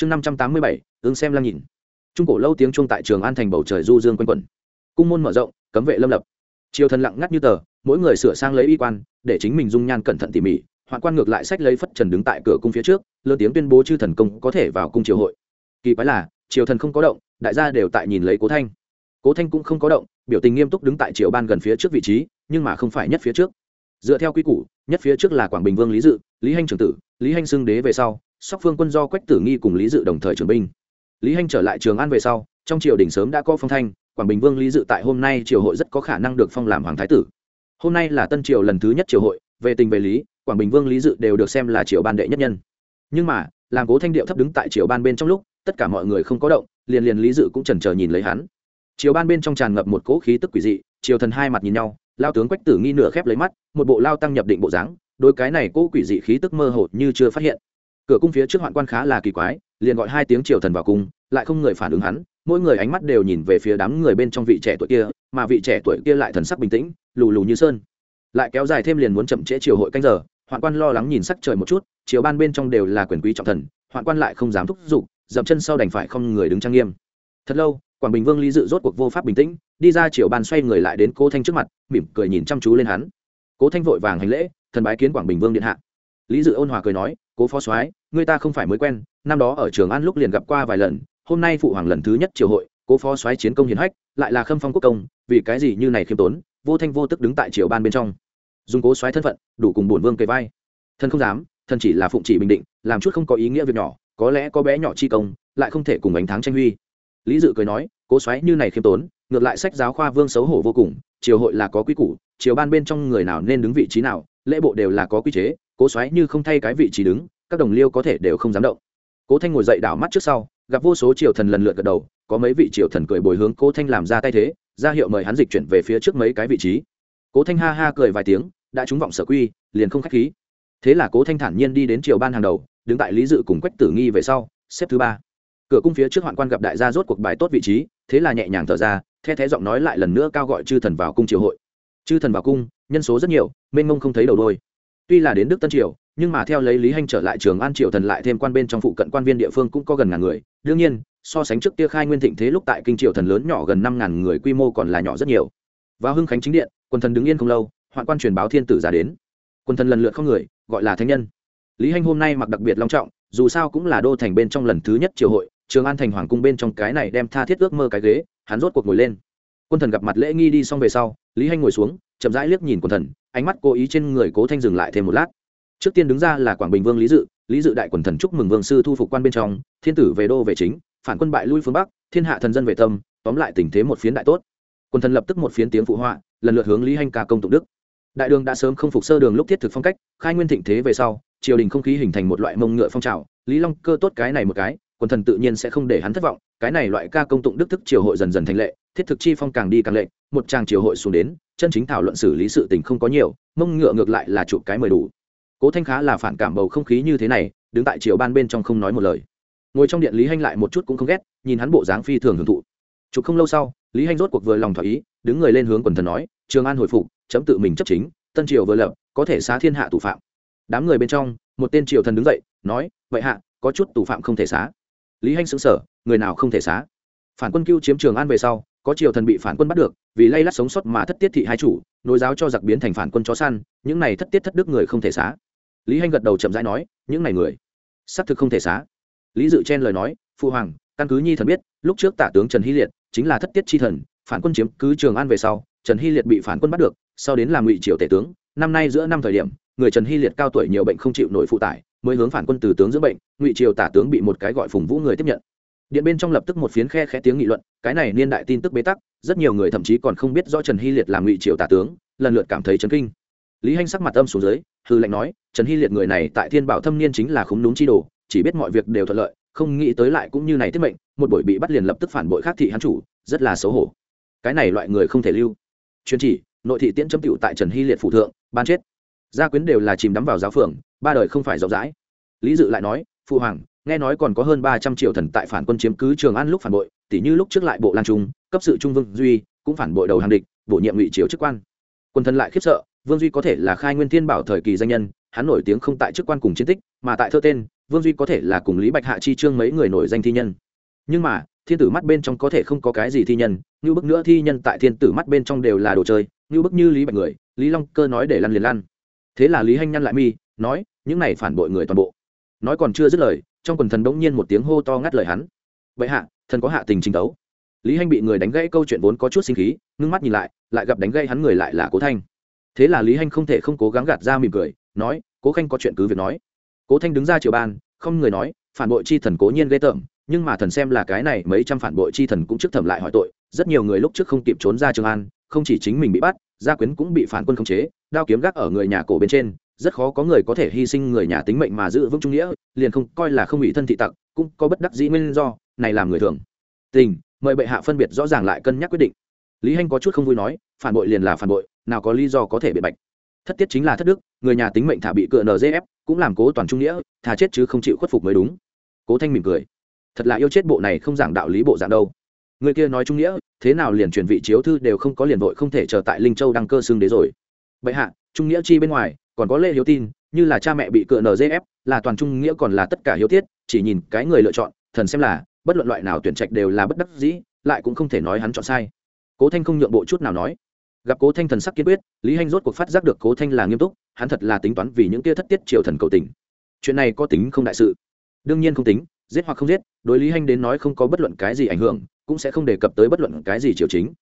chương năm trăm tám mươi bảy ứng xem lăng nhìn. Trung cổ lâu tiếng chuông tại trường an thành bầu trời du dương quanh quẩn. Cung môn mở rộng, cấm vệ lâm lập. Triều thần lặng ngắt như tờ, mỗi người sửa sang lấy y quan, để chính mình dung nhan cẩn thận tỉ mỉ, hoạn quan ngược lại sách lấy phất trần đứng tại cửa cung phía trước lơ tiếng tuyên bố chư thần công có thể vào cung triều hội. Kỳ quái là, triều thần không có động, đại gia đều tại nhìn lấy cố thanh. Cố thanh cũng không có động, biểu tình nghiêm túc đứng tại triều ban gần phía trước vị trí, nhưng mà không phải nhất phía trước. Dựa theo quy củ, nhất phía trước là quảng bình vương lý dự, lý hanh trưởng tử, lý hanh xưng đế về sau sóc phương quân do quách tử nghi cùng lý dự đồng thời trưởng binh. Lý hanh trở lại trường an về sau, trong triều đình sớm đã có phong thanh, quảng bình vương lý dự tại hôm nay triều hội rất có khả năng được phong làm hoàng thái tử. Hôm nay là tân triều lần thứ nhất triều hội, về tình về lý, quảng bình vương lý dự đều được xem là triều ban đệ nhất nhân. Nhưng mà, làm cố thanh điệu thấp đứng tại triều ban bên trong lúc, tất cả mọi người không có động, liền liền lý dự cũng chần chờ nhìn lấy hắn. Triều ban bên trong tràn ngập một cỗ khí tức quỷ dị, triều thần hai mặt nhìn nhau, lao tướng quách tử nghi nửa khép lấy mắt, một bộ lao tăng nhập định bộ dáng đôi cái này cỗ quỷ dị khí tức mơ hồ như chưa phát hiện cửa cung phía trước hoạn quan khá là kỳ quái, liền gọi hai tiếng triều thần vào cung, lại không người phản ứng hắn, mỗi người ánh mắt đều nhìn về phía đám người bên trong vị trẻ tuổi kia, mà vị trẻ tuổi kia lại thần sắc bình tĩnh, lù lù như sơn. Lại kéo dài thêm liền muốn chậm trễ triều hội canh giờ, hoạn quan lo lắng nhìn sắc trời một chút chiều ban bên trong đều là quyền quý trọng thần, hoạn quan lại không dám thúc giục, dậm chân sau đành phải không người đứng trang nghiêm. Thật lâu, quảng bình vương lý dự rốt cuộc vô pháp bình tĩnh, đi ra chiều ban xoay người lại đến cố thanh trước mặt, mỉm cười nhìn chăm chú lên hắn. Cố thanh vội vàng hành lễ, thần bái kiến quảng bình vương điện hạ lý dự ôn hòa cười nói, cố phó soái, người ta không phải mới quen, năm đó ở trường an lúc liền gặp qua vài lần, hôm nay phụ hoàng lần thứ nhất triều hội, cố phó soái chiến công hiển hách, lại là khâm phong quốc công, vì cái gì như này khiêm tốn, vô thanh vô tức đứng tại triều ban bên trong. Dùng cố soái thân phận, đủ cùng bổn vương kề vai. Thân không dám thân chỉ là phụng chỉ bình định, làm chút không có ý nghĩa việc nhỏ, có lẽ có bé nhỏ chi công, lại không thể cùng ánh thắng tranh huy. Lý dự cười nói, cố soái như này khiêm tốn, ngược lại sách giáo khoa vương xấu hổ vô cùng, triều hội là có quy củ, triều ban bên trong người nào nên đứng vị trí nào, lễ bộ đều là có quy chế cố xoáy như không thay cái vị trí đứng, các đồng liêu có thể đều không dám động. Cố thanh ngồi dậy đảo mắt trước sau, gặp vô số triều thần lần lượt gật đầu, có mấy vị triều thần cười bồi hướng cố thanh làm ra tay thế, ra hiệu mời hắn dịch chuyển về phía trước mấy cái vị trí. Cố thanh ha ha cười vài tiếng, đã trúng vọng sở quy, liền không khách khí. Thế là cố thanh thản nhiên đi đến triều ban hàng đầu, đứng tại lý dự cùng quách tử nghi về sau, xếp thứ ba. Cửa cung phía trước hoạn quan gặp đại gia rốt cuộc bài tốt vị trí, thế là nhẹ nhàng thở ra, the thé giọng nói lại lần nữa cao gọi chư thần vào cung triều hội. Chư thần vào cung, nhân số rất nhiều, mênh mông không thấy đầu đôi tuy là đến đức tân triều, nhưng mà theo lấy lý hanh trở lại trường an triều thần lại thêm quan bên trong phụ cận quan viên địa phương cũng có gần ngàn người. Đương nhiên, so sánh trước kia khai nguyên thịnh thế lúc tại kinh triều thần lớn nhỏ gần năm ngàn người quy mô còn là nhỏ rất nhiều. Vào hưng khánh chính điện quần thần đứng yên không lâu, hoạn quan truyền báo thiên tử giả đến. Quần thần lần lượt không người, gọi là thánh nhân. Lý hanh hôm nay mặc đặc biệt long trọng, dù sao cũng là đô thành bên trong lần thứ nhất triều hội, trường an thành hoàng cung bên trong cái này đem tha thiết ước mơ cái ghế, hắn rốt cuộc ngồi lên. Quân thần gặp mặt lễ nghi đi xong về sau, lý hanh ngồi xuống, chậm rãi liếc nhìn quân thần ánh mắt cố ý trên người cố thanh dừng lại thêm một lát trước tiên đứng ra là quảng bình vương lý dự lý dự đại quần thần chúc mừng vương sư thu phục quan bên trong thiên tử về đô về chính phản quân bại lui phương bắc thiên hạ thần dân về tâm tóm lại tình thế một phiến đại tốt quân thần lập tức một phiến tiếng phụ họa lần lượt hướng lý hanh ca công tụng đức đại đường đã sớm không phục sơ đường lúc thiết thực phong cách khai nguyên thịnh thế về sau triều đình không khí hình thành một loại mông ngựa phong trào lý long cơ tốt cái này một cái quần thần tự nhiên sẽ không để hắn thất vọng cái này loại ca công tụng đức thức triều hội dần dần thành lệ thiết thực chi phong càng đi càng lệnh một tràng triều hội xuống đến, chân chính thảo luận xử lý sự tình không có nhiều, mông ngựa ngược lại là chụp cái mời đủ. Cố thanh khá là phản cảm bầu không khí như thế này, đứng tại triều ban bên trong không nói một lời. Ngồi trong điện lý hanh lại một chút cũng không ghét, nhìn hắn bộ dáng phi thường hưởng thụ. Chụp không lâu sau, lý hanh rốt cuộc vừa lòng thỏa ý, đứng người lên hướng quần thần nói, trường an hồi phục, chấm tự mình chấp chính, tân triều vừa lập, có thể xá thiên hạ thủ phạm. Đám người bên trong, một tên triều thần đứng dậy, nói, vậy hạ, có chút tù phạm không thể xá. Lý hanh xứng sở người nào không thể xá? Phản quân cưu chiếm trường an về sau có triều thần bị phản quân bắt được, vì lay lắt sống sót mà thất tiết thị hai chủ, nối giáo cho giặc biến thành phản quân chó săn, những này thất tiết thất đức người không thể xá. Lý hanh gật đầu chậm rãi nói, những này người, xác thực không thể xá. Lý dự chen lời nói phụ hoàng, căn cứ nhi thần biết, lúc trước tả tướng trần hy liệt chính là thất tiết chi thần, phản quân chiếm cứ trường an về sau, trần hy liệt bị phản quân bắt được, sau đến làm ngụy triều tể tướng, năm nay giữa năm thời điểm, người trần hy liệt cao tuổi nhiều bệnh không chịu nổi phụ tải, mới hướng phản quân từ tướng dưỡng bệnh, ngụy triều tả tướng bị một cái gọi phùng vũ người tiếp nhận điện bên trong lập tức một phiến khe khẽ tiếng nghị luận, cái này niên đại tin tức bế tắc, rất nhiều người thậm chí còn không biết rõ trần hy liệt làm ngụy triều tả tướng, lần lượt cảm thấy chấn kinh. Lý hanh sắc mặt âm xuống dưới, hư lệnh nói, trần hy liệt người này tại thiên bảo thâm niên chính là khúng đúng chi đồ, chỉ biết mọi việc đều thuận lợi, không nghĩ tới lại cũng như này thiết mệnh, một buổi bị bắt liền lập tức phản bội khác thị hắn chủ, rất là xấu hổ. Cái này loại người không thể lưu. Chuyên chỉ, nội thị tiễn chấm cựu tại trần hy liệt phủ thượng, ban chết. Gia quyến đều là chìm đắm vào giáo phường, ba đời không phải rộng rãi. Lý dự lại nói, phụ hoàng nghe nói còn có hơn ba trăm triệu thần tại phản quân chiếm cứ trường an lúc phản bội tỷ như lúc trước lại bộ lan trung, cấp sự trung vương duy, cũng phản bội đầu hàng địch, bổ nhiệm ngụy triều chức quan. Quân thân lại khiếp sợ, vương duy có thể là khai nguyên thiên bảo thời kỳ danh nhân, hắn nổi tiếng không tại chức quan cùng chiến tích, mà tại thơ tên, vương duy có thể là cùng lý bạch hạ chi trương mấy người nổi danh thi nhân. Nhưng mà, thiên tử mắt bên trong có thể không có cái gì thi nhân, như bức nữa thi nhân tại thiên tử mắt bên trong đều là đồ chơi, như bức như lý bạch người, lý long cơ nói để lăn liền lăn. Thế là lý hanh nhăn lại mi, nói, những này phản bội người toàn bộ. Nói còn chưa dứt lời trong quần thần đống nhiên một tiếng hô to ngắt lời hắn. Vậy hạ, thần có hạ tình trình tấu. Lý hanh bị người đánh gãy câu chuyện vốn có chút sinh khí, ngưng mắt nhìn lại lại gặp đánh gãy hắn người lại là cố thanh. Thế là lý hanh không thể không cố gắng gạt ra mỉm cười, nói, cố khanh có chuyện cứ việc nói. Cố thanh đứng ra triều ban, không người nói, phản bội chi thần cố nhiên ghê tởm, nhưng mà thần xem là cái này mấy trăm phản bội chi thần cũng trước thẩm lại hỏi tội, rất nhiều người lúc trước không kịp trốn ra trường an, không chỉ chính mình bị bắt, gia quyến cũng bị phản quân khống chế, đao kiếm gác ở người nhà cổ bên trên rất khó có người có thể hy sinh người nhà tính mệnh mà giữ vững trung nghĩa, liền không coi là không bị thân thị tặc, cũng có bất đắc dĩ nguyên do, này làm người thường. Tình, mời bệ hạ phân biệt rõ ràng lại cân nhắc quyết định. Lý hanh có chút không vui nói, phản bội liền là phản bội, nào có lý do có thể bị bạch. Thất tiết chính là thất đức, người nhà tính mệnh thả bị cựa nzf cũng làm cố toàn trung nghĩa, thà chết chứ không chịu khuất phục mới đúng. Cố thanh mỉm cười. Thật là yêu chết bộ này không giảng đạo lý bộ dạng đâu. Người kia nói trung nghĩa, thế nào liền truyền vị chiếu thư đều không có liền vội không thể chờ tại linh châu đăng cơ xương đế rồi. Bệ hạ, trung nghĩa chi bên ngoài còn có lễ hiếu tin, như là cha mẹ bị cựa nzf là toàn trung nghĩa còn là tất cả hiếu thiết chỉ nhìn cái người lựa chọn, thần xem là, bất luận loại nào tuyển trạch đều là bất đắc dĩ, lại cũng không thể nói hắn chọn sai. Cố thanh không nhượng bộ chút nào nói. Gặp cố thanh thần sắc kiên quyết, lý hanh rốt cuộc phát giác được cố thanh là nghiêm túc, hắn thật là tính toán vì những kia thất tiết triều thần cầu tình. Chuyện này có tính không đại sự? Đương nhiên không tính, giết hoặc không giết, đối lý hanh đến nói không có bất luận cái gì ảnh hưởng, cũng sẽ không đề cập tới bất luận cái gì triều chính.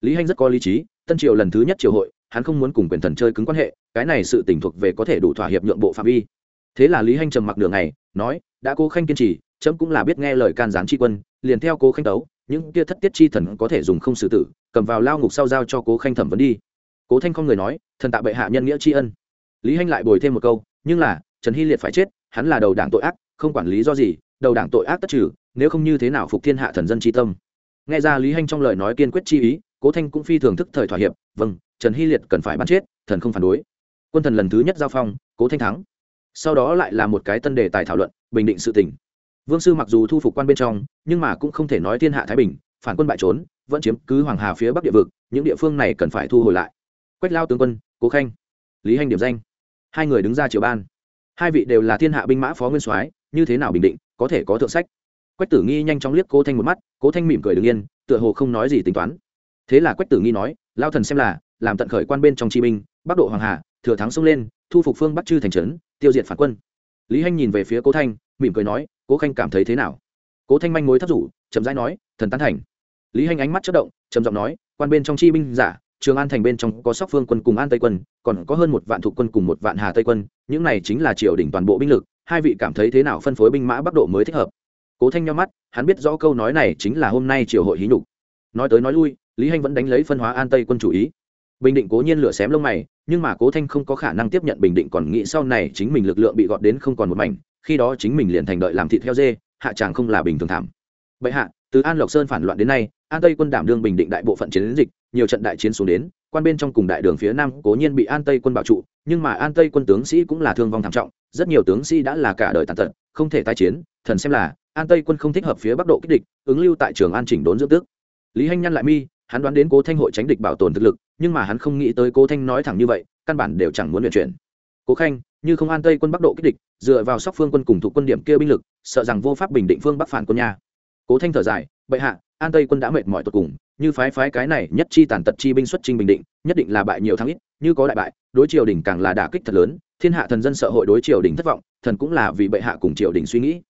Lý hanh rất có lý trí, tân triều lần thứ nhất triều hội hắn không muốn cùng quyền thần chơi cứng quan hệ, cái này sự tình thuộc về có thể đủ thỏa hiệp nhượng bộ phạm vi. Thế là lý hanh trầm mặc đường này nói, đã cố khanh kiên trì trẫm cũng là biết nghe lời can gián tri quân, liền theo cố khanh tấu những kia thất tiết chi thần có thể dùng không xử tử, cầm vào lao ngục sau giao cho cố khanh thẩm vấn đi. Cố thanh không người nói, thần tạ bệ hạ nhân nghĩa tri ân. Lý hanh lại bồi thêm một câu, nhưng là, trần hy liệt phải chết, hắn là đầu đảng tội ác, không quản lý do gì, đầu đảng tội ác tất trừ, nếu không như thế nào phục thiên hạ thần dân tri tâm? Nghe ra lý hanh trong lời nói kiên quyết chi ý, cố thanh cũng phi thường thức thời thỏa hiệp vâng trần hy liệt cần phải bắn chết, thần không phản đối. Quân thần lần thứ nhất giao phong, cố thanh thắng. Sau đó lại là một cái tân đề tài thảo luận, bình định sự tỉnh vương sư mặc dù thu phục quan bên trong, nhưng mà cũng không thể nói thiên hạ thái bình, phản quân bại trốn, vẫn chiếm cứ hoàng hà phía bắc địa vực, những địa phương này cần phải thu hồi lại. Quách lao tướng quân, cố khanh. Lý hành điểm danh. Hai người đứng ra triều ban. Hai vị đều là thiên hạ binh mã phó nguyên soái, như thế nào bình định, có thể có thượng sách? Quách tử nghi nhanh chóng liếc cố thanh một mắt, cố thanh mỉm cười đ ứ n g yên, tựa hồ không nói gì tính toán. Thế là quách tử nghi nói lao thần xem là, làm tận khởi quan bên trong chi binh, bắc độ hoàng hà, thừa thắng xông lên, thu phục phương bắc chư thành trấn, tiêu diệt phản quân. Lý hanh nhìn về phía cố thanh, mỉm cười nói, cố khanh cảm thấy thế nào? Cố thanh manh mối thấp rủ chậm rãi nói, thần tán thành. Lý hanh ánh mắt chất động, trầm giọng nói, quan bên trong chi binh giả, trường an thành bên trong có sóc phương quân cùng an tây quân, còn có hơn một vạn thuộc quân cùng một vạn hà tây quân, những này chính là triều đình toàn bộ binh lực, hai vị cảm thấy thế nào phân phối binh mã bắc độ mới thích hợp? Cố thanh nhau mắt, hắn biết rõ câu nói này chính là hôm nay triều hội hí nhục. Nói tới nói lui, lý hanh vẫn đánh lấy phân hóa an tây quân chủ ý. Bình định cố nhiên lửa xém lông mày, nhưng mà cố thanh không có khả năng tiếp nhận bình định còn nghĩ sau này chính mình lực lượng bị gọt đến không còn một mảnh, khi đó chính mình liền thành đợi làm thịt heo dê, hạ tràng không là bình thường thảm. Bệ hạ, từ an lộc sơn phản loạn đến nay, an tây quân đảm đương bình định đại bộ phận chiến dịch, nhiều trận đại chiến xuống đến, quan bên trong cùng đại đường phía nam cố nhiên bị an tây quân bảo trụ, nhưng mà an tây quân tướng sĩ cũng là thương vong thảm trọng, rất nhiều tướng sĩ đã là cả đời tàn tật, không thể tái chiến, thần xem là an tây quân không thích hợp phía bắc độ kích địch, ứng lưu tại trường an chỉnh đốn dưỡng tước lý hanh nhăn lại mi, hắn đoán đến cố thanh hội tránh địch bảo tồn thực lực, nhưng mà hắn không nghĩ tới cố thanh nói thẳng như vậy, căn bản đều chẳng muốn luyện chuyển. Cố khanh, như không an tây quân bắc độ kích địch, dựa vào sóc phương quân cùng thủ quân điểm kia binh lực, sợ rằng vô pháp bình định phương bắc phản quân nha. Cố thanh thở dài, bệ hạ, an tây quân đã mệt mỏi tột cùng, như phái phái cái này nhất chi tàn tật chi binh xuất trinh bình định, nhất định là bại nhiều thắng ít, như có đại bại, đối triều đình càng là đả kích thật lớn, thiên hạ thần dân sợ hội đối triều đình thất vọng, thần cũng là vì bệ hạ cùng triều đình suy nghĩ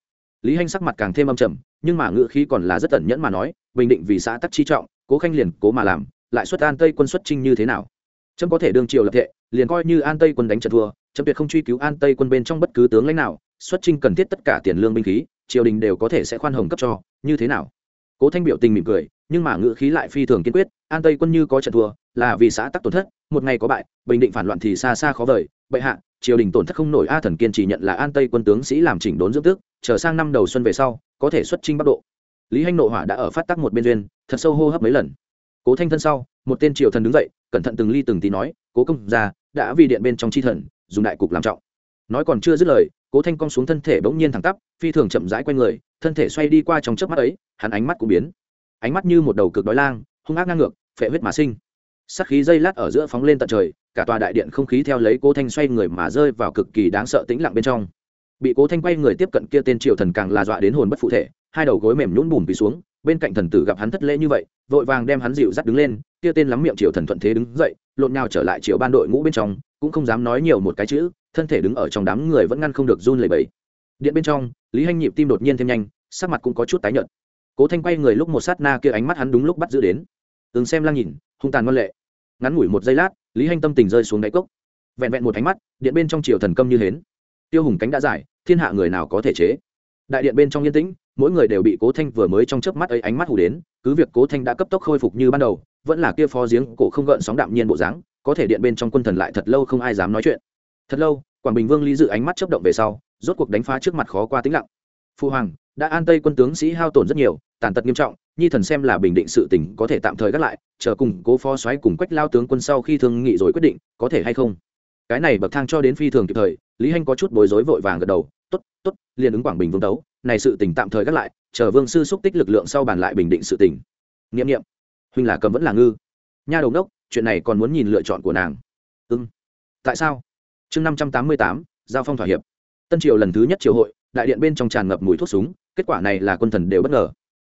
lý hanh sắc mặt càng thêm âm trầm, nhưng mà ngự khí còn là rất tẩn nhẫn mà nói, bình định vì xã tắc chi trọng, cố khanh liền cố mà làm, lại xuất an tây quân xuất trinh như thế nào? Trâm có thể đương triều lập thệ, liền coi như an tây quân đánh trận thua trâm tuyệt không truy cứu an tây quân bên trong bất cứ tướng lãnh nào, xuất trinh cần thiết tất cả tiền lương binh khí, triều đình đều có thể sẽ khoan hồng cấp cho, như thế nào? Cố thanh biểu tình mỉm cười, nhưng mà ngự khí lại phi thường kiên quyết, an tây quân như có trận thua, là vì xã tắc tổn thất, một ngày có bại, bình định phản loạn thì xa xa khó vời, bệ hạ, triều đình tổn thất không nổi a thần kiên chỉ nhận là an tây quân tướng sĩ làm chỉnh đốn dưỡng tước chờ sang năm đầu xuân về sau, có thể xuất trinh bắc độ. Lý hanh nộ hỏa đã ở phát tắc một bên duyên, thật sâu hô hấp mấy lần. Cố thanh thân sau, một tên triều thần đứng dậy, cẩn thận từng ly từng tí nói, cố công ra đã vì điện bên trong chi thần, dùng đại cục làm trọng. Nói còn chưa dứt lời, cố thanh cong xuống thân thể bỗng nhiên thẳng tắp, phi thường chậm rãi q u a n người, thân thể xoay đi qua trong chớp mắt ấy, hắn ánh mắt cũng biến. Ánh mắt như một đầu cực đói lang, hung ác ngang ngược, phệ huyết mà sinh. Sắc khí dây lát ở giữa phóng lên tận trời, cả tòa đại điện không khí theo lấy cố thanh xoay người mà rơi vào cực kỳ đáng sợ tĩnh lặng bên trong bị cố thanh quay người tiếp cận kia tên triều thần càng là dọa đến hồn bất phụ thể, hai đầu gối mềm nhún bùn bị xuống, bên cạnh thần tử gặp hắn thất lễ như vậy, vội vàng đem hắn dịu dắt đứng lên, kia tên lắm miệng triều thần thuận thế đứng dậy, lộn nhào trở lại triều ban đội ngũ bên trong, cũng không dám nói nhiều một cái chữ, thân thể đứng ở trong đám người vẫn ngăn không được run lẩy bẩy. Điện bên trong, lý hanh nhịp tim đột nhiên thêm nhanh, sắc mặt cũng có chút tái nhợt. Cố thanh quay người lúc một sát na kia ánh mắt hắn đúng lúc bắt giữ đến. Ứng xem lang nhìn, hung tàn ngoan lệ. Ngắn ngủi một giây lát, lý hanh tâm tình rơi xuống đáy cốc. Vẹn vẹn một ánh mắt, điện bên trong triều thần câm như hến tiêu hùng cánh đã giải, thiên hạ người nào có thể chế? Đại điện bên trong yên tĩnh, mỗi người đều bị cố thanh vừa mới trong chớp mắt ấy ánh mắt hủ đến, cứ việc cố thanh đã cấp tốc khôi phục như ban đầu, vẫn là kia phó giếng cổ không gợn sóng đạm nhiên bộ dáng, có thể điện bên trong quân thần lại thật lâu không ai dám nói chuyện. Thật lâu, quảng bình vương lý dự ánh mắt chớp động về sau, rốt cuộc đánh phá trước mặt khó qua tính lặng. Phu hoàng, đã an tây quân tướng sĩ hao tổn rất nhiều, tàn tật nghiêm trọng, nhi thần xem là bình định sự tình có thể tạm thời gác lại, chờ cùng cố phó xoáy cùng quách lao tướng quân sau khi thương nghị rồi quyết định, có thể hay không? Cái này bậc thang cho đến phi thường kịp thời, lý hanh có chút bối rối vội vàng gật đầu t ố t t ố t liền ứng quảng bình vương tấu, này sự tình tạm thời gác lại, chờ vương sư xúc tích lực lượng sau bàn lại bình định sự tình. N i ệ m n i ệ m huynh là cầm vẫn là ngư. Nha đầu đốc chuyện này còn muốn nhìn lựa chọn của nàng. Ưng tại sao? Chương năm trăm tám mươi tám, giao phong thỏa hiệp. Tân triều lần thứ nhất triều hội, đại điện bên trong tràn ngập mùi thuốc súng, kết quả này là quân thần đều bất ngờ.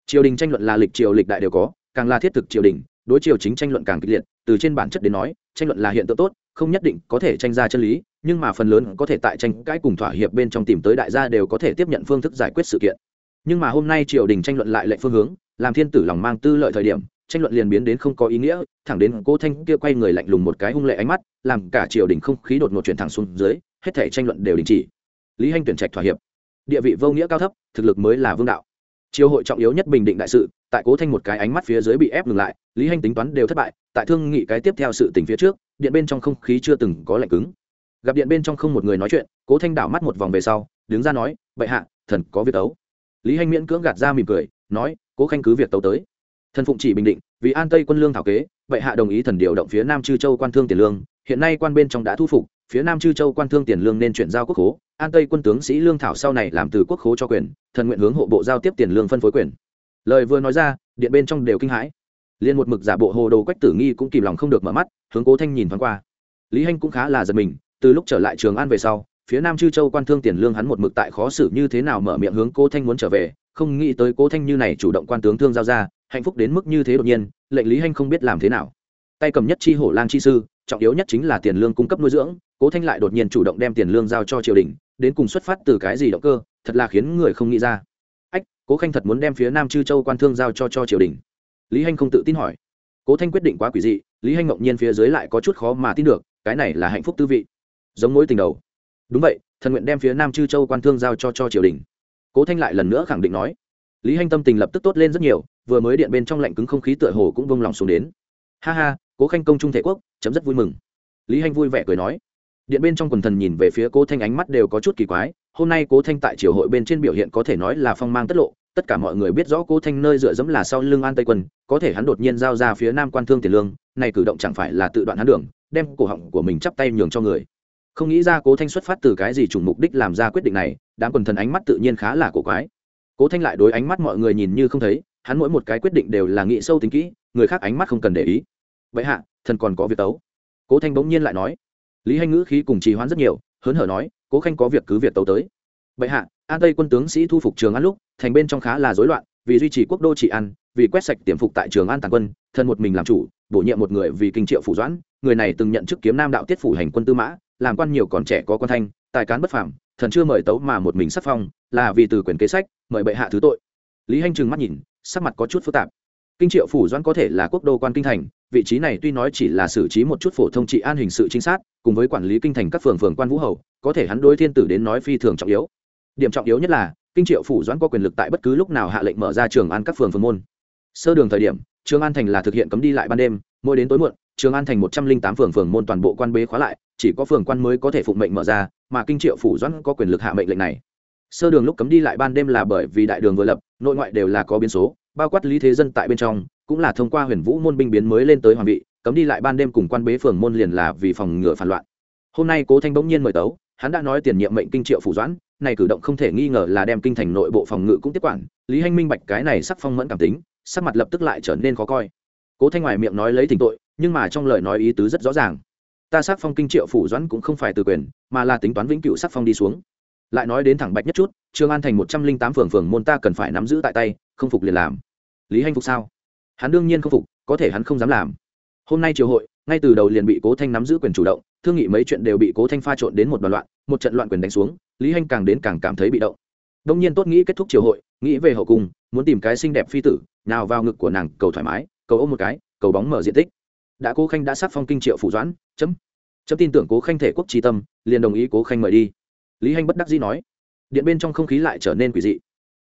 Triều đình tranh luận là lịch triều lịch đại đều có, càng là thiết thực triều đình, đối triều chính tranh luận càng kịch liệt, từ trên bản chất đến nói, tranh luận là hiện tượng tốt không nhất định có thể tranh ra chân lý, nhưng mà phần lớn có thể tại tranh cãi cùng thỏa hiệp bên trong tìm tới đại gia đều có thể tiếp nhận phương thức giải quyết sự kiện. Nhưng mà hôm nay triều đình tranh luận lại lệnh phương hướng, làm thiên tử lòng mang tư lợi thời điểm, tranh luận liền biến đến không có ý nghĩa, thẳng đến cố thanh kia quay người lạnh lùng một cái hung lệ ánh mắt, làm cả triều đình không khí đột ngột chuyển thẳng xuống dưới, hết thể tranh luận đều đình chỉ. Lý hanh tuyển trạch thỏa hiệp. Địa vị vô nghĩa cao thấp, thực lực mới là vương đạo triều hội trọng yếu nhất bình định đại sự, tại cố thanh một cái ánh mắt phía dưới bị ép ngừng lại, lý hanh tính toán đều thất bại, tại thương nghị cái tiếp theo sự tình phía trước, điện bên trong không khí chưa từng có lạnh cứng. Gặp điện bên trong không một người nói chuyện, cố thanh đảo mắt một vòng về sau, đứng ra nói, bệ hạ, thần có việc tấu. Lý hanh miễn cưỡng gạt ra mỉm cười, nói, cố khanh cứ việc tấu tới. Thần phụng chỉ bình định, vì an tây quân lương thảo kế, bệ hạ đồng ý thần điều động phía nam chư châu quan thương tiền lương hiện nay quan bên trong đã thu phục, phía nam chư châu quan thương tiền lương nên chuyển giao quốc khố, an tây quân tướng sĩ lương thảo sau này làm từ quốc khố cho quyền, thần nguyện hướng hộ bộ giao tiếp tiền lương phân phối quyền. Lời vừa nói ra, điện bên trong đều kinh hãi. Liền một mực giả bộ hồ đồ quách tử nghi cũng kìm lòng không được mở mắt, hướng cố thanh nhìn thoáng qua. Lý hanh cũng khá là giật mình, từ lúc trở lại trường an về sau, phía nam chư châu quan thương tiền lương hắn một mực tại khó xử như thế nào mở miệng hướng cố thanh muốn trở về, không nghĩ tới cố thanh như này chủ động quan tướng thương giao ra, hạnh phúc đến mức như thế đột nhiên, lệnh lý hanh không biết làm thế nào. Tay cầm nhất chi hổ lang chi sư trọng yếu nhất chính là tiền lương cung cấp nuôi dưỡng, cố thanh lại đột nhiên chủ động đem tiền lương giao cho triều đình, đến cùng xuất phát từ cái gì động cơ, thật là khiến người không nghĩ ra. Ách, cố khanh thật muốn đem phía nam chư châu quan thương giao cho cho triều đình. Lý hanh không tự tin hỏi. Cố thanh quyết định quá quỷ dị, lý hanh ngẫu nhiên phía dưới lại có chút khó mà tin được, cái này là hạnh phúc tư vị. Giống mối tình đầu. Đúng vậy, thần nguyện đem phía nam chư châu quan thương giao cho cho triều đình. Cố thanh lại lần nữa khẳng định nói. Lý hanh tâm tình lập tức tốt lên rất nhiều, vừa mới điện bên trong lạnh cứng không khí tựa hồ cũng vông lòng xuống đến. Ha ha cố khanh công trung thể quốc, chấm rất vui mừng. Lý hanh vui vẻ cười nói. Điện bên trong quần thần nhìn về phía cố thanh ánh mắt đều có chút kỳ quái, hôm nay cố thanh tại triều hội bên trên biểu hiện có thể nói là phong mang tất lộ, tất cả mọi người biết rõ cố thanh nơi dựa dẫm là sau lưng an tây quân, có thể hắn đột nhiên giao ra phía nam quan thương tiền lương, này cử động chẳng phải là tự đoạn hắn đường, đem cổ họng của mình chắp tay nhường cho người. Không nghĩ ra cố thanh xuất phát từ cái gì chủng mục đích làm ra quyết định này, đám quần thần ánh mắt tự nhiên khá là cổ quái. Cố thanh lại đối ánh mắt mọi người nhìn như không thấy, hắn mỗi một cái quyết định đều là nghĩ sâu tính kỹ, người khác ánh mắt không cần để ý vậy hạ, thần còn có việc tấu. Cố thanh bỗng nhiên lại nói. Lý hanh ngữ khí cùng trì hoãn rất nhiều, hớn hở nói, cố khanh có việc cứ việc tấu tới. Bệ hạ, an tây quân tướng sĩ thu phục trường an lúc, thành bên trong khá là rối loạn, vì duy trì quốc đô trị an, vì quét sạch tiềm phục tại trường an tàn quân thân một mình làm chủ, bổ nhiệm một người vì kinh triệu phủ doãn, người này từng nhận chức kiếm nam đạo tiết phủ hành quân tư mã, làm quan nhiều còn trẻ có quan thanh, tài cán bất phàm, thần chưa mời tấu mà một mình sắc phong, là vì từ quyền kế sách, mời bệ hạ thứ tội. Lý hanh trừng mắt nhìn, sắc mặt có chút phức tạp. Kinh triệu phủ doãn có thể là quốc đô quan kinh thành vị trí này tuy nói chỉ là xử trí một chút phổ thông trị an hình sự chính xác cùng với quản lý kinh thành các phường phường quan vũ hầu, có thể hắn đối thiên tử đến nói phi thường trọng yếu. Điểm trọng yếu nhất là, kinh triệu phủ doãn có quyền lực tại bất cứ lúc nào hạ lệnh mở ra trường an các phường phường môn. Sơ đường thời điểm, trường an thành là thực hiện cấm đi lại ban đêm, mỗi đến tối muộn, trường an thành một trăm linh tám phường phường môn toàn bộ quan bế khóa lại, chỉ có phường quan mới có thể phụng mệnh mở ra, mà kinh triệu phủ doãn có quyền lực hạ mệnh lệnh này. Sơ đường lúc cấm đi lại ban đêm là bởi vì đại đường vừa lập, nội ngoại đều là có biến số, bao quát lý thế dân tại bên trong cũng là thông qua huyền vũ môn binh biến mới lên tới hoàng vị, cấm đi lại ban đêm cùng quan bế phường môn liền là vì phòng ngừa phản loạn. Hôm nay cố thanh bỗng nhiên mời tấu, hắn đã nói tiền nhiệm mệnh kinh triệu phủ doãn, này cử động không thể nghi ngờ là đem kinh thành nội bộ phòng ngự cũng tiếp quản, lý hanh minh bạch cái này sắc phong mẫn cảm tính, sắc mặt lập tức lại trở nên khó coi. Cố thanh ngoài miệng nói lấy tình tội, nhưng mà trong lời nói ý tứ rất rõ ràng. Ta sắc phong kinh triệu phủ doãn cũng không phải từ quyền, mà là tính toán vĩnh cửu sắc phong đi xuống. Lại nói đến thẳng bạch nhất chút trương an thành một trăm linh tám phường phường môn ta cần phải nắm giữ tại tay, không phục liền làm. Lý hanh phục sao? Hắn đương nhiên không phục, có thể hắn không dám làm. Hôm nay triều hội, ngay từ đầu liền bị cố thanh nắm giữ quyền chủ động, thương nghị mấy chuyện đều bị cố thanh pha trộn đến một đoàn loạn, một trận loạn quyền đánh xuống, lý hanh càng đến càng cảm thấy bị động. Đông nhiên tốt nghĩ kết thúc triều hội, nghĩ về hậu cung, muốn tìm cái xinh đẹp phi tử, nào vào ngực của nàng, cầu thoải mái, cầu ôm một cái, cầu bóng mở diện tích. Đã cố khanh đã sắc phong kinh triệu phủ doãn, chấm. Chấm tin tưởng cố khanh thể quốc tri tâm, liền đồng ý cố khanh mời đi. Lý hanh bất đắc dĩ nói. Điện bên trong không khí lại trở nên quỷ dị.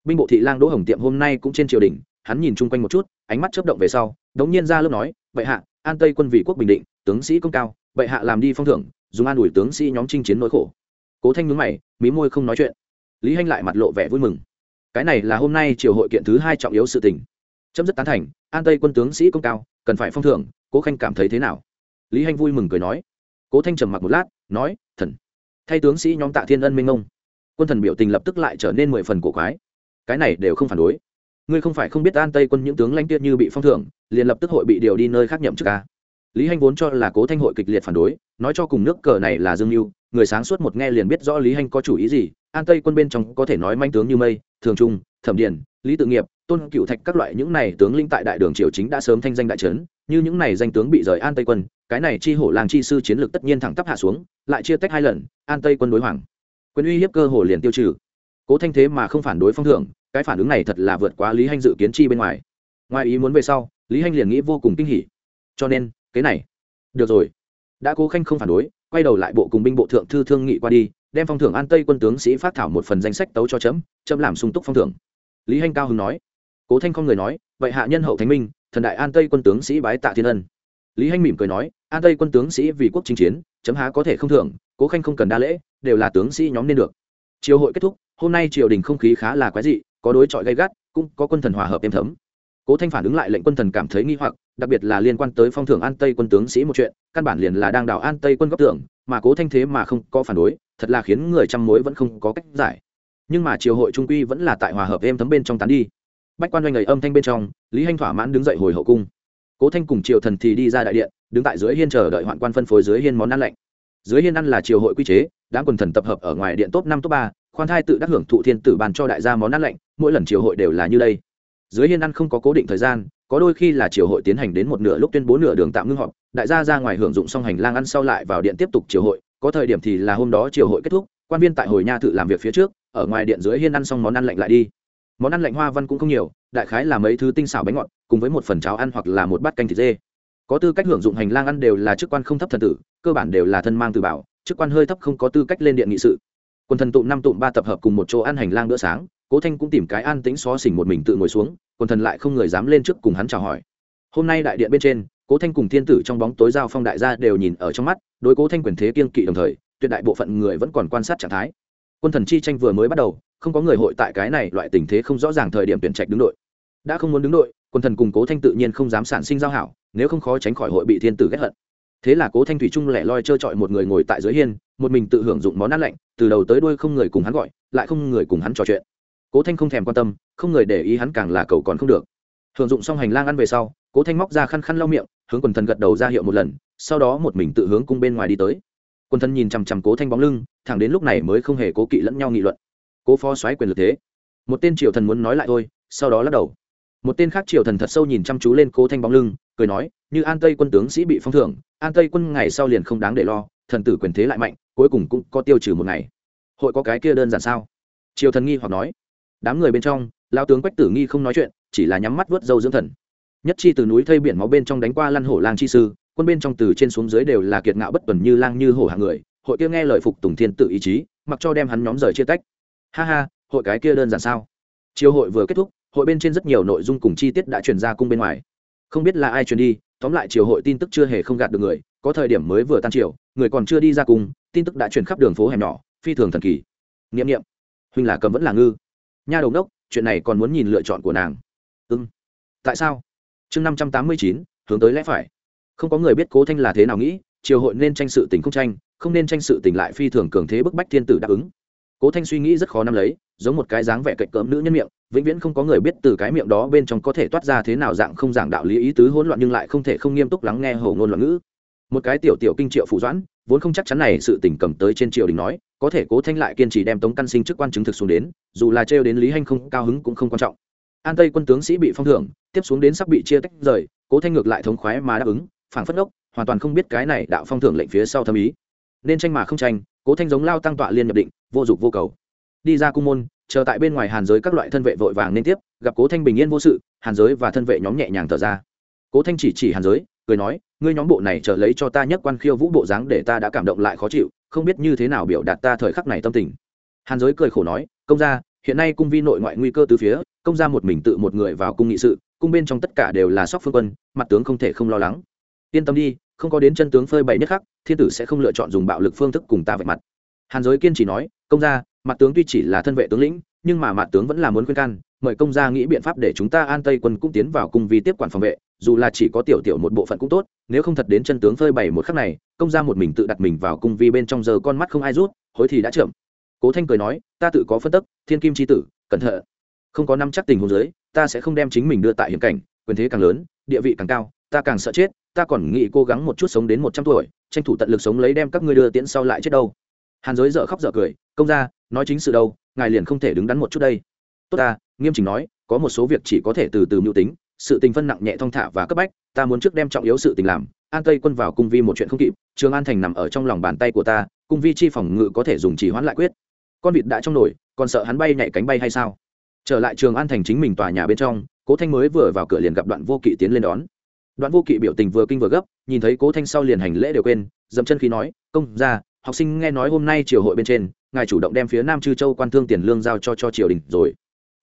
Binh bộ thị lang đỗ hồng tiệm hôm nay cũng trên triều đình hắn nhìn chung quanh một chút, ánh mắt chớp động về sau, đống nhiên ra lớp nói bệ hạ, an tây quân vị quốc bình định, tướng sĩ công cao bệ hạ làm đi phong thưởng, dùng an ủi tướng sĩ nhóm chinh chiến nỗi khổ. Cố thanh nhướng mày, mí môi không nói chuyện. Lý hanh lại mặt lộ vẻ vui mừng. Cái này là hôm nay triều hội kiện thứ hai trọng yếu sự tình. Chấm dứt tán thành, an tây quân tướng sĩ công cao, cần phải phong thưởng, cố khanh cảm thấy thế nào? Lý hanh vui mừng cười nói. Cố thanh trầm mặc một lát, nói, thần, thay tướng sĩ nhóm tạ thiên ân minh ông quân thần biểu tình lập tức lại trở nên mười phần cổ quái. Cái này đều không phản đối ngươi không phải không biết an tây quân những tướng lãnh tiết như bị phong thưởng, liền lập tức hội bị điều đi nơi khác nhậm chức ca lý hanh vốn cho là cố thanh hội kịch liệt phản đối, nói cho cùng nước cờ này là dương mưu, người sáng suốt một nghe liền biết rõ lý hanh có chủ ý gì, an tây quân bên trong có thể nói manh tướng như mây, thường trung, thẩm điền, lý tự nghiệp, tôn cựu thạch các loại những này tướng linh tại đại đường triều chính đã sớm thanh danh đại trấn, như những này danh tướng bị rời an tây quân, cái này chi hổ làng chi sư chiến lược tất nhiên thẳng tắp hạ xuống, lại chia tách hai lần, an tây quân đối hoàng. Quân uy hiếp cơ hồ liền tiêu trừ. Cố thanh thế mà không phản đối phong thưởng cái phản ứng này thật là vượt quá lý hanh dự kiến chi bên ngoài. Ngoài ý muốn về sau, lý hanh liền nghĩ vô cùng kinh hỉ. Cho nên, cái này, được rồi. Đã cố khanh không phản đối, quay đầu lại bộ cùng binh bộ thượng thư thương nghị qua đi, đem phong thưởng an tây quân tướng sĩ phát thảo một phần danh sách tấu cho chấm chấm làm sung túc phong thưởng. Lý hanh cao hứng nói. Cố thanh không người nói, vậy hạ nhân hậu thánh minh, thần đại an tây quân tướng sĩ bái tạ thiên ân. Lý hanh mỉm cười nói, an tây quân tướng sĩ vì quốc chinh chiến, chấm há có thể không thưởng, cố khanh không cần đa lễ, đều là tướng sĩ nhóm nên được. Chiều hội kết thúc, hôm nay triều đình không khí khá là quái dị có đối chọi gây gắt, cũng có quân thần hòa hợp êm thấm. Cố thanh phản ứng lại lệnh quân thần cảm thấy nghi hoặc, đặc biệt là liên quan tới phong thưởng an tây quân tướng sĩ một chuyện, căn bản liền là đang đào an tây quân góc tưởng, mà cố thanh thế mà không có phản đối, thật là khiến người trăm mối vẫn không có cách giải. Nhưng mà triều hội trung quy vẫn là tại hòa hợp êm thấm bên trong tán đi. Bách quan doanh người âm thanh bên trong, lý hanh thỏa mãn đứng dậy hồi hậu cung. Cố thanh cùng triều thần thì đi ra đại điện, đứng tại dưới hiên chờ đợi hoạn quan phân phối dưới hiên món ăn lạnh. Dưới hiên ăn là triều hội quy chế, đám quần thần tập hợp ở ngoài điện top năm, top ba khoan thai tự đắc hưởng thụ thiên tử bàn cho đại gia món ăn lạnh, mỗi lần triều hội đều là như đây. Dưới hiên ăn không có cố định thời gian, có đôi khi là triều hội tiến hành đến một nửa lúc tuyên bố nửa đường tạm ngưng họp, đại gia ra ngoài hưởng dụng xong hành lang ăn sau lại vào điện tiếp tục triều hội, có thời điểm thì là hôm đó triều hội kết thúc, quan viên tại hồi nha thự làm việc phía trước, ở ngoài điện dưới hiên ăn xong món ăn lạnh lại đi. Món ăn lạnh hoa văn cũng không nhiều, đại khái là mấy thứ tinh xảo bánh ngọt, cùng với một phần cháo ăn hoặc là một bát canh thịt dê. Có tư cách hưởng dụng hành lang ăn đều là chức quan không thấp thần tử, cơ bản đều là thân mang từ bảo, chức quan hơi thấp không có tư cách lên điện nghị sự quân thần tụm năm tụm ba tập hợp cùng một chỗ ăn hành lang bữa sáng, cố thanh cũng tìm cái an tĩnh xó xỉnh một mình tự ngồi xuống quân thần lại không người dám lên trước cùng hắn chào hỏi. Hôm nay đại điện bên trên, cố thanh cùng thiên tử trong bóng tối giao phong đại gia đều nhìn ở trong mắt, đối cố thanh quyền thế kiên kỵ đồng thời, tuyệt đại bộ phận người vẫn còn quan sát trạng thái. Quân thần chi tranh vừa mới bắt đầu, không có người hội tại cái này loại tình thế không rõ ràng thời điểm tuyển trạch đứng đội. Đã không muốn đứng đội quân thần cùng cố thanh tự nhiên không dám sản sinh giao hảo, nếu không khó tránh khỏi hội bị thiên tử ghét hận thế là cố thanh thủy trung lẻ loi trơ trọi một người ngồi tại dưới hiên, một mình tự hưởng dụng món ăn lạnh, từ đầu tới đuôi không người cùng hắn gọi, lại không người cùng hắn trò chuyện. Cố thanh không thèm quan tâm, không người để ý hắn càng là cầu còn không được. Hưởng dụng xong hành lang ăn về sau, cố thanh móc ra khăn khăn lau miệng, hướng quần thần gật đầu ra hiệu một lần, sau đó một mình tự hướng cung bên ngoài đi tới. Quần thần nhìn chằm chằm cố thanh bóng lưng, thẳng đến lúc này mới không hề cố kỵ lẫn nhau nghị luận. Cố phó xoáy quyền lực thế. Một tên triều thần muốn nói lại thôi, sau đó lắc đầu. Một tên khác triều thần thật sâu nhìn chăm chú lên cố thanh bóng lưng cười nói, như an tây quân tướng sĩ bị phong thưởng, an tây quân ngày sau liền không đáng để lo, thần tử quyền thế lại mạnh, cuối cùng cũng có tiêu trừ một ngày. Hội có cái kia đơn giản sao? Triều thần nghi hoặc nói. Đám người bên trong lao tướng quách tử nghi không nói chuyện, chỉ là nhắm mắt vớt dâu dưỡng thần. Nhất chi từ núi thây biển máu bên trong đánh qua lăn hổ lang chi sư, quân bên trong từ trên xuống dưới đều là kiệt ngạo bất tuần như lang như hổ hạng người, hội kia nghe lời phục tùng thiên tự ý chí, mặc cho đem hắn nhóm rời chia tách. Ha ha, hội cái kia đơn giản sao? Chiều hội vừa kết thúc, hội bên trên rất nhiều nội dung cùng chi tiết đã truyền ra cung bên ngoài không biết là ai truyền đi tóm lại triều hội tin tức chưa hề không gạt được người có thời điểm mới vừa tan triều, người còn chưa đi ra cùng tin tức đã truyền khắp đường phố hẻm nhỏ phi thường thần kỳ. Nghiệm nghiệm huynh là cầm vẫn là ngư. Nha đầu đốc chuyện này còn muốn nhìn lựa chọn của nàng. Ưng tại sao? Chương năm trăm tám mươi chín hướng tới lẽ phải. Không có người biết cố thanh là thế nào nghĩ triều hội nên tranh sự tình không tranh không nên tranh sự tình lại phi thường cường thế bức bách thiên tử đáp ứng cố thanh suy nghĩ rất khó nắm lấy, giống một cái dáng vẻ cạnh cỡm nữ nhân miệng, vĩnh viễn không có người biết từ cái miệng đó bên trong có thể toát ra thế nào dạng không giảng đạo lý ý tứ hỗn loạn nhưng lại không thể không nghiêm túc lắng nghe hầu ngôn loạn ngữ. Một cái tiểu tiểu kinh triệu phụ doãn, vốn không chắc chắn này sự tình cầm tới trên triều đình nói, có thể cố thanh lại kiên trì đem tống căn sinh chức quan chứng thực xuống đến, dù là trêu đến lý hanh không cao hứng cũng không quan trọng. An tây quân tướng sĩ bị phong thưởng, tiếp xuống đến sắp bị chia tách rời, cố thanh ngược lại thống khoái mà đáp ứng, phảng phất ốc hoàn toàn không biết cái này đạo phong thưởng lệnh phía sau thâm ý. Nên tranh mà không tranh cố thanh giống lao tăng tọa liên nhập định, vô dục vô cầu. Đi ra cung môn, chờ tại bên ngoài hàn giới các loại thân vệ vội vàng nên tiếp, gặp cố thanh bình yên vô sự, hàn giới và thân vệ nhóm nhẹ nhàng thở ra. Cố thanh chỉ chỉ hàn giới, cười nói, ngươi nhóm bộ này chờ lấy cho ta nhất quan khiêu vũ bộ dáng để ta đã cảm động lại khó chịu, không biết như thế nào biểu đạt ta thời khắc này tâm tình. Hàn giới cười khổ nói, công gia, hiện nay cung vi nội ngoại nguy cơ từ phía, công gia một mình tự một người vào cung nghị sự, cung bên trong tất cả đều là sóc phương quân, mặt tướng không thể không lo lắng yên tâm đi, không có đến chân tướng phơi bày nhất khắc, thiên tử sẽ không lựa chọn dùng bạo lực phương thức cùng ta vạch mặt. Hàn giới kiên chỉ nói, công gia, mặt tướng tuy chỉ là thân vệ tướng lĩnh, nhưng mà mặt tướng vẫn là muốn khuyên can, mời công gia nghĩ biện pháp để chúng ta an tây quân cũng tiến vào cung vi tiếp quản phòng vệ, dù là chỉ có tiểu tiểu một bộ phận cũng tốt, nếu không thật đến chân tướng phơi bày một khắc này, công gia một mình tự đặt mình vào cung vi bên trong giờ con mắt không ai rút, hối thì đã chậm. Cố thanh cười nói, ta tự có phân tức, thiên kim c tử, cẩn thận. Không có năm chắc tình huống giới ta sẽ không đem chính mình đưa tại hiểm cảnh, quyền thế càng lớn, địa vị càng cao, ta càng sợ chết ta còn nghĩ cố gắng một chút sống đến một trăm tuổi, tranh thủ tận lực sống lấy đem các ngươi đưa tiễn sau lại chết đâu. Hàn giới dợ khóc dợ cười, công ra nói chính sự đâu, ngài liền không thể đứng đắn một chút đây. Tốt ta, nghiêm chỉnh nói, có một số việc chỉ có thể từ từ mưu tính, sự tình phân nặng nhẹ thong thả và cấp bách, ta muốn trước đem trọng yếu sự tình làm, an tây quân vào cung vi một chuyện không kịp, trường an thành nằm ở trong lòng bàn tay của ta, cung vi chi phòng ngự có thể dùng chỉ hoãn lại quyết. Con vịt đã trong nổi còn sợ hắn bay nhảy cánh bay hay sao? Trở lại trường an thành chính mình tòa nhà bên trong, cố thanh mới vừa vào cửa liền gặp đoạn vô kỵ tiến lên đón đoạn vô kỵ biểu tình vừa kinh vừa gấp, nhìn thấy cố thanh sau liền hành lễ đều quên, dậm chân khí nói, công ra học sinh nghe nói hôm nay triều hội bên trên, ngài chủ động đem phía nam chư châu quan thương tiền lương giao cho cho triều đình rồi.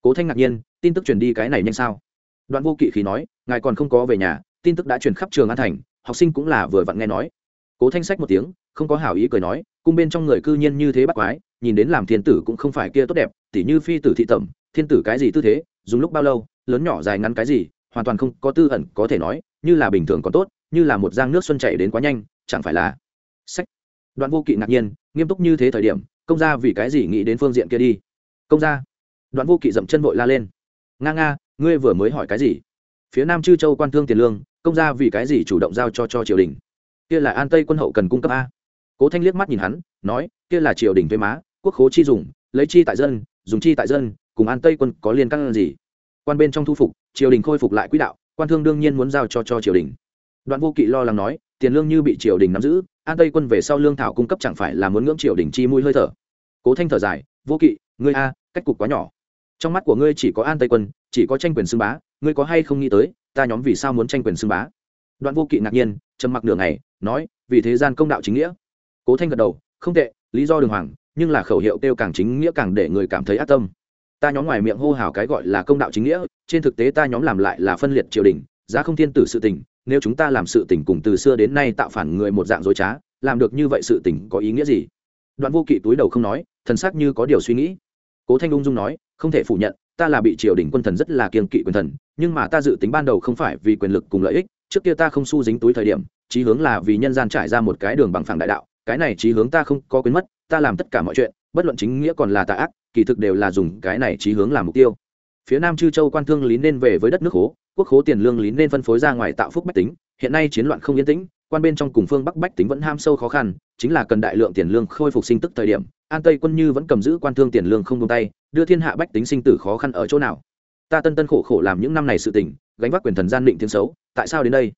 Cố thanh ngạc nhiên, tin tức truyền đi cái này nhanh sao? Đoạn vô kỵ khí nói, ngài còn không có về nhà, tin tức đã truyền khắp trường an thành, học sinh cũng là vừa vặn nghe nói. Cố thanh sách một tiếng, không có hảo ý cười nói, cung bên trong người cư nhiên như thế bắt quái, nhìn đến làm thiên tử cũng không phải kia tốt đẹp, tỉ như phi tử thị tẩm, thiên tử cái gì tư thế, dùng lúc bao lâu, lớn nhỏ dài ngắn cái gì, hoàn toàn không có tư ẩn có thể nói như là bình thường còn tốt, như là một giang nước xuân chảy đến quá nhanh, chẳng phải là sách. Đoạn vô kỵ ngạc nhiên, nghiêm túc như thế thời điểm, công gia vì cái gì nghĩ đến phương diện kia đi? Công gia. Đoạn vô kỵ dậm chân vội la lên. Nga nga, ngươi vừa mới hỏi cái gì? Phía nam chư châu quan thương tiền lương, công gia vì cái gì chủ động giao cho cho triều đình? Kia là an tây quân hậu cần cung cấp a. Cố thanh liếc mắt nhìn hắn, nói, kia là triều đình thuế má, quốc khố chi dùng, lấy chi tại dân, dùng chi tại dân, cùng an tây quân có liên căng gì? Quan bên trong thu phục, triều đình khôi phục lại quỹ đạo quan thương đương nhiên muốn giao cho cho triều đình. Đoạn vô kỵ lo lắng nói, tiền lương như bị triều đình nắm giữ, an tây quân về sau lương thảo cung cấp chẳng phải là muốn ngưỡng triều đình chi mũi hơi thở. Cố thanh thở dài, vô kỵ, ngươi a, cách cục quá nhỏ. Trong mắt của ngươi chỉ có an tây quân, chỉ có tranh quyền xưng bá, ngươi có hay không nghĩ tới, ta nhóm vì sao muốn tranh quyền xưng bá? Đoạn vô kỵ ngạc nhiên, trầm mặc nửa ngày, nói, vì thế gian công đạo chính nghĩa. Cố thanh gật đầu, không tệ, lý do đường hoàng, nhưng là khẩu hiệu kêu càng chính nghĩa càng để người cảm thấy ác tâm ta nhóm ngoài miệng hô hào cái gọi là công đạo chính nghĩa, trên thực tế ta nhóm làm lại là phân liệt triều đình, giá không thiên tử sự tình, nếu chúng ta làm sự tình cùng từ xưa đến nay tạo phản người một dạng dối trá, làm được như vậy sự tình có ý nghĩa gì? Đoạn vô kỵ túi đầu không nói, thần sắc như có điều suy nghĩ. Cố thanh ung dung nói, không thể phủ nhận, ta là bị triều đình quân thần rất là kiên kỵ quyền thần, nhưng mà ta dự tính ban đầu không phải vì quyền lực cùng lợi ích, trước kia ta không su dính túi thời điểm, chí hướng là vì nhân gian trải ra một cái đường bằng phẳng đại đạo, cái này chí hướng ta không có quên mất, ta làm tất cả mọi chuyện, bất luận chính nghĩa còn là tà ác kỳ thực đều là dùng cái này chí hướng làm mục tiêu. Phía nam chư châu quan thương lý nên về với đất nước hố, quốc khố tiền lương lý nên phân phối ra ngoài tạo phúc bách tính, hiện nay chiến loạn không yên tĩnh, quan bên trong cùng phương bắc bách tính vẫn ham sâu khó khăn, chính là cần đại lượng tiền lương khôi phục sinh tức thời điểm, an tây quân như vẫn cầm giữ quan thương tiền lương không tung tay, đưa thiên hạ bách tính sinh tử khó khăn ở chỗ nào? Ta tân tân khổ khổ làm những năm này sự tình, gánh vác quyền thần gian định tiếng xấu, tại sao đến đây?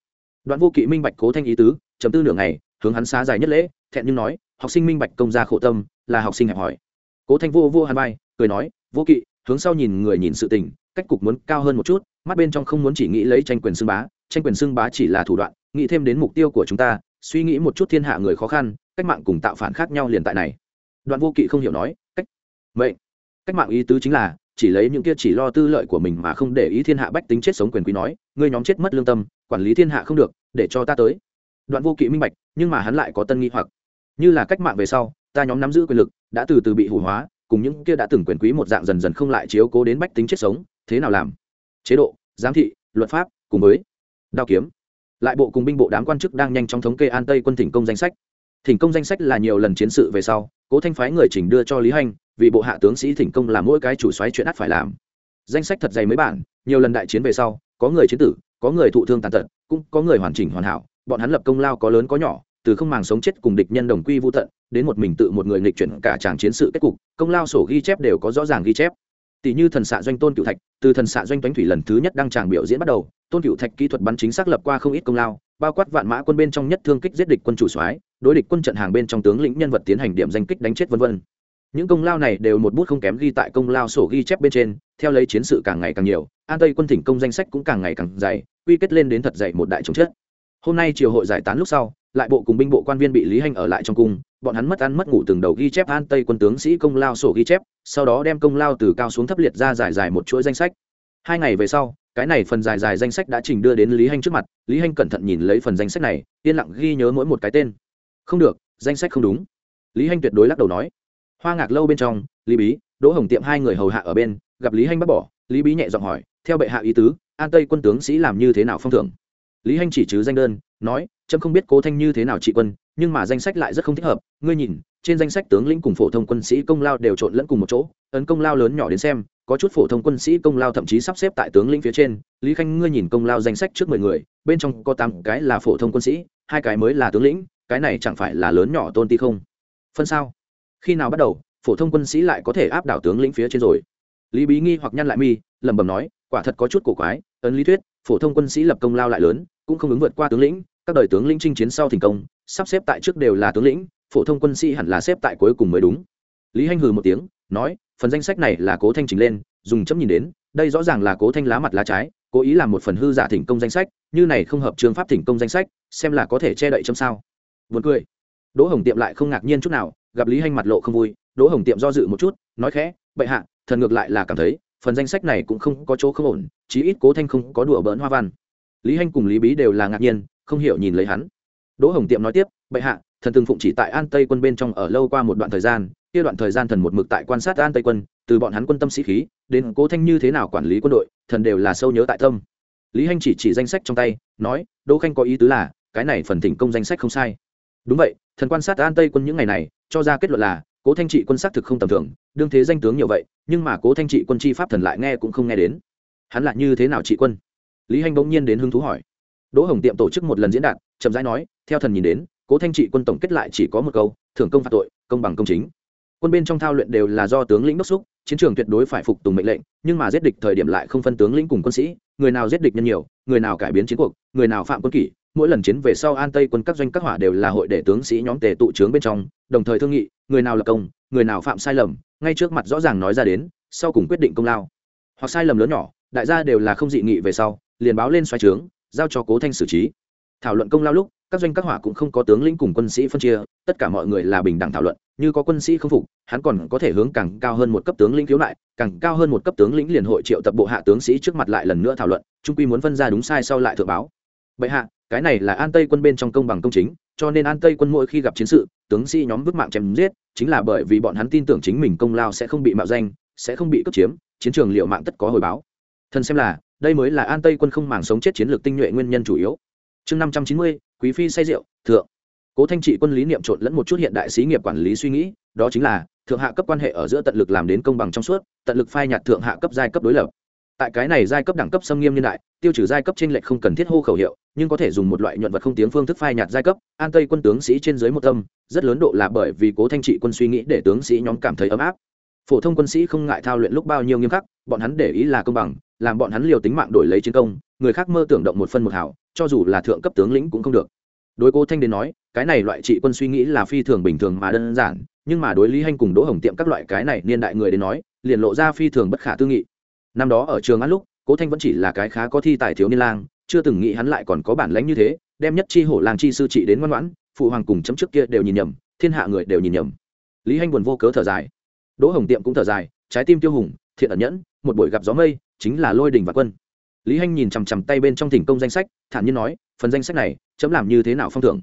Đoạn vô kỵ minh bạch cố thanh ý tứ, chấm tư nửa ngày, hướng hắn xá dài nhất lễ, thẹn nhưng nói, học sinh minh bạch công gia khổ tâm, là học sinh hẹp hỏi cố thanh vô vô hàn vai, cười nói, vô kỵ, hướng sau nhìn người nhìn sự tình, cách cục muốn cao hơn một chút, mắt bên trong không muốn chỉ nghĩ lấy tranh quyền xưng bá, tranh quyền xưng bá chỉ là thủ đoạn, nghĩ thêm đến mục tiêu của chúng ta, suy nghĩ một chút thiên hạ người khó khăn, cách mạng cùng tạo phản khác nhau liền tại này. Đoạn vô kỵ không hiểu nói, cách vậy cách mạng ý tứ chính là, chỉ lấy những kia chỉ lo tư lợi của mình mà không để ý thiên hạ bách tính chết sống quyền quý nói, ngươi nhóm chết mất lương tâm, quản lý thiên hạ không được, để cho ta tới. Đoạn vô kỵ minh bạch, nhưng mà hắn lại có tân nghi hoặc. Như là cách mạng về sau, ta nhóm nắm giữ quyền lực đã từ từ bị hủ hóa, cùng những kia đã từng quyền quý một dạng dần dần không lại chiếu cố đến bách tính chết sống, thế nào làm? Chế độ, giám thị, luật pháp, cùng với đao kiếm. Lại bộ cùng binh bộ đám quan chức đang nhanh chóng thống kê an tây quân thỉnh công danh sách. Thỉnh công danh sách là nhiều lần chiến sự về sau, cố thanh phái người chỉnh đưa cho lý hanh vì bộ hạ tướng sĩ thỉnh công là mỗi cái chủ xoáy chuyện ắt phải làm. Danh sách thật dày mấy bản, nhiều lần đại chiến về sau, có người chiến tử, có người thụ thương tàn tật, cũng có người hoàn chỉnh hoàn hảo, bọn hắn lập công lao có lớn có nhỏ từ không màng sống chết cùng địch nhân đồng quy vô tận, đến một mình tự một người nghịch chuyển cả tràng chiến sự kết cục, công lao sổ ghi chép đều có rõ ràng ghi chép. Tỷ như thần xạ doanh tôn cựu thạch, từ thần xạ doanh toánh thủy lần thứ nhất đăng tràng biểu diễn bắt đầu, tôn cựu thạch kỹ thuật bắn chính xác lập qua không ít công lao, bao quát vạn mã quân bên trong nhất thương kích giết địch quân chủ soái, đối địch quân trận hàng bên trong tướng lĩnh nhân vật tiến hành điểm danh kích đánh chết vân vân. Những công lao này đều một bút không kém ghi tại công lao sổ ghi chép bên trên, theo lấy chiến sự càng ngày càng nhiều, an tây quân thỉnh công danh sách cũng càng ngày càng dày, quy kết lên đến thật dày một đại chống chết hôm nay triều hội giải tán lúc sau, lại bộ cùng binh bộ quan viên bị lý hành ở lại trong cung, bọn hắn mất ăn mất ngủ từng đầu ghi chép an tây quân tướng sĩ công lao sổ ghi chép, sau đó đem công lao từ cao xuống thấp liệt ra giải giải một chuỗi danh sách. Hai ngày về sau, cái này phần dài dài danh sách đã trình đưa đến lý hành trước mặt, lý hành cẩn thận nhìn lấy phần danh sách này, yên lặng ghi nhớ mỗi một cái tên. Không được, danh sách không đúng. Lý hành tuyệt đối lắc đầu nói. Hoa ngạc lâu bên trong, lý bí, đỗ hồng tiệm hai người hầu hạ ở bên, gặp lý hanh bắt bỏ, lý bí nhẹ giọng hỏi, theo bệ hạ ý tứ, an tây quân tướng sĩ làm như thế nào phong thưởng? Lý hanh chỉ chứ danh đơn, nói, trâm không biết cố thanh như thế nào trị quân, nhưng mà danh sách lại rất không thích hợp. Ngươi nhìn, trên danh sách tướng lĩnh cùng phổ thông quân sĩ công lao đều trộn lẫn cùng một chỗ. Ấn công lao lớn nhỏ đến xem, có chút phổ thông quân sĩ công lao thậm chí sắp xếp tại tướng lĩnh phía trên. Lý khanh, ngươi nhìn công lao danh sách trước mười người, bên trong có tám cái là phổ thông quân sĩ, hai cái mới là tướng lĩnh, cái này chẳng phải là lớn nhỏ tôn ti không? Phân sao? Khi nào bắt đầu, phổ thông quân sĩ lại có thể áp đảo tướng lĩnh phía trên rồi? Lý bí nghi hoặc nhăn lại mi, lẩm bẩm nói, quả thật có chút cổ quái. Ấn lý thuyết, phổ thông quân sĩ lập công lao lại lớn cũng không ứng vượt qua tướng lĩnh, các đời tướng lĩnh chinh chiến sau thành công, sắp xếp tại trước đều là tướng lĩnh, phổ thông quân sĩ hẳn là xếp tại cuối cùng mới đúng. Lý hanh hừ một tiếng, nói, phần danh sách này là cố thanh trình lên, dùng chấm nhìn đến, đây rõ ràng là cố thanh lá mặt lá trái, cố ý làm một phần hư giả thỉnh công danh sách, như này không hợp trường pháp thỉnh công danh sách, xem là có thể che đậy chấm sao. Vượt cười. Đỗ hồng tiệm lại không ngạc nhiên chút nào, gặp lý hanh mặt lộ không vui, đỗ hồng tiệm do dự một chút, nói khẽ, bệ hạ, thần ngược lại là cảm thấy, phần danh sách này cũng không có chỗ không ổn, chí ít cố thanh không có đùa bỡn hoa văn lý hanh cùng lý bí đều là ngạc nhiên, không hiểu nhìn lấy hắn. Đỗ hồng tiệm nói tiếp, bệ hạ, thần từng phụng chỉ tại an tây quân bên trong ở lâu qua một đoạn thời gian, kia đoạn thời gian thần một mực tại quan sát an tây quân, từ bọn hắn quân tâm sĩ khí, đến cố thanh như thế nào quản lý quân đội, thần đều là sâu nhớ tại tâm. Lý hanh chỉ chỉ danh sách trong tay, nói, đỗ khanh có ý tứ là, cái này phần thỉnh công danh sách không sai. Đúng vậy, thần quan sát an tây quân những ngày này, cho ra kết luận là, cố thanh trị quân xác thực không tầm thường, đương thế danh tướng nhiều vậy, nhưng mà cố thanh trị quân chi pháp thần lại nghe cũng không nghe đến. Hắn lại như thế nào trị quân? Lý hanh bỗng nhiên đến hứng thú hỏi. Đỗ hồng tiệm tổ chức một lần diễn đạt chậm rãi nói, theo thần nhìn đến, cố thanh trị quân tổng kết lại chỉ có một câu, thưởng công phạt tội, công bằng công chính. Quân bên trong thao luyện đều là do tướng lĩnh đốc xúc, chiến trường tuyệt đối phải phục tùng mệnh lệnh, nhưng mà giết địch thời điểm lại không phân tướng lĩnh cùng quân sĩ, người nào giết địch nhân nhiều, người nào cải biến chiến cuộc, người nào phạm quân kỷ, mỗi lần chiến về sau an tây quân các doanh các hỏa đều là hội để tướng sĩ nhóm tề tụ trướng bên trong, đồng thời thương nghị, người nào là công, người nào phạm sai lầm, ngay trước mặt rõ ràng nói ra đến, sau cùng quyết định công lao. Hoặc sai lầm lớn nhỏ, đại gia đều là không dị nghị về sau liền báo lên xoay trướng, giao cho cố thanh xử trí. Thảo luận công lao lúc, các doanh các hỏa cũng không có tướng lĩnh cùng quân sĩ phân chia, tất cả mọi người là bình đẳng thảo luận, như có quân sĩ không phục, hắn còn có thể hướng càng cao hơn một cấp tướng lĩnh khiếu nại, càng cao hơn một cấp tướng lĩnh liền hội triệu tập bộ hạ tướng sĩ trước mặt lại lần nữa thảo luận, trung quy muốn phân ra đúng sai sau lại thượng báo. Bệ hạ, cái này là an tây quân bên trong công bằng công chính, cho nên an tây quân mỗi khi gặp chiến sự, tướng sĩ nhóm vứt mạng chém giết, chính là bởi vì bọn hắn tin tưởng chính mình công lao sẽ không bị mạo danh, sẽ không bị cướp chiếm, chiến trường liệu mạng tất có hồi báo. Thần xem là đây mới là an tây quân không màng sống chết chiến lược tinh nhuệ nguyên nhân chủ yếu. Chương năm trăm chín mươi, quý phi say rượu, thượng. Cố thanh trị quân lý niệm trộn lẫn một chút hiện đại xí nghiệp quản lý suy nghĩ, đó chính là, thượng hạ cấp quan hệ ở giữa tận lực làm đến công bằng trong suốt, tận lực phai nhạt thượng hạ cấp giai cấp đối lập. Tại cái này giai cấp đẳng cấp xâm nghiêm niên đại, tiêu trừ giai cấp trên lệch không cần thiết hô khẩu hiệu, nhưng có thể dùng một loại nhuận vật không tiếng phương thức phai nhạt giai cấp, an tây quân tướng sĩ trên dưới một tâm, rất lớn độ là bởi vì cố thanh trị quân suy nghĩ để tướng sĩ nhóm cảm thấy ấm áp phổ thông quân sĩ không ngại thao luyện lúc bao nhiêu nghiêm khắc, bọn hắn để ý là công bằng, làm bọn hắn liều tính mạng đổi lấy chiến công, người khác mơ tưởng động một phân một hảo cho dù là thượng cấp tướng lĩnh cũng không được. Đối cố thanh đến nói, cái này loại trị quân suy nghĩ là phi thường bình thường mà đơn giản, nhưng mà đối lý hanh cùng đỗ hồng tiệm các loại cái này niên đại người đến nói, liền lộ ra phi thường bất khả tư nghị. Năm đó ở trường ăn lúc, cố thanh vẫn chỉ là cái khá có thi tài thiếu niên lang, chưa từng nghĩ hắn lại còn có bản lãnh như thế, đem nhất chi hổ làng chi sư trị đến ngoan ngoãn, phụ hoàng cùng chấm trước kia đều nhìn nhầm, thiên hạ người đều nhìn nhầm. Lý hanh buồn vô cớ thở dài đỗ hồng tiệm cũng thở dài, trái tim tiêu hùng, thiện ẩn nhẫn, một buổi gặp gió mây, chính là lôi đình và quân. Lý hanh nhìn chằm chằm tay bên trong thỉnh công danh sách, thản nhiên nói, phần danh sách này, chấm làm như thế nào phong thưởng?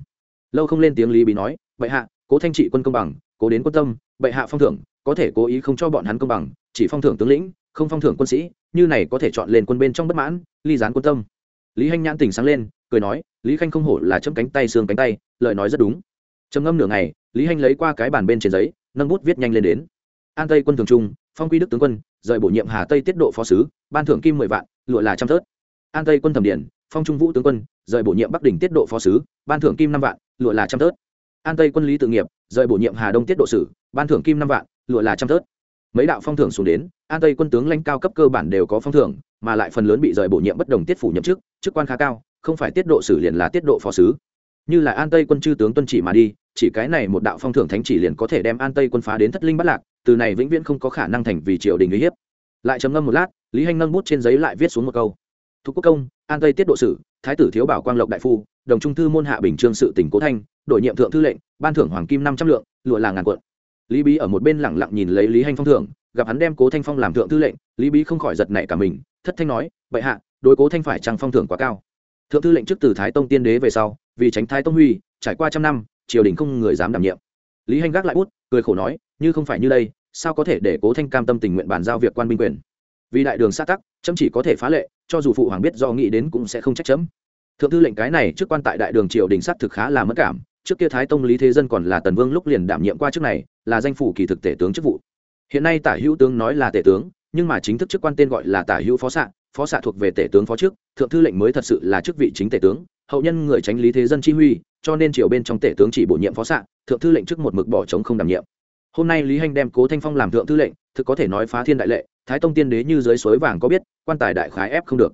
Lâu không lên tiếng lý bí nói, bệ hạ, cố thanh trị quân công bằng, cố đến quân tâm, bệ hạ phong thưởng, có thể cố ý không cho bọn hắn công bằng, chỉ phong thưởng tướng lĩnh, không phong thưởng quân sĩ, như này có thể chọn lên quân bên trong bất mãn, ly gián quân tâm. Lý hanh nhãn tỉnh sáng lên, cười nói, lý khanh không hổ là chấm cánh tay xương cánh tay, lời nói rất đúng. Trầm ngâm nửa ngày, lý hanh lấy qua cái bàn bên trên giấy, nâng bút viết nhanh lên đến an tây quân thường trung, phong quy đức tướng quân, rời bổ nhiệm hà tây tiết độ phó sứ, ban thưởng kim mười vạn, lụa là trăm thớt. An tây quân thẩm điển, phong trung vũ tướng quân, rời bổ nhiệm bắc đình tiết độ phó sứ, ban thưởng kim năm vạn, lụa là trăm thớt. An tây quân lý tự nghiệp, rời bổ nhiệm hà đông tiết độ sử ban thưởng kim năm vạn, lụa là trăm thớt. Mấy đạo phong thưởng xuống đến, an tây quân tướng lãnh cao cấp cơ bản đều có phong thưởng, mà lại phần lớn bị rời bổ nhiệm bất đồng tiết phủ nhậm chức chức quan khá cao, không phải tiết độ sử liền là tiết độ phó sứ. Như là an tây quân chư tướng tuân chỉ mà đi, chỉ cái này một đạo phong thưởng thánh chỉ liền có thể đem an tây quân phá đến thất linh bắt lạc từ này vĩnh viễn không có khả năng thành vì triều đình uy hiếp. Lại trầm ngâm một lát, lý hanh nâng bút trên giấy lại viết xuống một câu. Thuộc quốc công, an tây tiết độ sử, thái tử thiếu bảo quang lộc đại phu, đồng trung thư môn hạ bình trương sự tỉnh cố thanh đổi nhiệm thượng thư lệnh, ban thưởng hoàng kim năm trăm lượng, lụa là ngàn quận lý bí ở một bên lẳng lặng nhìn lấy lý hanh phong thưởng, gặp hắn đem cố thanh phong làm thượng thư lệnh, lý bí không khỏi giật nảy cả mình, thất thanh nói, bệ hạ, đối cố thanh phải trăng phong thưởng quá cao? Thượng thư lệnh trước từ thái tông tiên đế về sau, vì tránh thái tông huy, trải qua trăm năm, triều đình không người dám đảm nhiệm. Lý hanh gác lại bút cười khổ nói, như không phải như đây, sao có thể để cố thanh cam tâm tình nguyện bàn giao việc quan binh quyền? Vì đại đường xã tắc, chấm chỉ có thể phá lệ, cho dù phụ hoàng biết do nghĩ đến cũng sẽ không trách chấm. Thượng thư lệnh cái này trước quan tại đại đường triều đình sát thực khá là mất cảm, trước kia thái tông lý thế dân còn là tần vương lúc liền đảm nhiệm qua trước này, là danh phủ kỳ thực tể tướng chức vụ. Hiện nay tả hữu tướng nói là tể tướng, nhưng mà chính thức chức quan tên gọi là tả hữu phó xạ phó xạ thuộc về tể tướng phó trước, thượng thư lệnh mới thật sự là chức vị chính tể tướng hậu nhân người tránh lý thế dân chi huy, cho nên triều bên trong tể tướng chỉ bổ nhiệm phó xạ, thượng thư lệnh trước một mực bỏ trống không đảm nhiệm. Hôm nay lý hanh đem cố thanh phong làm thượng thư lệnh, thực có thể nói phá thiên đại lệ, thái tông tiên đế như dưới suối vàng có biết, quan tài đại khái ép không được.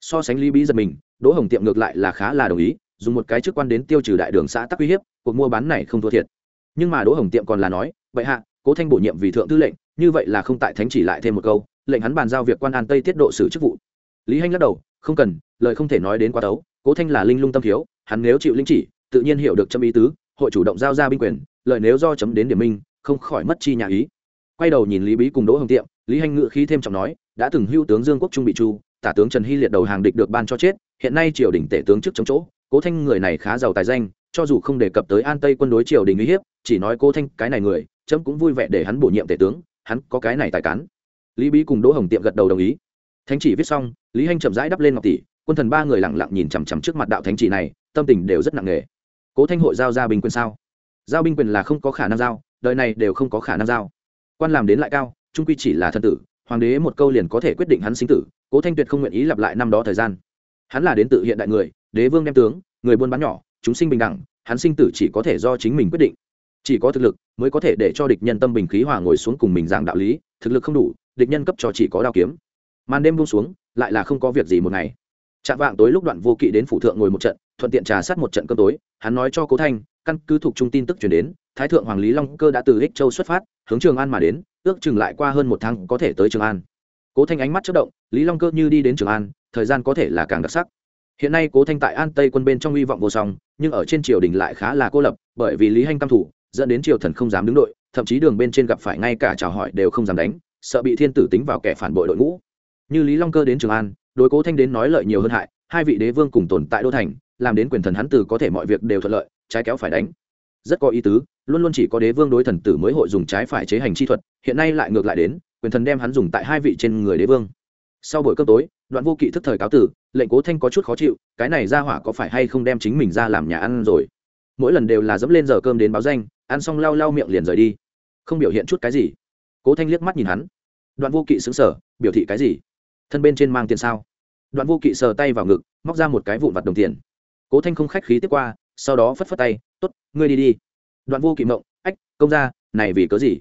So sánh lý bí giật mình, đỗ hồng tiệm ngược lại là khá là đồng ý, dùng một cái chức quan đến tiêu trừ đại đường xã tắc uy hiếp, cuộc mua bán này không thua thiệt. Nhưng mà đỗ hồng tiệm còn là nói, vậy hạ, cố thanh bổ nhiệm vì thượng thư lệnh, như vậy là không tại thánh chỉ lại thêm một câu, lệnh hắn bàn giao việc quan an tây tiết độ xử chức vụ. Lý hanh lắc đầu, không cần, lời không thể nói đến quá tấu cố thanh là linh lung tâm thiếu, hắn nếu chịu linh chỉ, tự nhiên hiểu được chấm ý tứ, hội chủ động giao ra binh quyền lợi nếu do chấm đến điểm minh, không khỏi mất chi nhà ý. Quay đầu nhìn lý bí cùng đỗ hồng tiệm, lý hanh ngự khí thêm trọng nói, đã từng hưu tướng dương quốc trung bị chu, tả tướng trần hy liệt đầu hàng địch được ban cho chết, hiện nay triều đình tể tướng trước chống chỗ, cố thanh người này khá giàu tài danh, cho dù không đề cập tới an tây quân đối triều đình uy hiếp, chỉ nói cố thanh cái này người, chấm cũng vui vẻ để hắn bổ nhiệm tể tướng, hắn có cái này tài cán. Lý bí cùng đỗ hồng tiệm gật đầu đồng ý. Thánh chỉ viết xong, lý hanh chậm rãi đắp lên ngọc tỷ quân thần ba người lặng lặng nhìn chằm chằm trước mặt đạo thánh chỉ này, tâm tình đều rất nặng nề. Cố thanh hội giao ra binh quyền sao? Giao binh quyền là không có khả năng giao, đời này đều không có khả năng giao. Quan làm đến lại cao, trung quy chỉ là thân tử, hoàng đế một câu liền có thể quyết định hắn sinh tử, cố thanh tuyệt không nguyện ý lặp lại năm đó thời gian. Hắn là đến tự hiện đại người, đế vương đem tướng, người buôn bán nhỏ, chúng sinh bình đẳng, hắn sinh tử chỉ có thể do chính mình quyết định. Chỉ có thực lực mới có thể để cho địch nhân tâm bình khí hòa ngồi xuống cùng mình giảng đạo lý, thực lực không đủ, địch nhân cấp cho chỉ có đao kiếm. Màn đêm buông xuống, lại là không có việc gì một ngày. Trạm vạng tối lúc đoạn vô kỵ đến phủ thượng ngồi một trận, thuận tiện trà sát một trận cơm tối, hắn nói cho cố thanh, căn cứ thuộc trung tin tức truyền đến, thái thượng hoàng lý long cơ đã từ ích châu xuất phát, hướng trường an mà đến, ước chừng lại qua hơn một tháng có thể tới trường an. Cố thanh ánh mắt chớp động, lý long cơ như đi đến trường an, thời gian có thể là càng đặc sắc. Hiện nay cố thanh tại an tây quân bên trong hy vọng vô song, nhưng ở trên triều đình lại khá là cô lập, bởi vì lý Hành tam thủ, dẫn đến triều thần không dám đứng đội, thậm chí đường bên trên gặp phải ngay cả chào hỏi đều không dám đánh, sợ bị thiên tử tính vào kẻ phản bội đội ngũ. Như lý long cơ đến trường an đối cố thanh đến nói lợi nhiều hơn hại, hai vị đế vương cùng tồn tại đô thành, làm đến quyền thần hắn từ có thể mọi việc đều thuận lợi, trái kéo phải đánh. Rất có ý tứ, luôn luôn chỉ có đế vương đối thần tử mới hội dùng trái phải chế hành chi thuật, hiện nay lại ngược lại đến, quyền thần đem hắn dùng tại hai vị trên người đế vương. Sau buổi cơm tối, đoạn vô kỵ thức thời cáo tử, lệnh cố thanh có chút khó chịu, cái này ra hỏa có phải hay không đem chính mình ra làm nhà ăn rồi? Mỗi lần đều là dẫm lên giờ cơm đến báo danh, ăn xong lau lau miệng liền rời đi. Không biểu hiện chút cái gì. Cố thanh liếc mắt nhìn hắn. Đoạn vô kỵ xứng sở biểu thị cái gì? Thân bên trên mang tiền sao? Đoạn vô kỵ sờ tay vào ngực, móc ra một cái vụn vặt đồng tiền. Cố thanh không khách khí tiếp qua, sau đó phất phất tay t ố t ngươi đi đi. Đoạn vô kỵ mộng, ách, công gia, này vì cớ gì?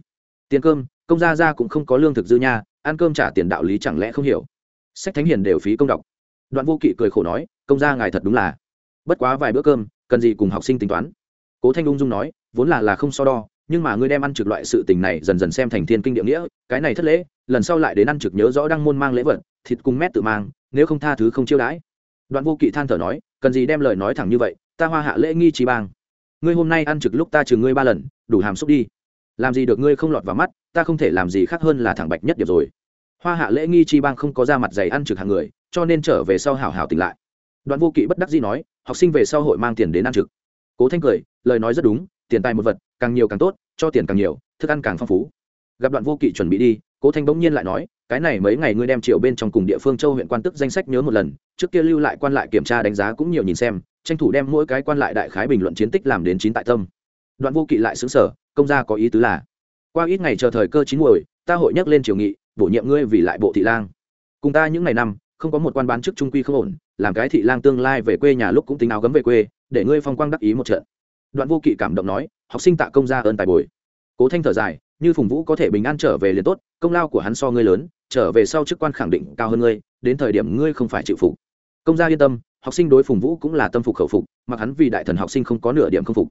Tiền cơm, công gia ra cũng không có lương thực dư nha, ăn cơm trả tiền đạo lý chẳng lẽ không hiểu? Sách thánh hiền đều phí công đọc. Đoạn vô kỵ cười khổ nói, công gia ngài thật đúng là, bất quá vài bữa cơm, cần gì cùng học sinh tính toán? Cố thanh ung dung nói, vốn là là không so đo, nhưng mà ngươi đem ăn trực loại sự tình này dần dần xem thành thiên kinh địa nghĩa, cái này thất lễ, lần sau lại đến ăn trực nhớ rõ đăng môn mang lễ vật, thịt cùng mét tự mang nếu không tha thứ không chiêu đãi. Đoạn vô kỵ than thở nói, cần gì đem lời nói thẳng như vậy, ta hoa hạ lễ nghi trí bang. Ngươi hôm nay ăn trực lúc ta trừ ngươi ba lần, đủ hàm xúc đi. Làm gì được ngươi không lọt vào mắt, ta không thể làm gì khác hơn là thẳng bạch nhất điểm rồi. Hoa hạ lễ nghi chi bang không có ra mặt giày ăn trực hàng người, cho nên trở về sau hảo hảo tỉnh lại. Đoạn vô kỵ bất đắc dĩ nói, học sinh về sau hội mang tiền đến ăn trực. Cố thanh cười, lời nói rất đúng, tiền tài một vật, càng nhiều càng tốt, cho tiền càng nhiều, thức ăn càng phong phú. Gặp đoạn vô kỵ chuẩn bị đi, cố thanh bỗng nhiên lại nói cái này mấy ngày ngươi đem triệu bên trong cùng địa phương châu huyện quan tức danh sách nhớ một lần, trước kia lưu lại quan lại kiểm tra đánh giá cũng nhiều nhìn xem, tranh thủ đem mỗi cái quan lại đại khái bình luận chiến tích làm đến chín tại tâm. Đoạn vô kỵ lại xứng sở công gia có ý tứ là, qua ít ngày chờ thời cơ chín muồi, ta hội nhắc lên triều nghị, bổ nhiệm ngươi vì lại bộ thị lang. Cùng ta những ngày năm, không có một quan bán chức trung quy không ổn, làm cái thị lang tương lai về quê nhà lúc cũng tính áo gấm về quê, để ngươi phong quang đắc ý một trận. Đoạn vô kỵ cảm động nói, học sinh tạ công gia ơn tài bồi. Cố thanh thở dài, như phùng vũ có thể bình an trở về liền tốt, công lao của hắn so ngươi lớn trở về sau chức quan khẳng định cao hơn ngươi, đến thời điểm ngươi không phải chịu phục. Công gia yên tâm, học sinh đối phùng vũ cũng là tâm phục khẩu phục, mặc hắn vì đại thần học sinh không có nửa điểm không phục.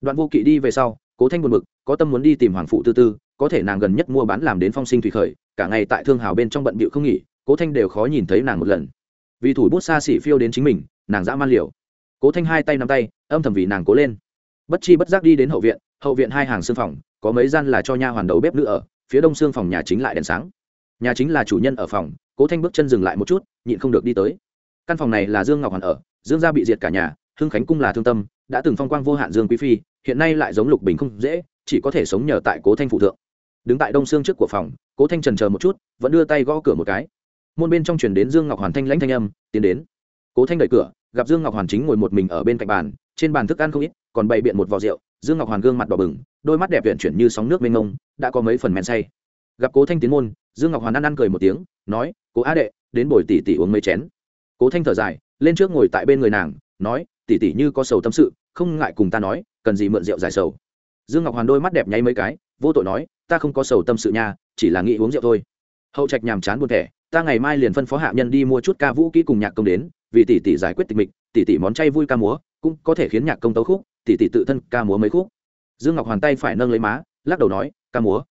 Đoạn vô kỵ đi về sau, cố thanh buồn bực, có tâm muốn đi tìm hoàng phụ tư tư, có thể nàng gần nhất mua bán làm đến phong sinh thủy khởi, cả ngày tại thương hào bên trong bận bịu không nghỉ, cố thanh đều khó nhìn thấy nàng một lần. Vì thủ bút xa xỉ phiêu đến chính mình, nàng dã man liều. Cố thanh hai tay nắm tay, âm thầm vì nàng cố lên. Bất chi bất giác đi đến hậu viện hậu viện hai hàng xương phòng, có mấy gian là cho nha hoàn đầu bếp nữ ở, phía đông xương phòng nhà chính lại đèn sáng nhà chính là chủ nhân ở phòng, cố thanh bước chân dừng lại một chút, nhịn không được đi tới. Căn phòng này là dương ngọc hoàn ở, dương gia bị diệt cả nhà, hưng khánh cung là thương tâm, đã từng phong quang vô hạn dương quý phi, hiện nay lại giống lục bình không dễ, chỉ có thể sống nhờ tại cố thanh phụ thượng. Đứng tại đông xương trước của phòng, cố thanh trần chờ một chút, vẫn đưa tay gõ cửa một cái. Môn bên trong chuyển đến dương ngọc hoàn thanh lãnh thanh âm, tiến đến. Cố thanh đẩy cửa, gặp dương ngọc hoàn chính ngồi một mình ở bên cạnh bàn, trên bàn thức ăn không ít, còn bày biện một vò rượu. Dương ngọc hoàn gương mặt đỏ bừng, đôi mắt đẹp viện chuyển như sóng nước mênh mông, đã có mấy phần men say. Gặp cố thanh tiến môn dương ngọc hoàn ăn ăn cười một tiếng, nói, cố á đệ, đến bồi tỷ tỷ uống mấy chén. Cố thanh thở dài, lên trước ngồi tại bên người nàng, nói, tỷ tỷ như có sầu tâm sự, không ngại cùng ta nói, cần gì mượn rượu giải sầu. Dương ngọc hoàn đôi mắt đẹp nháy mấy cái, vô tội nói, ta không có sầu tâm sự nha, chỉ là nghĩ uống rượu thôi. Hậu trạch nhàm chán buồn thẻ, ta ngày mai liền phân phó hạ nhân đi mua chút ca vũ kỹ cùng nhạc công đến, vì tỷ tỷ giải quyết tịch mịch, tỷ tỷ món chay vui ca múa, cũng có thể khiến nhạc công tấu khúc, tỷ tỷ tự thân ca múa mấy khúc. Dương ngọc hoàn tay phải nâng lấy má, lắc đầu nói, ca múa?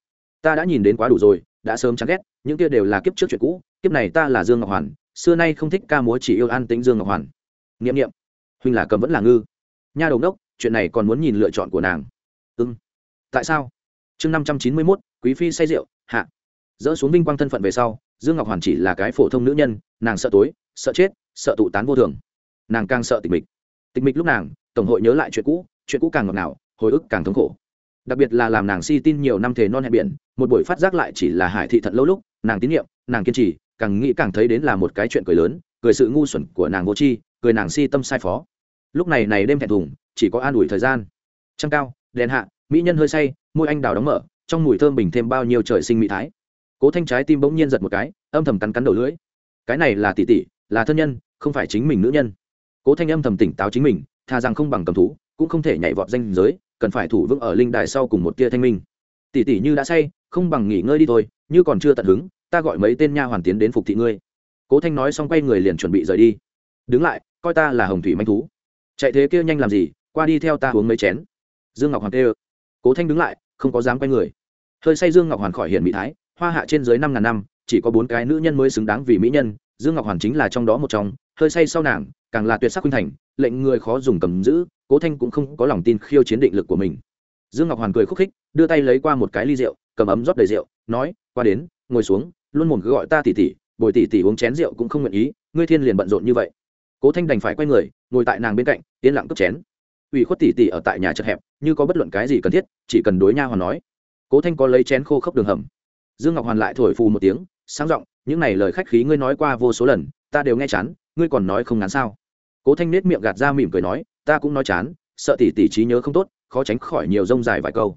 Ta đã nhìn đến quá đủ rồi đã sớm chán ghét, những kia đều là kiếp trước chuyện cũ, kiếp này ta là dương ngọc hoàn, xưa nay không thích ca múa chỉ yêu an tĩnh dương ngọc hoàn. N i ệ m n i ệ m huynh là cầm vẫn là ngư. Nha đầu đốc chuyện này còn muốn nhìn lựa chọn của nàng. Ưng tại sao? Chương năm trăm chín mươi mốt, quý phi say rượu, hạ. Dỡ xuống vinh quang thân phận về sau, dương ngọc hoàn chỉ là cái phổ thông nữ nhân, nàng sợ tối, sợ chết, sợ tụ tán vô thường. Nàng càng sợ tịch mịch. Tịch mịch lúc nàng, tổng hội nhớ lại chuyện cũ chuyện cũ càng ngọt ngào, hồi ức càng thống khổ đặc biệt là làm nàng si tin nhiều năm thề non hẹn biển, một buổi phát giác lại chỉ là hải thị thận lâu lúc, nàng tín nhiệm, nàng kiên trì, càng nghĩ càng thấy đến là một cái chuyện cười lớn, cười sự ngu xuẩn của nàng vô tri, cười nàng si tâm sai phó. Lúc này này đêm thẹn thùng, chỉ có an ủi thời gian. Trăng cao, đèn hạ, mỹ nhân hơi say, môi anh đào đóng mở, trong mùi thơm bình thêm bao nhiêu trời sinh mỹ thái. Cố thanh trái tim bỗng nhiên giật một cái, âm thầm cắn cắn đầu lưỡi. Cái này là tỷ tỷ, là thân nhân, không phải chính mình nữ nhân. Cố thanh âm thầm tỉnh táo chính mình thà rằng không bằng cầm thú, cũng không thể nhảy vọt danh giới cần phải thủ vững ở linh đài sau cùng một tia thanh minh. Tỷ tỷ như đã say, không bằng nghỉ ngơi đi thôi, như còn chưa tận hứng, ta gọi mấy tên nha hoàn tiến đến phục thị ngươi. Cố thanh nói xong quay người liền chuẩn bị rời đi. Đứng lại, coi ta là hồng thủy manh thú. Chạy thế kia nhanh làm gì, qua đi theo ta uống mấy chén. Dương ngọc hoàn kêu. Cố thanh đứng lại, không có dám quay người. Hơi say dương ngọc hoàn khỏi hiển mỹ thái, hoa hạ trên dưới năm ngàn năm, chỉ có bốn cái nữ nhân mới xứng đáng vì mỹ nhân, dương ngọc hoàn chính là trong đó một trong, hơi say sau nàng, càng là tuyệt sắc khuynh thành, lệnh người khó dùng cầm giữ cố thanh cũng không có lòng tin khiêu chiến định lực của mình. Dương ngọc hoàn cười khúc khích, đưa tay lấy qua một cái ly rượu, cầm ấm rót đầy rượu, nói, qua đến, ngồi xuống, luôn mồm cứ gọi ta tỉ tỉ, bồi tỉ tỉ uống chén rượu cũng không nguyện ý, ngươi thiên liền bận rộn như vậy. Cố thanh đành phải quay người, ngồi tại nàng bên cạnh, yên lặng cướp chén. Ủy khuất tỉ tỉ ở tại nhà chật hẹp, như có bất luận cái gì cần thiết, chỉ cần đối nha hoàn nói. Cố thanh có lấy chén khô khốc đường hầm. Dương ngọc hoàn lại thổi phù một tiếng sáng giọng, những này lời khách khí ngươi nói qua vô số lần, ta đều nghe chán, ngươi còn nói không ngán sao? Cố thanh nết miệng gạt ra mỉm cười nói ta cũng nói chán, sợ tỷ tỷ trí nhớ không tốt, khó tránh khỏi nhiều rông dài vài câu.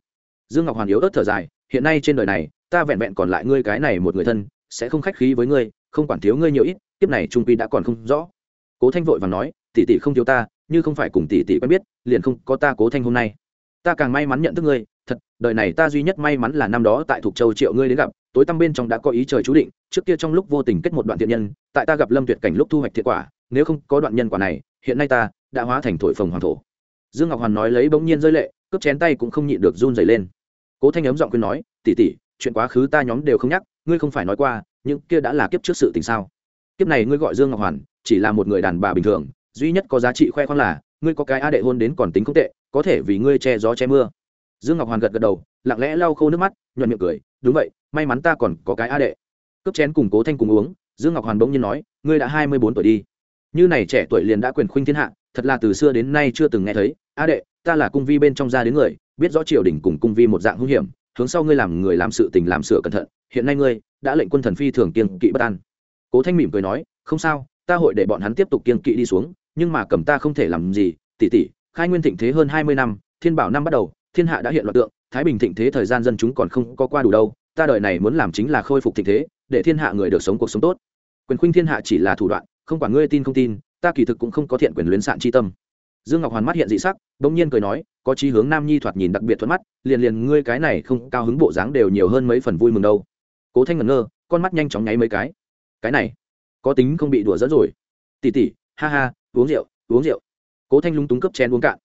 Dương ngọc hoàn yếu ớt thở dài, hiện nay trên đời này, ta vẹn vẹn còn lại ngươi cái này một người thân, sẽ không khách khí với ngươi, không quản thiếu ngươi nhiều ít tiếp này trung quy đã còn không rõ. Cố thanh vội và nói, tỷ tỷ không thiếu ta, như không phải cùng tỷ tỷ quen biết, liền không có ta cố thanh hôm nay. Ta càng may mắn nhận thức ngươi, thật, đời này ta duy nhất may mắn là năm đó tại thuộc châu triệu ngươi đến gặp, tối tăm bên trong đã có ý trời chú định, trước kia trong lúc vô tình kết một đoạn thiện nhân, tại ta gặp lâm tuyệt cảnh lúc thu hoạch thiệt quả, nếu không có đoạn nhân quả này, hiện nay ta đã hóa thành thổi phồng hoàng thổ. Dương ngọc hoàn nói lấy bỗng nhiên rơi lệ, cướp chén tay cũng không nhịn được run dày lên. Cố thanh ấm giọng khuyên nói tỉ tỉ chuyện quá khứ ta nhóm đều không nhắc, ngươi không phải nói qua, những kia đã là kiếp trước sự tình sao? Kiếp này ngươi gọi dương ngọc hoàn, chỉ là một người đàn bà bình thường, duy nhất có giá trị khoe khoang là, ngươi có cái a đệ hôn đến còn tính không tệ, có thể vì ngươi che gió che mưa. Dương ngọc hoàn gật gật đầu, lặng lẽ lau khô nước mắt, nhuận miệng cười, đúng vậy, may mắn ta còn có cái a đệ. Cướp chén cùng cố thanh cùng uống, dương ngọc hoàn bỗng nhiên nói, ngươi đã hai mươi bốn tuổi đi. Như này trẻ tuổi liền đã quyền khuynh thiên hạ thật là từ xưa đến nay chưa từng nghe thấy. A đệ, ta là cung vi bên trong gia đến người, biết rõ triều đình cùng cung vi một dạng hữu hiểm, hướng sau ngươi làm người làm sự tình làm sửa cẩn thận. Hiện nay ngươi đã lệnh quân thần phi thường kiên kỵ bất an. Cố thanh mỉm cười nói, không sao, ta hội để bọn hắn tiếp tục kiên kỵ đi xuống, nhưng mà cầm ta không thể làm gì. Tỷ tỷ, khai nguyên thịnh thế hơn hai mươi năm, thiên bảo năm bắt đầu, thiên hạ đã hiện loạt tượng, thái bình thịnh thế thời gian dân chúng còn không có qua đủ đâu, ta đời này muốn làm chính là khôi phục thịnh thế, để thiên hạ người được sống cuộc sống tốt. Quyền khuynh thiên hạ chỉ là thủ đoạn, không quản ngươi tin không tin ta kỳ thực cũng không có thiện quyền luyến sạn chi tâm. Dương ngọc hoàn mắt hiện dị sắc đ ỗ n g nhiên cười nói, có chí hướng nam nhi thoạt nhìn đặc biệt thuận mắt, liền liền ngươi cái này không cao hứng bộ dáng đều nhiều hơn mấy phần vui mừng đâu. Cố thanh ngẩn ngơ, con mắt nhanh chóng nháy mấy cái. Cái này, có tính không bị đùa dẫn rồi. Tỉ tỉ, ha ha, uống rượu uống rượu. Cố thanh lúng túng cấp chén uống cạn.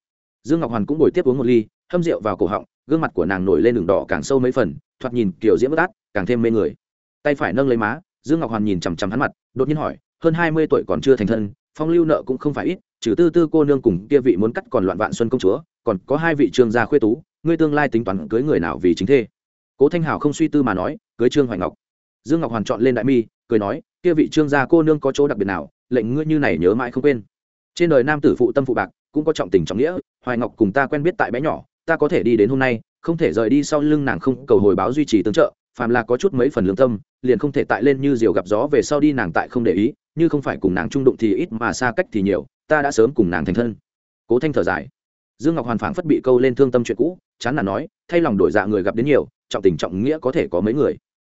Dương ngọc hoàn cũng ngồi tiếp uống một ly, hâm rượu vào cổ họng, gương mặt của nàng nổi lên đường đỏ càng sâu mấy phần, thoạt nhìn kiểu diễm bất át càng thêm mê người. Tay phải nâng lấy má, dương ngọc hoàn nhìn chằm chằm hắn mặt, đột nhiên hỏi, hơn hai mươi tuổi còn chưa thành thân phong lưu nợ cũng không phải ít, trừ tư tư cô nương cùng kia vị muốn cắt còn loạn vạn xuân công chúa, còn có hai vị trương gia khuê tú, ngươi tương lai tính toán cưới người nào vì chính thê. Cố thanh hảo không suy tư mà nói, cưới trương hoài ngọc. Dương ngọc hoàn chọn lên đại mi, cười nói, kia vị trương gia cô nương có chỗ đặc biệt nào, lệnh ngươi như này nhớ mãi không quên. Trên đời nam tử phụ tâm phụ bạc, cũng có trọng tình trọng nghĩa, hoài ngọc cùng ta quen biết tại bé nhỏ, ta có thể đi đến hôm nay, không thể rời đi sau lưng nàng không cầu hồi báo duy trì tương trợ phàm là có chút mấy phần lương tâm, liền không thể tại lên như diều gặp gió về sau đi nàng tại không để ý, như không phải cùng nàng trung đụng thì ít mà xa cách thì nhiều, ta đã sớm cùng nàng thành thân. Cố thanh thở dài. Dương ngọc hoàn phảng phất bị câu lên thương tâm chuyện cũ, chán là nói, thay lòng đổi dạ người gặp đến nhiều, trọng tình trọng nghĩa có thể có mấy người.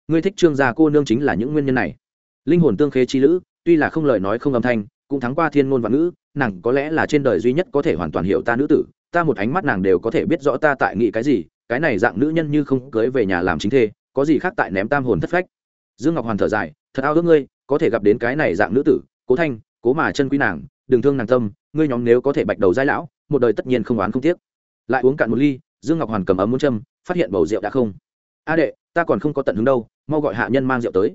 Ngươi thích trương gia cô nương chính là những nguyên nhân này. Linh hồn tương khế chi lữ, tuy là không lời nói không âm thanh, cũng thắng qua thiên ngôn văn ngữ, nàng có lẽ là trên đời duy nhất có thể hoàn toàn hiểu ta nữ tử, ta một ánh mắt nàng đều có thể biết rõ ta tại nghĩ cái gì, cái này dạng nữ nhân như không cưới về nhà làm chính thê có gì khác tại ném tam hồn thất phách. Dương ngọc hoàn thở dài, thật ao ước ngươi, có thể gặp đến cái này dạng nữ tử, cố thanh, cố mà chân quý nàng, đừng thương nàng tâm, ngươi nhóm nếu có thể bạch đầu giai lão, một đời tất nhiên không oán không tiếc. Lại uống cạn một ly, dương ngọc hoàn cầm ấm muốn châm, phát hiện bầu rượu đã không. A đệ, ta còn không có tận hứng đâu, mau gọi hạ nhân mang rượu tới.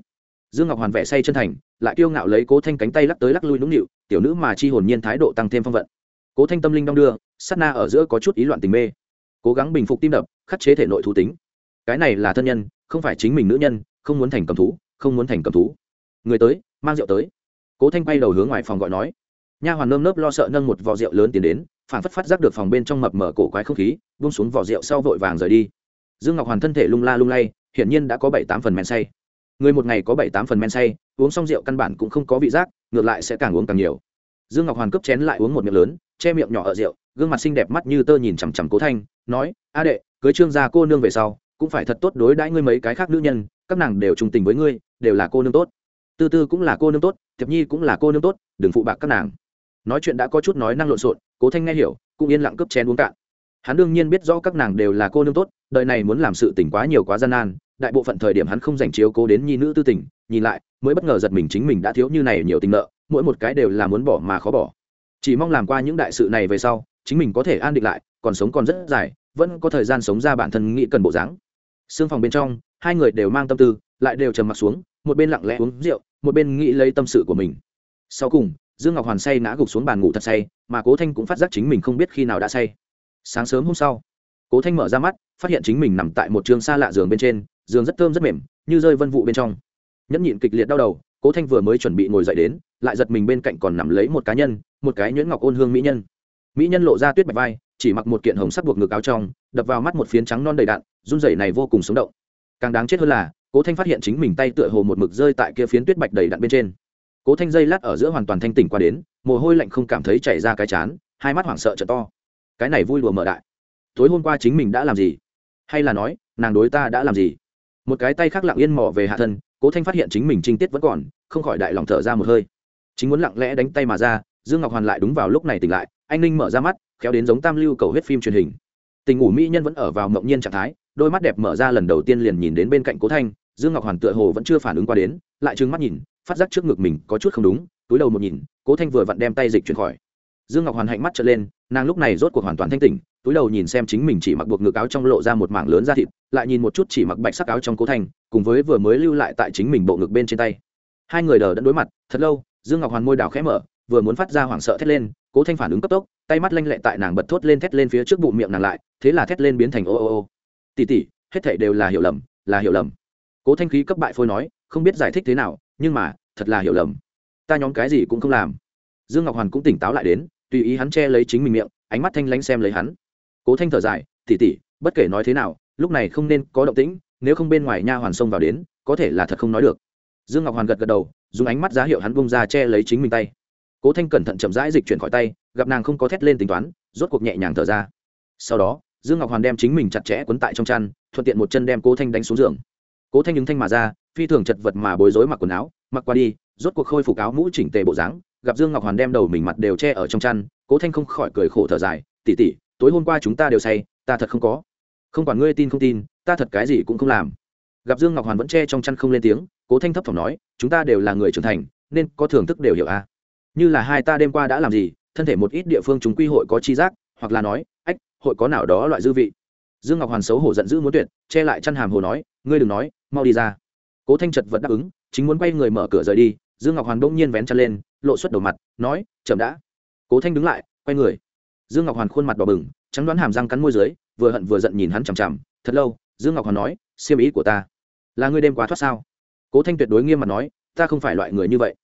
Dương ngọc hoàn vẻ say chân thành, lại kiêu ngạo lấy cố thanh cánh tay lắc tới lắc lui nũng nịu, tiểu nữ mà chi hồn nhiên thái độ tăng thêm phong vận. Cố thanh tâm linh đong đưa, sát na ở giữa có chút ý loạn tình mê. Cố gắng bình phục tim đập, khắc chế thể nội thú tính. Cái này là thân nhân không phải chính mình nữ nhân, không muốn thành cầm thú, không muốn thành cầm thú. Người tới, mang rượu tới. Cố thanh bay đầu hướng ngoài phòng gọi nói. Nha hoàn nơm nớp lo sợ nâng một vò rượu lớn tiến đến, phản phất phát giác được phòng bên trong mập mở cổ quái không khí bung xuống vỏ rượu sau vội vàng rời đi. Dương ngọc hoàn thân thể lung la lung lay, hiển nhiên đã có bảy tám phần men say. Người một ngày có bảy tám phần men say, uống xong rượu căn bản cũng không có vị giác, ngược lại sẽ càng uống càng nhiều. Dương ngọc hoàn cướp chén lại uống một miệng lớn, che miệng nhỏ ở rượu, gương mặt xinh đẹp mắt như tơ nhìn chằm chằm cố thanh, nói, a đệ, cưới trương gia cô nương về sau cũng phải thật tốt đối đãi ngươi mấy cái khác nữ nhân, các nàng đều trung tình với ngươi, đều là cô nương tốt. Tư tư cũng là cô nương tốt, thiệp nhi cũng là cô nương tốt, đừng phụ bạc các nàng. Nói chuyện đã có chút nói năng lộn xộn, cố thanh nghe hiểu, cũng yên lặng cướp chén uống cạn. Hắn đương nhiên biết rõ các nàng đều là cô nương tốt, đời này muốn làm sự tỉnh quá nhiều quá gian nan, đại bộ phận thời điểm hắn không dành chiếu cố đến nhi nữ tư tình, nhìn lại, mới bất ngờ giật mình chính mình đã thiếu như này nhiều tình nợ, mỗi một cái đều là muốn bỏ mà khó bỏ. Chỉ mong làm qua những đại sự này về sau, chính mình có thể an định lại, còn sống còn rất dài, vẫn có thời gian sống ra bản thân nghĩ cần bộ dáng xương phòng bên trong, hai người đều mang tâm tư, lại đều trầm m ặ t xuống, một bên lặng lẽ uống rượu, một bên nghĩ lấy tâm sự của mình. Sau cùng, dương ngọc hoàn say ngã gục xuống bàn ngủ thật say, mà cố thanh cũng phát giác chính mình không biết khi nào đã say. Sáng sớm hôm sau, cố thanh mở ra mắt, phát hiện chính mình nằm tại một trường xa lạ giường bên trên, giường rất thơm rất mềm, như rơi vân vụ bên trong. Nhẫn nhịn kịch liệt đau đầu, cố thanh vừa mới chuẩn bị ngồi dậy đến, lại giật mình bên cạnh còn nằm lấy một cá nhân, một cái nhuyễn ngọc ôn hương mỹ nhân. Mỹ nhân lộ ra tuyết bạch vai chỉ mặc một kiện hồng sắc buộc ngực áo trong, đập vào mắt một phiến trắng non đầy đạn, run rẩy này vô cùng sống động. Càng đáng chết hơn là, cố thanh phát hiện chính mình tay tựa hồ một mực rơi tại kia phiến tuyết bạch đầy đạn bên trên. Cố thanh dây lát ở giữa hoàn toàn thanh tỉnh qua đến, mồ hôi lạnh không cảm thấy chảy ra cái chán, hai mắt hoảng sợ trợ to. Cái này vui đùa mở đại. Tối hôm qua chính mình đã làm gì? Hay là nói, nàng đối ta đã làm gì? Một cái tay khác lặng yên mò về hạ thân, cố thanh phát hiện chính mình trinh tiết vẫn còn, không khỏi đại lòng thở ra một hơi. Chính muốn lặng lẽ đánh tay mà ra, dương ngọc hoàn lại đúng vào lúc này tỉnh lại anh ninh mở ra mắt, khéo đến giống tam lưu cầu huyết phim truyền hình. Tình ngủ mỹ nhân vẫn ở vào mộng nhiên trạng thái, đôi mắt đẹp mở ra lần đầu tiên liền nhìn đến bên cạnh cố thanh, dương ngọc hoàn tựa hồ vẫn chưa phản ứng qua đến, lại trừng mắt nhìn, phát giác trước ngực mình có chút không đúng, túi đầu một nhìn, cố thanh vừa vặn đem tay dịch chuyển khỏi. Dương ngọc hoàn hạnh mắt trở lên, nàng lúc này rốt cuộc hoàn toàn thanh tỉnh, túi đầu nhìn xem chính mình chỉ mặc buộc ngực áo trong lộ ra một mảng lớn da thịt, lại nhìn một chút chỉ mặc bạch sắc áo trong cố thanh, cùng với vừa mới lưu lại tại chính mình bộ ngực bên trên tay. Hai người đờ đẫn đối mặt, thật lâu, dương ngọc hoàn môi đào khẽ mở, vừa muốn phát ra hoảng sợ thét lên cố thanh phản ứng cấp tốc, tay mắt lanh lẹ tại nàng bật thốt lên thét lên phía trước bụng miệng nàng lại, thế là thét lên biến thành ô ô ô. Tỉ tỉ hết thảy đều là hiểu lầm, là hiểu lầm. Cố thanh khí cấp bại phôi nói, không biết giải thích thế nào, nhưng mà, thật là hiểu lầm. Ta nhóm cái gì cũng không làm. Dương ngọc hoàn cũng tỉnh táo lại đến, tùy ý hắn che lấy chính mình miệng, ánh mắt thanh lanh xem lấy hắn. Cố thanh thở dài tỉ tỉ bất kể nói thế nào, lúc này không nên có động tĩnh, nếu không bên ngoài nha hoàn xông vào đến, có thể là thật không nói được. Dương ngọc hoàn gật gật đầu, dùng ánh mắt giá hiệu hắn bung ra che lấy chính mình tay cố thanh cẩn thận chậm rãi dịch chuyển khỏi tay, gặp nàng không có thét lên tính toán, rốt cuộc nhẹ nhàng thở ra. Sau đó, dương ngọc hoàn đem chính mình chặt chẽ quấn tại trong chăn, thuận tiện một chân đem cố thanh đánh xuống giường. Cố thanh đứng thanh mà ra, phi thường chật vật mà bối rối mặc quần áo, mặc qua đi, rốt cuộc khôi phục áo mũ chỉnh tề bộ dáng, gặp dương ngọc hoàn đem đầu mình mặt đều che ở trong chăn, cố thanh không khỏi cười khổ thở dài tỉ tỉ tối hôm qua chúng ta đều say, ta thật không có. Không quản ngươi tin không tin, ta thật cái gì cũng không làm. Gặp dương ngọc hoàn vẫn che trong chăn không lên tiếng, cố thanh thấp thỏm nói, chúng ta đều là người trưởng thành, nên có thưởng thức đều hiểu a à như là hai ta đêm qua đã làm gì, thân thể một ít địa phương chúng quy hội có chi giác, hoặc là nói, ách, hội có nào đó loại dư vị. Dương ngọc hoàn xấu hổ giận dữ muốn tuyệt, che lại chăn hàm hồ nói, ngươi đừng nói, mau đi ra. Cố thanh chật vật đáp ứng, chính muốn quay người mở cửa rời đi, dương ngọc hoàn bỗng nhiên vén chăn lên, lộ xuất đầu mặt, nói, chậm đã. Cố thanh đứng lại, quay người. Dương ngọc hoàn khuôn mặt đỏ bừng, trắng đoán hàm răng cắn môi dưới, vừa hận vừa giận nhìn hắn chằm chằm, thật lâu, dương ngọc hoàn nói, siêm ý của ta. Là ngươi đêm quá thoát sao? Cố thanh tuyệt đối nghiêm mặt nói, ta không phải loại người như vậy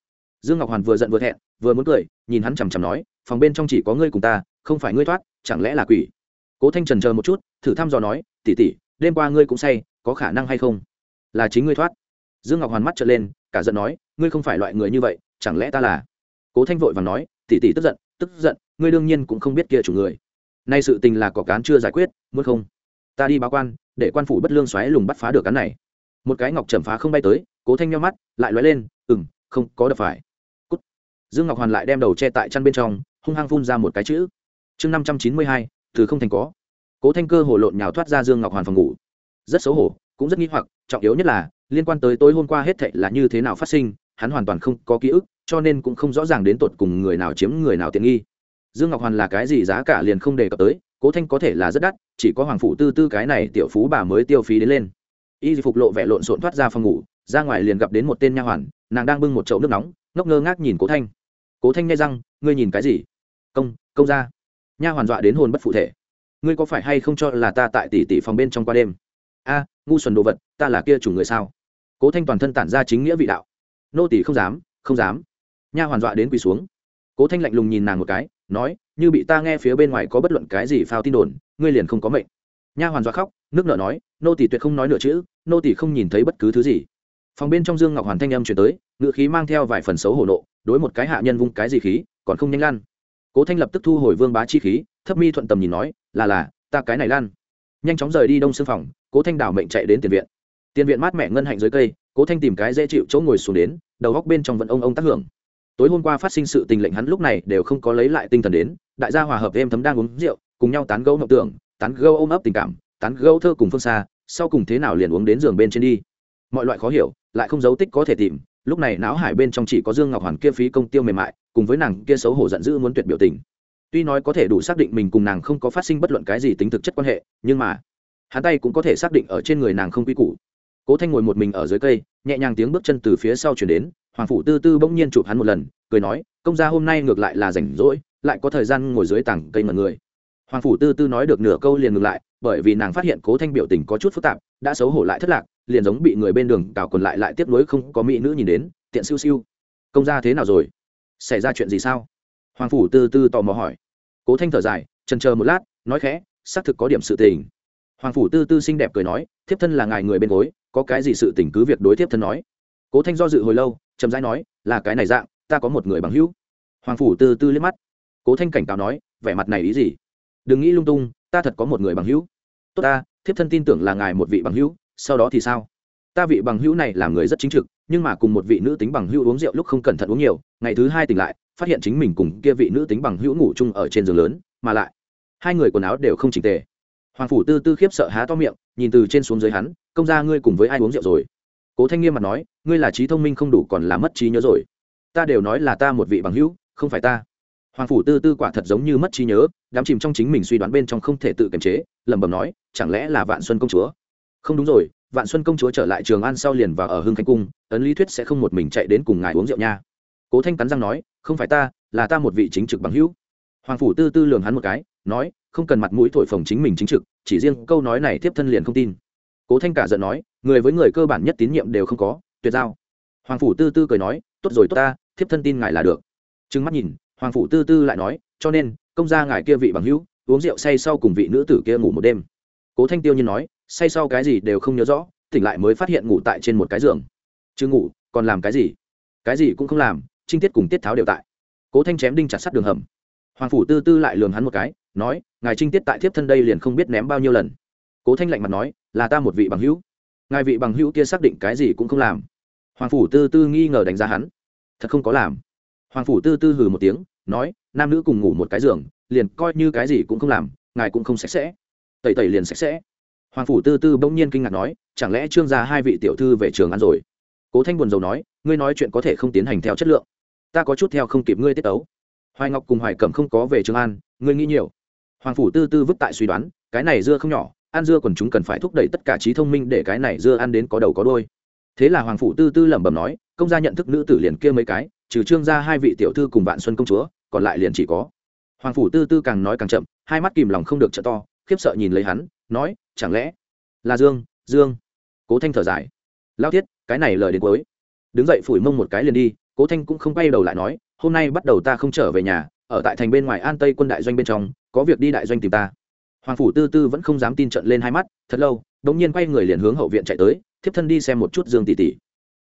dương ngọc hoàn vừa giận vừa thẹn vừa muốn cười nhìn hắn chằm chằm nói phòng bên trong chỉ có ngươi cùng ta không phải ngươi thoát chẳng lẽ là quỷ? Cố thanh trần chờ một chút thử thăm dò nói tỉ tỉ đêm qua ngươi cũng say có khả năng hay không? Là chính ngươi thoát. Dương ngọc hoàn mắt trở lên cả giận nói ngươi không phải loại người như vậy chẳng lẽ ta là? Cố thanh vội và nói tỉ tỉ tức giận tức giận ngươi đương nhiên cũng không biết kia chủ người. Nay sự tình là có cán chưa giải quyết muốn không? Ta đi báo quan để quan phủ bất lương xoáy lùng bắt phá được cán này. Một cái ngọc trầm phá không bay tới cố thanh nhau mắt lại lóe lên Ừm, không có đập phải dương ngọc hoàn lại đem đầu che tại chăn bên trong, hung hăng phun ra một cái chữ. Chương năm trăm chín mươi hai, từ không thành có. Cố thanh cơ hồ lộn nhào thoát ra dương ngọc hoàn phòng ngủ. Rất xấu hổ, cũng rất nghi hoặc, trọng yếu nhất là, liên quan tới tối hôm qua hết thệ là như thế nào phát sinh, hắn hoàn toàn không có ký ức, cho nên cũng không rõ ràng đến tột cùng người nào chiếm người nào tiện nghi. Dương ngọc hoàn là cái gì giá cả liền không đề cập tới, cố thanh có thể là rất đắt, chỉ có hoàng phụ tư tư cái này tiểu phú bà mới tiêu phí đến lên. Y phục lộ vẻ lộn xộn thoát ra phòng ngủ, ra ngoài liền gặp đến một tên nha hoàn, nàng đang bưng một chậu nước nóng, ngốc ngơ ngác nhìn cố thanh cố thanh nghe răng, ngươi nhìn cái gì? Công công ra nha hoàn dọa đến hồn bất phụ thể. Ngươi có phải hay không cho là ta tại tỷ tỷ phòng bên trong qua đêm? A, ngu xuẩn đồ vật, ta là kia chủ người sao? Cố thanh toàn thân tản ra chính nghĩa vị đạo. Nô tỷ không dám không dám. Nha hoàn dọa đến quỳ xuống. Cố thanh lạnh lùng nhìn nàng một cái, nói, như bị ta nghe phía bên ngoài có bất luận cái gì phao tin đồn, ngươi liền không có mệnh. Nha hoàn dọa khóc, nước nợ nói, nô tỷ tuyệt không nói nửa chữ, nô tỷ không nhìn thấy bất cứ thứ gì. Phòng bên trong dương ngọc hoàn thanh âm chuyển tới ngự khí mang theo vài phần xấu hổ nộ đối một cái hạ nhân vung cái gì khí, còn không nhanh lan. Cố thanh lập tức thu hồi vương bá chi khí, thấp mi thuận tầm nhìn nói, là là, ta cái này lan. Nhanh chóng rời đi đông xương phòng, cố thanh đảo mệnh chạy đến tiền viện. Tiền viện mát mẻ ngân hạnh dưới cây, cố thanh tìm cái dễ chịu chỗ ngồi xuống đến, đầu góc bên trong vẫn ông ông tác hưởng. Tối hôm qua phát sinh sự tình lệnh hắn lúc này đều không có lấy lại tinh thần đến, đại gia hòa hợp êm thấm đang uống rượu, cùng nhau tán gẫu ngọc tưởng, tán gẫu ôm ấp tình cảm, tán gẫu thơ cùng phương xa, sau cùng thế nào liền uống đến giường bên trên đi. Mọi loại khó hiểu, lại không dấu tích có thể tìm lúc này não hải bên trong chỉ có dương ngọc hoàn kia phí công tiêu mềm mại, cùng với nàng kia xấu hổ giận dữ muốn tuyệt biểu tình. Tuy nói có thể đủ xác định mình cùng nàng không có phát sinh bất luận cái gì tính thực chất quan hệ, nhưng mà, hắn tay cũng có thể xác định ở trên người nàng không quy củ. Cố thanh ngồi một mình ở dưới cây, nhẹ nhàng tiếng bước chân từ phía sau chuyển đến, hoàng phủ tư tư bỗng nhiên chụp hắn một lần, cười nói, công gia hôm nay ngược lại là rảnh rỗi, lại có thời gian ngồi dưới tảng cây mật người. Hoàng phủ tư tư nói được nửa câu liền ngừng lại, bởi vì nàng phát hiện cố thanh biểu tình có chút phức tạp, đã xấu hổ lại thất lạc liền giống bị người bên đường cào còn lại lại tiếp nối không có mỹ nữ nhìn đến, tiện siêu siêu. Công gia thế nào rồi? Xảy ra chuyện gì sao? Hoàng phủ tư tư tò mò hỏi. Cố thanh thở dài trần chờ một lát, nói khẽ, xác thực có điểm sự tình. Hoàng phủ tư tư xinh đẹp cười nói, thiếp thân là ngài người bên gối, có cái gì sự tình cứ việc đối thiếp thân nói. Cố thanh do dự hồi lâu, chậm rãi nói, là cái này dạng, ta có một người bằng hữu. Hoàng phủ tư tư liếc mắt. Cố thanh cảnh cáo nói, vẻ mặt này ý gì? Đừng nghĩ lung tung, ta thật có một người bằng hữu. Tốt ta, thiếp thân tin tưởng là ngài một vị bằng hữu sau đó thì sao? Ta vị bằng hữu này là người rất chính trực, nhưng mà cùng một vị nữ tính bằng hữu uống rượu lúc không cẩn thận uống nhiều, ngày thứ hai tỉnh lại, phát hiện chính mình cùng kia vị nữ tính bằng hữu ngủ chung ở trên giường lớn, mà lại, hai người quần áo đều không chỉnh tề. Hoàng phủ tư tư khiếp sợ há to miệng, nhìn từ trên xuống dưới hắn, công ra ngươi cùng với ai uống rượu rồi? Cố thanh nghiêm mặt nói, ngươi là trí thông minh không đủ còn là mất trí nhớ rồi. Ta đều nói là ta một vị bằng hữu, không phải ta. Hoàng phủ tư tư quả thật giống như mất trí nhớ đám chìm trong chính mình suy đoán bên trong không thể tự kiềm chế, lẩm bẩm nói, chẳng lẽ là vạn xuân công chúa? Không đúng rồi, vạn xuân công chúa trở lại trường an sau liền và ở hưng khánh cung, ấn lý thuyết sẽ không một mình chạy đến cùng ngài uống rượu nha. Cố thanh cắn răng nói, không phải ta, là ta một vị chính trực bằng hữu. Hoàng phủ tư tư lường hắn một cái, nói, không cần mặt mũi thổi phồng chính mình chính trực, chỉ riêng câu nói này tiếp thân liền không tin. Cố thanh cả giận nói, người với người cơ bản nhất tín nhiệm đều không có, tuyệt giao. Hoàng phủ tư tư cười nói, tốt rồi tốt ta, thiếp thân tin ngài là được. Trừng mắt nhìn, hoàng phủ tư tư lại nói, cho nên, công gia ngài kia vị bằng hữu, uống rượu say sau cùng vị nữ tử kia ngủ một đêm. Cố thanh tiêu nhiên nói say sau cái gì đều không nhớ rõ, tỉnh lại mới phát hiện ngủ tại trên một cái giường. Chứ ngủ, còn làm cái gì? Cái gì cũng không làm, trinh tiết cùng tiết tháo đều tại. Cố thanh chém đinh chặt sắt đường hầm. Hoàng phủ tư tư lại lường hắn một cái, nói, ngài trinh tiết tại thiếp thân đây liền không biết ném bao nhiêu lần. Cố thanh lạnh mặt nói, là ta một vị bằng hữu. Ngài vị bằng hữu kia xác định cái gì cũng không làm. Hoàng phủ tư tư nghi ngờ đánh giá hắn, thật không có làm. Hoàng phủ tư tư hừ một tiếng, nói, nam nữ cùng ngủ một cái giường, liền coi như cái gì cũng không làm, ngài cũng không sạch sẽ. Tẩy tẩy liền sạch sẽ hoàng phủ tư tư bỗng nhiên kinh ngạc nói, chẳng lẽ trương gia hai vị tiểu thư về trường ăn rồi? Cố thanh buồn rầu nói, ngươi nói chuyện có thể không tiến hành theo chất lượng. Ta có chút theo không kịp ngươi tiết ấu hoài ngọc cùng hoài cẩm không có về trường an ngươi nghĩ nhiều. Hoàng phủ tư tư vứt tại suy đoán, cái này dưa không nhỏ, ăn dưa còn chúng cần phải thúc đẩy tất cả trí thông minh để cái này dưa ăn đến có đầu có đôi thế là hoàng phủ tư tư lẩm bẩm nói, công gia nhận thức nữ tử liền kia mấy cái, trừ trương gia hai vị tiểu thư cùng vạn xuân công chúa, còn lại liền chỉ có. Hoàng phủ tư tư càng nói càng chậm, hai mắt kìm lòng không được trợ to khiếp sợ nhìn lấy hắn, nói, chẳng lẽ là dương dương? Cố thanh thở dài. Lao thiết, cái này lời đến cuối. Đứng dậy phủi mông một cái liền đi, cố thanh cũng không quay đầu lại nói, hôm nay bắt đầu ta không trở về nhà, ở tại thành bên ngoài an tây quân đại doanh bên trong, có việc đi đại doanh tìm ta. Hoàng phủ tư tư vẫn không dám tin trận lên hai mắt, thật lâu đ ỗ n g nhiên quay người liền hướng hậu viện chạy tới, thiếp thân đi xem một chút dương tỷ tỷ.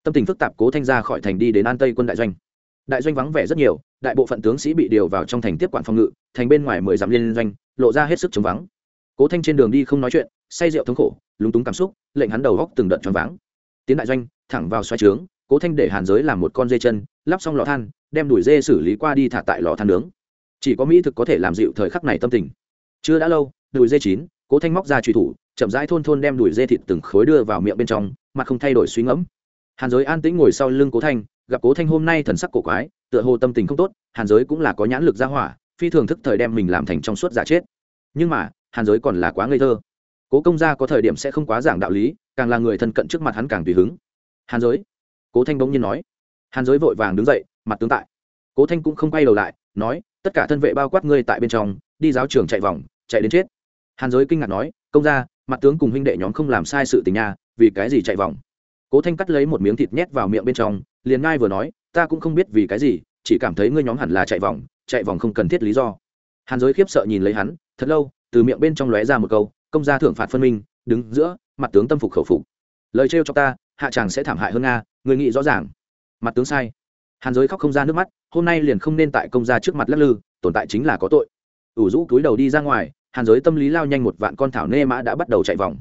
Tâm tình phức tạp cố thanh ra khỏi thành đi đến an tây quân đại doanh. Đại doanh vắng vẻ rất nhiều, đại bộ phận tướng sĩ bị điều vào trong thành tiếp quản phòng ngự, thành bên ngoài mười dặm liên doanh, lộ ra hết sức chống vắng cố thanh trên đường đi không nói chuyện, say rượu thống khổ, lúng túng cảm xúc, lệnh hắn đầu góc từng đợt tròn váng. Tiến đại doanh, thẳng vào xoay trướng, cố thanh để hàn giới làm một con dê chân, lắp xong lò than, đem đuổi dê xử lý qua đi thả tại lò than nướng. Chỉ có mỹ thực có thể làm dịu thời khắc này tâm tình. Chưa đã lâu, đùi dê chín, cố thanh móc ra truy thủ, chậm rãi thôn thôn đem đùi dê thịt từng khối đưa vào miệng bên trong, mặt không thay đổi suy ngẫm. Hàn giới an tĩnh ngồi sau lưng cố thanh, gặp cố thanh hôm nay thần sắc cổ quái, tựa hồ tâm tình không tốt, hàn giới cũng là có nhãn lực ra hỏa, phi thường thức thời đem mình làm thành trong suốt giả chết. Nhưng mà hàn giới còn là quá ngây thơ. Cố công gia có thời điểm sẽ không quá giảng đạo lý, càng là người thân cận trước mặt hắn càng tùy hứng. Hàn giới? Cố thanh bỗng nhiên nói. Hàn giới vội vàng đứng dậy, mặt tướng tại. Cố thanh cũng không quay đầu lại, nói, tất cả thân vệ bao quát ngươi tại bên trong, đi giáo trường chạy vòng, chạy đến chết. Hàn giới kinh ngạc nói, công gia, mặt tướng cùng huynh đệ nhóm không làm sai sự tình nhà vì cái gì chạy vòng? Cố thanh cắt lấy một miếng thịt nhét vào miệng bên trong, liền ngai vừa nói, ta cũng không biết vì cái gì, chỉ cảm thấy ngươi nhóm hẳn là chạy vòng chạy vòng không cần thiết lý do. Hàn giới khiếp sợ nhìn lấy hắn, thật lâu từ miệng bên trong lóe ra một câu, công gia thưởng phạt phân minh, đứng giữa, mặt tướng tâm phục khẩu phục. Lời trêu cho ta, hạ chàng sẽ thảm hại hơn nga, người nghĩ rõ ràng. Mặt tướng sai. Hàn giới khóc không ra nước mắt, hôm nay liền không nên tại công gia trước mặt lắc lư, tồn tại chính là có tội. Ủ rũ túi đầu đi ra ngoài, hàn giới tâm lý lao nhanh một vạn con thảo nê mã đã bắt đầu chạy vòng.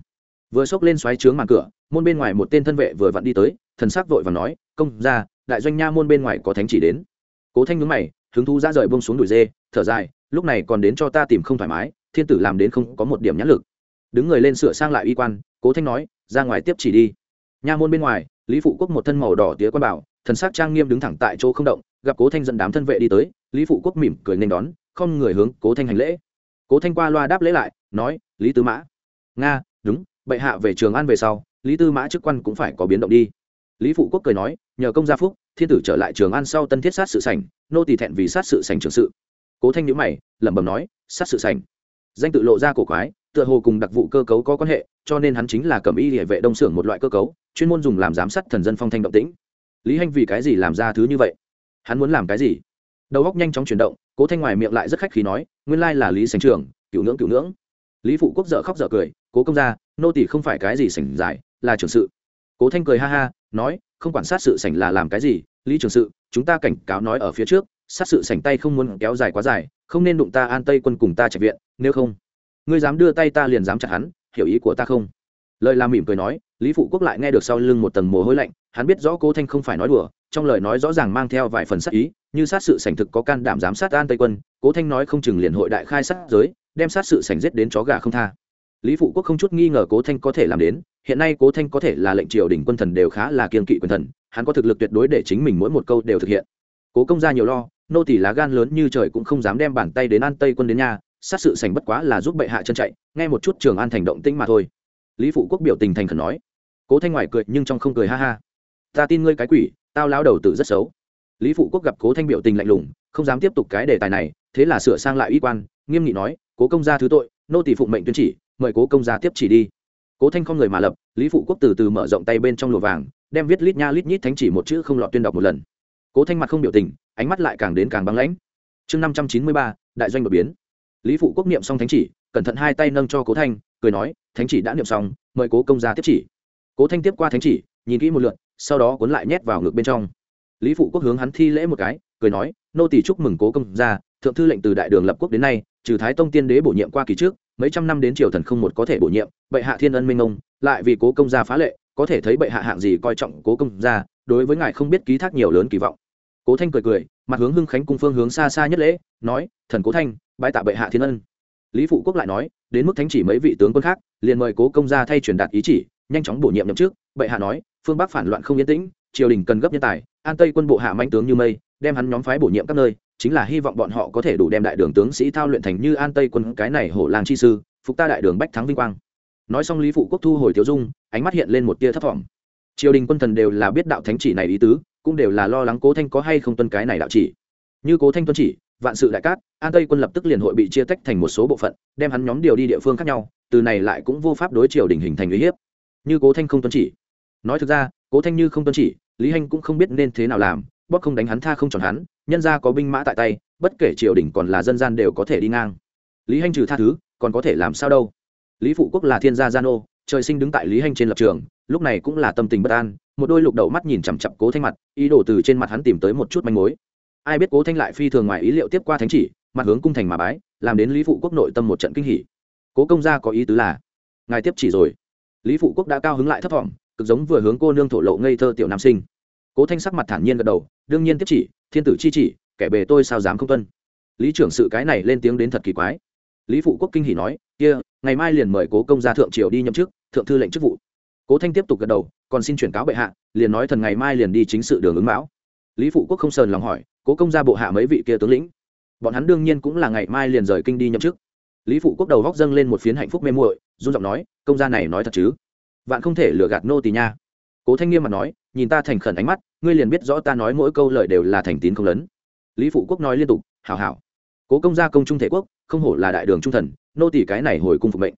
Vừa xốc lên xoáy trướng màn cửa, môn bên ngoài một tên thân vệ vừa vặn đi tới, thần sắc vội và nói, công ra đại doanh nha môn bên ngoài có thánh chỉ đến. Cố thanh nhướng mày, hứng thú ra rời bông xuống đùi dê, thở dài, lúc này còn đến cho ta tìm không thoải mái thiên tử làm đến không có một điểm nhãn lực. Đứng người lên sửa sang lại y quan, cố thanh nói, ra ngoài tiếp chỉ đi. Nha môn bên ngoài, lý phụ quốc một thân màu đỏ tía quan bảo, thần sắc trang nghiêm đứng thẳng tại chỗ không động, gặp cố thanh dẫn đám thân vệ đi tới, lý phụ quốc mỉm cười nên đón, không người hướng cố thanh hành lễ. Cố thanh qua loa đáp lễ lại, nói, lý tư mã. Nga, đúng, bệ hạ về trường an về sau, lý tư mã chức quan cũng phải có biến động đi. Lý phụ quốc cười nói, nhờ công gia phúc, thiên tử trở lại trường an sau tân thiết sát sự sảnh, nô tỳ thẹn vì sát sự sảnh trường sự. Cố thanh nhữ mày, lẩm bẩm nói, sát sự sảnh danh tự lộ ra cổ quái, tựa hồ cùng đặc vụ cơ cấu có quan hệ, cho nên hắn chính là cầm y địa vệ đông xưởng một loại cơ cấu, chuyên môn dùng làm giám sát thần dân phong thanh động tĩnh. Lý hanh vì cái gì làm ra thứ như vậy? Hắn muốn làm cái gì? Đầu góc nhanh chóng chuyển động, cố thanh ngoài miệng lại rất khách khí nói, nguyên lai là lý sành trường cựu ngưỡng cựu ngưỡng. Lý phụ quốc dợ khóc dợ cười, cố công ra nô tỷ không phải cái gì sảnh giải, là trường sự. Cố thanh cười ha ha, nói, không quản sát sự sảnh là làm cái gì, lý trường sự, chúng ta cảnh cáo nói ở phía trước sát sự sảnh tay không muốn kéo dài quá dài, không nên đụng ta an tây quân cùng ta chạy viện, nếu không, ngươi dám đưa tay ta liền dám chặt hắn, hiểu ý của ta không? Lời làm mỉm cười nói, lý phụ quốc lại nghe được sau lưng một tầng mồ hôi lạnh, hắn biết rõ cố thanh không phải nói đùa, trong lời nói rõ ràng mang theo vài phần sát ý, như sát sự sảnh thực có can đảm giám sát an tây quân, cố thanh nói không chừng liền hội đại khai sát giới, đem sát sự sảnh giết đến chó gà không tha. Lý phụ quốc không chút nghi ngờ cố thanh có thể làm đến, hiện nay cố thanh có thể là lệnh triều đình quân thần đều khá là kiên kỵ quân thần, hắn có thực lực tuyệt đối để chính mình mỗi một câu đều thực hiện. Cố công ra nhiều lo nô tỷ lá gan lớn như trời cũng không dám đem bàn tay đến an tây quân đến nhà sát sự sành bất quá là giúp bệ hạ chân chạy, nghe một chút trường an thành động tĩnh mà thôi. Lý phụ quốc biểu tình thành khẩn nói. Cố thanh ngoài cười nhưng trong không cười ha ha. Ta tin ngươi cái quỷ, tao lao đầu tử rất xấu. Lý phụ quốc gặp cố thanh biểu tình lạnh lùng, không dám tiếp tục cái đề tài này, thế là sửa sang lại uy quan, nghiêm nghị nói, cố công gia thứ tội, nô tỷ phụng mệnh tuyên chỉ, mời cố công gia tiếp chỉ đi. Cố thanh không người mà lập, lý phụ quốc từ từ mở rộng tay bên trong lùa vàng, đem viết lít nha lít nhít thánh chỉ một chữ không lọt tuyên đọc một lần. Cố thanh mặt không biểu tình ánh mắt lại càng đến càng băng lãnh. Chương năm trăm chín mươi ba, đại doanh đột biến. Lý phụ quốc niệm xong thánh chỉ, cẩn thận hai tay nâng cho cố thanh, cười nói, thánh chỉ đã niệm xong, mời cố công gia tiếp chỉ. Cố thanh tiếp qua thánh chỉ, nhìn kỹ một lượt, sau đó cuốn lại nhét vào ngực bên trong. Lý phụ quốc hướng hắn thi lễ một cái, cười nói, nô tỷ chúc mừng cố công gia, thượng thư lệnh từ đại đường lập quốc đến nay, trừ thái tông tiên đế bổ nhiệm qua kỳ trước, mấy trăm năm đến triều thần không một có thể bổ nhiệm, bệ hạ thiên ân minh ông, lại vì cố công gia phá lệ, có thể thấy bệ hạ hạng gì coi trọng cố công gia, đối với ngài không biết ký thác nhiều lớn kỳ vọng cố thanh cười cười, mặt hướng hưng khánh cung phương hướng xa xa nhất lễ, nói, thần cố thanh bãi tạ bệ hạ thiên ân. Lý phụ quốc lại nói, đến mức thánh chỉ mấy vị tướng quân khác, liền mời cố công gia thay truyền đạt ý chỉ, nhanh chóng bổ nhiệm nhậm chức. Bệ hạ nói, phương bắc phản loạn không yên tĩnh, triều đình cần gấp nhân tài, an tây quân bộ hạ manh tướng như mây, đem hắn nhóm phái bổ nhiệm các nơi, chính là hy vọng bọn họ có thể đủ đem đại đường tướng sĩ thao luyện thành như an tây quân cái này hổ làng chi sư, phục ta đại đường bách thắng vinh quang. Nói xong lý phụ quốc thu hồi thiếu dung, ánh mắt hiện lên một tia thất vọng. Triều đình quân thần đều là biết đạo thánh chỉ này ý tứ cũng đều là lo lắng cố thanh có hay không tuân cái này đạo chỉ như cố thanh tuân chỉ vạn sự đại cát an tây quân lập tức liền hội bị chia tách thành một số bộ phận đem hắn nhóm điều đi địa phương khác nhau từ này lại cũng vô pháp đối chiều đình hình thành uy hiếp như cố thanh không tuân chỉ nói thực ra cố thanh như không tuân chỉ lý hanh cũng không biết nên thế nào làm bóp không đánh hắn tha không tròn hắn nhân ra có binh mã tại tay bất kể triều đình còn là dân gian đều có thể đi ngang lý hanh trừ tha thứ còn có thể làm sao đâu lý phụ quốc là thiên gia gia nô trời sinh đứng tại lý hanh trên lập trường lúc này cũng là tâm tình bất an một đôi lục đầu mắt nhìn chằm chặp cố thanh mặt, ý đồ từ trên mặt hắn tìm tới một chút manh mối. Ai biết cố thanh lại phi thường ngoài ý liệu tiếp qua thánh chỉ, mặt hướng cung thành mà bái, làm đến lý phụ quốc nội tâm một trận kinh hỉ. Cố công gia có ý tứ là, ngài tiếp chỉ rồi. Lý phụ quốc đã cao hứng lại thấp thỏm cực giống vừa hướng cô nương thổ lộ ngây thơ tiểu nam sinh. Cố thanh sắc mặt thản nhiên gật đầu, đương nhiên tiếp chỉ, thiên tử chi chỉ, kẻ bề tôi sao dám không tuân. Lý trưởng sự cái này lên tiếng đến thật kỳ quái. Lý phụ quốc kinh hỉ nói, kia, ngày mai liền mời cố công gia thượng triều đi nhậm chức, thượng thư lệnh chức vụ. Cố thanh tiếp tục gật đầu còn xin chuyển cáo bệ hạ, liền nói thần ngày mai liền đi chính sự đường ứng mão. Lý phụ quốc không sờn lòng hỏi, cố công gia bộ hạ mấy vị kia tướng lĩnh? Bọn hắn đương nhiên cũng là ngày mai liền rời kinh đi nhậm chức. Lý phụ quốc đầu góc dâng lên một phiến hạnh phúc mê muội, run giọng nói, công gia này nói thật chứ? Vạn không thể lừa gạt nô tỳ nha. Cố thanh nghiêm mặt nói, nhìn ta thành khẩn ánh mắt, ngươi liền biết rõ ta nói mỗi câu lời đều là thành tín không lớn. Lý phụ quốc nói liên tục, hảo hảo. Cố công gia công trung thể quốc, không hổ là đại đường trung thần, nô tỳ cái này hồi cung phục mệnh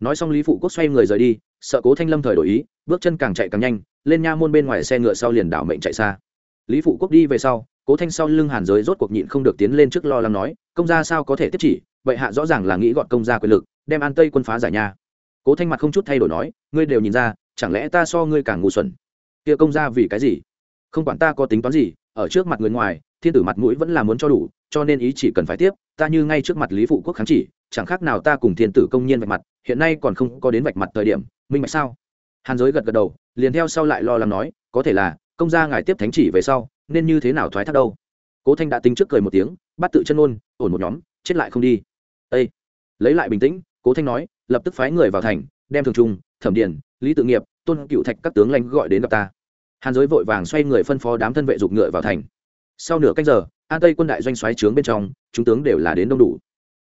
nói xong lý phụ quốc xoay người rời đi, sợ cố thanh lâm thời đổi ý, bước chân càng chạy càng nhanh, lên nha môn bên ngoài xe ngựa sau liền đảo mệnh chạy xa. Lý phụ quốc đi về sau, cố thanh sau lưng hàn giới rốt cuộc nhịn không được tiến lên trước lo lắng nói, công gia sao có thể tiếp chỉ? Vậy hạ rõ ràng là nghĩ gọn công gia quyền lực, đem an tây quân phá giải nha. Cố thanh mặt không chút thay đổi nói, ngươi đều nhìn ra, chẳng lẽ ta so ngươi càng ngu xuẩn? Kia công gia vì cái gì? Không quản ta có tính toán gì, ở trước mặt người ngoài, thiên tử mặt mũi vẫn là muốn cho đủ, cho nên ý chỉ cần phải tiếp, ta như ngay trước mặt lý phụ quốc kháng chỉ chẳng khác nào ta cùng thiên tử công nhiên vạch mặt, hiện nay còn không có đến vạch mặt thời điểm, minh bạch sao? Hàn giới gật gật đầu, liền theo sau lại lo lắng nói, có thể là, công gia ngài tiếp thánh chỉ về sau, nên như thế nào thoái thác đâu? Cố thanh đã tính trước cười một tiếng, bắt tự chân ôn, ổn một nhóm, chết lại không đi. Ây lấy lại bình tĩnh, cố thanh nói, lập tức phái người vào thành, đem thường trung thẩm điền, lý tự nghiệp, tôn cựu thạch các tướng lãnh gọi đến gặp ta. Hàn giới vội vàng xoay người phân phó đám thân vệ dục ngựa vào thành. Sau nửa canh giờ, an tây quân đại doanh xoáy trướng bên trong, chúng tướng đều là đến đông đủ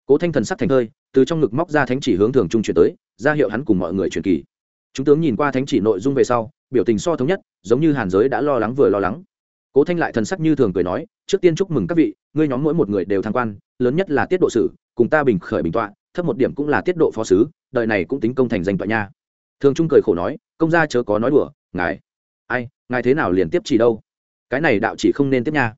cố thanh thần sắc thành hơi, từ trong ngực móc ra thánh chỉ hướng thường trung chuyển tới, ra hiệu hắn cùng mọi người truyền kỳ. Chúng tướng nhìn qua thánh chỉ nội dung về sau, biểu tình so thống nhất, giống như hàn giới đã lo lắng vừa lo lắng. Cố thanh lại thần sắc như thường cười nói, trước tiên chúc mừng các vị, ngươi nhóm mỗi một người đều thăng quan, lớn nhất là tiết độ sử, cùng ta bình khởi bình tọa, thấp một điểm cũng là tiết độ phó sứ đợi này cũng tính công thành danh tọa nha. Thường trung cười khổ nói, công gia chớ có nói đùa, ngài, ai, ngài thế nào liền tiếp chỉ đâu? Cái này đạo chỉ không nên tiếp nha.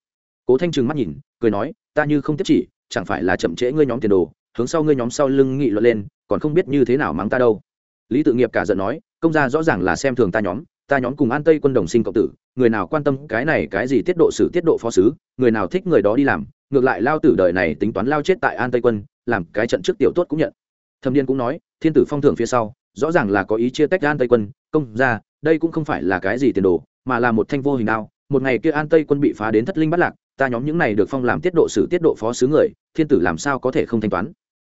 Cố thanh trừng mắt nhìn, cười nói, ta như không tiếp chỉ chẳng phải là chậm trễ ngươi nhóm tiền đồ, hướng sau ngươi nhóm sau lưng nghị luận lên, còn không biết như thế nào mắng ta đâu. Lý tự nghiệp cả giận nói, công gia rõ ràng là xem thường ta nhóm ta nhóm cùng an tây quân đồng sinh cộng tử, người nào quan tâm cái này, cái gì tiết độ sử, tiết độ phó sứ, người nào thích người đó đi làm, ngược lại lao tử đời này tính toán lao chết tại an tây quân, làm cái trận trước tiểu tốt cũng nhận. Thâm niên cũng nói, thiên tử phong thưởng phía sau, rõ ràng là có ý chia tách an tây quân, công ra đây cũng không phải là cái gì tiền đồ, mà là một thanh vô hình đao một ngày kia an tây quân bị phá đến thất linh bắt lạc ta nhóm những này được phong làm tiết độ sử tiết độ phó sứ người thiên tử làm sao có thể không thanh toán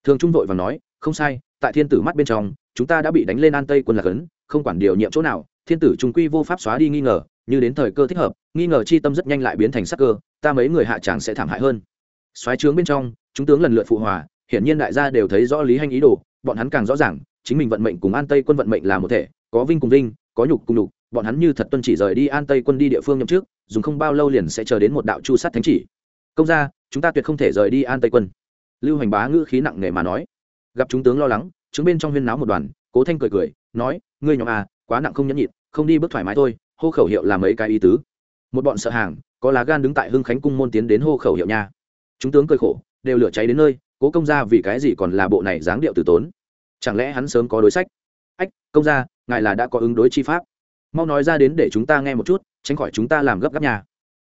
thường trung vội và nói không sai tại thiên tử mắt bên trong chúng ta đã bị đánh lên an tây quân lạc ấn không quản điều nhiệm chỗ nào thiên tử trung quy vô pháp xóa đi nghi ngờ như đến thời cơ thích hợp nghi ngờ chi tâm rất nhanh lại biến thành sắc cơ ta mấy người hạ tràng sẽ thảm hại hơn xoáy trướng bên trong chúng tướng lần lượt phụ hòa hiển nhiên đại gia đều thấy rõ lý hành ý đồ bọn hắn càng rõ ràng chính mình vận mệnh cùng an tây quân vận mệnh là một thể có vinh cùng vinh có nhục cùng nhục bọn hắn như thật tuân chỉ rời đi an tây quân đi địa phương nhậm trước dùng không bao lâu liền sẽ chờ đến một đạo chu sát thánh chỉ. Công ra chúng ta tuyệt không thể rời đi an tây quân. Lưu hành bá ngữ khí nặng nề mà nói. Gặp chúng tướng lo lắng chứng bên trong huyên náo một đoàn, cố thanh cười cười, nói, ngươi nhóm à quá nặng không nhẫn nhịn, không đi bước thoải mái thôi, hô khẩu hiệu làm mấy cái ý tứ. Một bọn sợ hàng, có lá gan đứng tại hưng khánh cung môn tiến đến hô khẩu hiệu nha. Chúng tướng cười khổ, đều lửa cháy đến nơi, cố công ra vì cái gì còn là bộ này dáng điệu từ tốn? Chẳng lẽ hắn sớm có đối sách? Ách, công ra ngài là đã có ứng đối chi pháp? Mau nói ra đến để chúng ta nghe một chút, tránh khỏi chúng ta làm gấp gáp nhà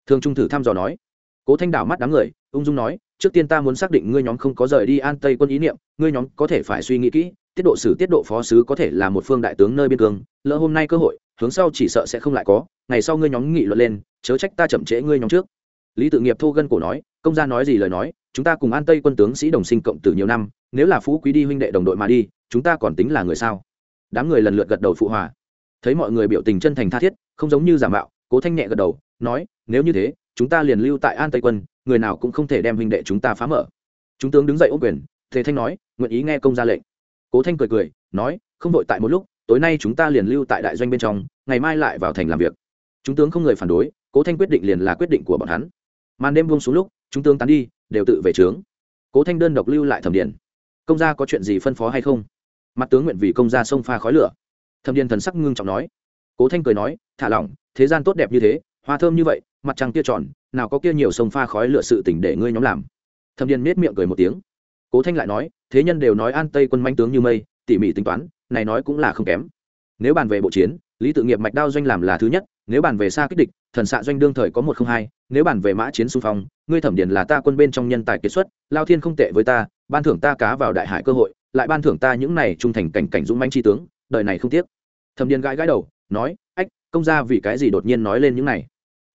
thường trung thử thăm dò nói. Cố thanh đảo mắt đám người, ung dung nói, trước tiên ta muốn xác định ngươi nhóm không có rời đi an tây quân ý niệm, ngươi nhóm có thể phải suy nghĩ kỹ, tiết độ sử, tiết độ phó sứ có thể là một phương đại tướng nơi biên cương, lỡ hôm nay cơ hội, hướng sau chỉ sợ sẽ không lại có, ngày sau ngươi nhóm nghị luận lên, chớ trách ta chậm trễ ngươi nhóm trước. Lý tự nghiệp thô gân cổ nói, công gia nói gì lời nói, chúng ta cùng an tây quân tướng sĩ đồng sinh cộng tử nhiều năm, nếu là phú quý đi huynh đệ đồng đội mà đi, chúng ta còn tính là người sao? Đám người lần lượt gật đầu phụ hòa thấy mọi người biểu tình chân thành tha thiết, không giống như giả mạo, cố thanh nhẹ gật đầu, nói, nếu như thế, chúng ta liền lưu tại an tây quân, người nào cũng không thể đem huynh đệ chúng ta phá mở. Chúng tướng đứng dậy ô quyền thế thanh nói, nguyện ý nghe công ra lệnh. Cố thanh cười cười, nói, không vội tại một lúc, tối nay chúng ta liền lưu tại đại doanh bên trong, ngày mai lại vào thành làm việc. Chúng tướng không người phản đối, cố thanh quyết định liền là quyết định của bọn hắn. Màn đêm buông xuống lúc, chúng tướng tán đi, đều tự về trướng. Cố thanh đơn độc lưu lại thẩm điện. Công gia có chuyện gì phân phó hay không? Mặt tướng nguyện vì công gia sông pha khói lửa thẩm Điền thần sắc ngưng trọng nói. Cố thanh cười nói, thả lỏng, thế gian tốt đẹp như thế, hoa thơm như vậy, mặt trăng kia tròn, nào có kia nhiều sông pha khói lửa sự tỉnh để ngươi nhóm làm. Thẩm Điền nết miệng cười một tiếng. Cố thanh lại nói, thế nhân đều nói an tây quân manh tướng như mây, tỉ mỉ tính toán, này nói cũng là không kém. Nếu bàn về bộ chiến, lý tự nghiệp mạch đao doanh làm là thứ nhất, nếu bàn về xa kích địch, thần xạ doanh đương thời có một không hai, nếu bàn về mã chiến xung phong, ngươi thẩm điền là ta quân bên trong nhân tài kiệt xuất, lao thiên không tệ với ta, ban thưởng ta cá vào đại hải cơ hội, lại ban thưởng ta những này trung thành cảnh cảnh dũng manh tri tướng đời này không tiếc. Thẩm điền gãi gãi đầu, nói, ách, công gia vì cái gì đột nhiên nói lên những này?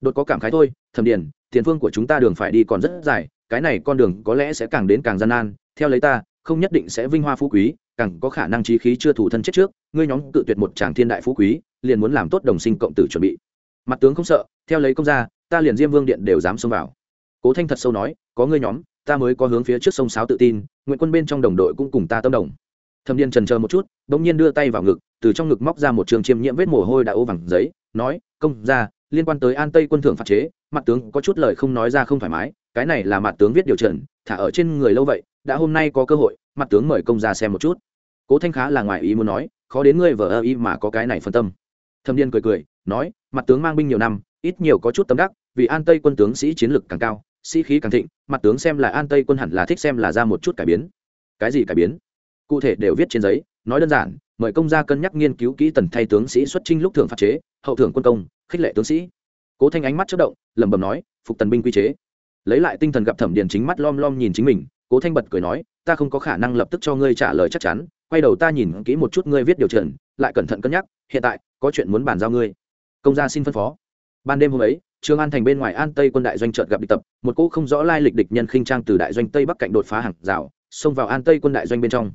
Đột có cảm khái thôi, thẩm điền, tiền phương của chúng ta đường phải đi còn rất dài, cái này con đường có lẽ sẽ càng đến càng gian nan. Theo lấy ta, không nhất định sẽ vinh hoa phú quý, càng có khả năng trí khí chưa thủ thân chết trước. Ngươi nhóm tự tuyệt một tràng thiên đại phú quý, liền muốn làm tốt đồng sinh cộng tử chuẩn bị. Mặt tướng không sợ, theo lấy công gia, ta liền diêm vương điện đều dám xông vào. Cố thanh thật sâu nói, có ngươi nhóm, ta mới có hướng phía trước sông sáo tự tin, nguyện quân bên trong đồng đội cũng cùng ta tâm đồng thâm điên trần chờ một chút đ ỗ n g nhiên đưa tay vào ngực, từ trong ngực móc ra một trường chiêm nhiễm vết mồ hôi đã ô vàng giấy, nói, công ra liên quan tới an tây quân thưởng phạt chế, mặt tướng có chút lời không nói ra không thoải mái, cái này là mặt tướng viết điều trần, thả ở trên người lâu vậy, đã hôm nay có cơ hội, mặt tướng mời công ra xem một chút. Cố thanh khá là ngoài ý muốn nói, khó đến ngươi vờ ơ ý mà có cái này phân tâm. Thâm điên cười cười, nói, mặt tướng mang binh nhiều năm, ít nhiều có chút tâm đắc, vì an tây quân tướng sĩ chiến lực càng cao, sĩ khí càng thịnh, mặt tướng xem là an tây quân hẳn là thích xem là ra một chút cải biến. Cái gì cải biến? Cụ thể đều viết trên giấy, nói đơn giản, mời công gia cân nhắc nghiên cứu kỹ tần thay tướng sĩ xuất trinh lúc thường phạt chế, hậu thưởng quân công, khích lệ tướng sĩ. Cố thanh ánh mắt chất động, lẩm bẩm nói, phục tần binh quy chế. Lấy lại tinh thần gặp thẩm điền chính mắt lom lom nhìn chính mình, cố thanh bật cười nói, ta không có khả năng lập tức cho ngươi trả lời chắc chắn, quay đầu ta nhìn kỹ một chút ngươi viết điều trần, lại cẩn thận cân nhắc, hiện tại, có chuyện muốn bàn giao ngươi. Công gia xin phân phó. Ban đêm hôm ấy, trương an thành bên ngoài an tây quân đại doanh trợt gặp địch tập, một cỗ không rõ lai lịch địch nhân khinh trang từ đại doanh tây bắc cạnh đột phá hàng rào, xông vào an tây quân đại doanh bên trong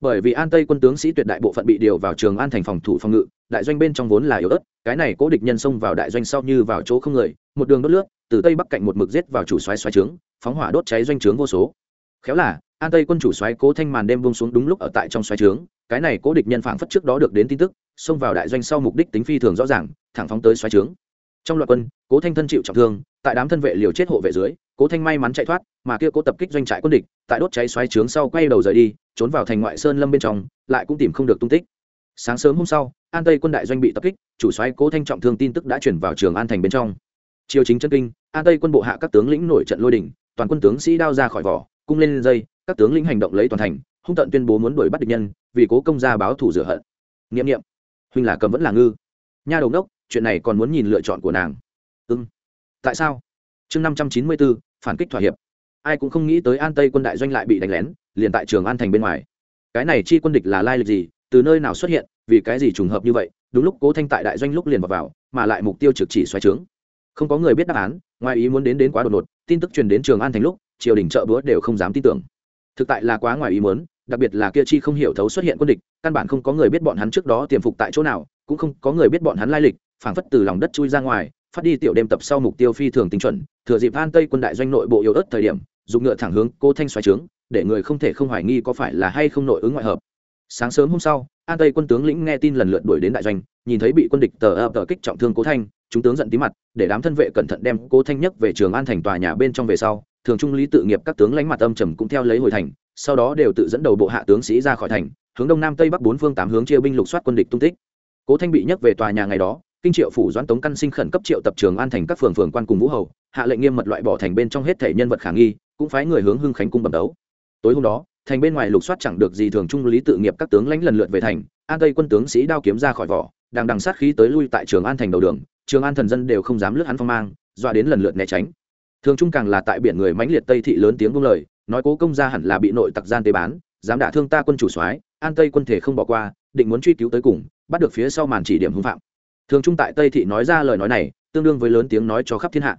bởi vì an tây quân tướng sĩ tuyệt đại bộ phận bị điều vào trường an thành phòng thủ phòng ngự, đại doanh bên trong vốn là yếu ớt, cái này cố địch nhân xông vào đại doanh sau như vào chỗ không người, một đường đốt nước từ tây bắc cạnh một mực giết vào chủ xoáy xoáy trướng, phóng hỏa đốt cháy doanh trướng vô số. Khéo là, an tây quân chủ xoáy cố thanh màn đêm buông xuống đúng lúc ở tại trong xoáy trướng, cái này cố địch nhân phảng phất trước đó được đến tin tức, xông vào đại doanh sau mục đích tính phi thường rõ ràng, thẳng phóng tới xoáy trướng. Trong loạt quân, cố thanh thân chịu trọng thương, tại đám thân vệ liều chết hộ vệ dưới, cố thanh may mắn chạy thoát, mà kia cố tập kích doanh trại quân địch, tại đốt cháy xoáy trướng sau quay đầu rời đi trốn vào thành ngoại sơn lâm bên trong, lại cũng tìm không được tung tích. Sáng sớm hôm sau, an tây quân đại doanh bị tập kích, chủ soái cố thanh trọng thương tin tức đã chuyển vào trường an thành bên trong. Triều chính chân kinh, an tây quân bộ hạ các tướng lĩnh nổi trận lôi đình, toàn quân tướng sĩ đao ra khỏi vỏ, cung lên dây, các tướng lĩnh hành động lấy toàn thành, hung tận tuyên bố muốn đuổi bắt địch nhân, vì cố công gia báo thủ rửa hận. Nghiệm nghiệm huynh là cầm vẫn là ngư. Nha đầu đốc, chuyện này còn muốn nhìn lựa chọn của nàng. Ưng tại sao? Chương năm trăm chín mươi bốn, phản kích thỏa hiệp. Ai cũng không nghĩ tới an tây quân đại doanh lại bị đánh lén liền tại trường an thành bên ngoài. Cái này chi quân địch là lai lịch gì từ nơi nào xuất hiện vì cái gì trùng hợp như vậy đúng lúc cố thanh tại đại doanh lúc liền vào, vào mà lại mục tiêu trực chỉ xoay trướng. Không có người biết đáp án ngoài ý muốn đến đến quá đột ngột tin tức truyền đến trường an thành lúc triều đình chợ búa đều không dám tin tưởng. Thực tại là quá ngoài ý muốn đặc biệt là kia chi không hiểu thấu xuất hiện quân địch căn bản không có người biết bọn hắn trước đó tiềm phục tại chỗ nào cũng không có người biết bọn hắn lai lịch phảng phất từ lòng đất chui ra ngoài phát đi tiểu đêm tập sau mục tiêu phi thường tinh chuẩn thừa dịp an tây quân đại doanh nội bộ yếu ớt thời điểm dùng ngựa thẳng hướng cô thanh xoáy trướng để người không thể không hoài nghi có phải là hay không nội ứng ngoại hợp. Sáng sớm hôm sau, an tây quân tướng lĩnh nghe tin lần lượt đuổi đến đại doanh, nhìn thấy bị quân địch tờ ập tờ kích trọng thương cố thanh, chúng tướng giận tí mặt, để đám thân vệ cẩn thận đem cố thanh nhất về trường an thành tòa nhà bên trong về sau, thường trung lý tự nghiệp các tướng lãnh mặt âm trầm cũng theo lấy hồi thành, sau đó đều tự dẫn đầu bộ hạ tướng sĩ ra khỏi thành, hướng đông nam tây bắc bốn phương tám hướng chia binh lục soát quân địch tung tích. Cố thanh bị nhấc về tòa nhà ngày đó, kinh triệu phủ doãn tống căn sinh khẩn cấp triệu tập trường an thành các phường phường quan cùng vũ hầu, hạ lệnh nghiêm mật loại bỏ thành bên trong hết thể nhân vật khả nghi, cũng phái người hướng hưng khánh cung bẩm đấu tối hôm đó, thành bên ngoài lục soát chẳng được gì thường trung lý tự nghiệp các tướng lãnh lần lượt về thành, an tây quân tướng sĩ đao kiếm ra khỏi vỏ đang đằng sát khí tới lui tại trường an thành đầu đường, trường an thần dân đều không dám lướt hắn phong mang, dọa đến lần lượt né tránh. Thường trung càng là tại biển người mãnh liệt tây thị lớn tiếng buông lời, nói cố công gia hẳn là bị nội tặc gian tế bán, dám đả thương ta quân chủ soái, an tây quân thể không bỏ qua, định muốn truy cứu tới cùng, bắt được phía sau màn chỉ điểm hưng phạm. Thường trung tại tây thị nói ra lời nói này, tương đương với lớn tiếng nói cho khắp thiên hạ.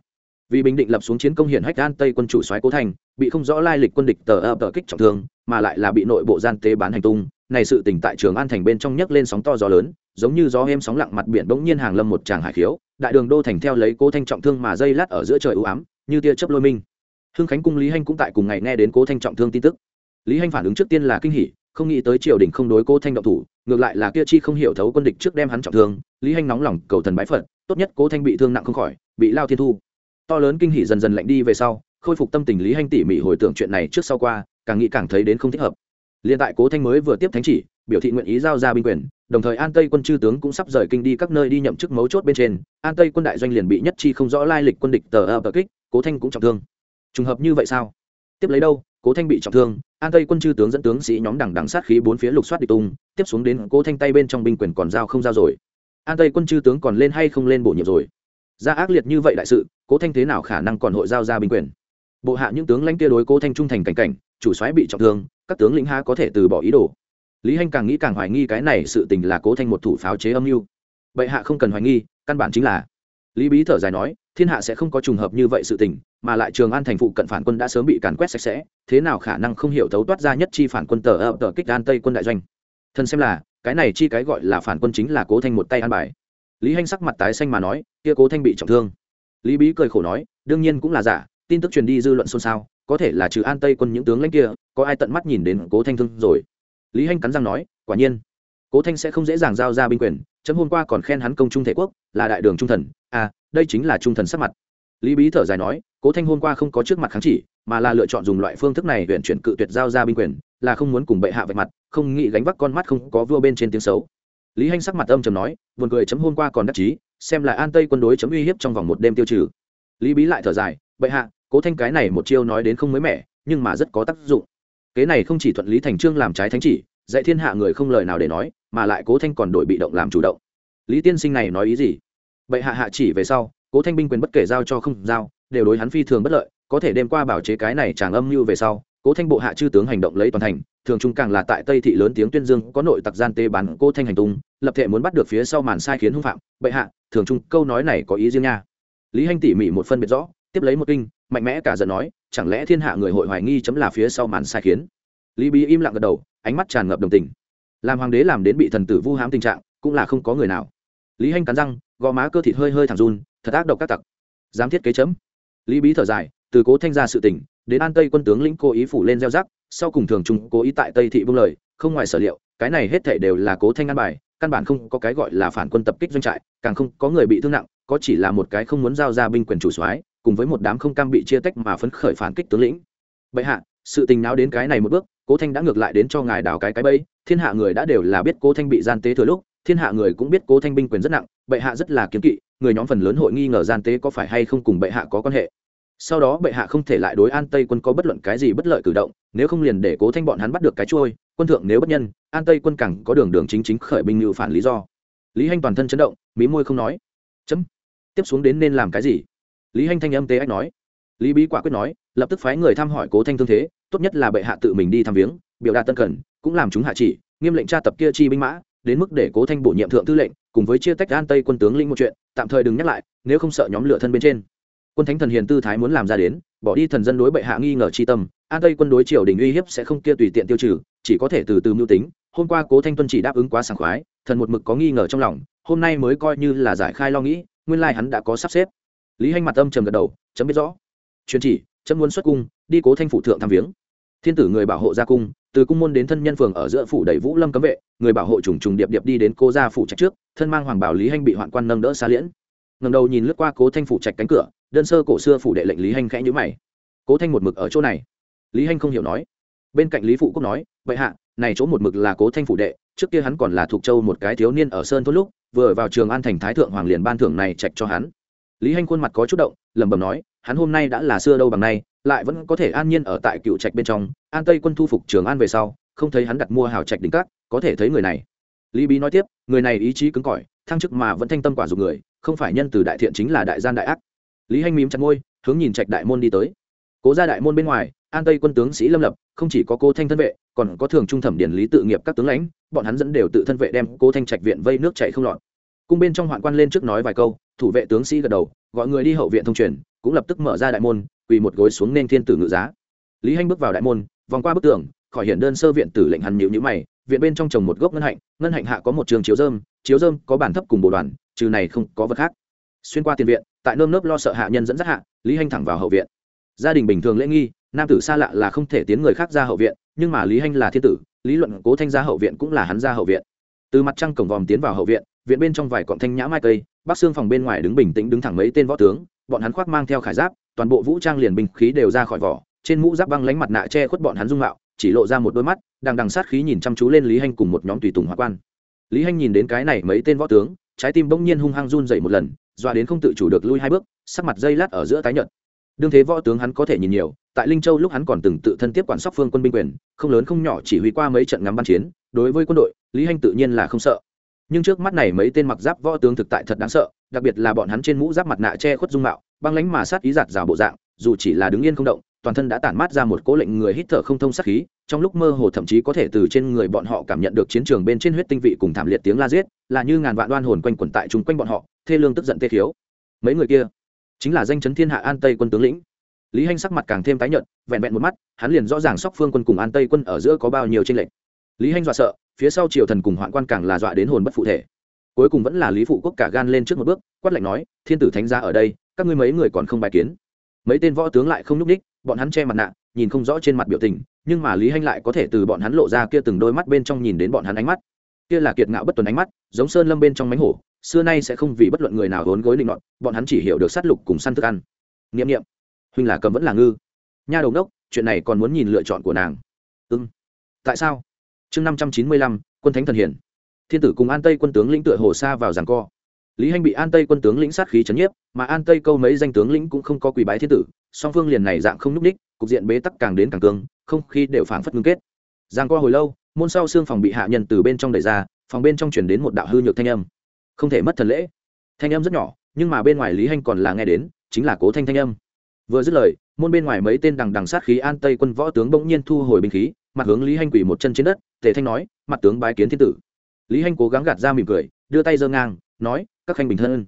Vì bình định lập xuống chiến công hiển hách an tây quân chủ soái cố thành bị không rõ lai lịch quân địch tờ ập tờ kích trọng thương, mà lại là bị nội bộ gian tế bán hành tung, này sự tỉnh tại trường an thành bên trong nhấc lên sóng to gió lớn, giống như gió êm sóng lặng mặt biển bỗng nhiên hàng lâm một tràng hải khiếu, đại đường đô thành theo lấy cố thanh trọng thương mà dây lát ở giữa trời ưu ám, như tia chớp lôi minh. Hưng khánh cung lý hanh cũng tại cùng ngày nghe đến cố thanh trọng thương tin tức. Lý hanh phản ứng trước tiên là kinh hỉ, không nghĩ tới triều đình không đối cố thanh động thủ, ngược lại là kia chi không hiểu thấu quân địch trước đem hắn trọng thương, lý hanh nóng lòng cầu thần bái phật, tốt nhất cố thanh bị thương nặng không khỏi, bị lao thiên thu. To lớn kinh hỉ dần dần lạnh đi về sau khôi phục tâm tình lý hanh tỉ mỉ hồi tưởng chuyện này trước sau qua, càng nghĩ càng thấy đến không thích hợp. Liên tại cố thanh mới vừa tiếp thánh chỉ, biểu thị nguyện ý giao ra binh quyền, đồng thời an tây quân chư tướng cũng sắp rời kinh đi các nơi đi nhậm chức mấu chốt bên trên. An tây quân đại doanh liền bị nhất chi không rõ lai lịch quân địch tờ ập kích, cố thanh cũng trọng thương. Trùng hợp như vậy sao? Tiếp lấy đâu? Cố thanh bị trọng thương, an tây quân chư tướng dẫn tướng sĩ nhóm đằng đằng sát khí bốn phía lục soát địch tung, tiếp xuống đến cố thanh tay bên trong binh quyền còn giao không giao rồi. An tây quân chư tướng còn lên hay không lên bổ nhiệm rồi? Ra ác liệt như vậy đại sự, cố thanh thế nào khả năng còn hội giao ra binh quyền? Bộ hạ những tướng lãnh kia đối cố thanh trung thành cảnh cảnh, chủ soái bị trọng thương, các tướng lĩnh ha có thể từ bỏ ý đồ. Lý hanh càng nghĩ càng hoài nghi cái này sự tình là cố thanh một thủ pháo chế âm mưu. Bệ hạ không cần hoài nghi, căn bản chính là. Lý bí thở dài nói, thiên hạ sẽ không có trùng hợp như vậy sự tình, mà lại trường an thành phụ cận phản quân đã sớm bị càn quét sạch sẽ, thế nào khả năng không hiểu thấu toát ra nhất chi phản quân tờ ập tờ kích an tây quân đại doanh? Thân xem là, cái này chi cái gọi là phản quân chính là cố thanh một tay an bài. Lý hanh sắc mặt tái xanh mà nói, kia cố thanh bị trọng thương. Lý bí cười khổ nói, đương nhiên cũng là giả tin tức truyền đi dư luận xôn xao, có thể là trừ an tây quân những tướng lãnh kia, có ai tận mắt nhìn đến cố thanh thương rồi. Lý hanh cắn răng nói, quả nhiên, cố thanh sẽ không dễ dàng giao ra binh quyền, chấm hôm qua còn khen hắn công trung thể quốc, là đại đường trung thần à đây chính là trung thần sắc mặt. Lý bí thở dài nói, cố thanh hôm qua không có trước mặt kháng chỉ, mà là lựa chọn dùng loại phương thức này huyện chuyển cự tuyệt giao ra binh quyền, là không muốn cùng bệ hạ vạch mặt, không nghĩ gánh vác con mắt không có vua bên trên tiếng xấu. Lý hanh sắc mặt âm trầm nói, buồn cười chấm hôm qua còn đắc chí, xem lại an tây quân đối chấm uy hiếp trong vòng một đêm tiêu trừ. Lý bí lại thở dài, bệ hạ cố thanh cái này một chiêu nói đến không mới mẻ, nhưng mà rất có tác dụng. Kế này không chỉ thuận lý thành trương làm trái thánh chỉ, dạy thiên hạ người không lời nào để nói, mà lại cố thanh còn đổi bị động làm chủ động. Lý tiên sinh này nói ý gì? Bệ hạ hạ chỉ về sau, cố thanh binh quyền bất kể giao cho không giao, đều đối hắn phi thường bất lợi, có thể đêm qua bảo chế cái này chàng âm mưu về sau, cố thanh bộ hạ chư tướng hành động lấy toàn thành, thường trung càng là tại tây thị lớn tiếng tuyên dương, có nội tặc gian tê bán cố thanh hành tung, lập thể muốn bắt được phía sau màn sai khiến hung phạm. Bệ hạ, thường trung, câu nói này có ý riêng nha. Lý hanh tỉ mỉ một phân biệt rõ, tiếp lấy một kinh mạnh mẽ cả giận nói, chẳng lẽ thiên hạ người hội hoài nghi chấm là phía sau màn sai khiến? Lý bí im lặng gật đầu, ánh mắt tràn ngập đồng tình. Làm hoàng đế làm đến bị thần tử vu hám tình trạng, cũng là không có người nào. Lý hanh cắn răng, gò má cơ thịt hơi hơi thẳng run, thật ác độc các tặc. Dám thiết kế chấm. Lý bí thở dài, từ cố thanh ra sự tỉnh đến an tây quân tướng lĩnh cố ý phủ lên gieo rắc, sau cùng thường trung cố ý tại tây thị vương lời, không ngoài sở liệu, cái này hết thể đều là cố thanh an bài, căn bản không có cái gọi là phản quân tập kích doanh trại, càng không có người bị thương nặng, có chỉ là một cái không muốn giao ra binh quyền chủ soái cùng với một đám không cam bị chia tách mà phấn khởi phản kích tướng lĩnh. Bệ hạ, sự tình náo đến cái này một bước, cố thanh đã ngược lại đến cho ngài đào cái cái bẫy. Thiên hạ người đã đều là biết cố thanh bị gian tế thừa lúc, thiên hạ người cũng biết cố thanh binh quyền rất nặng. Bệ hạ rất là kiếm kỵ, người nhóm phần lớn hội nghi ngờ gian tế có phải hay không cùng bệ hạ có quan hệ. Sau đó bệ hạ không thể lại đối an tây quân có bất luận cái gì bất lợi cử động, nếu không liền để cố thanh bọn hắn bắt được cái trôi quân thượng nếu bất nhân, an tây quân cẳng có đường đường chính chính khởi binh ngự phản lý do. Lý hanh toàn thân chấn động, mí môi không nói. Chấm, tiếp xuống đến nên làm cái gì? Lý hanh thanh âm tế ách nói. Lý bí quả quyết nói, lập tức phái người thăm hỏi cố thanh thương thế, tốt nhất là bệ hạ tự mình đi thăm viếng, biểu đạt tân cần, cũng làm chúng hạ chỉ, nghiêm lệnh tra tập kia chi binh mã, đến mức để cố thanh bổ nhiệm thượng tư lệnh, cùng với chia tách an tây quân tướng lĩnh một chuyện, tạm thời đừng nhắc lại, nếu không sợ nhóm lửa thân bên trên. Quân thánh thần hiền tư thái muốn làm ra đến, bỏ đi thần dân đối bệ hạ nghi ngờ chi tâm, an tây quân đối triều đình uy hiếp sẽ không kia tùy tiện tiêu trừ, chỉ có thể từ từ mưu tính. Hôm qua cố thanh tuân chỉ đáp ứng quá sảng khoái, thần một mực có nghi ngờ trong lòng, hôm nay mới coi như là giải khai lo nghĩ, nguyên lai hắn đã có sắp xếp lý hanh mặt âm trầm gật đầu, chấm biết rõ. Truyền chỉ, chấm muốn xuất cung, đi cố thanh phủ thượng thăm viếng. Thiên tử người bảo hộ ra cung, từ cung môn đến thân nhân phường ở giữa phủ đầy vũ lâm cấm vệ, người bảo hộ trùng trùng điệp điệp đi đến cố gia phủ trạch trước, thân mang hoàng bảo lý hanh bị hoạn quan nâng đỡ xa liễn. Ngầm đầu nhìn lướt qua cố thanh phủ trạch cánh cửa, đơn sơ cổ xưa phủ đệ lệnh lý hanh khẽ nhữ mày. Cố thanh một mực ở chỗ này. Lý hanh không hiểu nói. Bên cạnh lý phụ quốc nói vậy hạ, này chỗ một mực là cố thanh phủ đệ, trước kia hắn còn là thuộc châu một cái thiếu niên ở sơn thôn lúc, vừa vào trường an thành thái thượng hoàng liền ban thưởng này trạch cho hắn lý hanh khuôn mặt có chút động lẩm bẩm nói hắn hôm nay đã là xưa đâu bằng nay lại vẫn có thể an nhiên ở tại cựu trạch bên trong an tây quân thu phục trường an về sau không thấy hắn đặt mua hào trạch đỉnh cát, có thể thấy người này. Lý bí nói tiếp người này ý chí cứng cỏi thăng chức mà vẫn thanh tâm quả dục người không phải nhân từ đại thiện chính là đại gian đại ác. Lý hanh mím chặt ngôi hướng nhìn trạch đại môn đi tới. Cố ra đại môn bên ngoài an tây quân tướng sĩ lâm lập không chỉ có cô thanh thân vệ còn có thường trung thẩm điển lý tự nghiệp các tướng lãnh bọn hắn dẫn đều tự thân vệ đem cố thanh trạch viện vây nước chạy không lọt. Cung bên trong hoạn quan lên trước nói vài câu thủ vệ tướng sĩ gật đầu, gọi người đi hậu viện thông truyền, cũng lập tức mở ra đại môn, quỳ một gối xuống nên thiên tử ngự giá. Lý hanh bước vào đại môn, vòng qua bức tường, khỏi hiện đơn sơ viện tử lệnh hắn nhịu nhữ mày, viện bên trong trồng một gốc ngân hạnh ngân hạnh hạ có một trường chiếu dơm chiếu dơm có bản thấp cùng bộ đoàn, trừ này không có vật khác. Xuyên qua tiền viện, tại nơm nớp lo sợ hạ nhân dẫn dắt hạ, lý hanh thẳng vào hậu viện. Gia đình bình thường lễ nghi, nam tử xa lạ là không thể tiến người khác ra hậu viện, nhưng mà lý hanh là thiên tử, lý luận cố thanh ra hậu viện cũng là hắn ra hậu viện. Từ mặt trăng cổng vòm tiến vào hậu viện viện bên trong vài cọn thanh nhã mai cây bắc xương phòng bên ngoài đứng bình tĩnh đứng thẳng mấy tên võ tướng, bọn hắn khoác mang theo khải giáp, toàn bộ vũ trang liền binh khí đều ra khỏi vỏ, trên mũ giáp băng lánh mặt nạ che khuất bọn hắn dung mạo, chỉ lộ ra một đôi mắt đang đằng sát khí nhìn chăm chú lên lý hanh cùng một nhóm tùy tùng hóa quan. Lý hanh nhìn đến cái này mấy tên võ tướng, trái tim bỗng nhiên hung hăng run dậy một lần, dọa đến không tự chủ được lui hai bước, sắc mặt dây lát ở giữa tái nhợt. Đương thế võ tướng hắn có thể nhìn nhiều, tại linh châu lúc hắn còn từng tự thân tiếp quản sóc phương quân binh quyền, không lớn không nhỏ chỉ huy qua mấy trận ngắm bắn chiến, đối với quân đội, lý hanh tự nhiên là không sợ nhưng trước mắt này mấy tên mặc giáp võ tướng thực tại thật đáng sợ, đặc biệt là bọn hắn trên mũ giáp mặt nạ che khuất dung mạo, băng lánh mà sát ý giạt rào bộ dạng, dù chỉ là đứng yên không động, toàn thân đã tản mát ra một cố lệnh người hít thở không thông sát khí, trong lúc mơ hồ thậm chí có thể từ trên người bọn họ cảm nhận được chiến trường bên trên huyết tinh vị cùng thảm liệt tiếng la giết, là như ngàn vạn đoan hồn quanh quẩn tại chung quanh bọn họ, thê lương tức giận tê thiếu. Mấy người kia, chính là danh chấn thiên hạ an tây quân tướng lĩnh. Lý hanh sắc mặt càng thêm tái nhợt, vẹn vẹn một mắt, hắn liền rõ ràng sóc phương quân cùng an tây quân ở giữa có bao nhiêu tranh lệch. Lý hanh dọa sợ phía sau triều thần cùng hoạn quan càng là dọa đến hồn bất phụ thể. Cuối cùng vẫn là lý phụ quốc cả gan lên trước một bước, quát lạnh nói, thiên tử thánh gia ở đây, các ngươi mấy người còn không bài kiến? Mấy tên võ tướng lại không nhúc ních bọn hắn che mặt nạ, nhìn không rõ trên mặt biểu tình, nhưng mà lý hanh lại có thể từ bọn hắn lộ ra kia từng đôi mắt bên trong nhìn đến bọn hắn ánh mắt. Kia là kiệt ngạo bất tuần ánh mắt, giống sơn lâm bên trong mánh hổ, xưa nay sẽ không vì bất luận người nào hốn gối định đoạn bọn hắn chỉ hiểu được sát lục cùng săn thức ăn. N i ệ m n i ệ m huynh là cầm vẫn là ngư. Nha đầu đốc chuyện này còn muốn nhìn lựa chọn của nàng. Ưng tại sao? Chương năm trăm chín mươi lăm, quân thánh thần hiển. Thiên tử cùng an tây quân tướng lĩnh tựa hồ xa vào giảng co. Lý hanh bị an tây quân tướng lĩnh sát khí chấn nhiếp, mà an tây câu mấy danh tướng lĩnh cũng không có quỳ bái thiên tử, song phương liền này dạng không nhúc ních, cục diện bế tắc càng đến càng cương, không khí đều phảng phất ngưng kết. Giang Co hồi lâu, môn sau xương phòng bị hạ nhân từ bên trong đẩy ra, phòng bên trong chuyển đến một đạo hư nhược thanh âm. Không thể mất thần lễ. Thanh âm rất nhỏ, nhưng mà bên ngoài lý hanh còn là nghe đến, chính là cố thanh thanh âm. Vừa dứt lời, môn bên ngoài mấy tên đằng đằng sát khí an tây quân võ tướng bỗng nhiên thu hồi binh khí mặt hướng lý hanh quỳ một chân trên đất, tề thanh nói, mặt tướng bái kiến thiên tử. Lý hanh cố gắng gạt ra mỉm cười, đưa tay giơ ngang, nói, các khanh bình thân.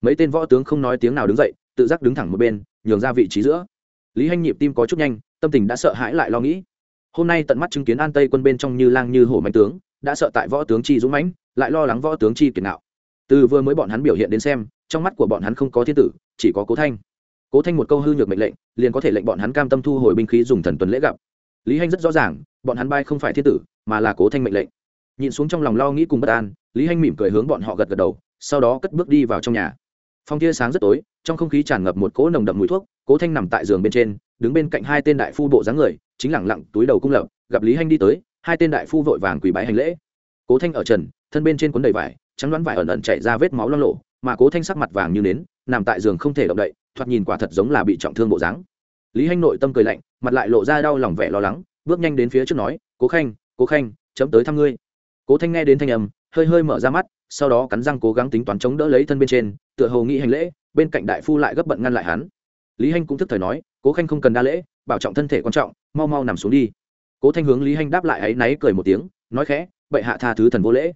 Mấy tên võ tướng không nói tiếng nào đứng dậy, tự giác đứng thẳng một bên, nhường ra vị trí giữa. Lý hanh nhịp tim có chút nhanh, tâm tình đã sợ hãi lại lo nghĩ. Hôm nay tận mắt chứng kiến an tây quân bên trong như lang như hổ mạnh tướng, đã sợ tại võ tướng chi dũng mãnh, lại lo lắng võ tướng chi kiệt nạo. Từ vừa mới bọn hắn biểu hiện đến xem, trong mắt của bọn hắn không có thiên tử, chỉ có cố thanh. Cố thanh một câu hư nhược mệnh lệnh, liền có thể lệnh bọn hắn cam tâm thu hồi binh khí dùng thần tuần lễ gặp lý hanh rất rõ ràng, bọn hắn bay không phải thiên tử, mà là cố thanh mệnh lệnh. Nhìn xuống trong lòng lo nghĩ cùng bất an, lý hanh mỉm cười hướng bọn họ gật gật đầu, sau đó cất bước đi vào trong nhà. Phòng tia sáng rất tối, trong không khí tràn ngập một cỗ nồng đậm mùi thuốc, cố thanh nằm tại giường bên trên, đứng bên cạnh hai tên đại phu bộ dáng người, chính lẳng lặng túi đầu cung lập, gặp lý hanh đi tới, hai tên đại phu vội vàng quỳ bái hành lễ. Cố thanh ở trần, thân bên trên cuốn đầy vải, trắng đoán vải ẩn ẩn chạy ra vết máu lo lộ, mà cố thanh sắc mặt vàng như nến, nằm tại giường không thể động đậy, thoạt nhìn quả thật giống là bị trọng thương bộ dáng lý hanh nội tâm cười lạnh, mặt lại lộ ra đau lòng vẻ lo lắng, bước nhanh đến phía trước nói, cố khanh cố khanh, chấm tới thăm ngươi. Cố thanh nghe đến thanh âm, hơi hơi mở ra mắt, sau đó cắn răng cố gắng tính toán chống đỡ lấy thân bên trên, tựa hồ nghĩ hành lễ, bên cạnh đại phu lại gấp bận ngăn lại hắn. Lý hanh cũng thức thời nói, cố khanh không cần đa lễ, bảo trọng thân thể quan trọng, mau mau nằm xuống đi. Cố thanh hướng lý hanh đáp lại áy náy cười một tiếng, nói khẽ, bệ hạ tha thứ thần vô lễ.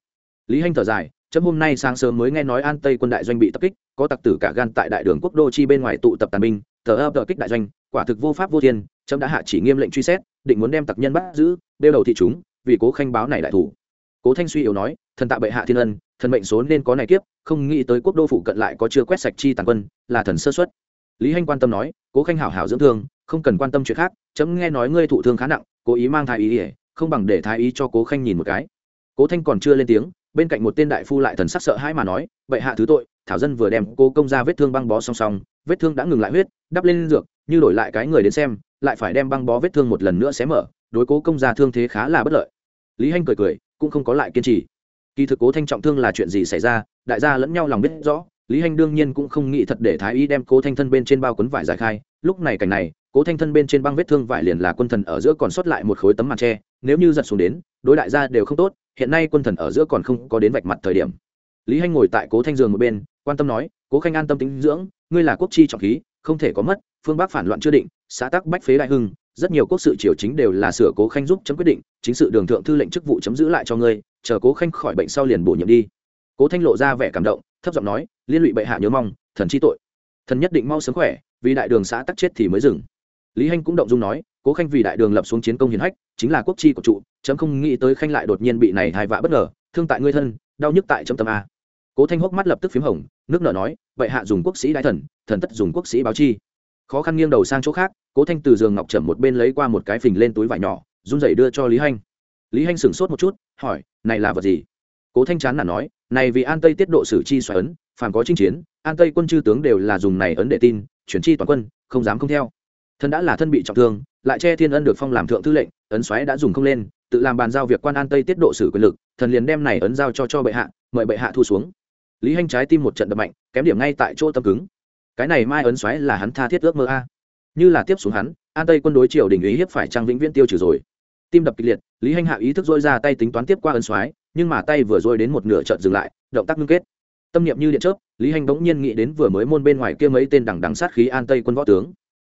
Lý hanh thở dài, chấm hôm nay sáng sớm mới nghe nói an tây quân đại doanh bị tập kích, có tặc tử cả gan tại đại đường quốc đô chi bên ngoài tụ tập tàn binh thờ ấp tờ kích đại doanh quả thực vô pháp vô thiên trâm đã hạ chỉ nghiêm lệnh truy xét, định muốn đem tặc nhân bắt giữ, đeo đầu thị chúng, vì cố khanh báo này đại thủ. Cố thanh suy yếu nói, thần tạ bệ hạ thiên ân, thần mệnh số nên có này kiếp, không nghĩ tới quốc đô phụ cận lại có chưa quét sạch chi tàn quân, là thần sơ xuất lý hanh quan tâm nói, cố khanh hảo hảo dưỡng thương, không cần quan tâm chuyện khác, chấm nghe nói ngươi thụ thương khá nặng, cố ý mang thái ý ỉa, không bằng để thái ý cho cố khanh nhìn một cái. Cố thanh còn chưa lên tiếng, bên cạnh một tên đại phu lại thần sắc sợ hãi mà nói, bệ hạ thứ tội, thảo dân vừa đem cố công ra vết thương băng bó song song vết thương đã ngừng lại huyết, đắp lên dược, như đổi lại cái người đến xem, lại phải đem băng bó vết thương một lần nữa xé mở, đối cố công gia thương thế khá là bất lợi. Lý hanh cười cười, cũng không có lại kiên trì. Kỳ thực cố thanh trọng thương là chuyện gì xảy ra, đại gia lẫn nhau lòng biết rõ, lý hanh đương nhiên cũng không nghĩ thật để thái y đem cố thanh thân bên trên bao quấn vải giải khai, lúc này cảnh này, cố thanh thân bên trên băng vết thương vải liền là quân thần ở giữa còn sót lại một khối tấm màn tre, nếu như giật xuống đến, đối đại gia đều không tốt, hiện nay quân thần ở giữa còn không có đến vạch mặt thời điểm. Lý hanh ngồi tại cố thanh giường một bên, quan tâm nói, cố khanh an tâm tính dưỡng ngươi là quốc chi trọng khí, không thể có mất, phương bắc phản loạn chưa định, xã tắc bách phế đại hưng, rất nhiều quốc sự triều chính đều là sửa cố khanh giúp chấm quyết định, chính sự đường thượng thư lệnh chức vụ chấm giữ lại cho ngươi, chờ cố khanh khỏi bệnh sau liền bổ nhiệm đi. Cố thanh lộ ra vẻ cảm động, thấp giọng nói, liên lụy bệ hạ nhớ mong, thần chi tội. Thần nhất định mau sớm khỏe, vì đại đường xã tắc chết thì mới dừng. Lý hanh cũng động dung nói, cố khanh vì đại đường lập xuống chiến công hiển hách, chính là quốc chi của trụ, chấm không nghĩ tới khanh lại đột nhiên bị này hai vạ bất ngờ, thương tại ngươi thân, đau nhức tại chấm tâm a cố thanh hốc mắt lập tức p h í m hồng, nước nở nói, vậy hạ dùng quốc sĩ đại thần thần tất dùng quốc sĩ báo chi. Khó khăn nghiêng đầu sang chỗ khác, cố thanh từ giường ngọc trầm một bên lấy qua một cái phình lên túi vải nhỏ, run rẩy đưa cho lý hanh. Lý hanh sửng sốt một chút, hỏi, này là vật gì? Cố thanh chán là nói, này vì an tây tiết độ sử chi xoài ấn, phàm có chinh chiến, an tây quân chư tướng đều là dùng này ấn để tin, chuyển chi toàn quân, không dám không theo. Thân đã là thân bị trọng thương, lại che thiên ân được phong làm thượng thư lệnh, ấn xoáy đã dùng không lên, tự làm bàn giao việc quan an tây tiết độ sử quyền lực, thần liền đem này ấn giao cho cho bệ hạ, mời bệ hạ thu xuống lý hanh trái tim một trận đập mạnh, kém điểm ngay tại chỗ tâm cứng. Cái này mai ấn xoáy là hắn tha thiết ước mơ a. Như là tiếp xuống hắn, an tây quân đối triều đình ý hiếp phải trang vĩnh viễn tiêu trừ rồi. Tim đập kịch liệt, lý hanh hạ ý thức dôi ra tay tính toán tiếp qua ấn xoáy nhưng mà tay vừa dôi đến một nửa trận dừng lại, động tác ngưng kết. Tâm niệm như điện chớp, lý hành bỗng nhiên nghĩ đến vừa mới môn bên ngoài kia mấy tên đằng đằng sát khí an tây quân võ tướng.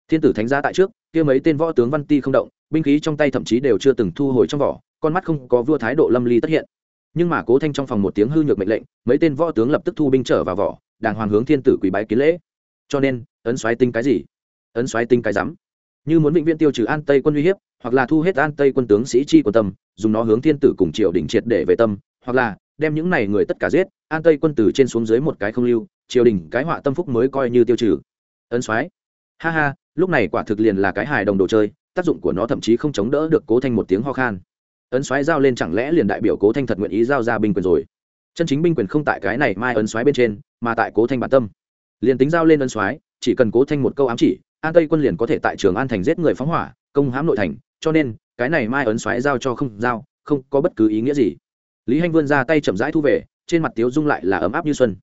Thiên tử thánh giá tại trước, kia mấy tên võ tướng văn ti không động, binh khí trong tay thậm chí đều chưa từng thu hồi trong vỏ, con mắt không có vua thái độ lâm ly tất hiện nhưng mà cố thanh trong phòng một tiếng hư nhược mệnh lệnh, mấy tên võ tướng lập tức thu binh trở vào vỏ, đàng hoàng hướng thiên tử quỳ bái kiến lễ. Cho nên, ấn xoáy tinh cái gì? Ấn xoáy tinh cái rắm. Như muốn vĩnh viện tiêu trừ an tây quân uy hiếp, hoặc là thu hết an tây quân tướng sĩ chi của tâm, dùng nó hướng thiên tử cùng triều đình triệt để về tâm, hoặc là đem những này người tất cả giết, an tây quân từ trên xuống dưới một cái không lưu, triều đình cái họa tâm phúc mới coi như tiêu trừ. Ấn soái. Ha ha, lúc này quả thực liền là cái hài đồng đồ chơi, tác dụng của nó thậm chí không chống đỡ được cố thanh một tiếng ho khan ấn soái giao lên chẳng lẽ liền đại biểu cố thanh thật nguyện ý giao ra binh quyền rồi? Chân chính binh quyền không tại cái này mai ấn soái bên trên, mà tại cố thanh bản tâm. Liền tính giao lên ấn soái chỉ cần cố thanh một câu ám chỉ, an tây quân liền có thể tại trường an thành giết người phóng hỏa, công hãm nội thành, cho nên, cái này mai ấn xoáy giao cho không giao, không có bất cứ ý nghĩa gì. Lý hanh vươn ra tay chậm rãi thu về, trên mặt tiếu dung lại là ấm áp như xuân.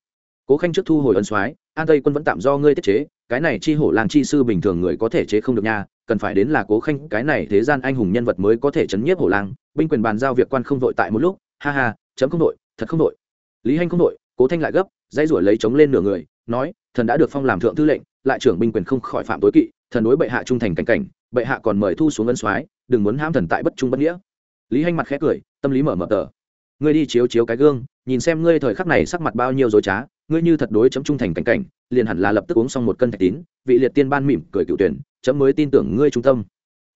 Cố khanh trước thu hồi ấn xoáy, an tây quân vẫn tạm do ngươi tiết chế, cái này chi hổ làng chi sư bình thường người có thể chế không được nha cần phải đến là cố khanh, cái này thế gian anh hùng nhân vật mới có thể chấn nhiếp hổ lang. Binh quyền bàn giao việc quan không đội tại một lúc. Ha ha, chấm không đội, thật không đội. Lý hanh không đội, cố thanh lại gấp, dãy ruổi lấy chống lên nửa người, nói, thần đã được phong làm thượng tư lệnh, lại trưởng binh quyền không khỏi phạm tối kỵ, thần đối bệ hạ trung thành cảnh cảnh, bệ hạ còn mời thu xuống ân soái, đừng muốn ham thần tại bất trung bất nghĩa. Lý hanh mặt khẽ cười, tâm lý mở mở tờ. Ngươi đi chiếu chiếu cái gương, nhìn xem ngươi thời khắc này sắc mặt bao nhiêu dối trá ngươi như thật đối chấm trung thành cảnh cảnh, liền hẳn là lập tức uống xong một cân thạch tín, vị liệt tiên ban mỉm cười cựu tuyển, chấm mới tin tưởng ngươi trung tâm.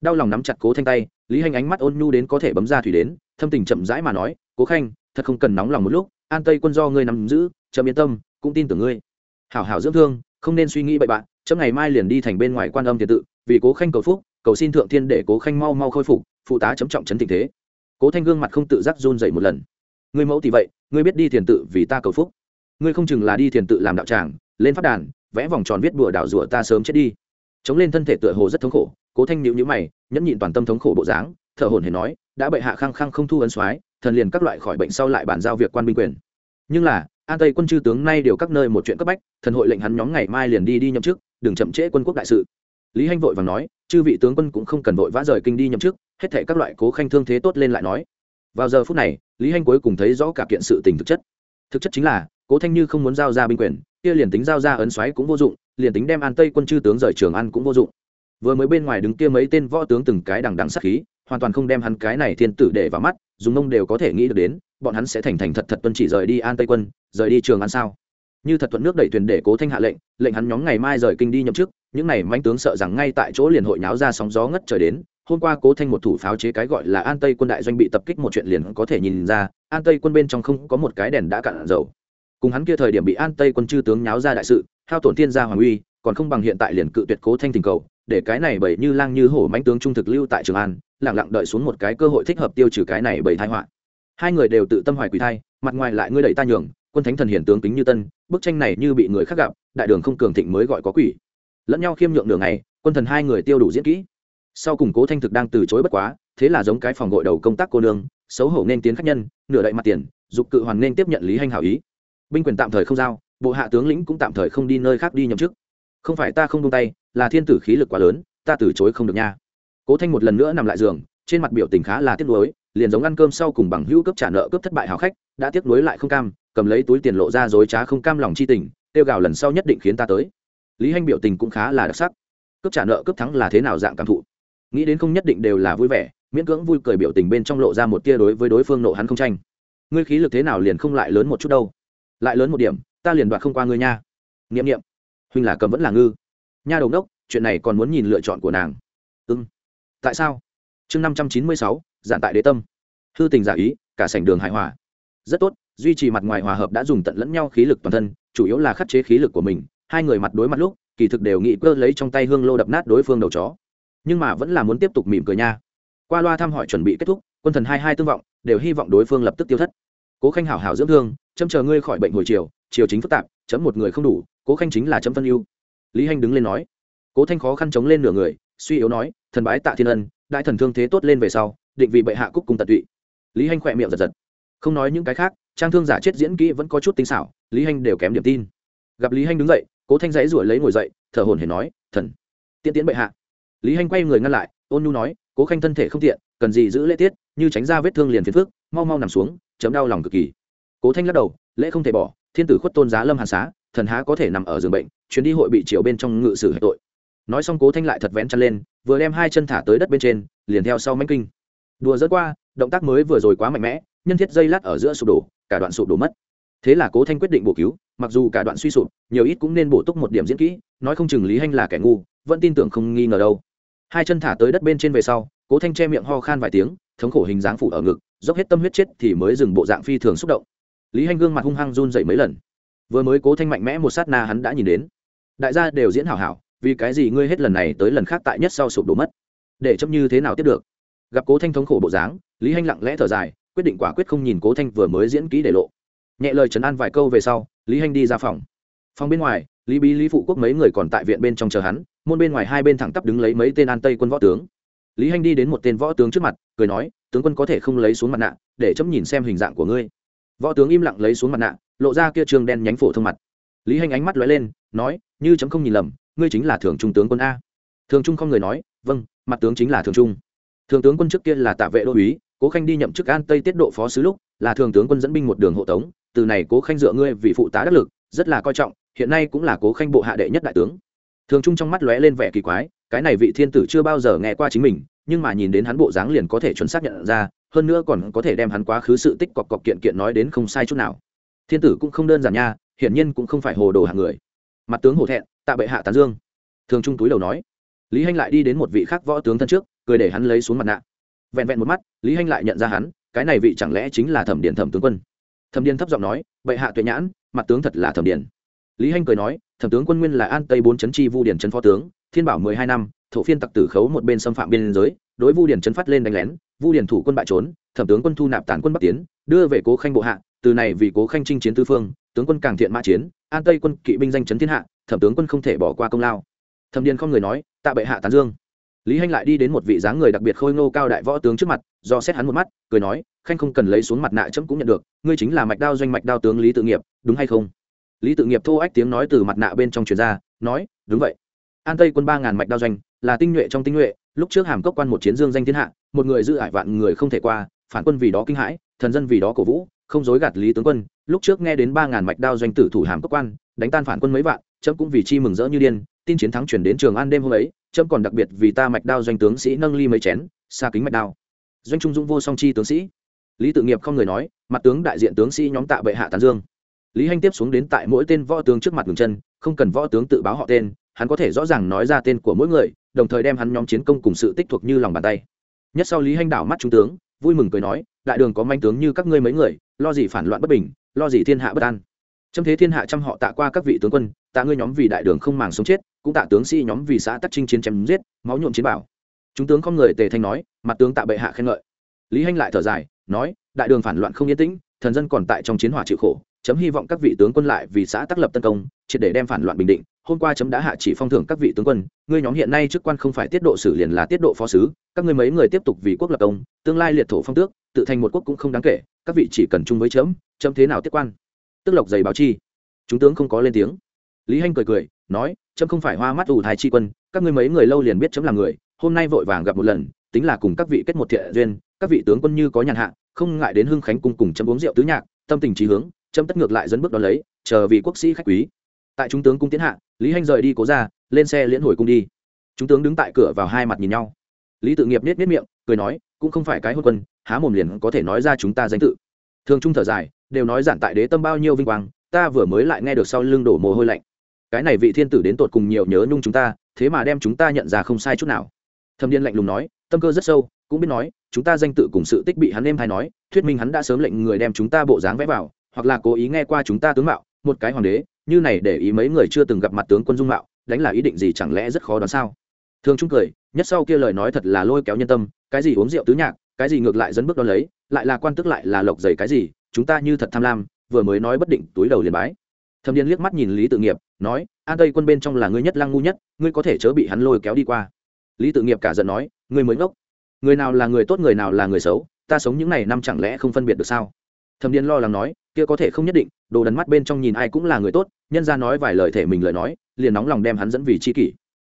Đau lòng nắm chặt cố thanh tay, lý Hành ánh mắt ôn nhu đến có thể bấm ra thủy đến, thâm tình chậm rãi mà nói, cố khanh, thật không cần nóng lòng một lúc, an tây quân do ngươi nắm giữ, chấm yên tâm, cũng tin tưởng ngươi. Hảo hảo dưỡng thương, không nên suy nghĩ bậy bạn, chấm ngày mai liền đi thành bên ngoài quan âm tiền tự, vì cố khanh cầu phúc, cầu xin thượng thiên để cố khanh mau mau khôi phục, phụ tá chấm trọng chấn tình thế. Cố thanh gương mặt không tự giác run dậy một lần. Người mẫu thì vậy, ngươi biết đi thiền tự vì ta cầu phúc ngươi không chừng là đi thiền tự làm đạo tràng, lên phát đàn, vẽ vòng tròn viết bùa đảo rủa ta sớm chết đi. Chống lên thân thể tựa hồ rất thống khổ, cố thanh nhịu nhữ mày, nhẫn nhịn toàn tâm thống khổ bộ dáng, thở hồn hề nói, đã bệ hạ khăng khăng không thu ấn soái, thần liền các loại khỏi bệnh sau lại bàn giao việc quan binh quyền. Nhưng là, an tây quân chư tướng nay đều các nơi một chuyện cấp bách, thần hội lệnh hắn nhóm ngày mai liền đi đi nhậm chức, đừng chậm trễ quân quốc đại sự. Lý hanh vội và nói, chư vị tướng quân cũng không cần vội vã rời kinh đi nhậm chức, hết thể các loại cố khanh thương thế tốt lên lại nói. Vào giờ phút này, lý hanh cuối cùng thấy rõ cả kiện sự tình thực chất. Thực chất chính là cố thanh như không muốn giao ra binh quyền, kia liền tính giao ra ấn xoáy cũng vô dụng, liền tính đem an tây quân chư tướng rời trường ăn cũng vô dụng. Vừa mới bên ngoài đứng kia mấy tên võ tướng từng cái đằng đằng sắc khí, hoàn toàn không đem hắn cái này thiên tử để vào mắt, dùng mông đều có thể nghĩ được đến, bọn hắn sẽ thành thành thật thật tuân chỉ rời đi an tây quân, rời đi trường ăn sao? Như thật thuận nước đẩy thuyền để cố thanh hạ lệnh lệnh hắn nhóm ngày mai rời kinh đi nhậm chức, những này manh tướng sợ rằng ngay tại chỗ liền hội nháo ra sóng gió ngất trời đến, hôm qua cố thanh một thủ pháo chế cái gọi là an tây quân đại doanh bị tập kích một chuyện liền có thể nhìn ra, an tây quân bên trong không có một cái đèn đã cạn dầu cùng hắn kia thời điểm bị an tây quân chư tướng nháo ra đại sự hao tổn thiên gia hoàng uy còn không bằng hiện tại liền cự tuyệt cố thanh tình cầu để cái này bởi như lang như hổ mãnh tướng trung thực lưu tại trường an lẳng lặng đợi xuống một cái cơ hội thích hợp tiêu trừ cái này bởi thai họa. Hai người đều tự tâm hoài quỷ thai mặt ngoài lại ngươi đẩy ta nhường quân thánh thần hiển tướng tính như tân bức tranh này như bị người khác gặp đại đường không cường thịnh mới gọi có quỷ. Lẫn nhau khiêm nhượng đường này, quân thần hai người tiêu đủ diễn kỹ. Sau cùng cố thanh thực đang từ chối bất quá thế là giống cái phòng gội đầu công tác cô nương xấu hổ nên tiến khách nhân nửa đậy mặt tiền dục cự hoàn nên tiếp nhận lý hành hảo ý binh quyền tạm thời không giao, bộ hạ tướng lĩnh cũng tạm thời không đi nơi khác đi nhậm chức. Không phải ta không tung tay, là thiên tử khí lực quá lớn, ta từ chối không được nha. Cố thanh một lần nữa nằm lại giường, trên mặt biểu tình khá là tiếc nuối, liền giống ăn cơm sau cùng bằng hữu cấp trả nợ cướp thất bại hào khách, đã tiếc nuối lại không cam, cầm lấy túi tiền lộ ra dối trá không cam lòng chi tình, tiêu gào lần sau nhất định khiến ta tới. Lý hanh biểu tình cũng khá là đặc sắc. Cướp trả nợ cướp thắng là thế nào dạng cảm thụ? Nghĩ đến không nhất định đều là vui vẻ, miễn cưỡng vui cười biểu tình bên trong lộ ra một tia đối với đối phương nộ hắn không tranh. Ngươi khí lực thế nào liền không lại lớn một chút đâu lại lớn một điểm, ta liền đoạt không qua ngươi nha. N i ệ m n i ệ m huynh là cầm vẫn là ngư. Nha đầu đốc, chuyện này còn muốn nhìn lựa chọn của nàng. Ưng tại sao? Chương năm trăm chín mươi sáu, giản tại đế tâm. Hư tình giả ý, cả sảnh đường hài hòa. Rất tốt, duy trì mặt ngoài hòa hợp đã dùng tận lẫn nhau khí lực toàn thân, chủ yếu là khắc chế khí lực của mình. Hai người mặt đối mặt lúc, kỳ thực đều nghĩ cơ lấy trong tay hương lô đập nát đối phương đầu chó. Nhưng mà vẫn là muốn tiếp tục mỉm cười nha. Qua loa thăm hỏi chuẩn bị kết thúc, quân thần hai hai tương vọng, đều hy vọng đối phương lập tức tiêu thất cố khanh hảo hảo dưỡng thương, chấm chờ ngươi khỏi bệnh hồi chiều chiều chính phức tạp, chấm một người không đủ, cố khanh chính là chấm phân ưu lý hanh đứng lên nói. Cố thanh khó khăn chống lên nửa người, suy yếu nói, thần bái tạ thiên ân, đại thần thương thế tốt lên về sau, định vị bệ hạ cúc cùng tận tụy. Lý hanh khỏe miệng giật giật. Không nói những cái khác, trang thương giả chết diễn kỹ vẫn có chút tinh xảo, lý hanh đều kém điểm tin. Gặp lý hanh đứng dậy, cố thanh dãy ruổi lấy ngồi dậy, thở hồn hển nói, thần, tiễn tiễn bệ hạ. Lý hanh quay người ngăn lại, ôn nhu nói, cố khanh thân thể không tiện, cần gì giữ lễ tiết, như tránh ra vết thương liền phiền phước mau mau nằm xuống chấm đau lòng cực kỳ. Cố thanh lắc đầu, lễ không thể bỏ, thiên tử khuất tôn giá lâm hàn xá, thần há có thể nằm ở giường bệnh, chuyến đi hội bị triều bên trong ngự sử hệ tội. Nói xong cố thanh lại thật vén chăn lên, vừa đem hai chân thả tới đất bên trên, liền theo sau mánh kinh. Đùa dẫn qua, động tác mới vừa rồi quá mạnh mẽ, nhân thiết dây lát ở giữa sụp đổ, cả đoạn sụp đổ mất. Thế là cố thanh quyết định bổ cứu, mặc dù cả đoạn suy sụp, nhiều ít cũng nên bổ túc một điểm diễn kỹ, nói không chừng lý hanh là kẻ ngu, vẫn tin tưởng không nghi ngờ đâu. Hai chân thả tới đất bên trên về sau, cố thanh che miệng ho khan vài tiếng, thống khổ hình dáng phủ ở ngực dốc hết tâm huyết chết thì mới dừng bộ dạng phi thường xúc động. Lý hanh gương mặt hung hăng run dậy mấy lần. Vừa mới cố thanh mạnh mẽ một sát na hắn đã nhìn đến. Đại gia đều diễn hảo hảo, vì cái gì ngươi hết lần này tới lần khác tại nhất sau sụp đổ mất? Để chấp như thế nào tiếp được? Gặp cố thanh thống khổ bộ dáng, lý hanh lặng lẽ thở dài, quyết định quả quyết không nhìn cố thanh vừa mới diễn kỹ để lộ. Nhẹ lời trấn an vài câu về sau, lý hanh đi ra phòng. Phòng bên ngoài, lý bí lý phụ quốc mấy người còn tại viện bên trong chờ hắn, môn bên ngoài hai bên thẳng tắp đứng lấy mấy tên an tây quân võ tướng lý hanh đi đến một tên võ tướng trước mặt, cười nói, tướng quân có thể không lấy xuống mặt nạ, để chấm nhìn xem hình dạng của ngươi. Võ tướng im lặng lấy xuống mặt nạ, lộ ra kia trường đen nhánh phổ thông mặt. Lý hanh ánh mắt lóe lên, nói, như chấm không nhìn lầm, ngươi chính là thường trung tướng quân a. Thường trung không người nói vâng mặt tướng chính là thường trung. Thường tướng quân trước kia là tạ vệ đô uý cố khanh đi nhậm chức an tây tiết độ phó sứ lúc, là thường tướng quân dẫn binh một đường hộ tống, từ này cố khanh dựa ngươi vị phụ tá đắc lực, rất là coi trọng, hiện nay cũng là cố khanh bộ hạ đệ nhất đại tướng. Thường trung trong mắt lóe lên vẻ kỳ quái cái này vị thiên tử chưa bao giờ nghe qua chính mình, nhưng mà nhìn đến hắn bộ dáng liền có thể chuẩn xác nhận ra, hơn nữa còn có thể đem hắn quá khứ sự tích cọc cọc kiện kiện nói đến không sai chút nào. Thiên tử cũng không đơn giản nha, hiển nhiên cũng không phải hồ đồ hạng người. Mặt tướng hổ thẹn, tạ bệ hạ tán dương. Thường trung túi đầu nói. Lý hanh lại đi đến một vị khác võ tướng thân trước, cười để hắn lấy xuống mặt nạ. Vẹn vẹn một mắt, lý hanh lại nhận ra hắn, cái này vị chẳng lẽ chính là thẩm điện thẩm tướng quân? Thẩm điện thấp giọng nói, bệ hạ tuệ nhãn, mặt tướng thật là thẩm điện lý hanh cười nói, thẩm tướng quân nguyên là an tây bốn chấn chi vu điển trấn phó tướng thiên bảo mười hai năm, thổ phiên tặc tử khấu một bên xâm phạm biên giới, đối vu điển trấn phát lên đánh lén, vu điển thủ quân bại trốn, thẩm tướng quân thu nạp tàn quân bắc tiến, đưa về cố khanh bộ hạ, từ này vì cố khanh chinh chiến tư phương, tướng quân càng thiện mã chiến, an tây quân kỵ binh danh chấn thiên hạ, thẩm tướng quân không thể bỏ qua công lao. Thẩm điền không người nói, tạ bệ hạ tán dương. Lý hanh lại đi đến một vị dáng người đặc biệt khôi ngô cao đại võ tướng trước mặt, do xét hắn một mắt, cười nói, khanh không cần lấy xuống mặt nạ chấm cũng nhận được, ngươi chính là mạch đao doanh mạch đao tướng lý tự nghiệp, đúng hay không? Lý tự nghiệp thô ách tiếng nói từ mặt nạ bên trong truyền ra, nói, đúng vậy an tây quân ba ngàn mạch đao doanh, là tinh nhuệ trong tinh nhuệ, lúc trước hàm cốc quan một chiến dương danh thiên hạ, một người giữ ải vạn người không thể qua, phản quân vì đó kinh hãi, thần dân vì đó cổ vũ, không dối gạt lý tướng quân, lúc trước nghe đến ba ngàn mạch đao doanh tử thủ hàm cốc quan, đánh tan phản quân mấy vạn, chấm cũng vì chi mừng rỡ như điên, tin chiến thắng chuyển đến trường an đêm hôm ấy, chấm còn đặc biệt vì ta mạch đao doanh tướng sĩ nâng ly mấy chén xa kính mạch đao. Doanh trung dũng vô song chi tướng sĩ. Lý tự nghiệp không người nói, mặt tướng đại diện tướng sĩ nhóm tạ bệ hạ tán dương. Lý hanh tiếp xuống đến tại mỗi tên võ tướng trước mặt ngừng chân, không cần võ tướng tự báo họ tên hắn có thể rõ ràng nói ra tên của mỗi người, đồng thời đem hắn nhóm chiến công cùng sự tích thuộc như lòng bàn tay. Nhất sau lý hanh đảo mắt trung tướng, vui mừng cười nói, đại đường có manh tướng như các ngươi mấy người, lo gì phản loạn bất bình, lo gì thiên hạ bất an. Trong thế thiên hạ trăm họ tạ qua các vị tướng quân, tạ ngươi nhóm vì đại đường không màng sống chết, cũng tạ tướng sĩ nhóm vì xã tắc trinh chiến chém giết, máu nhuộm chiến bảo. Chúng tướng không người tề thanh nói, mặt tướng tạ bệ hạ khen ngợi. Lý hanh lại thở dài, nói, đại đường phản loạn không yên tĩnh, thần dân còn tại trong chiến hỏa chịu khổ, chấm hy vọng các vị tướng quân lại vì xã tác lập tân công, triệt để đem phản loạn bình định hôm qua chấm đã hạ chỉ phong thưởng các vị tướng quân, ngươi nhóm hiện nay chức quan không phải tiết độ sử liền là tiết độ phó sứ, các ngươi mấy người tiếp tục vì quốc lập công, tương lai liệt thổ phong tước, tự thành một quốc cũng không đáng kể, các vị chỉ cần chung với chấm chấm thế nào tiết quan? Tức lộc giày báo chi. Chúng tướng không có lên tiếng. Lý hanh cười cười, nói, chấm không phải hoa mắt ủ thái chi quân, các ngươi mấy người lâu liền biết chấm là người, hôm nay vội vàng gặp một lần, tính là cùng các vị kết một thiện duyên, các vị tướng quân như có nhàn hạ, không ngại đến hưng khánh cung cùng chấm uống rượu tứ nhạc, tâm tình trí hướng, chấm tất ngược lại dẫn bước đón lấy, chờ vì quốc sĩ khách quý tại chúng tướng cung tiến hạ, lý hanh rời đi cố ra, lên xe liễn hồi cung đi. Chúng tướng đứng tại cửa vào hai mặt nhìn nhau. Lý tự nghiệp nết nết miệng, cười nói, cũng không phải cái hôn quân, há mồm liền có thể nói ra chúng ta danh tự. Thường trung thở dài, đều nói giản tại đế tâm bao nhiêu vinh quang, ta vừa mới lại nghe được sau lưng đổ mồ hôi lạnh. Cái này vị thiên tử đến tột cùng nhiều nhớ nhung chúng ta, thế mà đem chúng ta nhận ra không sai chút nào. Thâm điên lạnh lùng nói, tâm cơ rất sâu, cũng biết nói, chúng ta danh tự cùng sự tích bị hắn em hay nói, thuyết minh hắn đã sớm lệnh người đem chúng ta bộ dáng vẽ vào, hoặc là cố ý nghe qua chúng ta tướng mạo, một cái hoàng đế như này để ý mấy người chưa từng gặp mặt tướng quân dung mạo, đánh là ý định gì chẳng lẽ rất khó đoán sao? Thường trung cười, nhất sau kia lời nói thật là lôi kéo nhân tâm, cái gì uống rượu tứ nhạc, cái gì ngược lại dẫn bước đón lấy, lại là quan tức lại là lộc dày cái gì, chúng ta như thật tham lam, vừa mới nói bất định, túi đầu liền bái. Thâm điên liếc mắt nhìn lý tự nghiệp, nói, an tây quân bên trong là ngươi nhất lăng ngu nhất, ngươi có thể chớ bị hắn lôi kéo đi qua. Lý tự nghiệp cả giận nói, ngươi mới ngốc. Người nào là người tốt, người nào là người xấu, ta sống những ngày năm chẳng lẽ không phân biệt được sao? Thẩm Điền lo lắng nói kia có thể không nhất định đồ đần mắt bên trong nhìn ai cũng là người tốt nhân ra nói vài lời thể mình lời nói liền nóng lòng đem hắn dẫn vì c h i kỷ.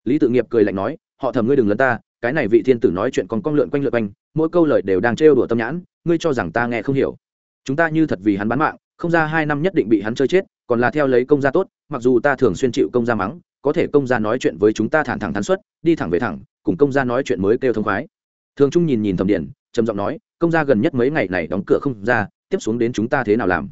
Lý tự nghiệp cười lạnh nói họ thầm ngươi đừng lấn ta cái này vị thiên tử nói chuyện còn con lượn quanh lượn quanh mỗi câu lời đều đang trêu đùa tâm nhãn ngươi cho rằng ta nghe không hiểu. Chúng ta như thật vì hắn bán mạng không ra hai năm nhất định bị hắn chơi chết còn là theo lấy công gia tốt mặc dù ta thường xuyên chịu công gia mắng có thể công gia nói chuyện với chúng ta thẳng thẳng thắn xuất đi thẳng về thẳng cùng công gia nói chuyện mới kêu thông khoái. Thường trung nhìn nhìn thẩm Điền, trầm giọng nói công gia gần nhất mấy ngày này đóng cửa không ra tiếp xuống đến chúng ta thế nào làm?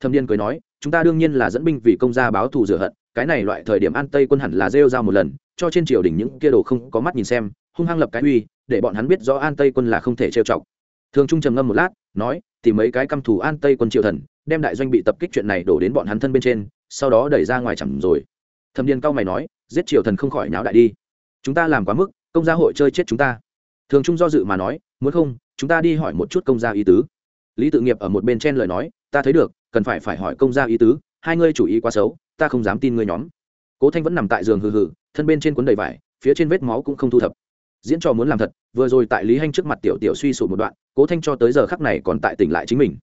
Thâm niên cười nói, chúng ta đương nhiên là dẫn binh vì công gia báo thù rửa hận, cái này loại thời điểm an tây quân hẳn là rêu ra một lần, cho trên triều đình những kia đồ không có mắt nhìn xem, hung hăng lập cái uy, để bọn hắn biết rõ an tây quân là không thể trêu chọc. Thường trung trầm ngâm một lát, nói thì mấy cái căm thù an tây quân triều thần, đem đại doanh bị tập kích chuyện này đổ đến bọn hắn thân bên trên, sau đó đẩy ra ngoài chẳng rồi. Thâm điền cao mày nói, giết triều thần không khỏi náo đại đi. Chúng ta làm quá mức, công gia hội chơi chết chúng ta. Thường trung do dự mà nói, muốn không, chúng ta đi hỏi một chút công gia ý tứ lý tự nghiệp ở một bên chen lời nói, ta thấy được, cần phải phải hỏi công gia ý tứ, hai ngươi chủ ý quá xấu, ta không dám tin ngươi nhóm. Cố thanh vẫn nằm tại giường hừ hừ, thân bên trên cuốn đầy vải, phía trên vết máu cũng không thu thập. Diễn trò muốn làm thật, vừa rồi tại lý hanh trước mặt tiểu tiểu suy sụp một đoạn, cố thanh cho tới giờ khắc này còn tại tỉnh lại chính mình.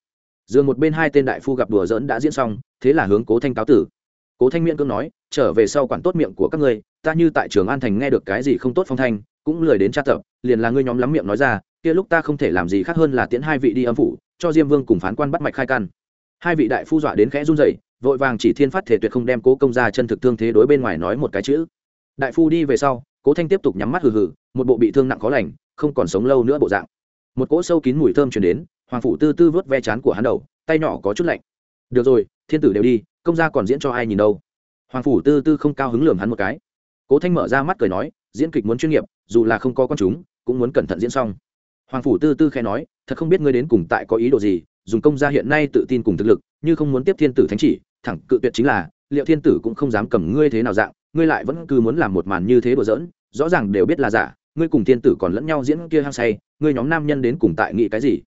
Dường một bên hai tên đại phu gặp đùa dỡn đã diễn xong, thế là hướng cố thanh cáo tử. Cố thanh miễn cưỡng nói, trở về sau quản tốt miệng của các ngươi, ta như tại trường an thành nghe được cái gì không tốt phong thanh, cũng lười đến tra tập liền là ngươi nhóm lắm miệng nói ra, kia lúc ta không thể làm gì khác hơn là tiễn hai vị đi âm phủ cho diêm vương cùng phán quan bắt mạch khai căn. Hai vị đại phu dọa đến khẽ run rẩy, vội vàng chỉ thiên phát thể tuyệt không đem cố công ra chân thực thương thế đối bên ngoài nói một cái chữ. Đại phu đi về sau, cố thanh tiếp tục nhắm mắt hừ hừ, một bộ bị thương nặng khó lành, không còn sống lâu nữa bộ dạng. Một cỗ sâu kín mùi thơm chuyển đến, hoàng phủ tư tư vớt ve chán của hắn đầu, tay nhỏ có chút lạnh. Được rồi, thiên tử đều đi, công gia còn diễn cho ai nhìn đâu? Hoàng phủ tư tư không cao hứng lường hắn một cái. Cố thanh mở ra mắt cười nói, diễn kịch muốn chuyên nghiệp, dù là không có con chúng, cũng muốn cẩn thận diễn xong hoàng phủ tư tư khẽ nói, thật không biết ngươi đến cùng tại có ý đồ gì, dùng công gia hiện nay tự tin cùng thực lực, như không muốn tiếp thiên tử thánh chỉ, thẳng cự tuyệt chính là, liệu thiên tử cũng không dám cầm ngươi thế nào dạng, ngươi lại vẫn cứ muốn làm một màn như thế đùa giỡn, rõ ràng đều biết là giả, ngươi cùng thiên tử còn lẫn nhau diễn kia hăng say, ngươi nhóm nam nhân đến cùng tại nghị cái gì?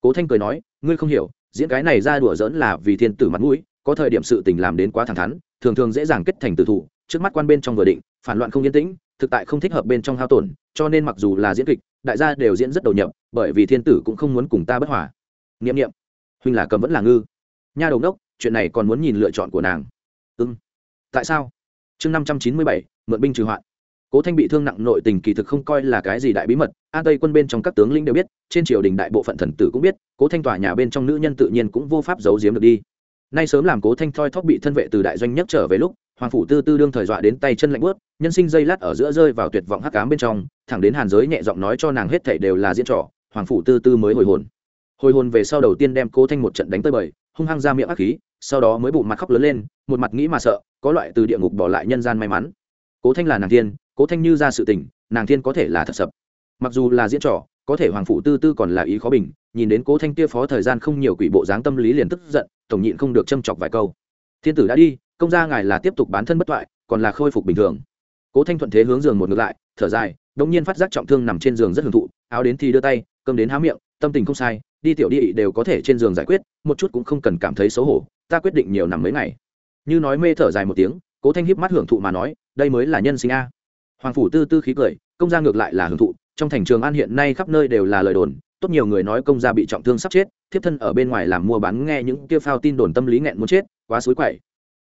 Cố thanh cười nói, ngươi không hiểu, diễn cái này ra đùa giỡn là vì thiên tử mặt mũi, có thời điểm sự tình làm đến quá thẳng thắn, thường thường dễ dàng kết thành tử thủ, trước mắt quan bên trong vừa định, phản loạn không yên tĩnh thực tại không thích hợp bên trong hao tổn, cho nên mặc dù là diễn kịch, đại gia đều diễn rất đầu nhập, bởi vì thiên tử cũng không muốn cùng ta bất hòa. Nghiệm nghiệm huynh là cầm vẫn là ngư. Nha đầu đốc, chuyện này còn muốn nhìn lựa chọn của nàng. Ưng tại sao? Chương năm trăm chín mươi bảy, mượn binh trừ hoạn. Cố thanh bị thương nặng nội tình kỳ thực không coi là cái gì đại bí mật, a tây quân bên trong các tướng lĩnh đều biết, trên triều đình đại bộ phận thần tử cũng biết, cố thanh tòa nhà bên trong nữ nhân tự nhiên cũng vô pháp giấu giếm được đi. Nay sớm làm cố thanh thoi thóp bị thân vệ từ đại doanh nhất trở về lúc, hoàng phủ tư tư đương thời dọa đến tay chân lạnh bớt nhân sinh dây lát ở giữa rơi vào tuyệt vọng hắc cám bên trong, thẳng đến hàn giới nhẹ giọng nói cho nàng hết thảy đều là diễn trò, hoàng phủ tư tư mới hồi hồn. Hồi hồn về sau đầu tiên đem cố thanh một trận đánh tới bời, hung hăng ra miệng ác khí, sau đó mới bụng mặt khóc lớn lên, một mặt nghĩ mà sợ, có loại từ địa ngục bỏ lại nhân gian may mắn. Cố thanh là nàng thiên, cố thanh như ra sự tình, nàng thiên có thể là thật sập. Mặc dù là diễn trò, có thể hoàng phủ tư tư còn là ý khó bình, nhìn đến cố thanh kia phó thời gian không nhiều quỷ bộ dáng tâm lý liền tức giận, tổng nhịn không được châm chọc vài câu. Thiên tử đã đi, công gia ngài là tiếp tục bán thân bất toại, còn là khôi phục bình thường cố thanh thuận thế hướng giường một ngược lại, thở dài đống nhiên phát giác trọng thương nằm trên giường rất hưởng thụ, áo đến thì đưa tay, cơm đến há miệng, tâm tình không sai, đi tiểu đi đều có thể trên giường giải quyết, một chút cũng không cần cảm thấy xấu hổ, ta quyết định nhiều nằm mấy ngày. Như nói mê thở dài một tiếng, cố thanh hiếp mắt hưởng thụ mà nói, đây mới là nhân sinh a. Hoàng phủ tư tư khí cười, công gia ngược lại là hưởng thụ, trong thành trường an hiện nay khắp nơi đều là lời đồn, tốt nhiều người nói công gia bị trọng thương sắp chết, thiếp thân ở bên ngoài làm mua bán nghe những kia phao tin đồn tâm lý nghẹn muốn chết, quá xối quậy.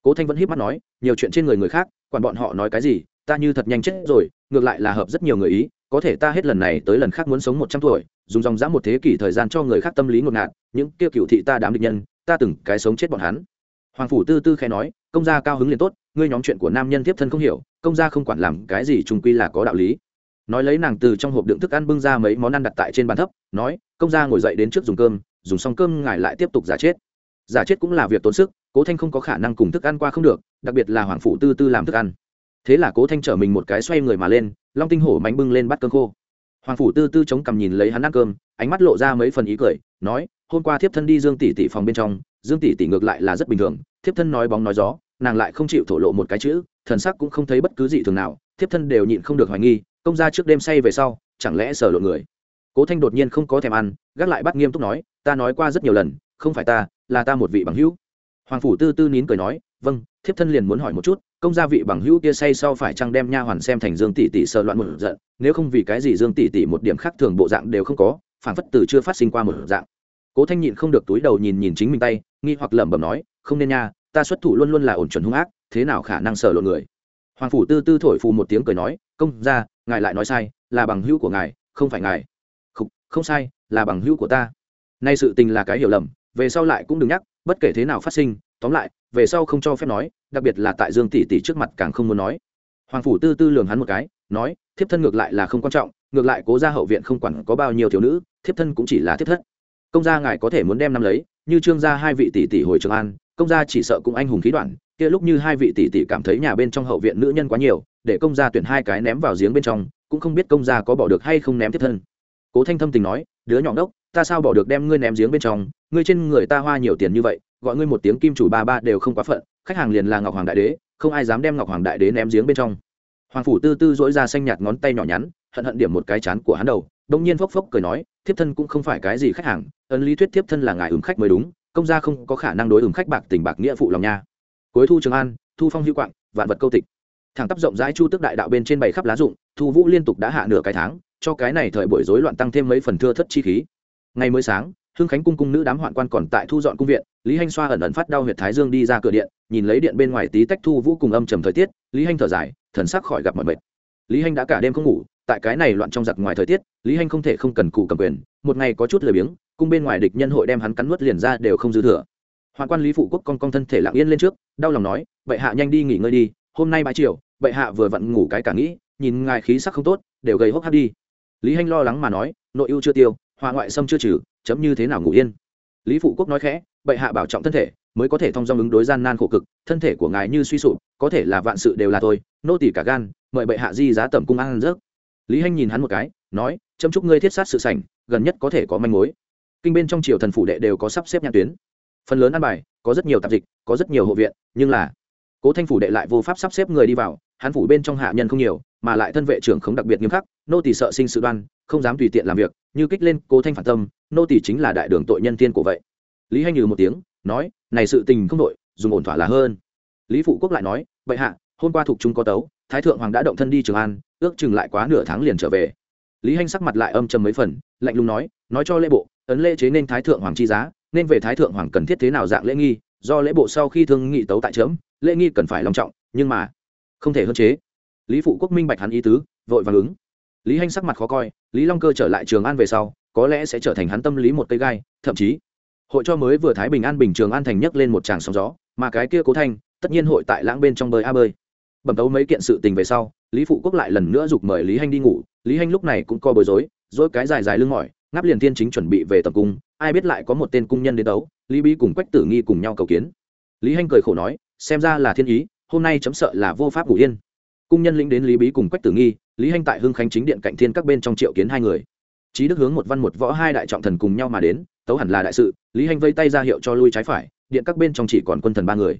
Cố thanh vẫn hiếp mắt nói, nhiều chuyện trên người người khác, quản bọn họ nói cái gì ta như thật nhanh chết rồi, ngược lại là hợp rất nhiều người ý, có thể ta hết lần này tới lần khác muốn sống một trăm tuổi, dùng dòng dã một thế kỷ thời gian cho người khác tâm lý ngột ngạt, những kia cựu thị ta đám địch nhân, ta từng cái sống chết bọn hắn. Hoàng phủ tư tư khẽ nói, công gia cao hứng liền tốt, ngươi nhóm chuyện của nam nhân tiếp thân không hiểu, công gia không quản làm cái gì trung quy là có đạo lý. Nói lấy nàng từ trong hộp đựng thức ăn bưng ra mấy món ăn đặt tại trên bàn thấp, nói, công gia ngồi dậy đến trước dùng cơm, dùng xong cơm ngài lại tiếp tục giả chết. Giả chết cũng là việc tốn sức, cố thanh không có khả năng cùng thức ăn qua không được, đặc biệt là hoàng phụ tư tư làm thức ăn thế là cố thanh chở mình một cái xoay người mà lên, long tinh hổ mánh bưng lên bắt cơm khô. Hoàng phủ tư tư chống cằm nhìn lấy hắn ăn cơm, ánh mắt lộ ra mấy phần ý cười, nói, hôm qua thiếp thân đi dương tỷ tỷ phòng bên trong, dương tỷ tỷ ngược lại là rất bình thường, thiếp thân nói bóng nói gió, nàng lại không chịu thổ lộ một cái chữ, thần sắc cũng không thấy bất cứ gì thường nào, thiếp thân đều nhịn không được hoài nghi, công ra trước đêm say về sau, chẳng lẽ sờ lộ người? Cố thanh đột nhiên không có thèm ăn, gác lại bắt nghiêm túc nói, ta nói qua rất nhiều lần, không phải ta, là ta một vị bằng hữu. Hoàng phủ tư tư nín cười nói vâng thiếp thân liền muốn hỏi một chút công gia vị bằng hữu kia say sau phải chăng đem nha hoàn xem thành dương tỷ tỷ sờ loạn một giận nếu không vì cái gì dương tỷ tỷ một điểm khác thường bộ dạng đều không có phản phất từ chưa phát sinh qua một dạng. Cố thanh nhịn không được túi đầu nhìn nhìn chính mình tay nghi hoặc lẩm bẩm nói không nên nha ta xuất thủ luôn luôn là ổn chuẩn hung ác thế nào khả năng sờ lộn người? Hoàng phủ tư tư thổi phù một tiếng cười nói công gia ngài lại nói sai là bằng hữu của ngài không phải ngài. Không, không sai là bằng hữu của ta. Nay sự tình là cái hiểu lầm về sau lại cũng đừng nhắc bất kể thế nào phát sinh, tóm lại, về sau không cho phép nói, đặc biệt là tại dương tỷ tỷ trước mặt càng không muốn nói. Hoàng phủ tư tư lường hắn một cái, nói, thiếp thân ngược lại là không quan trọng, ngược lại cố ra hậu viện không quản có bao nhiêu thiếu nữ, thiếp thân cũng chỉ là thiếp thất. Công gia ngài có thể muốn đem năm lấy, như trương gia hai vị tỷ tỷ hồi trường an, công gia chỉ sợ cũng anh hùng khí đoạn, kia lúc như hai vị tỷ tỷ cảm thấy nhà bên trong hậu viện nữ nhân quá nhiều, để công gia tuyển hai cái ném vào giếng bên trong, cũng không biết công gia có bỏ được hay không ném tiếp thân. Cố thanh thâm tình nói, đứa nhỏ đốc ta sao bỏ được đem ngươi ném giếng bên trong ngươi trên người ta hoa nhiều tiền như vậy, gọi ngươi một tiếng kim chủ ba ba đều không quá phận, khách hàng liền là ngọc hoàng đại đế, không ai dám đem ngọc hoàng đại đế ném giếng bên trong. Hoàng phủ tư tư dỗi ra xanh nhạt ngón tay nhỏ nhắn, hận hận điểm một cái chán của hắn đầu, đông nhiên phốc phốc cười nói, thiếp thân cũng không phải cái gì khách hàng ấn lý thuyết thiếp thân là ngài ứng khách mới đúng, công gia không có khả năng đối ứng khách bạc tình bạc nghĩa phụ lòng nha. Cuối thu trường an, thu phong hữu quạng, vạn vật câu tịch. Thẳng tắp rộng rãi chu tước đại đạo bên trên bày khắp lá rụng, thu vũ liên tục đã hạ nửa cái tháng, cho cái này thời buổi rối loạn tăng thêm mấy phần thưa thất chi khí. Ngày mới sáng hưng khánh cung cung nữ đám hoạn quan còn tại thu dọn cung viện, lý hanh xoa ẩn ẩn phát đau huyệt thái dương đi ra cửa điện, nhìn lấy điện bên ngoài tí tách thu vũ cùng âm trầm thời tiết, lý hanh thở dài, thần sắc khỏi gặp mọi mệt. Lý hanh đã cả đêm không ngủ, tại cái này loạn trong giặc ngoài thời tiết, lý hanh không thể không cần cụ cầm quyền, một ngày có chút lười biếng, cung bên ngoài địch nhân hội đem hắn cắn nuốt liền ra đều không dư thừa. Hoàng quan lý phụ quốc con con thân thể lặng yên lên trước, đau lòng nói, bệ hạ nhanh đi nghỉ ngơi đi, hôm nay bãi chiều bệ hạ vừa vặn ngủ cái cả nghĩ, nhìn ngài khí sắc không tốt, đều gây hốc hát đi. Lý hanh lo lắng mà nói, nội ưu chưa tiêu hòa ngoại xâm chưa trừ chấm như thế nào ngủ yên? Lý phụ quốc nói khẽ, bệ hạ bảo trọng thân thể, mới có thể thông dong ứng đối gian nan khổ cực, thân thể của ngài như suy sụp, có thể là vạn sự đều là tôi, nô tỳ cả gan, mời bệ hạ di giá tầm cung ăn rớt. Lý hanh nhìn hắn một cái, nói, chấm chúc ngươi thiết sát sự sảnh, gần nhất có thể có manh mối. Kinh bên trong triều thần phủ đệ đều có sắp xếp nhãn tuyến. Phần lớn ăn bài, có rất nhiều tạp dịch, có rất nhiều hộ viện, nhưng là, cố thanh phủ đệ lại vô pháp sắp xếp người đi vào, hắn phủ bên trong hạ nhân không nhiều, mà lại thân vệ trưởng không đặc biệt nghiêm khắc, nô tỳ sợ sinh sự đoan, không dám tùy tiện làm việc, như kích lên cố thanh phản tâm nô tỷ chính là đại đường tội nhân tiên của vậy. Lý hanh nhừ một tiếng, nói, này sự tình không đội dùng ổn thỏa là hơn. Lý phụ quốc lại nói vậy hạ, hôm qua thuộc trung có tấu, thái thượng hoàng đã động thân đi trường an, ước chừng lại quá nửa tháng liền trở về. Lý hanh sắc mặt lại âm trầm mấy phần, lạnh lùng nói nói cho lễ bộ, ấn lễ chế nên thái thượng hoàng chi giá, nên về thái thượng hoàng cần thiết thế nào dạng lễ nghi, do lễ bộ sau khi thương nghị tấu tại chớm lễ nghi cần phải long trọng, nhưng mà không thể hơn chế. Lý phụ quốc minh bạch hắn ý tứ, vội vàng ứng. Lý hanh sắc mặt khó coi, lý long cơ trở lại trường an về sau có lẽ sẽ trở thành hắn tâm lý một cây gai, thậm chí, hội cho mới vừa thái bình an bình trường an thành nhấc lên một tràng sóng gió, mà cái kia cố thanh, tất nhiên hội tại lãng bên trong bơi a bơi. Bẩm tấu mấy kiện sự tình về sau, lý phụ quốc lại lần nữa giục mời lý hanh đi ngủ, lý hanh lúc này cũng co bối rối dỗi cái dài dài lưng mỏi, ngáp liền thiên chính chuẩn bị về tập cung, ai biết lại có một tên cung nhân đến đấu, lý bí cùng quách tử nghi cùng nhau cầu kiến. Lý hanh cười khổ nói, xem ra là thiên ý, hôm nay chấm sợ là vô pháp ngủ yên. Cung nhân lĩnh đến lý bí cùng quách tử nghi, lý hanh tại hưng khánh chính điện cạnh thiên các bên trong triệu kiến hai người trí đức hướng một văn một võ hai đại trọng thần cùng nhau mà đến, tấu hẳn là đại sự, lý hanh vây tay ra hiệu cho lui trái phải, điện các bên trong chỉ còn quân thần ba người.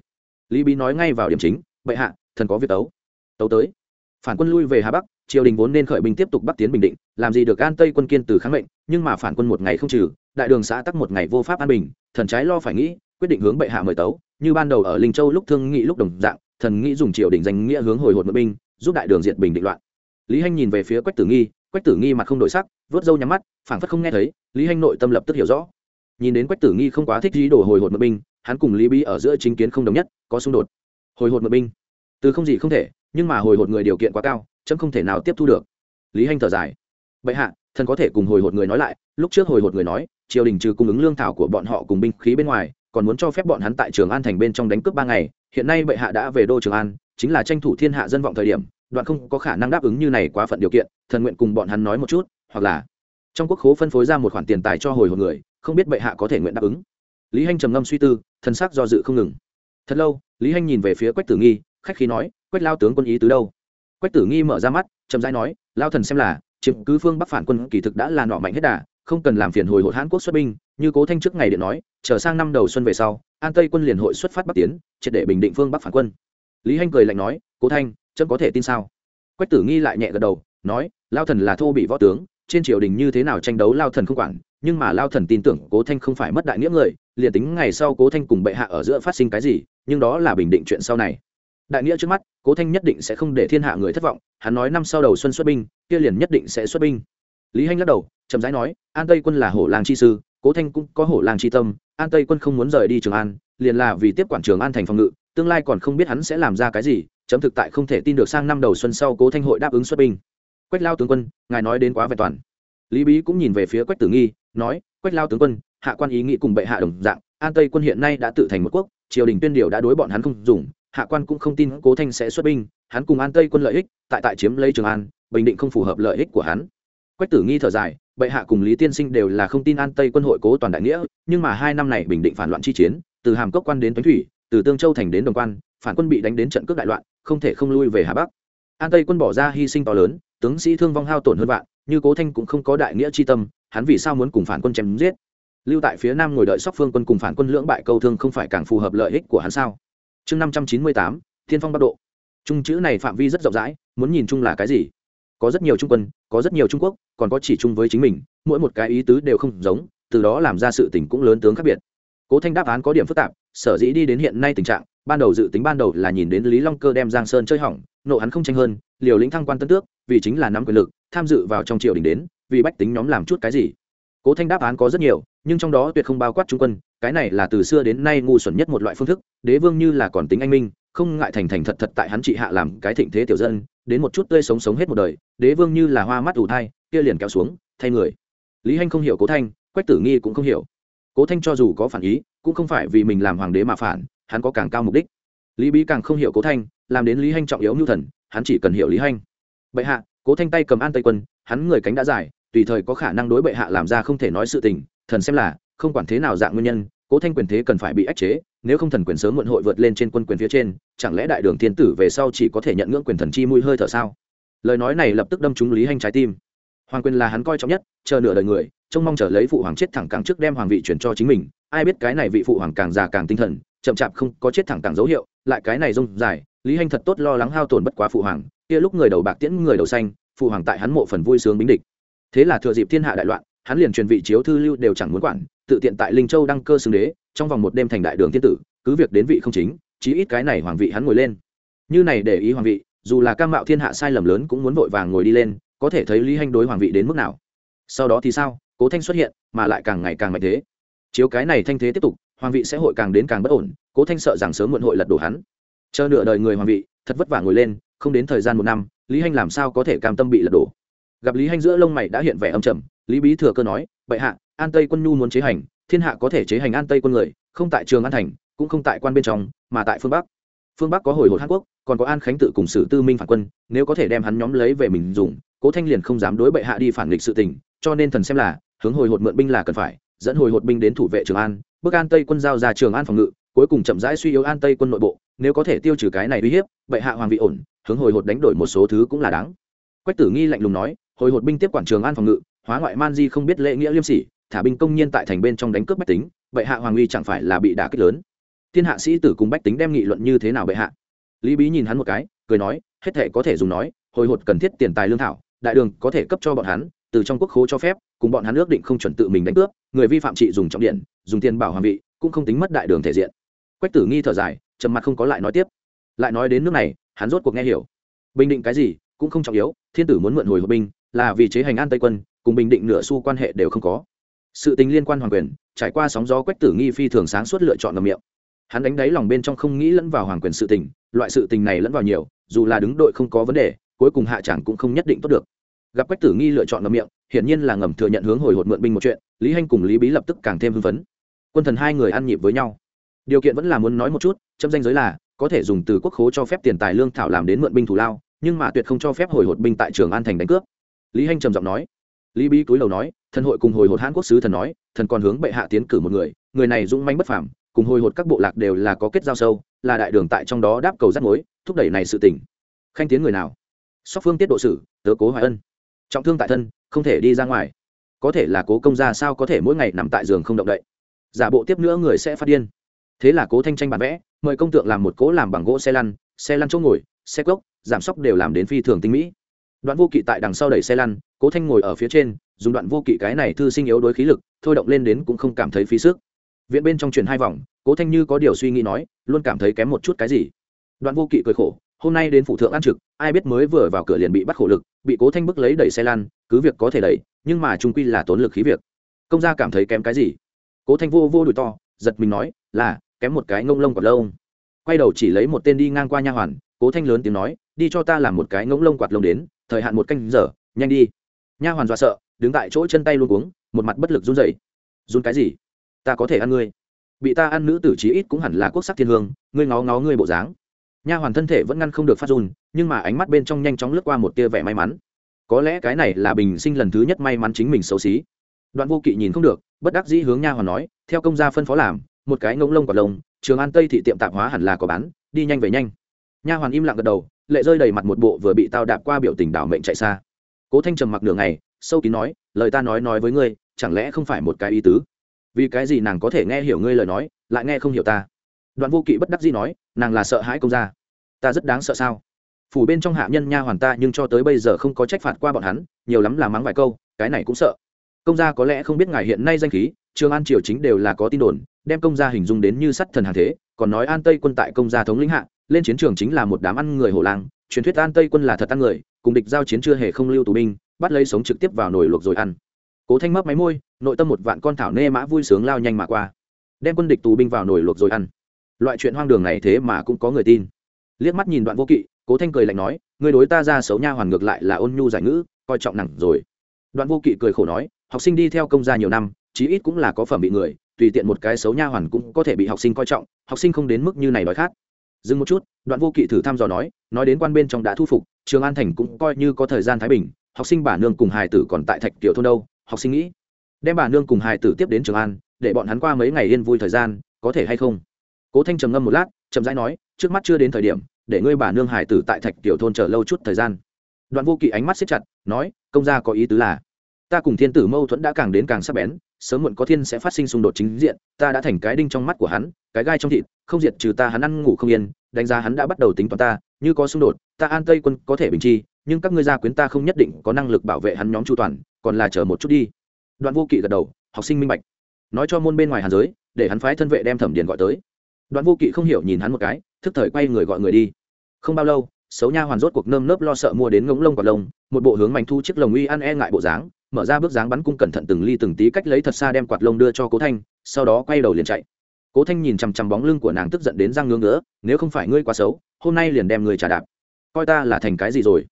Lý bí nói ngay vào điểm chính, bệ hạ, thần có việc tấu. Tấu tới. Phản quân lui về hà bắc, triều đình vốn nên khởi binh tiếp tục bắc tiến bình định, làm gì được an tây quân kiên từ kháng mệnh, nhưng mà phản quân một ngày không trừ, đại đường xã tắc một ngày vô pháp an bình, thần trái lo phải nghĩ, quyết định hướng bệ hạ mời tấu, như ban đầu ở linh châu lúc thương nghị lúc đồng dạng, thần nghĩ dùng triều đình danh nghĩa hướng hồi hột mượn binh, giúp đại đường diệt bình định loạn. Lý hanh nhìn về phía quách tử nghi quách tử nghi mặt không đổi sắc vớt râu nhắm mắt, phảng phất không nghe thấy, lý hanh nội tâm lập tức hiểu rõ. Nhìn đến quách tử nghi không quá thích ý đồ hồi hột mật binh, hắn cùng lý bí ở giữa chính kiến không đồng nhất, có xung đột. Hồi hột mật binh. Từ không gì không thể, nhưng mà hồi hột người điều kiện quá cao, chấm không thể nào tiếp thu được. Lý hanh thở dài. Bệ hạ, thần có thể cùng hồi hột người nói lại, lúc trước hồi hột người nói, triều đình trừ cung ứng lương thảo của bọn họ cùng binh khí bên ngoài, còn muốn cho phép bọn hắn tại trường an thành bên trong đánh cướp ba ngày, hiện nay bệ hạ đã về đô trường an, chính là tranh thủ thiên hạ dân vọng thời điểm đoạn không có khả năng đáp ứng như này quá phận điều kiện, thần nguyện cùng bọn hắn nói một chút, hoặc là trong quốc khố phân phối ra một khoản tiền tài cho hồi hồn người, không biết bệ hạ có thể nguyện đáp ứng. Lý hanh trầm ngâm suy tư thân xác do dự không ngừng. Thật lâu, lý hanh nhìn về phía quách tử nghi, khách khí nói, quách lao tướng quân ý tứ đâu? Quách tử nghi mở ra mắt, chậm rãi nói, lao thần xem là, chiếm cứ phương bắc phản quân kỳ thực đã là nọ mạnh hết đà, không cần làm phiền hồi hội hãn quốc xuất binh, như cố thanh trước ngày điện nói trở sang năm đầu xuân về sau, an tây quân liền hội xuất phát bắc tiến, triệt để bình định phương bắc phản quân. Lý hanh cười lạnh nói, cố thanh chấm có thể tin sao? Quách tử nghi lại nhẹ gật đầu, nói, lao thần là thô bị võ tướng, trên triều đình như thế nào tranh đấu lao thần không quản, nhưng mà lao thần tin tưởng cố thanh không phải mất đại nghĩa người, liền tính ngày sau cố thanh cùng bệ hạ ở giữa phát sinh cái gì, nhưng đó là bình định chuyện sau này. Đại nghĩa trước mắt, cố thanh nhất định sẽ không để thiên hạ người thất vọng, hắn nói năm sau đầu xuân xuất binh, kia liền nhất định sẽ xuất binh. Lý hanh lắc đầu, chậm rãi nói, an tây quân là hổ làng chi sư, cố thanh cũng có hổ làng chi tâm, an tây quân không muốn rời đi trường an, liền là vì tiếp quản trường an thành phòng ngự, tương lai còn không biết hắn sẽ làm ra cái gì chấm thực tại không thể tin được sang năm đầu xuân sau cố thanh hội đáp ứng xuất binh. Quách lao tướng quân, ngài nói đến quá vẹn toàn. Lý bí cũng nhìn về phía quách tử nghi, nói, quách lao tướng quân, hạ quan ý nghĩ cùng bệ hạ đồng dạng, an tây quân hiện nay đã tự thành một quốc, triều đình tuyên điều đã đối bọn hắn không dùng, hạ quan cũng không tin cố thanh sẽ xuất binh, hắn cùng an tây quân lợi ích, tại tại chiếm lấy trường an, bình định không phù hợp lợi ích của hắn. Quách tử nghi thở dài, bệ hạ cùng lý tiên sinh đều là không tin an tây quân hội cố toàn đại nghĩa, nhưng mà hai năm này bình định phản loạn chi chiến, từ hàm cốc quan đến tuấn thủy, từ tương châu thành đến đồng quan phản quân bị đánh đến trận cướp đại loạn, không thể không lui về hà bắc. An tây quân bỏ ra hy sinh to lớn, tướng sĩ thương vong hao tổn hơn vạn, như cố thanh cũng không có đại nghĩa chi tâm, hắn vì sao muốn cùng phản quân chém giết? Lưu tại phía nam ngồi đợi sóc phương quân cùng phản quân lưỡng bại câu thương không phải càng phù hợp lợi ích của hắn sao? Chương năm trăm chín mươi tám, thiên phong bắc độ. Trung chữ này phạm vi rất rộng rãi, muốn nhìn chung là cái gì? Có rất nhiều trung quân, có rất nhiều trung quốc, còn có chỉ chung với chính mình, mỗi một cái ý tứ đều không giống, từ đó làm ra sự tình cũng lớn tướng khác biệt. Cố thanh đáp án có điểm phức tạp sở dĩ đi đến hiện nay tình trạng, ban đầu dự tính ban đầu là nhìn đến lý long cơ đem giang sơn chơi hỏng, nộ hắn không tranh hơn, liều lĩnh thăng quan tân tước, vì chính là nắm quyền lực, tham dự vào trong triều đình đến, vì bách tính nhóm làm chút cái gì. Cố thanh đáp án có rất nhiều, nhưng trong đó tuyệt không bao quát trung quân, cái này là từ xưa đến nay ngu xuẩn nhất một loại phương thức, đế vương như là còn tính anh minh, không ngại thành thành thật thật tại hắn trị hạ làm cái thịnh thế tiểu dân, đến một chút tươi sống sống hết một đời, đế vương như là hoa mắt ủ thai, kia liền kéo xuống, thay người. Lý hanh không hiểu cố thanh, quách tử nghi cũng không hiểu. Cố thanh cho dù có phản ý cũng không phải vì mình làm hoàng đế mà phản, hắn có càng cao mục đích. Lý bí càng không hiểu cố thanh, làm đến lý hanh trọng yếu như thần, hắn chỉ cần hiểu lý hanh. Bệ hạ, cố thanh tay cầm an tây quân, hắn người cánh đã dài tùy thời có khả năng đối bệ hạ làm ra không thể nói sự tình, thần xem là, không quản thế nào dạng nguyên nhân, cố thanh quyền thế cần phải bị ách chế, nếu không thần quyền sớm muộn hội vượt lên trên quân quyền phía trên, chẳng lẽ đại đường thiên tử về sau chỉ có thể nhận ngưỡng quyền thần chi mũi hơi thở sao? Lời nói này lập tức đâm trúng lý hanh trái tim. Hoàng quyền là hắn coi trọng nhất, chờ nửa đời người, trông mong chờ lấy phụ hoàng chết thẳng càng trước đem hoàng vị chuyển cho chính mình ai biết cái này vị phụ hoàng càng già càng tinh thần, chậm chạp không có chết thẳng tàng dấu hiệu, lại cái này rông dài, lý hanh thật tốt lo lắng hao tổn bất quá phụ hoàng, kia lúc người đầu bạc tiễn người đầu xanh, phụ hoàng tại hắn mộ phần vui sướng bính địch. Thế là thừa dịp thiên hạ đại loạn, hắn liền truyền vị chiếu thư lưu đều chẳng muốn quản, tự tiện tại linh châu đăng cơ xưng đế, trong vòng một đêm thành đại đường thiên tử, cứ việc đến vị không chính, chí ít cái này hoàng vị hắn ngồi lên. Như này để ý hoàng vị, dù là cam mạo thiên hạ sai lầm lớn cũng muốn vội vàng ngồi đi lên, có thể thấy lý hanh đối hoàng vị đến mức nào. Sau đó thì sao? Cố thanh xuất hiện, mà lại càng ngày càng mạnh thế chiếu cái này thanh thế tiếp tục, hoàng vị sẽ hội càng đến càng bất ổn, cố thanh sợ rằng sớm muộn hội lật đổ hắn. Chờ nửa đời người hoàng vị, thật vất vả ngồi lên, không đến thời gian một năm, lý hanh làm sao có thể cam tâm bị lật đổ? Gặp lý hanh giữa lông mày đã hiện vẻ âm trầm, lý bí thừa cơ nói, bệ hạ, an tây quân nhu muốn chế hành, thiên hạ có thể chế hành an tây quân người, không tại trường an thành, cũng không tại quan bên trong, mà tại phương bắc. Phương bắc có hồi hột hàn quốc, còn có an khánh tự cùng sử tư minh phản quân, nếu có thể đem hắn nhóm lấy về mình dùng, cố thanh liền không dám đối bệ hạ đi phản nghịch sự tình, cho nên thần xem là, hướng hồi hột mượn binh là cần phải dẫn hồi hột binh đến thủ vệ trường an, bước an tây quân giao ra trường an phòng ngự, cuối cùng chậm rãi suy yếu an tây quân nội bộ, nếu có thể tiêu trừ cái này uy hiếp, bệ hạ hoàng vị ổn, hướng hồi hột đánh đổi một số thứ cũng là đáng. Quách tử nghi lạnh lùng nói, hồi hột binh tiếp quản trường an phòng ngự, hóa ngoại man di không biết lễ nghĩa liêm sỉ, thả binh công nhiên tại thành bên trong đánh cướp bách tính, bệ hạ hoàng uy chẳng phải là bị đả kích lớn. Thiên hạ sĩ tử cùng bách tính đem nghị luận như thế nào bệ hạ? Lý bí nhìn hắn một cái, cười nói, hết thể có thể dùng nói, hồi hột cần thiết tiền tài lương thảo, đại đường có thể cấp cho bọn hắn, từ trong quốc khố cho phép cùng bọn hắn ước định không chuẩn tự mình đánh cướp, người vi phạm trị dùng trọng điện, dùng tiền bảo hoàng vị, cũng không tính mất đại đường thể diện. Quách tử nghi thở dài, trầm mặt không có lại nói tiếp. Lại nói đến nước này, hắn rốt cuộc nghe hiểu. Bình định cái gì, cũng không trọng yếu, thiên tử muốn mượn hồi hộ binh, là vì chế hành an tây quân, cùng bình định nửa xu quan hệ đều không có. Sự tình liên quan hoàng quyền, trải qua sóng gió quách tử nghi phi thường sáng suốt lựa chọn ngầm miệng. Hắn đánh đáy lòng bên trong không nghĩ lẫn vào hoàng quyền sự tình, loại sự tình này lẫn vào nhiều, dù là đứng đội không có vấn đề, cuối cùng hạ chẳng cũng không nhất định tốt được gặp quách tử nghi lựa chọn ngầm miệng, hiển nhiên là ngầm thừa nhận hướng hồi hột mượn binh một chuyện, lý hanh cùng lý bí lập tức càng thêm hưng phấn. Quân thần hai người ăn nhịp với nhau. Điều kiện vẫn là muốn nói một chút trong danh giới là, có thể dùng từ quốc khố cho phép tiền tài lương thảo làm đến mượn binh thủ lao, nhưng mà tuyệt không cho phép hồi hột binh tại trường an thành đánh cướp. Lý hanh trầm giọng nói. Lý bí cúi đầu nói, thần hội cùng hồi hột hãn quốc sứ thần nói, thần còn hướng bệ hạ tiến cử một người người này dũng manh bất phảm cùng hồi hột các bộ lạc đều là có kết giao sâu, là đại đường tại trong đó đáp cầu rắt mối, thúc đẩy này sự tỉnh khanh tiến người nào? Sóc phương tiết độ sử, tớ cố hoài ân trọng thương tại thân, không thể đi ra ngoài. Có thể là cố công ra sao có thể mỗi ngày nằm tại giường không động đậy? Giả bộ tiếp nữa người sẽ phát điên. Thế là cố thanh tranh bản vẽ, mời công tượng làm một cố làm bằng gỗ xe lăn xe lăn chỗ ngồi, xe cốc, giảm sốc đều làm đến phi thường tinh mỹ. Đoạn vô kỵ tại đằng sau đẩy xe lăn, cố thanh ngồi ở phía trên, dùng đoạn vô kỵ cái này thư sinh yếu đối khí lực, thôi động lên đến cũng không cảm thấy phí sức. Viện bên trong chuyển hai vòng, cố thanh như có điều suy nghĩ nói, luôn cảm thấy kém một chút cái gì. Đoạn vô kỵ cười khổ hôm nay đến phụ thượng ăn trực, ai biết mới vừa vào cửa liền bị bắt khổ lực, bị cố thanh bức lấy đẩy xe lăn cứ việc có thể đẩy, nhưng mà trung quy là tốn lực khí việc. Công gia cảm thấy kém cái gì? Cố thanh vô vô đùi to, giật mình nói, là, kém một cái ngông lông quạt lông. Quay đầu chỉ lấy một tên đi ngang qua nha hoàn, cố thanh lớn tiếng nói, đi cho ta làm một cái ngỗng lông quạt lông đến, thời hạn một canh giờ, nhanh đi. Nha hoàn dọa sợ, đứng tại chỗ chân tay luôn cuống, một mặt bất lực run rẩy. Run cái gì? Ta có thể ăn ngươi. Bị ta ăn nữ tử trí ít cũng hẳn là quốc sắc thiên hương, ngươi ngó ngó ngươi bộ dáng nha hoàn thân thể vẫn ngăn không được phát run, nhưng mà ánh mắt bên trong nhanh chóng lướt qua một tia vẻ may mắn. Có lẽ cái này là bình sinh lần thứ nhất may mắn chính mình xấu xí. Đoạn vô kỵ nhìn không được, bất đắc dĩ hướng nha hoàn nói, theo công gia phân phó làm, một cái ngỗng lông quạt lông, trường an tây thị tiệm tạp hóa hẳn là có bán, đi nhanh về nhanh. Nha hoàn im lặng gật đầu, lệ rơi đầy mặt một bộ vừa bị tao đạp qua biểu tình đảo mệnh chạy xa. Cố thanh trầm mặc nửa ngày, sâu kín nói, lời ta nói nói với ngươi, chẳng lẽ không phải một cái ý tứ? Vì cái gì nàng có thể nghe hiểu ngươi lời nói, lại nghe không hiểu ta? Đoạn vô kỵ bất đắc dĩ nói, nàng là sợ hãi công gia. Ta rất đáng sợ sao? Phủ bên trong hạ nhân nha hoàn ta nhưng cho tới bây giờ không có trách phạt qua bọn hắn, nhiều lắm là mắng vài câu, cái này cũng sợ. Công gia có lẽ không biết ngài hiện nay danh khí, trường an triều chính đều là có tin đồn, đem công gia hình dung đến như sắt thần hàng thế, còn nói an tây quân tại công gia thống lĩnh hạ, lên chiến trường chính là một đám ăn người hổ lang truyền thuyết an tây quân là thật ăn người, cùng địch giao chiến chưa hề không lưu tù binh, bắt lấy sống trực tiếp vào nồi luộc rồi ăn. Cố thanh mấp máy môi, nội tâm một vạn con thảo nê mã vui sướng lao nhanh mà qua. Đem quân địch tù binh vào nồi luộc rồi ăn loại chuyện hoang đường này thế mà cũng có người tin. Liếc mắt nhìn đoạn vô kỵ, cố thanh cười lạnh nói người đối ta ra xấu nha hoàn ngược lại là ôn nhu giải ngữ, coi trọng nặng rồi. Đoạn vô kỵ cười khổ nói, học sinh đi theo công gia nhiều năm, chí ít cũng là có phẩm bị người, tùy tiện một cái xấu nha hoàn cũng có thể bị học sinh coi trọng, học sinh không đến mức như này nói khác. dừng một chút, đoạn vô kỵ thử thăm dò nói nói đến quan bên trong đã thu phục, trường an thành cũng coi như có thời gian thái bình, học sinh bà nương cùng hài tử còn tại thạch tiểu thôn đâu, học sinh nghĩ, đem bà nương cùng hài tử tiếp đến trường an, để bọn hắn qua mấy ngày yên vui thời gian, có thể hay không? Cố thanh trầm ngâm một lát, chậm rãi nói, trước mắt chưa đến thời điểm, để ngươi bà nương Hải tử tại thạch tiểu thôn chờ lâu chút thời gian. Đoạn vô kỵ ánh mắt xếp chặt, nói, công gia có ý tứ là, ta cùng thiên tử mâu thuẫn đã càng đến càng sắc bén, sớm muộn có thiên sẽ phát sinh xung đột chính diện, ta đã thành cái đinh trong mắt của hắn, cái gai trong thịt, không diệt trừ ta, hắn ăn ngủ không yên, đánh giá hắn đã bắt đầu tính toán ta, như có xung đột, ta an tây quân có thể bình chi, nhưng các ngươi gia quyến ta không nhất định có năng lực bảo vệ hắn nhóm chu toàn, còn là chờ một chút đi. Đoạn vô kỵ gật đầu, học sinh minh bạch. Nói cho môn bên ngoài hàn giới, để hắn phái thân vệ đem thẩm điền gọi tới đoạn vô kỵ không hiểu nhìn hắn một cái, thức thời quay người gọi người đi. Không bao lâu, xấu nha hoàn rốt cuộc nơm nớp lo sợ mua đến ngỗng lông quả lông, một bộ hướng mảnh thu chiếc lồng uy ăn e ngại bộ dáng, mở ra bước dáng bắn cung cẩn thận từng ly từng tí cách lấy thật xa đem quạt lông đưa cho cố thanh, sau đó quay đầu liền chạy. Cố thanh nhìn chằm chằm bóng lưng của nàng tức giận đến răng ngứa ngứa, nếu không phải ngươi quá xấu, hôm nay liền đem người trả đạp. Coi ta là thành cái gì rồi?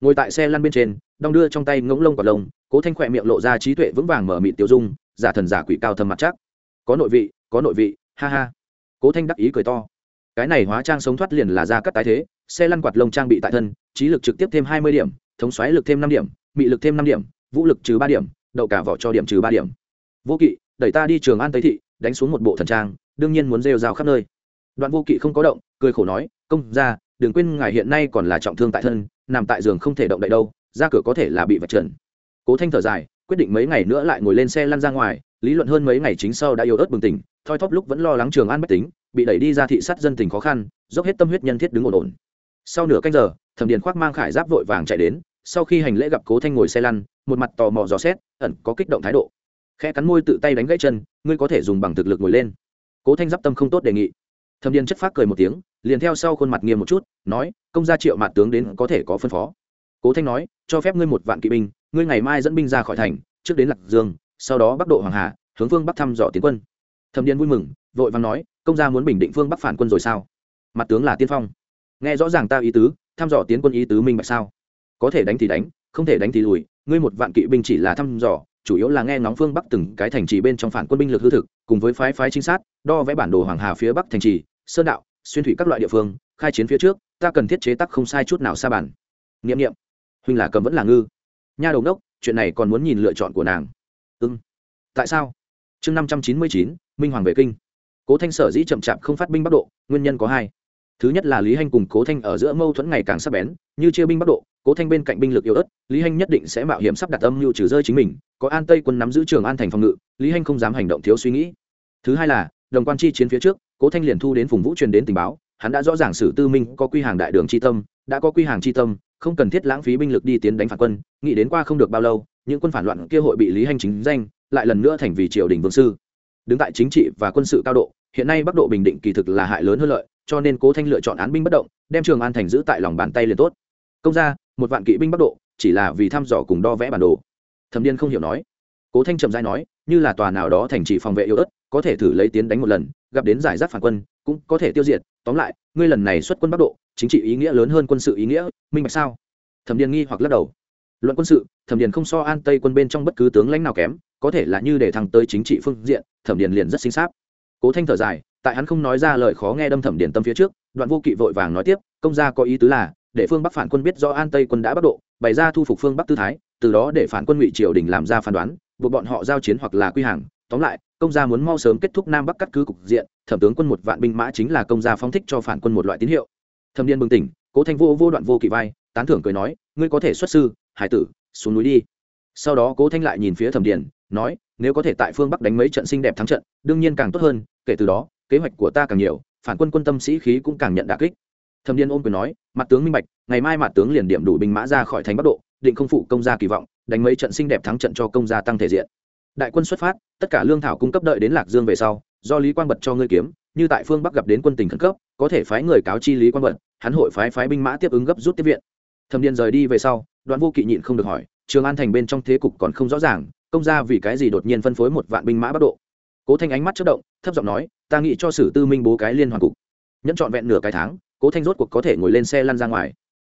Ngồi tại xe lăn bên trên, đong đưa trong tay ngỗng lông quạt lông, cố thanh khỏe miệng lộ ra trí tuệ vững vàng mở mịt tiêu dung, giả thần giả quỷ cao thâm mặt chắc. Có nội vị, có nội vị, ha ha cố thanh đắc ý cười to. Cái này hóa trang sống thoát liền là ra cắt tái thế, xe lăn quạt lông trang bị tại thân, trí lực trực tiếp thêm hai mươi điểm, thống xoáy lực thêm năm điểm, mị lực thêm năm điểm, vũ lực trừ ba điểm, đậu cả vỏ cho điểm trừ ba điểm. Vô kỵ, đẩy ta đi trường an tây thị, đánh xuống một bộ thần trang, đương nhiên muốn rêu rao khắp nơi. Đoạn vô kỵ không có động, cười khổ nói, công ra đừng quên ngài hiện nay còn là trọng thương tại thân, nằm tại giường không thể động đậy đâu, ra cửa có thể là bị vật trần. Cố thanh thở dài, quyết định mấy ngày nữa lại ngồi lên xe lăn ra ngoài, lý luận hơn mấy ngày chính sau đã yếu ớt bừng tỉnh thoi thóp lúc vẫn lo lắng trường an bách tính, bị đẩy đi ra thị sát dân tình khó khăn, dốc hết tâm huyết nhân thiết đứng ổn ổn. Sau nửa canh giờ, thẩm điền khoác mang khải giáp vội vàng chạy đến, sau khi hành lễ gặp cố thanh ngồi xe lăn, một mặt tò mò dò xét, ẩn có kích động thái độ. Khe cắn môi tự tay đánh gãy chân, ngươi có thể dùng bằng thực lực ngồi lên. Cố thanh giáp tâm không tốt đề nghị. Thẩm điền chất phác cười một tiếng, liền theo sau khuôn mặt nghiêm một chút, nói, công gia triệu mạt tướng đến có thể có phân phó. Cố thanh nói, cho phép ngươi một vạn kỵ binh, ngươi ngày mai dẫn binh ra khỏi thành, trước đến lạc dương, sau đó bắc độ hoàng hà, hướng phương bắc thăm dò tiến quân thẩm điền vui mừng, vội vàng nói, công gia muốn bình định phương bắc phản quân rồi sao? Mặt tướng là tiên phong. Nghe rõ ràng ta ý tứ, thăm dò tiến quân ý tứ minh bạch sao? Có thể đánh thì đánh, không thể đánh thì lùi. Ngươi một vạn kỵ binh chỉ là thăm dò, chủ yếu là nghe ngóng phương bắc từng cái thành trì bên trong phản quân binh lực hư thực, cùng với phái phái trinh sát, đo vẽ bản đồ hoàng hà phía bắc thành trì, sơn đạo, xuyên thủy các loại địa phương, khai chiến phía trước, ta cần thiết chế tắc không sai chút nào xa bản. Nghiệm nghiệm huynh là cầm vẫn là ngư. Nha đầu đốc chuyện này còn muốn nhìn lựa chọn của nàng. Ưng tại sao? Chương năm trăm chín mươi chín, minh hoàng về kinh. Cố thanh sở dĩ chậm chạp không phát binh bắc độ, nguyên nhân có hai. Thứ nhất là lý hanh cùng cố thanh ở giữa mâu thuẫn ngày càng sắp bén, như chia binh bắc độ, cố thanh bên cạnh binh lực yếu ớt, lý hanh nhất định sẽ mạo hiểm sắp đặt âm mưu trừ rơi chính mình, có an tây quân nắm giữ trường an thành phòng ngự, lý hanh không dám hành động thiếu suy nghĩ. Thứ hai là, đồng quan chi chiến phía trước, cố thanh liền thu đến phùng vũ truyền đến tình báo, hắn đã rõ ràng sử tư minh có quy hàng đại đường chi tâm, đã có quy hàng chi tâm, không cần thiết lãng phí binh lực đi tiến đánh phản quân, nghĩ đến qua không được bao lâu, những quân phản loạn kia hội bị lý hành chính danh lại lần nữa thành vì triều đình vương sư. Đứng tại chính trị và quân sự cao độ, hiện nay bắc độ bình định kỳ thực là hại lớn hơn lợi, cho nên cố thanh lựa chọn án binh bất động, đem trường an thành giữ tại lòng bàn tay liền tốt. Công ra một vạn kỵ binh bắc độ, chỉ là vì thăm dò cùng đo vẽ bản đồ. Thẩm điên không hiểu nói. Cố thanh trầm dai nói, như là tòa nào đó thành trì phòng vệ yếu ớt, có thể thử lấy tiến đánh một lần, gặp đến giải rác phản quân, cũng có thể tiêu diệt. Tóm lại, ngươi lần này xuất quân bắc độ, chính trị ý nghĩa lớn hơn quân sự ý nghĩa, minh bạch sao? Thẩm điền nghi hoặc lắc đầu. Luận quân sự, thẩm điền không so an tây quân bên trong bất cứ tướng lãnh nào kém có thể là như để thăng tới chính trị phương diện, thẩm điền liền rất xinh sáp cố thanh thở dài, tại hắn không nói ra lời khó nghe đâm thẩm điền tâm phía trước, đoạn vô kỵ vội vàng nói tiếp, công gia có ý tứ là, để phương bắc phản quân biết do an tây quân đã bắc độ, bày ra thu phục phương bắc tư thái, từ đó để phản quân ngụy triều đình làm ra phán đoán, buộc bọn họ giao chiến hoặc là quy hàng. Tóm lại, công gia muốn mau sớm kết thúc nam bắc cắt cứ cục diện, thẩm tướng quân một vạn binh mã chính là công gia phóng thích cho phản quân một loại tín hiệu. Thẩm điền bừng tỉnh, cố thanh vô vô đoạn vô kỵ vai, tán thưởng cười nói, ngươi có thể xuất sư, hải tử, xuống núi đi. Sau đó cố thanh lại nhìn phía thẩm điền nói, nếu có thể tại phương bắc đánh mấy trận xinh đẹp thắng trận, đương nhiên càng tốt hơn, kể từ đó, kế hoạch của ta càng nhiều, phản quân quân tâm sĩ khí cũng càng nhận đà kích. Thẩm điên ôm quyền nói, mặt tướng minh bạch, ngày mai mặt tướng liền điểm đủ binh mã ra khỏi thành bắc độ, định không phụ công gia kỳ vọng, đánh mấy trận xinh đẹp thắng trận cho công gia tăng thể diện. Đại quân xuất phát, tất cả lương thảo cung cấp đợi đến lạc dương về sau, do lý quang bật cho ngươi kiếm, như tại phương bắc gặp đến quân tình khẩn cấp, có thể phái người cáo chi lý quang bật, hắn hội phái phái binh mã tiếp ứng gấp rút tiếp viện. Thẩm điên rời đi về sau, đoạn vô kỵ nhịn không được hỏi, trường an thành bên trong thế cục còn không rõ ràng công gia vì cái gì đột nhiên phân phối một vạn binh mã bắc độ? Cố thanh ánh mắt chất động, thấp giọng nói, ta nghĩ cho sử tư minh bố cái liên hoàn cục. Nhẫn trọn vẹn nửa cái tháng, cố thanh rốt cuộc có thể ngồi lên xe lăn ra ngoài.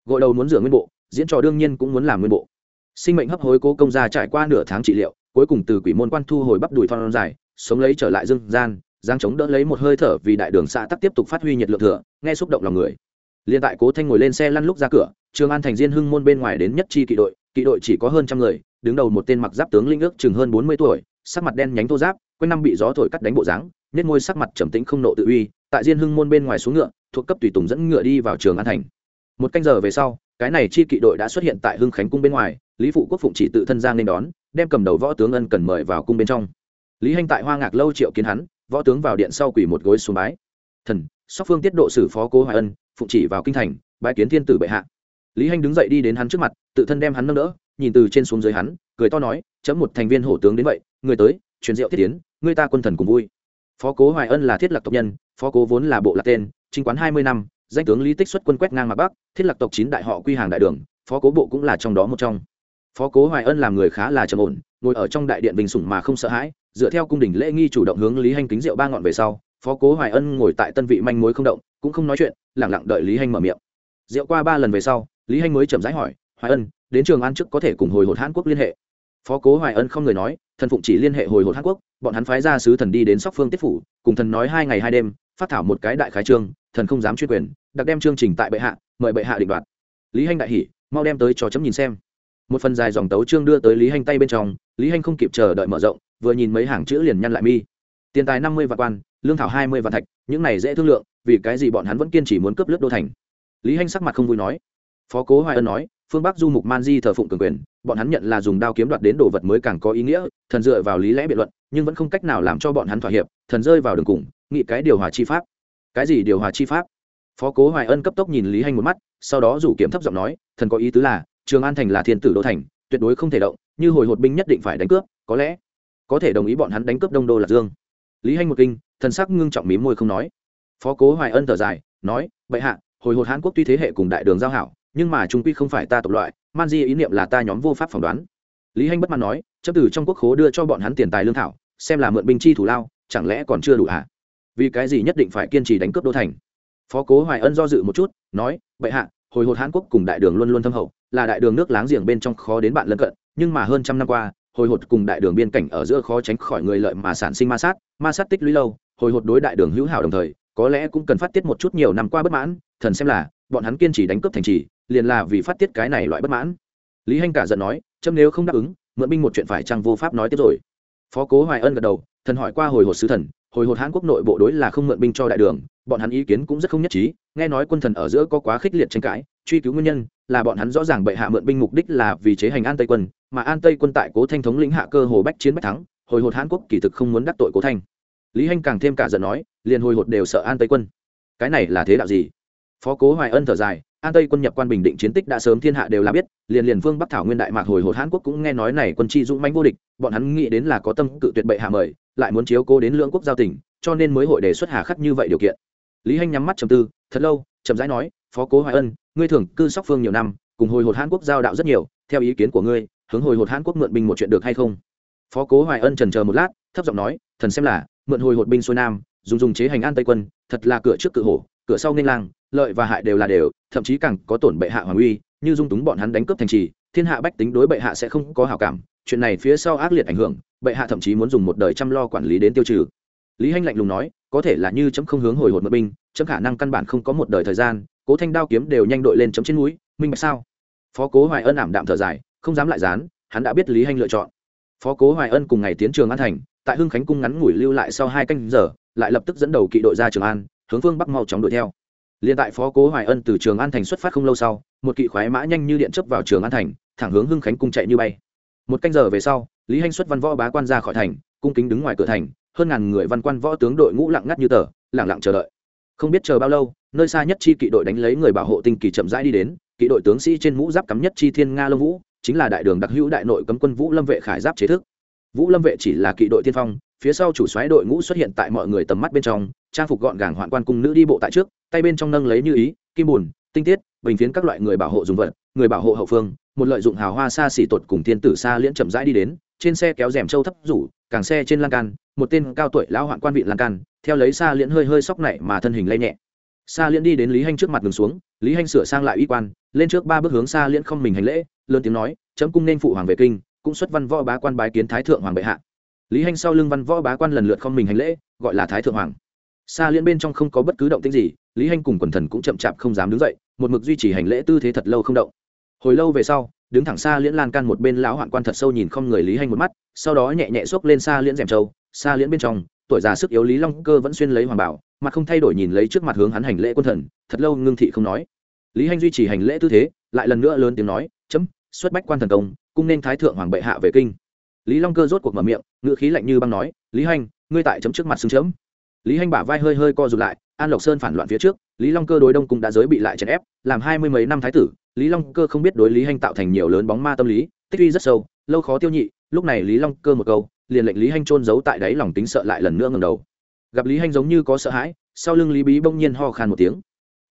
Gội đầu muốn rửa nguyên bộ, diễn trò đương nhiên cũng muốn làm nguyên bộ. Sinh mệnh hấp hối cố công gia trải qua nửa tháng trị liệu, cuối cùng từ quỷ môn quan thu hồi bắp đùi thon dài, sống lấy trở lại dương gian giang chống đỡ lấy một hơi thở vì đại đường xã tắc tiếp tục phát huy nhiệt lượng thừa, nghe xúc động lòng người liên tại cố thanh ngồi lên xe lăn lúc ra cửa, trường an thành diên hưng môn bên ngoài đến nhất chi kỵ đội kỵ đội chỉ có hơn trăm người, đứng đầu một tên mặc giáp tướng linh ước chừng hơn bốn mươi tuổi, sắc mặt đen nhánh thô giáp, quanh năm bị gió thổi cắt đánh bộ dáng, nét môi sắc mặt trầm tĩnh không nộ tự uy, tại diên hưng môn bên ngoài xuống ngựa, thuộc cấp tùy tùng dẫn ngựa đi vào trường an thành. Một canh giờ về sau, cái này chi kỵ đội đã xuất hiện tại hưng khánh cung bên ngoài, lý phụ quốc phụng chỉ tự thân giang nên đón, đem cầm đầu võ tướng ân cần mời vào cung bên trong. Lý Hành tại hoa ngạc lâu triệu kiến hắn, võ tướng vào điện sau quỳ một gối xuống bái. Thần, sóc phương tiết độ sử phó cố hoài ân phụng chỉ vào kinh thành bãi kiến thiên tử bệ hạ. Lý hanh đứng dậy đi đến hắn trước mặt, tự thân đem hắn nâng đỡ, nhìn từ trên xuống dưới hắn, cười to nói, chấm một thành viên hổ tướng đến vậy, người tới, truyền diệu thiết tiến người ta quân thần cùng vui. Phó cố hoài ân là thiết Lạc tộc nhân, phó cố vốn là bộ lạc tên chính quán hai mươi năm, danh tướng lý tích xuất quân quét ngang mặt bắc, thiết Lạc tộc chín đại họ quy hàng đại đường, phó cố bộ cũng là trong đó một trong. Phó cố hoài ân làm người khá là trầm ổn, ngồi ở trong đại điện bình sủng mà không sợ hãi, dựa theo cung đình lễ nghi chủ động hướng lý hành kính rượu ba ngọn về sau, phó cố hoài ân ngồi tại tân vị manh mối không động cũng không nói chuyện, lẳng lặng đợi lý hành mở miệng. Rượu qua ba lần về sau, lý hành mới chậm rãi hỏi, hoài ân, đến trường an trước có thể cùng hồi hột hàn quốc liên hệ? Phó cố hoài ân không người nói, thần phụng chỉ liên hệ hồi hột hàn quốc, bọn hắn phái ra sứ thần đi đến sóc phương tiết phủ, cùng thần nói hai ngày hai đêm, phát thảo một cái đại khái trương, thần không dám chuyên quyền, đặc đem chương trình tại bệ hạ, mời bệ hạ định đoạt. Lý hành đại hỉ, mau đem tới cho chấm nhìn xem. Một phần dài dòng tấu chương đưa tới lý hành tay bên trong, lý hành không kịp chờ đợi mở rộng, vừa nhìn mấy hàng chữ liền nhăn lại mi. Tiền tài năm mươi vạn quan, lương thảo hai mươi vạn thạch, những này dễ thương lượng vì cái gì bọn hắn vẫn kiên trì muốn cướp lướt đô thành? Lý hành sắc mặt không vui nói. Phó cố hoài ân nói, phương bắc du mục man di thờ phụng cường quyền, bọn hắn nhận là dùng đao kiếm đoạt đến đồ vật mới càng có ý nghĩa, thần dựa vào lý lẽ biện luận, nhưng vẫn không cách nào làm cho bọn hắn thỏa hiệp, thần rơi vào đường cùng nghị cái điều hòa chi pháp. Cái gì điều hòa chi pháp? Phó cố hoài ân cấp tốc nhìn lý hành một mắt, sau đó rủ kiếm thấp giọng nói, thần có ý tứ là, trường an thành là thiên tử đô thành, tuyệt đối không thể động, như hồi hột binh nhất định phải đánh cướp, có lẽ có thể đồng ý bọn hắn đánh cướp đông đô lạc dương. Lý hanh một kinh, thần sắc ngưng trọng mím môi không nói phó cố hoài ân thở dài, nói, Bệ hạ, hồi hột hán quốc tuy thế hệ cùng đại đường giao hảo, nhưng mà chúng quy không phải ta tộc loại, man di ý niệm là ta nhóm vô pháp phỏng đoán. Lý hanh bất mãn nói, chấp từ trong quốc khố đưa cho bọn hắn tiền tài lương thảo, xem là mượn binh chi thủ lao, chẳng lẽ còn chưa đủ hả? Vì cái gì nhất định phải kiên trì đánh cướp đô thành? Phó cố hoài ân do dự một chút, nói, Bệ hạ, hồi hột hán quốc cùng đại đường luôn luôn thâm hậu, là đại đường nước láng giềng bên trong khó đến bạn lân cận, nhưng mà hơn trăm năm qua, hồi hột cùng đại đường biên cảnh ở giữa khó tránh khỏi người lợi mà sản sinh ma sát ma sát tích lũy lâu, hồi hột đối đại đường hữu hảo đồng thời có lẽ cũng cần phát tiết một chút nhiều năm qua bất mãn, thần xem là, bọn hắn kiên trì đánh cướp thành trì, liền là vì phát tiết cái này loại bất mãn. Lý hanh cả giận nói, chấm nếu không đáp ứng, mượn binh một chuyện phải chăng vô pháp nói tiếp rồi? Phó cố hoài ân gật đầu, thần hỏi qua hồi hột sứ thần, hồi hột hãn quốc nội bộ đối là không mượn binh cho đại đường, bọn hắn ý kiến cũng rất không nhất trí, nghe nói quân thần ở giữa có quá khích liệt tranh cãi, truy cứu nguyên nhân, là bọn hắn rõ ràng bệ hạ mượn binh mục đích là vì chế hành an tây quân, mà an tây quân tại cố thanh thống lĩnh hạ cơ hồ bách chiến bách thắng, hồi hột hãn quốc kỳ thực không muốn đắc tội cố thanh lý hanh càng thêm cả giận nói, liền hồi hột đều sợ an tây quân. Cái này là thế đạo gì? Phó cố hoài ân thở dài, an tây quân nhập quan bình định chiến tích đã sớm thiên hạ đều là biết, liền liền vương bắc thảo nguyên đại mạc hồi hột hàn quốc cũng nghe nói này quân chi dũng mãnh vô địch, bọn hắn nghĩ đến là có tâm cự tuyệt bệ hạ mời, lại muốn chiếu cố đến lưỡng quốc giao tỉnh cho nên mới hội đề xuất hà khắc như vậy điều kiện. Lý hanh nhắm mắt trầm tư, thật lâu, chậm rãi nói, phó cố hoài ân, ngươi thường cư sóc phương nhiều năm, cùng hồi hột hàn quốc giao đạo rất nhiều, theo ý kiến của ngươi, hướng hồi hột hàn quốc mượn binh một chuyện được hay không? Phó cố hoài ân trần chờ một lát, thấp giọng nói, thần xem là mượn hồi hột binh xuôi nam, dùng dùng chế hành an tây quân, thật là cửa trước cự hổ, cửa sau nên lang, lợi và hại đều là đều, thậm chí càng có tổn bệ hạ hoàng uy, như dung túng bọn hắn đánh cướp thành trì, thiên hạ bách tính đối bệ hạ sẽ không có hảo cảm, chuyện này phía sau ác liệt ảnh hưởng, bệ hạ thậm chí muốn dùng một đời chăm lo quản lý đến tiêu trừ. Lý hanh lạnh lùng nói, có thể là như chấm không hướng hồi hột mượn binh, chấm khả năng căn bản không có một đời thời gian, cố thanh đao kiếm đều nhanh đội lên chấm trên núi, minh bạch sao? Phó cố hoài ân ảm đạm thở dài, không dám lại dán hắn đã biết lý hanh lựa chọn. Phó cố hoài ân cùng ngày tiến trường an thành tại hưng khánh cung ngắn ngủi lưu lại sau hai canh giờ, lại lập tức dẫn đầu kỵ đội ra trường an, hướng phương bắc mau chóng đuổi theo. Liền tại phó cố hoài ân từ trường an thành xuất phát không lâu sau, một kỵ khoái mã nhanh như điện chấp vào trường an thành, thẳng hướng hưng khánh cung chạy như bay. Một canh giờ về sau, lý hanh xuất văn võ bá quan ra khỏi thành, cung kính đứng ngoài cửa thành, hơn ngàn người văn quan võ tướng đội ngũ lặng ngắt như tờ, lặng lặng chờ đợi. Không biết chờ bao lâu, nơi xa nhất chi kỵ đội đánh lấy người bảo hộ tinh kỳ chậm rãi đi đến, kỵ đội tướng sĩ trên mũ giáp cắm nhất chi thiên nga lâm vũ, chính là đại đường đặc hữu đại nội cấm quân vũ lâm vệ khải giáp chế thức vũ lâm vệ chỉ là kỵ đội tiên phong, phía sau chủ xoáy đội ngũ xuất hiện tại mọi người tầm mắt bên trong, trang phục gọn gàng hoạn quan cung nữ đi bộ tại trước, tay bên trong nâng lấy như ý, kim bùn, tinh tiết, bình phiến các loại người bảo hộ dùng vật, người bảo hộ hậu phương, một lợi dụng hào hoa xa xỉ tột cùng thiên tử xa liễn chậm rãi đi đến, trên xe kéo rèm châu thấp rủ, càng xe trên lan can, một tên cao tuổi lão hoạn quan vị lan can, theo lấy xa liễn hơi hơi sóc nảy mà thân hình lay nhẹ. Xa liễn đi đến lý hanh trước mặt ngừng xuống, lý hanh sửa sang lại uy quan, lên trước ba bước hướng xa liễn không mình hành lễ, lớn tiếng nói, chấm cung nên phụ hoàng về kinh cũng xuất văn võ bá quan bái kiến thái thượng hoàng bệ hạ. Lý hanh sau lưng văn võ bá quan lần lượt không mình hành lễ, gọi là thái thượng hoàng. Xa liên bên trong không có bất cứ động tĩnh gì, lý hanh cùng quần thần cũng chậm chạp không dám đứng dậy, một mực duy trì hành lễ tư thế thật lâu không động. Hồi lâu về sau, đứng thẳng xa liễn lan can một bên lão hoạn quan thật sâu nhìn không người lý hanh một mắt, sau đó nhẹ nhẹ xốc lên xa liễn rèm trâu. Xa liễn bên trong, tuổi già sức yếu lý long cơ vẫn xuyên lấy hoàng bảo, mặt không thay đổi nhìn lấy trước mặt hướng hắn hành lễ quân thần, thật lâu ngưng thị không nói. Lý hanh duy trì hành lễ tư thế, lại lần nữa lớn tiếng nói, chấm, xuất bách quan thần công cung nên thái thượng hoàng bệ hạ về kinh. Lý long cơ rốt cuộc mở miệng, ngữ khí lạnh như băng nói, lý hanh, ngươi tại chấm trước mặt xứng chấm. Lý hanh bả vai hơi hơi co rụt lại, an lộc sơn phản loạn phía trước, lý long cơ đối đông cung đã giới bị lại chèn ép, làm hai mươi mấy năm thái tử, lý long cơ không biết đối lý hanh tạo thành nhiều lớn bóng ma tâm lý, tích uy rất sâu, lâu khó tiêu nhị, lúc này lý long cơ một câu, liền lệnh lý hanh trôn giấu tại đáy lòng tính sợ lại lần nữa ngầm đầu. Gặp lý hanh giống như có sợ hãi, sau lưng lý bí bỗng nhiên ho khan một tiếng.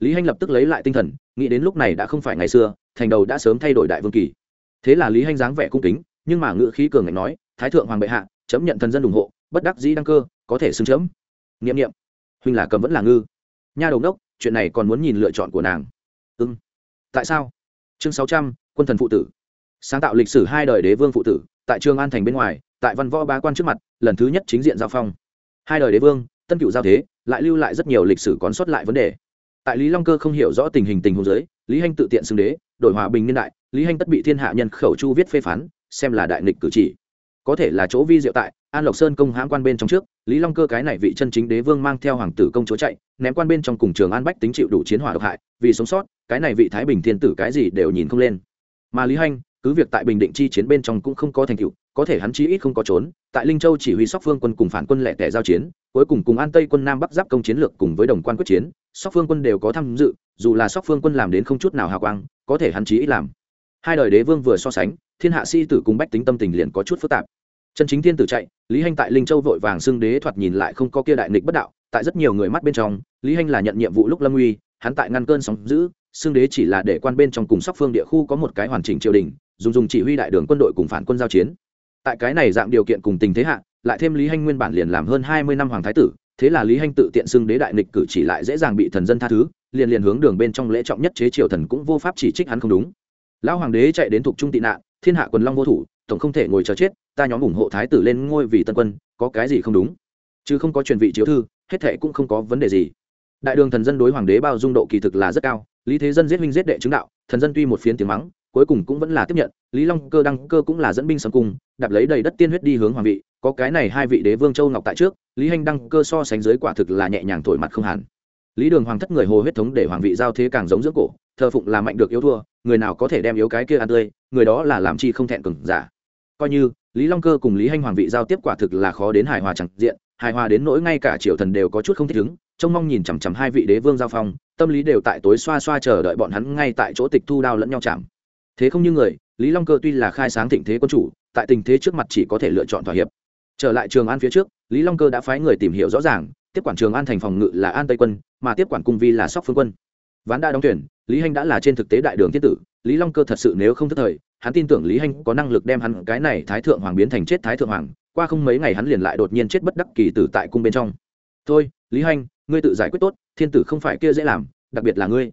Lý hanh lập tức lấy lại tinh thần, nghĩ đến lúc này đã không phải ngày xưa, thành đầu đã sớm thay đổi đại vương kỳ thế là lý hanh dáng vẻ cung kính, nhưng mà ngự khí cường ngạnh nói, thái thượng hoàng bệ hạ, chấm nhận thần dân ủng hộ, bất đắc dĩ đăng cơ, có thể xưng chấm. N i ệ m n i ệ m huynh là cầm vẫn là ngư. Nha đầu đốc chuyện này còn muốn nhìn lựa chọn của nàng. Ưng ừ. tại sao? Chương sáu trăm, quân thần phụ tử. Sáng tạo lịch sử hai đời đế vương phụ tử, tại trường an thành bên ngoài, tại văn võ bá quan trước mặt, lần thứ nhất chính diện giao phong. Hai đời đế vương, tân cựu giao thế, lại lưu lại rất nhiều lịch sử còn sót lại vấn đề. Tại lý long cơ không hiểu rõ tình hình tình huống giới lý hanh tự tiện xưng đế, đổi hòa bình niên đại lý hanh tất bị thiên hạ nhân khẩu chu viết phê phán, xem là đại nghịch cử chỉ. Có thể là chỗ vi diệu tại, an lộc sơn công hãm quan bên trong trước, lý long cơ cái này vị chân chính đế vương mang theo hoàng tử công chúa chạy, ném quan bên trong cùng trường an bách tính chịu đủ chiến hỏa độc hại, vì sống sót, cái này vị thái bình thiên tử cái gì đều nhìn không lên. Mà lý hanh, cứ việc tại bình định chi chiến bên trong cũng không có thành tựu, có thể hắn chí ít không có trốn, tại linh châu chỉ huy sóc phương quân cùng phản quân lẻ tẻ giao chiến, cuối cùng cùng an tây quân nam bắc giáp công chiến lược cùng với đồng quan quyết chiến, sóc phương quân đều có tham dự, dù là sóc phương quân làm đến không chút nào hào quang, có thể hắn chí ít làm hai đời đế vương vừa so sánh, thiên hạ si tử cùng bách tính tâm tình liền có chút phức tạp. Chân chính thiên tử chạy, lý hanh tại linh châu vội vàng xưng đế thoạt nhìn lại không có kia đại nghịch bất đạo, tại rất nhiều người mắt bên trong, lý hanh là nhận nhiệm vụ lúc lâm uy hắn tại ngăn cơn sóng giữ xưng đế chỉ là để quan bên trong cùng sóc phương địa khu có một cái hoàn chỉnh triều đình, dùng dùng chỉ huy đại đường quân đội cùng phản quân giao chiến. Tại cái này dạng điều kiện cùng tình thế hạ, lại thêm lý hanh nguyên bản liền làm hơn hai mươi năm hoàng thái tử, thế là lý hanh tự tiện xưng đế đại nghịch cử chỉ lại dễ dàng bị thần dân tha thứ, liền liền hướng đường bên trong lễ trọng nhất chế triều thần cũng vô pháp chỉ trích hắn không đúng lão hoàng đế chạy đến thuộc trung tị nạn, thiên hạ quần long vô thủ, tổng không thể ngồi chờ chết, ta nhóm ủng hộ thái tử lên ngôi vì tân quân, có cái gì không đúng? Chứ không có truyền vị chiếu thư, hết thệ cũng không có vấn đề gì. Đại đường thần dân đối hoàng đế bao dung độ kỳ thực là rất cao, lý thế dân giết huynh giết đệ chứng đạo, thần dân tuy một phiến tiếng mắng, cuối cùng cũng vẫn là tiếp nhận, lý long cơ đăng cơ cũng là dẫn binh sầm cung, đạp lấy đầy đất tiên huyết đi hướng hoàng vị, có cái này hai vị đế vương châu ngọc tại trước, lý hành đăng cơ so sánh dưới quả thực là nhẹ nhàng thổi mặt không hẳn. Lý đường hoàng thất người hồ huyết thống để hoàng vị giao thế càng giống dưỡng cổ thờ phụng là mạnh được yếu thua, người nào có thể đem yếu cái kia ăn tươi, người đó là làm chi không thẹn cừng giả. Coi như, lý long cơ cùng lý hanh hoàng vị giao tiếp quả thực là khó đến hài hòa chẳng diện, hài hòa đến nỗi ngay cả triều thần đều có chút không thích ứng, trông mong nhìn chằm chằm hai vị đế vương giao phong, tâm lý đều tại tối xoa xoa chờ đợi bọn hắn ngay tại chỗ tịch thu đao lẫn nhau chạm. Thế không như người, lý long cơ tuy là khai sáng thịnh thế quân chủ, tại tình thế trước mặt chỉ có thể lựa chọn thỏa hiệp. Trở lại trường an phía trước, lý long cơ đã phái người tìm hiểu rõ ràng, tiếp quản trường an thành phòng ngự là an tây quân, mà tiếp quản cung vi là sóc phương quân ván đã đóng tuyển lý hanh đã là trên thực tế đại đường thiên tử, lý long cơ thật sự nếu không thất thời, hắn tin tưởng lý hanh có năng lực đem hắn cái này thái thượng hoàng biến thành chết thái thượng hoàng, qua không mấy ngày hắn liền lại đột nhiên chết bất đắc kỳ tử tại cung bên trong. Thôi, lý hanh, ngươi tự giải quyết tốt, thiên tử không phải kia dễ làm, đặc biệt là ngươi.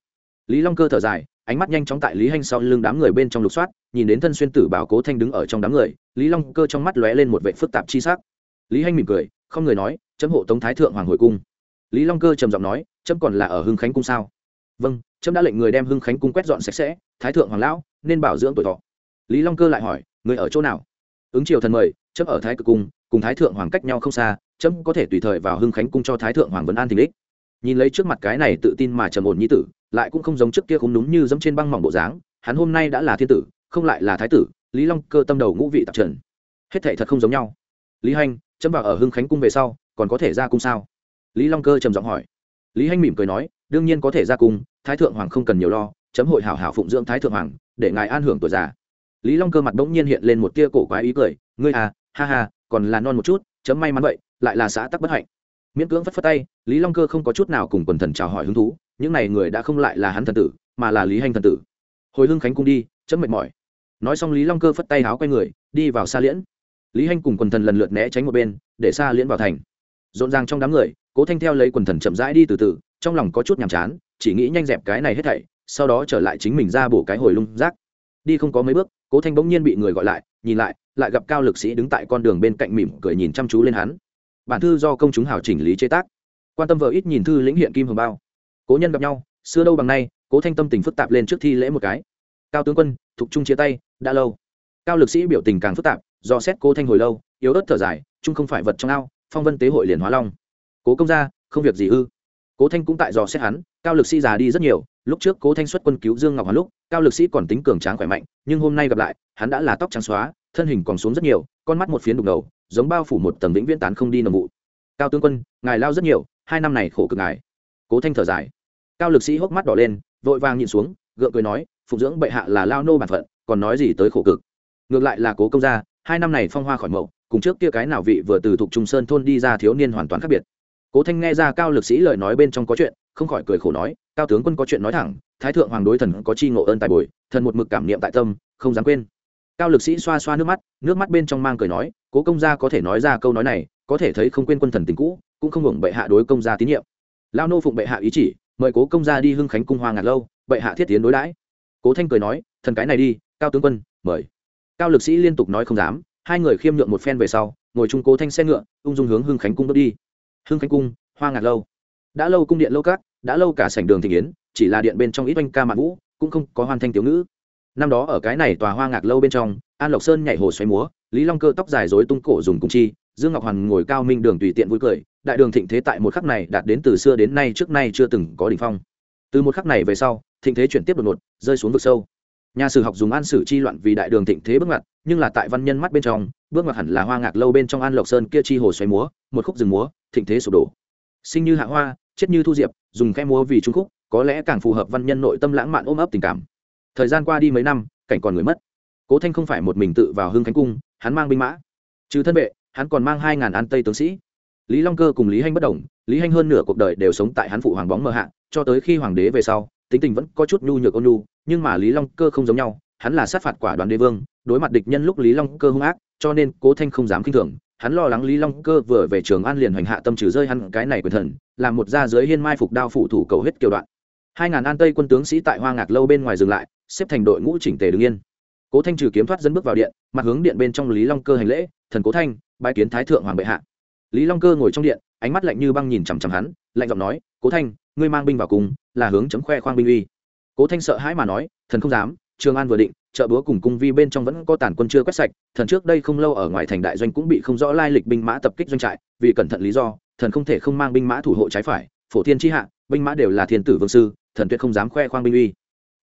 Lý long cơ thở dài, ánh mắt nhanh chóng tại lý hanh sau lưng đám người bên trong lục soát, nhìn đến thân xuyên tử bảo cố thanh đứng ở trong đám người, lý long cơ trong mắt lóe lên một vệ phức tạp chi sắc. Lý hanh mỉm cười, không người nói, chấm hộ tống thái thượng hoàng hồi cung. Lý long cơ trầm giọng nói, chấm còn là ở hưng khánh cung sao? Vâng trâm đã lệnh người đem hưng khánh cung quét dọn sạch sẽ, thái thượng hoàng lão, nên bảo dưỡng tuổi thọ. Lý long cơ lại hỏi, người ở chỗ nào? Ứng triều thần mời, trâm ở thái cực cung, cùng thái thượng hoàng cách nhau không xa, trâm có thể tùy thời vào hưng khánh cung cho thái thượng hoàng vấn an tình đích. Nhìn lấy trước mặt cái này tự tin mà trầm ổn như tử, lại cũng không giống trước kia không đúng như dẫm trên băng mỏng bộ dáng, hắn hôm nay đã là thiên tử, không lại là thái tử, lý long cơ tâm đầu ngũ vị tạp trần. Hết thệ thật không giống nhau. Lý hanh chấm vào ở hưng khánh cung về sau, còn có thể ra cung sao? Lý long cơ trầm giọng hỏi. Lý hanh mỉm cười nói đương nhiên có thể ra cung, thái thượng hoàng không cần nhiều lo, chấm hội hảo hảo phụng dưỡng thái thượng hoàng, để ngài an hưởng tuổi già. Lý long cơ mặt bỗng nhiên hiện lên một tia cổ quái ý cười, ngươi à ha ha, còn là non một chút, chấm may mắn vậy, lại là xã tắc bất hạnh. Miễn cưỡng phất phất tay, lý long cơ không có chút nào cùng quần thần chào hỏi hứng thú, những n à y người đã không lại là hắn thần tử, mà là lý hành thần tử. Hồi hưng khánh cung đi, chấm mệt mỏi. Nói xong lý long cơ phất tay háo quay người, đi vào xa liễn. Lý hanh cùng quần thần lần lượt né tránh một bên, để xa liễn vào thành. Rộn ràng trong đám người, cố thanh theo lấy quần thần chậm rãi đi từ từ trong lòng có chút nhàm chán, chỉ nghĩ nhanh dẹp cái này hết thảy, sau đó trở lại chính mình ra bổ cái hồi lung rác. Đi không có mấy bước, cố thanh bỗng nhiên bị người gọi lại, nhìn lại lại gặp cao lực sĩ đứng tại con đường bên cạnh mỉm cười nhìn chăm chú lên hắn. Bản thư do công chúng hảo chỉnh lý chế tác. Quan tâm vợ ít nhìn thư lĩnh hiện kim hồng bao. Cố nhân gặp nhau, xưa đâu bằng nay, cố thanh tâm tình phức tạp lên trước thi lễ một cái. Cao tướng quân, thục trung chia tay, đã lâu. Cao lực sĩ biểu tình càng phức tạp, do xét cố thanh hồi lâu, yếu ớt thở dài, trung không phải vật trong ao, phong vân tế hội liền hóa long. Cố công gia, không việc gì ư? Cố thanh cũng tại dò xét hắn, cao lực sĩ già đi rất nhiều, lúc trước cố thanh xuất quân cứu dương ngọc hoàn lúc, cao lực sĩ còn tính cường tráng khỏe mạnh, nhưng hôm nay gặp lại, hắn đã là tóc trắng xóa, thân hình còn xuống rất nhiều, con mắt một phiến đục đầu, giống bao phủ một tầng vĩnh viễn tán không đi nồng vụ. Cao tướng quân, ngài lao rất nhiều, hai năm này khổ cực ngài. Cố thanh thở dài. Cao lực sĩ hốc mắt đỏ lên, vội vàng nhìn xuống, gượng cười nói phụng dưỡng bệ hạ là lao nô bản phận, còn nói gì tới khổ cực. Ngược lại là cố công gia, hai năm này phong hoa khỏi mậu, cùng trước kia cái nào vị vừa từ thuộc trung sơn thôn đi ra thiếu niên hoàn toàn khác biệt cố thanh nghe ra cao lực sĩ lời nói bên trong có chuyện, không khỏi cười khổ nói, cao tướng quân có chuyện nói thẳng, thái thượng hoàng đối thần có chi ngộ ơn tại bồi, thần một mực cảm niệm tại tâm, không dám quên. Cao lực sĩ xoa xoa nước mắt nước mắt bên trong mang cười nói, cố công gia có thể nói ra câu nói này, có thể thấy không quên quân thần tình cũ, cũng không hưởng bệ hạ đối công gia tín nhiệm. Lao nô phụng bệ hạ ý chỉ, mời cố công gia đi hưng khánh cung hoa ngạt lâu, bệ hạ thiết tiến đối đãi. Cố thanh cười nói, thần cái này đi, cao tướng quân, mời. Cao lực sĩ liên tục nói không dám, hai người khiêm nhượng một phen về sau, ngồi chung cố thanh xe ngựa, ung dung hướng hưng khánh cung bước đi hưng khánh cung, hoa ngạt lâu. Đã lâu cung điện lâu cát đã lâu cả sảnh đường thị yến chỉ là điện bên trong ít oanh ca mạn vũ, cũng không có hoàn thanh tiểu ngữ. Năm đó ở cái này tòa hoa ngạc lâu bên trong, an lộc sơn nhảy hồ xoáy múa, lý long cơ tóc dài dối tung cổ dùng cung chi, dương ngọc hoàn ngồi cao minh đường tùy tiện vui cười, đại đường thịnh thế tại một khắc này đạt đến từ xưa đến nay trước nay chưa từng có đỉnh phong. Từ một khắc này về sau, thịnh thế chuyển tiếp đột ngột, rơi xuống vực sâu. Nhà sử học dùng an sử chi loạn vì đại đường thịnh thế bước ngoặt, nhưng là tại văn nhân mắt bên trong, bước ngoặt hẳn là hoa ngạc lâu bên trong an lộc sơn kia chi hồ xoáy múa, một khúc rừng múa thịnh thế sụp đổ. Sinh như hạ hoa, chết như thu diệp, dùng khe múa vì trung khúc, có lẽ càng phù hợp văn nhân nội tâm lãng mạn ôm ấp tình cảm. Thời gian qua đi mấy năm, cảnh còn người mất. Cố thanh không phải một mình tự vào hưng khánh cung, hắn mang binh mã. Trừ thân vệ, hắn còn mang hai ngàn an tây tướng sĩ. Lý long cơ cùng lý hanh bất đồng, lý hanh hơn nửa cuộc đời đều sống tại hắn phụ hoàng bóng mờ hạ, cho tới khi hoàng đế về sau, tính tình vẫn có chút nhu nhược ôn nhu, nhưng mà lý long cơ không giống nhau, hắn là sát phạt quả đoàn đế vương, đối mặt địch nhân lúc lý long cơ hung ác, cho nên cố thanh không dám k i n h thường hắn lo lắng lý long cơ vừa về trường an liền hoành hạ tâm trừ rơi hắn cái này quyền thần, làm một gia dưới hiên mai phục đao phụ thủ cầu hết kiều đoạn. Hai ngàn an tây quân tướng sĩ tại hoa ngạc lâu bên ngoài dừng lại, xếp thành đội ngũ chỉnh tề đứng yên. Cố thanh trừ kiếm thoát dẫn bước vào điện, mặt hướng điện bên trong lý long cơ hành lễ, thần cố thanh bãi kiến thái thượng hoàng bệ hạ. Lý long cơ ngồi trong điện, ánh mắt lạnh như băng nhìn chằm chằm hắn, lạnh giọng nói, cố thanh, ngươi mang binh vào cùng, là hướng chấm khoe khoang binh uy. Cố thanh sợ hãi mà nói, thần không dám, trường an vừa định chợ búa cùng cung vi bên trong vẫn có tàn quân chưa quét sạch, thần trước đây không lâu ở ngoài thành đại doanh cũng bị không rõ lai lịch binh mã tập kích doanh trại, vì cẩn thận lý do, thần không thể không mang binh mã thủ hộ trái phải, phổ thiên tri hạ, binh mã đều là thiên tử vương sư, thần tuyệt không dám khoe khoang binh uy.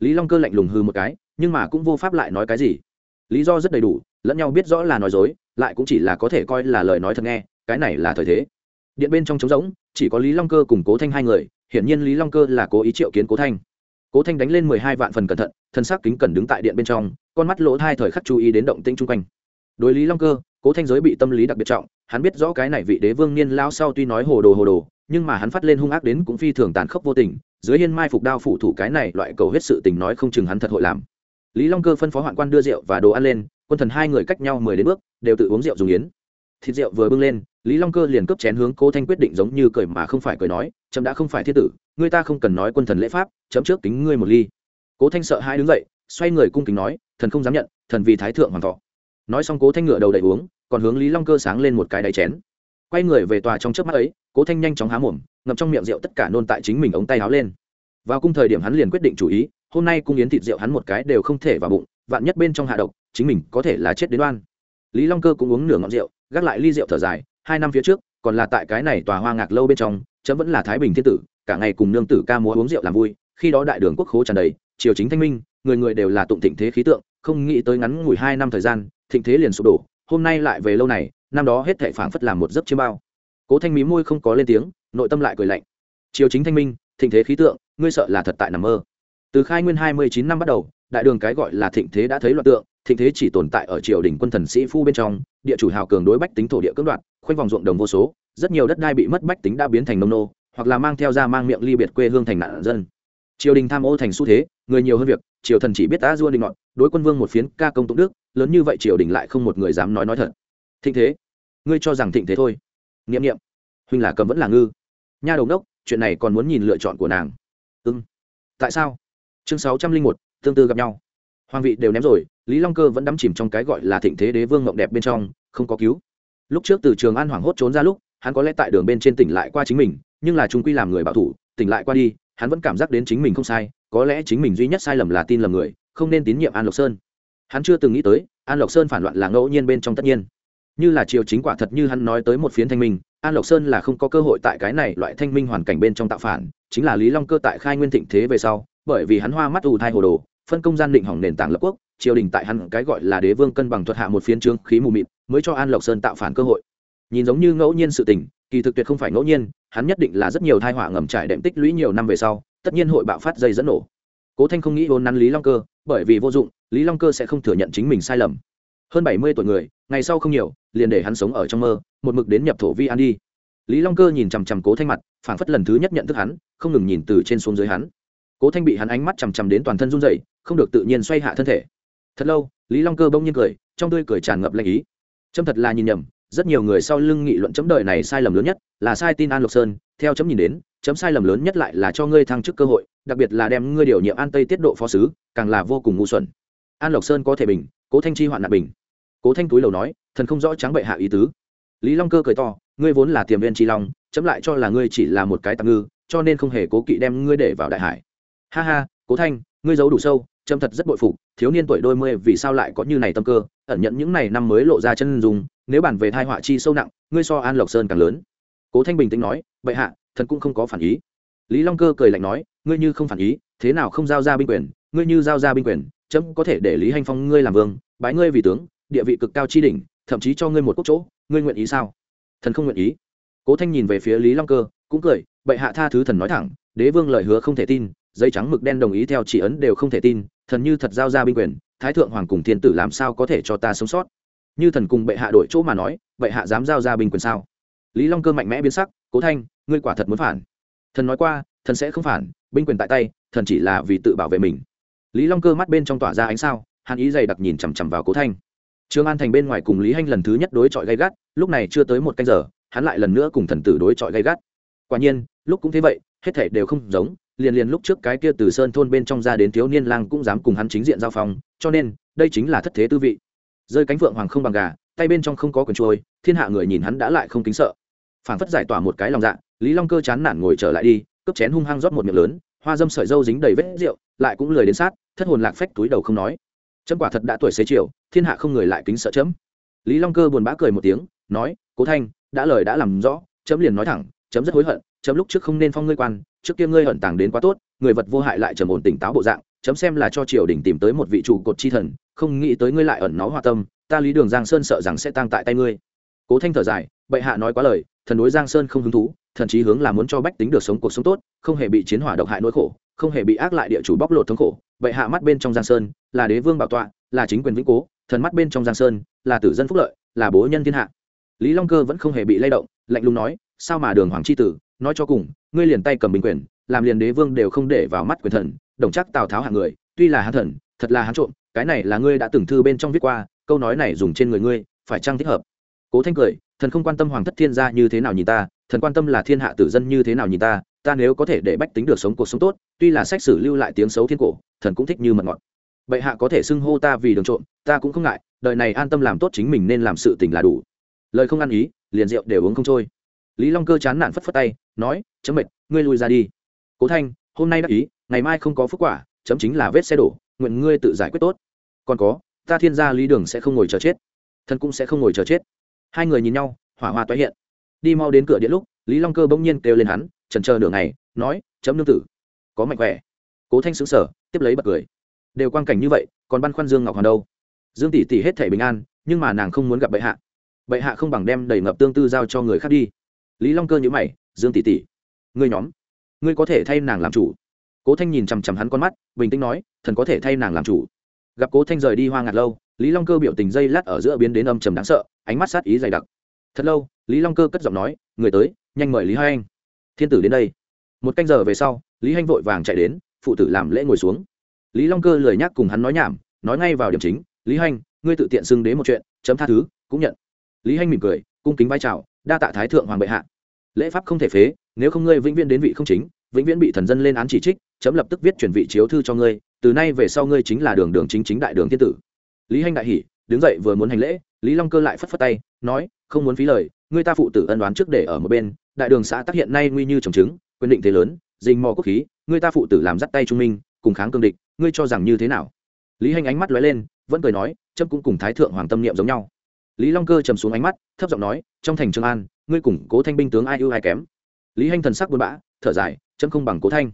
Lý long cơ lạnh lùng hư một cái, nhưng mà cũng vô pháp lại nói cái gì. Lý do rất đầy đủ, lẫn nhau biết rõ là nói dối, lại cũng chỉ là có thể coi là lời nói thật nghe, cái này là thời thế. Điện bên trong trống rỗng, chỉ có lý long cơ cùng cố thanh hai người, hiển nhiên lý long cơ là cố ý triệu kiến cố thanh cố thanh đánh lên mười hai vạn phần cẩn thận, thân xác kính cẩn đứng tại điện bên trong, con mắt lỗ thai thời khắc chú ý đến động tĩnh chung quanh. Đối lý long cơ, cố thanh giới bị tâm lý đặc biệt trọng, hắn biết rõ cái này vị đế vương niên lao sau tuy nói hồ đồ hồ đồ, nhưng mà hắn phát lên hung ác đến cũng phi thường tàn khốc vô tình, dưới hiên mai phục đao phủ thủ cái này loại cầu hết sự tình nói không chừng hắn thật hội làm. Lý long cơ phân phó hoạn quan đưa rượu và đồ ăn lên, quân thần hai người cách nhau mười đến bước, đều tự uống rượu dùng yến. Thịt rượu vừa bưng lên lý long cơ liền cướp chén hướng cố thanh quyết định giống như cười mà không phải cười nói, chấm đã không phải thiên tử người ta không cần nói quân thần lễ pháp, chấm trước tính ngươi một ly. Cố thanh sợ hai đứng dậy, xoay người cung kính nói, thần không dám nhận, thần vì thái thượng hoàng thọ. Nói xong cố thanh ngựa đầu đầy uống, còn hướng lý long cơ sáng lên một cái đáy chén. Quay người về tòa trong trước mắt ấy, cố thanh nhanh chóng há mồm, ngậm trong miệng rượu tất cả nôn tại chính mình ống tay áo lên. Vào cung thời điểm hắn liền quyết định chủ ý, hôm nay cung yến thịt rượu hắn một cái đều không thể vào bụng, vạn nhất bên trong hạ độc, chính mình có thể là chết đến đoan lý long cơ cũng uống nửa ngọn rượu, gác lại ly rượu thở dài hai năm phía trước, còn là tại cái này tòa hoa ngạc lâu bên trong, chấm vẫn là thái bình thiên tử, cả ngày cùng nương tử ca múa uống rượu làm vui, khi đó đại đường quốc khố tràn đầy, triều chính thanh minh, người người đều là tụng thịnh thế khí tượng, không nghĩ tới ngắn ngủi hai năm thời gian, thịnh thế liền sụp đổ, hôm nay lại về lâu này, năm đó hết thệ phảng phất làm một giấc chiêm bao. Cố thanh mí môi không có lên tiếng, nội tâm lại cười lạnh. Triều chính thanh minh, thịnh thế khí tượng, ngươi sợ là thật tại nằm mơ. Từ khai nguyên hai mươi chín năm bắt đầu, đại đường cái gọi là thịnh thế đã thấy loạn tượng thịnh thế chỉ tồn tại ở triều đình quân thần sĩ phu bên trong, địa chủ hào cường đối bách tính thổ địa cưỡng đoạt, khoanh vòng ruộng đồng vô số, rất nhiều đất đai bị mất bách tính đã biến thành nông nô, hoặc là mang theo ra mang miệng ly biệt quê hương thành nạn dân. Triều đình tham ô thành xu thế, người nhiều hơn việc, triều thần chỉ biết ta dua định ngọn, đối quân vương một phiến ca công tụng đức, lớn như vậy triều đình lại không một người dám nói nói thật. Thịnh thế, ngươi cho rằng thịnh thế thôi. N i ệ m n i ệ m huynh là cầm vẫn là ngư. Nha đầu đốc chuyện này còn muốn nhìn lựa chọn của nàng. Ưng tại sao? Chương sáu trăm linh một, tương tư gặp nhau. Hoàng vị đều ném rồi lý long cơ vẫn đắm chìm trong cái gọi là thịnh thế đế vương ngộng đẹp bên trong, không có cứu. Lúc trước từ trường an hoảng hốt trốn ra lúc, hắn có lẽ tại đường bên trên tỉnh lại qua chính mình, nhưng là Trung quy làm người bảo thủ, tỉnh lại qua đi, hắn vẫn cảm giác đến chính mình không sai, có lẽ chính mình duy nhất sai lầm là tin lầm người, không nên tín nhiệm an lộc sơn. Hắn chưa từng nghĩ tới, an lộc sơn phản loạn là ngẫu nhiên bên trong tất nhiên. Như là triều chính quả thật như hắn nói tới một phiến thanh minh, an lộc sơn là không có cơ hội tại cái này loại thanh minh hoàn cảnh bên trong tạo phản, chính là lý long cơ tại khai nguyên thịnh thế về sau, bởi vì hắn hoa mắt ù thai hồ đồ, phân công gian định hỏng nền tảng lập quốc triều đình tại hắn cái gọi là đế vương cân bằng thuật hạ một phiến trương khí mù mịt, mới cho an lộc sơn tạo phản cơ hội. Nhìn giống như ngẫu nhiên sự tình, kỳ thực tuyệt không phải ngẫu nhiên, hắn nhất định là rất nhiều thai họa ngầm trải đệm tích lũy nhiều năm về sau, tất nhiên hội bạo phát dây dẫn nổ. Cố thanh không nghĩ vốn nắn lý long cơ, bởi vì vô dụng, lý long cơ sẽ không thừa nhận chính mình sai lầm. Hơn bảy mươi tuổi người, ngày sau không nhiều, liền để hắn sống ở trong mơ, một mực đến nhập thổ vi an đi. Lý long cơ nhìn chằm chằm cố thanh mặt, phảng phất lần thứ nhất nhận thức hắn, không ngừng nhìn từ trên xuống dưới hắn. Cố thanh bị hắn ánh mắt chằm chằm đến toàn thân run dậy không được tự nhiên xoay hạ thân thể thật lâu, lý long cơ bỗng nhiên cười, trong tươi cười tràn ngập lanh ý. Trâm thật là nhìn nhầm, rất nhiều người sau lưng nghị luận chấm đời này sai lầm lớn nhất là sai tin an lộc sơn. Theo chấm nhìn đến, chấm sai lầm lớn nhất lại là cho ngươi thăng chức cơ hội, đặc biệt là đem ngươi điều nhiệm an tây tiết độ phó sứ, càng là vô cùng ngu xuẩn. An lộc sơn có thể bình, cố thanh chi hoạn nạn bình. Cố thanh túi lầu nói, thần không rõ trắng bệ hạ ý tứ. Lý long cơ cười to, ngươi vốn là tiềm viên tri long, chấm lại cho là ngươi chỉ là một cái tạm ngư, cho nên không hề cố kỵ đem ngươi để vào đại hải. Ha ha, cố thanh, ngươi giấu đủ sâu, chấm thật rất bội phục thiếu niên tuổi đôi mươi vì sao lại có như này tâm cơ, ẩn nhận những này năm mới lộ ra chân dùng nếu bản về thai họa chi sâu nặng, ngươi so an lộc sơn càng lớn. Cố thanh bình tĩnh nói, bệ hạ thần cũng không có phản ý. Lý long cơ cười lạnh nói, ngươi như không phản ý, thế nào không giao ra binh quyền? Ngươi như giao ra binh quyền, chấm có thể để lý hành phong ngươi làm vương, bái ngươi vì tướng, địa vị cực cao chi đỉnh, thậm chí cho ngươi một quốc chỗ, ngươi nguyện ý sao? Thần không nguyện ý. Cố thanh nhìn về phía lý long cơ, cũng cười, bệ hạ tha thứ thần nói thẳng, đế vương lời hứa không thể tin giấy trắng mực đen đồng ý theo chỉ ấn đều không thể tin thần như thật giao ra binh quyền, thái thượng hoàng cùng thiên tử làm sao có thể cho ta sống sót? Như thần cùng bệ hạ đổi chỗ mà nói bệ hạ dám giao ra binh quyền sao? Lý long cơ mạnh mẽ biến sắc, cố thanh, ngươi quả thật muốn phản. Thần nói qua, thần sẽ không phản, binh quyền tại tay, thần chỉ là vì tự bảo vệ mình. Lý long cơ mắt bên trong tỏa ra ánh sao hàn ý dày đặc nhìn chằm chằm vào cố thanh. Trương an thành bên ngoài cùng lý hanh lần thứ nhất đối chọi gay gắt, lúc này chưa tới một canh giờ, hắn lại lần nữa cùng thần tử đối chọi gay gắt. Quả nhiên, lúc cũng thế vậy, hết thể đều không giống liền liền lúc trước cái kia từ sơn thôn bên trong ra đến thiếu niên lang cũng dám cùng hắn chính diện giao phong, cho nên, đây chính là thất thế tư vị. Rơi cánh phượng hoàng không bằng gà, tay bên trong không có quyền trôi, thiên hạ người nhìn hắn đã lại không kính sợ. Phản phất giải tỏa một cái lòng dạ lý long cơ chán nản ngồi trở lại đi, cướp chén hung hăng rót một miệng lớn, hoa dâm sợi dâu dính đầy vết rượu, lại cũng lười đến sát, thất hồn lạc phách túi đầu không nói. Chấm quả thật đã tuổi xế chiều, thiên hạ không người lại kính sợ chấm. Lý long cơ buồn bã cười một tiếng, nói, cố thanh, đã lời đã làm rõ. Chấm liền nói thẳng, chấm rất hối hận chấm lúc trước không nên phong ngươi quan, trước kia ngươi hận tàng đến quá tốt, người vật vô hại lại trầm ổn tỉnh táo bộ dạng, chấm xem là cho triều đình tìm tới một vị trụ cột chi thần, không nghĩ tới ngươi lại ẩn náu hòa tâm, ta lý đường giang sơn sợ rằng sẽ tang tại tay ngươi. Cố thanh thở dài, bệ hạ nói quá lời, thần đối giang sơn không hứng thú, thần chí hướng là muốn cho bách tính được sống cuộc sống tốt, không hề bị chiến hỏa độc hại nỗi khổ, không hề bị ác lại địa chủ bóc lột thống khổ. Bệ hạ mắt bên trong giang sơn, là đế vương bảo tọa, là chính quyền vĩnh cố, thần mắt bên trong giang sơn, là tử dân phúc lợi, là bố nhân thiên hạ. Lý long cơ vẫn không hề bị lay động, lạnh lùng nói sao mà đường hoàng c h i tử, nói cho cùng, ngươi liền tay cầm bình quyền, làm liền đế vương đều không để vào mắt quyền thần, đồng chắc tào tháo hạng người, tuy là hán thần, thật là hán trộm, cái này là ngươi đã từng thư bên trong viết qua, câu nói này dùng trên người ngươi, phải chăng thích hợp? Cố thanh cười, thần không quan tâm hoàng thất thiên gia như thế nào nhìn ta, thần quan tâm là thiên hạ tử dân như thế nào nhìn ta ta nếu có thể để bách tính được sống cuộc sống tốt, tuy là sách sử lưu lại tiếng xấu thiên cổ, thần cũng thích như mật ngọt. Bệ hạ có thể xưng hô ta vì đường trộm, ta cũng không ngại, đời này an tâm làm tốt chính mình nên làm sự tình là đủ. Lời không ăn ý, liền rượu đều uống không trôi lý long cơ chán nản phất phất tay, nói, chấm mệt, ngươi lui ra đi. Cố thanh, hôm nay đắc ý, ngày mai không có phúc quả, chấm chính là vết xe đổ, nguyện ngươi tự giải quyết tốt. Còn có, ta thiên gia lý đường sẽ không ngồi chờ chết thân cũng sẽ không ngồi chờ chết. Hai người nhìn nhau, hỏa hoa toái hiện. Đi mau đến cửa điện lúc, lý long cơ bỗng nhiên kêu lên hắn trần chờ nửa ngày, nói, chấm nương tử, có mạnh khỏe. Cố thanh xứng sở tiếp lấy bật cười. Đều quan cảnh như vậy, còn băn khoăn dương ngọc hoàn đâu? Dương tỷ tỷ hết thể bình an, nhưng mà nàng không muốn gặp bệ hạ. Bệ hạ không bằng đem đầy ngập tương tư giao cho người khác đi lý long cơ nhữ mày, dương tỷ tỷ, ngươi nhóm, ngươi có thể thay nàng làm chủ? Cố thanh nhìn chằm chằm hắn con mắt, bình tĩnh nói, thần có thể thay nàng làm chủ. Gặp cố thanh rời đi hoa ngạt lâu, lý long cơ biểu tình dây lát ở giữa biến đến âm trầm đáng sợ, ánh mắt sát ý dày đặc. Thật lâu, lý long cơ cất giọng nói, người tới, nhanh mời lý hai anh thiên tử đến đây. Một canh giờ về sau, lý hanh vội vàng chạy đến, phụ tử làm lễ ngồi xuống. Lý long cơ lười nhắc cùng hắn nói nhảm, nói ngay vào điểm chính, lý hanh, ngươi tự tiện xưng đế một chuyện, chấm tha thứ, cũng nhận. Lý hanh mỉm cười, cung kính vai trào đa tạ thái thượng hoàng bệ hạ. Lễ pháp không thể phế, nếu không ngươi vĩnh viễn đến vị không chính, vĩnh viễn bị thần dân lên án chỉ trích, chấm lập tức viết chuyển vị chiếu thư cho ngươi, từ nay về sau ngươi chính là đường đường chính chính đại đường thiên tử. Lý hanh đại hỉ, đứng dậy vừa muốn hành lễ, lý long cơ lại phất phất tay, nói, không muốn phí lời, ngươi ta phụ tử ân đoán trước để ở một bên, đại đường xã tác hiện nay nguy như trồng trứng, quyền định thế lớn dình mò quốc khí, ngươi ta phụ tử làm dắt tay trung minh, cùng kháng cương địch, ngươi cho rằng như thế nào? Lý hành ánh mắt lóe lên, vẫn cười nói, chấm cũng cùng thái thượng hoàng tâm niệm giống nhau lý long cơ trầm xuống ánh mắt, thấp giọng nói, trong thành trường an, ngươi cùng cố thanh binh tướng ai ưu ai kém? Lý hành thần sắc buồn bã, thở dài, chấm không bằng cố thanh.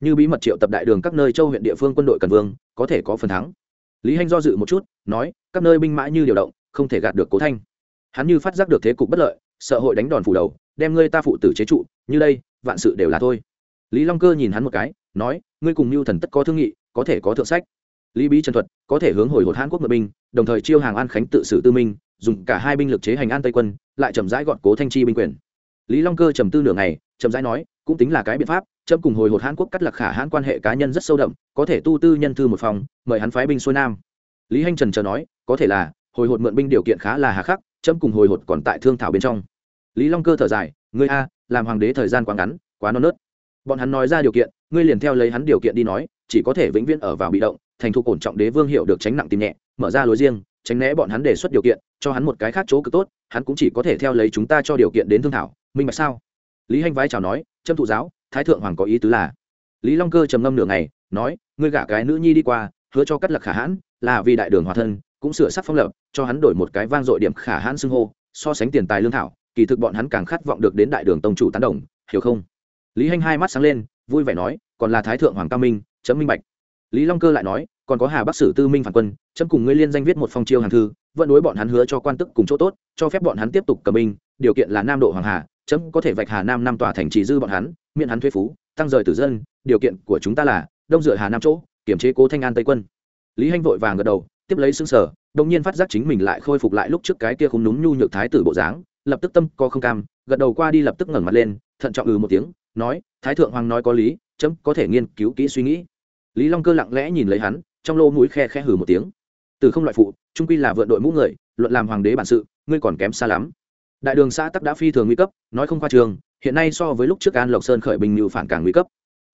Như bí mật triệu tập đại đường các nơi châu huyện địa phương quân đội cần vương, có thể có phần thắng. Lý hành do dự một chút, nói, các nơi binh mã như điều động, không thể gạt được cố thanh. Hắn như phát giác được thế cục bất lợi, sợ hội đánh đòn phủ đầu, đem ngươi ta phụ tử chế trụ, như đây, vạn sự đều là thôi. Lý long cơ nhìn hắn một cái, nói, ngươi cùng mưu thần tất có thương nghị, có thể có thượng sách. Lý bí trần thuật, có thể hướng hồi hột Hán quốc ngựa binh, đồng thời chiêu hàng an khánh tự xử tư minh dùng cả hai binh lực chế hành an tây quân, lại chậm rãi gọn cố thanh chi binh quyền. Lý long cơ trầm tư nửa ngày, chậm rãi nói, cũng tính là cái biện pháp trâm cùng hồi hột hàn quốc cắt lạc khả hãn quan hệ cá nhân rất sâu đậm, có thể tu tư nhân thư một phòng, mời hắn phái binh xuôi nam. Lý hanh trần chờ nói, có thể là, hồi hột mượn binh điều kiện khá là hà khắc trâm cùng hồi hột còn tại thương thảo bên trong. Lý long cơ thở dài, ngươi a, làm hoàng đế thời gian quá ngắn, quá non nớt. Bọn hắn nói ra điều kiện, ngươi liền theo lấy hắn điều kiện đi nói, chỉ có thể vĩnh viễn ở vào bị động, thành thục ổn trọng đế vương hiệu được tránh nặng tìm nhẹ, mở ra lối riêng tránh né bọn hắn đề xuất điều kiện, cho hắn một cái khác chỗ cực tốt, hắn cũng chỉ có thể theo lấy chúng ta cho điều kiện đến thương thảo. Minh bạch sao? Lý hanh vái chào nói, trâm thụ giáo, thái thượng hoàng có ý tứ là? Lý long cơ trầm ngâm nửa ngày, nói, ngươi gả cái nữ nhi đi qua, hứa cho cắt lạc khả hãn, là vì đại đường hòa thân, cũng sửa sắc phong lập, cho hắn đổi một cái vang dội điểm khả hãn xưng hô, so sánh tiền tài lương thảo, kỳ thực bọn hắn càng khát vọng được đến đại đường tông chủ tán đồng, hiểu không? Lý hanh hai mắt sáng lên, vui vẻ nói, còn là thái thượng hoàng cao minh, chấm minh bạch. Lý long cơ lại nói còn có hà bắc sử tư minh phản quân, chấm cùng ngươi liên danh viết một phong chiêu hàng thư, vẫn đối bọn hắn hứa cho quan tức cùng chỗ tốt, cho phép bọn hắn tiếp tục cầm binh, điều kiện là nam độ hoàng hà, chấm có thể vạch hà nam năm tòa thành trì dư bọn hắn, miễn hắn thuế phú, tăng rời tử dân, điều kiện của chúng ta là, đông dựa hà nam chỗ, kiểm chế cố thanh an tây quân. Lý hanh vội vàng gật đầu, tiếp lấy xương sở đông nhiên phát giác chính mình lại khôi phục lại lúc trước cái kia không núm nhu nhược thái tử bộ dáng, lập tức tâm co không cam, gật đầu qua đi lập tức ngẩng mặt lên, thận trọng ừ một tiếng, nói, thái thượng hoàng nói có lý, chấm có thể nghiên cứu kỹ suy nghĩ. Lý long cơ lặng lẽ nhìn lấy hắn trong lô mũi khe khe hừ một tiếng. Từ không loại phụ, trung quy là vượn đội mũ người, luận làm hoàng đế bản sự, ngươi còn kém xa lắm. Đại đường xã tắc đã phi thường nguy cấp, nói không qua trường, hiện nay so với lúc trước an lộc sơn khởi bình như phản càng nguy cấp.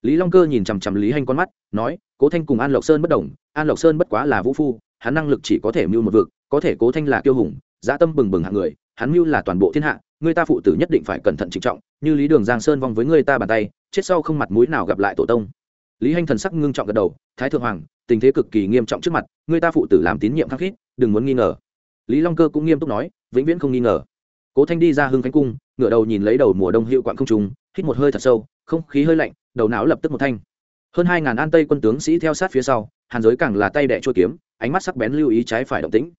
Lý long cơ nhìn chằm chằm lý hành con mắt, nói, cố thanh cùng an lộc sơn bất đồng, an lộc sơn bất quá là vũ phu, hắn năng lực chỉ có thể mưu một vực, có thể cố thanh là kiêu hùng, dã tâm bừng bừng hạng người, hắn mưu là toàn bộ thiên hạ, người ta phụ tử nhất định phải cẩn thận trịnh trọng, như lý đường giang sơn vong với người ta bàn tay, chết sau không mặt mũi nào gặp lại tổ tông lý hanh thần sắc ngưng trọng gật đầu, thái thượng hoàng, tình thế cực kỳ nghiêm trọng trước mặt, người ta phụ tử làm tín nhiệm khắc khít, đừng muốn nghi ngờ. Lý long cơ cũng nghiêm túc nói, vĩnh viễn không nghi ngờ. Cố thanh đi ra hưng khánh cung, ngửa đầu nhìn lấy đầu mùa đông hiệu quạng không trùng hít một hơi thật sâu, không khí hơi lạnh, đầu não lập tức một thanh. Hơn hai ngàn an tây quân tướng sĩ theo sát phía sau, hàn giới càng là tay đẻ chua kiếm, ánh mắt sắc bén lưu ý trái phải động tĩnh.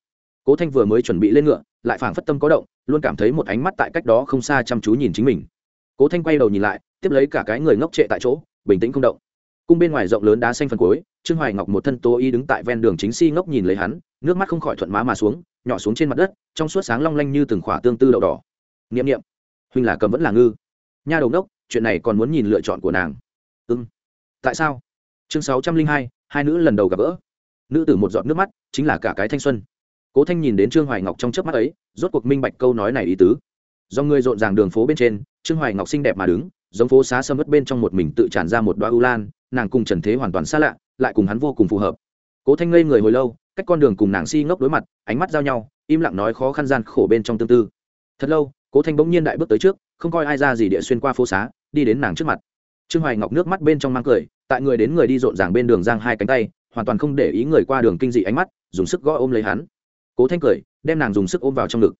Cố thanh vừa mới chuẩn bị lên ngựa, lại phảng phất tâm có động, luôn cảm thấy một ánh mắt tại cách đó không xa chăm chú nhìn chính mình. Cố thanh quay đầu nhìn lại, tiếp lấy cả cái người ngốc trệ tại chỗ, bình tĩnh không động cung bên ngoài rộng lớn đá xanh phần cuối, trương hoài ngọc một thân tố y đứng tại ven đường chính si ngốc nhìn lấy hắn, nước mắt không khỏi thuận má mà xuống, nhỏ xuống trên mặt đất, trong suốt sáng long lanh như từng khỏa tương tư đậu đỏ. N i ệ m n i ệ m huynh là cầm vẫn là ngư. Nha đầu ngốc, chuyện này còn muốn nhìn lựa chọn của nàng. Ưng tại sao? Chương sáu trăm linh hai hai nữ lần đầu gặp gỡ. Nữ tử một giọt nước mắt, chính là cả cái thanh xuân. Cố thanh nhìn đến trương hoài ngọc trong chớp mắt ấy, rốt cuộc minh bạch câu nói này ý tứ. Do người rộn ràng đường phố bên trên, trương hoài ngọc xinh đẹp mà đứng, giống phố xá sâm mất bên trong một mình tự tràn ra một đoá ưu lan nàng cùng trần thế hoàn toàn xa lạ, lại cùng hắn vô cùng phù hợp. Cố thanh ngây người hồi lâu, cách con đường cùng nàng si ngốc đối mặt, ánh mắt giao nhau, im lặng nói khó khăn gian khổ bên trong tương tư. Thật lâu, cố thanh bỗng nhiên đại bước tới trước, không coi ai ra gì địa xuyên qua phố xá, đi đến nàng trước mặt. Trương hoài ngọc nước mắt bên trong mang cười, tại người đến người đi rộn ràng bên đường giang hai cánh tay, hoàn toàn không để ý người qua đường kinh dị ánh mắt, dùng sức gõ ôm lấy hắn. Cố thanh cười, đem nàng dùng sức ôm vào trong ngực.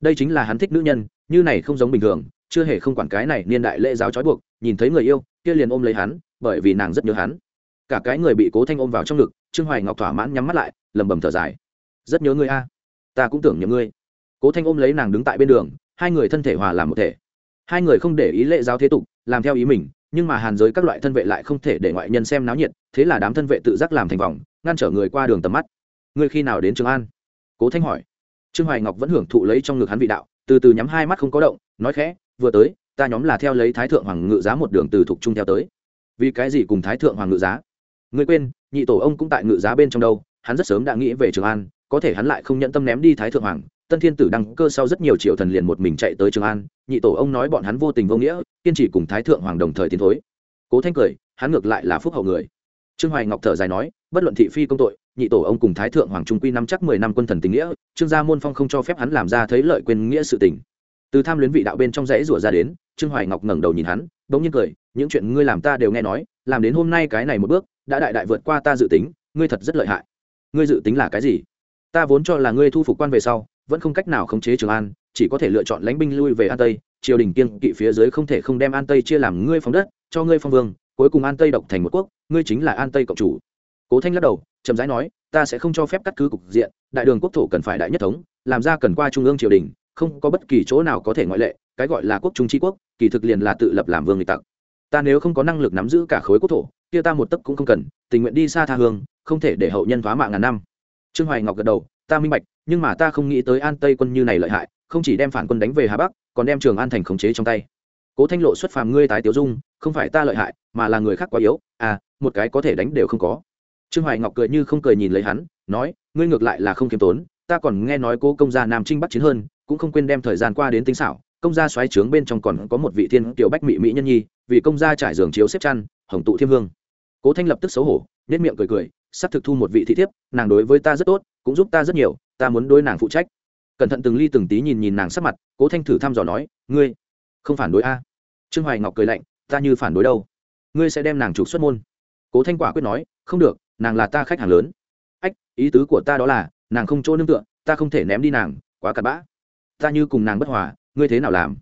Đây chính là hắn thích nữ nhân, như này không giống bình thường, chưa hề không quản cái này niên đại lễ giáo trói buộc, nhìn thấy người yêu, kia liền ôm lấy hắn bởi vì nàng rất nhớ hắn. Cả cái người bị cố thanh ôm vào trong ngực, trương hoài ngọc thỏa mãn nhắm mắt lại lầm bầm thở dài. Rất nhớ ngươi a. Ta cũng tưởng nhớ ngươi. Cố thanh ôm lấy nàng đứng tại bên đường, hai người thân thể hòa làm một thể. Hai người không để ý lệ giáo thế tục, làm theo ý mình, nhưng mà hàn giới các loại thân vệ lại không thể để ngoại nhân xem náo nhiệt, thế là đám thân vệ tự giác làm thành vòng, ngăn trở người qua đường tầm mắt. Ngươi khi nào đến trường an? Cố thanh hỏi. Trương hoài ngọc vẫn hưởng thụ lấy trong ngực hắn vị đạo, từ từ nhắm hai mắt không có động, nói khẽ, vừa tới, ta nhóm là theo lấy thái thượng hoàng ngự giá một đường từ thục trung theo tới vì cái gì cùng thái thượng hoàng ngự giá? Ngươi quên, nhị tổ ông cũng tại ngự giá bên trong đâu, hắn rất sớm đã nghĩ về trường an, có thể hắn lại không nhận tâm ném đi thái thượng hoàng. Tân thiên tử đăng cơ sau rất nhiều triệu thần liền một mình chạy tới trường an, nhị tổ ông nói bọn hắn vô tình vô nghĩa, kiên trì cùng thái thượng hoàng đồng thời tiến thối. Cố thanh cười, hắn ngược lại là phúc hậu người. Trương hoài ngọc thở dài nói, bất luận thị phi công tội, nhị tổ ông cùng thái thượng hoàng trung quy năm chắc mười năm quân thần tình nghĩa, trương gia môn phong không cho phép hắn làm ra thấy lợi quên nghĩa sự tình. Từ tham luyến vị đạo bên trong rẽ rủa ra đến, trương hoài ngọc ngẩng đầu nhìn hắn, bỗng nhiên cười những chuyện ngươi làm ta đều nghe nói, làm đến hôm nay cái này một bước, đã đại đại vượt qua ta dự tính, ngươi thật rất lợi hại. Ngươi dự tính là cái gì? Ta vốn cho là ngươi thu phục quan về sau, vẫn không cách nào khống chế trường an, chỉ có thể lựa chọn lãnh binh lui về an tây, triều đình kiên kỵ phía dưới không thể không đem an tây chia làm ngươi phong đất, cho ngươi phong vương, cuối cùng an tây độc thành một quốc, ngươi chính là an tây cộng chủ. Cố thanh lắc đầu, chậm rãi nói, ta sẽ không cho phép cắt cứ cục diện, đại đường quốc thổ cần phải đại nhất thống, làm ra cần qua trung ương triều đình, không có bất kỳ chỗ nào có thể ngoại lệ, cái gọi là quốc trung tri quốc, kỳ thực liền là tự lập làm vương lịch tặc ta nếu không có năng lực nắm giữ cả khối quốc thổ, kia ta một tấc cũng không cần, tình nguyện đi xa tha hương, không thể để hậu nhân thoá mạng ngàn năm. Trương hoài ngọc gật đầu, ta minh bạch, nhưng mà ta không nghĩ tới an tây quân như này lợi hại, không chỉ đem phản quân đánh về hà bắc, còn đem trường an thành khống chế trong tay. Cố thanh lộ xuất phàm ngươi tái tiểu dung, không phải ta lợi hại, mà là người khác quá yếu à một cái có thể đánh đều không có. Trương hoài ngọc cười như không cười nhìn lấy hắn, nói, ngươi ngược lại là không kiêm tốn, ta còn nghe nói cố công gia nam trinh bắc chiến hơn, cũng không quên đem thời gian qua đến tính xảo, công gia xoáy trướng bên trong còn có một vị thiên tiểu bách mỹ mỹ nhân nhi vì công gia trải giường chiếu xếp chăn, hồng tụ thiêm hương. Cố thanh lập tức xấu hổ nết miệng cười cười, sắp thực thu một vị thị thiếp, nàng đối với ta rất tốt, cũng giúp ta rất nhiều, ta muốn đối nàng phụ trách. Cẩn thận từng ly từng tí nhìn nhìn nàng sắc mặt, cố thanh thử thăm dò nói, ngươi không phản đối a? Trương hoài ngọc cười lạnh, ta như phản đối đâu? Ngươi sẽ đem nàng trục xuất môn. Cố thanh quả quyết nói, không được, nàng là ta khách hàng lớn. Ách, ý tứ của ta đó là, nàng không chỗ nương tựa, ta không thể ném đi nàng, quá cặn bã. Ta như cùng nàng bất hòa, ngươi thế nào làm?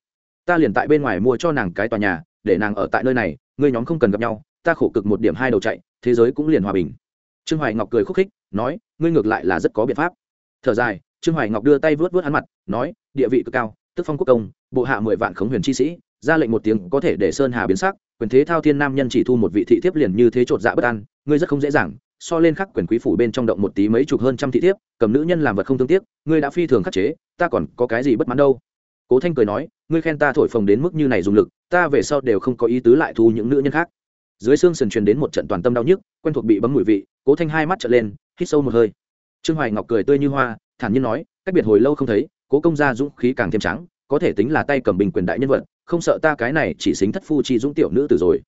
Ta liền tại bên ngoài mua cho nàng cái tòa nhà để nàng ở tại nơi này, ngươi nhóm không cần gặp nhau, ta khổ cực một điểm hai đầu chạy, thế giới cũng liền hòa bình. Trương hoài ngọc cười khúc khích, nói, ngươi ngược lại là rất có biện pháp. Thở dài, trương hoài ngọc đưa tay vớt vớt hắn mặt, nói, địa vị cực cao, tức phong quốc công, bộ hạ mười vạn khống huyền chi sĩ, ra lệnh một tiếng có thể để sơn hà biến sắc, quyền thế thao thiên nam nhân chỉ thu một vị thị thiếp liền như thế chột dạ bất an, ngươi rất không dễ dàng, so lên khắc quyền quý phủ bên trong động một tí mấy chục hơn trăm thị thiếp, cầm nữ nhân làm vật không thương tiếc, ngươi đã phi thường khắc chế, ta còn có cái gì bất mãn đâu? Cố thanh cười nói, ngươi khen ta thổi phồng đến mức như này dùng lực ta về sau đều không có ý tứ lại thu những nữ nhân khác. Dưới xương sần truyền đến một trận toàn tâm đau nhức, quen thuộc bị bấm mùi vị, cố thanh hai mắt trở lên, hít sâu một hơi. Trương hoài ngọc cười tươi như hoa, thản nhiên nói, cách biệt hồi lâu không thấy, cố công gia dũng khí càng thêm trắng, có thể tính là tay cầm bình quyền đại nhân vật, không sợ ta cái này chỉ xính thất phu chi dũng tiểu nữ tử rồi.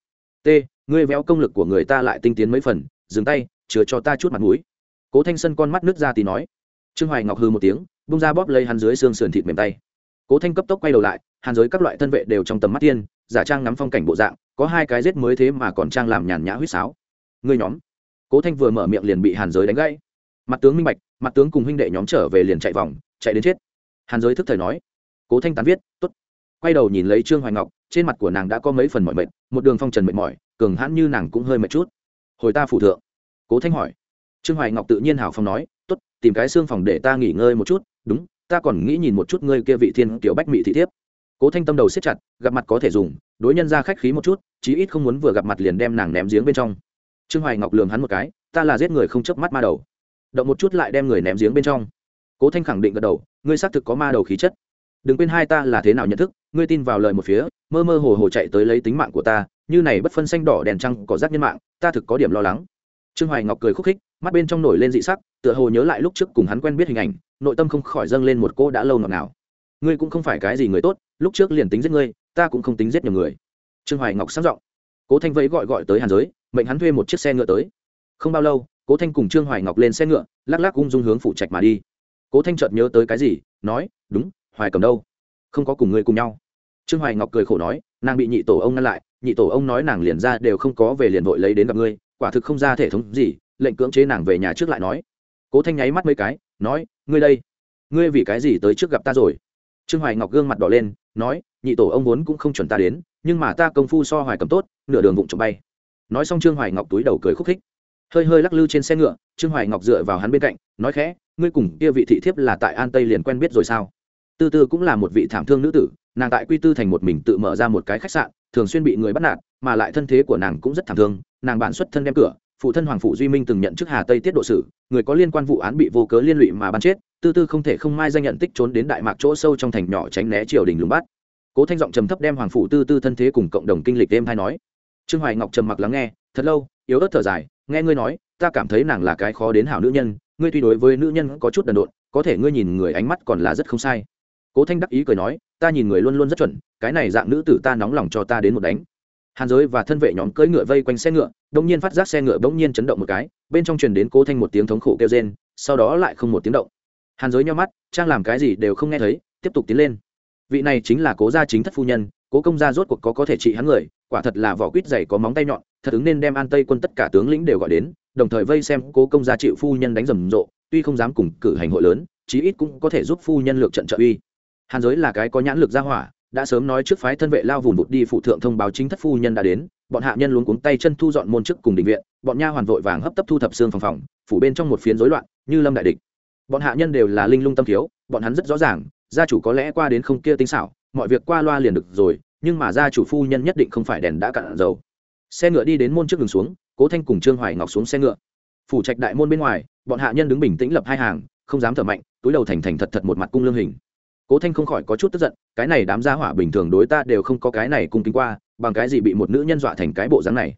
T, ngươi véo công lực của người ta lại tinh tiến mấy phần, dừng tay chứa cho ta chút mặt mũi. Cố thanh sân con mắt nước ra thì nói. Trương hoài ngọc hư một tiếng, bung ra bóp lấy hắn dưới xương sườn thịt mềm tay cố thanh cấp tốc quay đầu lại, hàn giới các loại thân vệ đều trong tầm mắt tiên, giả trang ngắm phong cảnh bộ dạng, có hai cái rết mới thế mà còn trang làm nhàn nhã huýt sáo. Ngươi nhóm. Cố thanh vừa mở miệng liền bị hàn giới đánh gãy. Mặt tướng minh bạch, mặt tướng cùng huynh đệ nhóm trở về liền chạy vòng, chạy đến chết. Hàn giới thức thời nói. Cố thanh tán viết t ố t quay đầu nhìn lấy trương hoài ngọc, trên mặt của nàng đã có mấy phần mỏi mệt, một đường phong trần mệt mỏi, cường hãn như nàng cũng hơi mệt chút. Hồi ta phủ thượng. Cố thanh hỏi. Trương hoài ngọc tự nhiên hào phong nói t ố t tìm cái xương phòng để ta nghỉ ngơi một chút. Đúng ta còn nghĩ nhìn một chút ngươi kia vị thiên kiểu bách mỹ thị thiếp. Cố thanh tâm đầu xếp chặt, gặp mặt có thể dùng, đối nhân ra khách khí một chút, chí ít không muốn vừa gặp mặt liền đem nàng ném giếng bên trong. Trương hoài ngọc lường hắn một cái, ta là giết người không chớp mắt ma đầu. Động một chút lại đem người ném giếng bên trong. Cố thanh khẳng định gật đầu, ngươi xác thực có ma đầu khí chất. Đừng quên hai ta là thế nào nhận thức, ngươi tin vào lời một phía, mơ mơ hồ hồ chạy tới lấy tính mạng của ta, như này bất phân xanh đỏ đèn trăng có rác nhân mạng, ta thực có điểm lo lắng. Trương hoài ngọc cười khúc khích, mắt bên trong nổi lên dị sắc, tựa hồ nhớ lại lúc trước cùng hắn quen biết hình ảnh nội tâm không khỏi dâng lên một cô đã lâu ngọt nào ngươi cũng không phải cái gì người tốt, lúc trước liền tính giết ngươi, ta cũng không tính giết nhiều người. Trương hoài ngọc sáng giọng. Cố thanh vẫy gọi gọi tới hàn giới, mệnh hắn thuê một chiếc xe ngựa tới. Không bao lâu, cố thanh cùng trương hoài ngọc lên xe ngựa, lắc lắc ung dung hướng phủ trạch mà đi. Cố thanh chợt nhớ tới cái gì, nói, đúng, hoài cầm đâu? Không có cùng ngươi cùng nhau. Trương hoài ngọc cười khổ nói, nàng bị nhị tổ ông ngăn lại, nhị tổ ông nói nàng liền ra đều không có về liền vội lấy đến gặp ngươi, quả thực không ra thể thống gì, lệnh cưỡng chế nàng về nhà trước lại nói. Cố thanh nháy mắt mấy cái, nói ngươi đây, ngươi vì cái gì tới trước gặp ta rồi? Trương hoài ngọc gương mặt đỏ lên, nói, nhị tổ ông vốn cũng không chuẩn ta đến, nhưng mà ta công phu so hoài cầm tốt, nửa đường vụng trộm bay. Nói xong trương hoài ngọc túi đầu cười khúc khích. Hơi hơi lắc lư trên xe ngựa, trương hoài ngọc dựa vào hắn bên cạnh, nói khẽ, ngươi cùng kia vị thị thiếp là tại an tây liền quen biết rồi sao? Tư tư cũng là một vị thảm thương nữ tử, nàng tại quy tư thành một mình tự mở ra một cái khách sạn, thường xuyên bị người bắt nạt, mà lại thân thế của nàng cũng rất thảm thương, nàng bản xuất thân đem cửa phụ thân hoàng phụ duy minh từng nhận chức hà tây tiết độ sử, người có liên quan vụ án bị vô cớ liên lụy mà bắn chết, tư tư không thể không mai danh nhận tích trốn đến đại mạc chỗ sâu trong thành nhỏ tránh né triều đình lùng bắt. Cố thanh giọng trầm thấp đem hoàng phụ tư tư thân thế cùng cộng đồng kinh lịch đêm hay nói. Trương hoài ngọc trầm mặc lắng nghe, thật lâu, yếu ớt thở dài, nghe ngươi nói, ta cảm thấy nàng là cái khó đến hảo nữ nhân, ngươi tuy đối với nữ nhân có chút đần độn, có thể ngươi nhìn người ánh mắt còn là rất không sai. Cố thanh đắc ý cười nói, ta nhìn người luôn luôn rất chuẩn, cái này dạng nữ tử ta nóng lòng cho ta đến một đánh hàn giới và thân vệ nhóm cưỡi ngựa vây quanh xe ngựa đông nhiên phát giác xe ngựa bỗng nhiên chấn động một cái, bên trong truyền đến cố thanh một tiếng thống khổ kêu rên, sau đó lại không một tiếng động. Hàn giới nhau mắt, trang làm cái gì đều không nghe thấy, tiếp tục tiến lên. Vị này chính là cố gia chính thất phu nhân, cố công gia rốt cuộc có có thể trị hắn người, quả thật là vỏ quýt dày có móng tay nhọn, thật ứng nên đem an tây quân tất cả tướng lĩnh đều gọi đến, đồng thời vây xem cố công gia chịu phu nhân đánh rầm rộ, tuy không dám cùng cử hành hội lớn, chí ít cũng có thể giúp phu nhân lược trận trợ uy. Hàn giới là cái có nhãn lực ra hỏa đã sớm nói trước phái thân vệ lao vùn vụt đi phụ thượng thông báo chính thất phu nhân đã đến, bọn hạ nhân luống cuống tay chân thu dọn môn chức cùng định viện, bọn nha hoàn vội vàng hấp tấp thu thập xương phòng phòng, phủ bên trong một phiến rối loạn, như lâm đại địch. Bọn hạ nhân đều là linh lung tâm thiếu, bọn hắn rất rõ ràng, gia chủ có lẽ qua đến không kia tính xảo, mọi việc qua loa liền được rồi, nhưng mà gia chủ phu nhân nhất định không phải đèn đã cạn dầu. Xe ngựa đi đến môn trước đường xuống, cố thanh cùng trương hoài ngọc xuống xe ngựa. Phủ trạch đại môn bên ngoài, bọn hạ nhân đứng bình tĩnh lập hai hàng, không dám thở mạnh, túi đầu thành thành thật thật một mặt cung lương hình cố thanh không khỏi có chút tức giận, cái này đám gia hỏa bình thường đối ta đều không có cái này cung kính qua, bằng cái gì bị một nữ nhân dọa thành cái bộ dáng này?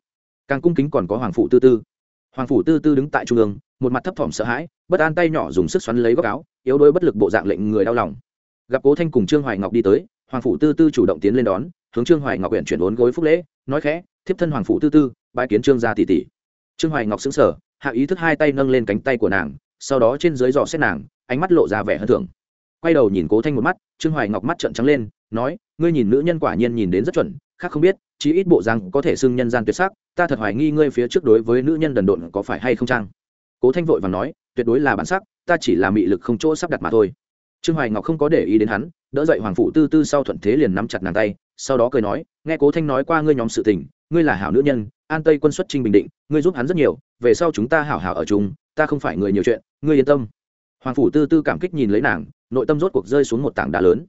Càng cung kính còn có hoàng phụ tư tư. Hoàng phủ tư tư đứng tại trung ương, một mặt thấp thỏm sợ hãi, bất an tay nhỏ dùng sức xoắn lấy góc áo, yếu đuối bất lực bộ dạng lệnh người đau lòng. Gặp cố thanh cùng trương hoài ngọc đi tới, hoàng phủ tư tư chủ động tiến lên đón, hướng trương hoài ngọc huyện chuyển đốn gối phúc lễ, nói khẽ, thiếp thân hoàng phủ tư tư bãi kiến trương gia tỷ tỷ. Trương hoài ngọc xứng sở hạ ý thức hai tay nâng lên cánh tay của nàng, sau đó trên dưới dò xét nàng, ánh mắt lộ ra vẻ hơn thường quay đầu nhìn cố thanh một mắt, trương hoài ngọc mắt trợn trắng lên, nói, ngươi nhìn nữ nhân quả nhiên nhìn đến rất chuẩn, khác không biết, chí ít bộ rằng có thể xưng nhân gian tuyệt sắc, ta thật hoài nghi ngươi phía trước đối với nữ nhân đần độn có phải hay không trang cố thanh vội và nói, tuyệt đối là bản sắc, ta chỉ là mị lực không chỗ sắp đặt mà thôi. Trương hoài ngọc không có để ý đến hắn, đỡ dậy hoàng phụ tư tư sau thuận thế liền nắm chặt nàng tay, sau đó cười nói, nghe cố thanh nói qua ngươi nhóm sự tình, ngươi là hảo nữ nhân, an tây quân xuất trinh bình định, ngươi giúp hắn rất nhiều, về sau chúng ta hảo hảo ở chung, ta không phải người nhiều chuyện, ngươi yên tâm. Hoàng phủ tư tư cảm kích nhìn lấy nàng nội tâm rốt cuộc rơi xuống một tảng đá lớn.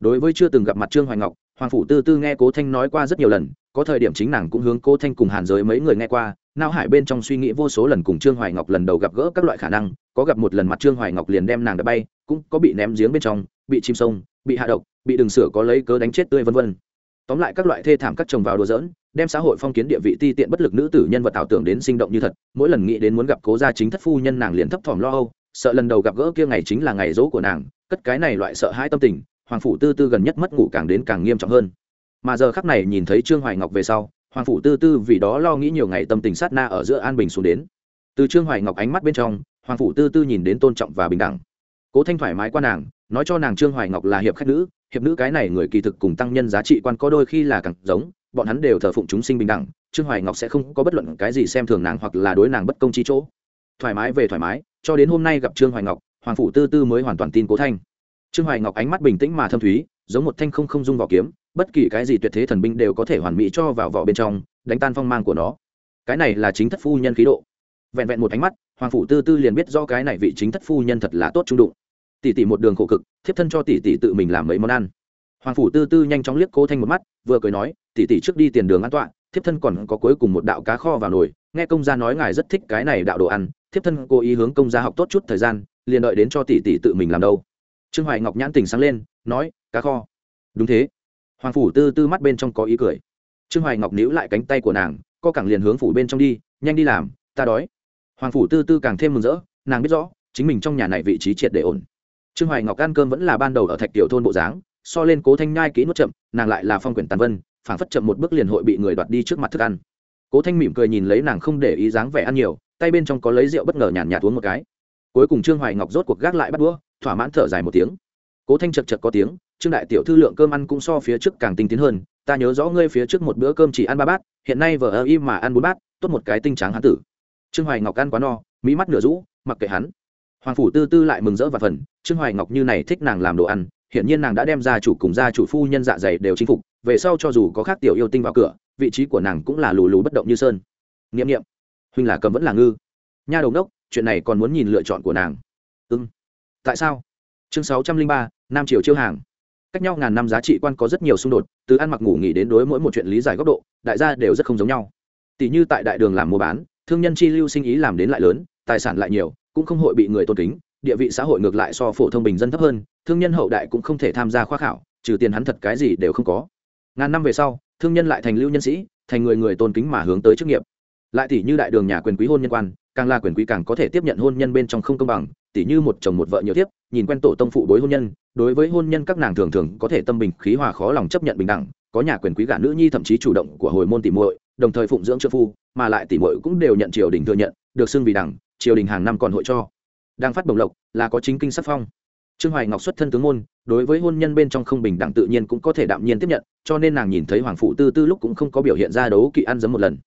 Đối với chưa từng gặp mặt trương hoài ngọc, hoàng phủ tư tư nghe cố thanh nói qua rất nhiều lần, có thời điểm chính nàng cũng hướng cố thanh cùng hàn giới mấy người nghe qua, nao hải bên trong suy nghĩ vô số lần cùng trương hoài ngọc lần đầu gặp gỡ các loại khả năng, có gặp một lần mặt trương hoài ngọc liền đem nàng đã bay, cũng có bị ném giếng bên trong, bị chim sông, bị hạ độc, bị đường sửa có lấy cớ đánh chết tươi vân vân. Tóm lại các loại thê thảm các chồng vào đùa dỡn đem xã hội phong kiến địa vị ti tiện bất lực nữ tử nhân vật ảo tưởng đến sinh động như thật, mỗi lần nghĩ đến muốn gặp cố gia chính thất phu nhân nàng liền thấp thỏm lo âu sợ lần đầu gặp gỡ kia ngày chính là ngày dỗ của nàng, cất cái này loại sợ hãi tâm tình, hoàng phủ tư tư gần nhất mất ngủ càng đến càng nghiêm trọng hơn. Mà giờ khắc này nhìn thấy trương hoài ngọc về sau, hoàng phủ tư tư vì đó lo nghĩ nhiều ngày tâm tình sát na ở giữa an bình xuống đến. Từ trương hoài ngọc ánh mắt bên trong, hoàng phủ tư tư nhìn đến tôn trọng và bình đẳng. Cố thanh thoải mái qua nàng, nói cho nàng trương hoài ngọc là hiệp khách nữ, hiệp nữ cái này người kỳ thực cùng tăng nhân giá trị quan có đôi khi là càng giống, bọn hắn đều thờ phụng chúng sinh bình đẳng, trương hoài ngọc sẽ không có bất luận cái gì xem thường nàng hoặc là đối nàng bất công chi chỗ. Thoải mái về thoải mái cho đến hôm nay gặp trương hoài ngọc, hoàng phủ tư tư mới hoàn toàn tin cố thanh. Trương hoài ngọc ánh mắt bình tĩnh mà thâm thúy, giống một thanh không không dung vỏ kiếm, bất kỳ cái gì tuyệt thế thần binh đều có thể hoàn mỹ cho vào vỏ bên trong, đánh tan phong mang của nó. Cái này là chính thất phu nhân khí độ. Vẹn vẹn một ánh mắt, hoàng phủ tư tư liền biết do cái này vị chính thất phu nhân thật là tốt trung đụng. Tỷ tỷ một đường khổ cực, thiếp thân cho tỷ tỷ tự mình làm mấy món ăn. Hoàng phủ tư tư nhanh chóng liếc cố thanh một mắt, vừa cười nói, tỷ tỷ trước đi tiền đường an tọa, thiếp thân còn có cuối cùng một đạo cá kho vào nồi nghe công gia nói ngài rất thích cái này đạo đồ ăn, thiếp thân cố ý hướng công gia học tốt chút thời gian, liền đợi đến cho tỷ tỷ tự mình làm đâu. Trương hoài ngọc nhãn tình sáng lên, nói, cá kho. Đúng thế. Hoàng phủ tư tư mắt bên trong có ý cười. Trương hoài ngọc níu lại cánh tay của nàng, co cẳng liền hướng phủ bên trong đi, nhanh đi làm, ta đói. Hoàng phủ tư tư càng thêm mừng rỡ, nàng biết rõ, chính mình trong nhà này vị trí triệt để ổn. Trương hoài ngọc ăn cơm vẫn là ban đầu ở thạch tiểu thôn bộ dáng, so lên cố thanh nhai kỹ nuốt chậm, nàng lại là phong quyển tàn vân, phảng phất chậm một bước liền hội bị người đoạt đi trước mặt thức ăn cố thanh mỉm cười nhìn lấy nàng không để ý dáng vẻ ăn nhiều, tay bên trong có lấy rượu bất ngờ nhàn nhạt uống một cái. Cuối cùng trương hoài ngọc rốt cuộc gác lại bắt đũa, thỏa mãn thở dài một tiếng. Cố thanh chật chật có tiếng, trương đại tiểu thư lượng cơm ăn cũng so phía trước càng tinh tiến hơn, ta nhớ rõ ngươi phía trước một bữa cơm chỉ ăn ba bát, hiện nay vợ ơ y mà ăn bốn bát, tốt một cái tinh tráng hán tử. Trương hoài ngọc ăn quá no mỹ mắt nửa rũ, mặc kệ hắn. Hoàng phủ tư tư lại mừng rỡ và phần, trương hoài ngọc như này thích nàng làm đồ ăn hiện nhiên nàng đã đem gia chủ cùng gia chủ phu nhân dạ dày đều chinh phục, về sau cho dù có khác tiểu yêu tinh vào cửa vị trí của nàng cũng là lù lù bất động như sơn. N i ệ m n i ệ m huynh là cầm vẫn là ngư. Nha đầu đốc, chuyện này còn muốn nhìn lựa chọn của nàng. Ưng tại sao? Chương sáu trăm linh ba, nam triều chiêu hàng. Cách nhau ngàn năm giá trị quan có rất nhiều xung đột, từ ăn mặc ngủ nghỉ đến đối mỗi một chuyện lý giải góc độ, đại gia đều rất không giống nhau. Tỷ như tại đại đường làm mua bán, thương nhân chi lưu sinh ý làm đến lại lớn, tài sản lại nhiều, cũng không hội bị người tôn kính, địa vị xã hội ngược lại so phổ thông bình dân thấp hơn, thương nhân hậu đại cũng không thể tham gia khoa khảo, trừ tiền hắn thật cái gì đều không có. Ngàn năm về sau thương nhân lại thành lưu nhân sĩ, thành người người tôn kính mà hướng tới chức nghiệp. Lại tỷ như đại đường nhà quyền quý hôn nhân quan, càng là quyền quý càng có thể tiếp nhận hôn nhân bên trong không công bằng tỷ như một chồng một vợ nhiều tiếp nhìn quen tổ tông phụ đối hôn nhân, đối với hôn nhân các nàng thường thường có thể tâm bình khí hòa khó lòng chấp nhận bình đẳng, có nhà quyền quý gả nữ nhi thậm chí chủ động của hồi môn tỷ muội, đồng thời phụng dưỡng trợ phu, mà lại tỷ muội cũng đều nhận triều đình thừa nhận, được xưng vì đẳng, triều đình hàng năm còn hội cho. Đang phát bổng lộc là có chính kinh sắc phong trương hoài ngọc xuất thân tướng môn, đối với hôn nhân bên trong không bình đẳng tự nhiên cũng có thể đạm nhiên tiếp nhận, cho nên nàng nhìn thấy hoàng phụ tư tư lúc cũng không có biểu hiện ra đấu kỵ ăn dấm một lần.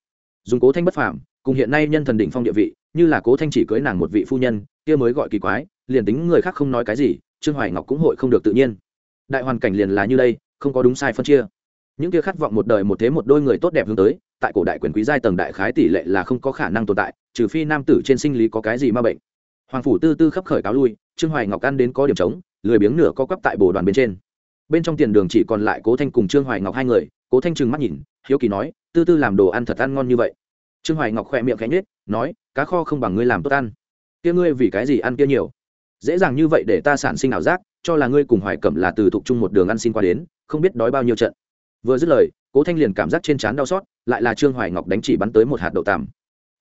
Dùng cố thanh bất phàm, cùng hiện nay nhân thần đỉnh phong địa vị, như là cố thanh chỉ cưới nàng một vị phu nhân, kia mới gọi kỳ quái, liền tính người khác không nói cái gì, trương hoài ngọc cũng hội không được tự nhiên. Đại hoàn cảnh liền là như đây, không có đúng sai phân chia. Những kia khát vọng một đời một thế một đôi người tốt đẹp hướng tới, tại cổ đại quyền quý giai tầng đại khái tỷ lệ là không có khả năng tồn tại, trừ phi nam tử trên sinh lý có cái gì ma bệnh. Hoàng phủ tư tư khắp khởi cáo lui trương hoài ngọc ăn đến có điểm trống, lười biếng nửa co quắp tại bồ đoàn bên trên. Bên trong tiền đường chỉ còn lại cố thanh cùng trương hoài ngọc hai người, cố thanh trừng mắt nhìn, hiếu kỳ nói, tư tư làm đồ ăn thật ăn ngon như vậy. Trương hoài ngọc khỏe miệng khẽ nhết nói, cá kho không bằng ngươi làm tốt ăn. Kia ngươi vì cái gì ăn kia nhiều? Dễ dàng như vậy để ta sản sinh ảo giác, cho là ngươi cùng hoài cẩm là từ thuộc chung một đường ăn xin qua đến, không biết đói bao nhiêu trận. Vừa dứt lời, cố thanh liền cảm giác trên trán đau xót, lại là trương hoài ngọc đánh chỉ bắn tới một hạt đậu tàm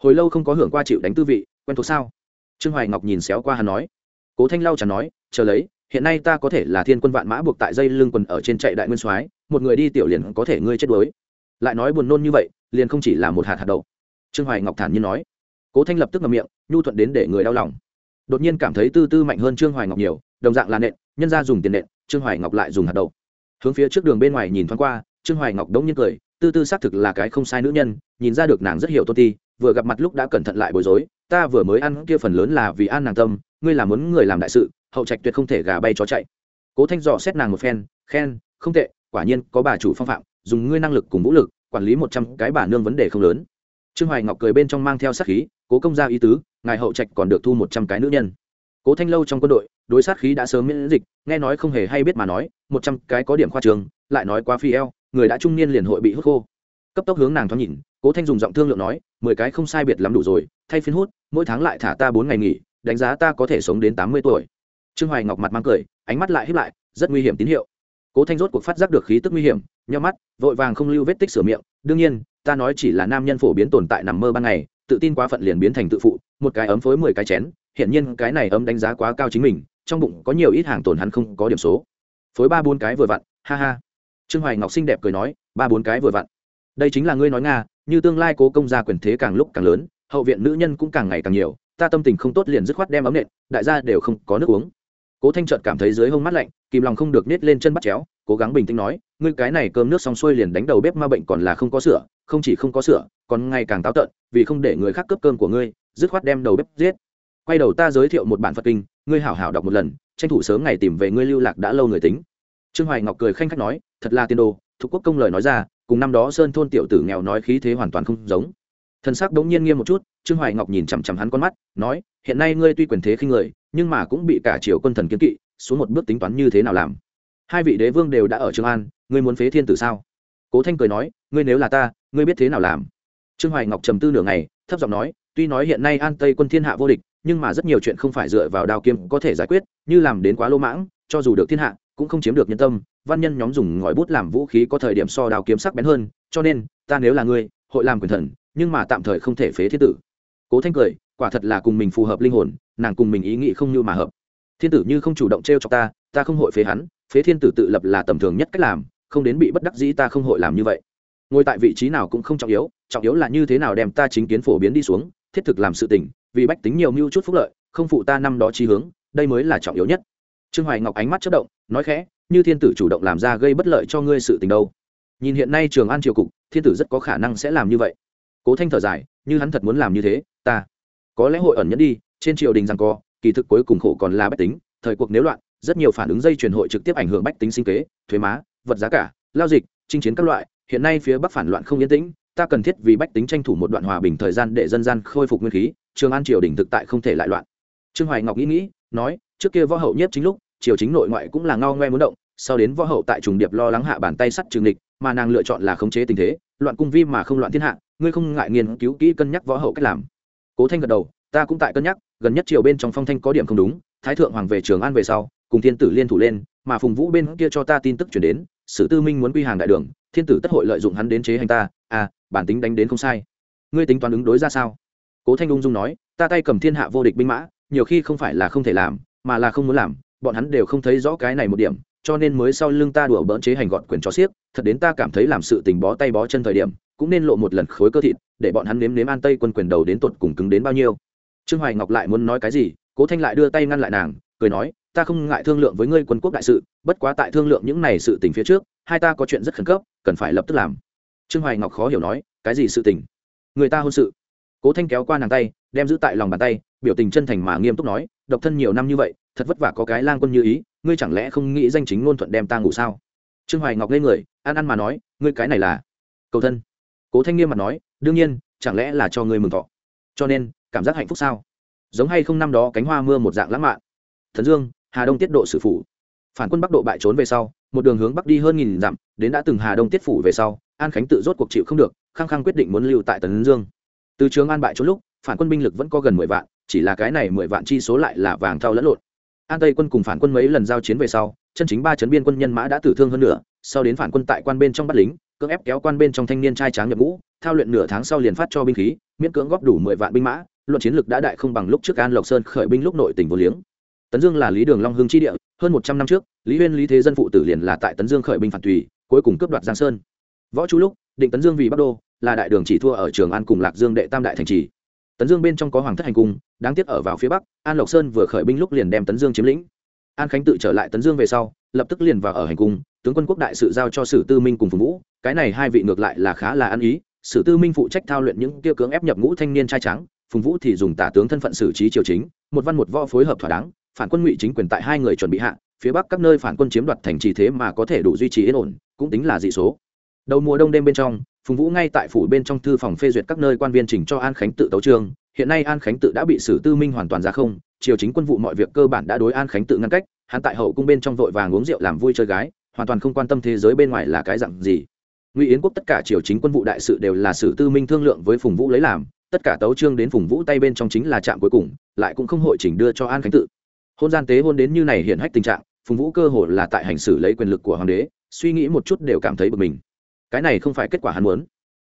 hồi lâu không có hưởng qua chịu đánh tư vị, quen thuộc sao? Trương hoài ngọc nhìn xéo qua hắn nói cố thanh lau chẳng nói, chờ lấy, hiện nay ta có thể là thiên quân vạn mã buộc tại dây lưng quần ở trên chạy đại nguyên soái, một người đi tiểu liền có thể ngươi chết đuối. Lại nói buồn nôn như vậy, liền không chỉ là một hạt hạt đậu. Trương hoài ngọc thản nhiên nói. Cố thanh lập tức ngậm miệng, nhu thuận đến để người đau lòng. Đột nhiên cảm thấy tư tư mạnh hơn trương hoài ngọc nhiều, đồng dạng là nện, nhân ra dùng tiền nện, trương hoài ngọc lại dùng hạt đậu. Hướng phía trước đường bên ngoài nhìn thoáng qua, trương hoài ngọc đống nhiên cười, tư tư xác thực là cái không sai nữ nhân, nhìn ra được nàng rất hiểu tôn ti, vừa gặp mặt lúc đã cẩn thận lại bối rối ta vừa mới ăn kia phần lớn là vì an nàng tâm, ngươi là muốn người làm đại sự, hậu trạch tuyệt không thể gà bay chó chạy. Cố thanh dò xét nàng một phen, khen, không tệ, quả nhiên có bà chủ phong phạm, dùng ngươi năng lực cùng vũ lực, quản lý một trăm cái bà nương vấn đề không lớn. Trương hoài ngọc cười bên trong mang theo sát khí, cố công gia ý tứ, ngài hậu trạch còn được thu một trăm cái nữ nhân. Cố thanh lâu trong quân đội, đối sát khí đã sớm miễn dịch, nghe nói không hề hay biết mà nói, một trăm cái có điểm khoa trường, lại nói quá phi eo, người đã trung niên liền hội bị hút khô. Cấp tốc hướng nàng thoáng nhìn cố thanh dùng giọng thương lượng nói, mười cái không sai biệt lắm đủ rồi, thay phiên hút, mỗi tháng lại thả ta bốn ngày nghỉ, đánh giá ta có thể sống đến tám mươi tuổi. Trương hoài ngọc mặt mang cười, ánh mắt lại hiếp lại, rất nguy hiểm tín hiệu. Cố thanh rốt cuộc phát giác được khí tức nguy hiểm nhau mắt, vội vàng không lưu vết tích sửa miệng, đương nhiên, ta nói chỉ là nam nhân phổ biến tồn tại nằm mơ ban ngày, tự tin quá phận liền biến thành tự phụ, một cái ấm phối mười cái chén hiện nhiên cái này ấm đánh giá quá cao chính mình, trong bụng có nhiều ít hàng tồn hắn không có điểm số. Phối ba bốn cái vừa vặn, ha ha. Trương hoài ngọc xinh đẹp cười nói, ba bốn cái vừa vặn. Đây chính là ngươi nói nga như tương lai cố công gia quyền thế càng lúc càng lớn, hậu viện nữ nhân cũng càng ngày càng nhiều, ta tâm tình không tốt liền dứt khoát đem ấm nện, đại gia đều không có nước uống. Cố thanh trợt cảm thấy dưới hông mắt lạnh, kìm lòng không được nết lên chân bắt chéo, cố gắng bình tĩnh nói, ngươi cái này cơm nước xong xuôi liền đánh đầu bếp ma bệnh còn là không có sửa, không chỉ không có sửa, còn ngày càng táo tợn, vì không để người khác cướp cơm của ngươi, dứt khoát đem đầu bếp giết. Quay đầu ta giới thiệu một bản phật kinh, ngươi hảo hảo đọc một lần, tranh thủ sớm ngày tìm về ngươi lưu lạc đã lâu người tính. Trương hoài ngọc cười khanh khách nói, thật là tiên đồ, thuộc quốc công lời nói ra cùng năm đó sơn thôn tiểu tử nghèo nói khí thế hoàn toàn không giống. Thân xác đống nhiên nghiêm một chút, trương hoài ngọc nhìn chằm chằm hắn con mắt, nói, hiện nay ngươi tuy quyền thế khinh người, nhưng mà cũng bị cả triều quân thần kiến kỵ, xuống một bước tính toán như thế nào làm? Hai vị đế vương đều đã ở trường an, ngươi muốn phế thiên tử sao? Cố thanh cười nói, ngươi nếu là ta, ngươi biết thế nào làm? Trương hoài ngọc trầm tư nửa ngày, thấp giọng nói, tuy nói hiện nay an tây quân thiên hạ vô địch, nhưng mà rất nhiều chuyện không phải dựa vào đao kiếm có thể giải quyết, như làm đến quá lô mãng cho dù được thiên hạ, cũng không chiếm được nhân tâm, văn nhân nhóm dùng ngòi bút làm vũ khí có thời điểm so đao kiếm sắc bén hơn, cho nên, ta nếu là ngươi, hội làm quyền thần, nhưng mà tạm thời không thể phế thiên tử. Cố thanh cười, quả thật là cùng mình phù hợp linh hồn, nàng cùng mình ý nghĩ không như mà hợp. Thiên tử như không chủ động t r e o cho ta ta không hội phế hắn, phế thiên tử tự lập là tầm thường nhất cách làm, không đến bị bất đắc dĩ ta không hội làm như vậy. Ngồi tại vị trí nào cũng không trọng yếu trọng yếu là như thế nào đem ta chính kiến phổ biến đi xuống, thiết thực làm sự tình, vì bách tính nhiều mưu chút phúc lợi, không phụ ta năm đó trí hướng, đây mới là trọng yếu nhất trương hoài ngọc ánh mắt chất động, nói khẽ, như thiên tử chủ động làm ra gây bất lợi cho ngươi sự tình đâu. Nhìn hiện nay trường an triều cục, thiên tử rất có khả năng sẽ làm như vậy. Cố thanh thở dài, như hắn thật muốn làm như thế, ta có lẽ hội ẩn nhẫn đi, trên triều đình rằng co, kỳ thực cuối cùng khổ còn là bách tính, thời cuộc nếu loạn, rất nhiều phản ứng dây chuyển hội trực tiếp ảnh hưởng bách tính sinh kế, thuế má, vật giá cả, lao dịch, chinh chiến các loại, hiện nay phía bắc phản loạn không yên tĩnh, ta cần thiết vì bách tính tranh thủ một đoạn hòa bình thời gian để dân gian khôi phục nguyên khí, trường an triều đình thực tại không thể lại loạn. Trương hoài ngọc nghĩ nghĩ, nói trước kia võ hậu nhất chính lúc, triều chính nội ngoại cũng là ngao ngoe muốn động, sau đến võ hậu tại trùng điệp lo lắng hạ bàn tay sắt trường địch, mà nàng lựa chọn là khống chế tình thế, loạn cung vi mà không loạn thiên hạ, ngươi không ngại nghiên cứu kỹ cân nhắc võ hậu cách làm. Cố thanh gật đầu, ta cũng tại cân nhắc, gần nhất triều bên trong phong thanh có điểm không đúng, thái thượng hoàng về trường an về sau, cùng thiên tử liên thủ lên, mà phùng vũ bên kia cho ta tin tức chuyển đến, sử tư minh muốn quy hàng đại đường, thiên tử tất hội lợi dụng hắn đến chế hành ta à bản tính đánh đến không sai. Ngươi tính toán ứng đối ra sao? Cố thanh ung dung nói, ta tay cầm thiên hạ vô địch binh mã, nhiều khi không phải là không thể làm mà là không muốn làm, bọn hắn đều không thấy rõ cái này một điểm, cho nên mới sau lưng ta đùa bỡn chế hành gọn quyền cho xiếc thật đến ta cảm thấy làm sự tình bó tay bó chân thời điểm, cũng nên lộ một lần khối cơ thịt, để bọn hắn nếm nếm an tây quân quyền đầu đến tột cùng cứng đến bao nhiêu. Trương hoài ngọc lại muốn nói cái gì, cố thanh lại đưa tay ngăn lại nàng, cười nói, ta không ngại thương lượng với ngươi quân quốc đại sự, bất quá tại thương lượng những này sự tình phía trước, hai ta có chuyện rất khẩn cấp, cần phải lập tức làm. Trương hoài ngọc khó hiểu nói, cái gì sự tình? Người ta hôn sự cố thanh kéo qua nàng tay, đem giữ tại lòng bàn tay, biểu tình chân thành mà nghiêm túc nói, độc thân nhiều năm như vậy, thật vất vả có cái lang quân như ý, ngươi chẳng lẽ không nghĩ danh chính ngôn thuận đem ta ngủ sao? Trương hoài ngọc lên người ăn ăn mà nói, ngươi cái này là cầu thân. Cố thanh nghiêm mặt nói, đương nhiên, chẳng lẽ là cho ngươi mừng thọ. Cho nên, cảm giác hạnh phúc sao? Giống hay không năm đó cánh hoa mưa một dạng lãng mạn. Thần dương, hà đông tiết độ sử phủ. Phản quân bắc độ bại trốn về sau, một đường hướng bắc đi hơn nghìn dặm, đến đã từng hà đông tiết phủ về sau, an khánh tự rốt cuộc chịu không được, khăng khăng quyết định muốn lưu tại tấn dương từ trường an bại chỗ lúc, phản quân binh lực vẫn có gần mười vạn, chỉ là cái này mười vạn chi số lại là vàng thao lẫn lộn an tây quân cùng phản quân mấy lần giao chiến về sau, chân chính ba chấn biên quân nhân mã đã tử thương hơn nửa. sau đến phản quân tại quan bên trong bắt lính, cưỡng ép kéo quan bên trong thanh niên trai tráng nhập ngũ, thao luyện nửa tháng sau liền phát cho binh khí, miễn cưỡng góp đủ mười vạn binh mã, luận chiến lược đã đại không bằng lúc trước an lộc sơn khởi binh lúc nội tỉnh vô liếng tấn dương là lý đường long Hương chi địa, hơn một trăm năm trước, lý huyên, lý thế dân phụ tử liền là tại tấn dương khởi binh phản tùy, cuối cùng cướp đoạt giang sơn võ chú lúc, định tấn dương vì bắc đô là đại đường chỉ thua ở trường an cùng lạc dương đệ tam đại thành trì. Tấn dương bên trong có hoàng thất hành cung, đáng tiếc ở vào phía bắc, an lộc sơn vừa khởi binh lúc liền đem tấn dương chiếm lĩnh. An khánh tự trở lại tấn dương về sau, lập tức liền vào ở hành cung, tướng quân quốc đại sự giao cho sử tư minh cùng phùng vũ, cái này hai vị ngược lại là khá là ăn ý, sử tư minh phụ trách thao luyện những kia cưỡng ép nhập ngũ thanh niên trai trắng phùng vũ thì dùng tả tướng thân phận xử trí triều chính, một văn một võ phối hợp thỏa đáng, phản quân ngụy chính quyền tại hai người chuẩn bị hạ, phía bắc các nơi phản quân chiếm đoạt thành trì thế mà có thể đủ duy trì yên ổn, cũng tính là dị số. Đầu mùa đông đêm bên trong phùng vũ ngay tại phủ bên trong thư phòng phê duyệt các nơi quan viên chỉnh cho an khánh tự tấu trương hiện nay an khánh tự đã bị sử tư minh hoàn toàn ra không, triều chính quân vụ mọi việc cơ bản đã đối an khánh tự ngăn cách, hắn tại hậu cung bên trong vội vàng uống rượu làm vui chơi gái, hoàn toàn không quan tâm thế giới bên ngoài là cái dặn gì. Ngụy yến quốc tất cả triều chính quân vụ đại sự đều là sử tư minh thương lượng với phùng vũ lấy làm, tất cả tấu trương đến phùng vũ tay bên trong chính là trạm cuối cùng, lại cũng không hội chỉnh đưa cho an khánh tự. Hôn gian tế hôn đến như này hiện hách tình trạng, phùng vũ cơ hồ là tại hành xử lấy quyền lực của hoàng đế, suy nghĩ một chút đều cảm thấy bực mình cái này không phải kết quả hắn muốn.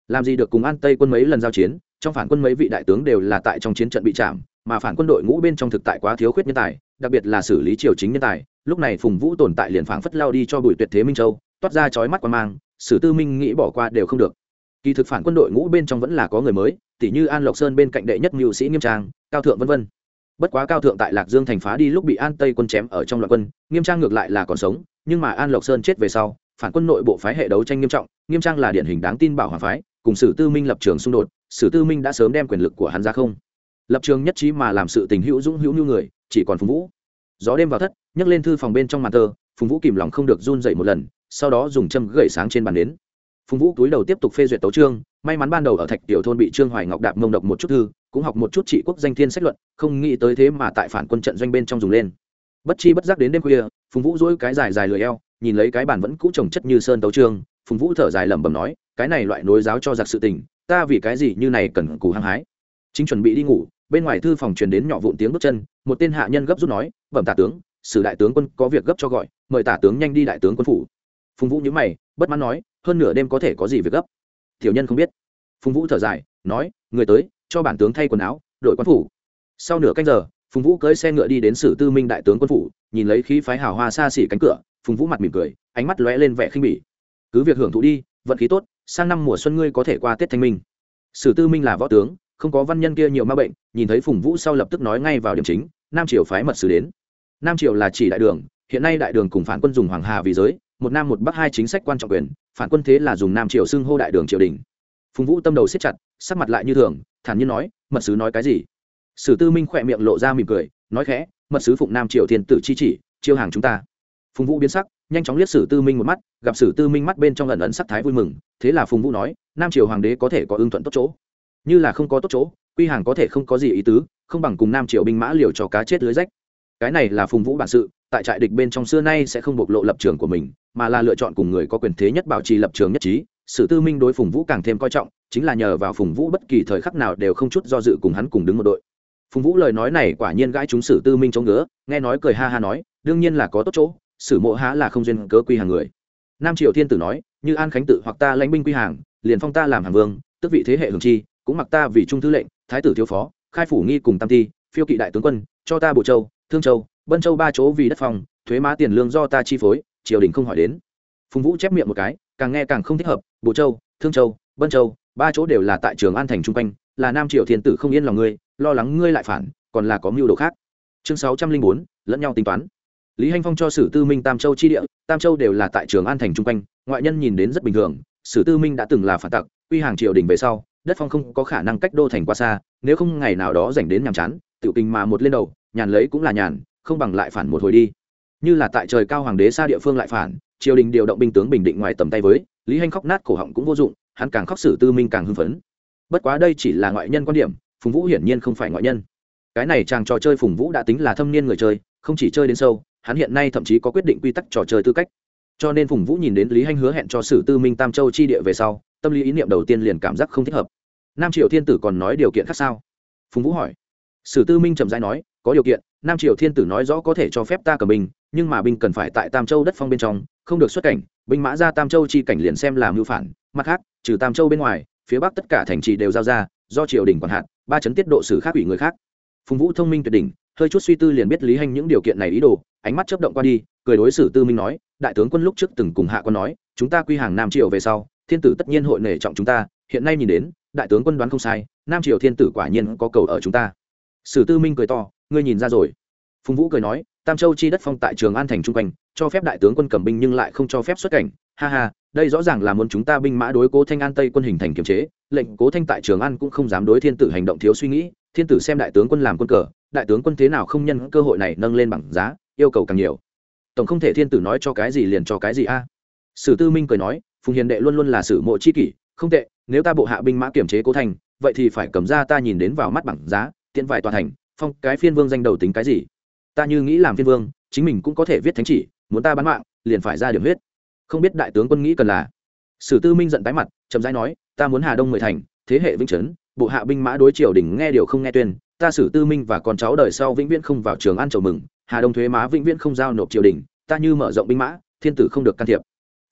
Làm gì được cùng an tây quân mấy lần giao chiến, trong phản quân mấy vị đại tướng đều là tại trong chiến trận bị chạm, mà phản quân đội ngũ bên trong thực tại quá thiếu khuyết nhân tài, đặc biệt là xử lý triều chính nhân tài. Lúc này phùng vũ tồn tại liền phảng phất lao đi cho bùi tuyệt thế minh châu, toát ra chói mắt qua mang, sử tư minh nghĩ bỏ qua đều không được. Kỳ thực phản quân đội ngũ bên trong vẫn là có người mới tỷ như an lộc sơn bên cạnh đệ nhất mưu sĩ nghiêm trang, cao thượng vân vân. Bất quá cao thượng tại lạc dương thành phá đi lúc bị an tây quân chém ở trong loạn quân, nghiêm trang ngược lại là còn sống, nhưng mà an lộc sơn chết về sau phản quân nội bộ phái hệ đấu tranh nghiêm trọng, nghiêm trang là điển hình đáng tin bảo hòa phái, cùng sử tư minh lập trường xung đột, sử tư minh đã sớm đem quyền lực của hắn ra không. Lập trường nhất trí mà làm sự tình hữu dũng hữu như người, chỉ còn phùng vũ. Gió đêm vào thất, nhấc lên thư phòng bên trong màn tơ, phùng vũ kìm lòng không được run dậy một lần, sau đó dùng châm gậy sáng trên bàn đến phùng vũ túi đầu tiếp tục phê duyệt tấu trương may mắn ban đầu ở thạch tiểu thôn bị trương hoài ngọc đạp mông độc một chút thư, cũng học một chút trị quốc danh thiên sách luận, không nghĩ tới thế mà tại phản quân trận doanh bên trong dùng lên bất chi bất giác đến đêm khuya, phùng vũ dỗi cái dài dài lười eo, nhìn lấy cái bản vẫn cũ trồng chất như sơn tấu trương, phùng vũ thở dài lẩm bẩm nói, cái này loại nối giáo cho giặc sự tình, ta vì cái gì như này cần cù hăng hái? Chính chuẩn bị đi ngủ, bên ngoài thư phòng truyền đến nhỏ vụn tiếng bước chân, một tên hạ nhân gấp rút nói, bẩm tả tướng, sử đại tướng quân có việc gấp cho gọi, mời tả tướng nhanh đi đại tướng quân phủ. Phùng vũ nhớ mày, bất mãn nói, hơn nửa đêm có thể có gì việc gấp? Tiểu nhân không biết. Phùng vũ thở dài, nói, người tới, cho bản tướng thay quần áo, đội quan phủ. Sau nửa canh giờ phùng vũ cưỡi xe ngựa đi đến sử tư minh đại tướng quân phủ, nhìn lấy khí phái hào hoa xa xỉ cánh cửa, phùng vũ mặt mỉm cười, ánh mắt lóe lên vẻ khinh bỉ. Cứ việc hưởng thụ đi, vận khí tốt, sang năm mùa xuân ngươi có thể qua tết thanh minh. Sử tư minh là võ tướng, không có văn nhân kia nhiều ma bệnh, nhìn thấy phùng vũ sau lập tức nói ngay vào điểm chính, nam triều phái mật sử đến. Nam triều là chỉ đại đường, hiện nay đại đường cùng phản quân dùng hoàng hà vì giới, một nam một bắc hai chính sách quan trọng quyền, phản quân thế là dùng nam triều xưng hô đại đường triều đình. Phùng vũ tâm đầu siết chặt, sắc mặt lại như thường, thản nhiên nói, mật sứ nói cái gì? Sử tư minh khỏe miệng lộ ra mỉm cười, nói khẽ, mật sứ phụng nam triều thiên tử chi chỉ, chiêu hàng chúng ta. Phùng vũ biến sắc, nhanh chóng liếc sử tư minh một mắt, gặp sử tư minh mắt bên trong ẩn ẩn sắc thái vui mừng, thế là phùng vũ nói, nam triều hoàng đế có thể có ưng thuận tốt chỗ. Như là không có tốt chỗ, quy hàng có thể không có gì ý tứ, không bằng cùng nam triều binh mã liều cho cá chết lưới rách. Cái này là phùng vũ bản sự, tại trại địch bên trong xưa nay sẽ không bộc lộ lập trường của mình, mà là lựa chọn cùng người có quyền thế nhất bảo trì lập trường nhất trí. Sử tư minh đối phùng vũ càng thêm coi trọng, chính là nhờ vào phùng vũ bất kỳ thời khắc nào đều không chút do dự cùng hắn cùng đứng một đội phùng vũ lời nói này quả nhiên gãi chúng sử tư minh chống ngứa, nghe nói cười ha ha nói, đương nhiên là có tốt chỗ, sử mộ há là không duyên cớ quy hàng người. Nam triều thiên tử nói, như an khánh tự hoặc ta lãnh binh quy hàng, liền phong ta làm hàng vương, tức vị thế hệ hưởng chi, cũng mặc ta vì trung thư lệnh, thái tử thiếu phó, khai phủ nghi cùng tam ti phiêu kỵ đại tướng quân, cho ta bộ châu, thương châu, bân châu ba chỗ vì đất phòng thuế má tiền lương do ta chi phối, triều đình không hỏi đến. Phùng vũ chép miệng một cái, càng nghe càng không thích hợp bộ châu, thương châu, bân châu, ba chỗ đều là tại trường an thành trung quanh là nam triều thiên tử không yên lòng ngươi, lo lắng ngươi lại phản, còn là có mưu đồ khác. Chương sáu trăm linh bốn, lẫn nhau tính toán. Lý hanh phong cho sử tư minh tam châu chi địa, tam châu đều là tại trường an thành trung quanh, ngoại nhân nhìn đến rất bình thường, sử tư minh đã từng là phản tặc, quy hàng triều đình về sau, đất phong không có khả năng cách đô thành qua xa, nếu không ngày nào đó dành đến nhàm chán tự tình mà một lên đầu, nhàn lấy cũng là nhàn, không bằng lại phản một hồi đi. Như là tại trời cao hoàng đế xa địa phương lại phản, triều đình điều động binh tướng bình định ngoài tầm tay với, lý hanh khóc nát cổ họng cũng vô dụng, hắn càng khóc sử tư minh càng hưng phấn bất quá đây chỉ là ngoại nhân quan điểm, phùng vũ hiển nhiên không phải ngoại nhân. Cái này chàng trò chơi phùng vũ đã tính là thâm niên người chơi, không chỉ chơi đến sâu, hắn hiện nay thậm chí có quyết định quy tắc trò chơi tư cách. Cho nên phùng vũ nhìn đến lý hanh hứa hẹn cho sử tư minh tam châu chi địa về sau, tâm lý ý niệm đầu tiên liền cảm giác không thích hợp. Nam triều thiên tử còn nói điều kiện khác sao? Phùng vũ hỏi. Sử tư minh trầm dai nói, có điều kiện, nam triều thiên tử nói rõ có thể cho phép ta cầm binh, nhưng mà binh cần phải tại tam châu đất phong bên trong, không được xuất cảnh, binh mã ra tam châu chi cảnh liền xem làm mưu phản, mặt khác, trừ tam châu bên ngoài phía bắc tất cả thành trì đều giao ra, do triều đình quản hạt, ba chấn tiết độ xử khác ủy người khác. Phùng vũ thông minh tuyệt đỉnh, hơi chút suy tư liền biết lý hành những điều kiện này ý đồ, ánh mắt chấp động qua đi, cười đối xử tư minh nói, đại tướng quân lúc trước từng cùng hạ quân nói, chúng ta quy hàng nam triều về sau, thiên tử tất nhiên hội nể trọng chúng ta, hiện nay nhìn đến, đại tướng quân đoán không sai, nam triều thiên tử quả nhiên có cầu ở chúng ta. Sử tư minh cười to, ngươi nhìn ra rồi. Phùng vũ cười nói, tam châu chi đất phong tại trường an thành trung quanh, cho phép đại tướng quân cầm binh nhưng lại không cho phép xuất cảnh ha ha, đây rõ ràng là muốn chúng ta binh mã đối cố thanh an tây quân hình thành kiềm chế, lệnh cố thanh tại trường an cũng không dám đối thiên tử hành động thiếu suy nghĩ, thiên tử xem đại tướng quân làm quân cờ, đại tướng quân thế nào không nhân cơ hội này nâng lên bằng giá, yêu cầu càng nhiều. Tổng không thể thiên tử nói cho cái gì liền cho cái gì a. À. Sử tư minh cười nói, phùng hiền đệ luôn luôn là sử mộ chi kỷ, không tệ, nếu ta bộ hạ binh mã kiểm chế cố thành vậy thì phải cầm ra ta nhìn đến vào mắt bằng giá, tiện vải toàn thành, phong cái phiên vương danh đầu tính cái gì? Ta như nghĩ làm phiên vương, chính mình cũng có thể viết thánh chỉ, muốn ta bán mạng, liền phải ra điểm huyết không biết đại tướng quân nghĩ cần là. Sử tư minh giận tái mặt, chậm rãi nói, ta muốn hà đông mười thành, thế hệ vĩnh trấn, bộ hạ binh mã đối triều đình nghe điều không nghe tuyên, ta sử tư minh và con cháu đời sau vĩnh viễn không vào trường ăn chầu mừng, hà đông thuế má vĩnh viễn không giao nộp triều đình, ta như mở rộng binh mã, thiên tử không được can thiệp.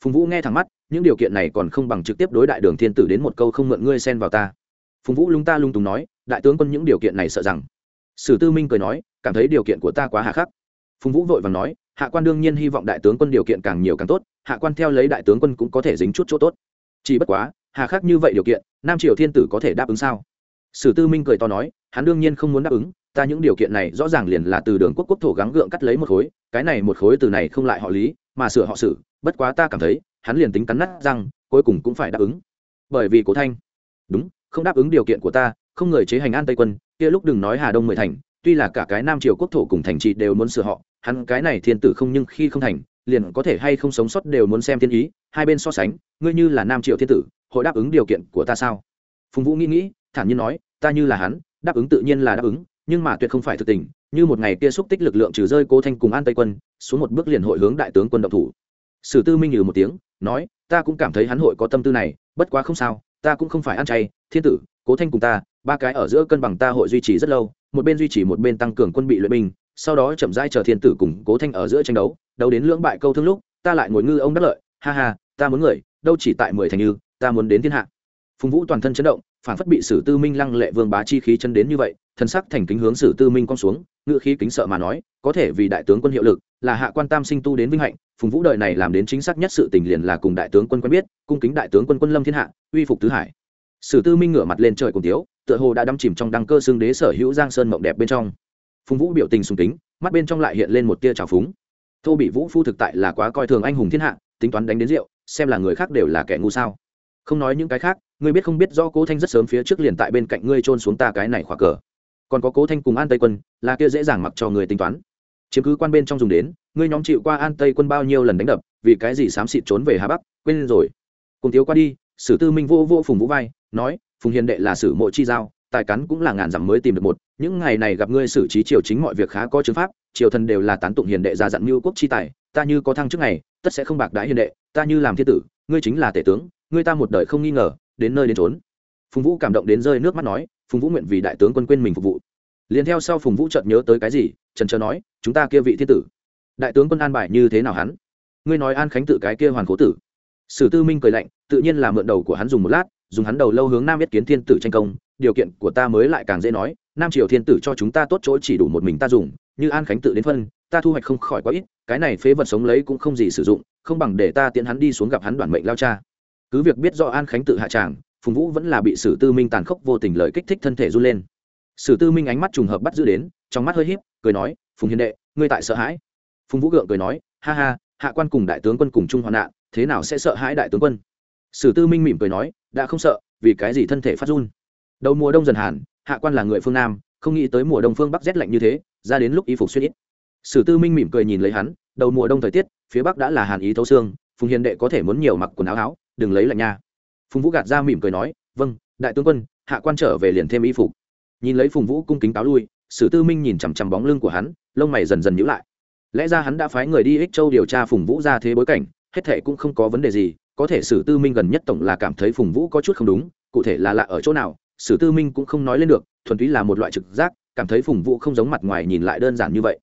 Phùng vũ nghe thẳng mắt, những điều kiện này còn không bằng trực tiếp đối đại đường thiên tử đến một câu không mượn ngươi xen vào ta. Phùng vũ lúng ta lung tùng nói, đại tướng quân những điều kiện này sợ rằng. Sử tư minh cười nói, cảm thấy điều kiện của ta quá hà khắc. Phùng vũ vội vàng nói hạ quan đương nhiên hy vọng đại tướng quân điều kiện càng nhiều càng tốt, hạ quan theo lấy đại tướng quân cũng có thể dính chút chỗ tốt. Chỉ bất quá, hà khắc như vậy điều kiện, nam triều thiên tử có thể đáp ứng sao? Sử tư minh cười to nói, hắn đương nhiên không muốn đáp ứng, ta những điều kiện này rõ ràng liền là từ đường quốc quốc thổ gắng gượng cắt lấy một khối, cái này một khối từ này không lại họ lý, mà sửa họ sử, bất quá ta cảm thấy, hắn liền tính cắn nát rằng cuối cùng cũng phải đáp ứng. Bởi vì cố thanh, đúng, không đáp ứng điều kiện của ta, không người chế hành an tây quân, kia lúc đừng nói hà đông mười thành tuy là cả cái nam triều quốc thổ cùng thành trị đều muốn sửa họ, hắn cái này thiên tử không nhưng khi không thành, liền có thể hay không sống sót đều muốn xem thiên ý, hai bên so sánh, ngươi như là nam triều thiên tử, hội đáp ứng điều kiện của ta sao? Phùng vũ nghĩ nghĩ, thản nhiên nói, ta như là hắn, đáp ứng tự nhiên là đáp ứng, nhưng mà tuyệt không phải thực tình, như một ngày kia xúc tích lực lượng trừ rơi cố thanh cùng an tây quân, xuống một bước liền hội hướng đại tướng quân động thủ. Sử tư minh nhừ một tiếng, nói, ta cũng cảm thấy hắn hội có tâm tư này, bất quá không sao, ta cũng không phải ăn chay, thiên tử cố thanh cùng ta, ba cái ở giữa cân bằng ta hội duy trì rất lâu, một bên duy trì một bên tăng cường quân bị luyện binh, sau đó chậm rãi chờ thiên tử cùng cố thanh ở giữa tranh đấu đấu đến lưỡng bại câu thương lúc, ta lại ngồi ngư ông đắc lợi, ha ha, ta muốn người, đâu chỉ tại mười thành như ta muốn đến thiên hạ. Phùng vũ toàn thân chấn động, phản phất bị sử tư minh lăng lệ vương bá chi khí chân đến như vậy thân sắc thành kính hướng sử tư minh cong xuống ngựa khí kính sợ mà nói, có thể vì đại tướng quân hiệu lực, là hạ quan tam sinh tu đến vinh hạnh, phùng vũ đời này làm đến chính xác nhất sự tình liền là cùng đại tướng quân quen biết, cung kính đại tướng quân quân lâm thiên hạ, uy phục tứ hải sử tư minh ngửa mặt lên trời cùng tiếu, tựa hồ đã đắm chìm trong đăng cơ xương đế sở hữu giang sơn mộng đẹp bên trong. Phùng vũ biểu tình sùng kính, mắt bên trong lại hiện lên một tia trào phúng. Thô bị vũ phu thực tại là quá coi thường anh hùng thiên hạ, tính toán đánh đến rượu, xem là người khác đều là kẻ ngu sao. Không nói những cái khác, ngươi biết không biết do cố thanh rất sớm phía trước liền tại bên cạnh ngươi trôn xuống ta cái này khỏa cờ. Còn có cố thanh cùng an tây quân, là kia dễ dàng mặc cho người tính toán. Chiếm cứ quan bên trong dùng đến, ngươi nhóm chịu qua an tây quân bao nhiêu lần đánh đập, vì cái gì xám xịt trốn về hà bắc, quên rồi. Cùng tiếu qua đi sử tư minh vô vô phùng vũ vai, nói, phùng hiền đệ là sử mộ chi giao, tài cắn cũng là ngàn dặm mới tìm được một. Những ngày này gặp ngươi xử trí triều chính mọi việc khá có chứng pháp, triều thần đều là tán tụng hiền đệ ra dặn mưu quốc chi tài. Ta như có thăng trước ngày tất sẽ không bạc đãi hiền đệ. Ta như làm thiên tử, ngươi chính là tể tướng, ngươi ta một đời không nghi ngờ, đến nơi đến trốn phùng vũ cảm động đến rơi nước mắt nói, phùng vũ nguyện vì đại tướng quân quên mình phục vụ. Liền theo sau phùng vũ chợt nhớ tới cái gì trần trờ nói, chúng ta kia vị thiên tử, đại tướng quân an bài như thế nào hắn? Ngươi nói an khánh tự cái kia hoàn cố tử sử tư minh cười lạnh, tự nhiên là mượn đầu của hắn dùng một lát, dùng hắn đầu lâu hướng nam biết kiến thiên tử tranh công, điều kiện của ta mới lại càng dễ nói, nam triều thiên tử cho chúng ta tốt chỗ chỉ đủ một mình ta dùng, như an khánh tự đến phân, ta thu hoạch không khỏi quá ít, cái này phế vật sống lấy cũng không gì sử dụng, không bằng để ta tiến hắn đi xuống gặp hắn đoàn mệnh lao cha. Cứ việc biết do an khánh tự hạ tràng, phùng vũ vẫn là bị sử tư minh tàn khốc vô tình lời kích thích thân thể run lên. Sử tư minh ánh mắt trùng hợp bắt giữ đến, trong mắt hơi híp, cười nói, phùng hiền đệ, ngươi tại sợ hãi? Phùng vũ gượng cười nói, ha ha, hạ quan cùng đại tướng quân cùng chung hoạn nạn thế nào sẽ sợ hãi đại tướng quân? Sử tư minh mỉm cười nói, đã không sợ, vì cái gì thân thể phát run? Đầu mùa đông dần hàn hạ quan là người phương nam, không nghĩ tới mùa đông phương bắc rét lạnh như thế, ra đến lúc y phục suy ít. Sử tư minh mỉm cười nhìn lấy hắn, đầu mùa đông thời tiết, phía bắc đã là hàn ý thấu xương, phùng hiền đệ có thể muốn nhiều mặc quần áo áo, đừng lấy lạnh nha. Phùng vũ gạt ra mỉm cười nói vâng đại tướng quân, hạ quan trở về liền thêm y phục. Nhìn lấy phùng vũ cung kính cáo lui, sử tư minh nhìn chằm chằm bóng lưng của hắn, lông mày dần dần nhữ lại. Lẽ ra hắn đã phái người đi ích châu điều tra phùng vũ ra thế bối cảnh hết thệ cũng không có vấn đề gì, có thể sử tư minh gần nhất tổng là cảm thấy phùng vũ có chút không đúng, cụ thể là lạ ở chỗ nào, sử tư minh cũng không nói lên được, thuần túy là một loại trực giác, cảm thấy phùng vũ không giống mặt ngoài nhìn lại đơn giản như vậy.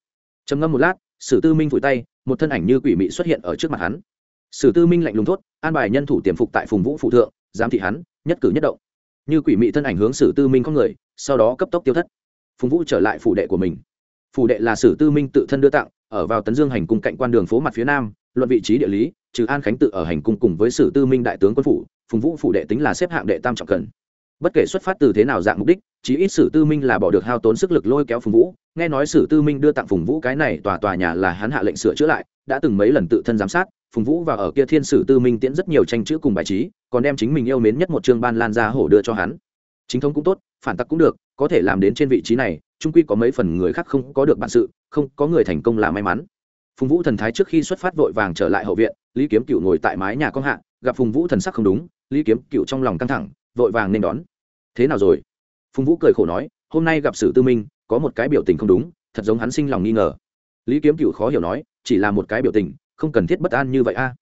Trầm ngâm một lát, sử tư minh vùi tay, một thân ảnh như quỷ mị xuất hiện ở trước mặt hắn. Sử tư minh lạnh lùng thốt, an bài nhân thủ tiềm phục tại phùng vũ phụ thượng, giám thị hắn, nhất cử nhất động. Như quỷ mị thân ảnh hướng sử tư minh có người, sau đó cấp tốc tiêu thất. Phùng vũ trở lại phủ đệ của mình. Phủ đệ là sử tư minh tự thân đưa tặng, ở vào tấn dương hành cung cạnh quan đường phố mặt phía nam, luận vị trí địa lý trừ an khánh tự ở hành cung cùng với sử tư minh đại tướng quân phủ, phùng vũ phủ đệ tính là xếp hạng đệ tam trọng cần. Bất kể xuất phát từ thế nào dạng mục đích, chí ít sử tư minh là bỏ được hao tốn sức lực lôi kéo phùng vũ. Nghe nói sử tư minh đưa tặng phùng vũ cái này tòa tòa nhà là hắn hạ lệnh sửa chữa lại, đã từng mấy lần tự thân giám sát. Phùng vũ và ở kia thiên sử tư minh tiễn rất nhiều tranh chữ cùng bài trí, còn đem chính mình yêu mến nhất một chương ban lan ra hổ đưa cho hắn. Chính thống cũng tốt, phản tắc cũng được, có thể làm đến trên vị trí này trung quy có mấy phần người khác không có được bản sự, không có người thành công là may mắn phùng vũ thần thái trước khi xuất phát vội vàng trở lại hậu viện, lý kiếm cựu ngồi tại mái nhà con hạ, gặp phùng vũ thần sắc không đúng, lý kiếm cựu trong lòng căng thẳng, vội vàng nên đón. Thế nào rồi? Phùng vũ cười khổ nói, hôm nay gặp sử tư minh, có một cái biểu tình không đúng, thật giống hắn sinh lòng nghi ngờ. Lý kiếm cựu khó hiểu nói, chỉ là một cái biểu tình, không cần thiết bất an như vậy a.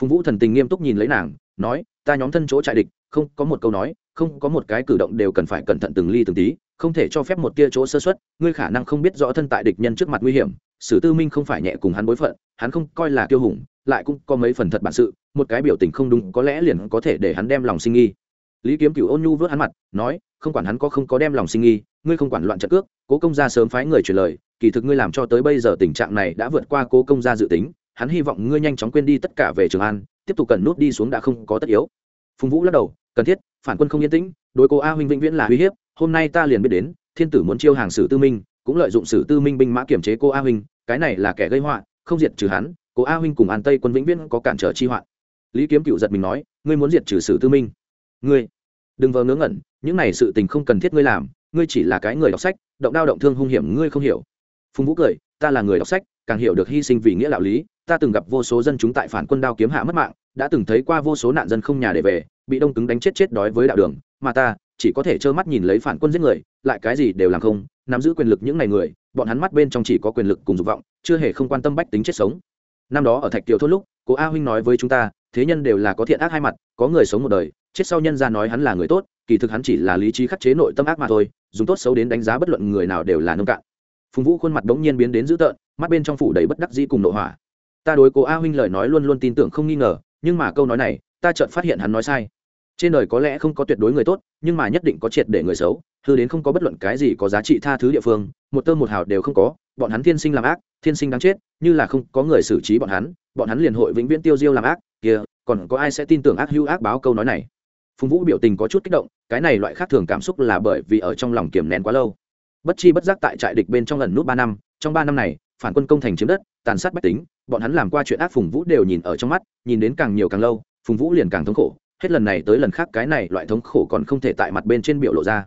Phùng vũ thần tình nghiêm túc nhìn lấy nàng, nói, ta nhóm thân chỗ trại địch, không có một câu nói, không có một cái cử động đều cần phải cẩn thận từng ly từng tí, không thể cho phép một tia chỗ sơ xuất ngươi khả năng không biết rõ thân tại địch nhân trước mặt nguy hiểm sử tư minh không phải nhẹ cùng hắn bối phận, hắn không coi là kiêu hùng, lại cũng có mấy phần thật bản sự, một cái biểu tình không đúng có lẽ liền có thể để hắn đem lòng sinh nghi. Lý kiếm cửu ôn nhu vớt hắn mặt, nói, không quản hắn có không có đem lòng sinh nghi, ngươi không quản loạn trận cước, cố công gia sớm phái người truyền lời, kỳ thực ngươi làm cho tới bây giờ tình trạng này đã vượt qua cố công gia dự tính, hắn hy vọng ngươi nhanh chóng quên đi tất cả về trường an, tiếp tục cần nút đi xuống đã không có tất yếu. Phùng vũ lắc đầu, cần thiết, phản quân không yên tĩnh, đối cô a huynh vĩnh viễn là uy hiếp, hôm nay ta liền biết đến, thiên tử muốn chiêu hàng sử tư minh, cũng lợi dụng sử tư minh binh mã kiểm chế cô a huynh cái này là kẻ gây họa, không diệt trừ hắn, cố a huynh cùng an tây quân vĩnh viễn có cản trở chi hoạn. Lý kiếm cựu giật mình nói, ngươi muốn diệt trừ sử tư minh. Ngươi, đừng vờ ngớ ngẩn, những này sự tình không cần thiết ngươi làm, ngươi chỉ là cái người đọc sách, động đao động thương hung hiểm ngươi không hiểu. Phùng vũ cười, ta là người đọc sách, càng hiểu được hy sinh vì nghĩa đạo lý, ta từng gặp vô số dân chúng tại phản quân đao kiếm hạ mất mạng, đã từng thấy qua vô số nạn dân không nhà để về, bị đông cứng đánh chết chết đói với đạo đường, mà ta chỉ có thể trơ mắt nhìn lấy phản quân giết người, lại cái gì đều làm không nắm giữ quyền lực những ngày người, bọn hắn mắt bên trong chỉ có quyền lực cùng dục vọng, chưa hề không quan tâm bách tính chết sống. Năm đó ở thạch kiều thốt lúc cố a huynh nói với chúng ta, thế nhân đều là có thiện ác hai mặt, có người sống một đời, chết sau nhân ra nói hắn là người tốt, kỳ thực hắn chỉ là lý trí khắc chế nội tâm ác mà thôi, dùng tốt xấu đến đánh giá bất luận người nào đều là nông cạn. Phùng vũ khuôn mặt đống nhiên biến đến dữ tợn, mắt bên trong phủ đầy bất đắc dĩ cùng nội hỏa. Ta đối cố a huynh lời nói luôn luôn tin tưởng không nghi ngờ, nhưng mà câu nói này, ta chợt phát hiện hắn nói sai trên đời có lẽ không có tuyệt đối người tốt, nhưng mà nhất định có triệt để người xấu, hư đến không có bất luận cái gì có giá trị tha thứ địa phương, một tơ một hào đều không có, bọn hắn thiên sinh làm ác, thiên sinh đáng chết, như là không có người xử trí bọn hắn bọn hắn liền hội vĩnh viễn tiêu diêu làm ác kia còn có ai sẽ tin tưởng ác hữu ác báo câu nói này? Phùng vũ biểu tình có chút kích động, cái này loại khác thường cảm xúc là bởi vì ở trong lòng kiềm nén quá lâu. Bất chi bất giác tại trại địch bên trong lần nút ba năm, trong ba năm này, phản quân công thành chiếm đất, tàn sát bách tính, bọn hắn làm qua chuyện ác phùng vũ đều nhìn ở trong mắt, nhìn đến càng nhiều càng lâu, phùng vũ liền càng thống khổ hết lần này tới lần khác cái này loại thống khổ còn không thể tại mặt bên trên biểu lộ ra.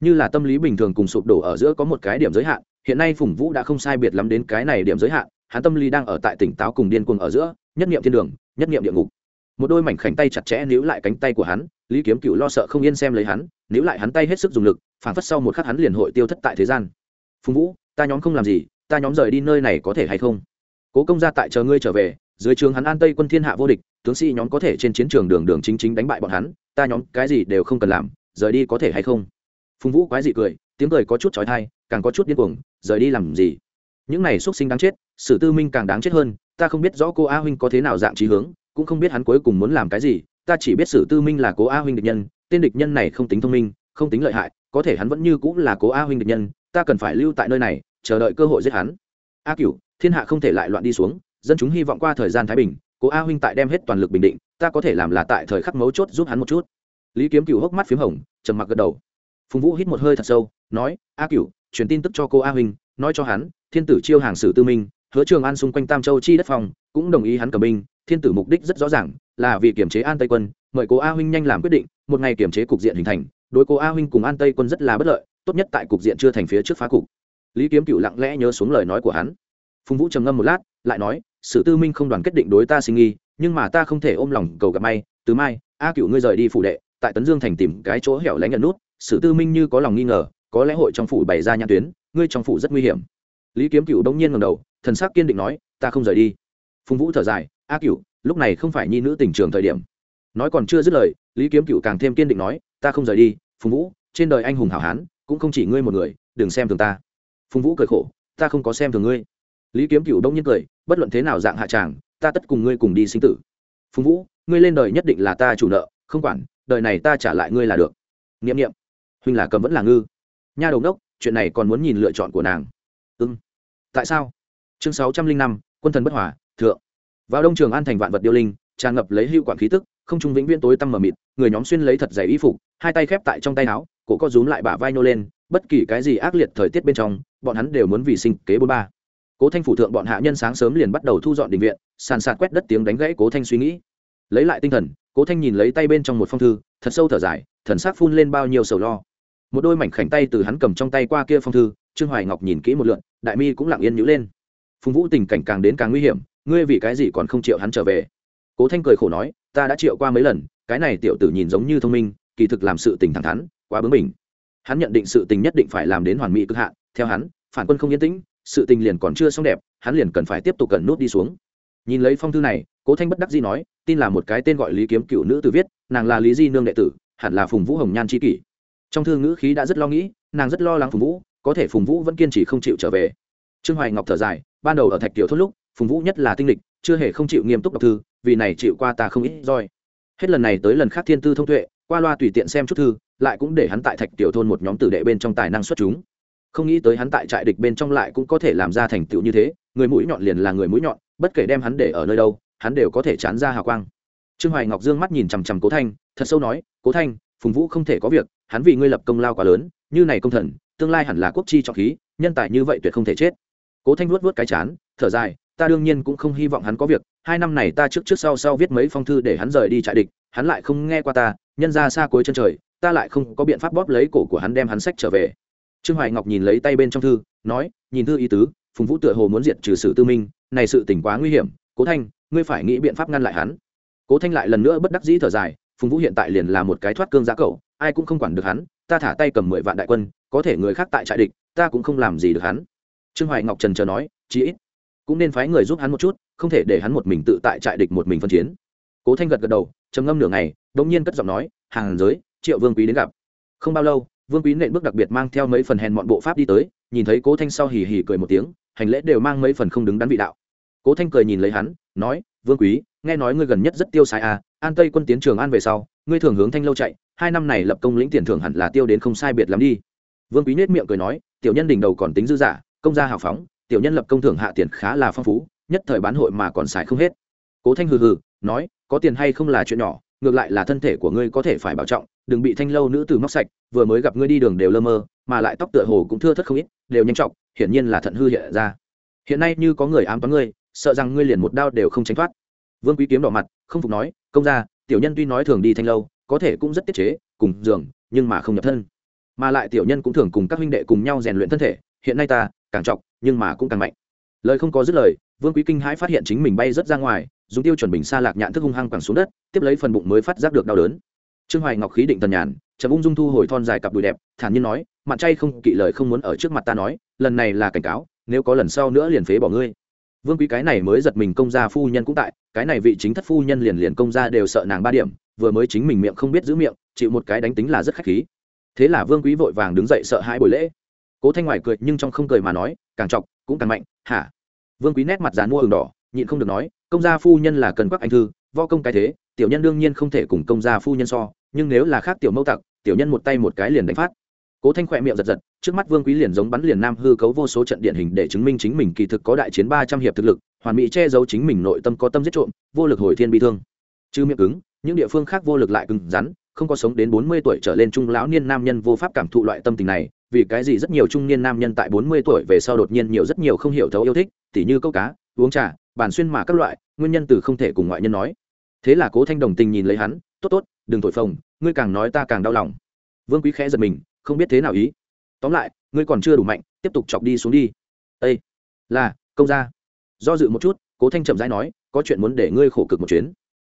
Như là tâm lý bình thường cùng sụp đổ ở giữa có một cái điểm giới hạn, hiện nay phùng vũ đã không sai biệt lắm đến cái này điểm giới hạn, hắn tâm lý đang ở tại tỉnh táo cùng điên cuồng ở giữa, nhất nghiệm thiên đường, nhất nghiệm địa ngục. Một đôi mảnh khảnh tay chặt chẽ níu lại cánh tay của hắn, lý kiếm cựu lo sợ không yên xem lấy hắn, níu lại hắn tay hết sức dùng lực phản phất sau một khắc hắn liền hội tiêu thất tại thế gian. Phùng vũ, ta nhóm không làm gì, ta nhóm rời đi nơi này có thể hay không? Cố công gia tại chờ ngươi trở về dưới trường hắn an tây quân thiên hạ vô địch, tướng sĩ nhóm có thể trên chiến trường đường đường chính chính đánh bại bọn hắn, ta nhóm cái gì đều không cần làm, rời đi có thể hay không? Phùng vũ quái dị cười, tiếng cười có chút trói thai càng có chút điên cuồng, rời đi làm gì? Những này xuất sinh đáng chết, sử tư minh càng đáng chết hơn, ta không biết rõ cô a huynh có thế nào dạng trí hướng, cũng không biết hắn cuối cùng muốn làm cái gì, ta chỉ biết sử tư minh là cố a huynh địch nhân, tên địch nhân này không tính thông minh, không tính lợi hại, có thể hắn vẫn như cũng là cố a huynh địch nhân, ta cần phải lưu tại nơi này, chờ đợi cơ hội giết hắn. A cửu, thiên hạ không thể lại loạn đi xuống dân chúng hy vọng qua thời gian thái bình, cố a huynh tại đem hết toàn lực bình định, ta có thể làm là tại thời khắc mấu chốt giúp hắn một chút. Lý kiếm cựu hốc mắt p h í m hồng, trầm mặc gật đầu. Phùng vũ hít một hơi thật sâu, nói, a cựu truyền tin tức cho cô a huynh, nói cho hắn, thiên tử chiêu hàng sử tư minh, hứa trường an xung quanh tam châu chi đất phòng, cũng đồng ý hắn cầm binh, thiên tử mục đích rất rõ ràng, là vì kiểm chế an tây quân, mời cố a huynh nhanh làm quyết định, một ngày kiểm chế cục diện hình thành, đối cố a huynh cùng an tây quân rất là bất lợi, tốt nhất tại cục diện chưa thành phía trước phá cục. Lý kiếm cựu lặng lẽ nhớ xuống lời nói của hắn. Phùng vũ trầm ngâm một lát, lại nói sử tư minh không đoàn kết định đối ta sinh nghi, nhưng mà ta không thể ôm lòng cầu gặp may. Từ mai, a cựu ngươi rời đi phủ đệ, tại tấn dương thành tìm cái chỗ hẻo lánh nhận nút. Sử tư minh như có lòng nghi ngờ, có lẽ hội trong phủ bày ra nhãn tuyến, ngươi trong phủ rất nguy hiểm. Lý kiếm cựu đông nhiên ngầm đầu, thần sắc kiên định nói, ta không rời đi. Phùng vũ thở dài, a cựu lúc này không phải nhi nữ tình trường thời điểm. Nói còn chưa dứt lời, lý kiếm cựu càng thêm kiên định nói, ta không rời đi, phùng vũ, trên đời anh hùng hảo hán, cũng không chỉ ngươi một người, đừng xem thường ta. Phùng vũ cười khổ, ta không có xem thường ngươi lý kiếm cựu đông nhiên cười, bất luận thế nào dạng hạ tràng, ta tất cùng ngươi cùng đi sinh tử. Phùng vũ, ngươi lên đời nhất định là ta chủ nợ, không quản, đời này ta trả lại ngươi là được. N i ệ m n i ệ m huynh là cầm vẫn là ngư. Nha đầu đốc chuyện này còn muốn nhìn lựa chọn của nàng. Ưng tại sao? Chương sáu trăm linh năm, quân thần bất hòa, thượng. Vào đông trường an thành vạn vật điêu linh, tràn ngập lấy hữu quản khí tức, không trung vĩnh viên tối tăm mờ mịt, người nhóm xuyên lấy thật dày y phục, hai tay khép tại trong tay áo, cổ co rúm lại bả vai nô lên, bất kỳ cái gì ác liệt thời tiết bên trong, bọn hắn đều muốn vì sinh kế bốn ba cố thanh phủ thượng bọn hạ nhân sáng sớm liền bắt đầu thu dọn đình viện, sàn sạt quét đất tiếng đánh gãy cố thanh suy nghĩ. Lấy lại tinh thần, cố thanh nhìn lấy tay bên trong một phong thư, thật sâu thở dài, thần sắc phun lên bao nhiêu sầu lo. Một đôi mảnh khảnh tay từ hắn cầm trong tay qua kia phong thư, trương hoài ngọc nhìn kỹ một lượn, đại mi cũng lặng yên nhữ lên. Phùng vũ tình cảnh càng đến càng nguy hiểm, ngươi vì cái gì còn không chịu hắn trở về? Cố thanh cười khổ nói, ta đã chịu qua mấy lần, cái này tiểu tử nhìn giống như thông minh, kỳ thực làm sự tình thẳng thắn, quá bướng bỉnh. Hắn nhận định sự tình nhất định phải làm đến hoàn mỹ cực hạn, theo hắn, phản quân không yên tĩnh sự tình liền còn chưa xong đẹp, hắn liền cần phải tiếp tục cần nút đi xuống. Nhìn lấy phong thư này, cố thanh bất đắc dĩ nói, tin là một cái tên gọi lý kiếm cựu nữ tử viết, nàng là lý di nương đệ tử, hẳn là phùng vũ hồng nhan c kỷ. Trong thư ngữ khí đã rất lo nghĩ, nàng rất lo lắng phùng vũ, có thể phùng vũ vẫn kiên trì không chịu trở về. Trương hoài ngọc thở dài, ban đầu ở thạch tiểu thốt lúc, phùng vũ nhất là tinh lịch, chưa hề không chịu nghiêm túc đọc thư, vì này chịu qua ta không ít roi. Hết lần này tới lần khác thiên tư thông tuệ, qua loa tùy tiện xem chút thư, lại cũng để hắn tại thạch tiểu thôn một nhóm tử đệ bên trong tài năng xuất chúng không nghĩ tới hắn tại trại địch bên trong lại cũng có thể làm ra thành tựu như thế, người mũi nhọn liền là người mũi nhọn, bất kể đem hắn để ở nơi đâu, hắn đều có thể chán ra hào quang. Trương hoài ngọc dương mắt nhìn chằm chằm cố thanh, thật sâu nói, cố thanh, phùng vũ không thể có việc, hắn vì ngươi lập công lao quá lớn, như này công thần, tương lai hẳn là quốc chi trọng khí, nhân tài như vậy tuyệt không thể chết. Cố thanh vuốt vuốt cái chán, thở dài, ta đương nhiên cũng không hy vọng hắn có việc, hai năm này ta trước trước sau sau viết mấy phong thư để hắn rời đi trại địch, hắn lại không nghe qua ta, nhân ra xa cuối chân trời, ta lại không có biện pháp bóp lấy cổ của hắn đem hắn sách trở về trương hoài ngọc nhìn lấy tay bên trong thư, nói, nhìn thư ý tứ, phùng vũ tựa hồ muốn diệt trừ sự tư minh, này sự tỉnh quá nguy hiểm, cố thanh, ngươi phải nghĩ biện pháp ngăn lại hắn. Cố thanh lại lần nữa bất đắc dĩ thở dài, phùng vũ hiện tại liền là một cái thoát cương giá cậu, ai cũng không quản được hắn, ta thả tay cầm mười vạn đại quân, có thể người khác tại trại địch, ta cũng không làm gì được hắn. Trương hoài ngọc trần chờ nói, chí ít cũng nên phái người giúp hắn một chút, không thể để hắn một mình tự tại trại địch một mình phân chiến. Cố thanh gật gật đầu, trầm ngâm nửa ngày đ ỗ n g nhiên cất giọng nói, hàng giới, triệu vương quý đến gặp. Không bao lâu vương quý nện bước đặc biệt mang theo mấy phần hèn mọn bộ pháp đi tới, nhìn thấy cố thanh sau hì hì cười một tiếng, hành lễ đều mang mấy phần không đứng đắn vị đạo. Cố thanh cười nhìn lấy hắn, nói, vương quý, nghe nói ngươi gần nhất rất tiêu sai à an tây quân tiến trường an về sau, ngươi thường hướng thanh lâu chạy, hai năm này lập công lĩnh tiền thưởng hẳn là tiêu đến không sai biệt lắm đi. Vương quý nết miệng cười nói, tiểu nhân đỉnh đầu còn tính dư giả, công gia hào phóng, tiểu nhân lập công thưởng hạ tiền khá là phong phú, nhất thời bán hội mà còn xài không hết. Cố thanh hừ hừ, nói, có tiền hay không là chuyện nhỏ, ngược lại là thân thể của ngươi có thể phải bảo trọng đừng bị thanh lâu nữ tử móc sạch, vừa mới gặp ngươi đi đường đều lơ mơ, mà lại tóc tựa hồ cũng thưa thất không ít, đều nhanh trọng hiển nhiên là thận hư hiện ra. Hiện nay như có người ám toán ngươi, sợ rằng ngươi liền một đao đều không tránh thoát. Vương quý kiếm đỏ mặt, không phục nói, công gia, tiểu nhân tuy nói thường đi thanh lâu, có thể cũng rất tiết chế, cùng giường, nhưng mà không nhập thân. Mà lại tiểu nhân cũng thường cùng các huynh đệ cùng nhau rèn luyện thân thể, hiện nay ta, càng trọng nhưng mà cũng càng mạnh. Lời không có dứt lời, vương quý kinh hãi phát hiện chính mình bay rất ra ngoài, dùng tiêu chuẩn bình xa lạc nhạn thức hung hăng quẳng xuống đất, tiếp lấy phần bụng mới phát giác được đau đớn trương hoài ngọc khí định tần nhàn, chậm ung dung thu hồi thon dài cặp đùi đẹp, thản nhiên nói mặn chay không kỵ lời không muốn ở trước mặt ta nói, lần này là cảnh cáo, nếu có lần sau nữa liền phế bỏ ngươi. Vương quý cái này mới giật mình công gia phu nhân cũng tại, cái này vị chính thất phu nhân liền liền công gia đều sợ nàng ba điểm, vừa mới chính mình miệng không biết giữ miệng, chịu một cái đánh tính là rất khách khí. Thế là vương quý vội vàng đứng dậy sợ hãi buổi lễ. Cố thanh ngoài cười, nhưng trong không cười mà nói, càng chọc, cũng càng mạnh, hả? Vương quý nét mặt dán mua ừng đỏ, nhịn không được nói, công gia phu nhân là cần quắc anh thư vo công cái thế, tiểu nhân đương nhiên không thể cùng công gia phu nhân so nhưng nếu là khác tiểu mâu tặc, tiểu nhân một tay một cái liền đánh phát. Cố thanh khỏe miệng giật giật, trước mắt vương quý liền giống bắn liền nam hư cấu vô số trận điển hình để chứng minh chính mình kỳ thực có đại chiến ba trăm hiệp thực lực, hoàn mỹ che giấu chính mình nội tâm có tâm giết trộm, vô lực hồi thiên bị thương. Chứ miệng cứng, những địa phương khác vô lực lại cứng rắn, không có sống đến bốn mươi tuổi trở lên trung lão niên nam nhân vô pháp cảm thụ loại tâm tình này, vì cái gì rất nhiều trung niên nam nhân tại bốn mươi tuổi về sau đột nhiên nhiều rất nhiều không hiểu thấu yêu thích, tỉ như câu cá, uống trà, bàn xuyên mà các loại, nguyên nhân từ không thể cùng ngoại nhân nói. Thế là cố thanh đồng tình nhìn lấy hắn, tốt tốt đừng thổi phồng, ngươi càng nói ta càng đau lòng. Vương quý khẽ giật mình, không biết thế nào ý. Tóm lại, ngươi còn chưa đủ mạnh, tiếp tục chọc đi xuống đi. Ây là, công gia. Do dự một chút, cố thanh chậm rãi nói, có chuyện muốn để ngươi khổ cực một chuyến.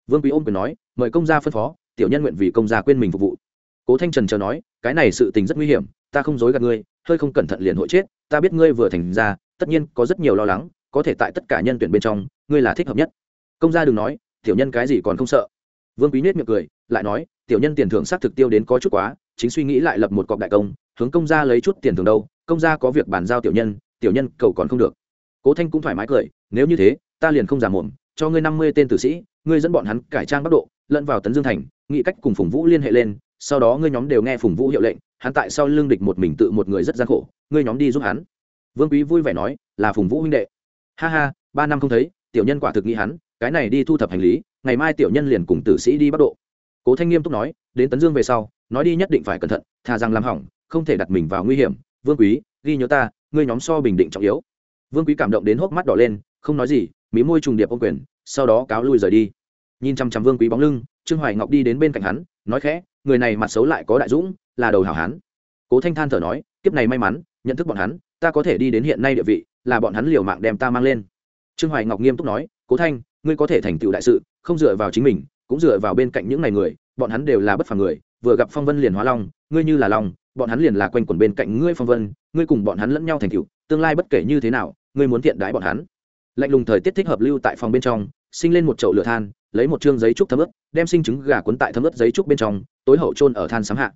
Vương quý ôm quyền nói, mời công gia phân phó, tiểu nhân nguyện vì công gia quên mình phục vụ. Cố thanh trần chờ nói, cái này sự tình rất nguy hiểm, ta không dối gạt ngươi, hơi không cẩn thận liền hội chết, ta biết ngươi vừa thành ra, tất nhiên có rất nhiều lo lắng, có thể tại tất cả nhân tuyển bên trong, ngươi là thích hợp nhất. Công gia đừng nói, tiểu nhân cái gì còn không sợ vương quý nết miệng cười, lại nói, tiểu nhân tiền thưởng xác thực tiêu đến có chút quá, chính suy nghĩ lại lập một cọc đại công, hướng công gia lấy chút tiền thưởng đâu, công gia có việc bàn giao tiểu nhân tiểu nhân cầu còn không được. Cố thanh cũng thoải mái cười, nếu như thế, ta liền không giả mồm, cho ngươi năm mươi tên tử sĩ, ngươi dẫn bọn hắn cải trang bắc độ, lẫn vào tấn dương thành nghĩ cách cùng phùng vũ liên hệ lên, sau đó ngươi nhóm đều nghe phùng vũ hiệu lệnh, hắn tại sau lưng địch một mình tự một người rất gian khổ, ngươi nhóm đi giúp hắn. Vương quý vui vẻ nói, là phùng vũ huynh đệ. Ha ha, ba năm không thấy, tiểu nhân quả thực nghĩ hắn cái này đi thu thập hành lý, ngày mai tiểu nhân liền cùng tử sĩ đi bắc độ. Cố thanh nghiêm túc nói, đến tấn dương về sau, nói đi nhất định phải cẩn thận, thà rằng làm hỏng, không thể đặt mình vào nguy hiểm. Vương quý, ghi nhớ ta, ngươi nhóm so bình định trọng yếu. Vương quý cảm động đến hốc mắt đỏ lên, không nói gì, mí môi trùng điệp ô quyền, sau đó cáo lui rời đi. Nhìn chăm chăm vương quý bóng lưng, trương hoài ngọc đi đến bên cạnh hắn, nói khẽ, người này mặt xấu lại có đại dũng, là đầu hảo hán. Cố thanh than thở nói, kiếp này may mắn, nhận thức bọn hắn, ta có thể đi đến hiện nay địa vị, là bọn hắn liều mạng đem ta mang lên. Trương hoài ngọc nghiêm túc nói, cố thanh ngươi có thể thành tựu đại sự, không dựa vào chính mình, cũng dựa vào bên cạnh những ngày người, bọn hắn đều là bất phàm người, vừa gặp phong vân liền hóa long, ngươi như là long, bọn hắn liền là quanh quẩn bên cạnh ngươi phong vân, ngươi cùng bọn hắn lẫn nhau thành tựu, tương lai bất kể như thế nào, ngươi muốn thiện đái bọn hắn. Lạnh lùng thời tiết thích hợp lưu tại phòng bên trong, sinh lên một chậu lửa than, lấy một chương giấy trúc thấm ướt, đem sinh trứng gà cuốn tại thấm ướt giấy trúc bên trong, tối hậu trôn ở than sám hạ.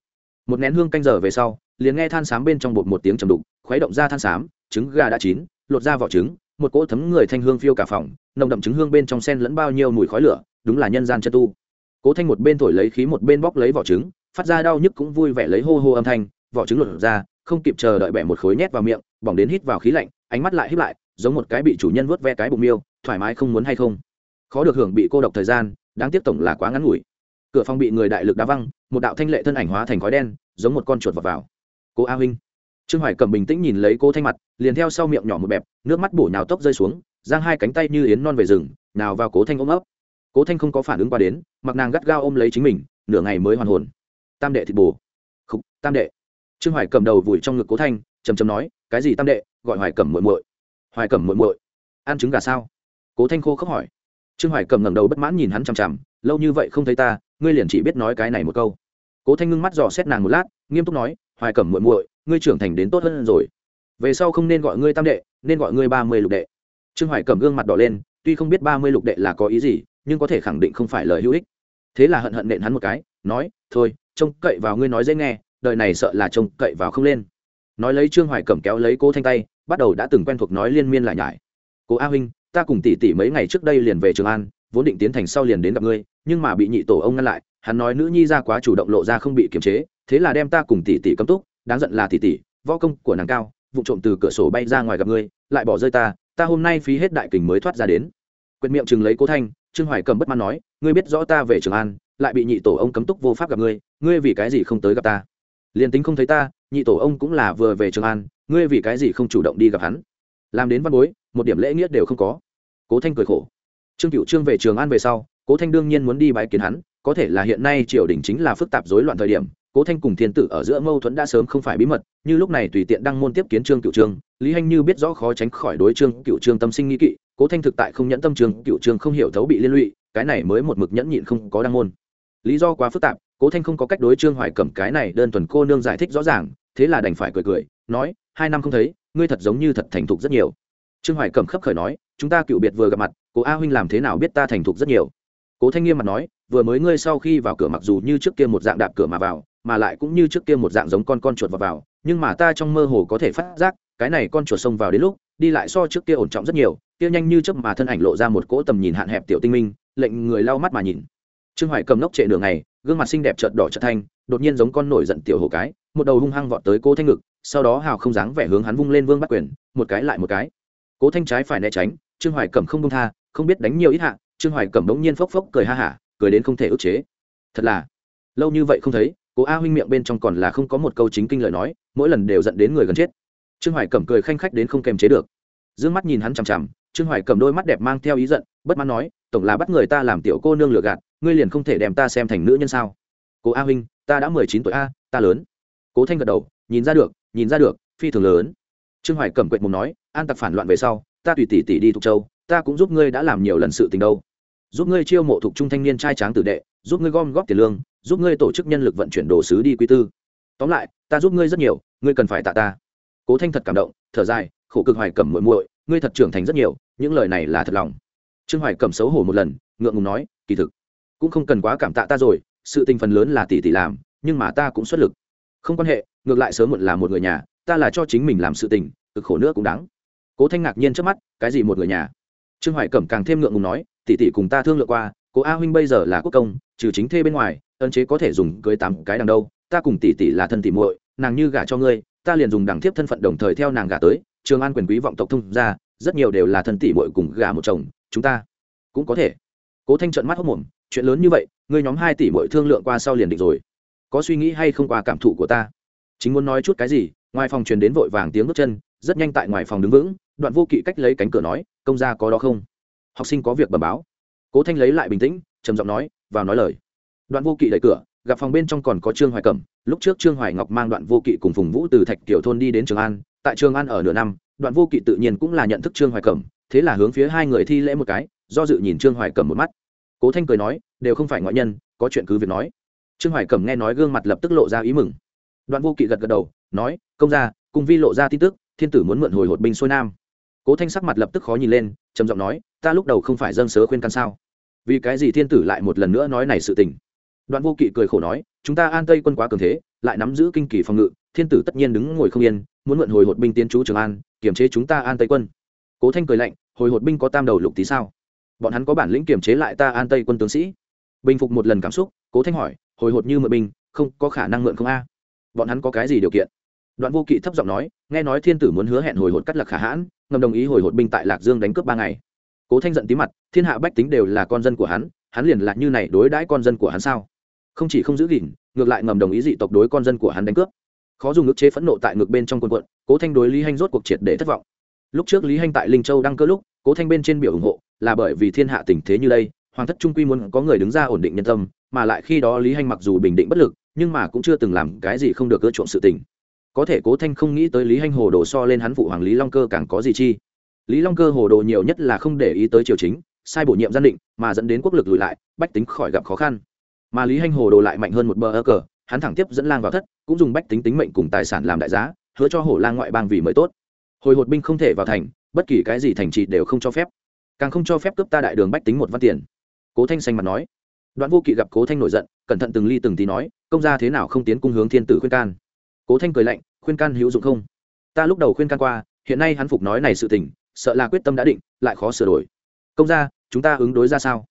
Một nén hương canh giờ về sau, liền nghe than sám bên trong bột một tiếng trầm đục, khuấy động ra than sám, trứng gà đã chín, lột ra vỏ trứng một cỗ thấm người thanh hương phiêu cả phòng, nồng đậm trứng hương bên trong sen lẫn bao nhiêu mùi khói lửa, đúng là nhân gian chân tu. Cố thanh một bên thổi lấy khí một bên bóc lấy vỏ trứng, phát ra đau nhức cũng vui vẻ lấy hô hô âm thanh, vỏ trứng lột ra, không kịp chờ đợi bẻ một khối nhét vào miệng, bỏng đến hít vào khí lạnh, ánh mắt lại hít lại, giống một cái bị chủ nhân vớt ve cái bụng miêu, thoải mái không muốn hay không. Khó được hưởng bị cô độc thời gian, đáng tiếc tổng là quá ngắn ngủi. Cửa phòng bị người đại lực đá văng, một đạo thanh lệ thân ảnh hóa thành khói đen, giống một con chuột vào vào. Cô a huynh trương hoài cầm bình tĩnh nhìn lấy cô thanh mặt, liền theo sau miệng nhỏ một bẹp, nước mắt bổ nhào tốc rơi xuống, giang hai cánh tay như yến non về rừng, nào vào cố thanh ôm ấp. Cố thanh không có phản ứng qua đến, mặc nàng gắt gao ôm lấy chính mình, nửa ngày mới hoàn hồn. Tam đệ thịt bồ khúc tam đệ. Trương hoài cầm đầu vùi trong ngực cố thanh chầm chầm nói, cái gì tam đệ, gọi hoài cầm muội muội? Hoài cầm muội muội. Ăn trứng gà sao? Cố thanh khô khóc hỏi. Trương hoài cầm ngẩng đầu bất mãn nhìn hắn chằm chằm, lâu như vậy không thấy ta, ngươi liền chỉ biết nói cái này một câu. Cố thanh ngưng mắt dò xét nàng một lát, nghiêm túc nói hoài cẩm muội muội, ngươi trưởng thành đến tốt hơn rồi. Về sau không nên gọi ngươi tam đệ, nên gọi ngươi ba mươi lục đệ. Trương hoài cẩm gương mặt đỏ lên, tuy không biết ba mươi lục đệ là có ý gì, nhưng có thể khẳng định không phải lời hữu ích. Thế là hận hận nện hắn một cái, nói, thôi, trông cậy vào ngươi nói dễ nghe, đời này sợ là trông cậy vào không lên. Nói lấy trương hoài cẩm kéo lấy cô thanh tay, bắt đầu đã từng quen thuộc nói liên miên lại nhải. Cố a huynh, ta cùng tỷ tỷ mấy ngày trước đây liền về trường an, vốn định tiến thành sau liền đến gặp ngươi, nhưng mà bị nhị tổ ông ngăn lại hắn nói nữ nhi ra quá chủ động lộ ra không bị kiềm chế, thế là đem ta cùng tỷ tỷ cấm túc, đáng giận là tỷ tỷ, võ công của nàng cao, vụ trộm từ cửa sổ bay ra ngoài gặp ngươi, lại bỏ rơi ta ta hôm nay phí hết đại kình mới thoát ra đến. Quyệt miệng chừng lấy cố thanh, trương hoài cầm bất mãn nói, ngươi biết rõ ta về trường an, lại bị nhị tổ ông cấm túc vô pháp gặp ngươi ngươi vì cái gì không tới gặp ta? Liền tính không thấy ta, nhị tổ ông cũng là vừa về trường an, ngươi vì cái gì không chủ động đi gặp hắn? Làm đến văn bối, một điểm lễ nghĩa đều không có. Cố thanh cười khổ. Trương cựu trương về trường an về sau, cố thanh đương nhiên muốn đi bãi kiến hắn có thể là hiện nay triều đình chính là phức tạp rối loạn thời điểm, cố thanh cùng thiên tử ở giữa mâu thuẫn đã sớm không phải bí mật, như lúc này tùy tiện đăng môn tiếp kiến trương cựu trương, lý hanh như biết rõ khó tránh khỏi đối trương cựu trương tâm sinh nghi kỵ, cố thanh thực tại không nhẫn tâm trương cựu trương không hiểu thấu bị liên lụy, cái này mới một mực nhẫn nhịn không có đăng môn. Lý do quá phức tạp, cố thanh không có cách đối trương hoài cẩm cái này đơn thuần cô nương giải thích rõ ràng, thế là đành phải cười cười, nói, hai năm không thấy, ngươi thật giống như thật thành thục rất nhiều. Trương hoài cẩm khấp khởi nói, chúng ta cựu biệt vừa gặp mặt, cố a huynh làm thế nào biết ta thành thục rất nhiều? Cố thanh nghiêm mặt nói vừa mới ngươi sau khi vào cửa mặc dù như trước kia một dạng đạp cửa mà vào, mà lại cũng như trước kia một dạng giống con con chuột vào vào, nhưng mà ta trong mơ hồ có thể phát giác, cái này con chuột xông vào đến lúc, đi lại so trước kia ổn trọng rất nhiều, kia nhanh như chớp mà thân ảnh lộ ra một cỗ tầm nhìn hạn hẹp tiểu tinh minh, lệnh người lau mắt mà nhìn. Trương hoài cầm nóc trệ nửa ngày, gương mặt xinh đẹp trợn đỏ trợn thanh, đột nhiên giống con nổi giận tiểu hổ cái, một đầu hung hăng vọt tới cô thanh ngực, sau đó hào không dáng vẻ hướng hắn vung lên vương bắt quyền, một cái lại một cái. Cố thanh trái phải né tránh, trương hoài cẩm không đông tha, không biết đánh nhiều ít hạ, trương hoài cẩm đống nhiên phốc phốc cười ha hả cười đến không thể ức chế. Thật là, lâu như vậy không thấy, cố a huynh miệng bên trong còn là không có một câu chính kinh lời nói, mỗi lần đều dẫn đến người gần chết. Trương hoài cẩm cười khanh khách đến không kềm chế được. D ư ơ n g mắt nhìn hắn chằm chằm, trương hoài cầm đôi mắt đẹp mang theo ý giận, bất mãn nói, tổng là bắt người ta làm tiểu cô nương lừa gạt, ngươi liền không thể đem ta xem thành nữ nhân sao? Cố a huynh, ta đã mười chín tuổi a, ta lớn. Cố thanh gật đầu, nhìn ra được, nhìn ra được, phi thường lớn. Trương hoài cầm quệt mồm nói, an tặc phản loạn về sau, ta tùy tỷ tỷ đi thục châu, ta cũng giúp ngươi đã làm nhiều lần sự tình đâu giúp ngươi chiêu mộ thuộc trung thanh niên trai tráng tử đệ, giúp ngươi gom góp tiền lương, giúp ngươi tổ chức nhân lực vận chuyển đồ sứ đi quy tư. Tóm lại, ta giúp ngươi rất nhiều, ngươi cần phải tạ ta. Cố thanh thật cảm động, thở dài, khổ cực hoài cẩm muội muội, ngươi thật trưởng thành rất nhiều, những lời này là thật lòng. Trương hoài cẩm xấu hổ một lần, ngượng ngùng nói, kỳ thực, cũng không cần quá cảm tạ ta rồi, sự tình phần lớn là tỷ tỷ làm, nhưng mà ta cũng xuất lực. Không quan hệ, ngược lại sớm muộn là một người nhà, ta là cho chính mình làm sự tình, cực khổ nữa cũng đáng. Cố thanh ngạc nhiên trước mắt, cái gì một người nhà? Trương hoài cẩm càng thêm ngượng ngùng nói tỷ tỷ cùng ta thương lượng qua cố a huynh bây giờ là quốc công, trừ chính thê bên ngoài, ân chế có thể dùng cưới tám cái đằng đâu, ta cùng tỷ tỷ là thân tỷ muội, nàng như gả cho ngươi, ta liền dùng đằng thiếp thân phận đồng thời theo nàng gả tới, trường an quyền quý vọng tộc thông ra rất nhiều đều là thân tỷ muội cùng gả một chồng, chúng ta cũng có thể. Cố thanh trợn mắt hốc mồm, chuyện lớn như vậy, ngươi nhóm hai tỷ muội thương lượng qua sau liền định rồi. Có suy nghĩ hay không qua cảm thụ của ta? Chính muốn nói chút cái gì, ngoài phòng truyền đến vội vàng tiếng bước chân, rất nhanh tại ngoài phòng đứng vững, đoạn vô kỵ cách lấy cánh cửa nói, công gia có đó không? Học sinh có việc bẩm báo. Cố thanh lấy lại bình tĩnh, trầm giọng nói, vào nói lời. Đoạn vô kỵ đẩy cửa, gặp phòng bên trong còn có trương hoài cẩm, lúc trước trương hoài ngọc mang đoạn vô kỵ cùng phùng vũ từ thạch kiểu thôn đi đến trường an, tại trường an ở nửa năm, đoạn vô kỵ tự nhiên cũng là nhận thức trương hoài cẩm, thế là hướng phía hai người thi lễ một cái, do dự nhìn trương hoài cẩm một mắt. Cố thanh cười nói, đều không phải ngoại nhân, có chuyện cứ việc nói. Trương hoài cẩm nghe nói gương mặt lập tức lộ ra ý mừng. Đoạn vô kỵ gật gật đầu, nói, công ra cùng vi lộ ra tin tức, thiên tử muốn mượn hồi hột binh xuôi nam cố thanh sắc mặt lập tức khó nhìn lên, trầm giọng nói, ta lúc đầu không phải dâng sớ khuyên can sao? Vì cái gì thiên tử lại một lần nữa nói này sự tình? Đoạn vô kỵ cười khổ nói, chúng ta an tây quân quá cường thế, lại nắm giữ kinh kỳ phòng ngự, thiên tử tất nhiên đứng ngồi không yên, muốn mượn hồi hột binh tiến chú trường an kiềm chế chúng ta an tây quân. Cố thanh cười lạnh, hồi hột binh có tam đầu lục tí sao? Bọn hắn có bản lĩnh kiềm chế lại ta an tây quân tướng sĩ. Bình phục một lần cảm xúc, cố thanh hỏi, hồi hột như mượn binh, không có khả năng mượn không a? Bọn hắn có cái gì điều kiện? Đoạn vô kỵ thấp giọng nói, nghe nói thiên tử muốn hứa hẹn hồi hột cắt lạc khả hãn ngầm đồng ý hồi hột binh tại lạc dương đánh cướp ba ngày. Cố thanh giận tí mặt, thiên hạ bách tính đều là con dân của hắn hắn liền là như này đối đãi con dân của hắn sao? Không chỉ không giữ gìn, ngược lại ngầm đồng ý dị tộc đối con dân của hắn đánh cướp. Khó dùng ức chế phẫn nộ tại ngược bên trong quân quận, cố thanh đối lý hanh rốt cuộc triệt để thất vọng. Lúc trước lý hanh tại linh châu đăng cơ lúc, cố thanh bên trên biểu ủng hộ, là bởi vì thiên hạ tình thế như đây, hoàng thất trung quy muốn có người đứng ra ổn định nhân tâm, mà lại khi đó lý hanh mặc dù bình định bất lực, nhưng mà cũng chưa từng làm cái gì không được ưa chuộng sự tình có thể cố thanh không nghĩ tới lý hanh hồ đồ so lên hắn phụ hoàng lý long cơ càng có gì chi. Lý long cơ hồ đồ nhiều nhất là không để ý tới triều chính, sai bổ nhiệm gian định, mà dẫn đến quốc lực lùi lại, bách tính khỏi gặp khó khăn. Mà lý hanh hồ đồ lại mạnh hơn một bờ ơ cờ, hắn thẳng tiếp dẫn lang vào thất, cũng dùng bách tính tính mệnh cùng tài sản làm đại giá, hứa cho hổ lang ngoại bang vì mới tốt. Hồi hột binh không thể vào thành, bất kỳ cái gì thành trị đều không cho phép. Càng không cho phép cướp ta đại đường bách tính một văn tiền. Cố thanh xanh mặt nói. Đoạn vô kỵ gặp cố thanh nổi giận, cẩn thận từng ly từng tí nói, công ra thế nào không tiến cung hướng thiên tử khuyên can cố thanh cười lạnh, khuyên can hữu dụng không? Ta lúc đầu khuyên can qua, hiện nay hắn phục nói này sự tình, sợ là quyết tâm đã định, lại khó sửa đổi. Công ra chúng ta ứng đối ra sao?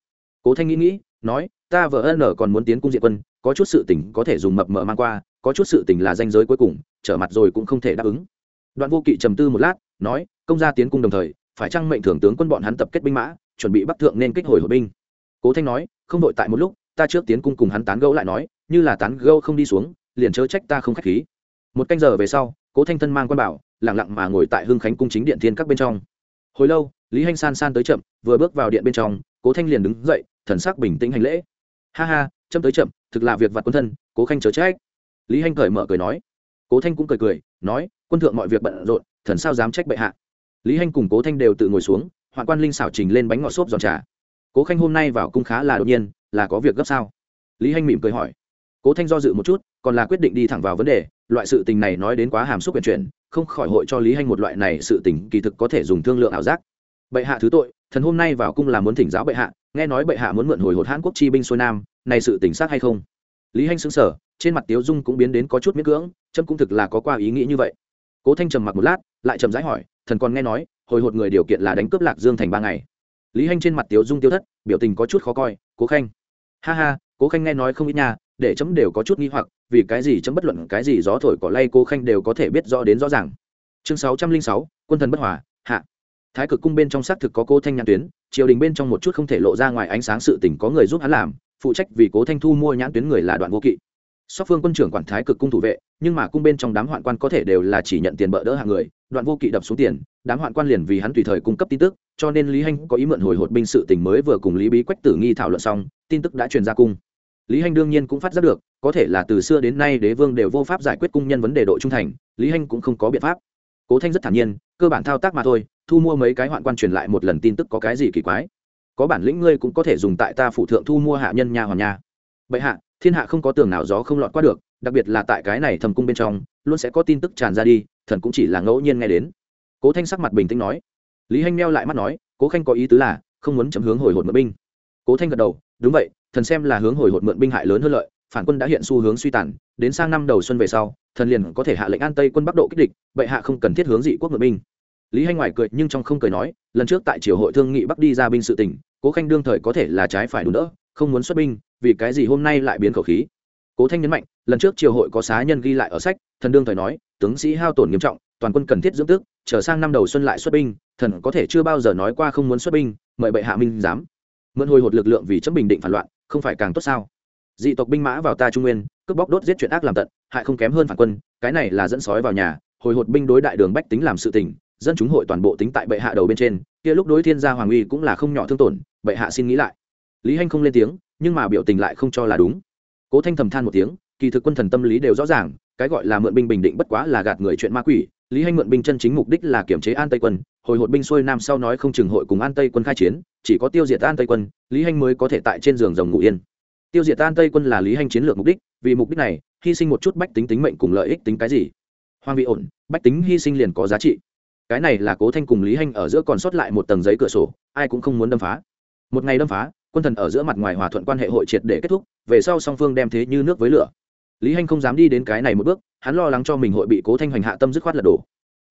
Cố thanh nghĩ nghĩ, nói, ta vợ ân còn muốn tiến cung diện quân, có chút sự tình có thể dùng mập mờ mang qua, có chút sự tình là danh giới cuối cùng, trở mặt rồi cũng không thể đáp ứng. Đoạn vô kỵ trầm tư một lát, nói, công gia tiến cung đồng thời, phải chăng mệnh thưởng tướng quân bọn hắn tập kết binh mã, chuẩn bị bắc thượng nên kích hồi hồi binh. Cố thanh nói, không đội tại một lúc, ta trước tiến cung cùng hắn tán gẫu lại nói, như là tán gẫu không đi xuống, liền chớ trách ta không khách khí một canh giờ về sau, cố thanh thân mang quan bảo lẳng lặng mà ngồi tại hưng khánh cung chính điện thiên các bên trong. Hồi lâu, lý hanh san san tới chậm, vừa bước vào điện bên trong, cố thanh liền đứng dậy, thần sắc bình tĩnh hành lễ. Ha ha châm tới chậm, thực là việc vặt quân thân, cố khanh chớ trách. Lý hanh cởi mở cười nói. Cố thanh cũng cười cười, nói, quân thượng mọi việc bận rộn, thần sao dám trách bệ hạ? Lý hanh cùng cố thanh đều tự ngồi xuống, hoạn quan linh xảo trình lên bánh ngọt xốp giòn trà. Cố khanh hôm nay vào cung khá là đột nhiên, là có việc gấp sao? Lý hanh mỉm cười hỏi. Cố thanh do dự một chút còn là quyết định đi thẳng vào vấn đề, loại sự tình này nói đến quá hàm xúc quyền chuyển không khỏi hội cho lý hanh một loại này sự tình kỳ thực có thể dùng thương lượng ảo giác. Bệ hạ thứ tội, thần hôm nay vào cung là muốn thỉnh giáo bệ hạ, nghe nói bệ hạ muốn mượn hồi hột hãn quốc chi binh xuôi nam, này sự tình xác hay không? Lý hanh xứng sở trên mặt tiếu dung cũng biến đến có chút miễn cưỡng trâm cũng thực là có qua ý nghĩ như vậy. Cố thanh trầm mặc một lát, lại trầm rãi hỏi, thần còn nghe nói, hồi hột người điều kiện là đánh cướp lạc dương thành ba ngày? Lý hanh trên mặt tiếu dung tiêu thất, biểu tình có chút khó coi, cố khanh. Ha ha, cố khanh nghe nói không ít nhà để chấm đều có chút nghi hoặc, vì cái gì chấm bất luận cái gì gió thổi cỏ lay cô khanh đều có thể biết rõ đến rõ ràng. Chương sáu trăm linh sáu, quân thần bất hòa, hạ. Thái cực cung bên trong xác thực có cô thanh nhãn tuyến, triều đình bên trong một chút không thể lộ ra ngoài ánh sáng sự tình có người giúp hắn làm, phụ trách vì cố thanh thu mua nhãn tuyến người là đoạn vô kỵ. Sóc phương quân trưởng quản thái cực cung thủ vệ, nhưng mà cung bên trong đám hoạn quan có thể đều là chỉ nhận tiền bợ đỡ hạng người, đoạn vô kỵ đập xuống tiền, đám hoạn quan liền vì hắn tùy thời cung cấp tin tức, cho nên lý hanh có ý mượn hồi hột binh sự tình mới vừa cùng lý bí quách tử nghi thảo luận xong, tin tức đã truyền ra cung lý hanh đương nhiên cũng phát giác được, có thể là từ xưa đến nay đế vương đều vô pháp giải quyết cung nhân vấn đề độ trung thành, lý hanh cũng không có biện pháp. Cố thanh rất thản nhiên, cơ bản thao tác mà thôi, thu mua mấy cái hoạn quan truyền lại một lần tin tức có cái gì kỳ quái. Có bản lĩnh ngươi cũng có thể dùng tại ta phụ thượng thu mua hạ nhân nhà hoàng nhà bệ hạ, thiên hạ không có tường nào gió không lọt qua được, đặc biệt là tại cái này thầm cung bên trong, luôn sẽ có tin tức tràn ra đi, thần cũng chỉ là ngẫu nhiên nghe đến. Cố thanh sắc mặt bình tĩnh nói. Lý hanh meo lại mắt nói, cố khanh có ý tứ là, không muốn chấm hướng hồi hộp mượn binh. Cố thanh gật đầu, đúng vậy thần xem là hướng hồi hột mượn binh hại lớn hơn lợi, phản quân đã hiện xu hướng suy tàn, đến sang năm đầu xuân về sau, thần liền có thể hạ lệnh an tây quân bắc độ kích địch, bệ hạ không cần thiết hướng dị quốc mượn binh lý hanh ngoài cười nhưng trong không cười nói, lần trước tại triều hội thương nghị bắc đi ra binh sự tỉnh, cố khanh đương thời có thể là trái phải đủ đỡ, không muốn xuất binh, vì cái gì hôm nay lại biến khẩu khí cố thanh nhấn mạnh, lần trước triều hội có xá nhân ghi lại ở sách, thần đương thời nói, tướng sĩ hao tổn nghiêm trọng, toàn quân cần thiết dưỡng tức trở sang năm đầu xuân lại xuất binh, thần có thể chưa bao giờ nói qua không muốn xuất binh, mời bệ hạ minh giám. mượn hồi hột lực lượng vì chấm bình định phản loạn không phải càng tốt sao? Dị tộc binh mã vào ta trung nguyên, cướp bóc đốt giết chuyện ác làm tận, hại không kém hơn phản quân, cái này là dẫn sói vào nhà, hồi hột binh đối đại đường bách tính làm sự tình, dân chúng hội toàn bộ tính tại bệ hạ đầu bên trên, kia lúc đối thiên gia hoàng uy cũng là không nhỏ thương tổn, bệ hạ xin nghĩ lại. Lý hanh không lên tiếng, nhưng mà biểu tình lại không cho là đúng. Cố thanh thầm than một tiếng, kỳ thực quân thần tâm lý đều rõ ràng, cái gọi là mượn binh bình định bất quá là gạt người chuyện ma quỷ lý hanh mượn binh chân chính mục đích là kiểm chế an tây quân, hồi hột binh xuôi nam sau nói không chừng hội cùng an tây quân khai chiến, chỉ có tiêu diệt an tây quân, lý hanh mới có thể tại trên giường rồng ngủ yên. Tiêu diệt an tây quân là lý hanh chiến lược mục đích, vì mục đích này, hy sinh một chút bách tính tính mệnh cùng lợi ích tính cái gì? Hoang vị ổn, bách tính hy sinh liền có giá trị. Cái này là cố thanh cùng lý hanh ở giữa còn sót lại một tầng giấy cửa sổ, ai cũng không muốn đâm phá. Một ngày đâm phá, quân thần ở giữa mặt ngoài hòa thuận quan hệ hội triệt để kết thúc, về sau song phương đem thế như nước với lửa. Lý hanh không dám đi đến cái này một bước hắn lo lắng cho mình hội bị cố thanh hoành hạ tâm dứt khoát lật đổ.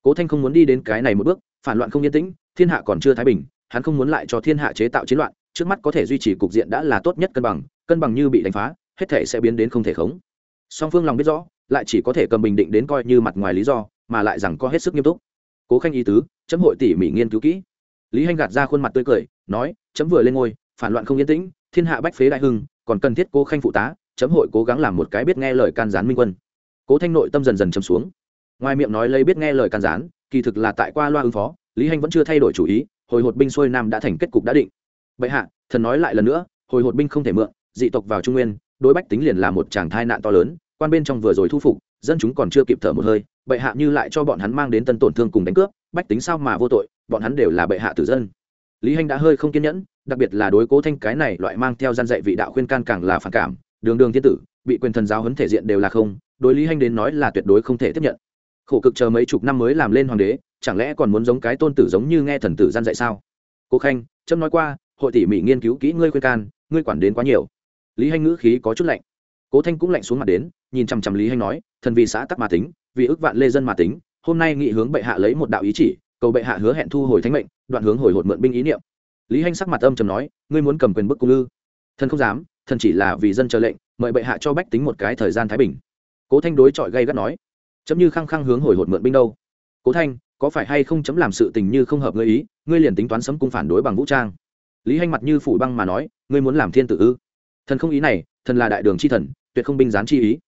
Cố thanh không muốn đi đến cái này một bước, phản loạn không yên tĩnh, thiên hạ còn chưa thái bình, hắn không muốn lại cho thiên hạ chế tạo chiến loạn, trước mắt có thể duy trì cục diện đã là tốt nhất cân bằng cân bằng như bị đánh phá, hết thể sẽ biến đến không thể khống. Song phương lòng biết rõ, lại chỉ có thể cầm bình định đến coi như mặt ngoài lý do, mà lại rằng có hết sức nghiêm túc. Cố khanh ý tứ, chấm hội tỉ mỉ nghiên cứu kỹ. Lý hanh gạt ra khuôn mặt tươi cười, nói, chấm vừa lên ngôi, phản loạn không yên tĩnh, thiên hạ bách phế đại hưng, còn cần thiết cố khanh phụ tá, chấm hội cố gắng làm một cái biết nghe lời can gián minh quân cố thanh nội tâm dần dần chấm xuống. Ngoài miệng nói lấy biết nghe lời can gián, kỳ thực là tại qua loa ứng phó, lý hanh vẫn chưa thay đổi chủ ý, hồi hột binh xuôi nam đã thành kết cục đã định. Bệ hạ, thần nói lại lần nữa, hồi hột binh không thể mượn, dị tộc vào trung nguyên, đối bách tính liền là một chàng thai nạn to lớn, quan bên trong vừa rồi thu phục, dân chúng còn chưa kịp thở một hơi, bệ hạ như lại cho bọn hắn mang đến tân tổn thương cùng đánh cướp, bách tính sao mà vô tội, bọn hắn đều là bệ hạ tử dân. Lý hanh đã hơi không kiên nhẫn, đặc biệt là đối cố thanh cái này loại mang theo gian dạy vị đạo khuyên can càng là phản cảm, đường đường thiên tử, bị quyền thần giáo huấn thể diện đều là không đối lý hanh đến nói là tuyệt đối không thể tiếp nhận. Khổ cực chờ mấy chục năm mới làm lên hoàng đế, chẳng lẽ còn muốn giống cái tôn tử giống như nghe thần tử gian dạy sao? Cố khanh trâm nói qua, hội tỉ mỉ nghiên cứu kỹ ngươi khuyên can, ngươi quản đến quá nhiều. Lý hanh ngữ khí có chút lạnh. Cố thanh cũng lạnh xuống mặt đến, nhìn chằm chằm lý hanh nói, thần vì xã tắc mà tính, vì ước vạn lê dân mà tính, hôm nay nghị hướng bệ hạ lấy một đạo ý chỉ, cầu bệ hạ hứa hẹn thu hồi thánh mệnh, đoạn hướng hồi hột mượn binh ý niệm. Lý hanh sắc mặt âm trầm nói, ngươi muốn cầm quyền bức cung ư? Thần không dám, thần chỉ là vì dân chờ lệnh, mời bệ hạ cho bách tính một cái thời gian thái bình cố thanh đối chọi gây gắt nói, chấm như khăng khăng hướng hồi hột mượn binh đâu. Cố thanh, có phải hay không chấm làm sự tình như không hợp ngươi ý, ngươi liền tính toán sấm cung phản đối bằng vũ trang? Lý hanh mặt như phủ băng mà nói, ngươi muốn làm thiên tử ư? Thần không ý này, thần là đại đường c h i thần, tuyệt không binh gián chi ý.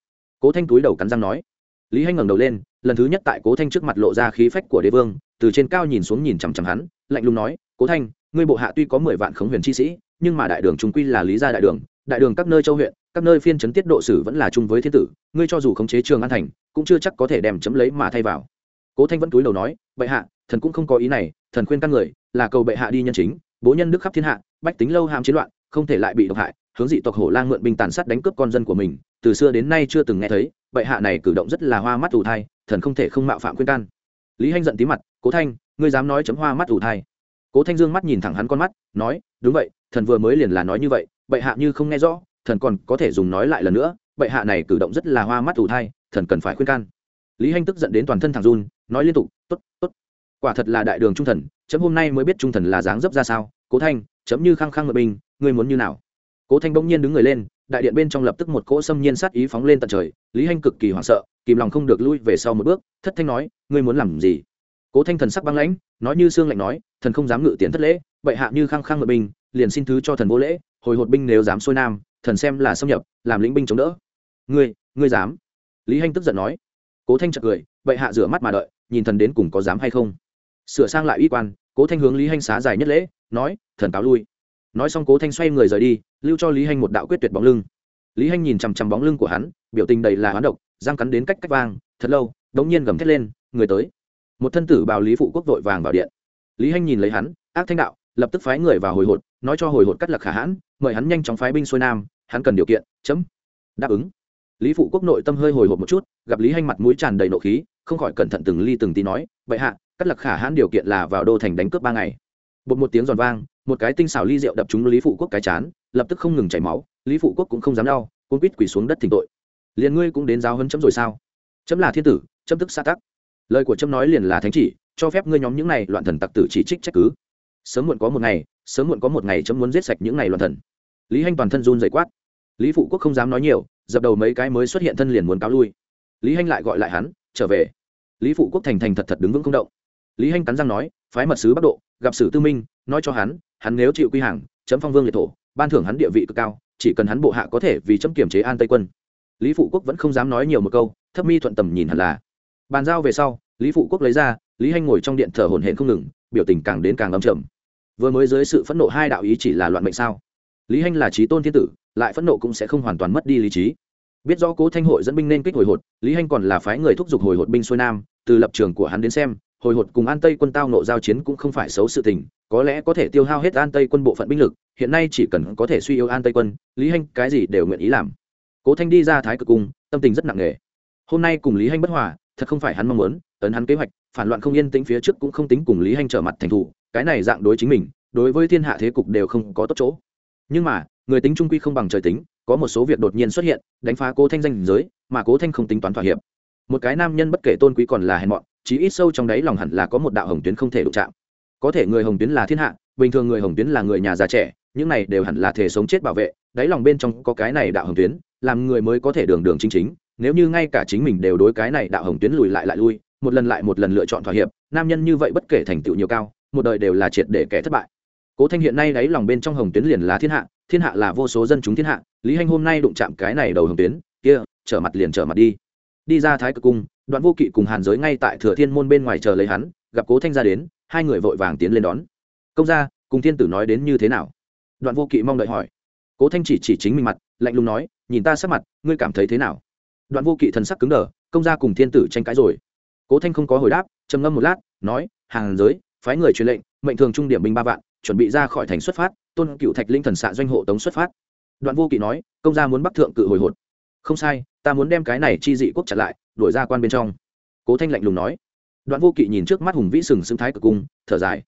Cố thanh túi đầu cắn răng nói. Lý hanh ngẩng đầu lên, lần thứ nhất tại cố thanh trước mặt lộ ra khí phách của đế vương, từ trên cao nhìn xuống nhìn chằm chằm hắn, lạnh lùng nói, cố thanh, ngươi bộ hạ tuy có mười vạn khống huyền chi sĩ, nhưng mà đại đường chúng quy là lý gia đại đường đại đường các nơi châu huyện các nơi phiên chấn tiết độ sử vẫn là chung với thiên tử, ngươi cho dù khống chế trường an thành, cũng chưa chắc có thể đem chấm lấy mà thay vào. Cố thanh vẫn túi đầu nói, bệ hạ, thần cũng không có ý này, thần khuyên các người, là cầu bệ hạ đi nhân chính, bố nhân đức khắp thiên hạ, bách tính lâu ham chiến loạn, không thể lại bị độc hại, hướng dị tộc hổ lang mượn binh tàn sát đánh cướp con dân của mình, từ xưa đến nay chưa từng nghe thấy, bệ hạ này cử động rất là hoa mắt ủ thai, thần không thể không mạo phạm khuyên can. Lý hanh giận tí mặt, cố thanh, ngươi dám nói chấm hoa mắt ủ thai? Cố thanh dương mắt nhìn thẳng hắn con mắt, nói, đúng vậy, thần vừa mới liền là nói như vậy, bệ hạ như không nghe rõ thần còn có thể dùng nói lại lần nữa, bệ hạ này cử động rất là hoa mắt ủ thai, thần cần phải khuyên can. Lý hanh tức giận đến toàn thân thằng run, nói liên tục t ố t t ố t quả thật là đại đường trung thần, chấm hôm nay mới biết trung thần là dáng dấp ra sao. Cố thanh, chấm như khăng khăng ngợi binh ngươi muốn như nào? Cố thanh bỗng nhiên đứng người lên, đại điện bên trong lập tức một cỗ xâm nhiên sát ý phóng lên tận trời. Lý hanh cực kỳ hoảng sợ, kìm lòng không được lui về sau một bước, thất thanh nói, ngươi muốn làm gì? Cố thanh thần sắc băng lãnh, nói như xương lạnh nói, thần không dám ngự tiến thất lễ, bệ hạ như khăng khăng ngợi binh liền xin thứ cho thần vô lễ, hồi hột binh nếu dám xuôi nam thần xem là xâm nhập, làm lĩnh binh chống đỡ. Ngươi ngươi dám? Lý hanh tức giận nói. Cố thanh chợt cười, bệ hạ rửa mắt mà đợi, nhìn thần đến cùng có dám hay không? Sửa sang lại uy quan, cố thanh hướng lý hanh xá dài nhất lễ, nói, thần cáo lui. Nói xong cố thanh xoay người rời đi, lưu cho lý hanh một đạo quyết tuyệt bóng lưng. Lý hanh nhìn chằm chằm bóng lưng của hắn, biểu tình đầy là hoán độc, răng cắn đến cách cách vang, thật lâu, đống nhiên gầm thét lên, người tới. Một thân tử bào lý phụ quốc vội vàng vào điện. Lý hanh nhìn lấy hắn, ác thanh đạo, lập tức phái người vào hồi hột, nói cho hồi hột cắt lạc khả hãn, mời hắn nhanh chóng phái binh xuôi nam hắn cần điều kiện, chấm. Đáp ứng. Lý phụ quốc nội tâm hơi hồi hộp một chút, gặp lý hanh mặt mũi tràn đầy nộ khí, không khỏi cẩn thận từng ly từng tí nói vậy hạ, cắt lạc khả hãn điều kiện là vào đô thành đánh cướp ba ngày. Bột một tiếng giòn vang, một cái tinh xảo ly rượu đập trúng lý phụ quốc cái chán, lập tức không ngừng chảy máu, lý phụ quốc cũng không dám đau cũng quýt quỳ xuống đất thỉnh tội. Liền ngươi cũng đến giáo hấn chấm rồi sao? Chấm là thiên tử, chấm tức xa tắc. Lời của chấm nói liền là thánh chỉ, cho phép ngươi nhóm những này loạn thần tặc tử chỉ trích trách cứ. Sớm muộn có một ngày, sớm muộn có một ngày chấm muốn giết sạch những này loạn thần lý hanh toàn thân run dày quát. Lý phụ quốc không dám nói nhiều, dập đầu mấy cái mới xuất hiện thân liền muốn cáo lui. Lý hanh lại gọi lại hắn, trở về. Lý phụ quốc thành thành thật thật đứng vững không động. Lý hanh cắn răng nói, phái mật sứ bắc độ, gặp sử tư minh, nói cho hắn hắn nếu chịu quy hàng, chấm phong vương liệt thổ, ban thưởng hắn địa vị cực cao, chỉ cần hắn bộ hạ có thể vì chấm kiểm chế an tây quân. Lý phụ quốc vẫn không dám nói nhiều một câu, thấp mi thuận tầm nhìn hẳn là. Bàn giao về sau, lý phụ quốc lấy ra, lý hanh ngồi trong điện thở hổn hển không ngừng, biểu tình càng đến càng âm trầm. Vừa mới dưới sự phẫn nộ hai đạo ý chỉ là loạn mệnh sao? Lý hanh là trí tôn thiên tử, lại phẫn nộ cũng sẽ không hoàn toàn mất đi lý trí. Biết rõ cố thanh hội dẫn binh nên kích hồi hột, lý hanh còn là phái người thúc giục hồi hột binh xuôi nam, từ lập trường của hắn đến xem, hồi hột cùng an tây quân tao nộ giao chiến cũng không phải xấu sự tình, có lẽ có thể tiêu hao hết an tây quân bộ phận binh lực, hiện nay chỉ cần có thể suy yếu an tây quân, lý hanh cái gì đều nguyện ý làm. Cố thanh đi ra thái cực cung, tâm tình rất nặng nề. Hôm nay cùng lý hanh bất hòa, thật không phải hắn mong muốn Tấn hắn kế hoạch, phản loạn không yên tĩnh phía trước cũng không tính cùng lý hanh trở mặt thành thủ, cái này dạng đối chính mình, đối với thiên hạ thế cục đều không có tốt chỗ nhưng mà, người tính trung quy không bằng trời tính, có một số việc đột nhiên xuất hiện, đánh phá cố thanh danh giới, mà cố thanh không tính toán thỏa hiệp. Một cái nam nhân bất kể tôn quý còn là hèn mọn, chí ít sâu trong đáy lòng hẳn là có một đạo hồng tuyến không thể đụng chạm. Có thể người hồng tuyến là thiên hạ, bình thường người hồng tuyến là người nhà già trẻ, những này đều hẳn là thể sống chết bảo vệ, đáy lòng bên trong có cái này đạo hồng tuyến, làm người mới có thể đường đường chính chính, nếu như ngay cả chính mình đều đối cái này đạo hồng tuyến lùi lại lại lui, một lần lại một lần lựa chọn thỏa hiệp, nam nhân như vậy bất kể thành tựu nhiều cao, một đời đều là triệt để kẻ thất bại cố thanh hiện nay đáy lòng bên trong hồng tuyến liền là thiên hạ thiên hạ là vô số dân chúng thiên hạ, lý hanh hôm nay đụng chạm cái này đầu hồng tuyến, kia, trở mặt liền trở mặt đi. Đi ra thái cực cung, đoạn vô kỵ cùng hàn giới ngay tại thừa thiên môn bên ngoài chờ lấy hắn, gặp cố thanh ra đến, hai người vội vàng tiến lên đón. Công gia, cùng thiên tử nói đến như thế nào? Đoạn vô kỵ mong đợi hỏi. Cố thanh chỉ chỉ chính mình mặt, lạnh lùng nói, nhìn ta sắc mặt, ngươi cảm thấy thế nào? Đoạn vô kỵ thần sắc cứng đờ, công gia cùng thiên tử tranh cãi rồi. Cố thanh không có hồi đáp, trầm ngâm một lát, nói hàng giới, phái người truyền lệnh, mệnh thường trung điểm binh ba vạn chuẩn bị ra khỏi thành xuất phát, tôn cựu thạch linh thần xạ doanh hộ tống xuất phát. Đoạn vô kỵ nói, công gia muốn bắc thượng cự hồi hột. Không sai, ta muốn đem cái này chi dị quốc chặn lại, đuổi ra quan bên trong. Cố thanh lạnh lùng nói. Đoạn vô kỵ nhìn trước mắt hùng vĩ sừng sững thái cực cung, thở dài.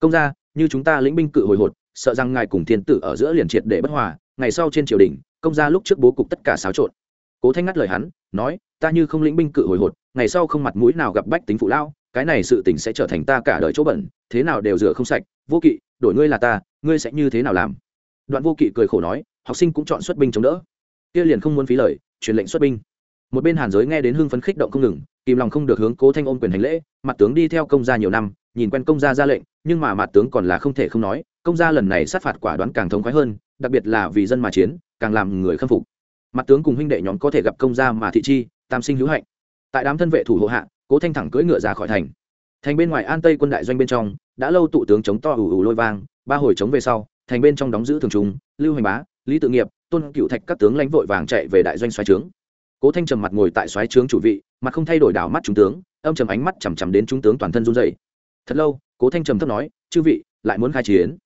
Công gia, như chúng ta lĩnh binh cự hồi hột, sợ rằng ngài cùng thiên tử ở giữa liền triệt để bất hòa, ngày sau trên triều đình, công gia lúc trước bố cục tất cả xáo trộn. Cố thanh ngắt lời hắn, nói, ta như không lĩnh binh cự hồi hột, ngày sau không mặt mũi nào gặp bách tính phụ lao cái này sự tình sẽ trở thành ta cả đời chỗ bẩn, thế nào đều rửa không sạch vô kỵ, đổi ngươi là ta, ngươi sẽ như thế nào làm? Đoạn vô kỵ cười khổ nói, học sinh cũng chọn xuất binh chống đỡ. Kia liền không muốn phí lời, truyền lệnh xuất binh. Một bên hàn giới nghe đến hưng phấn khích động không ngừng, kìm lòng không được hướng cố thanh ôm quyền hành lễ, mặt tướng đi theo công gia nhiều năm, nhìn quen công gia ra lệnh, nhưng mà mặt tướng còn là không thể không nói, công gia lần này sát phạt quả đoán càng thống khoái hơn, đặc biệt là vì dân mà chiến, càng làm người khâm phục. Mặt tướng cùng huynh đệ nhóm có thể gặp công gia mà thị chi, tam sinh hữu hạnh. Tại đám thân vệ thủ hộ hạ, cố thanh thẳng cưỡi ngựa ra khỏi thành. Thành bên ngoài an tây quân đại doanh bên trong đã lâu tụ tướng chống to ủ ủ lôi vang, ba hồi chống về sau, thành bên trong đóng giữ thường trung lưu hành bá, lý tự nghiệp, tôn cựu thạch các tướng lãnh vội vàng chạy về đại doanh xoáy trướng. Cố thanh trầm mặt ngồi tại xoáy trướng chủ vị, mặt không thay đổi đảo mắt trung tướng, âm trầm ánh mắt chằm chằm đến trung tướng toàn thân run dày thật lâu, cố thanh trầm thấp nói, chư vị, lại muốn khai chiến.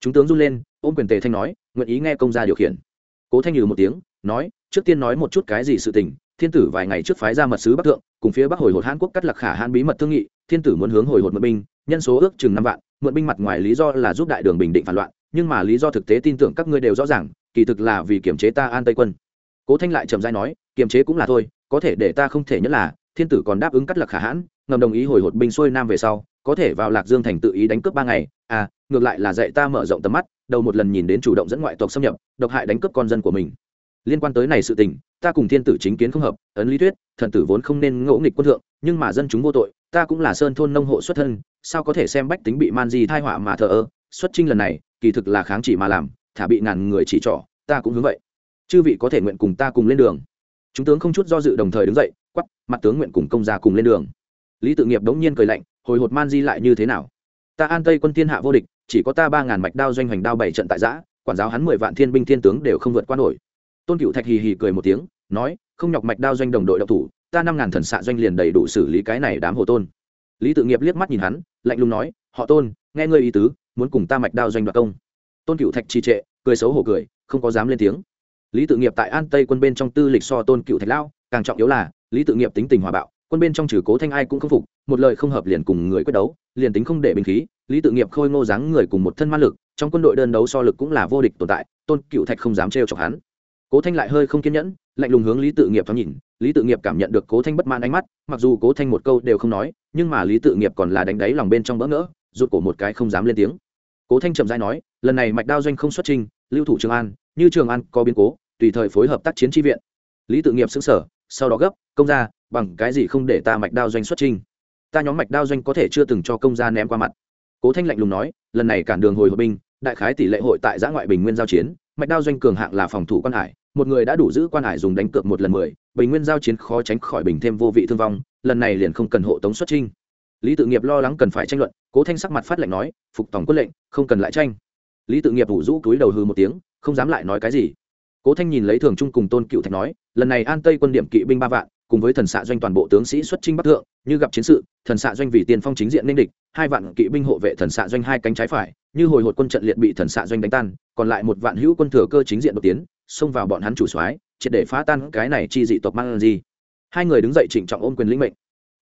Chúng tướng run lên, ôm quyền tề thanh nói, nguyện ý nghe công gia điều khiển. Cố thanh nhừ một tiếng, nói, trước tiên nói một chút cái gì sự tình, thiên tử vài ngày trước phái ra mật sứ bắc thượng, cùng phía bắc hồi hột hàn quốc cắt lạc khả hàn bí mật thương nghị, thiên tử muốn hướng hồi hột mật binh nhân số ước chừng năm vạn, mượn binh mặt ngoài lý do là giúp đại đường bình định phản loạn, nhưng mà lý do thực tế tin tưởng các ngươi đều rõ ràng, kỳ thực là vì kiểm chế ta an tây quân. Cố thanh lại trầm dai nói, kiềm chế cũng là thôi, có thể để ta không thể nhất là, thiên tử còn đáp ứng cắt lạc khả hãn, ngầm đồng ý hồi hột binh xuôi nam về sau, có thể vào lạc dương thành tự ý đánh cướp ba ngày à ngược lại là dạy ta mở rộng tầm mắt, đầu một lần nhìn đến chủ động dẫn ngoại tộc xâm nhập, độc hại đánh cướp con dân của mình. Liên quan tới này sự tình, ta cùng thiên tử chính kiến không hợp, ấn lý thuyết, thần tử vốn không nên ngỗ nghịch quân thượng, nhưng mà dân chúng vô tội ta cũng là sơn thôn nông hộ xuất thân, sao có thể xem bách tính bị man di thai họa mà thờ ơ? Xuất trinh lần này, kỳ thực là kháng chỉ mà làm, thả bị ngàn người chỉ trỏ, ta cũng hướng vậy. Chư vị có thể nguyện cùng ta cùng lên đường. Chúng tướng không chút do dự đồng thời đứng dậy, quắp, mặt tướng nguyện cùng công gia cùng lên đường. Lý tự nghiệp đống nhiên cười lạnh, hồi hột man di lại như thế nào? Ta an tây quân thiên hạ vô địch, chỉ có ta ba ngàn mạch đao doanh hoành đao bảy trận tại giã, quản giáo hắn mười vạn thiên binh thiên tướng đều không vượt qua nổi. Tôn cựu thạch hì hì cười một tiếng, nói, không nhọc mạch đao doanh đồng đội độc thủ ta năm ngàn thần xạ doanh liền đầy đủ xử lý cái này đám hồ tôn. Lý tự nghiệp liếc mắt nhìn hắn, lạnh lùng nói, họ tôn, nghe ngươi ý tứ, muốn cùng ta mạch đao doanh đoạt công. Tôn cựu thạch trì trệ, cười xấu hổ cười, không có dám lên tiếng. Lý tự nghiệp tại an tây quân bên trong tư lịch so tôn cựu thạch lao, càng trọng yếu là, lý tự nghiệp tính tình hòa bạo, quân bên trong trừ cố thanh ai cũng không phục, một lời không hợp liền cùng người quyết đấu, liền tính không để bình khí, lý tự nghiệp khôi ngô dáng người cùng một thân ma lực, trong quân đội đơn đấu so lực cũng là vô địch tồn tại, tôn cựu thạch không dám trêu chọc hắn. Cố thanh lại hơi không kiên nhẫn, lạnh lùng hướng lý tự nghiệp thoáng nhìn lý tự nghiệp cảm nhận được cố thanh bất mãn ánh mắt, mặc dù cố thanh một câu đều không nói, nhưng mà lý tự nghiệp còn là đánh đáy lòng bên trong bỡ ngỡ, rụt cổ một cái không dám lên tiếng. Cố thanh trầm dai nói, lần này mạch đao doanh không xuất trình, lưu thủ trường an, như trường an có biến cố, tùy thời phối hợp tác chiến tri viện. Lý tự nghiệp xứng sở sau đó gấp, công ra bằng cái gì không để ta mạch đao doanh xuất trình? Ta nhóm mạch đao doanh có thể chưa từng cho công gia ném qua mặt. Cố thanh lạnh lùng nói, lần này cản đường hồi hội binh, đại khái tỷ lệ hội tại giã ngoại bình nguyên giao chiến, mạch đao doanh cường hạng là phòng thủ quan hải một người đã đủ giữ quan hải dùng đánh cược một lần mười, bình nguyên giao chiến khó tránh khỏi bình thêm vô vị thương vong, lần này liền không cần hộ tống xuất trinh. Lý tự nghiệp lo lắng cần phải tranh luận, cố thanh sắc mặt phát lệnh nói, phục tổng quân lệnh, không cần lại tranh. Lý tự nghiệp ủ rũ túi đầu hư một tiếng, không dám lại nói cái gì. Cố thanh nhìn lấy thường trung cùng tôn cựu thạch nói, lần này an tây quân điểm kỵ binh ba vạn, cùng với thần xạ doanh toàn bộ tướng sĩ xuất trinh bắc thượng, như gặp chiến sự, thần xạ doanh vì tiền phong chính diện nên địch, hai vạn kỵ binh hộ vệ thần xạ doanh hai cánh trái phải, như hồi hột quân trận liệt bị thần xạ doanh đánh tan, còn lại một vạn hữu quân thừa cơ chính diện đột tiến xông vào bọn hắn chủ soái, triệt để phá tan cái này chi dị tộc mang gì hai người đứng dậy trịnh trọng ôm quyền lĩnh mệnh.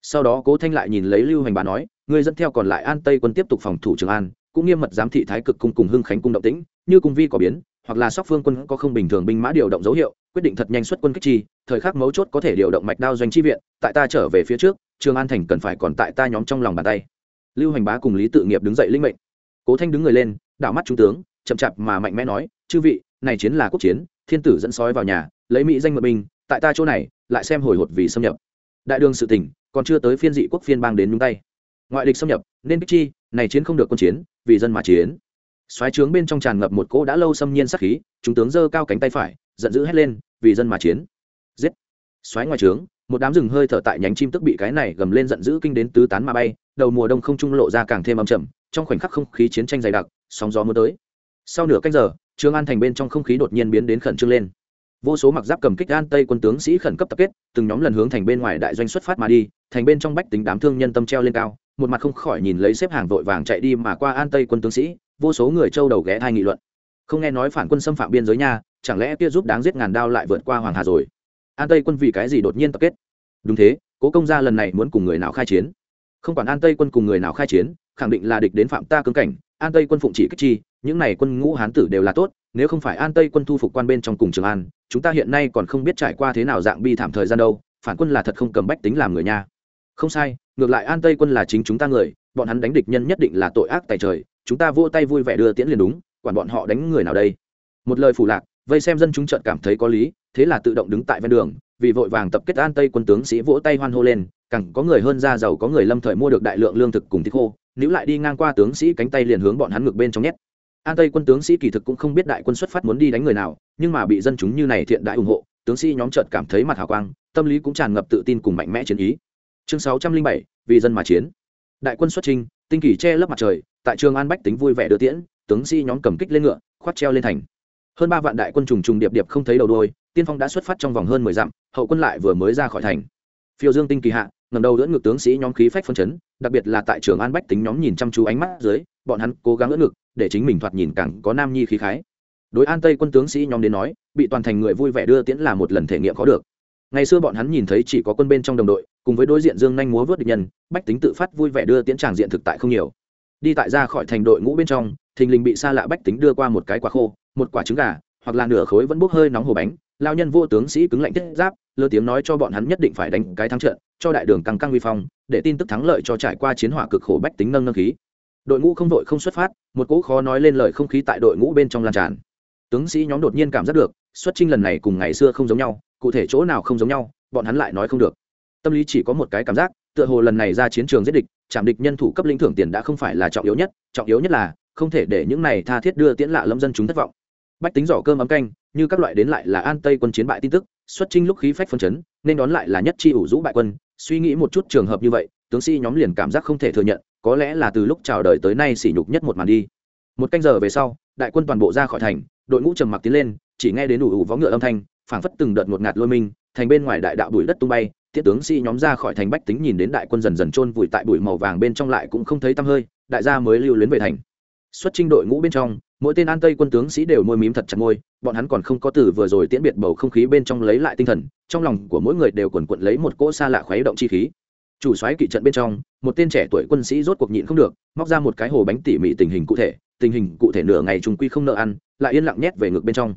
Sau đó cố thanh lại nhìn lấy lưu hành bá nói người dẫn theo còn lại an tây quân tiếp tục phòng thủ trường an, cũng nghiêm mật giám thị thái cực cung cùng hưng khánh cung động tĩnh, như cung vi có biến, hoặc là sóc phương quân có không bình thường binh mã điều động dấu hiệu, quyết định thật nhanh xuất quân kích chi, thời khắc mấu chốt có thể điều động mạch đao doanh chi viện, tại ta trở về phía trước, trường an thành cần phải còn tại ta nhóm trong lòng bàn tay. Lưu hành bá cùng lý tự nghiệp đứng dậy linh mệnh. Cố thanh đứng người lên, đảo mắt trung tướng, chậm chạp mà mạnh mẽ nói, chư vị này chiến là quốc chiến, thiên tử dẫn sói vào nhà, lấy mỹ danh mượn binh, tại ta chỗ này, lại xem hồi hột vì xâm nhập. Đại đường sự tỉnh, còn chưa tới phiên dị quốc phiên bang đến nhúng tay. Ngoại địch xâm nhập, nên biết chi, này chiến không được quân chiến, vì dân mà chiến. Xoáy trướng bên trong tràn ngập một cỗ đã lâu xâm nhiên sắc khí, chúng tướng giơ cao cánh tay phải, giận dữ hét lên, vì dân mà chiến. Giết! Xoáy ngoài trướng, một đám rừng hơi thở tại nhánh chim tức bị cái này gầm lên giận dữ kinh đến tứ tán mà bay, đầu mùa đông không trung lộ ra càng thêm âm trầm, trong khoảnh khắc không khí chiến tranh dày đặc, sóng gió mưa tới. Sau nửa canh giờ trường an thành bên trong không khí đột nhiên biến đến khẩn trương lên. Vô số mặc giáp cầm kích an tây quân tướng sĩ khẩn cấp tập kết, từng nhóm lần hướng thành bên ngoài đại doanh xuất phát mà đi, thành bên trong bách tính đám thương nhân tâm treo lên cao, một mặt không khỏi nhìn lấy xếp hàng vội vàng chạy đi mà qua an tây quân tướng sĩ, vô số người châu đầu ghé thai nghị luận. Không nghe nói phản quân xâm phạm biên giới nha, chẳng lẽ kia giúp đáng giết ngàn đao lại vượt qua hoàng hà rồi? An tây quân vì cái gì đột nhiên tập kết? Đúng thế, cố công gia lần này muốn cùng người nào khai chiến? Không quản an tây quân cùng người nào khai chiến, khẳng định là địch đến phạm ta cương cảnh, an tây quân phụng chỉ kích chi những này quân ngũ hán tử đều là tốt, nếu không phải an tây quân thu phục quan bên trong cùng trường an, chúng ta hiện nay còn không biết trải qua thế nào dạng bi thảm thời gian đâu, phản quân là thật không cầm bách tính làm người nha. Không sai, ngược lại an tây quân là chính chúng ta người, bọn hắn đánh địch nhân nhất định là tội ác tại trời, chúng ta vô tay vui vẻ đưa tiễn liền đúng, quản bọn họ đánh người nào đây? Một lời phủ lạc, vây xem dân chúng trợn cảm thấy có lý, thế là tự động đứng tại ven đường, vì vội vàng tập kết an tây quân tướng sĩ vỗ tay hoan hô lên, càng có người hơn ra giàu có người lâm thời mua được đại lượng lương thực cùng thịt khô nếu lại đi ngang qua tướng sĩ cánh tay liền hướng bọn hắn ngược bên trong nhét an tây quân tướng sĩ kỳ thực cũng không biết đại quân xuất phát muốn đi đánh người nào, nhưng mà bị dân chúng như này thiện đại ủng hộ, tướng sĩ nhóm trợt cảm thấy mặt hào quang, tâm lý cũng tràn ngập tự tin cùng mạnh mẽ chiến ý. Chương sáu trăm linh bảy, vì dân mà chiến. Đại quân xuất trinh tinh kỳ che lấp mặt trời, tại trường an bách tính vui vẻ đưa tiễn, tướng sĩ nhóm cầm kích lên ngựa khoát treo lên thành. Hơn ba vạn đại quân trùng trùng điệp điệp không thấy đầu đôi tiên phong đã xuất phát trong vòng hơn mười dặm, hậu quân lại vừa mới ra khỏi thành. Phiêu dương tinh kỳ hạ ngầm đầu đỡ ngực tướng sĩ nhóm khí phách phân chấn, đặc biệt là tại trường an bách tính nhóm nhìn chăm chú ánh mắt dưới, bọn hắn cố gắng đỡ ngực để chính mình thoạt nhìn càng có nam nhi khí khái. Đối an tây quân tướng sĩ nhóm đến nói, bị toàn thành người vui vẻ đưa tiễn là một lần thể nghiệm có được. Ngày xưa bọn hắn nhìn thấy chỉ có quân bên trong đồng đội, cùng với đối diện dương nhanh múa vớt địch nhân, bách tính tự phát vui vẻ đưa tiễn tràng diện thực tại không nhiều. Đi tại ra khỏi thành đội ngũ bên trong, thình lình bị xa lạ bách tính đưa qua một cái quả khô, một quả trứng gà, hoặc là nửa khối vẫn bốc hơi nóng hồ bánh. Lao nhân vô tướng sĩ cứng lạnh thiết giáp, lơ tiếng nói cho bọn hắn nhất định phải đánh cái thắng trận, cho đại đường căng căng uy phong, để tin tức thắng lợi cho trải qua chiến hỏa cực khổ bách tính nâng nâng khí đội ngũ không vội không xuất phát, một cỗ khó nói lên lời không khí tại đội ngũ bên trong lan tràn. Tướng sĩ nhóm đột nhiên cảm giác được, xuất trinh lần này cùng ngày xưa không giống nhau, cụ thể chỗ nào không giống nhau, bọn hắn lại nói không được. Tâm lý chỉ có một cái cảm giác, tựa hồ lần này ra chiến trường giết địch, chạm địch nhân thủ cấp lĩnh thưởng tiền đã không phải là trọng yếu nhất, trọng yếu nhất là, không thể để những này tha thiết đưa tiễn lạ lâm dân chúng thất vọng. Bách tính giỏ cơm ấm canh, như các loại đến lại là an tây quân chiến bại tin tức, xuất trinh lúc khí phách phân chấn, nên đón lại là nhất chi ủ rũ bại quân, suy nghĩ một chút trường hợp như vậy, tướng sĩ nhóm liền cảm giác không thể thừa nhận có lẽ là từ lúc chào đời tới nay sỉ nhục nhất một màn đi. Một canh giờ về sau, đại quân toàn bộ ra khỏi thành, đội ngũ trầm mặc tiến lên, chỉ nghe đến ủ ủ vó ngựa âm thanh, phảng phất từng đợt ngột ngạt lôi minh, thành bên ngoài đại đạo bụi đất tung bay thiết tướng sĩ nhóm ra khỏi thành bách tính nhìn đến đại quân dần dần chôn vùi tại bụi màu vàng bên trong lại cũng không thấy tăm hơi, đại gia mới lưu luyến về thành. Xuất trinh đội ngũ bên trong, mỗi tên an tây quân tướng sĩ đều môi mím thật chặt môi, bọn hắn còn không có từ vừa rồi tiễn biệt bầu không khí bên trong lấy lại tinh thần, trong lòng của mỗi người đều quần quận lấy một cỗ xa lạ khuấy động chi khí chủ soái kỵ trận bên trong, một tên trẻ tuổi quân sĩ rốt cuộc nhịn không được, móc ra một cái hồ bánh tỉ mỉ tình hình cụ thể, tình hình cụ thể nửa ngày chúng quy không nợ ăn, lại yên lặng nhét về ngực bên trong.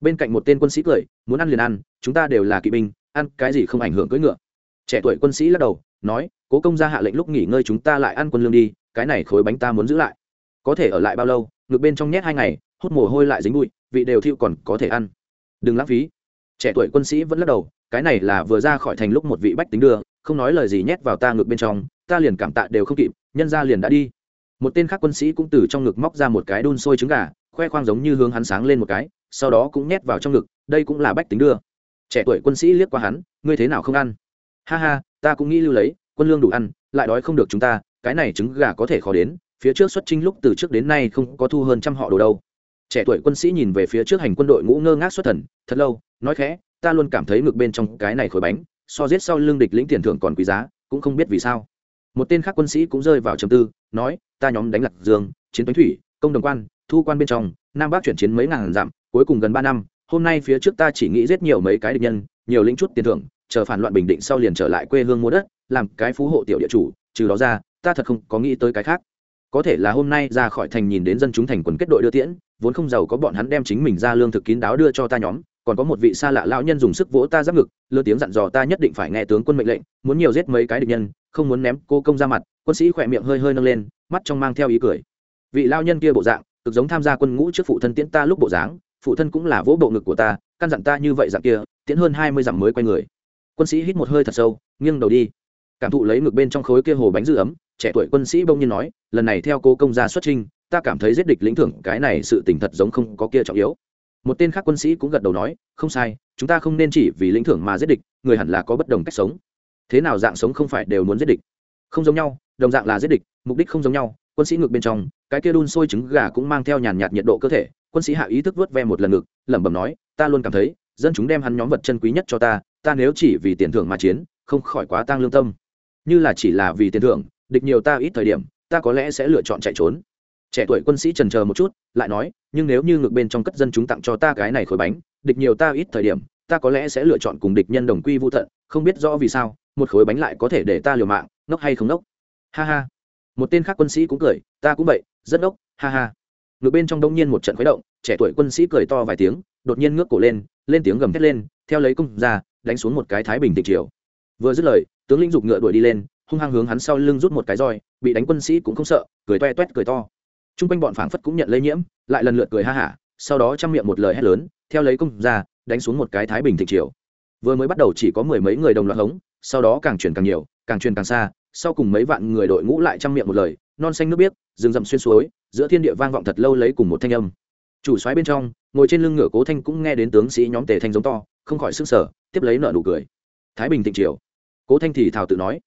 Bên cạnh một tên quân sĩ cười, muốn ăn liền ăn, chúng ta đều là kỵ binh, ăn cái gì không ảnh hưởng cưỡi ngựa. Trẻ tuổi quân sĩ lắc đầu, nói, cố công ra hạ lệnh lúc nghỉ ngơi chúng ta lại ăn quân lương đi, cái này khối bánh ta muốn giữ lại. Có thể ở lại bao lâu, ngực bên trong nhét hai ngày, hút mồ hôi lại dính bụi, vị đều thiệu còn có thể ăn. Đừng lãng phí. Trẻ tuổi quân sĩ vẫn lắc đầu, cái này là vừa ra khỏi thành lúc một vị bách tính đưa không nói lời gì nhét vào ta ngực bên trong, ta liền cảm tạ đều không kịp, nhân ra liền đã đi. Một tên khác quân sĩ cũng từ trong ngực móc ra một cái đun sôi trứng gà, khoe khoang giống như hướng hắn sáng lên một cái, sau đó cũng nhét vào trong ngực, đây cũng là bách tính đưa. Trẻ tuổi quân sĩ liếc qua hắn, ngươi thế nào không ăn? Ha ha, ta cũng nghĩ lưu lấy, quân lương đủ ăn, lại đói không được chúng ta, cái này trứng gà có thể khó đến, phía trước xuất trinh lúc từ trước đến nay không có thu hơn trăm họ đồ đâu. Trẻ tuổi quân sĩ nhìn về phía trước hành quân đội ngũ ngơ ngác xuất thần, thật lâu, nói khẽ, ta luôn cảm thấy ngực bên trong cái này khối bánh so giết sau lưng địch lĩnh tiền thưởng còn quý giá, cũng không biết vì sao. Một tên khác quân sĩ cũng rơi vào trầm tư, nói, ta nhóm đánh lạc dương, chiến toánh thủy, công đồng quan, thu quan bên trong, nam bắc chuyển chiến mấy ngàn dặm, cuối cùng gần ba năm, hôm nay phía trước ta chỉ nghĩ giết nhiều mấy cái địch nhân, nhiều lĩnh chút tiền thưởng, chờ phản loạn bình định sau liền trở lại quê hương mua đất, làm cái phú hộ tiểu địa chủ, trừ đó ra, ta thật không có nghĩ tới cái khác. Có thể là hôm nay ra khỏi thành nhìn đến dân chúng thành quần kết đội đưa tiễn, vốn không giàu có bọn hắn đem chính mình ra lương thực kín đáo đưa cho ta nhóm còn có một vị xa lạ lão nhân dùng sức vỗ ta giáp ngực lơ tiếng dặn dò ta nhất định phải nghe tướng quân mệnh lệnh, muốn nhiều giết mấy cái địch nhân, không muốn ném cô công ra mặt. Quân sĩ khỏe miệng hơi hơi nâng lên, mắt trong mang theo ý cười. Vị lao nhân kia bộ dạng, cực giống tham gia quân ngũ trước phụ thân tiễn ta lúc bộ dáng, phụ thân cũng là vỗ bộ ngực của ta, căn dặn ta như vậy dạng kia, tiễn hơn hai mươi dặm mới quay người. Quân sĩ hít một hơi thật sâu, nghiêng đầu đi. Cảm thụ lấy ngực bên trong khối kia hồ bánh dư ấm, trẻ tuổi quân sĩ bông nhiên nói, lần này theo cô công gia xuất trinh ta cảm thấy giết địch lĩnh thưởng cái này sự tình thật giống không có kia trọng yếu một tên khác quân sĩ cũng gật đầu nói, không sai, chúng ta không nên chỉ vì lĩnh thưởng mà giết địch, người hẳn là có bất đồng cách sống. Thế nào dạng sống không phải đều muốn giết địch? Không giống nhau, đồng dạng là giết địch, mục đích không giống nhau, quân sĩ ngược bên trong, cái kia đun sôi trứng gà cũng mang theo nhàn nhạt nhiệt độ cơ thể. Quân sĩ hạ ý thức vớt ve một lần ngực, lẩm bẩm nói, ta luôn cảm thấy, dân chúng đem hắn nhóm vật chân quý nhất cho ta ta nếu chỉ vì tiền thưởng mà chiến, không khỏi quá tăng lương tâm. Như là chỉ là vì tiền thưởng, địch nhiều ta ít thời điểm, ta có lẽ sẽ lựa chọn chạy trốn trẻ tuổi quân sĩ trần chờ một chút, lại nói, nhưng nếu như ngược bên trong cất dân chúng tặng cho ta cái này khối bánh, địch nhiều ta ít thời điểm, ta có lẽ sẽ lựa chọn cùng địch nhân đồng quy vô thận không biết rõ vì sao, một khối bánh lại có thể để ta liều mạng, ngốc hay không ngốc? Ha ha. Một tên khác quân sĩ cũng cười, ta cũng vậy, rất ngốc, ha ha. Ngược bên trong đông nhiên một trận khuấy động, trẻ tuổi quân sĩ cười to vài tiếng, đột nhiên ngước cổ lên lên tiếng gầm thét lên, theo lấy công ra, đánh xuống một cái thái bình tịch triều. Vừa dứt lời, tướng lĩnh dục ngựa đuổi đi lên, hung hăng hướng hắn sau lưng rút một cái roi, bị đánh quân sĩ cũng không sợ, cười toe toét, cười to chung quanh bọn phảng phất cũng nhận lây nhiễm, lại lần lượt cười ha hả, sau đó chăm miệng một lời hét lớn, theo lấy công ra, đánh xuống một cái thái bình thịnh triều. Vừa mới bắt đầu chỉ có mười mấy người đồng loạt hống, sau đó càng chuyển càng nhiều, càng truyền càng xa, sau cùng mấy vạn người đội ngũ lại chăm miệng một lời, non xanh nước biếc, rừng rậm xuyên suối, giữa thiên địa vang vọng thật lâu lấy cùng một thanh âm. Chủ soái bên trong, ngồi trên lưng ngựa cố thanh cũng nghe đến tướng sĩ nhóm tề thanh giống to, không khỏi sức sở tiếp lấy nợ nụ cười. Thái bình thịnh triều. Cố thanh thì thảo tự nói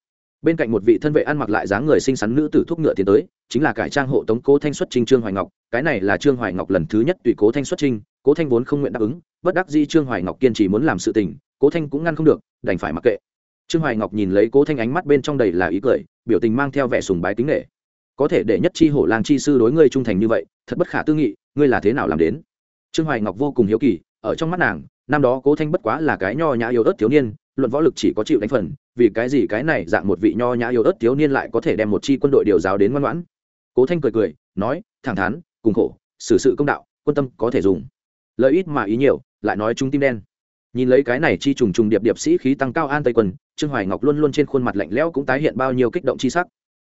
bên cạnh một vị thân vệ ăn mặc lại dáng người xinh xắn nữ tử thuốc ngựa tiến tới, chính là cải trang hộ tống cố thanh xuất trinh trương hoài ngọc. Cái này là trương hoài ngọc lần thứ nhất tùy cố thanh xuất trinh, cố thanh vốn không nguyện đáp ứng, bất đắc di trương hoài ngọc kiên trì muốn làm sự tình, cố thanh cũng ngăn không được, đành phải mặc kệ. Trương hoài ngọc nhìn lấy cố thanh ánh mắt bên trong đầy là ý cười, biểu tình mang theo vẻ sùng bái kính nghệ có thể để nhất chi hổ lang chi sư đối ngươi trung thành như vậy, thật bất khả tư nghị, ngươi là thế nào làm đến? Trương hoài ngọc vô cùng hiếu kỳ, ở trong mắt nàng, năm đó cố thanh bất quá là cái nho nhã yếu ớt thiếu niên luận võ lực chỉ có chịu đánh phần, vì cái gì cái này dạng một vị nho nhã yếu ớt thiếu niên lại có thể đem một chi quân đội điều giáo đến ngoan ngoãn? Cố thanh cười cười, nói, thẳng thắn, cùng khổ, xử sự công đạo, quân tâm có thể dùng. Lợi ít mà ý nhiều, lại nói chúng tim đen. Nhìn lấy cái này chi trùng trùng điệp điệp sĩ khí tăng cao an tây quân, trương hoài ngọc luôn luôn trên khuôn mặt lạnh lẽo cũng tái hiện bao nhiêu kích động chi sắc.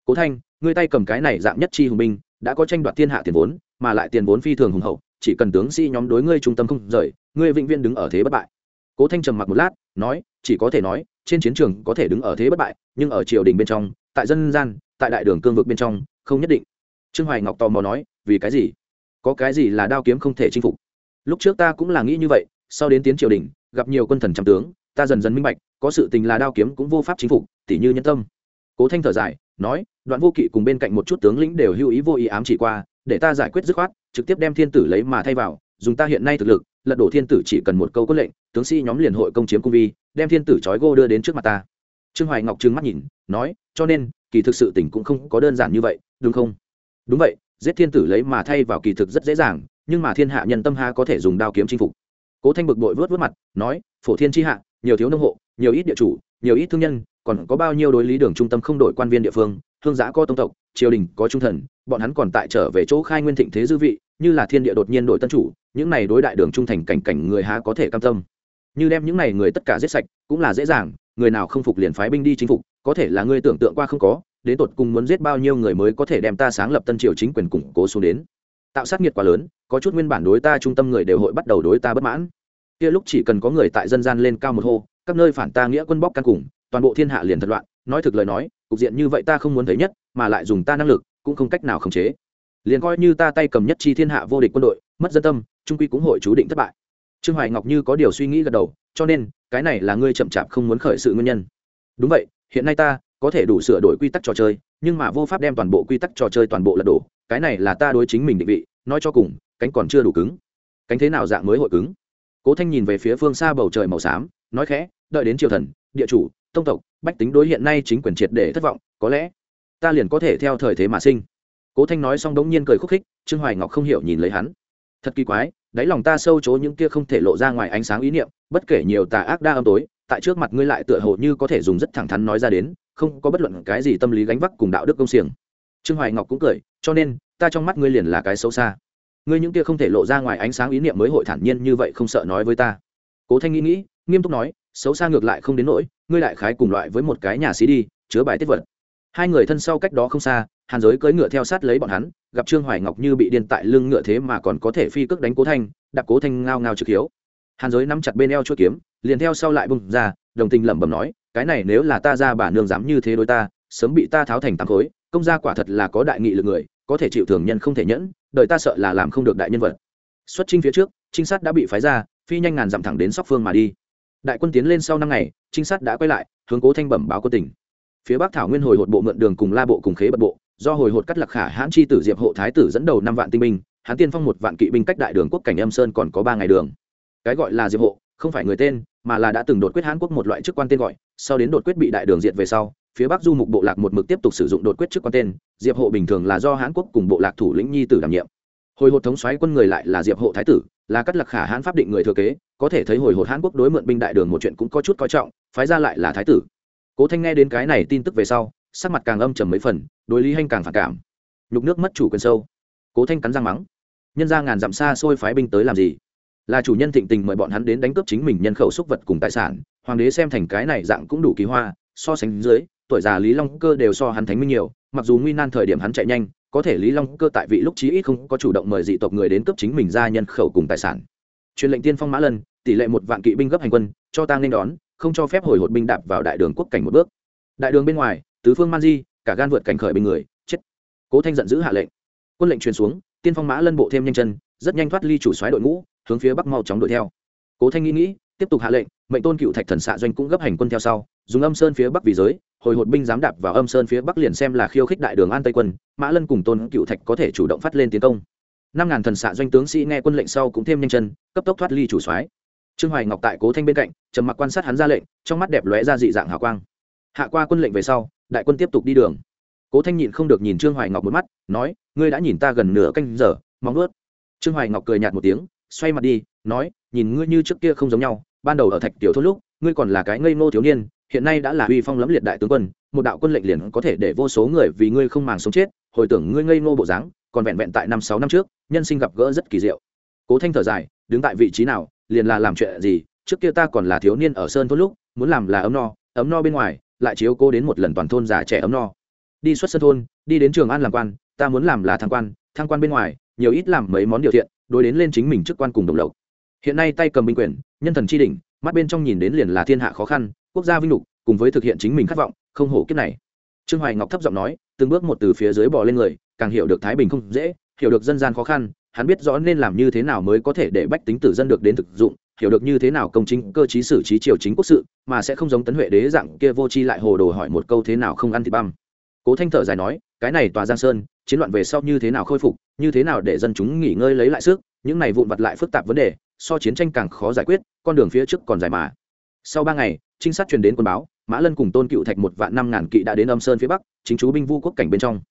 Cố thanh, ngươi tay cầm cái này dạng nhất chi hùng binh, đã có tranh đoạt thiên hạ tiền vốn, mà lại tiền vốn phi thường hùng hậu, chỉ cần tướng sĩ nhóm đối ngươi trung tâm không rời, ngươi vĩnh viên đứng ở thế bất bại. Cố thanh trầm mặc một lát, nói chỉ có thể nói, trên chiến trường có thể đứng ở thế bất bại, nhưng ở triều đình bên trong, tại dân gian, tại đại đường cương vực bên trong, không nhất định. Trương hoài ngọc tò mò nói, vì cái gì? Có cái gì là đao kiếm không thể chinh phục? Lúc trước ta cũng là nghĩ như vậy, sau đến tiến triều đình, gặp nhiều quân thần trăm tướng, ta dần dần minh bạch, có sự tình là đao kiếm cũng vô pháp chinh phục, tỉ như nhân tâm. Cố thanh thở dài, nói, đoạn vô kỵ cùng bên cạnh một chút tướng lĩnh đều hưu ý vô ý ám chỉ qua, để ta giải quyết dứt khoát, trực tiếp đem thiên tử lấy mà thay vào, dùng ta hiện nay thực lực lật đổ thiên tử chỉ cần một câu có lệnh, tướng sĩ nhóm liền hội công chiếm cung vi, đem thiên tử trói gô đưa đến trước mặt ta. Trương hoài ngọc trừng mắt nhìn, nói, cho nên, kỳ thực sự tình cũng không có đơn giản như vậy, đúng không? Đúng vậy, giết thiên tử lấy mà thay vào kỳ thực rất dễ dàng, nhưng mà thiên hạ nhân tâm ha có thể dùng đao kiếm chinh phục. Cố thanh bực bội vớt vớt mặt, nói, phổ thiên tri hạ, nhiều thiếu nông hộ, nhiều ít địa chủ, nhiều ít thương nhân, còn có bao nhiêu đối lý đường trung tâm không đổi quan viên địa phương thương giã có tông tộc, triều đình có trung thần, bọn hắn còn tại trở về chỗ khai nguyên thịnh thế dư vị, như là thiên địa đột nhiên đổi tân chủ, những này đối đại đường trung thành cảnh cảnh người há có thể cam tâm. Như đem những này người tất cả giết sạch cũng là dễ dàng, người nào không phục liền phái binh đi chính phục, có thể là ngươi tưởng tượng qua không có, đến tột cùng muốn giết bao nhiêu người mới có thể đem ta sáng lập tân triều chính quyền củng cố xuống đến. Tạo sát nghiệt quá lớn, có chút nguyên bản đối ta trung tâm người đều hội bắt đầu đối ta bất mãn. Kia lúc chỉ cần có người tại dân gian lên cao một hô, các nơi phản ta nghĩa quân bóc căn cùng toàn bộ thiên hạ liền thật loạn, nói thực lời nói, cục diện như vậy ta không muốn thấy nhất, mà lại dùng ta năng lực, cũng không cách nào khống chế. Liền coi như ta tay cầm nhất chi thiên hạ vô địch quân đội, mất dân tâm, trung quy cũng hội chú định thất bại. Trương hoài ngọc như có điều suy nghĩ gật đầu, cho nên, cái này là ngươi chậm chạp không muốn khởi sự nguyên nhân. Đúng vậy, hiện nay ta, có thể đủ sửa đổi quy tắc trò chơi, nhưng mà vô pháp đem toàn bộ quy tắc trò chơi toàn bộ lật đổ, cái này là ta đối chính mình định vị, nói cho cùng, cánh còn chưa đủ cứng. Cánh thế nào dạng mới hội cứng? Cố thanh nhìn về phía phương xa bầu trời màu xám, nói khẽ, đợi đến triều thần, địa chủ tông tộc, bách tính đối hiện nay chính quyền triệt để thất vọng, có lẽ ta liền có thể theo thời thế mà sinh. Cố thanh nói xong đống nhiên cười khúc khích, trương hoài ngọc không hiểu nhìn lấy hắn. Thật kỳ quái, đáy lòng ta sâu chố những kia không thể lộ ra ngoài ánh sáng ý niệm, bất kể nhiều tà ác đa âm tối, tại trước mặt ngươi lại tựa hồ như có thể dùng rất thẳng thắn nói ra đến, không có bất luận cái gì tâm lý gánh vác cùng đạo đức công xiềng. Trương hoài ngọc cũng cười, cho nên, ta trong mắt ngươi liền là cái xấu xa. Ngươi những kia không thể lộ ra ngoài ánh sáng ý niệm mới hội thản nhiên như vậy không sợ nói với ta. Cố thanh nghĩ nghĩ, nghiêm túc nói, xấu xa ngược lại không đến nỗi ngươi lại khái cùng loại với một cái nhà xí đi, chứa bài tiết vật. Hai người thân sau cách đó không xa, hàn giới cưỡi ngựa theo sát lấy bọn hắn, gặp trương hoài ngọc như bị điên tại lưng ngựa thế mà còn có thể phi cước đánh cố thanh, đạp cố thanh ngao ngao trực hiếu. Hàn giới nắm chặt bên eo chuỗi kiếm, liền theo sau lại bung ra, đồng tình lẩm bẩm nói, cái này nếu là ta ra bà nương dám như thế đối ta, sớm bị ta tháo thành tám khối, công gia quả thật là có đại nghị lực người, có thể chịu thường nhân không thể nhẫn đợi ta sợ là làm không được đại nhân vật. Xuất trinh phía trước, trinh sát đã bị phái ra, phi nhanh ngàn dặm thẳng đến sóc phương mà đi đại quân tiến lên sau năm ngày, trinh sát đã quay lại, hướng cố thanh bẩm báo quân tỉnh phía bắc thảo nguyên hồi hột bộ mượn đường cùng la bộ cùng khế bật bộ, do hồi hột cắt lạc khả hãn chi tử diệp hộ thái tử dẫn đầu năm vạn tinh binh hãn tiên phong một vạn kỵ binh cách đại đường quốc cảnh âm sơn còn có ba ngày đường. Cái gọi là diệp hộ, không phải người tên, mà là đã từng đột quyết hãn quốc một loại chức quan tên gọi, sau đến đột quyết bị đại đường diệt về sau, phía bắc du mục bộ lạc một mực tiếp tục sử dụng đột quyết chức quan tên, diệp hộ bình thường là do hãn quốc cùng bộ lạc thủ lĩnh nhi tử đảm nhiệm. Hồi hột thống xoáy quân người lại là diệp hộ thái tử, là cắt lạc khả hãn pháp định người thừa kế có thể thấy hồi hột hãn quốc đối mượn binh đại đường một chuyện cũng có chút coi trọng, phái ra lại là thái tử. Cố thanh nghe đến cái này tin tức về sau, sắc mặt càng âm trầm mấy phần, đối lý hanh càng phản cảm. Nhục nước mất chủ quyền sâu. Cố thanh cắn răng mắng, nhân ra ngàn dặm xa xôi phái binh tới làm gì? Là chủ nhân thịnh tình mời bọn hắn đến đánh cướp chính mình nhân khẩu xúc vật cùng tài sản, hoàng đế xem thành cái này dạng cũng đủ kỳ hoa, so sánh dưới, tuổi già lý long cơ đều so hắn thánh minh nhiều, mặc dù nguy nan thời điểm hắn chạy nhanh, có thể lý long cơ tại vị lúc chí ít không có chủ động mời dị tộc người đến cướp chính mình ra nhân khẩu cùng tài sản. Truyền lệnh tiên phong mã lân tỷ lệ một vạn kỵ binh gấp hành quân, cho ta nên đón, không cho phép hồi hột binh đạp vào đại đường quốc cảnh một bước. Đại đường bên ngoài, tứ phương man di, cả gan vượt cảnh khởi binh người, chết. Cố thanh giận dữ hạ lệnh. Quân lệnh truyền xuống, tiên phong mã lân bộ thêm nhanh chân, rất nhanh thoát ly chủ xoáy đội ngũ, hướng phía bắc mau chóng đuổi theo. Cố thanh nghĩ nghĩ, tiếp tục hạ lệnh, mệnh tôn cựu thạch thần xạ doanh cũng gấp hành quân theo sau, dùng âm sơn phía bắc vì giới, hồi hột binh dám đạp vào âm sơn phía bắc liền xem là khiêu khích đại đường an tây quân, mã lân cùng tôn cựu thạch có thể chủ động phát lên tiến công. Năm ngàn thần xạ doanh tướng sĩ nghe quân lệnh sau cũng thêm nhanh chân, cấp tốc thoát ly chủ soái trương hoài ngọc tại cố thanh bên cạnh, trầm mặc quan sát hắn ra lệnh, trong mắt đẹp lóe ra dị dạng hào quang. Hạ qua quân lệnh về sau, đại quân tiếp tục đi đường. Cố thanh nhịn không được nhìn trương hoài ngọc một mắt, nói, ngươi đã nhìn ta gần nửa canh giờ, móng ướt trương hoài ngọc cười nhạt một tiếng, xoay mặt đi, nói, nhìn ngươi như trước kia không giống nhau, ban đầu ở thạch tiểu thôn lúc, ngươi còn là cái ngây ngô thiếu niên, hiện nay đã là uy phong lẫm liệt đại tướng quân, một đạo quân lệnh liền có thể để vô số người vì ngươi không màng sống chết, hồi tưởng ngươi ngây ngô bộ dáng, còn vẹn vẹn tại năm sáu năm trước, nhân sinh gặp gỡ rất kỳ diệu. Cố thanh thở dài, đứng tại vị trí nào liền là làm chuyện gì, trước kia ta còn là thiếu niên ở sơn thôn lúc, muốn làm là ấm no ấm no bên ngoài, lại chiếu cô đến một lần toàn thôn già trẻ ấm no. Đi xuất sân thôn, đi đến trường an làm quan, ta muốn làm là thăng quan thăng quan bên ngoài, nhiều ít làm mấy món điều thiện, đối đến lên chính mình chức quan cùng đồng lộc. Hiện nay tay cầm binh quyền, nhân thần tri đình mắt bên trong nhìn đến liền là thiên hạ khó khăn, quốc gia vinh lục, cùng với thực hiện chính mình khát vọng, không hổ kiếp này. Trương hoài ngọc thấp giọng nói, từng bước một từ phía dưới bò lên người, càng hiểu được thái bình không dễ, hiểu được dân gian khó khăn hắn biết rõ nên làm như thế nào mới có thể để bách tính tử dân được đến thực dụng, hiểu được như thế nào công chính, cơ chí xử trí triều chính quốc sự, mà sẽ không giống tấn huệ đế dạng kia vô chi lại hồ đồ hỏi một câu thế nào không ăn thịt băm. Cố thanh thở dài nói, cái này tòa giang sơn, chiến loạn về sau như thế nào khôi phục, như thế nào để dân chúng nghỉ ngơi lấy lại sức, những này vụn vặt lại phức tạp vấn đề, so chiến tranh càng khó giải quyết, con đường phía trước còn dài mà. Sau ba ngày, trinh sát truyền đến quân báo, mã lân cùng tôn cựu thạch một vạn năm ngàn kỵ đã đến âm sơn phía bắc, chính chú binh vu quốc cảnh bên trong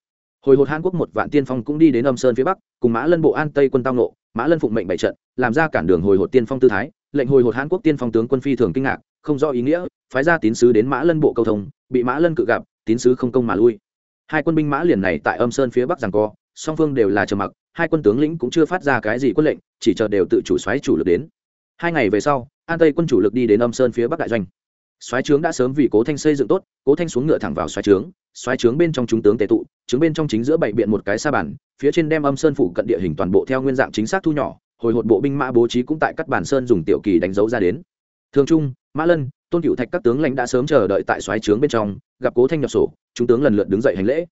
hồi hột hàn quốc một vạn tiên phong cũng đi đến âm sơn phía bắc, cùng mã lân bộ an tây quân tao nộ mã lân phụng mệnh bảy trận, làm ra cản đường hồi hột tiên phong tư thái, lệnh hồi hột hàn quốc tiên phong tướng quân phi thường kinh ngạc, không rõ ý nghĩa, phái ra tín sứ đến mã lân bộ cầu thông, bị mã lân cự gặp, tín sứ không công mà lui. Hai quân binh mã liền này tại âm sơn phía bắc rằng co, song phương đều là trầm mặc, hai quân tướng lĩnh cũng chưa phát ra cái gì quân lệnh, chỉ chờ đều tự chủ xoáy chủ lực đến. Hai ngày về sau, an tây quân chủ lực đi đến âm sơn phía bắc đại doanh xoáy trướng đã sớm vì cố thanh xây dựng tốt, cố thanh xuống ngựa thẳng vào xoáy trướng xoáy trướng bên trong chúng tướng tề tụ, trướng bên trong chính giữa bảy biện một cái sa bản phía trên đem âm sơn phủ cận địa hình toàn bộ theo nguyên dạng chính xác thu nhỏ, hồi hột bộ binh mã bố trí cũng tại các bản sơn dùng tiểu kỳ đánh dấu ra đến. Thường trung, mã lân, tôn cựu thạch các tướng lãnh đã sớm chờ đợi tại xoáy trướng bên trong, gặp cố thanh nhập sổ, chúng tướng lần lượt đứng dậy hành lễ.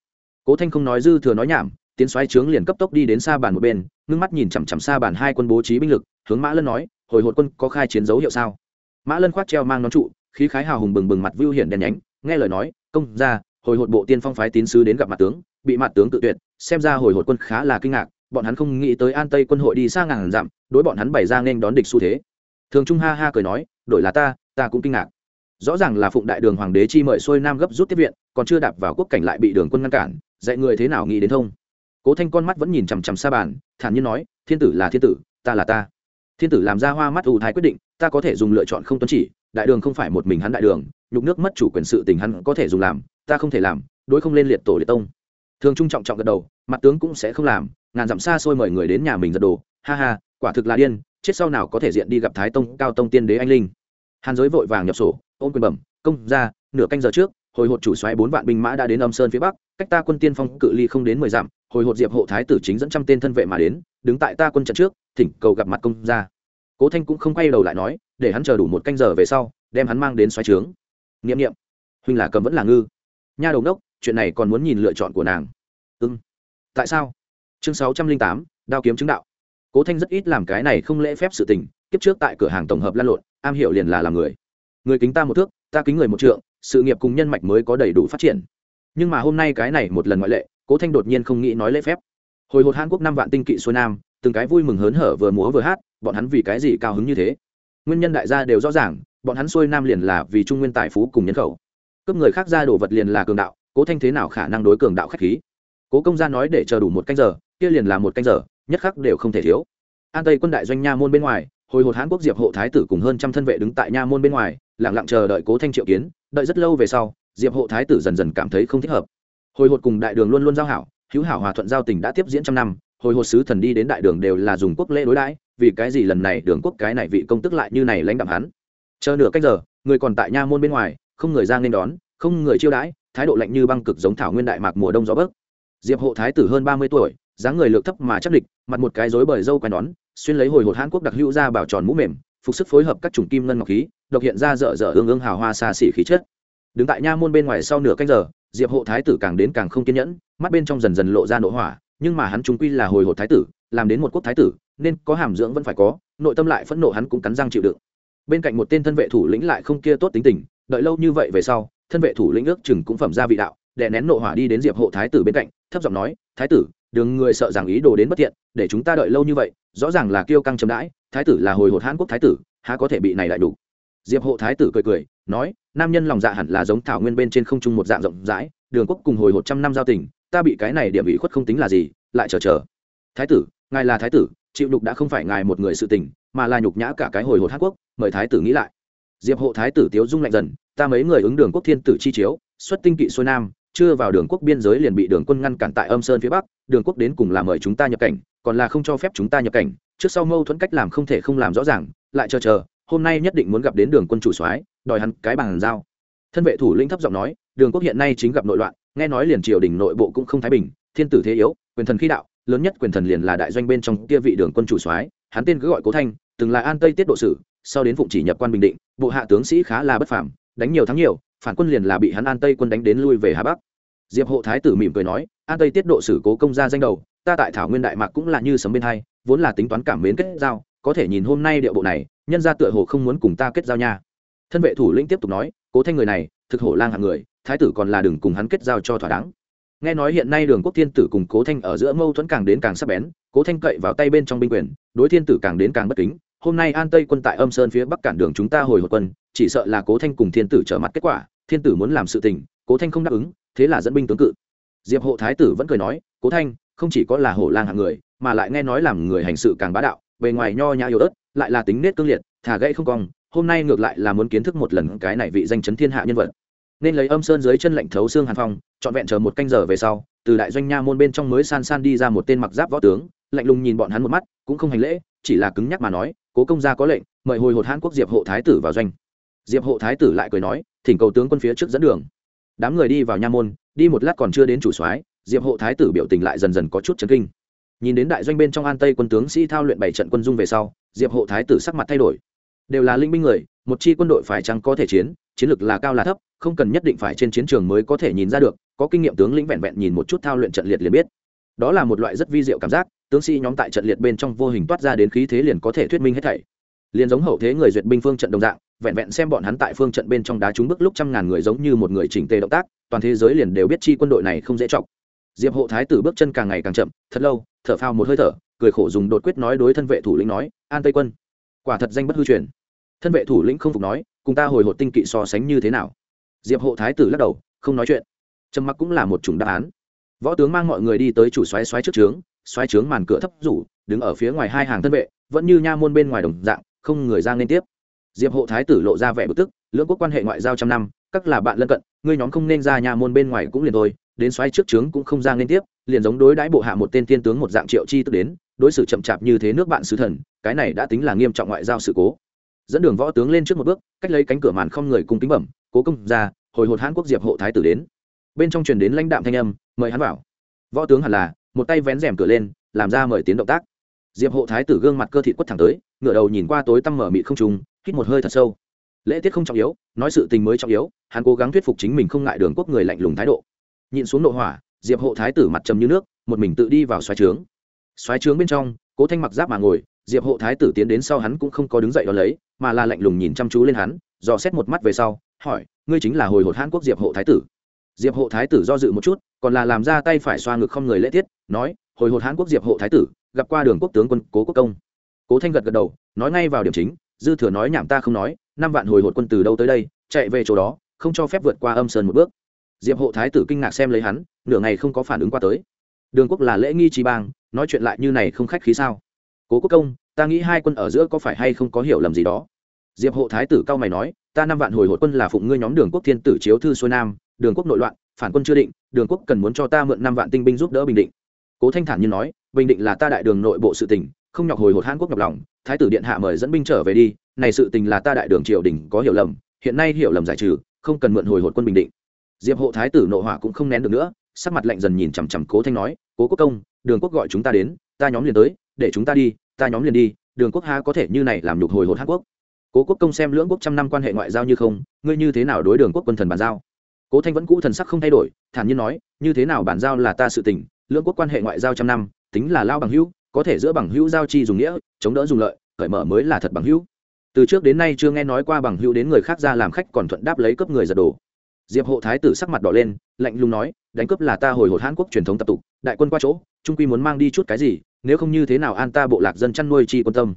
Cố thanh không nói dư thừa nói nhảm, tiến xoáy trướng liền cấp tốc đi đến xa bàn một bên, ngưng mắt nhìn chằm chằm xa bàn hai quân bố trí binh lực, hướng mã lân nói, hồi hột quân có khai chiến dấu hiệu sao? Mã lân khoác treo mang nón trụ khí khái hào hùng bừng bừng mặt vưu hiển đèn nhánh, nghe lời nói, công ra hồi hột bộ tiên phong phái tín sứ đến gặp mặt tướng, bị mặt tướng tự tuyệt, xem ra hồi hột quân khá là kinh ngạc, bọn hắn không nghĩ tới an tây quân hội đi xa ngàn dặm, đối bọn hắn bày ra nên đón địch xu thế. Thường trung ha ha cười nói, đổi là ta ta cũng kinh ngạc. Rõ ràng là phụng đại đường hoàng đế chi mời xuôi nam gấp rút tiếp viện, còn chưa đạp vào quốc cảnh lại bị đường quân ngăn cản, dạy người thế nào nghĩ đến thông. Cố thanh con mắt vẫn nhìn chằm chằm xa bàn, thản nhiên nói, thiên tử là thiên tử, ta là ta. Thiên tử làm ra hoa mắt ưu thái quyết định, ta có thể dùng lựa chọn không tuân chỉ đại đường không phải một mình hắn đại đường, nhục nước mất chủ quyền sự tình hắn có thể dùng làm, ta không thể làm, đối không lên liệt tổ liệt tông. Thường trung trọng trọng gật đầu, mặt tướng cũng sẽ không làm, ngàn dặm xa xôi mời người đến nhà mình giật đồ, ha ha, quả thực là điên, chết sau nào có thể diện đi gặp thái tông, cao tông tiên đế anh linh. Hàn giới vội vàng nhập sổ, ôm quyền bẩm, công ra nửa canh giờ trước, hồi hột chủ xoáy bốn vạn binh mã đã đến âm sơn phía bắc, cách ta quân tiên phong cự ly không đến mười dặm, hồi hột diệp hộ thái tử chính dẫn trăm tên thân vệ mà đến, đứng tại ta quân trận trước, thỉnh cầu gặp mặt công ra cố thanh cũng không quay đầu lại nói, để hắn chờ đủ một canh giờ về sau, đem hắn mang đến xoáy trướng. N i ệ m n i ệ m huynh là cầm vẫn là ngư. Nha đầu đốc, chuyện này còn muốn nhìn lựa chọn của nàng. Ưng tại sao? Chương sáu trăm linh tám, đao kiếm chứng đạo. Cố thanh rất ít làm cái này không lễ phép sự tình, kiếp trước tại cửa hàng tổng hợp lan lộn, am hiểu liền là làm người. Người kính ta một thước, ta kính người một trượng, sự nghiệp cùng nhân mạch mới có đầy đủ phát triển. Nhưng mà hôm nay cái này một lần ngoại lệ, cố thanh đột nhiên không nghĩ nói lễ phép. Hồi hột hàn quốc năm vạn tinh kỵ xuôi nam, từng cái vui mừng hớn hở vừa múa vừa hát bọn hắn vì cái gì cao hứng như thế? Nguyên nhân đại gia đều rõ ràng, bọn hắn xuôi nam liền là vì trung nguyên tài phú cùng nhân khẩu. Cướp người khác ra đồ vật liền là cường đạo, cố thanh thế nào khả năng đối cường đạo k h á c h khí? Cố công gia nói để chờ đủ một canh giờ, kia liền là một canh giờ, nhất khắc đều không thể thiếu. An tây quân đại doanh nha môn bên ngoài, hồi hột hán quốc diệp hộ thái tử cùng hơn trăm thân vệ đứng tại nha môn bên ngoài lẳng lặng chờ đợi cố thanh triệu kiến, đợi rất lâu về sau, diệp hộ thái tử dần dần cảm thấy không thích hợp. Hồi hột cùng đại đường luôn luôn giao hảo, hữu hảo hòa thuận giao tình đã tiếp diễn trăm năm, hồi hột sứ thần đi đến đại đường đều là dùng quốc lễ đối đãi vì cái gì lần này đường quốc cái này vị công tức lại như này lãnh đạm hắn? Chờ nửa cách giờ, người còn tại nha môn bên ngoài, không người ra nên đón, không người chiêu đãi, thái độ lạnh như băng cực giống thảo nguyên đại mạc mùa đông gió bấc. Diệp hộ thái tử hơn ba mươi tuổi, dáng người lược thấp mà chắc địch, mặt một cái rối bời râu quai nón, xuyên lấy hồi hột hàn quốc đặc hữu ra bảo tròn mũ mềm, phục sức phối hợp các chủng kim ngân ngọc khí, độc hiện ra dở dở ương ương hào hoa xa xỉ khí chất. Đứng tại nha môn bên ngoài sau nửa canh giờ, diệp hộ thái tử càng đến càng không kiên nhẫn, mắt bên trong dần dần lộ ra nỗ hỏa, nhưng mà hắn chúng quy là hồi hột thái tử làm đến một quốc thái tử, nên có hàm dưỡng vẫn phải có, nội tâm lại phẫn nộ hắn cũng cắn răng chịu đựng. Bên cạnh một tên thân vệ thủ lĩnh lại không kia tốt tính tình, đợi lâu như vậy về sau, thân vệ thủ lĩnh ước chừng cũng phẩm ra vị đạo, đè nén nộ hỏa đi đến diệp hộ thái tử bên cạnh, thấp giọng nói, thái tử đừng người sợ rằng ý đồ đến bất tiện để chúng ta đợi lâu như vậy, rõ ràng là kiêu căng chấm đãi, thái tử là hồi hột hãn quốc thái tử, há có thể bị này lại đủ. Diệp hộ thái tử cười cười, nói, nam nhân lòng dạ hẳn là giống thảo nguyên bên trên không trung một dạng rộng rãi, đường quốc cùng hồi hột trăm năm giao tình, ta bị cái này điểm ủy khuất không tính là gì, lại chờ chờ. Thái tử ngài là thái tử, chịu nhục đã không phải ngài một người sự tình, mà là nhục nhã cả cái hồi hột hát quốc, mời thái tử nghĩ lại. Diệp hộ thái tử tiếu dung lạnh dần, ta mấy người ứng đường quốc thiên tử chi chiếu, xuất tinh kỵ xuôi nam, chưa vào đường quốc biên giới liền bị đường quân ngăn cản tại âm sơn phía bắc, đường quốc đến cùng là mời chúng ta nhập cảnh, còn là không cho phép chúng ta nhập cảnh, trước sau mâu thuẫn cách làm không thể không làm rõ ràng, lại chờ chờ, hôm nay nhất định muốn gặp đến đường quân chủ soái, đòi hắn cái bằng giao. Thân vệ thủ lĩnh thấp giọng nói, đường quốc hiện nay chính gặp nội loạn, nghe nói liền triều đình nội bộ cũng không thái bình, thiên tử thế yếu, quyền thần khí đạo lớn nhất quyền thần liền là đại doanh bên trong kia vị đường quân chủ soái, hắn tên cứ gọi cố thanh, từng là an tây tiết độ sử, sau đến phụng chỉ nhập quan bình định, bộ hạ tướng sĩ khá là bất phàm, đánh nhiều thắng nhiều, phản quân liền là bị hắn an tây quân đánh đến lui về hà bắc. Diệp hộ thái tử mỉm cười nói, an tây tiết độ sử cố công gia danh đầu, ta tại thảo nguyên đại mạc cũng là như sấm bên hai, vốn là tính toán cảm mến kết giao, có thể nhìn hôm nay điệu bộ này, nhân ra tựa hồ không muốn cùng ta kết giao nha. Thân vệ thủ lĩnh tiếp tục nói, cố thanh người này, thực hổ lang hạng người, thái tử còn là đừng cùng hắn kết giao cho thỏa đáng nghe nói hiện nay đường quốc thiên tử cùng cố thanh ở giữa mâu thuẫn càng đến càng sắp bén, cố thanh cậy vào tay bên trong binh quyền, đối thiên tử càng đến càng bất kính. Hôm nay an tây quân tại âm sơn phía bắc cản đường chúng ta hồi hộp quân, chỉ sợ là cố thanh cùng thiên tử trở mặt kết quả, thiên tử muốn làm sự tình, cố thanh không đáp ứng, thế là dẫn binh tướng cự. Diệp hộ thái tử vẫn cười nói, cố thanh, không chỉ có là hổ lang hạng người, mà lại nghe nói làm người hành sự càng bá đạo, bề ngoài nho nhã yếu ớt, lại là tính nết cương liệt thả gãy không cong, hôm nay ngược lại là muốn kiến thức một lần cái này vị danh chấn thiên hạ nhân vật nên lấy âm sơn dưới chân lạnh thấu xương hàn phong, trọn vẹn chờ một canh giờ về sau, từ đại doanh nha môn bên trong mới san san đi ra một tên mặc giáp võ tướng, lạnh lùng nhìn bọn hắn một mắt, cũng không hành lễ, chỉ là cứng nhắc mà nói, cố công gia có lệnh, mời hồi hột hãn quốc diệp hộ thái tử vào doanh. Diệp hộ thái tử lại cười nói, thỉnh cầu tướng quân phía trước dẫn đường. Đám người đi vào nha môn, đi một lát còn chưa đến chủ soái, diệp hộ thái tử biểu tình lại dần dần có chút chấn kinh. Nhìn đến đại doanh bên trong an tây quân tướng sĩ thao luyện bảy trận quân dung về sau, diệp hộ thái tử sắc mặt thay đổi. Đều là linh binh người, một chi quân đội phải chăng có thể chiến chiến lược là cao là thấp, không cần nhất định phải trên chiến trường mới có thể nhìn ra được, có kinh nghiệm tướng lĩnh vẹn vẹn nhìn một chút thao luyện trận liệt liền biết. Đó là một loại rất vi diệu cảm giác, tướng sĩ nhóm tại trận liệt bên trong vô hình toát ra đến khí thế liền có thể thuyết minh hết thảy. Liền giống hậu thế người duyệt binh phương trận đồng dạng, vẹn vẹn xem bọn hắn tại phương trận bên trong đá trúng bước lúc trăm ngàn người giống như một người chỉnh tề động tác, toàn thế giới liền đều biết chi quân đội này không dễ chọc. Diệp hộ thái tử bước chân càng ngày càng chậm, thật lâu, thở phao một hơi thở, cười khổ dùng đột quyết nói đối thân vệ thủ lĩnh nói, an tây quân, quả thật danh bất hư truyền. Thân vệ thủ lĩnh không phục nói cùng ta hồi hộp tinh kỵ so sánh như thế nào? Diệp hộ thái tử lắc đầu, không nói chuyện. Trầm mặc cũng là một chủng đáp án. Võ tướng mang mọi người đi tới chủ xoáy xoáy trước trướng xoáy trướng màn cửa thấp rủ, đứng ở phía ngoài hai hàng thân vệ, vẫn như nha môn bên ngoài đồng dạng, không người ra nên tiếp. Diệp hộ thái tử lộ ra vẻ bực tức, lưỡng quốc quan hệ ngoại giao trăm năm, các là bạn lân cận, ngươi nhóm không nên ra nha môn bên ngoài cũng liền thôi, đến xoáy trước trướng cũng không ra nên tiếp, liền giống đối đãi bộ hạ một tên thiên tướng một dạng triệu chi tức đến, đối xử chậm chạp như thế nước bạn sứ thần, cái này đã tính là nghiêm trọng ngoại giao sự cố dẫn đường võ tướng lên trước một bước, cách lấy cánh cửa màn không người cùng tính bẩm, cố công ra hồi hột hãn quốc diệp hộ thái tử đến. Bên trong truyền đến lãnh đạm thanh âm, mời hắn vào. Võ tướng hẳn là, một tay vén rèm cửa lên, làm ra mời tiến động tác. Diệp hộ thái tử gương mặt cơ thị quất thẳng tới, ngửa đầu nhìn qua tối tăm mở mịt không trùng hít một hơi thật sâu. Lễ tiết không trọng yếu, nói sự tình mới trọng yếu, hắn cố gắng thuyết phục chính mình không ngại đường quốc người lạnh lùng thái độ. Nhìn xuống nội hỏa, diệp hộ thái tử mặt trầm như nước, một mình tự đi vào xoáy trướng. Xoáy trướng bên trong, cố thanh mặc giáp mà ngồi diệp hộ thái tử tiến đến sau hắn cũng không có đứng dậy đón lấy, mà là lạnh lùng nhìn chăm chú lên hắn, dò xét một mắt về sau, hỏi, ngươi chính là hồi hột hãn quốc diệp hộ thái tử? Diệp hộ thái tử do dự một chút, còn là làm ra tay phải xoa ngực không người lễ tiết, nói, hồi hột hán quốc diệp hộ thái tử, gặp qua đường quốc tướng quân cố quốc công. Cố thanh gật gật đầu, nói ngay vào điểm chính, dư thừa nói nhảm ta không nói, năm vạn hồi hột quân từ đâu tới đây, chạy về chỗ đó, không cho phép vượt qua âm sơn một bước. Diệp hộ thái tử kinh ngạc xem lấy hắn, nửa ngày không có phản ứng qua tới. Đường quốc là lễ nghi trí bang, nói chuyện lại như này không khách khí sao? Cố quốc công, ta nghĩ hai quân ở giữa có phải hay không có hiểu lầm gì đó? Diệp hộ thái tử cao mày nói, ta năm vạn hồi hộ quân là phụng ngươi nhóm đường quốc thiên tử chiếu thư xuôi nam, đường quốc nội loạn, phản quân chưa định, đường quốc cần muốn cho ta mượn năm vạn tinh binh giúp đỡ bình định. Cố thanh thản như nói, bình định là ta đại đường nội bộ sự tình, không nhọc hồi hột hàn quốc nhọc lòng, thái tử điện hạ mời dẫn binh trở về đi, này sự tình là ta đại đường triều đình có hiểu lầm, hiện nay hiểu lầm giải trừ, không cần mượn hồi hột quân bình định. Diệp hộ thái tử nội hỏa cũng không nén được nữa, sắc mặt lạnh dần nhìn chằm chằm cố thanh nói, cố quốc công, đường quốc gọi chúng ta đến, ta nhóm liền tới để chúng ta đi, ta nhóm liền đi, đường quốc ha có thể như này làm nhục hồi hột hàn quốc. Cố quốc công xem lưỡng quốc trăm năm quan hệ ngoại giao như không, ngươi như thế nào đối đường quốc quân thần bàn giao? Cố thanh vẫn cũ thần sắc không thay đổi, thản nhiên nói, như thế nào bàn giao là ta sự tình, lưỡng quốc quan hệ ngoại giao trăm năm, tính là lao bằng hữu, có thể giữa bằng hữu giao chi dùng nghĩa, chống đỡ dùng lợi, cởi mở mới là thật bằng hữu. Từ trước đến nay chưa nghe nói qua bằng hữu đến người khác ra làm khách còn thuận đáp lấy cướp người giật đồ. Diệp hộ thái tử sắc mặt đỏ lên, lạnh lùng nói, đánh cướp là ta hồi hột hàn quốc truyền thống tập tục, đại quân qua chỗ trung quy muốn mang đi chút cái gì, nếu không như thế nào an ta bộ lạc dân chăn nuôi chi quan tâm.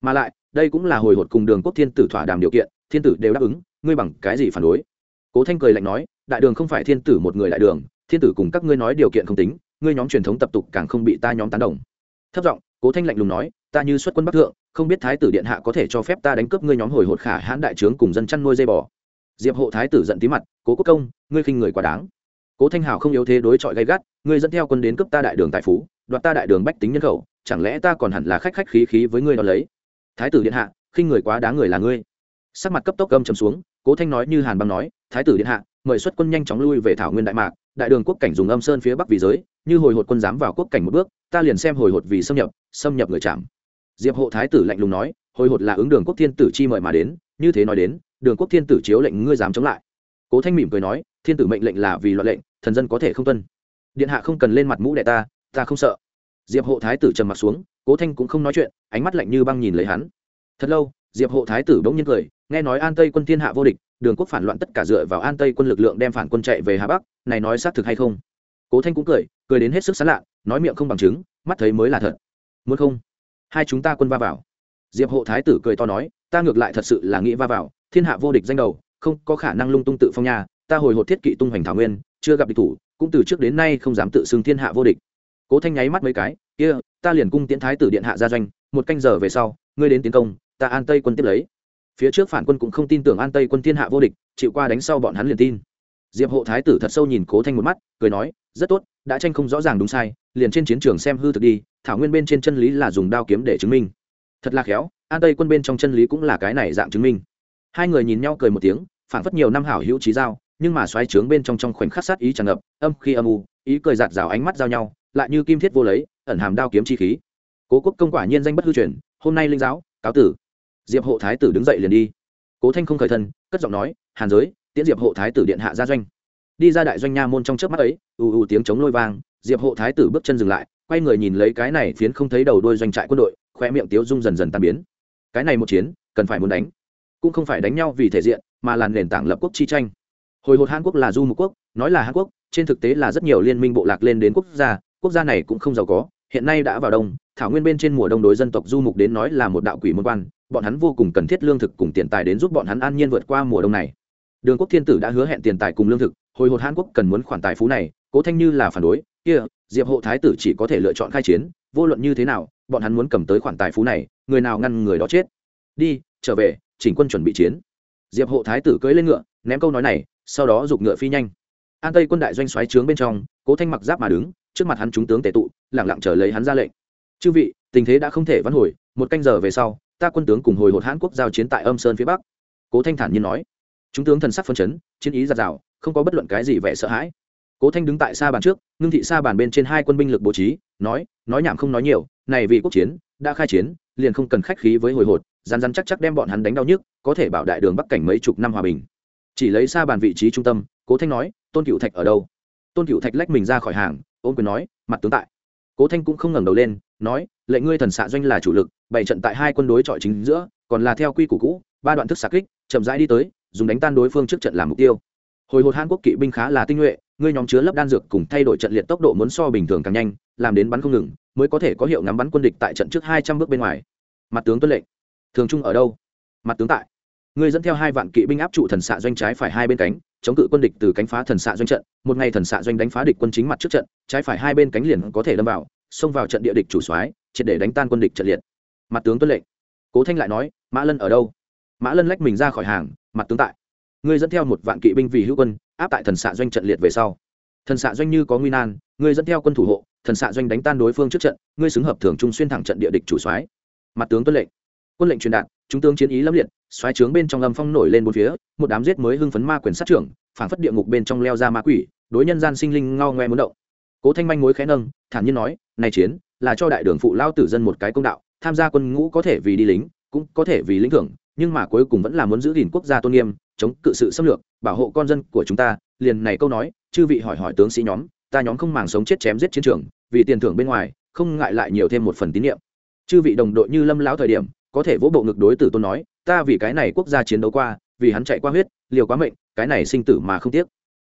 Mà lại, đây cũng là hồi hột cùng đường quốc thiên tử thỏa đàm điều kiện, thiên tử đều đáp ứng, ngươi bằng cái gì phản đối? Cố thanh cười lạnh nói, đại đường không phải thiên tử một người đại đường, thiên tử cùng các ngươi nói điều kiện không tính, ngươi nhóm truyền thống tập tục càng không bị ta nhóm tán đồng. Thấp giọng, cố thanh lạnh lùng nói, ta như xuất quân bắc thượng, không biết thái tử điện hạ có thể cho phép ta đánh cướp ngươi nhóm hồi hột khả hãn đại trướng cùng dân chăn nuôi dây bò. Diệp hộ thái tử giận tí mặt, cố quốc công, ngươi khinh người quá đáng cố thanh hảo không yếu thế đối chọi gay gắt, ngươi dẫn theo quân đến cướp ta đại đường tài phú, đoạt ta đại đường bách tính nhân khẩu, chẳng lẽ ta còn hẳn là khách khách khí khí với ngươi đ lấy? Thái tử điện hạ khi người quá đáng người là ngươi. Sắc mặt cấp tốc gâm trầm xuống, cố thanh nói như hàn băng nói, thái tử điện hạ, mời xuất quân nhanh chóng lui về thảo nguyên đại mạc, đại đường quốc cảnh dùng âm sơn phía bắc vì giới, như hồi hột quân dám vào quốc cảnh một bước, ta liền xem hồi hột vì xâm nhập xâm nhập người chạm. Diệp hộ thái tử lạnh lùng nói, hồi hột là ứng đường quốc thiên tử chi mời mà đến, như thế nói đến, đường quốc thiên tử chiếu lệnh ngươi dám chống lại. Cố thanh mỉm cười nói thiên tử mệnh lệnh là vì loạn lệnh, thần dân có thể không tuân. Điện hạ không cần lên mặt mũ đệ ta ta không sợ. Diệp hộ thái tử trầm mặt xuống, cố thanh cũng không nói chuyện, ánh mắt lạnh như băng nhìn lấy hắn. Thật lâu, diệp hộ thái tử bỗng nhiên cười, nghe nói an tây quân thiên hạ vô địch, đường quốc phản loạn tất cả dựa vào an tây quân lực lượng đem phản quân chạy về hà bắc, này nói xác thực hay không? Cố thanh cũng cười cười đến hết sức sán lạ, nói miệng không bằng chứng, mắt thấy mới là thật. Muốn không? Hai chúng ta quân va vào. Diệp hộ thái tử cười to nói, ta ngược lại thật sự là nghĩ va vào, thiên hạ vô địch danh đầu, không có khả năng lung tung tự phong nhà ta hồi hột thiết kỵ tung hoành thảo nguyên, chưa gặp địch thủ, cũng từ trước đến nay không dám tự xưng thiên hạ vô địch. Cố thanh nháy mắt mấy cái, kia, ta liền cung tiễn thái tử điện hạ ra doanh, một canh giờ về sau, ngươi đến tiến công, ta an tây quân tiếp lấy. Phía trước phản quân cũng không tin tưởng an tây quân thiên hạ vô địch, chịu qua đánh sau bọn hắn liền tin. Diệp hộ thái tử thật sâu nhìn cố thanh một mắt, cười nói, rất tốt, đã tranh không rõ ràng đúng sai, liền trên chiến trường xem hư thực đi, thảo nguyên bên trên chân lý là dùng đao kiếm để chứng minh. Thật là khéo, an tây quân bên trong chân lý cũng là cái này dạng chứng minh. Hai người nhìn nhau cười một tiếng phản phất nhiều năm hảo hữu trí giao nhưng mà xoáy trướng bên trong trong khoảnh khắc sát ý tràn ngập, âm khi âm u, ý cười giạt rào ánh mắt giao nhau, lại như kim thiết vô lấy, ẩn hàm đao kiếm chi khí. Cố quốc công quả nhiên danh bất hư truyền, hôm nay linh giáo, cáo tử. Diệp hộ thái tử đứng dậy liền đi. Cố thanh không khởi thân, cất giọng nói, hàn giới, tiễn diệp hộ thái tử điện hạ ra doanh. Đi ra đại doanh nha môn trong trước mắt ấy, ù ù tiếng chống lôi vang, diệp hộ thái tử bước chân dừng lại, quay người nhìn lấy cái này phiến không thấy đầu đôi doanh trại quân đội khoe miệng tiếu dung dần dần tan biến. Cái này một chiến, cần phải muốn đánh. Cũng không phải đánh nhau vì thể diện, mà là nền tảng lập quốc chi tranh hồi hột hàn quốc là du mục quốc, nói là hàn quốc, trên thực tế là rất nhiều liên minh bộ lạc lên đến quốc gia quốc gia này cũng không giàu có, hiện nay đã vào đông, thảo nguyên bên trên mùa đông đối dân tộc du mục đến nói là một đạo quỷ môn quan, bọn hắn vô cùng cần thiết lương thực cùng tiền tài đến giúp bọn hắn an nhiên vượt qua mùa đông này. Đường quốc thiên tử đã hứa hẹn tiền tài cùng lương thực, hồi hột hàn quốc cần muốn khoản tài phú này, cố thanh như là phản đối, kia, diệp hộ thái tử chỉ có thể lựa chọn khai chiến, vô luận như thế nào, bọn hắn muốn cầm tới khoản tài phú này, người nào ngăn người đó chết. Đi, trở về, chỉnh quân chuẩn bị chiến. Diệp hộ thái tử cưỡi lên ngựa, ném câu nói này sau đó giục ngựa phi nhanh. An tây quân đại doanh xoáy trướng bên trong, cố thanh mặc giáp mà đứng, trước mặt hắn chúng tướng tề tụ, lẳng lặng chờ lấy hắn ra lệnh. Chư vị, tình thế đã không thể vãn hồi, một canh giờ về sau, ta quân tướng cùng hồi hột hãn quốc giao chiến tại âm sơn phía bắc. Cố thanh thản nhiên nói. Chúng tướng thần sắc phân chấn, chiến ý giạt rào, không có bất luận cái gì vẻ sợ hãi. Cố thanh đứng tại xa bàn trước, ngưng thị xa bàn bên trên hai quân binh lực bố trí, nói nói nhảm không nói nhiều, này vì quốc chiến, đã khai chiến, liền không cần khách khí với hồi hột rán rán chắc chắc đem bọn hắn đánh đau nhức, có thể bảo đại đường bắc cảnh mấy chục năm hòa bình chỉ lấy xa bàn vị trí trung tâm, cố thanh nói, tôn cựu thạch ở đâu? Tôn cựu thạch lách mình ra khỏi hàng ôm quyền nói, mặt tướng tại. Cố thanh cũng không ngẩng đầu lên, nói, lệnh ngươi thần xạ doanh là chủ lực bảy trận tại hai quân đối chọi chính giữa, còn là theo quy củ cũ, ba đoạn thức xạ kích, chậm rãi đi tới, dùng đánh tan đối phương trước trận làm mục tiêu. Hồi hột hàn quốc kỵ binh khá là tinh nhuệ, ngươi nhóm chứa lấp đan dược cùng thay đổi trận liệt tốc độ muốn so bình thường càng nhanh, làm đến bắn không ngừng, mới có thể có hiệu ngắm bắn quân địch tại trận trước hai trăm bước bên ngoài. Mặt tướng tuân lệnh. Thường trung ở đâu? Mặt tướng tại ngươi dẫn theo hai vạn kỵ binh áp trụ thần xạ doanh trái phải hai bên cánh, chống cự quân địch từ cánh phá thần xạ doanh trận, một ngày thần xạ doanh đánh phá địch quân chính mặt trước trận, trái phải hai bên cánh liền có thể đâm vào, xông vào trận địa địch chủ soái, triệt để đánh tan quân địch trận liệt. Mặt tướng tuân lệnh. Cố thanh lại nói, mã lân ở đâu? Mã lân lách mình ra khỏi hàng, mặt tướng tại. Ngươi dẫn theo một vạn kỵ binh vì hữu quân, áp tại thần xạ doanh trận liệt về sau. Thần xạ doanh như có nguy nan, ngươi dẫn theo quân thủ hộ, thần xạ doanh đánh tan đối phương trước trận, ngươi xứng hợp thường trung xuyên thẳng trận địa địch chủ soái. Mặt tướng tuân lệnh. Quân lệnh truyền đạt chúng tướng chiến ý lâm liệt, xoáy trướng bên trong âm phong nổi lên bốn phía, một đám giết mới hưng phấn ma quyền sát trưởng, phảng phất địa ngục bên trong leo ra ma quỷ, đối nhân gian sinh linh ngao ngoe muốn động. Cố thanh manh mối khẽ nâng, thản nhiên nói, này chiến, là cho đại đường phụ lao tử dân một cái công đạo, tham gia quân ngũ có thể vì đi lính, cũng có thể vì lĩnh thưởng, nhưng mà cuối cùng vẫn là muốn giữ gìn quốc gia tôn nghiêm, chống cự sự xâm lược, bảo hộ con dân của chúng ta. Liền này câu nói, chư vị hỏi hỏi tướng sĩ nhóm, ta nhóm không màng sống chết chém giết chiến trường, vì tiền thưởng bên ngoài, không ngại lại nhiều thêm một phần tín nhiệm. Chư vị đồng đội như lâm lão thời điểm có thể vỗ bộ ngực đối tử tôn nói, ta vì cái này quốc gia chiến đấu qua, vì hắn chạy qua huyết, liều quá mệnh, cái này sinh tử mà không tiếc.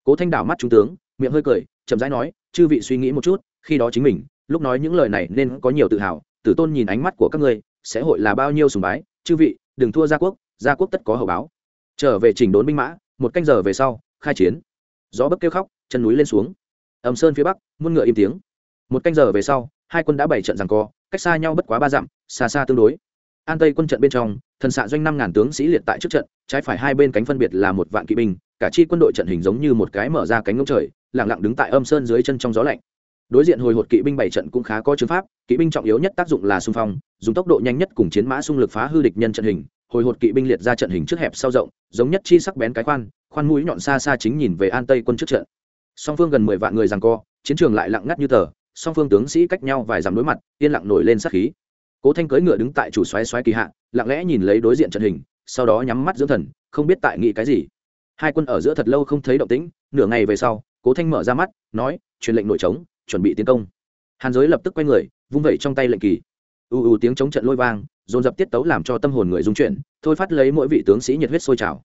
Cố thanh đảo mắt trung tướng, miệng hơi cười, chậm rãi nói, chư vị suy nghĩ một chút, khi đó chính mình, lúc nói những lời này nên có nhiều tự hào, tử tôn nhìn ánh mắt của các ngươi, sẽ hội là bao nhiêu sùng bái, chư vị, đừng thua gia quốc gia quốc tất có hậu báo. Trở về chỉnh đốn binh mã, một canh giờ về sau, khai chiến. Gió bấc kêu khóc, chân núi lên xuống. Ẩm sơn phía bắc, muôn ngựa im tiếng. Một canh giờ về sau, hai quân đã bảy trận rằng co, cách xa nhau bất quá ba dặm, xa xa tương đối an tây quân trận bên trong, thần xạ doanh năm ngàn tướng sĩ liệt tại trước trận, trái phải hai bên cánh phân biệt là một vạn kỵ binh, cả chi quân đội trận hình giống như một cái mở ra cánh ngông trời lẳng lặng đứng tại âm sơn dưới chân trong gió lạnh. Đối diện hồi hột kỵ binh bảy trận cũng khá có chứng pháp, kỵ binh trọng yếu nhất tác dụng là xung phong, dùng tốc độ nhanh nhất cùng chiến mã xung lực phá hư địch nhân trận hình, hồi hột kỵ binh liệt ra trận hình trước hẹp sau rộng, giống nhất chi sắc bén cái khoan khoan mũi nhọn xa xa chính nhìn về an tây quân trước trận. Song phương gần mười vạn người rằng co, chiến trường lại lặng ngắt như tờ, song phương tướng sĩ cách nhau vài dặm đối mặt, yên lặng nổi lên sát khí cố thanh cưỡi ngựa đứng tại chủ xoáy xoáy kỳ hạ, lặng lẽ nhìn lấy đối diện trận hình, sau đó nhắm mắt dưỡng thần, không biết tại nghĩ cái gì. Hai quân ở giữa thật lâu không thấy động tĩnh, nửa ngày về sau, cố thanh mở ra mắt, nói, truyền lệnh nội trống, chuẩn bị tiến công. Hàn giới lập tức quay người, vung vẩy trong tay lệnh kỳ. U u tiếng chống trận lôi vang, dồn dập tiết tấu làm cho tâm hồn người dung chuyển, thôi phát lấy mỗi vị tướng sĩ nhiệt huyết sôi trào.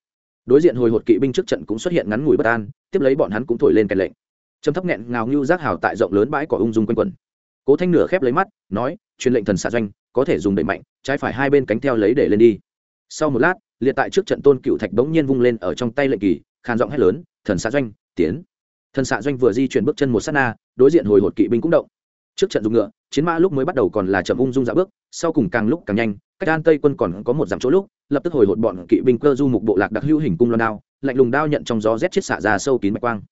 Đối diện hồi hột kỵ binh trước trận cũng xuất hiện ngắn ngủi bất an, tiếp lấy bọn hắn cũng thổi lên kèn lệnh. Trầm thấp nghẹn ngào ngưu giác hào tại rộng lớn bãi cỏ ung dung quanh quẩn. Cố thanh nửa khép lấy mắt, nói, truyền lệnh thần xạ doanh có thể dùng đẩy mạnh, trái phải hai bên cánh theo lấy để lên đi. Sau một lát, liệt tại trước trận tôn cựu thạch bỗng nhiên vung lên ở trong tay lệnh kỳ, khàn giọng hét lớn, thần xạ doanh, tiến! Thần xạ doanh vừa di chuyển bước chân một s á t na, đối diện hồi hột kỵ binh cũng động. Trước trận dùng ngựa, chiến mã lúc mới bắt đầu còn là chậm ung dung dạo bước, sau cùng càng lúc càng nhanh, cách an tây quân còn có một dặm chỗ lúc, lập tức hồi hột bọn kỵ binh cơ du mục bộ lạc đặc hữu hình cung loan đao, lạnh lùng đao nhận trong gió rét chết xạ ra sâu kín mạch quang.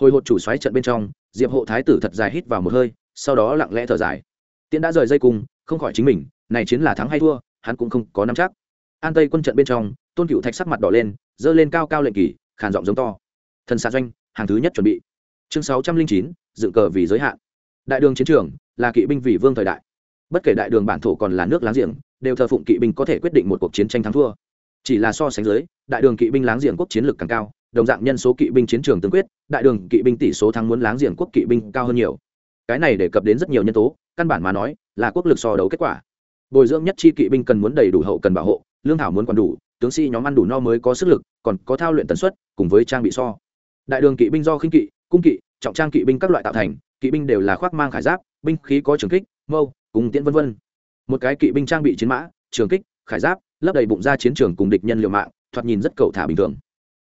Hồi hột chủ xoáy trận bên trong, diệp hộ thái tử thật dài hít vào một hơi, sau đó lặng lẽ thở dài. Tiễn đã rời dây cung không khỏi chính mình, này chiến là thắng hay thua, hắn cũng không có nắm chắc. An tây quân trận bên trong, tôn cựu thạch sắc mặt đỏ lên, giơ lên cao cao lệnh kỳ, khàn giọng giống to. Thần xạ doanh, hàng thứ nhất chuẩn bị. Chương sáu trăm linh chín, dựng cờ vì giới hạn. Đại đường chiến trường, là kỵ binh vì vương thời đại. Bất kể đại đường bản thổ còn là nước láng giềng, đều thờ phụng kỵ binh có thể quyết định một cuộc chiến tranh thắng thua. Chỉ là so sánh dưới, đại đường kỵ binh láng giềng quốc chiến lược càng cao, đồng dạng nhân số kỵ binh chiến trường tương quyết, đại đường kỵ binh tỷ số thắng muốn láng giềng quốc kỵ binh cao hơn nhiều. Cái này đề cập đến rất nhiều nhân tố căn bản mà nói, là quốc lực so đấu kết quả. Bồi dưỡng nhất chi kỵ binh cần muốn đầy đủ hậu cần bảo hộ, lương thảo muốn còn đủ, tướng sĩ nhóm ăn đủ no mới có sức lực, còn có thao luyện tần suất, cùng với trang bị so. Đại đường kỵ binh do khinh kỵ, cung kỵ, trọng trang kỵ binh các loại tạo thành, kỵ binh đều là khoác mang khải giáp, binh khí có trường kích, mâu, cùng tiễn vân vân. Một cái kỵ binh trang bị chiến mã, trường kích, khải giáp, lấp đầy bụng ra chiến trường cùng địch nhân liều mạng, thoạt nhìn rất cầu thả bình thường.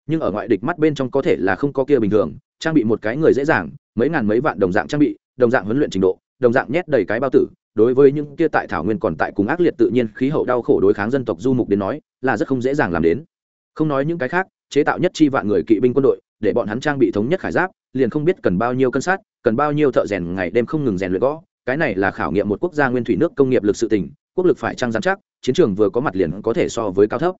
Nhưng ở ngoại địch mắt bên trong có thể là không có kia bình thường, trang bị một cái người dễ dàng, mấy ngàn mấy vạn đồng dạng trang bị, đồng dạng huấn luyện trình độ đồng dạng nhét đầy cái bao tử, đối với những kia tại thảo nguyên còn tại cùng ác liệt tự nhiên khí hậu đau khổ đối kháng dân tộc du mục đến nói, là rất không dễ dàng làm đến. Không nói những cái khác, chế tạo nhất chi vạn người kỵ binh quân đội, để bọn hắn trang bị thống nhất khải giáp, liền không biết cần bao nhiêu cân sát cần bao nhiêu thợ rèn ngày đêm không ngừng rèn luyện gõ. Cái này là khảo nghiệm một quốc gia nguyên thủy nước công nghiệp lực sự tỉnh quốc lực phải trang giám chắc, chiến trường vừa có mặt liền có thể so với cao thấp.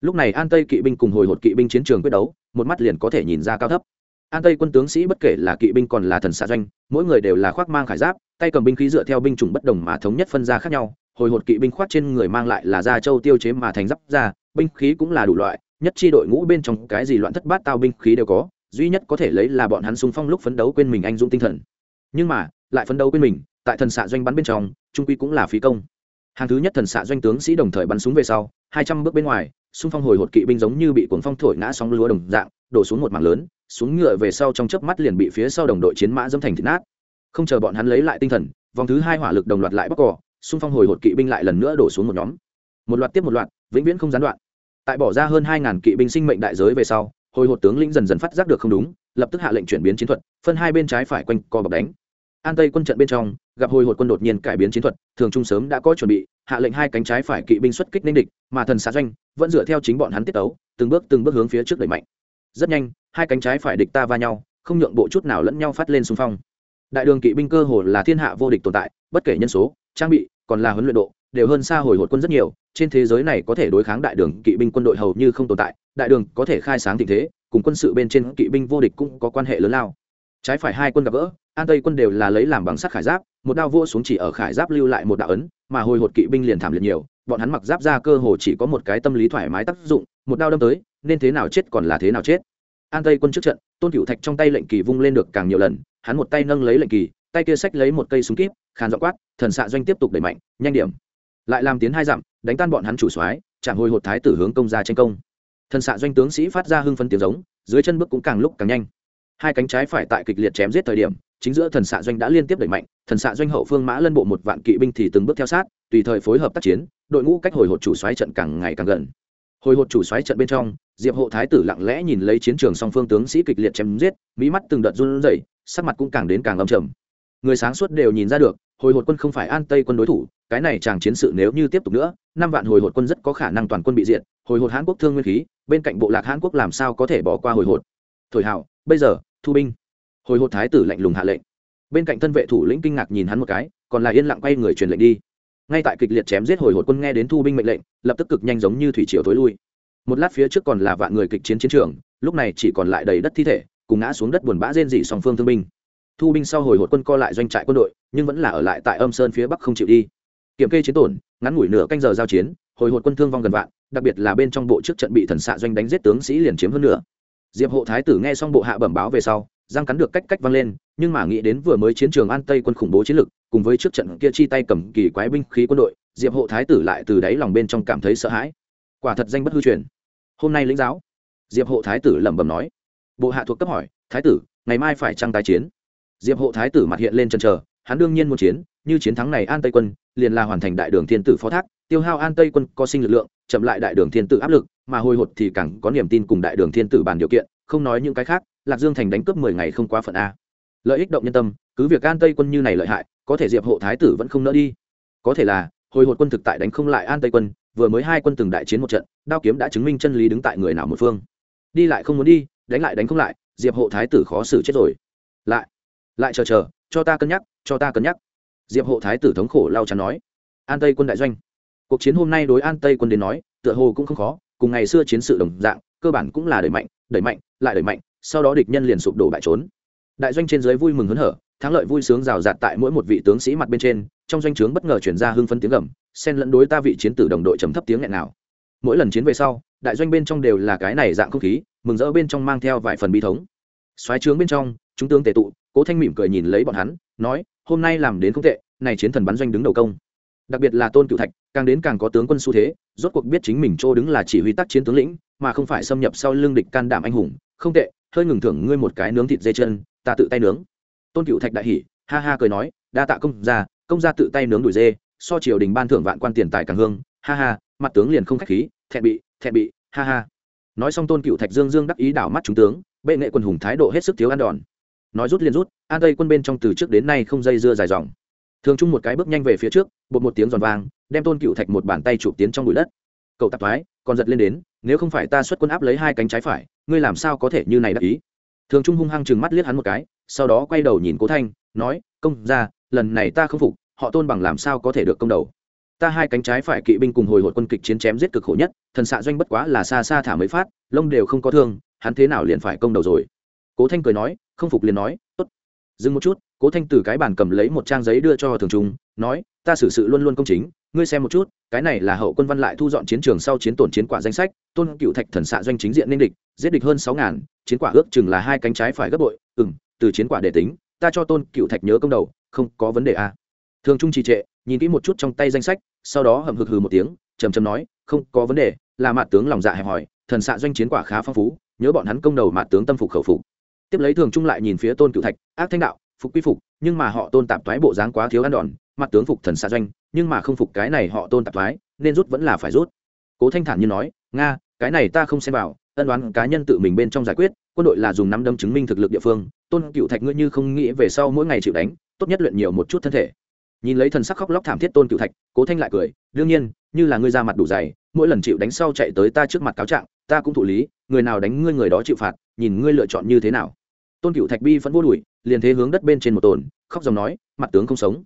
Lúc này an tây kỵ binh cùng hồi hột kỵ binh chiến trường quyết đấu, một mắt liền có thể nhìn ra cao thấp an tây quân tướng sĩ bất kể là kỵ binh còn là thần xạ doanh, mỗi người đều là khoác mang khải giáp, tay cầm binh khí dựa theo binh chủng bất đồng mà thống nhất phân ra khác nhau. Hồi hột kỵ binh khoác trên người mang lại là da châu tiêu chế mà thành giáp ra binh khí cũng là đủ loại, nhất chi đội ngũ bên trong cái gì loạn thất bát tao binh khí đều có, duy nhất có thể lấy là bọn hắn xung phong lúc phấn đấu quên mình anh dũng tinh thần. Nhưng mà, lại phấn đấu quên mình, tại thần xạ doanh bắn bên trong, trung quy cũng là phí công. Hàng thứ nhất thần xạ doanh tướng sĩ đồng thời bắn súng về sau, hai trăm bước bên ngoài, xung phong hồi hột kỵ binh giống như bị cuồng phong thổi ngã sóng lúa đồng dạng, đổ xuống một mảng lớn xuống ngựa về sau trong chớp mắt liền bị phía sau đồng đội chiến mã dẫm thành thịt nát. Không chờ bọn hắn lấy lại tinh thần, vòng thứ hai hỏa lực đồng loạt lại bóc cỏ, xung phong hồi hột kỵ binh lại lần nữa đổ xuống một nhóm. Một loạt tiếp một loạt, vĩnh viễn không gián đoạn. Tại bỏ ra hơn hai ngàn kỵ binh sinh mệnh đại giới về sau, hồi hột tướng lĩnh dần dần phát giác được không đúng, lập tức hạ lệnh chuyển biến chiến thuật, phân hai bên trái phải quanh co bọc đánh. An tây quân trận bên trong, gặp hồi hột quân đột nhiên cải biến chiến thuật, thường trung sớm đã có chuẩn bị, hạ lệnh hai cánh trái phải kỵ binh xuất kích nên địch, mà thần xạ doanh vẫn dựa theo chính bọn hắn tiết tấu, từng bước từng bước hướng phía trước đẩy mạnh. Rất nhanh hai cánh trái phải địch ta va nhau, không nhượng bộ chút nào lẫn nhau phát lên xung phong. Đại đường kỵ binh cơ hồ là thiên hạ vô địch tồn tại, bất kể nhân số, trang bị, còn là huấn luyện độ, đều hơn xa hồi hột quân rất nhiều, trên thế giới này có thể đối kháng đại đường kỵ binh quân đội hầu như không tồn tại, đại đường có thể khai sáng tình thế, cùng quân sự bên trên kỵ binh vô địch cũng có quan hệ lớn lao. Trái phải hai quân gặp gỡ, an tây quân đều là lấy làm bằng sắt khải giáp, một đao vua xuống chỉ ở khải giáp lưu lại một đạo ấn, mà hồi hột kỵ binh liền thảm liệt nhiều, bọn hắn mặc giáp ra cơ hồ chỉ có một cái tâm lý thoải mái tác dụng, một đao đâm tới, nên thế nào chết còn là thế nào chết an tây quân trước trận, tôn cựu thạch trong tay lệnh kỳ vung lên được càng nhiều lần, hắn một tay nâng lấy lệnh kỳ, tay kia sách lấy một cây súng kíp, khàn dọ quát, thần xạ doanh tiếp tục đẩy mạnh, nhanh điểm. Lại làm tiến hai dặm, đánh tan bọn hắn chủ soái, chạm hồi hột thái tử hướng công ra tranh công. Thần xạ doanh tướng sĩ phát ra hưng phân tiếng giống, dưới chân bước cũng càng lúc càng nhanh. Hai cánh trái phải tại kịch liệt chém giết thời điểm, chính giữa thần xạ doanh đã liên tiếp đẩy mạnh, thần xạ doanh hậu phương mã lân bộ một vạn kỵ binh thì từng bước theo sát, tùy thời phối hợp tác chiến, đội ngũ cách hồi hột chủ xoáy trận càng ngày càng gần hồi hột chủ xoáy trận bên trong, diệp hộ thái tử lặng lẽ nhìn lấy chiến trường song phương tướng sĩ kịch liệt chém giết mỹ mắt từng đợt run rẩy, sắc mặt cũng càng đến càng âm trầm. Người sáng suốt đều nhìn ra được, hồi hột quân không phải an tây quân đối thủ, cái này chàng chiến sự nếu như tiếp tục nữa, năm vạn hồi hột quân rất có khả năng toàn quân bị diệt, hồi hột hãn quốc thương nguyên khí, bên cạnh bộ lạc hãn quốc làm sao có thể bỏ qua hồi hột? Thổi hào, bây giờ, thu binh. Hồi hột thái tử lạnh lùng hạ lệnh. Bên cạnh thân vệ thủ lĩnh kinh ngạc nhìn hắn một cái, còn là yên lặng quay người truyền lệnh đi ngay tại kịch liệt chém giết hồi hột quân nghe đến thu binh mệnh lệnh, lập tức cực nhanh giống như thủy triều tối lui. Một lát phía trước còn là vạn người kịch chiến chiến trường, lúc này chỉ còn lại đầy đất thi thể, cùng ngã xuống đất buồn bã rên dị song phương thương binh. Thu binh sau hồi hột quân co lại doanh trại quân đội, nhưng vẫn là ở lại tại âm sơn phía bắc không chịu đi. Kiểm kê chiến tổn, ngắn ngủi nửa canh giờ giao chiến, hồi hột quân thương vong gần vạn, đặc biệt là bên trong bộ trước trận bị thần xạ doanh đánh giết tướng sĩ liền chiếm hơn nữa diệp hộ thái tử nghe xong bộ hạ bẩm báo về sau răng cắn được cách cách vang lên, nhưng mà nghĩ đến vừa mới chiến trường an tây quân khủng bố chiến lực, cùng với trước trận kia chi tay cầm kỳ quái binh khí quân đội, diệp hộ thái tử lại từ đáy lòng bên trong cảm thấy sợ hãi. Quả thật danh bất hư truyền. Hôm nay lĩnh giáo, diệp hộ thái tử lẩm bẩm nói. Bộ hạ thuộc cấp hỏi, thái tử, ngày mai phải trăng tái chiến. Diệp hộ thái tử mặt hiện lên chân chờ, hắn đương nhiên muốn chiến, như chiến thắng này an tây quân, liền là hoàn thành đại đường thiên tử phó thác, tiêu hao an tây quân có sinh lực lượng, chậm lại đại đường thiên tử áp lực, mà hồi hột thì càng có niềm tin cùng đại đường thiên tử bàn điều kiện không nói những cái khác, lạc dương thành đánh cướp mười ngày không quá phận a. Lợi ích động nhân tâm, cứ việc an tây quân như này lợi hại, có thể diệp hộ thái tử vẫn không nỡ đi. Có thể là, hồi hột quân thực tại đánh không lại an tây quân, vừa mới hai quân từng đại chiến một trận, đao kiếm đã chứng minh chân lý đứng tại người nào một phương. Đi lại không muốn đi, đánh lại đánh không lại, diệp hộ thái tử khó xử chết rồi. Lại lại chờ chờ, cho ta cân nhắc, cho ta cân nhắc. Diệp hộ thái tử thống khổ lao chắn nói. An tây quân đại doanh. Cuộc chiến hôm nay đối an tây quân đến nói, tựa hồ cũng không khó, cùng ngày xưa chiến sự đồng dạng cơ bản cũng là đẩy mạnh đẩy mạnh, lại đẩy mạnh, sau đó địch nhân liền sụp đổ bại trốn. Đại doanh trên dưới vui mừng hớn hở, thắng lợi vui sướng rào rạt tại mỗi một vị tướng sĩ mặt bên trên, trong doanh trướng bất ngờ chuyển ra hưng phân tiếng gầm, xen lẫn đối ta vị chiến tử đồng đội trầm thấp tiếng nghẹn nào mỗi lần chiến về sau, đại doanh bên trong đều là cái này dạng không khí, mừng rỡ bên trong mang theo vài phần bi thống. Xoáy trướng bên trong, chúng tướng tề tụ, cố thanh mỉm cười nhìn lấy bọn hắn, nói, hôm nay làm đến không tệ, này chiến thần bắn doanh đứng đầu công. Đặc biệt là tôn cựu thạch, càng đến càng có tướng quân xu thế, rốt cuộc biết chính mình chỗ đứng là chỉ huy tác chiến tướng lĩnh mà không phải xâm nhập sau lưng địch can đảm anh hùng. Không tệ, hơi ngừng thưởng ngươi một cái nướng thịt dê chân, ta tự tay nướng. Tôn cựu thạch đại hỉ, ha ha cười nói, đa tạ công gia công gia tự tay nướng đùi dê, so triều đình ban thưởng vạn quan tiền tài càng hương, ha ha, mặt tướng liền không khách khí, thẹn bị thẹn bị, ha ha. Nói xong tôn cựu thạch dương dương đắc ý đảo mắt chúng tướng, bệ nghệ quân hùng thái độ hết sức thiếu ăn đòn. Nói rút liền rút, an tây quân bên trong từ trước đến nay không dây dưa dài dòng. Thường chung một cái bước nhanh về phía trước, bột một tiếng giòn vang, đem tôn cựu thạch một bàn tay chụp tiến trong bụi đất cậu tạp thoái, còn giật lên đến, nếu không phải ta xuất quân áp lấy hai cánh trái phải, ngươi làm sao có thể như này đắc ý? Thường trung hung hăng chừng mắt liếc hắn một cái, sau đó quay đầu nhìn cố thanh, nói, công ra lần này ta không phục, họ tôn bằng làm sao có thể được công đầu? Ta hai cánh trái phải kỵ binh cùng hồi hộp quân kịch chiến chém giết cực khổ nhất, thần xạ doanh bất quá là xa xa thả mấy phát, lông đều không có thương, hắn thế nào liền phải công đầu rồi? Cố thanh cười nói, không phục liền nói, tốt. Dừng một chút, cố thanh từ cái bàn cầm lấy một trang giấy đưa cho thường trung, nói, ta xử sự luôn luôn công chính ngươi xem một chút, cái này là hậu quân văn lại thu dọn chiến trường sau chiến tổn chiến quả danh sách, tôn cựu thạch thần xạ doanh chính diện nên địch, giết địch hơn sáu ngàn, chiến quả ước chừng là hai cánh trái phải gấp bội ừ m từ chiến quả để tính, ta cho tôn cựu thạch nhớ công đầu, không có vấn đề à. thường trung trì trệ, nhìn kỹ một chút trong tay danh sách, sau đó hầm hực hừ một tiếng, trầm trầm nói, không có vấn đề, là mạ tướng lòng dạ hẹp hòi, thần xạ doanh chiến quả khá phong phú, nhớ bọn hắn công đầu mạ tướng tâm phục khẩu phục tiếp lấy thường trung lại nhìn phía tôn cựu thạch, ác thanh đạo, phục quy phục, nhưng mà họ tôn tạp thoái bộ dáng quá thiếu ăn đòn mặt tướng phục thần xa doanh, nhưng mà không phục cái này họ tôn tạp thoái, nên rút vẫn là phải rút. Cố thanh thản như nói, nga, cái này ta không xem vào, ân đoán cá nhân tự mình bên trong giải quyết, quân đội là dùng nắm đâm chứng minh thực lực địa phương, tôn cựu thạch ngươi như không nghĩ về sau mỗi ngày chịu đánh, tốt nhất luyện nhiều một chút thân thể. Nhìn lấy thần sắc khóc lóc thảm thiết tôn cựu thạch, cố thanh lại cười, đương nhiên, như là ngươi ra mặt đủ dày, mỗi lần chịu đánh sau chạy tới ta trước mặt cáo trạng, ta cũng thụ lý, người nào đánh ngươi người đó chịu phạt, nhìn ngươi lựa chọn như thế nào. Tôn cựu thạch bi vẫn vô đùi liền thế hướng đất bên trên một tồn, khóc dòng nói, mặt tướng không sống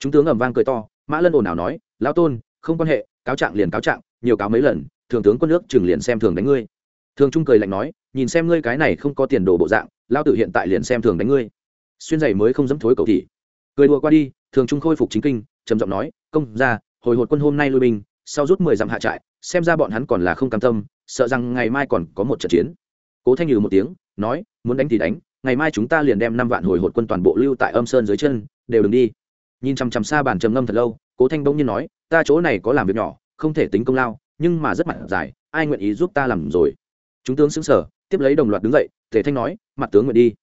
chúng tướng ầm vang cười to, mã lân ồn ào nói lao tôn, không quan hệ, cáo trạng liền cáo trạng, nhiều cáo mấy lần, thường tướng quân nước chừng liền xem thường đánh ngươi. Thường trung cười lạnh nói, nhìn xem ngươi cái này không có tiền đồ bộ dạng lao tử hiện tại liền xem thường đánh ngươi. Xuyên giày mới không dẫm thối cầu thị. Cười đùa qua đi, thường trung khôi phục chính kinh, trầm giọng nói, công ra hồi hột quân hôm nay lui binh, sau rút mười dặm hạ trại, xem ra bọn hắn còn là không cam tâm, sợ rằng ngày mai còn có một trận chiến. Cố thanh nhừ một tiếng, nói, muốn đánh thì đánh, ngày mai chúng ta liền đem năm vạn hồi hột quân toàn bộ lưu tại âm sơn dưới chân, đều đừng đi nhìn chằm chằm xa bàn trầm ngâm thật lâu, cố thanh bỗng nhiên nói, ta chỗ này có làm việc nhỏ, không thể tính công lao, nhưng mà rất mặt dài, ai nguyện ý giúp ta làm rồi? Chúng tướng xứng sở tiếp lấy đồng loạt đứng dậy, Tề thanh nói, mặt tướng nguyện đi.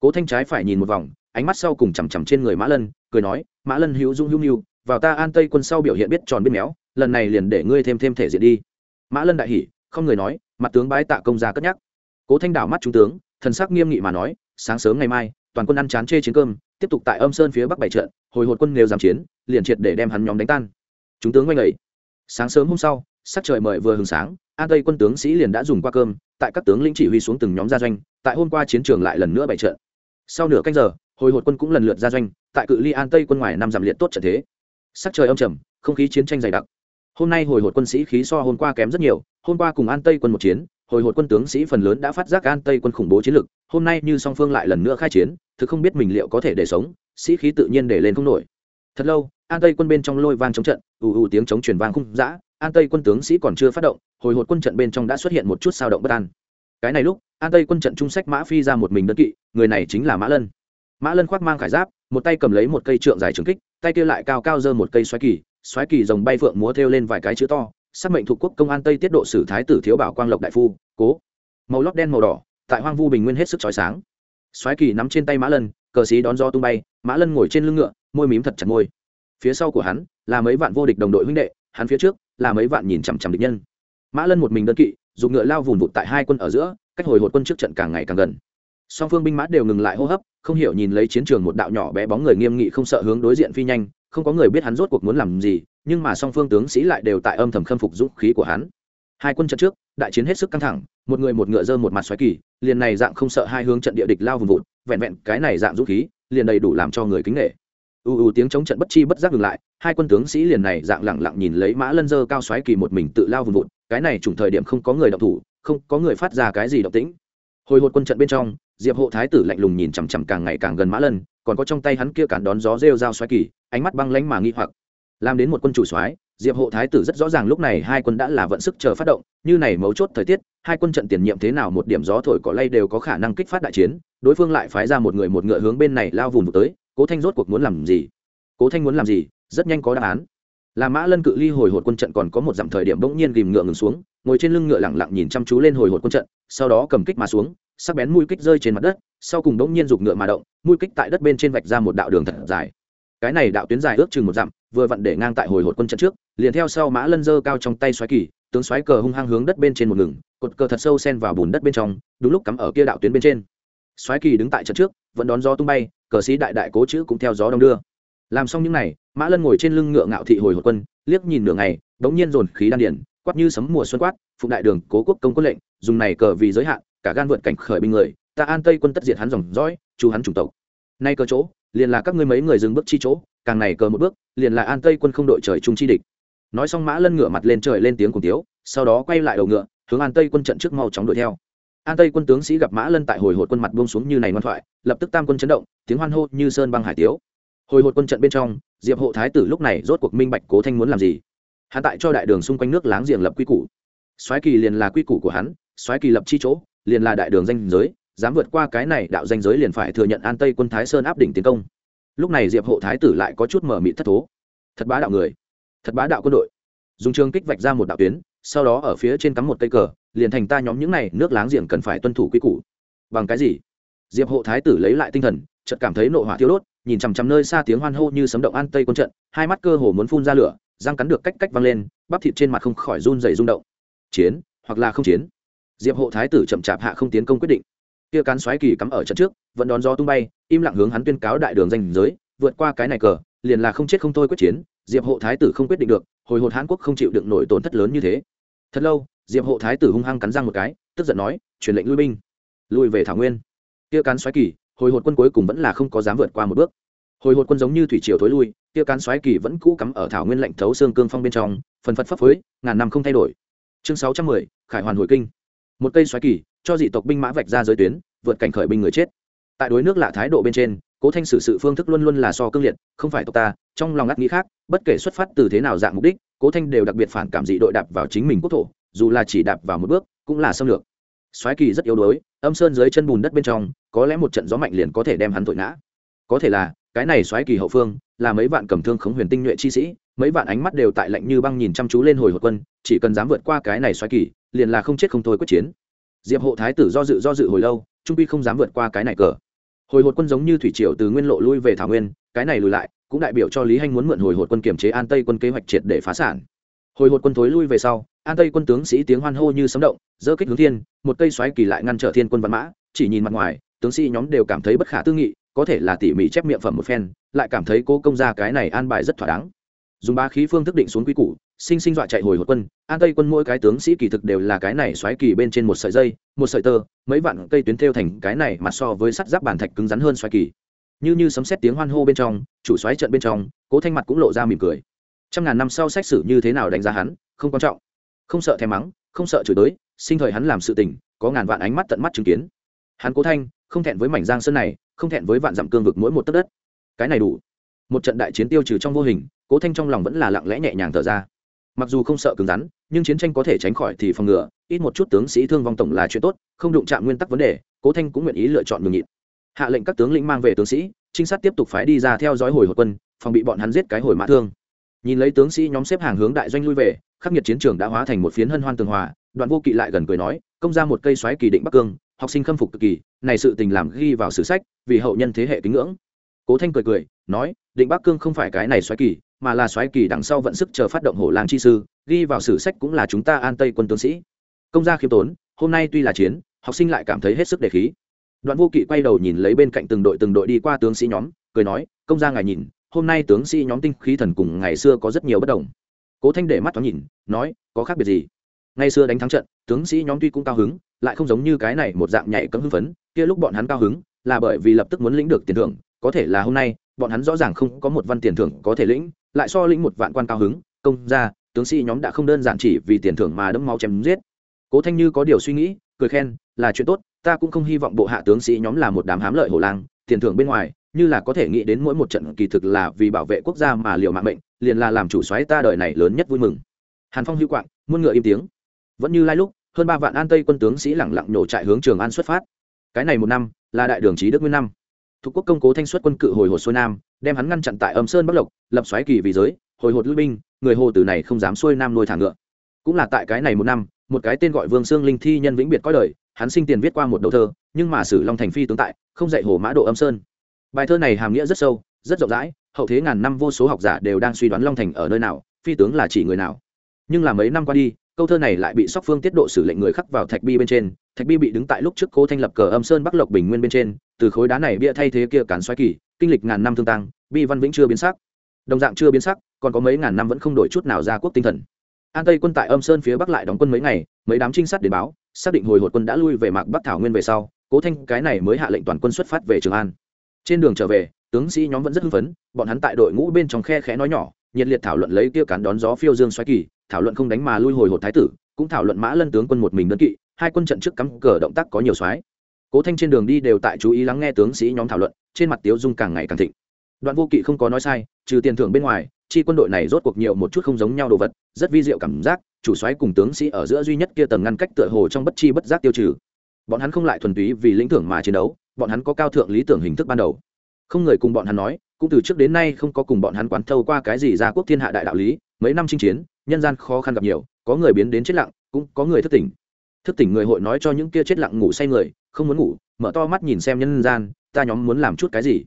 Cố thanh trái phải nhìn một vòng, ánh mắt sau cùng chằm chằm trên người mã lân, cười nói, mã lân hữu dung hữu mưu, vào ta an tây quân sau biểu hiện biết tròn biết méo, lần này liền để ngươi thêm thêm thể diện đi. Mã lân đại hỉ, không người nói, mặt tướng bái tạ công gia cất nhắc. Cố thanh đảo mắt trung tướng, thần sắc nghiêm nghị mà nói, sáng sớm ngày mai, toàn quân ăn chán chê chiến cơm tiếp tục tại âm sơn phía bắc bảy trận, hồi hột quân nếu giảm chiến, liền triệt để đem hắn nhóm đánh tan. Chúng tướng oanh lầy. Sáng sớm hôm sau, sắc trời mời vừa hừng sáng, an tây quân tướng sĩ liền đã dùng qua cơm, tại các tướng lĩnh chỉ huy xuống từng nhóm gia doanh, tại hôm qua chiến trường lại lần nữa bảy trận. Sau nửa canh giờ, hồi hột quân cũng lần lượt ra doanh, tại cự ly an tây quân ngoài năm giảm liệt tốt trận thế. Sắc trời âm trầm, không khí chiến tranh dày đặc hôm nay hồi hộp quân sĩ khí so hôm qua kém rất nhiều, hôm qua cùng an tây quân một chiến, hồi hộp quân tướng sĩ phần lớn đã phát giác an tây quân khủng bố chiến lực, hôm nay như song phương lại lần nữa khai chiến, thực không biết mình liệu có thể để sống, sĩ khí tự nhiên để lên không nổi. Thật lâu, an tây quân bên trong lôi vang chống trận, ù ù tiếng chống truyền vang khung dã, an tây quân tướng sĩ còn chưa phát động, hồi hộp quân trận bên trong đã xuất hiện một chút sao động bất an. Cái này lúc, an tây quân trận trung sách mã phi ra một mình đơn kỵ, người này chính là mã lân. Mã lân khoác mang khải giáp, một tay cầm lấy một cây trượng dài trường kích, tay kia lại cao cao giơ một cây xoáy kỳ xoáy kỳ rồng bay phượng múa theo lên vài cái chữ to, sắc mệnh thuộc quốc công an tây tiết độ sử thái tử thiếu bảo quang lộc đại phu, cố. Màu lót đen màu đỏ, tại hoang vu bình nguyên hết sức chói sáng. Xoáy kỳ nắm trên tay mã lân, cờ xí đón do tung bay, mã lân ngồi trên lưng ngựa, môi mím thật chặt môi. Phía sau của hắn, là mấy vạn vô địch đồng đội huynh đệ, hắn phía trước, là mấy vạn nhìn chằm chằm địch nhân. Mã lân một mình đơn kỵ, dùng ngựa lao vùn vụt tại hai quân ở giữa, cách hồi hột quân trước trận càng ngày càng gần. Song phương binh mã đều ngừng lại hô hấp, không hiểu nhìn lấy chiến trường một đạo nhỏ bé bóng người nghiêm nghị không sợ hướng đối diện phi nhanh không có người biết hắn rốt cuộc muốn làm gì, nhưng mà song phương tướng sĩ lại đều tại âm thầm khâm phục dũng khí của hắn. Hai quân trận trước, đại chiến hết sức căng thẳng, một người một ngựa dơ một mặt xoáy kỳ, liền này dạng không sợ hai hướng trận địa địch lao vùng vụt, vẹn vẹn cái này dạng dũng khí, liền đầy đủ làm cho người kính nghệ u u tiếng chống trận bất chi bất giác ngừng lại, hai quân tướng sĩ liền này dạng lẳng lặng nhìn lấy mã lân dơ cao xoáy kỳ một mình tự lao vùng vụt, cái này trùng thời điểm không có người động thủ, không có người phát ra cái gì động tĩnh. Hồi hột quân trận bên trong, diệp hộ thái tử lạnh lùng nhìn chằm chằm càng ngày càng gần mã lân, còn có trong tay hắn kia cản đón gió rêu dao xoáy kỳ ánh mắt băng lánh mà nghi hoặc. Làm đến một quân chủ soái, diệp hộ thái tử rất rõ ràng lúc này hai quân đã là vận sức chờ phát động, như này mấu chốt thời tiết, hai quân trận tiền nhiệm thế nào một điểm gió thổi cỏ lay đều có khả năng kích phát đại chiến, đối phương lại phái ra một người một ngựa hướng bên này lao vùng tới, cố thanh rốt cuộc muốn làm gì? Cố thanh muốn làm gì? Rất nhanh có đáp án. Là mã lân cự ly hồi hột quân trận còn có một dặm thời điểm bỗng nhiên ghìm ngựa ngừng xuống, ngồi trên lưng ngựa lẳng lặng nhìn chăm chú lên hồi hột quân trận, sau đó cầm kích mà xuống, sắc bén mũi kích rơi trên mặt đất, sau cùng bỗng nhiên giục ngựa mà động, mũi kích tại đất bên trên vạch ra một đạo đường thật dài cái này đạo tuyến dài ước chừng một dặm, vừa vặn để ngang tại hồi hột quân trận trước, liền theo sau mã lân dơ cao trong tay xoáy kỳ, tướng xoáy cờ hung hăng hướng đất bên trên một ngừng, cột cờ thật sâu sen vào bùn đất bên trong, đúng lúc cắm ở kia đạo tuyến bên trên. Xoáy kỳ đứng tại trận trước, vẫn đón gió tung bay, cờ sĩ đại đại cố chữ cũng theo gió đông đưa. Làm xong những này, mã lân ngồi trên lưng ngựa ngạo thị hồi hột quân, liếc nhìn nửa ngày, bỗng nhiên dồn khí đan điển quát như sấm mùa xuân quát, phụng đại đường, cố quốc công quân lệnh, dùng này cờ vì giới hạn, cả gan vượt cảnh khởi binh người, ta an tây quân tất diệt hắn dòng dõi chú hắn chủng tộc. Nay cờ chỗ liền là các ngươi mấy người dừng bước chi chỗ, càng này cờ một bước, liền là an tây quân không đội trời trung chi địch. Nói xong mã lân ngựa mặt lên trời lên tiếng cùng tiếu, sau đó quay lại đầu ngựa, hướng an tây quân trận trước mau chóng đuổi theo. An tây quân tướng sĩ gặp mã lân tại hồi hột quân mặt buông xuống như này ngoan thoại, lập tức tam quân chấn động, tiếng hoan hô như sơn băng hải tiếu. Hồi hột quân trận bên trong, diệp hộ thái tử lúc này rốt cuộc minh bạch cố thanh muốn làm gì. Hắn tại cho đại đường xung quanh nước láng giềng lập quy củ. Soái kỳ liền là quy củ của hắn, soái kỳ lập chi chỗ, liền là đại đường danh giới dám vượt qua cái này đạo danh giới liền phải thừa nhận an tây quân thái sơn áp đỉnh tiến công. Lúc này diệp hộ thái tử lại có chút mở mị thất thố. Thật bá đạo người, thật bá đạo quân đội. Dùng trường kích vạch ra một đạo tuyến, sau đó ở phía trên cắm một cây cờ, liền thành ta nhóm những này nước láng giềng cần phải tuân thủ quy củ. Bằng cái gì? Diệp hộ thái tử lấy lại tinh thần, chợt cảm thấy nộ hỏa thiêu đốt, nhìn chằm chằm nơi xa tiếng hoan hô như sấm động an tây quân trận, hai mắt cơ hồ muốn phun ra lửa, răng cắn được cách cách văng lên, bắp thịt trên mặt không khỏi run dày rung động. Chiến, hoặc là không chiến? Diệp hộ thái tử chậm chạp hạ không tiến công quyết định kia cán xoáy kỳ cắm ở trận trước, vẫn đón gió tung bay, im lặng hướng hắn tuyên cáo đại đường danh giới, vượt qua cái này cờ, liền là không chết không thôi quyết chiến, diệp hộ thái tử không quyết định được, hồi hột hán quốc không chịu đựng nổi tổn thất lớn như thế. Thật lâu, diệp hộ thái tử hung hăng cắn răng một cái, tức giận nói, truyền lệnh lui binh, lui về thảo nguyên. Kia cán xoáy kỳ, hồi hột quân cuối cùng vẫn là không có dám vượt qua một bước. Hồi hột quân giống như thủy triều thối lui, kia cán xoáy kỳ vẫn cũ cắm ở thảo nguyên lạnh thấu xương cương phong bên trong, phần phật phấp phới, ngàn năm không thay đổi. Chương sáu trăm mười, khải hoàn hồi kinh một cây xoáy kỳ, cho dị tộc binh mã vạch ra giới tuyến, vượt cảnh khởi binh người chết. Tại đối nước lạ thái độ bên trên, cố thanh xử sự phương thức luôn luôn là so cương liệt, không phải tộc ta, trong lòng ngắt nghĩ khác, bất kể xuất phát từ thế nào dạng mục đích, cố thanh đều đặc biệt phản cảm dị đội đạp vào chính mình quốc thổ, dù là chỉ đạp vào một bước, cũng là xâm lược. Xoáy kỳ rất yếu đuối, âm sơn dưới chân bùn đất bên trong, có lẽ một trận gió mạnh liền có thể đem hắn tội ngã. Có thể là, cái này xoáy kỳ hậu phương, là mấy vạn cầm thương khống huyền tinh nhuệ chi sĩ, mấy vạn ánh mắt đều tại lạnh như băng nhìn chăm chú lên hồi hộp quân, chỉ cần dám vượt qua cái này xoáy kỳ liền là không chết không thôi quyết chiến. Diệp hộ thái tử do dự do dự hồi lâu, trung quy không dám vượt qua cái này cờ. Hồi hột quân giống như thủy triều từ nguyên lộ lui về thảo nguyên, cái này lùi lại, cũng đại biểu cho lý hanh muốn mượn hồi hột quân kiểm chế an tây quân kế hoạch triệt để phá sản. Hồi hột quân thối lui về sau, an tây quân tướng sĩ tiếng hoan hô như sấm động dỡ kích hướng thiên, một cây xoáy kỳ lại ngăn trở thiên quân văn mã, chỉ nhìn mặt ngoài, tướng sĩ nhóm đều cảm thấy bất khả tư nghị, có thể là tỉ mỉ chép miệng phẩm một phen, lại cảm thấy cố công ra cái này an bài rất thỏa đáng. Dùng ba khí phương thức định xuống quy củ sinh sinh dọa chạy hồi hột quân an tây quân mỗi cái tướng sĩ kỳ thực đều là cái này xoáy kỳ bên trên một sợi dây một sợi tơ mấy vạn cây tuyến thêu thành cái này mà so với sắt giáp bản thạch cứng rắn hơn xoáy kỳ. Như như sấm xét tiếng hoan hô bên trong chủ xoáy trận bên trong cố thanh mặt cũng lộ ra mỉm cười. Trăm ngàn năm sau xét xử như thế nào đánh giá hắn không quan trọng. Không sợ thèm mắng không sợ chửi đới, sinh thời hắn làm sự tình có ngàn vạn ánh mắt tận mắt chứng kiến. Hắn cố thanh không thẹn với mảnh giang sơn này không thẹn với vạn dặm cương vực mỗi một tấc đất. Cái này đủ. Một trận đại chiến tiêu trừ trong vô hình cố thanh trong lòng vẫn là lặng lẽ nhẹ nhàng thở ra mặc dù không sợ cứng rắn, nhưng chiến tranh có thể tránh khỏi thì phòng ngừa, ít một chút tướng sĩ thương vong tổng là chuyện tốt, không đụng chạm nguyên tắc vấn đề, cố thanh cũng nguyện ý lựa chọn ngừng nhịn. Hạ lệnh các tướng lĩnh mang về tướng sĩ, trinh sát tiếp tục phái đi ra theo dõi hồi hộp quân, phòng bị bọn hắn giết cái hồi mã thương. Nhìn lấy tướng sĩ nhóm xếp hàng hướng đại doanh lui về, khắc nghiệt chiến trường đã hóa thành một phiến hân hoan tường hòa, đoạn vô kỵ lại gần cười nói, công ra một cây xoáy kỳ định bắc cương, học sinh khâm phục cực kỳ, này sự tình làm ghi vào sử sách, vì hậu nhân thế hệ kính ngưỡng. Cố thanh cười cười nói, định bắc cương không phải cái này xoáy kỳ, mà là xoáy kỳ đằng sau vận sức chờ phát động hổ làng chi sư, ghi vào sử sách cũng là chúng ta an tây quân tướng sĩ. Công gia khiêm tốn, hôm nay tuy là chiến, học sinh lại cảm thấy hết sức đề khí. Đoạn vô kỵ quay đầu nhìn lấy bên cạnh từng đội từng đội đi qua tướng sĩ nhóm, cười nói, công gia ngài nhìn, hôm nay tướng sĩ nhóm tinh khí thần cùng ngày xưa có rất nhiều bất đồng. Cố thanh để mắt thoáng nhìn, nói, có khác biệt gì? Ngày xưa đánh thắng trận, tướng sĩ nhóm tuy cũng cao hứng, lại không giống như cái này một dạng nhảy cấm hưng phấn, kia lúc bọn hắn cao hứng, là bởi vì lập tức muốn lĩnh được tiền thưởng, có thể là hôm nay bọn hắn rõ ràng không có một văn tiền thưởng có thể lĩnh, lại so lĩnh một vạn quan cao hứng, công ra tướng sĩ nhóm đã không đơn giản chỉ vì tiền thưởng mà đẫm máu chém giết. Cố thanh như có điều suy nghĩ, cười khen, là chuyện tốt, ta cũng không hy vọng bộ hạ tướng sĩ nhóm là một đám hám lợi hổ lang, tiền thưởng bên ngoài, như là có thể nghĩ đến mỗi một trận kỳ thực là vì bảo vệ quốc gia mà liều mạng mệnh, liền là làm chủ soái ta đời này lớn nhất vui mừng. Hàn phong hữu quạng, muôn ngựa im tiếng. Vẫn như lai lúc, hơn ba vạn an tây quân tướng sĩ lẳng lặng nhổ trại hướng trường an xuất phát. Cái này một năm, là đại đường trí đức nguyên năm thuộc quốc công cố thanh xuất quân cự hồi hột xuôi nam, đem hắn ngăn chặn tại âm sơn bắc lộc, lập xoáy kỳ vì giới, hồi hột lưu binh, người hồ tử này không dám xuôi nam nuôi thả ngựa. Cũng là tại cái này một năm, một cái tên gọi vương sương linh thi nhân vĩnh biệt coi đời, hắn sinh tiền viết qua một đầu thơ, nhưng mà sử long thành phi tướng tại, không dạy hồ mã độ âm sơn. Bài thơ này hàm nghĩa rất sâu, rất rộng rãi, hậu thế ngàn năm vô số học giả đều đang suy đoán long thành ở nơi nào, phi tướng là chỉ người nào. Nhưng là mấy năm qua đi, câu thơ này lại bị sóc phương tiết độ xử lệnh người khắc vào thạch bi bên trên, thạch bi bị đứng tại lúc trước cố thanh lập cờ âm sơn bắc lộc bình nguyên bên trên từ khối đá này bia thay thế kia cản xoáy kỳ, kinh lịch ngàn năm thương tăng bi văn vĩnh chưa biến sắc. Đồng dạng chưa biến sắc, còn có mấy ngàn năm vẫn không đổi chút nào ra quốc tinh thần. An tây quân tại âm sơn phía bắc lại đóng quân mấy ngày, mấy đám trinh sát đến báo, xác định hồi hột quân đã lui về mạc bắc thảo nguyên về sau, cố thanh cái này mới hạ lệnh toàn quân xuất phát về trường an. Trên đường trở về, tướng sĩ nhóm vẫn rất hưng phấn, bọn hắn tại đội ngũ bên trong khe khẽ nói nhỏ, nhiệt liệt thảo luận lấy kia cán đón gió phiêu dương xoáy kỳ, thảo luận không đánh mà lui hồi hột thái tử, cũng thảo luận mã lân tướng quân một mình đơn kỵ, hai quân trận trước cắm cờ động tác có nhiều xoáy cố thanh trên đường đi đều tại chú ý lắng nghe tướng sĩ nhóm thảo luận, trên mặt tiếu dung càng ngày càng thịnh. Đoạn vô kỵ không có nói sai, trừ tiền thưởng bên ngoài, chi quân đội này rốt cuộc nhiều một chút không giống nhau đồ vật, rất vi diệu cảm giác, chủ soái cùng tướng sĩ ở giữa duy nhất kia tầng ngăn cách tựa hồ trong bất chi bất giác tiêu trừ. Bọn hắn không lại thuần túy vì lĩnh thưởng mà chiến đấu, bọn hắn có cao thượng lý tưởng hình thức ban đầu. Không người cùng bọn hắn nói, cũng từ trước đến nay không có cùng bọn hắn quán thâu qua cái gì ra quốc thiên hạ đại đạo lý, mấy năm chinh chiến, nhân gian khó khăn gặp nhiều, có người biến đến chết lặng, cũng có người thức tỉnh. Thức tỉnh người hội nói cho những kia chết lặng ngủ say người không muốn ngủ, mở to mắt nhìn xem nhân gian, ta nhóm muốn làm chút cái gì?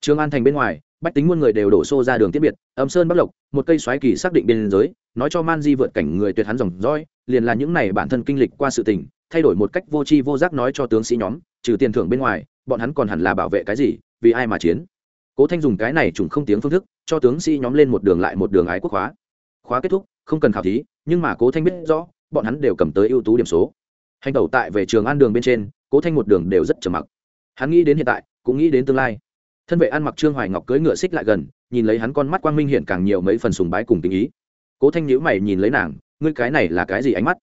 Trường an thành bên ngoài, bách tính muôn người đều đổ xô ra đường tiết biệt, âm sơn bắc lộc, một cây xoáy kỳ xác định biên giới, nói cho man di vượt cảnh người tuyệt hắn dòng roi liền là những này bản thân kinh lịch qua sự tình, thay đổi một cách vô tri vô giác nói cho tướng sĩ nhóm, trừ tiền thưởng bên ngoài, bọn hắn còn hẳn là bảo vệ cái gì, vì ai mà chiến? Cố thanh dùng cái này trùng không tiếng phương thức, cho tướng sĩ nhóm lên một đường lại một đường ái quốc khóa. Khóa kết thúc, không cần khảo thí, nhưng mà cố thanh biết rõ, bọn hắn đều cầm tới ưu tú điểm số. Hành tẩu tại về trường an đường bên trên cố thanh một đường đều rất trầm mặc. Hắn nghĩ đến hiện tại, cũng nghĩ đến tương lai. Thân vệ ăn mặc trương hoài ngọc cưỡi ngựa xích lại gần, nhìn lấy hắn con mắt quang minh hiện càng nhiều mấy phần sùng bái cùng tình ý. Cố thanh nhữ mày nhìn lấy nàng, ngươi cái này là cái gì ánh mắt?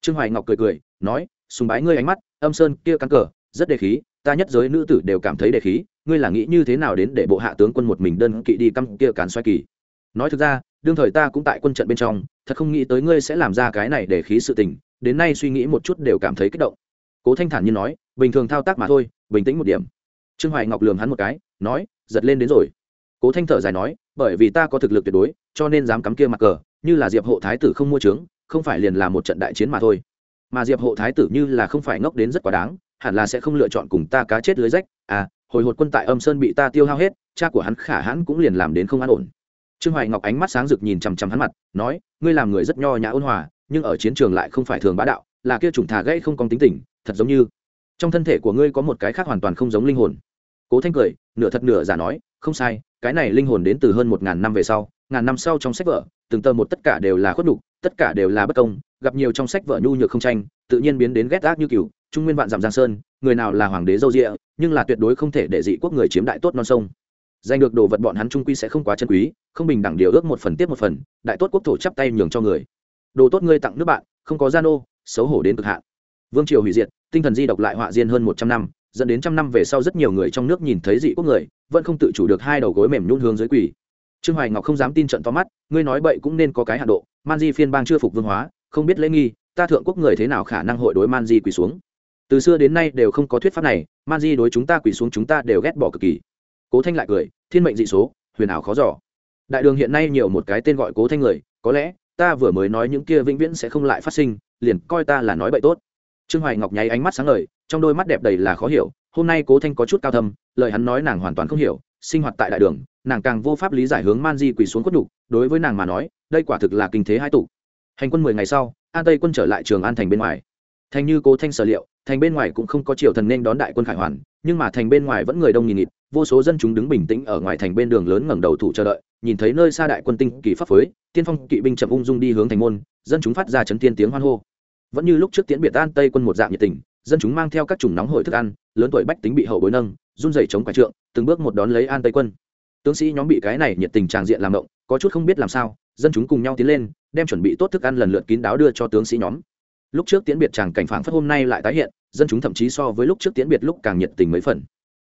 Trương hoài ngọc cười cười, nói, sùng bái ngươi ánh mắt, âm sơn kia cắn cờ, rất đề khí, ta nhất giới nữ tử đều cảm thấy đề khí, ngươi là nghĩ như thế nào đến để bộ hạ tướng quân một mình đơn kỵ đi căm kia càn xoay kỳ? Nói thực ra, đương thời ta cũng tại quân trận bên trong, thật không nghĩ tới ngươi sẽ làm ra cái này để khí sự tình, đến nay suy nghĩ một chút đều cảm thấy kích động cố thanh thản như nói, bình thường thao tác mà thôi, bình tĩnh một điểm. Trương hoài ngọc lường hắn một cái, nói, giật lên đến rồi. Cố thanh thở dài nói, bởi vì ta có thực lực tuyệt đối, cho nên dám cắm kia mặt cờ, như là diệp hộ thái tử không mua trướng, không phải liền là một trận đại chiến mà thôi. Mà diệp hộ thái tử như là không phải ngốc đến rất quá đáng, hẳn là sẽ không lựa chọn cùng ta cá chết lưới rách. À hồi hột quân tại âm sơn bị ta tiêu hao hết, cha của hắn khả hãn cũng liền làm đến không an ổn. Trương hoài ngọc ánh mắt sáng rực nhìn chằm chằm hắn mặt, nói, ngươi làm người rất nho nhã ôn hòa, nhưng ở chiến trường lại không phải thường bá đạo, là kia trùng thả gãy không còn tính tình thật giống như. Trong thân thể của ngươi có một cái khác hoàn toàn không giống linh hồn. Cố thanh cười, nửa thật nửa giả nói, không sai, cái này linh hồn đến từ hơn một ngàn năm về sau, ngàn năm sau trong sách vở, từng tờ một tất cả đều là khuất đục tất cả đều là bất công, gặp nhiều trong sách vở nhu nhược không tranh, tự nhiên biến đến ghét ác như cựu trung nguyên vạn giảm giang sơn, người nào là hoàng đế dâu rịa nhưng là tuyệt đối không thể để dị quốc người chiếm đại tốt non sông. Giành được đồ vật bọn hắn trung quy sẽ không quá chân quý, không bình đẳng điều ước một phần tiếp một phần, đại tốt quốc thổ chắp tay nhường cho người. Đồ tốt ngươi tặng nước bạn, không có gian ô xấu hổ đến cực hạn vương triều hủy diệt, tinh thần di độc lại họa diên hơn một trăm năm, dẫn đến trăm năm về sau rất nhiều người trong nước nhìn thấy dị quốc người, vẫn không tự chủ được hai đầu gối mềm nhún hướng dưới quỷ trương hoài ngọc không dám tin trận to mắt, ngươi nói bậy cũng nên có cái hạ độ, man di phiên bang chưa phục vương hóa, không biết lễ nghi, ta thượng quốc người thế nào khả năng hội đối man di quỳ xuống? Từ xưa đến nay đều không có thuyết pháp này, man di đối chúng ta quỳ xuống chúng ta đều ghét bỏ cực kỳ. Cố thanh lại cười, thiên mệnh dị số, huyền ảo khó giỏ đại đường hiện nay nhiều một cái tên gọi cố thanh người, có lẽ ta vừa mới nói những kia vĩnh viễn sẽ không lại phát sinh, liền coi ta là nói bậy tốt trương hoài ngọc nháy ánh mắt sáng lời, trong đôi mắt đẹp đầy là khó hiểu hôm nay cố thanh có chút cao thâm lời hắn nói nàng hoàn toàn không hiểu sinh hoạt tại đại đường nàng càng vô pháp lý giải hướng man di quỳ xuống quất nhục đối với nàng mà nói đây quả thực là kinh thế hai tụ. Hành quân mười ngày sau an tây quân trở lại trường an thành bên ngoài. Thành như cố thanh sở liệu thành bên ngoài cũng không có triều thần nên đón đại quân khải hoàn nhưng mà thành bên ngoài vẫn người đông nghìn nghịt vô số dân chúng đứng bình tĩnh ở ngoài thành bên đường lớn ngẩng đầu thủ chờ đợi nhìn thấy nơi xa đại quân tinh kỳ pháp phối tiên phong kỵ binh chậm ung dung đi hướng thành môn dân chúng phát ra chấn tiên tiếng hoan hô vẫn như lúc trước tiễn biệt an tây quân một dạng nhiệt tình, dân chúng mang theo các chủng nóng hổi thức ăn, lớn tuổi bách tính bị hậu bối nâng, run rẩy chống quả trượng, từng bước một đón lấy an tây quân. Tướng sĩ nhóm bị cái này nhiệt tình tràng diện làm động, có chút không biết làm sao, dân chúng cùng nhau tiến lên, đem chuẩn bị tốt thức ăn lần lượt kín đáo đưa cho tướng sĩ nhóm. Lúc trước tiễn biệt chàng cảnh phảng phất hôm nay lại tái hiện, dân chúng thậm chí so với lúc trước tiễn biệt lúc càng nhiệt tình mấy phần.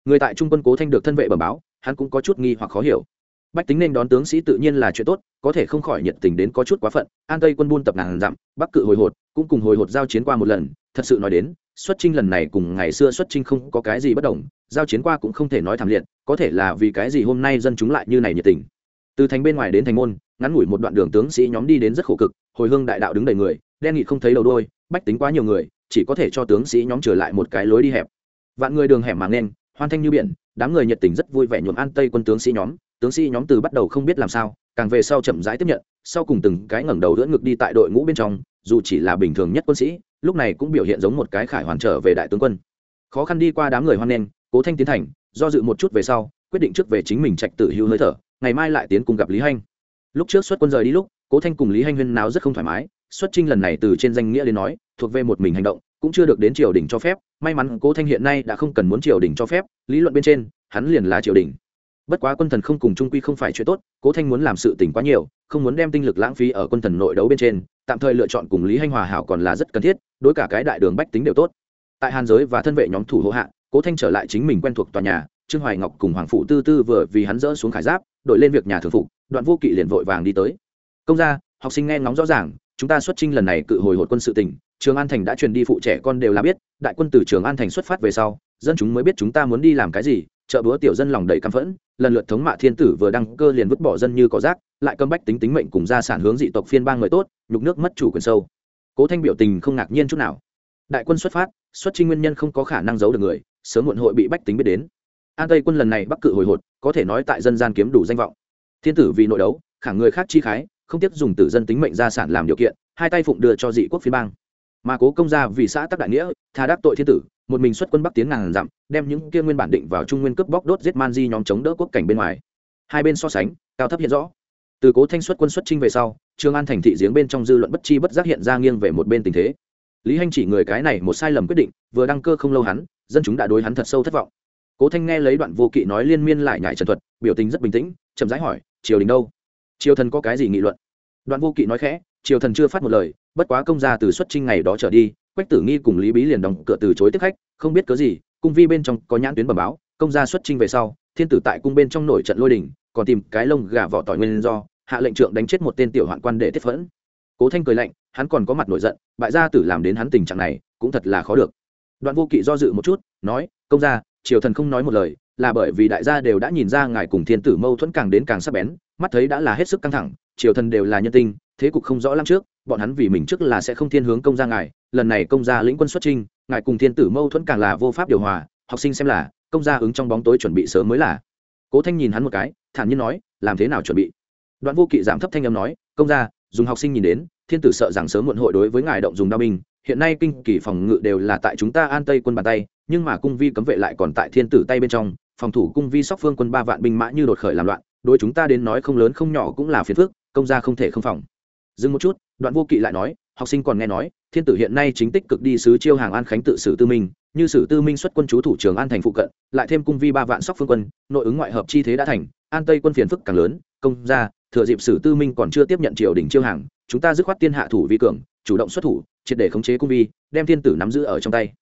Người tại trung quân cố thanh được thân vệ bẩm báo, hắn cũng có chút nghi hoặc khó hiểu bách tính nên đón tướng sĩ tự nhiên là chuyện tốt, có thể không khỏi nhiệt tình đến có chút quá phận. An tây quân buôn tập ngàn dặm, bắc cự hồi hột, cũng cùng hồi hột giao chiến qua một lần. Thật sự nói đến, xuất trinh lần này cùng ngày xưa xuất trinh không có cái gì bất đồng, giao chiến qua cũng không thể nói thảm liệt, có thể là vì cái gì hôm nay dân chúng lại như này nhiệt tình. Từ thành bên ngoài đến thành môn, ngắn ngủi một đoạn đường tướng sĩ nhóm đi đến rất khổ cực, hồi hương đại đạo đứng đầy người, đen nghị không thấy đầu đôi bách tính quá nhiều người, chỉ có thể cho tướng sĩ nhóm trở lại một cái lối đi hẹp. Vạn người đường hẻm mà nên hoan thanh như biển, đám người nhiệt tình rất vui vẻ nhuộm an tây quân tướng sĩ nhóm tướng sĩ nhóm từ bắt đầu không biết làm sao, càng về sau chậm rãi tiếp nhận, sau cùng từng cái ngẩng đầu đỡ ngực đi tại đội ngũ bên trong, dù chỉ là bình thường nhất quân sĩ, lúc này cũng biểu hiện giống một cái khải hoàn trở về đại tướng quân. Khó khăn đi qua đám người hoan nghênh, cố thanh tiến thành, do dự một chút về sau, quyết định trước về chính mình trạch tự hưu hơi thở, ngày mai lại tiến cùng gặp lý hanh. Lúc trước xuất quân rời đi lúc, cố thanh cùng lý hanh huyên nào rất không thoải mái, xuất trinh lần này từ trên danh nghĩa đến nói, thuộc về một mình hành động, cũng chưa được đến triều đình cho phép, may mắn cố thanh hiện nay đã không cần muốn triều đình cho phép, lý luận bên trên, hắn liền là triều đình bất quá quân thần không cùng trung quy không phải chuyện tốt, cố thanh muốn làm sự tỉnh quá nhiều, không muốn đem tinh lực lãng phí ở quân thần nội đấu bên trên, tạm thời lựa chọn cùng lý hanh hòa hảo còn là rất cần thiết, đối cả cái đại đường bách tính đều tốt. Tại hàn giới và thân vệ nhóm thủ hộ hạ, cố thanh trở lại chính mình quen thuộc tòa nhà, trương hoài ngọc cùng hoàng phụ tư tư vừa vì hắn dỡ xuống khải giáp, đội lên việc nhà thường phục, đoạn vô kỵ liền vội vàng đi tới. Công gia, học sinh nghe ngóng rõ ràng, chúng ta xuất trinh lần này cự hồi hột quân sự tỉnh trường an thành đã truyền đi phụ trẻ con đều là biết, đại quân từ trường an thành xuất phát về sau, dân chúng mới biết chúng ta muốn đi làm cái gì chợ búa tiểu dân lòng đầy căm phẫn, lần lượt thống mạ thiên tử vừa đăng cơ liền vứt bỏ dân như có rác, lại cấm bách tính tính mệnh cùng gia sản hướng dị tộc phiên bang người tốt, nhục nước mất chủ quyền sâu. Cố thanh biểu tình không ngạc nhiên chút nào. Đại quân xuất phát, xuất trinh nguyên nhân không có khả năng giấu được người, sớm muộn hội bị bách tính biết đến. An tây quân lần này bắc cự hồi hột, có thể nói tại dân gian kiếm đủ danh vọng. Thiên tử vì nội đấu, khả người khác chi khái, không tiếc dùng tử dân tính mệnh gia sản làm điều kiện, hai tay phụng đưa cho dị quốc phiên bang. Mà cố công gia vì xã tắc đại nghĩa tha đắc tội thiên tử, một mình xuất quân bắc tiến ngàn dặm, đem những kia nguyên bản định vào trung nguyên cướp bóc đốt giết man di nhóm chống đỡ quốc cảnh bên ngoài. Hai bên so sánh, cao thấp hiện rõ. Từ cố thanh xuất quân xuất trinh về sau, trương an thành thị giếng bên trong dư luận bất chi bất giác hiện ra nghiêng về một bên tình thế. Lý hanh chỉ người cái này một sai lầm quyết định, vừa đăng cơ không lâu hắn, dân chúng đã đối hắn thật sâu thất vọng. Cố thanh nghe lấy đoạn vô kỵ nói liên miên lại nhải trần thuật, biểu tình rất bình tĩnh, chậm rãi hỏi, triều đình đâu? Triều thần có cái gì nghị luận? Đoạn vô kỵ nói khẽ, triều thần chưa phát một lời, bất quá công gia từ xuất trinh ngày đó trở đi quách tử nghi cùng lý bí liền đóng cửa từ chối tiếp khách, không biết cớ gì, cung vi bên trong có nhãn tuyến bẩm báo, công gia xuất trinh về sau, thiên tử tại cung bên trong nổi trận lôi đình, còn tìm cái lông gà vỏ tỏi nguyên do, hạ lệnh trượng đánh chết một tên tiểu hoạn quan để tiết phẫn. Cố thanh cười lạnh, hắn còn có mặt nổi giận, bại gia tử làm đến hắn tình trạng này, cũng thật là khó được. Đoạn vô kỵ do dự một chút, nói, công gia, triều thần không nói một lời, là bởi vì đại gia đều đã nhìn ra ngài cùng thiên tử mâu thuẫn càng đến càng sắc bén, mắt thấy đã là hết sức căng thẳng, triều thần đều là nhân tinh thế cục không rõ lắm trước, bọn hắn vì mình trước là sẽ không thiên hướng công gia ngài lần này công gia lĩnh quân xuất trinh ngài cùng thiên tử mâu thuẫn càng là vô pháp điều hòa, học sinh xem là, công gia ứng trong bóng tối chuẩn bị sớm mới là. Cố thanh nhìn hắn một cái, thản nhiên nói, làm thế nào chuẩn bị? Đoạn vô kỵ giảm thấp thanh âm nói, công gia, dùng học sinh nhìn đến, thiên tử sợ rằng sớm muộn hội đối với ngài động dùng đao binh, hiện nay kinh kỳ phòng ngự đều là tại chúng ta an tây quân bàn tay, nhưng mà cung vi cấm vệ lại còn tại thiên tử tay bên trong, phòng thủ cung vi sóc phương quân ba vạn binh mã như đột khởi làm loạn, đối chúng ta đến nói không lớn không nhỏ cũng là phiền phức, công gia không thể không phòng. Dừng một chút, đoạn vô kỵ lại nói, học sinh còn nghe nói thiên tử hiện nay chính tích cực đi sứ chiêu hàng an khánh tự sử tư minh, như sử tư minh xuất quân chú thủ trường an thành phụ cận, lại thêm cung vi ba vạn sóc phương quân, nội ứng ngoại hợp chi thế đã thành, an tây quân phiền phức càng lớn, công gia, thừa dịp sử tư minh còn chưa tiếp nhận triều đình chiêu hàng, chúng ta dứt khoát tiên hạ thủ vi cường, chủ động xuất thủ, triệt để khống chế cung vi, đem thiên tử nắm giữ ở trong tay.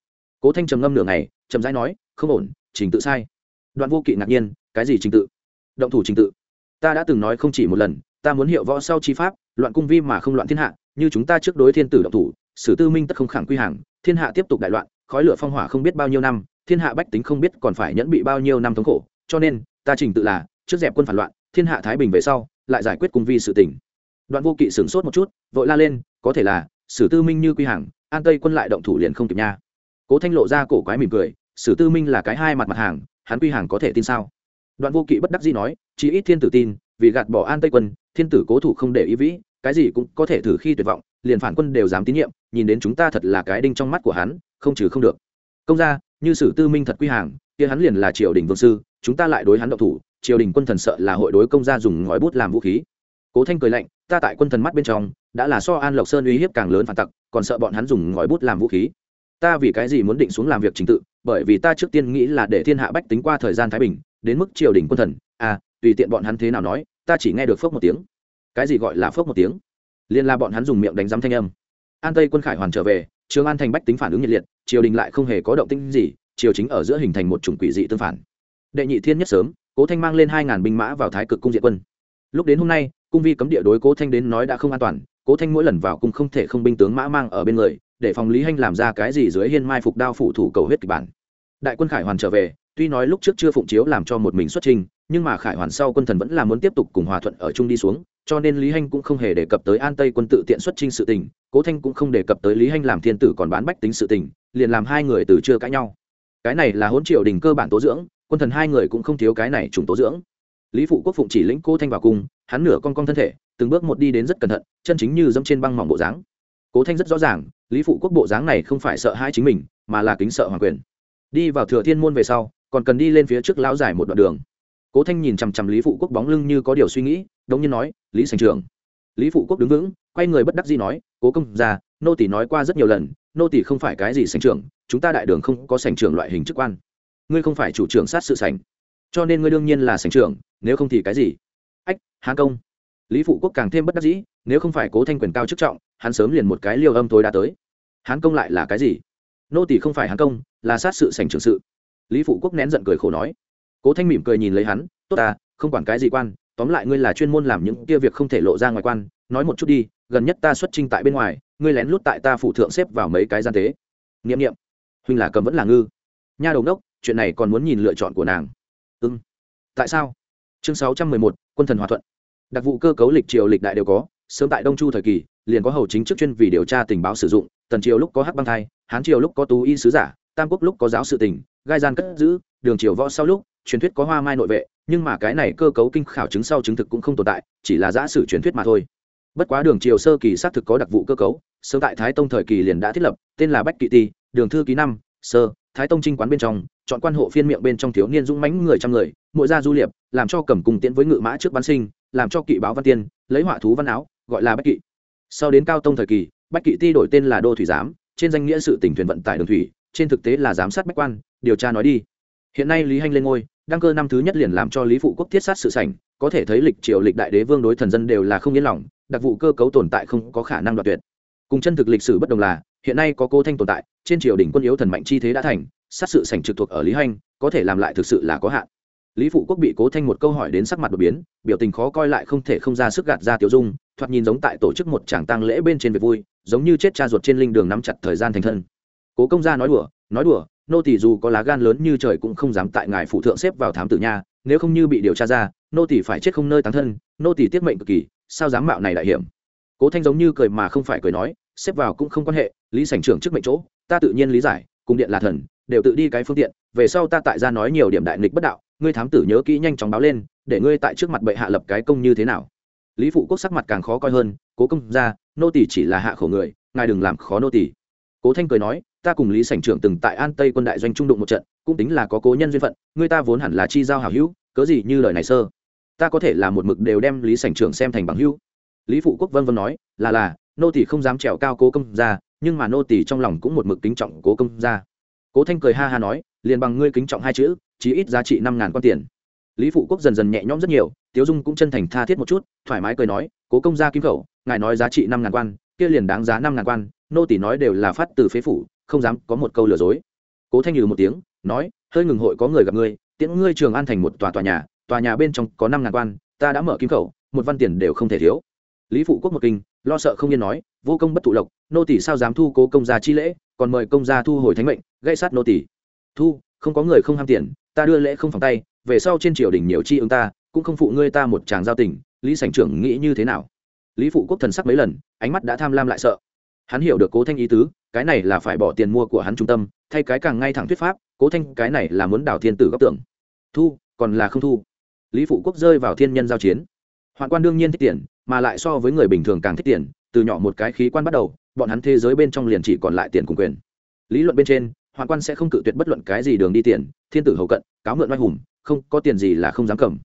Cố thanh trầm ngâm nửa ngày trầm rãi nói, không ổn, trình tự sai. Đoạn vô kỵ ngạc nhiên, cái gì trình tự? Động thủ trình tự. Ta đã từng nói không chỉ một lần, ta muốn hiệu võ sau chi pháp, loạn cung vi mà không loạn thiên hạ, như chúng ta trước đối thiên tử động thủ sử tư minh tất không khẳng quy hàng, thiên hạ tiếp tục đại loạn, khói lửa phong hỏa không biết bao nhiêu năm, thiên hạ bách tính không biết còn phải nhẫn bị bao nhiêu năm thống khổ. Cho nên, ta trình tự là, trước dẹp quân phản loạn, thiên hạ thái bình về sau, lại giải quyết cung vi sự tỉnh đoạn vô kỵ sửng sốt một chút, vội la lên, có thể là, sử tư minh như quy hàng, an tây quân lại động thủ liền không kịp nha. Cố thanh lộ ra cổ quái mỉm cười, sử tư minh là cái hai mặt mặt hàng, hắn quy hàng có thể tin sao? Đoạn vô kỵ bất đắc dĩ nói, chỉ ít thiên tử tin, vì gạt bỏ an tây quân, thiên tử cố thủ không để ý vĩ, cái gì cũng có thể thử khi tuyệt vọng liền phản quân đều dám tín nhiệm, nhìn đến chúng ta thật là cái đinh trong mắt của hắn, không trừ không được. Công ra như sử tư minh thật quy hàng, kia hắn liền là triều đình vương sư, chúng ta lại đối hắn động thủ, triều đình quân thần sợ là hội đối công gia dùng ngói bút làm vũ khí. Cố thanh cười lạnh, ta tại quân thần mắt bên trong, đã là so an lộc sơn uy hiếp càng lớn phản tặc, còn sợ bọn hắn dùng ngói bút làm vũ khí. Ta vì cái gì muốn định xuống làm việc trình tự, bởi vì ta trước tiên nghĩ là để thiên hạ bách tính qua thời gian thái bình, đến mức triều đình quân thần. À tùy tiện bọn hắn thế nào nói, ta chỉ nghe được phước một tiếng. Cái gì gọi là phước một tiếng? Liên là bọn hắn dùng miệng đánh giám thanh âm. An tây quân khải hoàn trở về, trường an thành bách tính phản ứng nhiệt liệt, triều đình lại không hề có động tĩnh gì, triều chính ở giữa hình thành một chủng quỷ dị tương phản. Đệ nhị thiên nhất sớm, cố thanh mang lên hai ngàn binh mã vào thái cực cung diện quân. Lúc đến hôm nay, cung vi cấm địa đối cố thanh đến nói đã không an toàn, cố thanh mỗi lần vào cung không thể không binh tướng mã mang ở bên người, để phòng lý hanh làm ra cái gì dưới hiên mai phục đao phủ thủ cầu huyết kịch bản. Đại quân khải hoàn trở về, tuy nói lúc trước chưa phụng chiếu làm cho một mình xuất trình, nhưng mà khải hoàn sau quân thần vẫn là muốn tiếp tục cùng hòa thuận ở chung đi xuống cho nên lý hanh cũng không hề đề cập tới an tây quân tự tiện xuất trinh sự tình, cố thanh cũng không đề cập tới lý hanh làm thiên tử còn bán bách tính sự tình, liền làm hai người từ chưa cãi nhau. Cái này là hỗn triều đình cơ bản tố dưỡng, quân thần hai người cũng không thiếu cái này trùng tố dưỡng. Lý phụ quốc phụng chỉ lĩnh cố thanh vào cung, hắn nửa con con thân thể, từng bước một đi đến rất cẩn thận, chân chính như dẫm trên băng mỏng bộ dáng. Cố thanh rất rõ ràng, lý phụ quốc bộ dáng này không phải sợ hai chính mình, mà là kính sợ hoàng quyền. Đi vào thừa thiên môn về sau, còn cần đi lên phía trước lão dài một đoạn đường. Cố thanh nhìn chằm chằm lý phụ quốc bóng lưng như có điều suy nghĩ đống nhiên nói, lý sành trường. Lý phụ quốc đứng vững, quay người bất đắc dĩ nói, cố công ra nô tỷ nói qua rất nhiều lần, nô tỷ không phải cái gì sành trưởng, chúng ta đại đường không có sành trưởng loại hình chức quan. Ngươi không phải chủ trưởng sát sự sành. Cho nên ngươi đương nhiên là sành trưởng, nếu không thì cái gì? Ách, hán công. Lý phụ quốc càng thêm bất đắc dĩ, nếu không phải cố thanh quyền cao chức trọng, hắn sớm liền một cái liều âm tối đã tới. Hán công lại là cái gì? Nô tỷ không phải hán công, là sát sự sành trưởng sự. Lý phụ quốc nén giận cười khổ nói. Cố thanh mỉm cười nhìn lấy hắn, tốt ta, không quản cái gì quan tóm lại ngươi là chuyên môn làm những kia việc không thể lộ ra ngoài quan, nói một chút đi, gần nhất ta xuất trinh tại bên ngoài, ngươi lén lút tại ta phụ thượng xếp vào mấy cái gian tế. Nghiệm nghiệm huynh là cầm vẫn là ngư. Nha đầu đốc, chuyện này còn muốn nhìn lựa chọn của nàng. Ưng tại sao? Chương sáu trăm mười một, quân thần hòa thuận. Đặc vụ cơ cấu lịch triều lịch đại đều có, sớm tại đông chu thời kỳ, liền có hầu chính chức chuyên vì điều tra tình báo sử dụng, tần triều lúc có hắc băng thai, hán triều lúc có tú y sứ giả, tam quốc lúc có giáo sự tình gai gian cất giữ, đường triều võ sau lúc, truyền thuyết có hoa mai nội vệ nhưng mà cái này cơ cấu kinh khảo chứng sau chứng thực cũng không tồn tại, chỉ là giả sử truyền thuyết mà thôi. Bất quá đường triều sơ kỳ xác thực có đặc vụ cơ cấu sớm tại thái tông thời kỳ liền đã thiết lập, tên là bách kỵ ti, đường thư ký năm, sơ, thái tông trinh quán bên trong, chọn quan hộ phiên miệng bên trong thiếu niên dũng mãnh người trăm người mỗi gia du liệp, làm cho cầm cùng tiễn với ngự mã trước bán sinh, làm cho kỵ báo văn tiên, lấy họa thú văn áo, gọi là bách kỵ. Sau đến cao tông thời kỳ, bách kỵ ti đổi tên là đô thủy giám, trên danh nghĩa sự tỉnh thuyền vận tải đường thủy, trên thực tế là giám sát bách quan, điều tra nói đi. Hiện nay lý hanh lên ngôi đăng cơ năm thứ nhất liền làm cho lý phụ quốc thiết sát sự sảnh, có thể thấy lịch triều lịch đại đế vương đối thần dân đều là không yên lòng, đặc vụ cơ cấu tồn tại không có khả năng đoạt tuyệt. Cùng chân thực lịch sử bất đồng là, hiện nay có cô thanh tồn tại, trên triều đình quân yếu thần mạnh chi thế đã thành, sát sự sảnh trực thuộc ở lý hanh có thể làm lại thực sự là có hạn. Lý phụ quốc bị cố thanh một câu hỏi đến sắc mặt đột biến, biểu tình khó coi lại không thể không ra sức gạt ra tiểu dung, thoạt nhìn giống tại tổ chức một tràng tang lễ bên trên việc vui, giống như chết cha ruột trên linh đường nắm chặt thời gian thành thân. Cố công gia nói đùa nói đùa nô tỷ dù có lá gan lớn như trời cũng không dám tại ngài phụ thượng xếp vào thám tử nha, nếu không như bị điều tra ra, nô tỷ phải chết không nơi tán thân, nô tỷ tiết mệnh cực kỳ, sao dám mạo này đại hiểm? Cố thanh giống như cười mà không phải cười nói, xếp vào cũng không quan hệ, lý sảnh trưởng trước mệnh chỗ, ta tự nhiên lý giải, cùng điện là thần, đều tự đi cái phương tiện, về sau ta tại ra nói nhiều điểm đại nghịch bất đạo, ngươi thám tử nhớ kỹ nhanh chóng báo lên, để ngươi tại trước mặt bệ hạ lập cái công như thế nào. Lý phụ quốc sắc mặt càng khó coi hơn, cố công ra nô tỷ chỉ là hạ khổ người, ngài đừng làm khó nô tỷ cố thanh cười nói ta cùng lý sảnh trưởng từng tại an tây quân đại doanh trung đụng một trận, cũng tính là có cố nhân duyên phận, người ta vốn hẳn là chi giao hảo hữu, cớ gì như lời này sơ? Ta có thể là một mực đều đem lý sảnh trưởng xem thành bằng hữu. Lý phụ quốc vân vân nói, là là, nô tỷ không dám trèo cao cố công ra nhưng mà nô tỷ trong lòng cũng một mực kính trọng cố công ra cố thanh cười ha ha nói, liền bằng ngươi kính trọng hai chữ, chí ít giá trị năm ngàn quan tiền. Lý phụ quốc dần dần nhẹ nhõm rất nhiều, tiếu dung cũng chân thành tha thiết một chút, thoải mái cười nói, cố công gia kim khẩu, ngài nói giá trị năm ngàn quan, kia liền đáng giá năm ngàn quan, nô tỷ nói đều là phát từ phế phủ không dám có một câu lừa dối. Cố thanh nhừ một tiếng, nói, hơi ngừng hội có người gặp ngươi, tiễn ngươi trường an thành một tòa tòa nhà tòa nhà bên trong có năm ngàn quan, ta đã mở kim khẩu, một văn tiền đều không thể thiếu. Lý phụ quốc một kinh, lo sợ không yên nói, vô công bất thụ lộc, nô tỷ sao dám thu cố công gia chi lễ, còn mời công gia thu hồi thánh mệnh, gây sát nô tỷ thu, không có người không ham tiền, ta đưa lễ không phòng tay, về sau trên triều đình nhiều chi ứng ta, cũng không phụ ngươi ta một chàng giao tình, lý sảnh trưởng nghĩ như thế nào? Lý phụ quốc thần sắc mấy lần, ánh mắt đã tham lam lại sợ. Hắn hiểu được cố thanh ý tứ cái này là phải bỏ tiền mua của hắn trung tâm, thay cái càng ngay thẳng thuyết pháp, cố thanh cái này là muốn đảo thiên tử góc tưởng. Thu, còn là không thu. Lý phụ quốc rơi vào thiên nhân giao chiến. Hoạn quan đương nhiên thích tiền, mà lại so với người bình thường càng thích tiền, từ nhỏ một cái khí quan bắt đầu, bọn hắn thế giới bên trong liền chỉ còn lại tiền cùng quyền. Lý luận bên trên, hoạn quan sẽ không cự tuyệt bất luận cái gì đường đi tiền, thiên tử hầu cận, cáo mượn oai hùng, không có tiền gì là không dám cầm.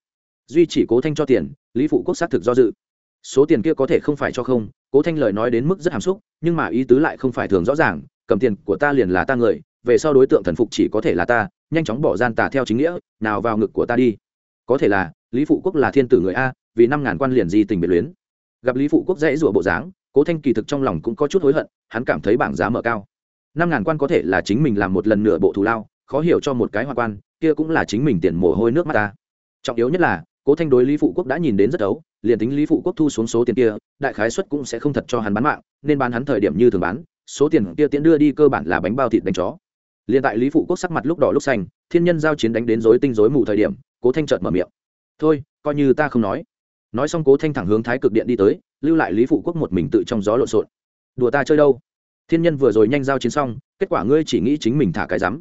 Duy chỉ cố thanh cho tiền, lý phụ quốc xác thực do dự số tiền kia có thể không phải cho không, cố thanh lời nói đến mức rất hàm xúc, nhưng mà ý tứ lại không phải thường rõ ràng, cầm tiền của ta liền là ta người, về sau đối tượng thần phục chỉ có thể là ta, nhanh chóng bỏ gian tà theo chính nghĩa, nào vào ngực của ta đi. Có thể là, lý phụ quốc là thiên tử người a, vì năm ngàn quan liền di tình biệt luyến. Gặp lý phụ quốc dễ rủa bộ dáng, cố thanh kỳ thực trong lòng cũng có chút hối hận, hắn cảm thấy bảng giá mở cao. Năm ngàn quan có thể là chính mình làm một lần nửa bộ thù lao, khó hiểu cho một cái hoa quan, kia cũng là chính mình tiền mồ hôi nước mắt ta. Trọng yếu nhất là cố thanh đối lý phụ quốc đã nhìn đến rất ấu, liền tính lý phụ quốc thu xuống số tiền kia, đại khái xuất cũng sẽ không thật cho hắn bán mạng, nên bán hắn thời điểm như thường bán, số tiền kia tiễn đưa đi cơ bản là bánh bao thịt đánh chó. Liền tại lý phụ quốc sắc mặt lúc đỏ lúc xanh, thiên nhân giao chiến đánh đến rối tinh rối mù thời điểm, cố thanh trợt mở miệng. Thôi, coi như ta không nói. Nói xong cố thanh thẳng hướng thái cực điện đi tới, lưu lại lý phụ quốc một mình tự trong gió lộn xộn. Đùa ta chơi đâu? Thiên nhân vừa rồi nhanh giao chiến xong, kết quả ngươi chỉ nghĩ chính mình thả cái rắm.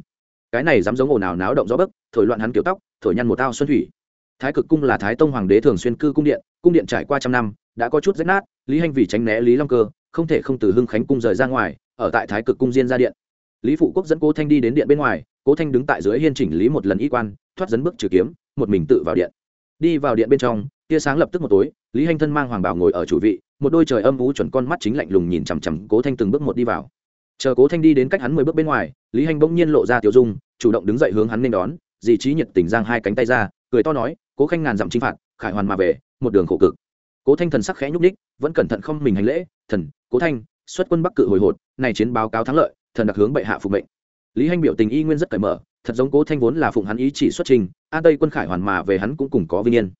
Cái này dám giống ồn ào náo động gió bấc, thổi loạn hắn kiểu tóc, thổi nhăn một tao xuân thủy thái cực cung là thái tông hoàng đế thường xuyên cư cung điện cung điện trải qua trăm năm, đã có chút rách nát, lý Hành vì tránh né lý long cơ, không thể không từ hưng khánh cung rời ra ngoài, ở tại thái cực cung diên ra điện. Lý phụ quốc dẫn cố thanh đi đến điện bên ngoài, cố thanh đứng tại dưới hiên chỉnh lý một lần y quan, thoát dẫn bước trừ kiếm, một mình tự vào điện. Đi vào điện bên trong, tia sáng lập tức một tối, lý hanh thân mang hoàng bảo ngồi ở chủ vị, một đôi trời âm ú chuẩn con mắt chính lạnh lùng nhìn chằm chằm cố thanh từng bước một đi vào. Chờ cố thanh đi đến cách hắn mười bước bên ngoài, lý hanh bỗng nhiên lộ ra tiểu dung, chủ động đứng dậy hướng hắn nên đón, dì trí nhiệt tình giang hai cánh tay ra, cười to nói cố khanh ngàn dặm chinh phạt, khải hoàn mà về, một đường khổ cực. Cố thanh thần sắc khẽ nhúc ních vẫn cẩn thận không mình hành lễ, thần, cố thanh, xuất quân bắc cự hồi hột, này chiến báo cáo thắng lợi, thần đặc hướng bệ hạ phục mệnh. Lý hanh biểu tình y nguyên rất cởi mở, thật giống cố thanh vốn là phụng hắn ý chỉ xuất trình, an tây quân khải hoàn mà về hắn cũng cùng có vinh yên.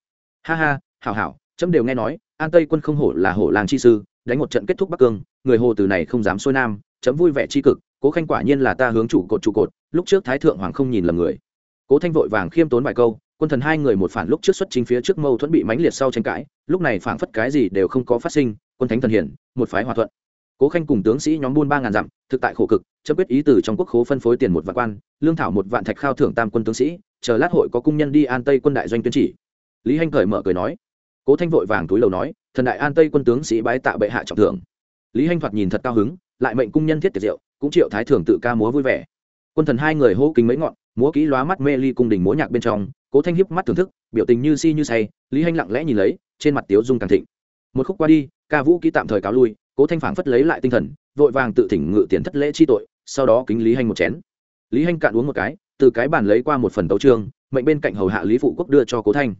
Ha ha, hảo hảo, chấm đều nghe nói, an tây quân không hổ là hổ làng chi sư, đánh một trận kết thúc bắc cương, người hồ từ này không dám xuôi nam, chấm vui vẻ chi cực, cố khanh quả nhiên là ta hướng chủ cột trụ cột, lúc trước thái thượng hoàng không nhìn lầm người. Cố thanh vội vàng khiêm tốn vài câu quân thần hai người một phản lúc trước xuất chính phía trước mâu thuẫn bị mãnh liệt sau tranh cãi, lúc này phảng phất cái gì đều không có phát sinh, quân thánh thần hiển, một phái hòa thuận. Cố khanh cùng tướng sĩ nhóm buôn ba ngàn dặm, thực tại khổ cực chấp quyết ý từ trong quốc khố phân phối tiền một vạn quan, lương thảo một vạn thạch khao thưởng tam quân tướng sĩ, chờ lát hội có cung nhân đi an tây quân đại doanh tuyên chỉ. Lý hanh cởi mở cười nói. Cố thanh vội vàng túi lầu nói, thần đại an tây quân tướng sĩ bái tạ bệ hạ trọng thưởng. Lý hanh thoạt nhìn thật cao hứng, lại mệnh cung nhân thiết tiệt diệu, cũng triệu thái thường tự ca múa vui vẻ. Quân thần hai người hô kính mấy ngọn, múa kỹ lóa mắt mê ly cung đình múa nhạc bên trong cố thanh hiếp mắt thưởng thức, biểu tình như si như say, lý hanh lặng lẽ nhìn lấy, trên mặt tiếu dung càng thịnh. Một khúc qua đi, ca vũ ký tạm thời cáo lui, cố thanh phảng phất lấy lại tinh thần, vội vàng tự thỉnh ngự tiền thất lễ chi tội, sau đó kính lý hanh một chén. Lý hanh cạn uống một cái, từ cái bàn lấy qua một phần tấu trương mệnh bên cạnh hầu hạ lý phụ quốc đưa cho cố thanh.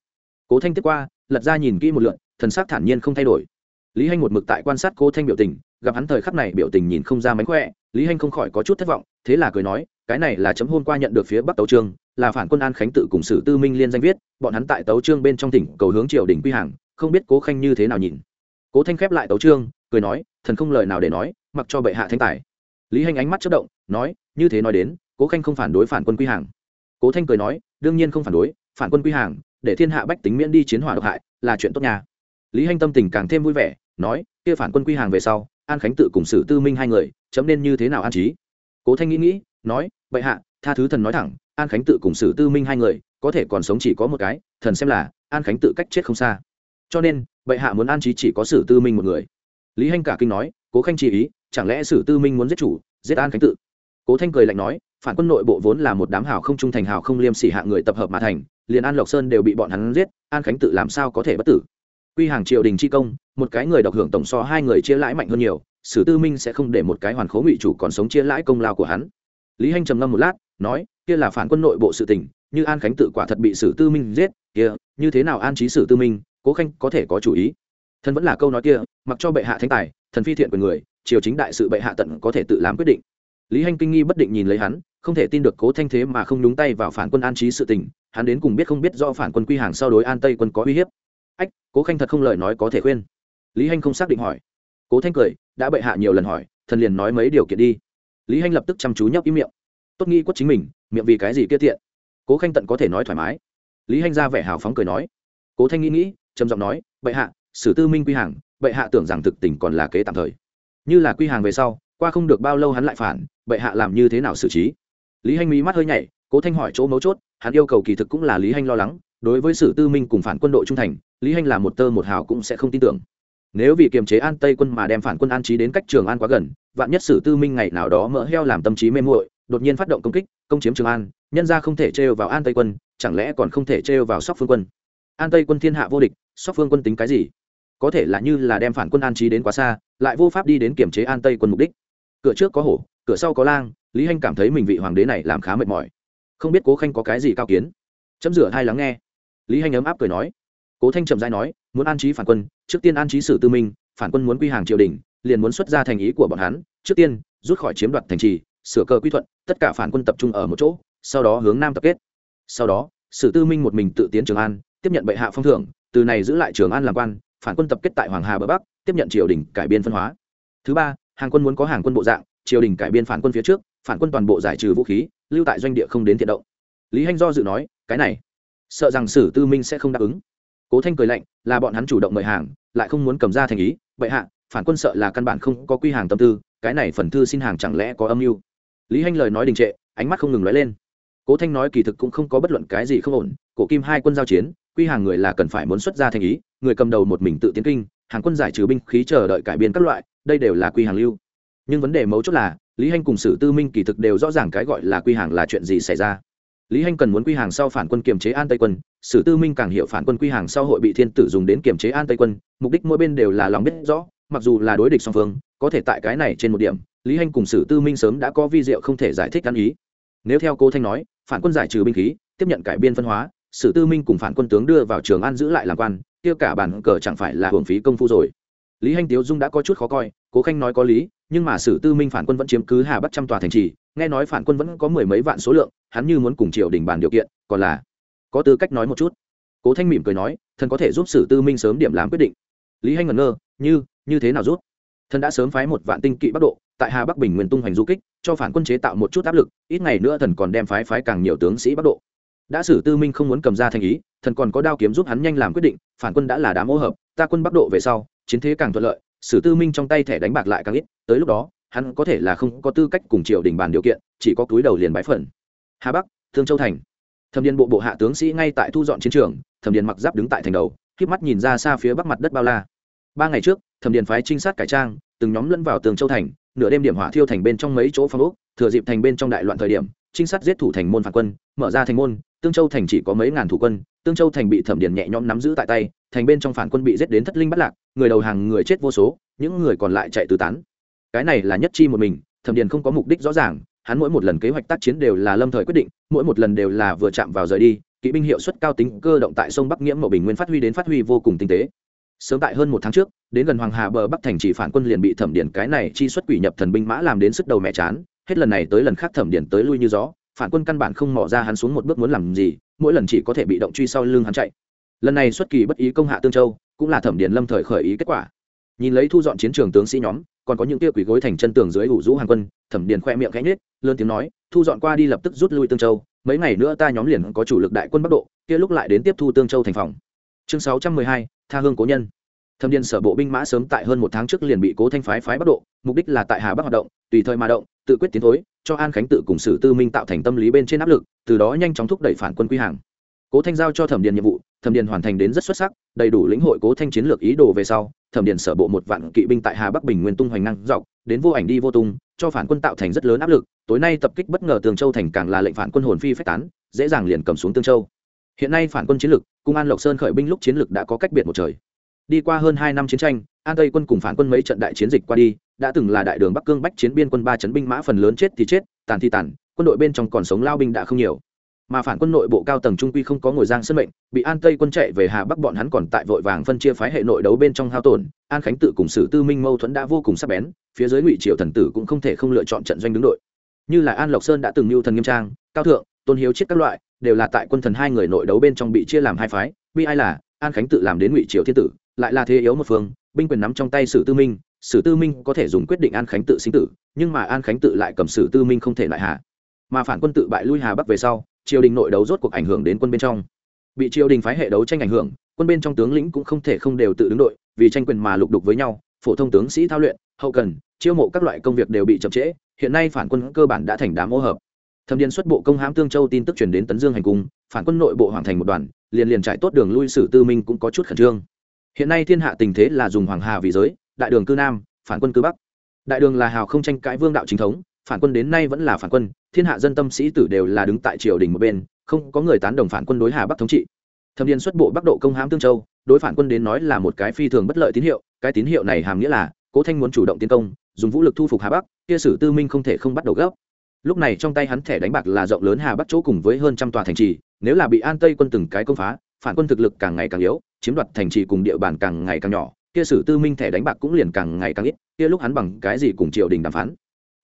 Cố thanh tiếp qua, lật ra nhìn kỹ một lượn thần sắc thản nhiên không thay đổi. Lý hanh một mực tại quan sát cố thanh biểu tình gặp hắn thời khắc này biểu tình nhìn không ra mánh khỏe, lý hanh không khỏi có chút thất vọng, thế là cười nói, cái này là chấm hôm qua nhận được phía bắc tấu trương là phản quân an khánh tự cùng sử tư minh liên danh viết, bọn hắn tại tấu trương bên trong tỉnh cầu hướng triều đình quy hàng, không biết cố khanh như thế nào nhìn. Cố thanh khép lại tấu trương cười nói, thần không lời nào để nói, mặc cho bệ hạ thanh tài. Lý hanh ánh mắt chất động, nói, như thế nói đến, cố khanh không phản đối phản quân quy hàng. Cố thanh cười nói, đương nhiên không phản đối, phản quân quy hàng, để thiên hạ bách tính miễn đi chiến hỏa độc hại, là chuyện tốt nhà lý hanh tâm tình càng thêm vui vẻ nói, kia phản quân quy hàng về sau, an khánh tự cùng sử tư minh hai người, chấm nên như thế nào an trí? Cố thanh nghĩ nghĩ, nói, bệ hạ, tha thứ thần nói thẳng, an khánh tự cùng sử tư minh hai người, có thể còn sống chỉ có một cái, thần xem là, an khánh tự cách chết không xa. Cho nên, bệ hạ muốn an trí chỉ có sử tư minh một người. Lý hanh cả kinh nói, cố khanh chỉ ý, chẳng lẽ sử tư minh muốn giết chủ, giết an khánh tự? Cố thanh cười lạnh nói, phản quân nội bộ vốn là một đám hào không trung thành hào không liêm sỉ hạ người tập hợp mà thành, liền an lộc sơn đều bị bọn hắn giết, an khánh tự làm sao có thể bất tử? Quy hàng triều đình chi công một cái người độc hưởng tổng so hai người chia lãi mạnh hơn nhiều, sử tư minh sẽ không để một cái hoàn khố ngụy chủ còn sống chia lãi công lao của hắn. Lý hanh trầm ngâm một lát, nói, kia là phản quân nội bộ sự tình, như an khánh tự quả thật bị sử tư minh giết, kia, như thế nào an trí sử tư minh, cố khanh có thể có chủ ý? Thần vẫn là câu nói kia, mặc cho bệ hạ thánh tài, thần phi thiện quyền người, triều chính đại sự bệ hạ tận có thể tự làm quyết định. Lý hanh kinh nghi bất định nhìn lấy hắn, không thể tin được cố thanh thế mà không nhúng tay vào phản quân an trí sự tình, hắn đến cùng biết không biết do phản quân quy hàng sau đối an tây quân có uy hiếp. Ách, cố khanh thật không lời nói có thể khuyên lý hanh không xác định hỏi. Cố thanh cười, đã bệ hạ nhiều lần hỏi, thần liền nói mấy điều kiện đi. Lý hanh lập tức chăm chú nhấp ý miệng. Tốt nghi quất chính mình, miệng vì cái gì kia tiện? Cố khanh tận có thể nói thoải mái. Lý hanh ra vẻ hào phóng cười nói. Cố thanh nghĩ nghĩ, trầm giọng nói, bệ hạ, sử tư minh quy hàng, bệ hạ tưởng rằng thực tình còn là kế tạm thời. Như là quy hàng về sau, qua không được bao lâu hắn lại phản, bệ hạ làm như thế nào xử trí? Lý hanh mí mắt hơi nhảy, cố thanh hỏi chỗ mấu chốt, hắn yêu cầu kỳ thực cũng là lý hanh lo lắng, đối với sử tư minh cùng phản quân đội trung thành, lý hanh là một tơ một hào cũng sẽ không tin tưởng nếu vì kiềm chế an tây quân mà đem phản quân an trí đến cách trường an quá gần, vạn nhất sử tư minh ngày nào đó mỡ heo làm tâm trí mê muội, đột nhiên phát động công kích, công chiếm trường an, nhân ra không thể trêu vào an tây quân, chẳng lẽ còn không thể trêu vào sóc phương quân? An tây quân thiên hạ vô địch, sóc phương quân tính cái gì? Có thể là như là đem phản quân an trí đến quá xa, lại vô pháp đi đến kiểm chế an tây quân mục đích. Cửa trước có hổ, cửa sau có lang, lý hanh cảm thấy mình vị hoàng đế này làm khá mệt mỏi. Không biết cố khanh có cái gì cao kiến? Chấm rửa hay lắng nghe. Lý hanh ấm áp cười nói. Cố thanh trầm dai nói, muốn an trí phản quân trước tiên an trí sử tư minh, phản quân muốn quy hàng triều đình, liền muốn xuất ra thành ý của bọn hắn, trước tiên, rút khỏi chiếm đoạt thành trì, sửa cờ quy thuận, tất cả phản quân tập trung ở một chỗ, sau đó hướng nam tập kết. Sau đó, sử tư minh một mình tự tiến trường an, tiếp nhận bệ hạ phong thưởng, từ này giữ lại trường an làm quan, phản quân tập kết tại hoàng hà bờ bắc, tiếp nhận triều đình cải biên phân hóa. Thứ ba, hàng quân muốn có hàng quân bộ dạng, triều đình cải biên phản quân phía trước, phản quân toàn bộ giải trừ vũ khí, lưu tại doanh địa không đến thiện động. Lý hanh do dự nói, cái này, sợ rằng sử tư minh sẽ không đáp ứng cố thanh cười lạnh, là bọn hắn chủ động mời hàng, lại không muốn cầm ra thành ý. Vậy hạ, phản quân sợ là căn bản không có quy hàng tâm tư, cái này phần thư xin hàng chẳng lẽ có âm mưu? Lý hanh lời nói đình trệ, ánh mắt không ngừng lóe lên. Cố thanh nói kỳ thực cũng không có bất luận cái gì không ổn, cổ kim hai quân giao chiến, quy hàng người là cần phải muốn xuất ra thành ý, người cầm đầu một mình tự tiến kinh, hàng quân giải trừ binh khí chờ đợi cải biên các loại, đây đều là quy hàng lưu. Nhưng vấn đề mấu chốt là, lý hanh cùng sử tư minh kỳ thực đều rõ ràng cái gọi là quy hàng là chuyện gì xảy ra. Lý hanh cần muốn quy hàng sau phản quân kiềm chế an tây quân sử tư minh càng hiểu phản quân quy hàng sau hội bị thiên tử dùng đến kiềm chế an tây quân, mục đích mỗi bên đều là lòng biết rõ, mặc dù là đối địch song phương, có thể tại cái này trên một điểm, lý hanh cùng sử tư minh sớm đã có vi diệu không thể giải thích ăn ý. Nếu theo cô thanh nói, phản quân giải trừ binh khí, tiếp nhận cải biên phân hóa, sử tư minh cùng phản quân tướng đưa vào trường an giữ lại làm quan, kia cả bản cờ chẳng phải là hưởng phí công phu rồi. Lý hanh tiếu dung đã có chút khó coi, cố khanh nói có lý, nhưng mà sử tư minh phản quân vẫn chiếm cứ hà bắc trăm tòa thành trì, nghe nói phản quân vẫn có mười mấy vạn số lượng, hắn như muốn cùng triều đình bàn điều kiện, còn là có tư cách nói một chút. Cố thanh mỉm cười nói, thần có thể giúp sử tư minh sớm điểm làm quyết định. Lý hanh ngẩn ngơ, như như thế nào rút thần đã sớm phái một vạn tinh kỵ bắc độ, tại hà bắc bình nguyên tung hoành du kích, cho phản quân chế tạo một chút áp lực, ít ngày nữa thần còn đem phái phái càng nhiều tướng sĩ bắc độ. Đã sử tư minh không muốn cầm ra thành ý, thần còn có đao kiếm giúp hắn nhanh làm quyết định, phản quân đã là đám ô hợp, ta quân bắc độ về sau, chiến thế càng thuận lợi, sử tư minh trong tay thẻ đánh bạc lại càng ít, tới lúc đó, hắn có thể là không có tư cách cùng triều đình bàn điều kiện, chỉ có túi đầu liền bái phần hà bắc, thương châu thành thẩm điền bộ bộ hạ tướng sĩ ngay tại thu dọn chiến trường, thẩm điền mặc giáp đứng tại thành đầu k mắt nhìn ra xa phía bắc mặt đất bao la. Ba ngày trước, thẩm điền phái trinh sát cải trang, từng nhóm lẫn vào tường châu thành, nửa đêm điểm hỏa thiêu thành bên trong mấy chỗ phong ốc, thừa dịp thành bên trong đại loạn thời điểm, trinh sát giết thủ thành môn phản quân, mở ra thành môn, tương châu thành chỉ có mấy ngàn thủ quân, tương châu thành bị thẩm điền nhẹ nhõm nắm giữ tại tay, thành bên trong phản quân bị giết đến thất linh bắt lạc, người đầu hàng người chết vô số, những người còn lại chạy tứ tán. Cái này là nhất chi một mình, thẩm điền không có mục đích rõ ràng hắn mỗi một lần kế hoạch tác chiến đều là lâm thời quyết định, mỗi một lần đều là vừa chạm vào rời đi, kỵ binh hiệu suất cao tính cơ động tại sông bắc nghiễm mậu bình nguyên phát huy đến phát huy vô cùng tinh tế sớm tại hơn một tháng trước, đến gần hoàng hà bờ bắc thành chỉ phản quân liền bị thẩm điển cái này chi xuất quỷ nhập thần binh mã làm đến sức đầu mẹ chán, hết lần này tới lần khác thẩm điển tới lui như gió, phản quân căn bản không mò ra hắn xuống một bước muốn làm gì, mỗi lần chỉ có thể bị động truy sau lưng hắn chạy lần này xuất kỳ bất ý công hạ tương châu, cũng là thẩm điển lâm thời khởi ý kết quả nhìn lấy thu dọn chiến trường tướng sĩ nhóm, còn có những tia quỷ gối thành chân tường dưới ủ rũ hàng quân, thẩm điền khoe miệng khẽ nết lớn tiếng nói, thu dọn qua đi lập tức rút lui tương châu, mấy ngày nữa ta nhóm liền có chủ lực đại quân bắc độ, kia lúc lại đến tiếp thu tương châu thành phòng. Chương sáu trăm mười hai, tha hương cố nhân. Thâm điền sở bộ binh mã sớm tại hơn một tháng trước liền bị cố thanh phái phái bắc độ, mục đích là tại hà bắc hoạt động, tùy thời mà động, tự quyết tiến thối, cho an khánh tự cùng sử tư minh tạo thành tâm lý bên trên áp lực, từ đó nhanh chóng thúc đẩy phản quân quy hàng. Cố thanh giao cho thẩm điền nhiệm vụ, thẩm điền hoàn thành đến rất xuất sắc, đầy đủ lĩnh hội cố thanh chiến lược ý đồ về sau, thẩm điền sở bộ một vạn kỵ binh tại hà bắc bình nguyên tung hoành năng dọc, đến vô ảnh đi vô tung, cho phản quân tạo thành rất lớn áp lực tối nay tập kích bất ngờ tường châu thành càng là lệnh phản quân hồn phi phách tán, dễ dàng liền cầm xuống tương châu. Hiện nay phản quân chiến lược cung an lộc sơn khởi binh lúc chiến lược đã có cách biệt một trời. Đi qua hơn hai năm chiến tranh, an tây quân cùng phản quân mấy trận đại chiến dịch qua đi, đã từng là đại đường bắc cương bách chiến biên quân ba chấn binh mã phần lớn chết thì chết, tàn thì tàn, quân đội bên trong còn sống lao binh đã không nhiều. Mà phản quân nội bộ cao tầng trung quy không có ngồi giang sân mệnh, bị an tây quân chạy về hà bắc bọn hắn còn tại vội vàng phân chia phái hệ nội đấu bên trong hao tổn, an khánh tự cùng sử tư minh mâu thuẫn đã vô cùng sắc bén, phía dưới ngụy triều thần tử cũng không thể không lựa chọn trận doanh đứng đội như là an lộc sơn đã từng mưu thần nghiêm trang, cao thượng, tôn hiếu chiết các loại, đều là tại quân thần hai người nội đấu bên trong bị chia làm hai phái, bi ai là, an khánh tự làm đến ngụy triều thiên tử, lại là thế yếu một phương, binh quyền nắm trong tay sử tư minh, sử tư minh có thể dùng quyết định an khánh tự sinh tử, nhưng mà an khánh tự lại cầm sử tư minh không thể lại hạ. Mà phản quân tự bại lui hà bắc về sau, triều đình nội đấu rốt cuộc ảnh hưởng đến quân bên trong. Bị triều đình phái hệ đấu tranh ảnh hưởng, quân bên trong tướng lĩnh cũng không thể không đều tự đứng đội, vì tranh quyền mà lục đục với nhau, phổ thông tướng sĩ thao luyện, hậu cần, chiêu mộ các loại công việc đều bị chậm trễ hiện nay phản quân cơ bản đã thành đám ô hợp. Thâm điền xuất bộ công hãm tương châu tin tức truyền đến tấn dương hành cung, phản quân nội bộ hoàn thành một đoàn, liền liền trải tốt đường lui sử tư minh cũng có chút khẩn trương. Hiện nay thiên hạ tình thế là dùng hoàng hà vì giới, đại đường cư nam, phản quân cư bắc. Đại đường là hào không tranh cãi vương đạo chính thống, phản quân đến nay vẫn là phản quân, thiên hạ dân tâm sĩ tử đều là đứng tại triều đình một bên, không có người tán đồng phản quân đối hà bắc thống trị. Thâm điền xuất bộ bắc độ công hãm tương châu, đối phản quân đến nói là một cái phi thường bất lợi tín hiệu, cái tín hiệu này hàm nghĩa là, cố thanh muốn chủ động tiến công dùng vũ lực thu phục hà bắc, kia sử tư minh không thể không bắt đầu gấp. Lúc này trong tay hắn thẻ đánh bạc là rộng lớn hà bắc chỗ cùng với hơn trăm tòa thành trì, nếu là bị an tây quân từng cái công phá, phản quân thực lực càng ngày càng yếu, chiếm đoạt thành trì cùng địa bàn càng ngày càng nhỏ, kia sử tư minh thẻ đánh bạc cũng liền càng ngày càng ít, kia lúc hắn bằng cái gì cùng triều đình đàm phán.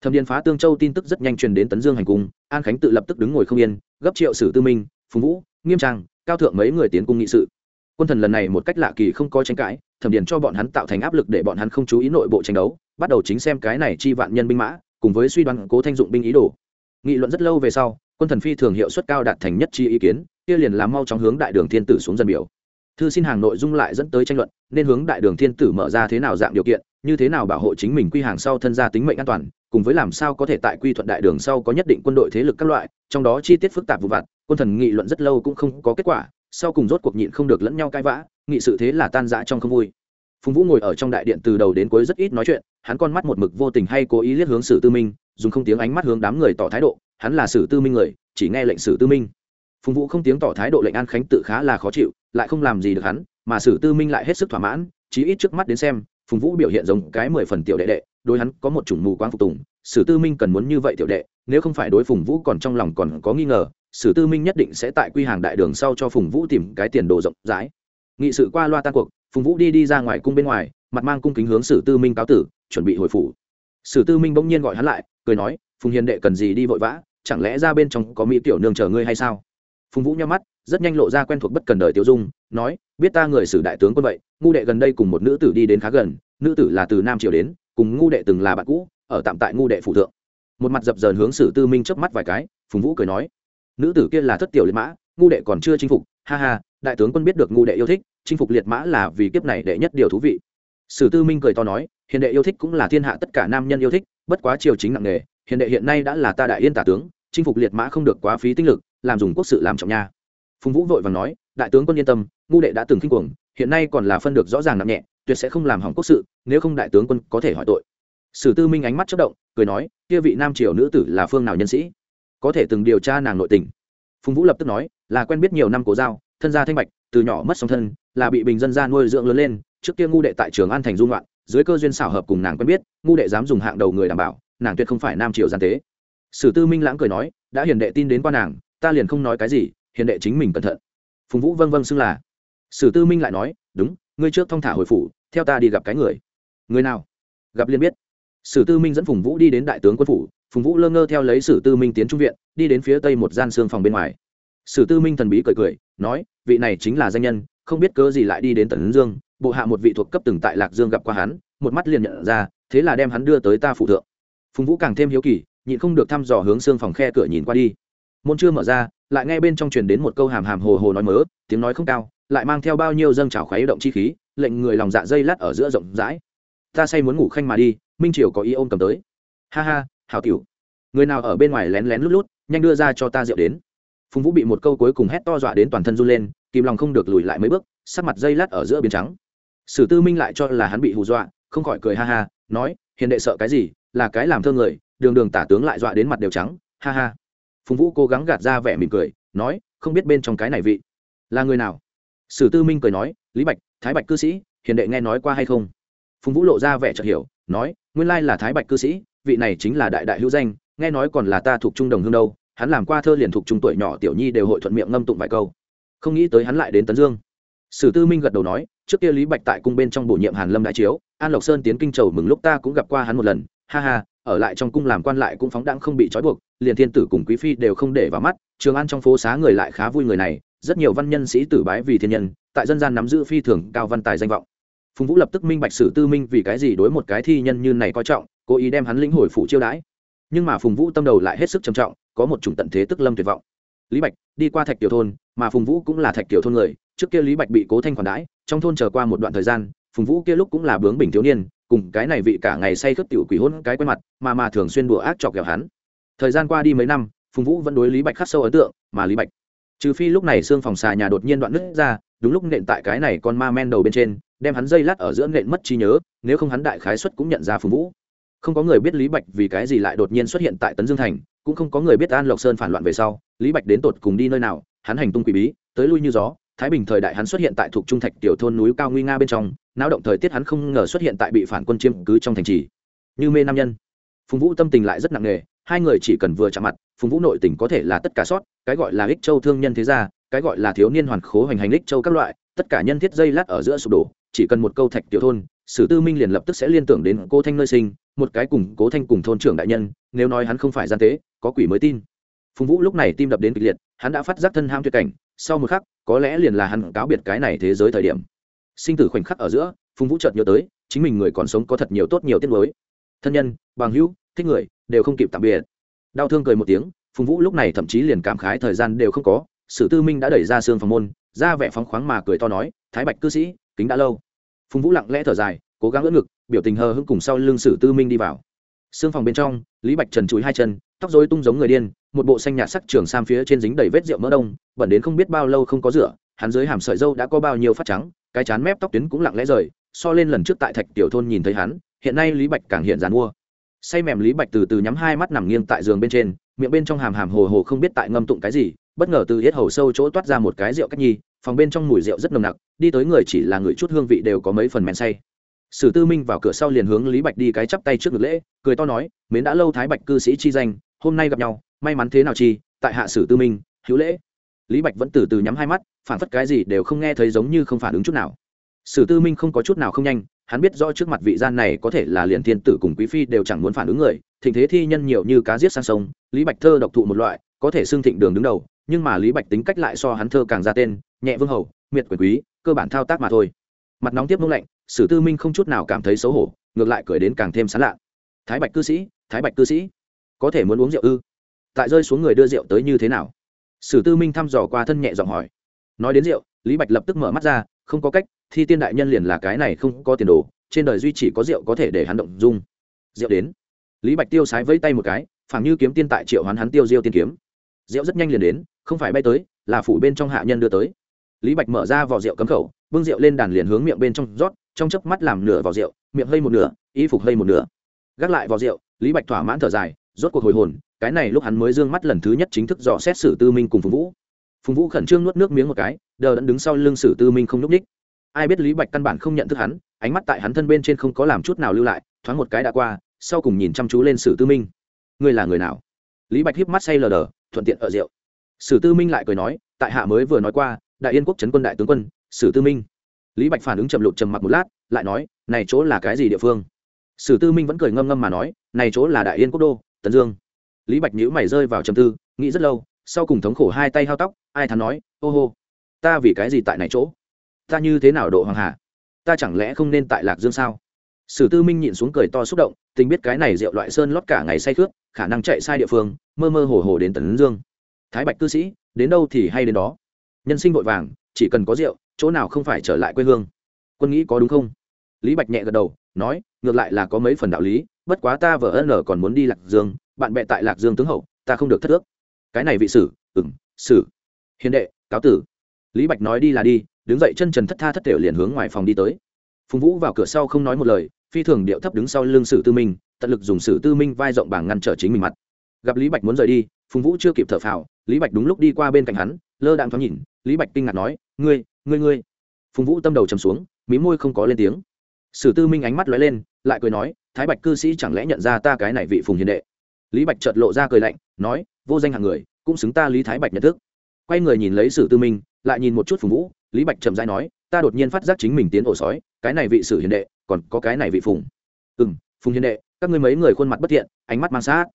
Thẩm điền phá tương châu tin tức rất nhanh truyền đến tấn dương hành cung, an khánh tự lập tức đứng ngồi không yên, gấp triệu sử tư minh, phùng vũ, nghiêm trang, cao thượng mấy người tiến cung nghị sự. Quân thần lần này một cách lạ kỳ không có tranh cãi, thẩm điền cho bọn hắn tạo thành áp lực để bọn hắn không chú ý nội bộ tranh đấu bắt đầu chính xem cái này chi vạn nhân binh mã, cùng với suy đoán cố thanh dụng binh ý đồ. Nghị luận rất lâu về sau, quân thần phi thường hiệu suất cao đạt thành nhất chi ý kiến, kia liền làm mau chóng hướng đại đường thiên tử xuống dân biểu. Thư xin hàng nội dung lại dẫn tới tranh luận, nên hướng đại đường thiên tử mở ra thế nào dạng điều kiện, như thế nào bảo hộ chính mình quy hàng sau thân gia tính mệnh an toàn, cùng với làm sao có thể tại quy thuận đại đường sau có nhất định quân đội thế lực các loại, trong đó chi tiết phức tạp vụ vặt, quân thần nghị luận rất lâu cũng không có kết quả, sau cùng rốt cuộc nhịn không được lẫn nhau cãi vã, nghị sự thế là tan rã trong không vui phùng vũ ngồi ở trong đại điện từ đầu đến cuối rất ít nói chuyện, hắn con mắt một mực vô tình hay cố ý liếc hướng sử tư minh, dùng không tiếng ánh mắt hướng đám người tỏ thái độ, hắn là sử tư minh người, chỉ nghe lệnh sử tư minh. Phùng vũ không tiếng tỏ thái độ lệnh an khánh tự khá là khó chịu, lại không làm gì được hắn, mà sử tư minh lại hết sức thỏa mãn, chí ít trước mắt đến xem, phùng vũ biểu hiện giống cái mười phần tiểu đệ đệ, đối hắn có một chủng mù quáng phục tùng, sử tư minh cần muốn như vậy tiểu đệ, nếu không phải đối phùng vũ còn trong lòng còn có nghi ngờ, sử tư minh nhất định sẽ tại quy hàng đại đường sau cho phùng vũ tìm cái tiền đồ rộng rãi. Nghị sự qua loa tan cuộc phùng vũ đi đi ra ngoài cung bên ngoài, mặt mang cung kính hướng sử tư minh cáo tử, chuẩn bị hồi phủ. Sử tư minh bỗng nhiên gọi hắn lại, cười nói, phùng hiền đệ cần gì đi vội vã, chẳng lẽ ra bên trong có mỹ tiểu nương chờ ngươi hay sao? Phùng vũ nhắm mắt, rất nhanh lộ ra quen thuộc bất cần đời tiêu dung, nói, biết ta người sử đại tướng quân vậy, ngu đệ gần đây cùng một nữ tử đi đến khá gần, nữ tử là từ nam triều đến, cùng ngu đệ từng là bạn cũ, ở tạm tại ngu đệ phủ thượng. Một mặt dập dờn hướng sử tư minh chớp mắt vài cái, phùng vũ cười nói, nữ tử kia là thất tiểu liệt mã, ngu đệ còn chưa chinh phục, ha ha đại tướng quân biết được ngu đệ yêu thích, chinh phục liệt mã là vì kiếp này đệ nhất điều thú vị. Sử tư minh cười to nói, hiền đệ yêu thích cũng là thiên hạ tất cả nam nhân yêu thích, bất quá triều chính nặng nề, hiền đệ hiện nay đã là ta đại yên tả tướng, chinh phục liệt mã không được quá phí tinh lực, làm dùng quốc sự làm trọng nha. Phùng vũ vội vàng nói, đại tướng quân yên tâm, ngu đệ đã từng kinh cuồng, hiện nay còn là phân được rõ ràng nặng nhẹ, tuyệt sẽ không làm hỏng quốc sự, nếu không đại tướng quân có thể hỏi tội. Sử tư minh ánh mắt chất động, cười nói, kia vị nam triều nữ tử là phương nào nhân sĩ? Có thể từng điều tra nàng nội tình. Phùng vũ lập tức nói, là quen biết nhiều năm cố giao thân gia thanh bạch, từ nhỏ mất song thân, là bị bình dân gia nuôi dưỡng lớn lên, trước kia ngu đệ tại trường an thành dung loạn dưới cơ duyên xảo hợp cùng nàng quen biết, ngu đệ dám dùng hạng đầu người đảm bảo, nàng tuyệt không phải nam triều gian tế. Sử tư minh lãng cười nói, đã hiền đệ tin đến qua nàng, ta liền không nói cái gì, hiền đệ chính mình cẩn thận. Phùng vũ vâng vâng xưng là. Sử tư minh lại nói, đúng, ngươi trước thong thả hồi phủ, theo ta đi gặp cái người. Người nào? Gặp liền biết. Sử tư minh dẫn phùng vũ đi đến đại tướng quân phủ, phùng vũ lơ ngơ theo lấy sử tư minh tiến trung viện, đi đến phía tây một gian xương phòng bên ngoài. Sử tư minh thần bí cười cười, nói vị này chính là danh nhân, không biết cớ gì lại đi đến tần dương, bộ hạ một vị thuộc cấp từng tại lạc dương gặp qua hắn, một mắt liền nhận ra, thế là đem hắn đưa tới ta phụ thượng. Phùng vũ càng thêm hiếu kỳ, nhịn không được thăm dò hướng xương phòng khe cửa nhìn qua đi. Môn chưa mở ra, lại nghe bên trong truyền đến một câu hàm hàm hồ hồ nói mớ, tiếng nói không cao, lại mang theo bao nhiêu dâng trào khói động chi khí, lệnh người lòng dạ dây lát ở giữa rộng rãi. Ta say muốn ngủ khanh mà đi, minh triều có ý ôm cầm tới. Ha ha, hảo tiểu. Người nào ở bên ngoài lén lén lút lút, nhanh đưa ra cho ta rượu đến phùng vũ bị một câu cuối cùng hét to dọa đến toàn thân run lên, kìm lòng không được lùi lại mấy bước, sắc mặt dây lát ở giữa biến trắng. Sử tư minh lại cho là hắn bị hù dọa, không khỏi cười ha ha, nói, hiền đệ sợ cái gì? Là cái làm thơ người, đường đường tả tướng lại dọa đến mặt đều trắng, ha ha. Phùng vũ cố gắng gạt ra vẻ mỉm cười, nói, không biết bên trong cái này vị là người nào? Sử tư minh cười nói, lý bạch, thái bạch cư sĩ, hiền đệ nghe nói qua hay không? Phùng vũ lộ ra vẻ chợt hiểu, nói, nguyên lai là thái bạch cư sĩ, vị này chính là đại đại hữu danh, nghe nói còn là ta thuộc trung đồng hương đâu hắn làm qua thơ liền thuộc trung tuổi nhỏ tiểu nhi đều hội thuận miệng ngâm tụng vài câu. Không nghĩ tới hắn lại đến tấn dương. Sử tư minh gật đầu nói, trước kia lý bạch tại cung bên trong bổ nhiệm hàn lâm đại chiếu, an lộc sơn tiến kinh chầu mừng lúc ta cũng gặp qua hắn một lần, ha ha, ở lại trong cung làm quan lại cũng phóng đãng không bị trói buộc, liền thiên tử cùng quý phi đều không để vào mắt, trường an trong phố xá người lại khá vui người này, rất nhiều văn nhân sĩ tử bái vì thiên nhân, tại dân gian nắm giữ phi thường cao văn tài danh vọng. Phùng vũ lập tức minh bạch sử tư minh vì cái gì đối một cái thi nhân như này coi trọng, cố ý đem hắn lĩnh hồi phủ chiêu đãi. Nhưng mà phùng vũ tâm đầu lại hết sức trầm trọng có một chủng tận thế tức lâm tuyệt vọng. Lý bạch, đi qua thạch tiểu thôn, mà phùng vũ cũng là thạch tiểu thôn người, trước kia lý bạch bị cố thanh khoản đãi, trong thôn chờ qua một đoạn thời gian, phùng vũ kia lúc cũng là bướng bình thiếu niên, cùng cái này vị cả ngày say khướt tiểu quỷ hôn cái quen mặt, mà mà thường xuyên đùa ác chọc ghẹo hắn. Thời gian qua đi mấy năm, phùng vũ vẫn đối lý bạch khắc sâu ấn tượng, mà lý bạch, trừ phi lúc này xương phòng xà nhà đột nhiên đoạn nứt ra, đúng lúc nện tại cái này con ma men đầu bên trên, đem hắn dây lát ở giữa nện mất trí nhớ, nếu không hắn đại khái xuất cũng nhận ra phùng vũ. Không có người biết lý bạch vì cái gì lại đột nhiên xuất hiện tại tấn dương thành cũng không có người biết an lộc sơn phản loạn về sau, lý bạch đến tột cùng đi nơi nào, hắn hành tung quỷ bí, tới lui như gió, thái bình thời đại hắn xuất hiện tại thuộc trung thạch tiểu thôn núi cao nguy nga bên trong, náo động thời tiết hắn không ngờ xuất hiện tại bị phản quân chiếm cứ trong thành trì. Như mê nam nhân. Phùng vũ tâm tình lại rất nặng nề, hai người chỉ cần vừa chạm mặt, phùng vũ nội tình có thể là tất cả sót, cái gọi là ích châu thương nhân thế gia, cái gọi là thiếu niên hoàn khố hành hành ích châu các loại, tất cả nhân thiết dây lát ở giữa sụp đổ, chỉ cần một câu thạch tiểu thôn, sử tư minh liền lập tức sẽ liên tưởng đến cô thanh nơi sinh, một cái cùng cố thanh cùng thôn trưởng đại nhân, nếu nói hắn không phải gian tế có quỷ mới tin. Phùng vũ lúc này tim đập đến kịch liệt, hắn đã phát giác thân ham tuyệt cảnh, sau một khắc, có lẽ liền là hắn cáo biệt cái này thế giới thời điểm. Sinh tử khoảnh khắc ở giữa, phùng vũ chợt nhớ tới, chính mình người còn sống có thật nhiều tốt nhiều tiết mới thân nhân, bằng hữu, thích người, đều không kịp tạm biệt. Đau thương cười một tiếng, phùng vũ lúc này thậm chí liền cảm khái thời gian đều không có, sử tư minh đã đẩy ra xương phòng môn, ra vẻ phóng khoáng mà cười to nói, thái bạch cư sĩ, kính đã lâu. Phùng vũ lặng lẽ thở dài, cố gắng ưỡn ngực, biểu tình hờ hững cùng sau lưng sử tư minh đi vào. Xương phòng bên trong, lý bạch trần chúi hai chân tóc dối tung giống người điên, một bộ xanh nhạt sắc trường sam phía trên dính đầy vết rượu mỡ đông, bẩn đến không biết bao lâu không có rửa, hắn dưới hàm sợi dâu đã có bao nhiêu phát trắng, cái chán mép tóc tuyến cũng lặng lẽ rời, so lên lần trước tại thạch tiểu thôn nhìn thấy hắn, hiện nay lý bạch càng hiện dàn mua say mềm lý bạch từ từ nhắm hai mắt nằm nghiêng tại giường bên trên, miệng bên trong hàm hàm hồ hồ không biết tại ngâm tụng cái gì, bất ngờ từ hết hầu sâu chỗ toát ra một cái rượu cách nhi, phòng bên trong mùi rượu rất nồng nặc, đi tới người chỉ là người chút hương vị đều có mấy phần men say. Sử tư minh vào cửa sau liền hướng lý bạch đi cái chắp tay trước ngực lễ, cười to nói, mến đã lâu thái bạch cư sĩ chi danh hôm nay gặp nhau, may mắn thế nào chi, tại hạ sử tư minh, hữu lễ. Lý bạch vẫn từ từ nhắm hai mắt phản phất cái gì đều không nghe thấy giống như không phản ứng chút nào. Sử tư minh không có chút nào không nhanh, hắn biết rõ trước mặt vị gian này có thể là liền thiên tử cùng quý phi đều chẳng muốn phản ứng người, thịnh thế thi nhân nhiều như cá giết sang sông, lý bạch thơ độc thụ một loại, có thể xưng thịnh đường đứng đầu, nhưng mà lý bạch tính cách lại so hắn thơ càng ra tên, nhẹ vương hầu, miệt quyền quý, cơ bản thao tác mà thôi. Mặt nóng tiếp nung lạnh, sử tư minh không chút nào cảm thấy xấu hổ, ngược lại cười đến càng thêm sán lạ. Thái bạch cư sĩ, thái bạch cư sĩ có thể muốn uống rượu ư? Tại rơi xuống người đưa rượu tới như thế nào? Sử tư minh thăm dò qua thân nhẹ giọng hỏi. Nói đến rượu, lý bạch lập tức mở mắt ra, không có cách, thi tiên đại nhân liền là cái này không có tiền đồ, trên đời duy chỉ có rượu có thể để hắn động dung. Rượu đến. Lý bạch tiêu sái vẫy tay một cái, phảng như kiếm tiên tại triệu hoán hắn tiêu diêu tiên kiếm. Rượu rất nhanh liền đến, không phải bay tới, là phủ bên trong hạ nhân đưa tới. Lý bạch mở ra vỏ rượu cấm khẩu, bưng rượu lên đàn liền hướng miệng bên trong rót, trong chớp mắt làm nửa vỏ rượu, miệng hơi một nửa, y phục hơi một nửa. Gác lại vỏ rượu, lý bạch thỏa mãn thở dài rốt cuộc hồi hồn, cái này lúc hắn mới dương mắt lần thứ nhất chính thức dò xét xử tư minh cùng phùng vũ. Phùng vũ khẩn trương nuốt nước miếng một cái, đờ đẫn đứng sau lưng sử tư minh không n ú c ních ai biết lý bạch căn bản không nhận thức hắn, ánh mắt tại hắn thân bên trên không có làm chút nào lưu lại, thoáng một cái đã qua, sau cùng nhìn chăm chú lên sử tư minh. Ngươi là người nào? Lý bạch híp mắt say lờ đờ, thuận tiện ở rượu. Sử tư minh lại cười nói, tại hạ mới vừa nói qua, đại yên quốc trấn quân đại tướng quân, sử tư minh. Lý bạch phản ứng chậm lụt trầm mặc một lát, lại nói, này chỗ là cái gì địa phương? Sử tư minh vẫn cười ngâm ngâm mà nói, này chỗ là đại yên quốc đô tấn dương. Lý bạch nhữ mày rơi vào trầm tư, nghĩ rất lâu, sau cùng thống khổ hai tay hao tóc, ai thắn nói, ô hô, ta vì cái gì tại này chỗ? Ta như thế nào độ hoàng hà ta chẳng lẽ không nên tại lạc dương sao? Sử tư minh nhịn xuống cười to xúc động, tình biết cái này rượu loại sơn lót cả ngày say khướt, khả năng chạy sai địa phương, mơ mơ hồ hồ đến tấn dương. Thái bạch cư sĩ, đến đâu thì hay đến đó. Nhân sinh vội vàng, chỉ cần có rượu, chỗ nào không phải trở lại quê hương. Quân nghĩ có đúng không? Lý bạch nhẹ gật đầu, nói, ngược lại là có mấy phần đạo lý bất quá ta vợ ân ở còn muốn đi lạc dương, bạn bè tại lạc dương tướng hậu, ta không được thất ước. Cái này vị sử ừng sử. Hiền đệ, cáo tử. Lý bạch nói đi là đi, đứng dậy chân trần thất tha thất tiểu liền hướng ngoài phòng đi tới. Phùng vũ vào cửa sau không nói một lời, phi thường điệu thấp đứng sau lưng sử tư minh, tận lực dùng sử tư minh vai rộng bảng ngăn trở chính mình mặt. Gặp lý bạch muốn rời đi, phùng vũ chưa kịp thở phào, lý bạch đúng lúc đi qua bên cạnh hắn, lơ đạm thoáng nhìn, lý bạch kinh ngạc nói, ngươi ngươi ngươi. Phùng vũ tâm đầu chầm xuống, mí môi không có lên tiếng. Sử tư minh ánh mắt lóe lên, lại cười nói thái bạch cư sĩ chẳng lẽ nhận ra ta cái này vị phùng hiền đệ? Lý bạch chợt lộ ra cười lạnh, nói, vô danh hạng người, cũng xứng ta lý thái bạch nhận thức. Quay người nhìn lấy sử tư minh, lại nhìn một chút phùng vũ, lý bạch chậm dãi nói, ta đột nhiên phát giác chính mình tiến ổ sói, cái này vị sử hiền đệ, còn có cái này vị phùng. Ừ m phùng hiền đệ, các ngươi mấy người khuôn mặt bất thiện, ánh mắt mang sát.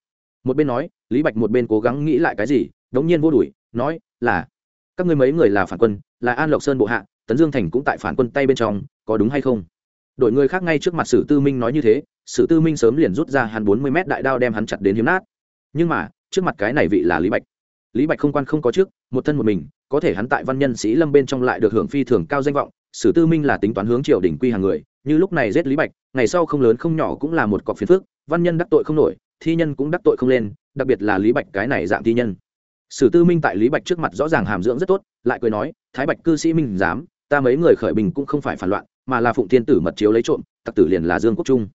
Một bên nói, lý bạch một bên cố gắng nghĩ lại cái gì, đống nhiên vô đuổi, nói, là, các ngươi mấy người là phản quân, là an lộc sơn bộ hạ, tấn dương thành cũng tại phản quân tay bên trong, có đúng hay không? Đội người khác ngay trước mặt sử tư minh nói như thế, sử tư minh sớm liền rút ra hắn bốn mươi mét đại đao đem hắn chặt đến hiếm nát. Nhưng mà, trước mặt cái này vị là lý bạch. Lý bạch không quan không có trước, một thân một mình, có thể hắn tại văn nhân sĩ lâm bên trong lại được hưởng phi thường cao danh vọng, sử tư minh là tính toán hướng triều đình quy hàng người, như lúc này giết lý bạch, ngày sau không lớn không nhỏ cũng là một cọc phiền phức, văn nhân đắc tội không nổi, thi nhân cũng đắc tội không lên, đặc biệt là lý bạch cái này dạng thi nhân. Sử tư minh tại lý bạch trước mặt rõ ràng hàm dưỡng rất tốt, lại cười nói, thái bạch cư sĩ minh dám, ta mấy người khởi bình cũng không phải phản loạn mà là phụng thiên tử mật chiếu lấy trộm, tặc tử liền là dương quốc trung.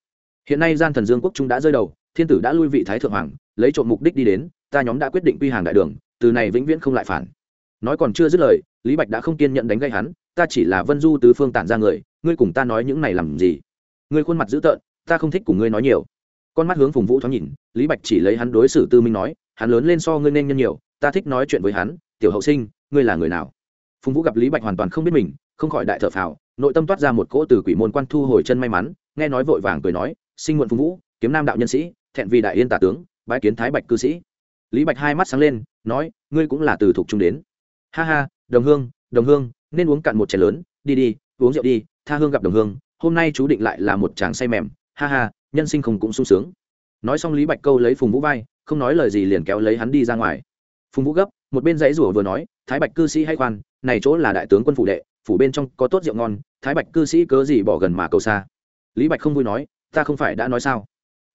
Hiện nay gian thần dương quốc trung đã rơi đầu, thiên tử đã lui vị thái thượng hoàng, lấy trộm mục đích đi đến, ta nhóm đã quyết định quy hàng đại đường, từ này vĩnh viễn không lại phản. Nói còn chưa dứt lời, lý bạch đã không kiên nhận đánh gây hắn, ta chỉ là vân du tứ phương tản ra người, ngươi cùng ta nói những này làm gì? Ngươi khuôn mặt dữ tợn, ta không thích cùng ngươi nói nhiều. Con mắt hướng phùng vũ thoáng nhìn, lý bạch chỉ lấy hắn đối xử tư minh nói, hắn lớn lên so ngươi nên nhân nhiều, ta thích nói chuyện với hắn, tiểu hậu sinh, ngươi là người nào? Phùng vũ gặp lý bạch hoàn toàn không biết mình, không khỏi đại thở phào nội tâm toát ra một cỗ từ quỷ môn quan thu hồi chân may mắn, nghe nói vội vàng cười nói, sinh muộn phùng vũ, kiếm nam đạo nhân sĩ, thẹn vì đại yên tả tướng, bái kiến thái bạch cư sĩ. Lý bạch hai mắt sáng lên, nói, ngươi cũng là từ thuộc trung đến. Ha ha, đồng hương đồng hương, nên uống cạn một chén lớn, đi đi, uống rượu đi, tha hương gặp đồng hương, hôm nay chú định lại là một chàng say mềm. Ha ha, nhân sinh không cũng sung sướng. Nói xong lý bạch câu lấy phùng vũ vai, không nói lời gì liền kéo lấy hắn đi ra ngoài. Phùng vũ gấp, một bên dãy rủa vừa nói, thái bạch cư sĩ hay khoan, này chỗ là đại tướng quân phủ đệ phủ bên trong có tốt rượu ngon, thái bạch cư sĩ cớ gì bỏ gần mà cầu xa? Lý bạch không vui nói, ta không phải đã nói sao?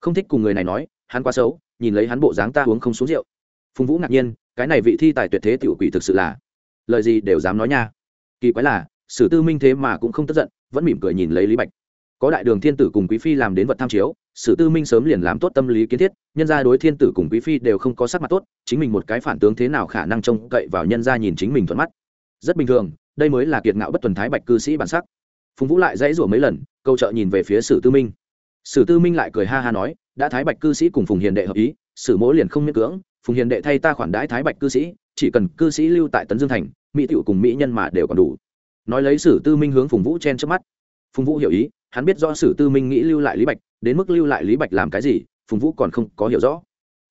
Không thích cùng người này nói, hắn quá xấu, nhìn lấy hắn bộ dáng ta uống không xuống rượu. Phùng vũ ngạc nhiên, cái này vị thi tài tuyệt thế tiểu quỷ thực sự là, lời gì đều dám nói nha. Kỳ quái là, sử tư minh thế mà cũng không tức giận, vẫn mỉm cười nhìn lấy lý bạch. Có đại đường thiên tử cùng quý phi làm đến vật tham chiếu, sử tư minh sớm liền làm tốt tâm lý kiến thiết, nhân gia đối thiên tử cùng quý phi đều không có sắc mặt tốt, chính mình một cái phản tướng thế nào khả năng trông cậy vào nhân gia nhìn chính mình thuận mắt rất bình thường, đây mới là kiệt ngạo bất tuần thái bạch cư sĩ bản sắc. Phùng vũ lại dãy rủa mấy lần, câu trợ nhìn về phía sử tư minh. Sử tư minh lại cười ha ha nói, đã thái bạch cư sĩ cùng phùng hiền đệ hợp ý, sử mỗ liền không miễn cưỡng, phùng hiền đệ thay ta khoản đãi thái bạch cư sĩ, chỉ cần cư sĩ lưu tại tấn dương thành, mỹ tựu cùng mỹ nhân mà đều còn đủ. Nói lấy sử tư minh hướng phùng vũ chen trước mắt. Phùng vũ hiểu ý, hắn biết do sử tư minh nghĩ lưu lại lý bạch, đến mức lưu lại lý bạch làm cái gì, phùng vũ còn không có hiểu rõ.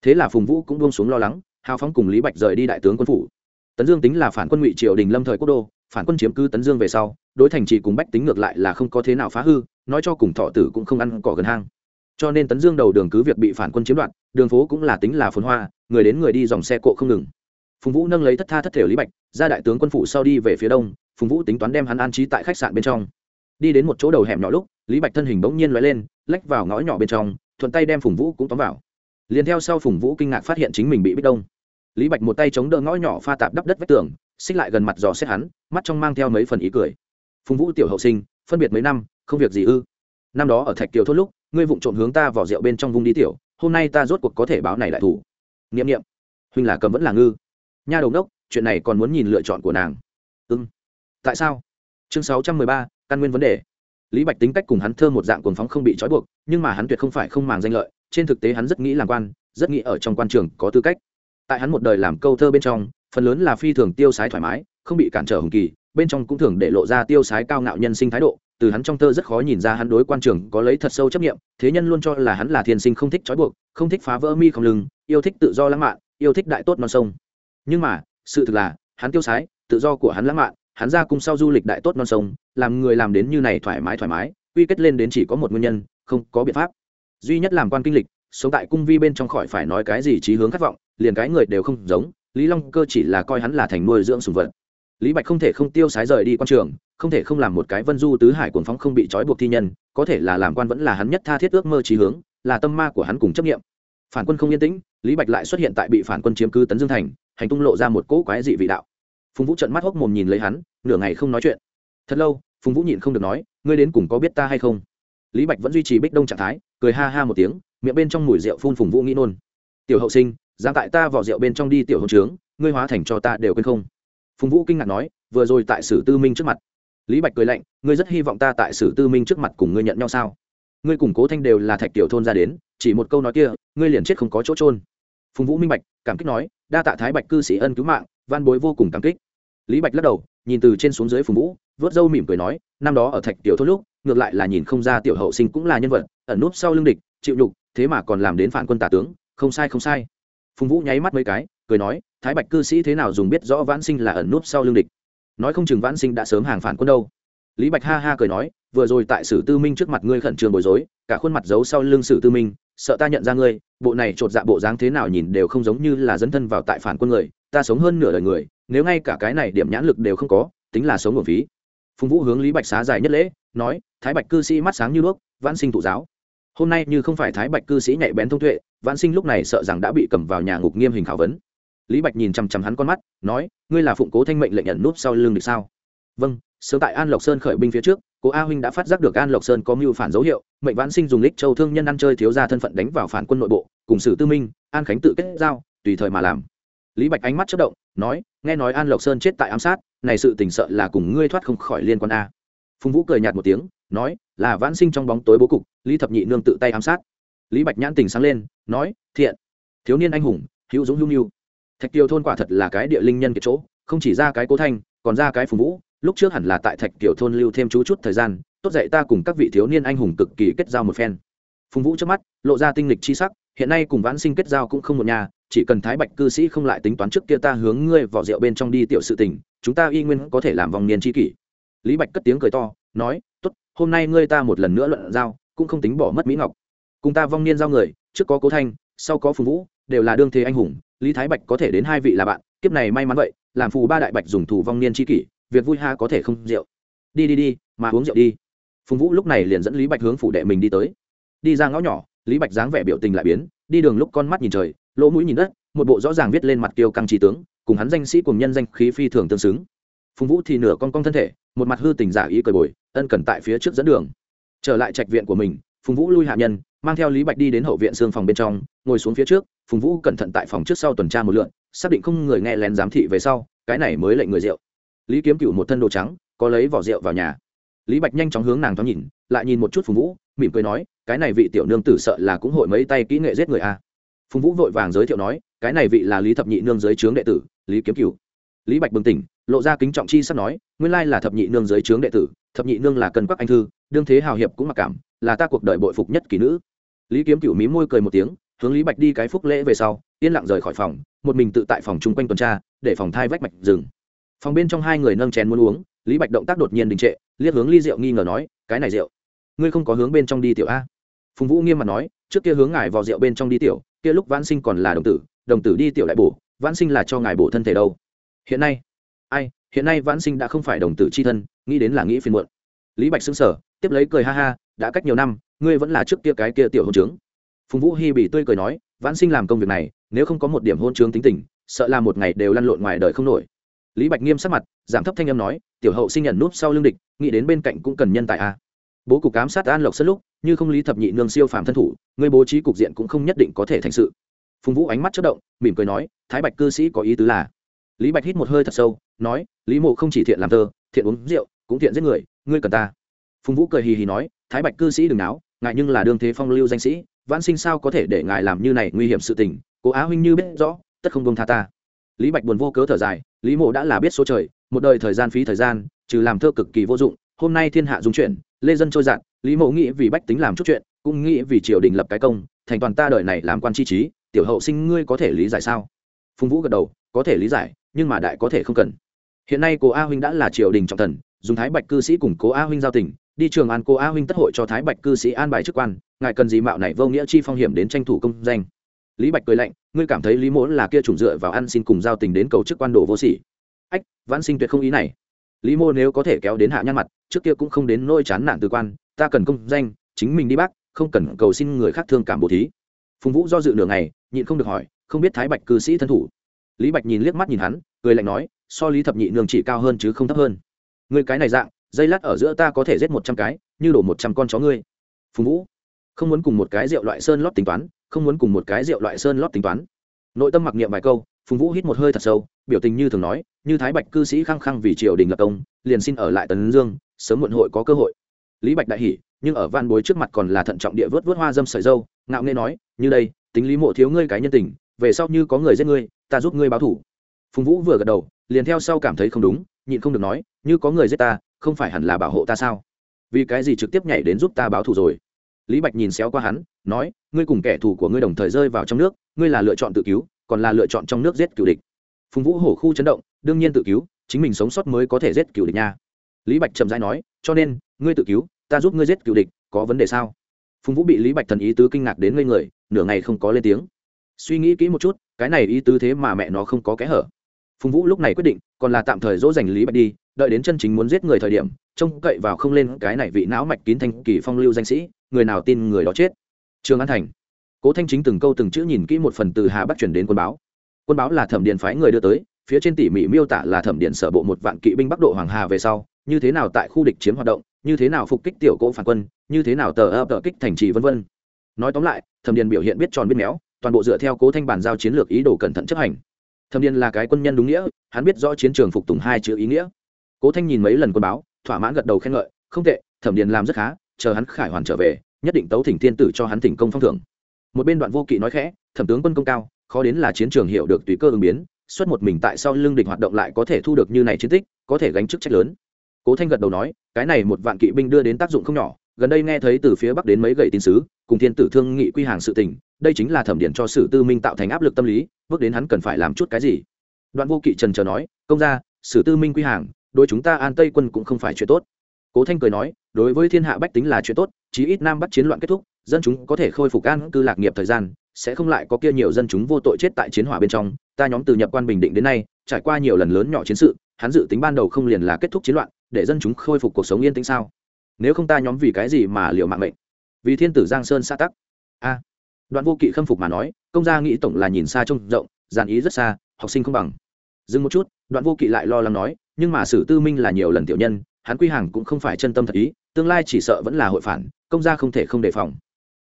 Thế là phùng vũ cũng buông xuống lo lắng, hào phóng cùng lý bạch rời đi đại tướng quân phủ tấn dương tính là phản quân ngụy triều đình lâm thời quốc đô, phản quân chiếm cứ tấn dương về sau, đối thành trì cùng bách tính ngược lại là không có thế nào phá hư, nói cho cùng thọ tử cũng không ăn cỏ gần hang. Cho nên tấn dương đầu đường cứ việc bị phản quân chiếm đoạt, đường phố cũng là tính là phồn hoa, người đến người đi dòng xe cộ không ngừng. Phùng vũ nâng lấy thất tha thất thể lý bạch, ra đại tướng quân phủ sau đi về phía đông, phùng vũ tính toán đem hắn an trí tại khách sạn bên trong. Đi đến một chỗ đầu hẻm nhỏ lúc, lý bạch thân hình bỗng nhiên l lên, lách vào ngõ nhỏ bên trong, thuận tay đem phùng vũ cũng tóm vào. Liền theo sau phùng vũ kinh ngạc phát hiện chính mình bị bích đông lý bạch một tay chống đỡ ngõ nhỏ pha tạp đắp đất vách tường xích lại gần mặt dò xét hắn mắt trong mang theo mấy phần ý cười. Phùng vũ tiểu hậu sinh phân biệt mấy năm không việc gì ư? Năm đó ở thạch kiều thốt lúc ngươi vụng trộm hướng ta vào rượu bên trong vung đi tiểu hôm nay ta rốt cuộc có thể báo này lại thủ. Niệm niệm, huynh là cầm vẫn là ngư. Nha đầu đốc chuyện này còn muốn nhìn lựa chọn của nàng. Ưng tại sao? Chương sáu trăm mười ba căn nguyên vấn đề. Lý bạch tính cách cùng hắn thơ một dạng cuồng phóng không bị trói buộc nhưng mà hắn tuyệt không phải không màng danh lợi trên thực tế hắn rất nghĩ làm quan rất nghĩ ở trong quan trường có tư cách tại hắn một đời làm câu thơ bên trong, phần lớn là phi thường tiêu sái thoải mái, không bị cản trở hùng kỳ, bên trong cũng thường để lộ ra tiêu sái cao ngạo nhân sinh thái độ, từ hắn trong thơ rất khó nhìn ra hắn đối quan trường có lấy thật sâu chấp nghiệm thế nhân luôn cho là hắn là thiên sinh không thích trói buộc, không thích phá vỡ mi không lưng, yêu thích tự do lãng mạn, yêu thích đại tốt non sông. Nhưng mà, sự thực là, hắn tiêu sái, tự do của hắn lãng mạn, hắn ra cung sau du lịch đại tốt non sông, làm người làm đến như này thoải mái thoải mái, quy kết lên đến chỉ có một nguyên nhân, không có biện pháp. Duy nhất làm quan kinh lịch, sống tại cung vi bên trong khỏi phải nói cái gì trí hướng khát vọng liền cái người đều không giống, lý long cơ chỉ là coi hắn là thành nuôi dưỡng sùng vật. Lý bạch không thể không tiêu sái rời đi quan trường, không thể không làm một cái vân du tứ hải cuồng phóng không bị trói buộc thi nhân, có thể là làm quan vẫn là hắn nhất tha thiết ước mơ trí hướng, là tâm ma của hắn cùng chấp nghiệm phản quân không yên tĩnh, lý bạch lại xuất hiện tại bị phản quân chiếm cứ tấn dương thành, hành tung lộ ra một cỗ quái dị vị đạo. Phùng vũ trận mắt hốc mồm nhìn lấy hắn, nửa ngày không nói chuyện. Thật lâu, phùng vũ nhịn không được nói, ngươi đến cùng có biết ta hay không? Lý bạch vẫn duy trì bích đông trạng thái, cười ha ha một tiếng, miệng bên trong mùi rượu phun phùng vũ nghĩ nôn. Tiểu hậu sinh dám tại ta vỏ rượu bên trong đi tiểu hôn trướng, ngươi hóa thành cho ta đều quên không? Phùng vũ kinh ngạc nói, vừa rồi tại sử tư minh trước mặt. Lý bạch cười lạnh, ngươi rất hy vọng ta tại sử tư minh trước mặt cùng ngươi nhận nhau sao? Ngươi cùng cố thanh đều là thạch tiểu thôn ra đến, chỉ một câu nói kia, ngươi liền chết không có chỗ trôn phùng vũ minh bạch, cảm kích nói, đa tạ thái bạch cư sĩ ân cứu mạng van bối vô cùng cảm kích. Lý bạch lắc đầu, nhìn từ trên xuống dưới phùng vũ, vớt râu mỉm cười nói, năm đó ở thạch tiểu thôn lúc, ngược lại là nhìn không ra tiểu hậu sinh cũng là nhân vật, ẩn núp sau lưng địch, chịu nhục, thế mà còn làm đến phản quân tả tướng, không sai không sai phùng vũ nháy mắt mấy cái, cười nói, thái bạch cư sĩ thế nào dùng biết rõ vãn sinh là ẩn núp sau lưng địch? Nói không chừng vãn sinh đã sớm hàng phản quân đâu. Lý bạch ha ha cười nói, vừa rồi tại sử tư minh trước mặt ngươi khẩn trương bối rối, cả khuôn mặt giấu sau lưng sử tư minh, sợ ta nhận ra ngươi, bộ này chột dạ bộ dáng thế nào nhìn đều không giống như là dấn thân vào tại phản quân người, ta sống hơn nửa đời người, nếu ngay cả cái này điểm nhãn lực đều không có, tính là sống nguồn phí. Phùng vũ hướng lý bạch xá dài nhất lễ, nói, thái bạch cư sĩ mắt sáng như đuốc, vãn sinh thụ giáo. Hôm nay như không phải thái bạch cư sĩ nhạy bén thông tuệ vãn sinh lúc này sợ rằng đã bị cầm vào nhà ngục nghiêm hình khảo vấn. Lý bạch nhìn chằm chằm hắn con mắt, nói, ngươi là phụng cố thanh mệnh lệnh nhận núp sau lưng được sao? Vâng sớm tại an lộc sơn khởi binh phía trước, cố a huynh đã phát giác được an lộc sơn có mưu phản dấu hiệu, mệnh vãn sinh dùng lích châu thương nhân ăn chơi thiếu ra thân phận đánh vào phản quân nội bộ, cùng sử tư minh, an khánh tự kết giao, tùy thời mà làm. Lý bạch ánh mắt chất động, nói, nghe nói an lộc sơn chết tại ám sát, này sự tình sợ là cùng ngươi thoát không khỏi liên quan a. Phùng vũ cười nhạt một tiếng, nói, là vãn sinh trong bóng tối bố cục, lý thập nhị nương tự tay ám sát lý bạch nhãn tình sáng lên, nói, thiện, thiếu niên anh hùng, hữu dũng hữu nhu thạch kiều thôn quả thật là cái địa linh nhân kiệt chỗ, không chỉ ra cái cố thanh, còn ra cái phùng vũ, lúc trước hẳn là tại thạch kiều thôn lưu thêm chú chút thời gian, tốt dạy ta cùng các vị thiếu niên anh hùng cực kỳ kết giao một phen. Phùng vũ trước mắt, lộ ra tinh lịch chi sắc, hiện nay cùng vãn sinh kết giao cũng không một nhà, chỉ cần thái bạch cư sĩ không lại tính toán trước kia ta hướng ngươi vào rượu bên trong đi tiểu sự tình, chúng ta y nguyên có thể làm vòng niên tri kỷ. Lý bạch cất tiếng cười to, nói, tốt, hôm nay ngươi ta một lần nữa luận giao, cũng không tính bỏ mất mỹ ngọc cùng ta vong niên giao người, trước có cố thanh, sau có phùng vũ, đều là đương thế anh hùng, lý thái bạch có thể đến hai vị là bạn, kiếp này may mắn vậy, làm phù ba đại bạch dùng thủ vong niên tri kỷ, việc vui ha có thể không rượu. Đi đi đi, mà uống rượu đi. Phùng vũ lúc này liền dẫn lý bạch hướng phủ đệ mình đi tới. Đi ra ngõ nhỏ, lý bạch dáng vẻ biểu tình lại biến, đi đường lúc con mắt nhìn trời, lỗ mũi nhìn đất, một bộ rõ ràng viết lên mặt kiêu căng trí tướng, cùng hắn danh sĩ cùng nhân danh khí phi thường tương xứng. Phùng vũ thì nửa con con thân thể, một mặt hư tình giả ý cười bồi, ân cần tại phía trước dẫn đường. Trở lại trạch viện của mình, phùng vũ lui hạ nhân mang theo lý bạch đi đến hậu viện xương phòng bên trong, ngồi xuống phía trước, phùng vũ cẩn thận tại phòng trước sau tuần tra một lượn, xác định không người nghe lén giám thị về sau, cái này mới lệnh người rượu. Lý kiếm cựu một thân đồ trắng, có lấy vỏ rượu vào nhà. Lý bạch nhanh chóng hướng nàng thoáng nhìn, lại nhìn một chút phùng vũ, mỉm cười nói, cái này vị tiểu nương tử sợ là cũng hội mấy tay kỹ nghệ giết người a. Phùng vũ vội vàng giới thiệu nói, cái này vị là lý thập nhị nương giới trướng đệ tử, lý kiếm cựu lý bạch bừng tỉnh, lộ ra kính trọng chi sắp nói, nguyên lai là thập nhị nương giới trướng đệ tử, thập nhị nương là cân quắc anh thư, đương thế hào hiệp cũng mặc cảm là ta cuộc đời bội phục nhất kỳ nữ. Lý kiếm cựu mí môi cười một tiếng, hướng lý bạch đi cái phúc lễ về sau, yên lặng rời khỏi phòng, một mình tự tại phòng chung quanh tuần tra, để phòng thai vách mạch rừng. Phòng bên trong hai người nâng chén muốn uống, lý bạch động tác đột nhiên đình trệ, liếc hướng ly rượu nghi ngờ nói, cái này rượu, ngươi không có hướng bên trong đi tiểu a. Phùng vũ nghiêm mặt nói, trước kia hướng ngài vào rượu bên trong đi tiểu, kia lúc vãn sinh còn là đồng tử đồng tử đi tiểu lại bổ, vãn sinh là cho ngài bổ thân thể đâu. Hiện nay, ai, hiện nay vãn sinh đã không phải đồng tử c h i thân, nghĩ đến là nghĩ phiền muộn. Lý bạch xứng sở tiếp lấy cười ha ha đã cách nhiều năm, ngươi vẫn là trước kia cái kia tiểu hôn trướng. Phùng vũ hy bị tươi cười nói, vãn sinh làm công việc này, nếu không có một điểm hôn trướng tính tình, sợ là một ngày đều lăn lộn ngoài đời không nổi. Lý bạch nghiêm sắc mặt, giảm thấp thanh âm nói, tiểu hậu sinh nhận núp sau lưng địch, nghĩ đến bên cạnh cũng cần nhân tài a. Bố cục cám sát an lộc sân lúc, như không lý thập nhị nương siêu phàm thân thủ người bố trí cục diện cũng không nhất định có thể thành sự. Phùng vũ ánh mắt chất động, mỉm cười nói, thái bạch cư sĩ có ý tứ là. Lý bạch hít một hơi thật sâu, nói, lý mộ không chỉ thiện làm thơ, thiện uống rượu, cũng thiện giết người, ngươi cần ta. Phùng vũ cười hì hì nói thái bạch cư sĩ đừng náo ngại nhưng là đương thế phong lưu danh sĩ, vãn sinh sao có thể để ngài làm như này nguy hiểm sự tình? Cố á huynh như biết rõ, tất không bông tha ta. Lý bạch buồn vô cớ thở dài, lý mộ đã là biết số trời, một đời thời gian phí thời gian, trừ làm thơ cực kỳ vô dụng, hôm nay thiên hạ dung chuyển lê dân trôi dạt, lý mộ nghĩ vì bách tính làm chút chuyện, cũng nghĩ vì triều đình lập cái công, thành toàn ta đời này làm quan chi trí, tiểu hậu sinh ngươi có thể lý giải sao? Phùng vũ gật đầu, có thể lý giải, nhưng mà đại có thể không cần. Hiện nay cố a huynh đã là triều đình trọng thần, dùng thái bạch cư sĩ cùng cố a huynh giao tình đi trường an cô a huynh tất hội cho thái bạch cư sĩ an bài chức quan, ngài cần gì mạo này vô nghĩa chi phong hiểm đến tranh thủ công danh. Lý bạch cười lạnh, ngươi cảm thấy lý mỗ là kia trùng dựa vào ăn xin cùng giao tình đến cầu chức quan đồ vô sỉ. Ách, vãn sinh tuyệt không ý này. Lý mô nếu có thể kéo đến hạ nhăn mặt, trước kia cũng không đến nôi chán nản từ quan, ta cần công danh, chính mình đi bác, không cần cầu xin người khác thương cảm bố thí. Phùng vũ do dự nửa ngày, nhịn không được hỏi, không biết thái bạch cư sĩ thân thủ. Lý bạch nhìn liếc mắt nhìn hắn, cười lạnh nói, so lý thập nhị nương chỉ cao hơn chứ không thấp hơn. Người cái này dạng dây lát ở giữa ta có thể giết một trăm cái, như đổ một trăm con chó ngươi. Phùng vũ, không muốn cùng một cái rượu loại sơn lót tính toán, không muốn cùng một cái rượu loại sơn lót tính toán. Nội tâm mặc niệm vài câu, phùng vũ hít một hơi thật sâu, biểu tình như thường nói, như thái bạch cư sĩ khăng khăng vì triều đình lập công, liền xin ở lại tấn dương, sớm muộn hội có cơ hội. Lý bạch đại hỉ, nhưng ở van bối trước mặt còn là thận trọng địa vớt vớt hoa dâm sợi dâu, ngạo nghe nói, như đây, tính lý mộ thiếu ngươi cái nhân tình, về sau như có người giết ngươi, ta giúp ngươi báo thủ. Phùng vũ vừa gật đầu, liền theo sau cảm thấy không đúng, nhịn không được nói, như có người giết ta không phải hẳn là bảo hộ ta sao? Vì cái gì trực tiếp nhảy đến giúp ta báo thù rồi? Lý bạch nhìn xéo qua hắn, nói, ngươi cùng kẻ thù của ngươi đồng thời rơi vào trong nước, ngươi là lựa chọn tự cứu, còn là lựa chọn trong nước giết cựu địch. Phùng vũ hổ khu chấn động, đương nhiên tự cứu, chính mình sống sót mới có thể giết cựu địch nha. Lý bạch chậm rãi nói, cho nên, ngươi tự cứu, ta giúp ngươi giết cựu địch, có vấn đề sao? Phùng vũ bị lý bạch thần ý tứ kinh ngạc đến ngây người, nửa ngày không có lên tiếng. Suy nghĩ kỹ một chút, cái này ý tứ thế mà mẹ nó không có kẽ hở. Phùng vũ lúc này quyết định, còn là tạm thời dỗ dành lý bạch đi đợi đến chân chính muốn giết người thời điểm, trông cậy vào không lên cái này vị não mạch kín thanh kỳ phong lưu danh sĩ, người nào tin người đó chết. Trường an thành. Cố thanh chính từng câu từng chữ nhìn kỹ một phần từ hà bắc chuyển đến quân báo. Quân báo là thẩm điện phái người đưa tới, phía trên tỉ mỉ miêu tả là thẩm điện sở bộ một vạn kỵ binh bắc độ hoàng hà về sau, như thế nào tại khu địch chiếm hoạt động, như thế nào phục kích tiểu cỗ phản quân, như thế nào tờ ập tờ kích thành trì vân vân. Nói tóm lại, thẩm điện biểu hiện biết tròn biết méo, toàn bộ dựa theo cố thanh bản giao chiến lược ý đồ cẩn thận chấp hành. Thẩm điện là cái quân nhân đúng nghĩa, hắn biết rõ chiến trường phục tùng hai chữ ý nghĩa cố thanh nhìn mấy lần quân báo, thỏa mãn gật đầu khen ngợi, không tệ, thẩm Điền làm rất khá, chờ hắn khải hoàn trở về, nhất định tấu thỉnh thiên tử cho hắn thỉnh công phong thưởng. Một bên đoạn vô kỵ nói khẽ, thẩm tướng quân công cao, khó đến là chiến trường hiểu được tùy cơ ứng biến, xuất một mình tại sau lưng địch hoạt động lại có thể thu được như này chiến tích, có thể gánh chức trách lớn. Cố thanh gật đầu nói, cái này một vạn kỵ binh đưa đến tác dụng không nhỏ, gần đây nghe thấy từ phía bắc đến mấy gậy tín sứ, cùng thiên tử thương nghị quy hàng sự tình, đây chính là thẩm Điền cho sử tư minh tạo thành áp lực tâm lý, bước đến hắn cần phải làm chút cái gì. Đoạn vô kỵ trần chờ nói, công ra sử tư minh quy hàng đôi chúng ta an tây quân cũng không phải chuyện tốt. Cố thanh cười nói, đối với thiên hạ bách tính là chuyện tốt, chí ít nam bắc chiến loạn kết thúc, dân chúng có thể khôi phục an cư lạc nghiệp thời gian, sẽ không lại có kia nhiều dân chúng vô tội chết tại chiến hỏa bên trong. Ta nhóm từ nhập quan bình định đến nay, trải qua nhiều lần lớn nhỏ chiến sự, hắn dự tính ban đầu không liền là kết thúc chiến loạn, để dân chúng khôi phục cuộc sống yên tĩnh sao? Nếu không ta nhóm vì cái gì mà liệu mạng mệnh? Vì thiên tử giang sơn xa tắc. A. Đoạn vô kỵ khâm phục mà nói, công gia nghĩ tổng là nhìn xa trông rộng dàn ý rất xa, học sinh không bằng. Dừng một chút, đoạn vô kỵ lại lo lắng nói nhưng mà sử tư minh là nhiều lần tiểu nhân, hắn quy hàng cũng không phải chân tâm thật ý, tương lai chỉ sợ vẫn là hội phản, công gia không thể không đề phòng.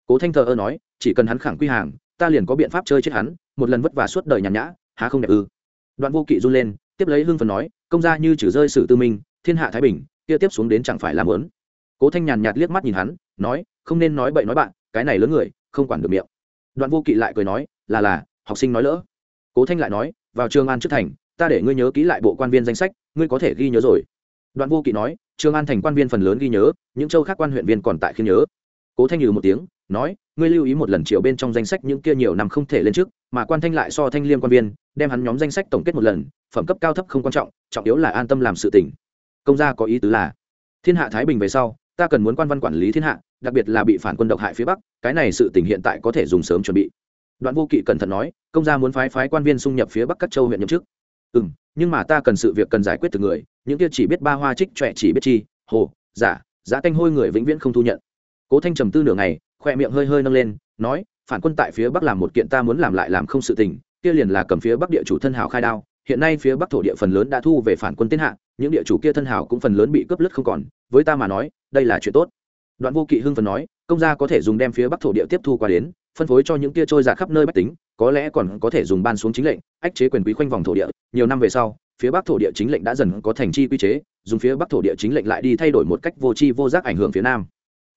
Cố thanh thờ ơ nói, chỉ cần hắn khẳng quy hàng, ta liền có biện pháp chơi chết hắn, một lần vất vả suốt đời nhàn nhã, há không đẹp ư? Đoạn vô kỵ run lên, tiếp lấy hương phần nói, công gia như trừ rơi sử tư minh, thiên hạ thái bình, kia tiếp xuống đến chẳng phải làm lớn cố thanh nhàn nhạt liếc mắt nhìn hắn, nói, không nên nói bậy nói bạn, cái này lớn người, không quản được miệng. Đoạn vô kỵ lại cười nói, là là, học sinh nói lỡ. Cố thanh lại nói, vào trường an trước thành ta để ngươi nhớ kỹ lại bộ quan viên danh sách, ngươi có thể ghi nhớ rồi. Đoạn vô kỵ nói trường an thành quan viên phần lớn ghi nhớ, những châu khác quan huyện viên còn tại khi nhớ. Cố thanh nhừ một tiếng, nói, ngươi lưu ý một lần triệu bên trong danh sách những kia nhiều năm không thể lên trước, mà quan thanh lại so thanh liêm quan viên, đem hắn nhóm danh sách tổng kết một lần, phẩm cấp cao thấp không quan trọng trọng yếu là an tâm làm sự tỉnh công gia có ý tứ là, thiên hạ thái bình về sau, ta cần muốn quan văn quản lý thiên hạ, đặc biệt là bị phản quân độc hại phía bắc, cái này sự tỉnh hiện tại có thể dùng sớm chuẩn bị. Đoạn vô kỵ cẩn thận nói, công gia muốn phái phái quan viên xung nhập phía bắc các châu huyện nhậm chức ừ m nhưng mà ta cần sự việc cần giải quyết từ người, những kia chỉ biết ba hoa trích trọe chỉ biết chi, hồ, giả giá canh hôi người vĩnh viễn không thu nhận. Cố thanh trầm tư nửa ngày khoe miệng hơi hơi nâng lên, nói, phản quân tại phía bắc làm một kiện ta muốn làm lại làm không sự tình, kia liền là cầm phía bắc địa chủ thân hào khai đao, hiện nay phía bắc thổ địa phần lớn đã thu về phản quân tiến hạ, những địa chủ kia thân hào cũng phần lớn bị cướp lứt không còn, với ta mà nói, đây là chuyện tốt. Đoạn vô kỵ hưng phần nói, công gia có thể dùng đem phía bắc thổ địa tiếp thu qua đến phân phối cho những kia trôi giạt khắp nơi bách tính, có lẽ còn có thể dùng ban xuống chính lệnh, ách chế quyền quý khoanh vòng thổ địa, nhiều năm về sau, phía bắc thổ địa chính lệnh đã dần có thành chi quy chế, dùng phía bắc thổ địa chính lệnh lại đi thay đổi một cách vô tri vô giác ảnh hưởng phía nam.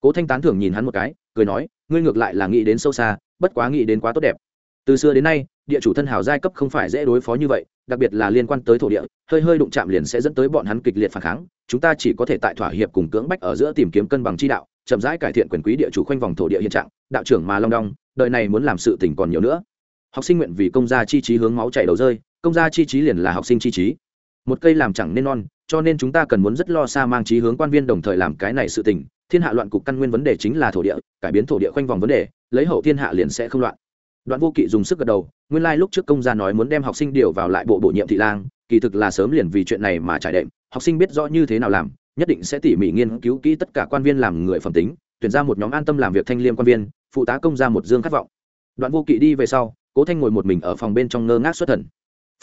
Cố thanh tán thưởng nhìn hắn một cái, cười nói, ngươi ngược lại là nghĩ đến sâu xa, bất quá nghĩ đến quá tốt đẹp. Từ xưa đến nay, địa chủ thân hào giai cấp không phải dễ đối phó như vậy, đặc biệt là liên quan tới thổ địa, hơi hơi đụng chạm liền sẽ dẫn tới bọn hắn kịch liệt phản kháng, chúng ta chỉ có thể tại thỏa hiệp cùng cưỡng bách ở giữa tìm kiếm cân bằng chi đạo chậm rãi cải thiện quyền quý địa chủ khoanh vòng thổ địa hiện trạng, đạo trưởng mà long đong, đời này muốn làm sự tình còn nhiều nữa. Học sinh nguyện vì công gia chi trí hướng máu chảy đầu rơi, công gia chi trí liền là học sinh chi trí. Một cây làm chẳng nên non, cho nên chúng ta cần muốn rất lo xa mang trí hướng quan viên đồng thời làm cái này sự tình. Thiên hạ loạn cục căn nguyên vấn đề chính là thổ địa, cải biến thổ địa khoanh vòng vấn đề, lấy hậu thiên hạ liền sẽ không loạn. Đoạn vô kỵ dùng sức gật đầu, nguyên lai lúc trước công gia nói muốn đem học sinh điều vào lại bộ bổ nhiệm thị lang, kỳ thực là sớm liền vì chuyện này mà trải đệm, học sinh biết rõ như thế nào làm nhất định sẽ tỉ mỉ nghiên cứu kỹ tất cả quan viên làm người phẩm tính, tuyển ra một nhóm an tâm làm việc thanh liêm quan viên, phụ tá công ra một dương khát vọng. Đoạn vô kỵ đi về sau, cố thanh ngồi một mình ở phòng bên trong ngơ ngác xuất thần.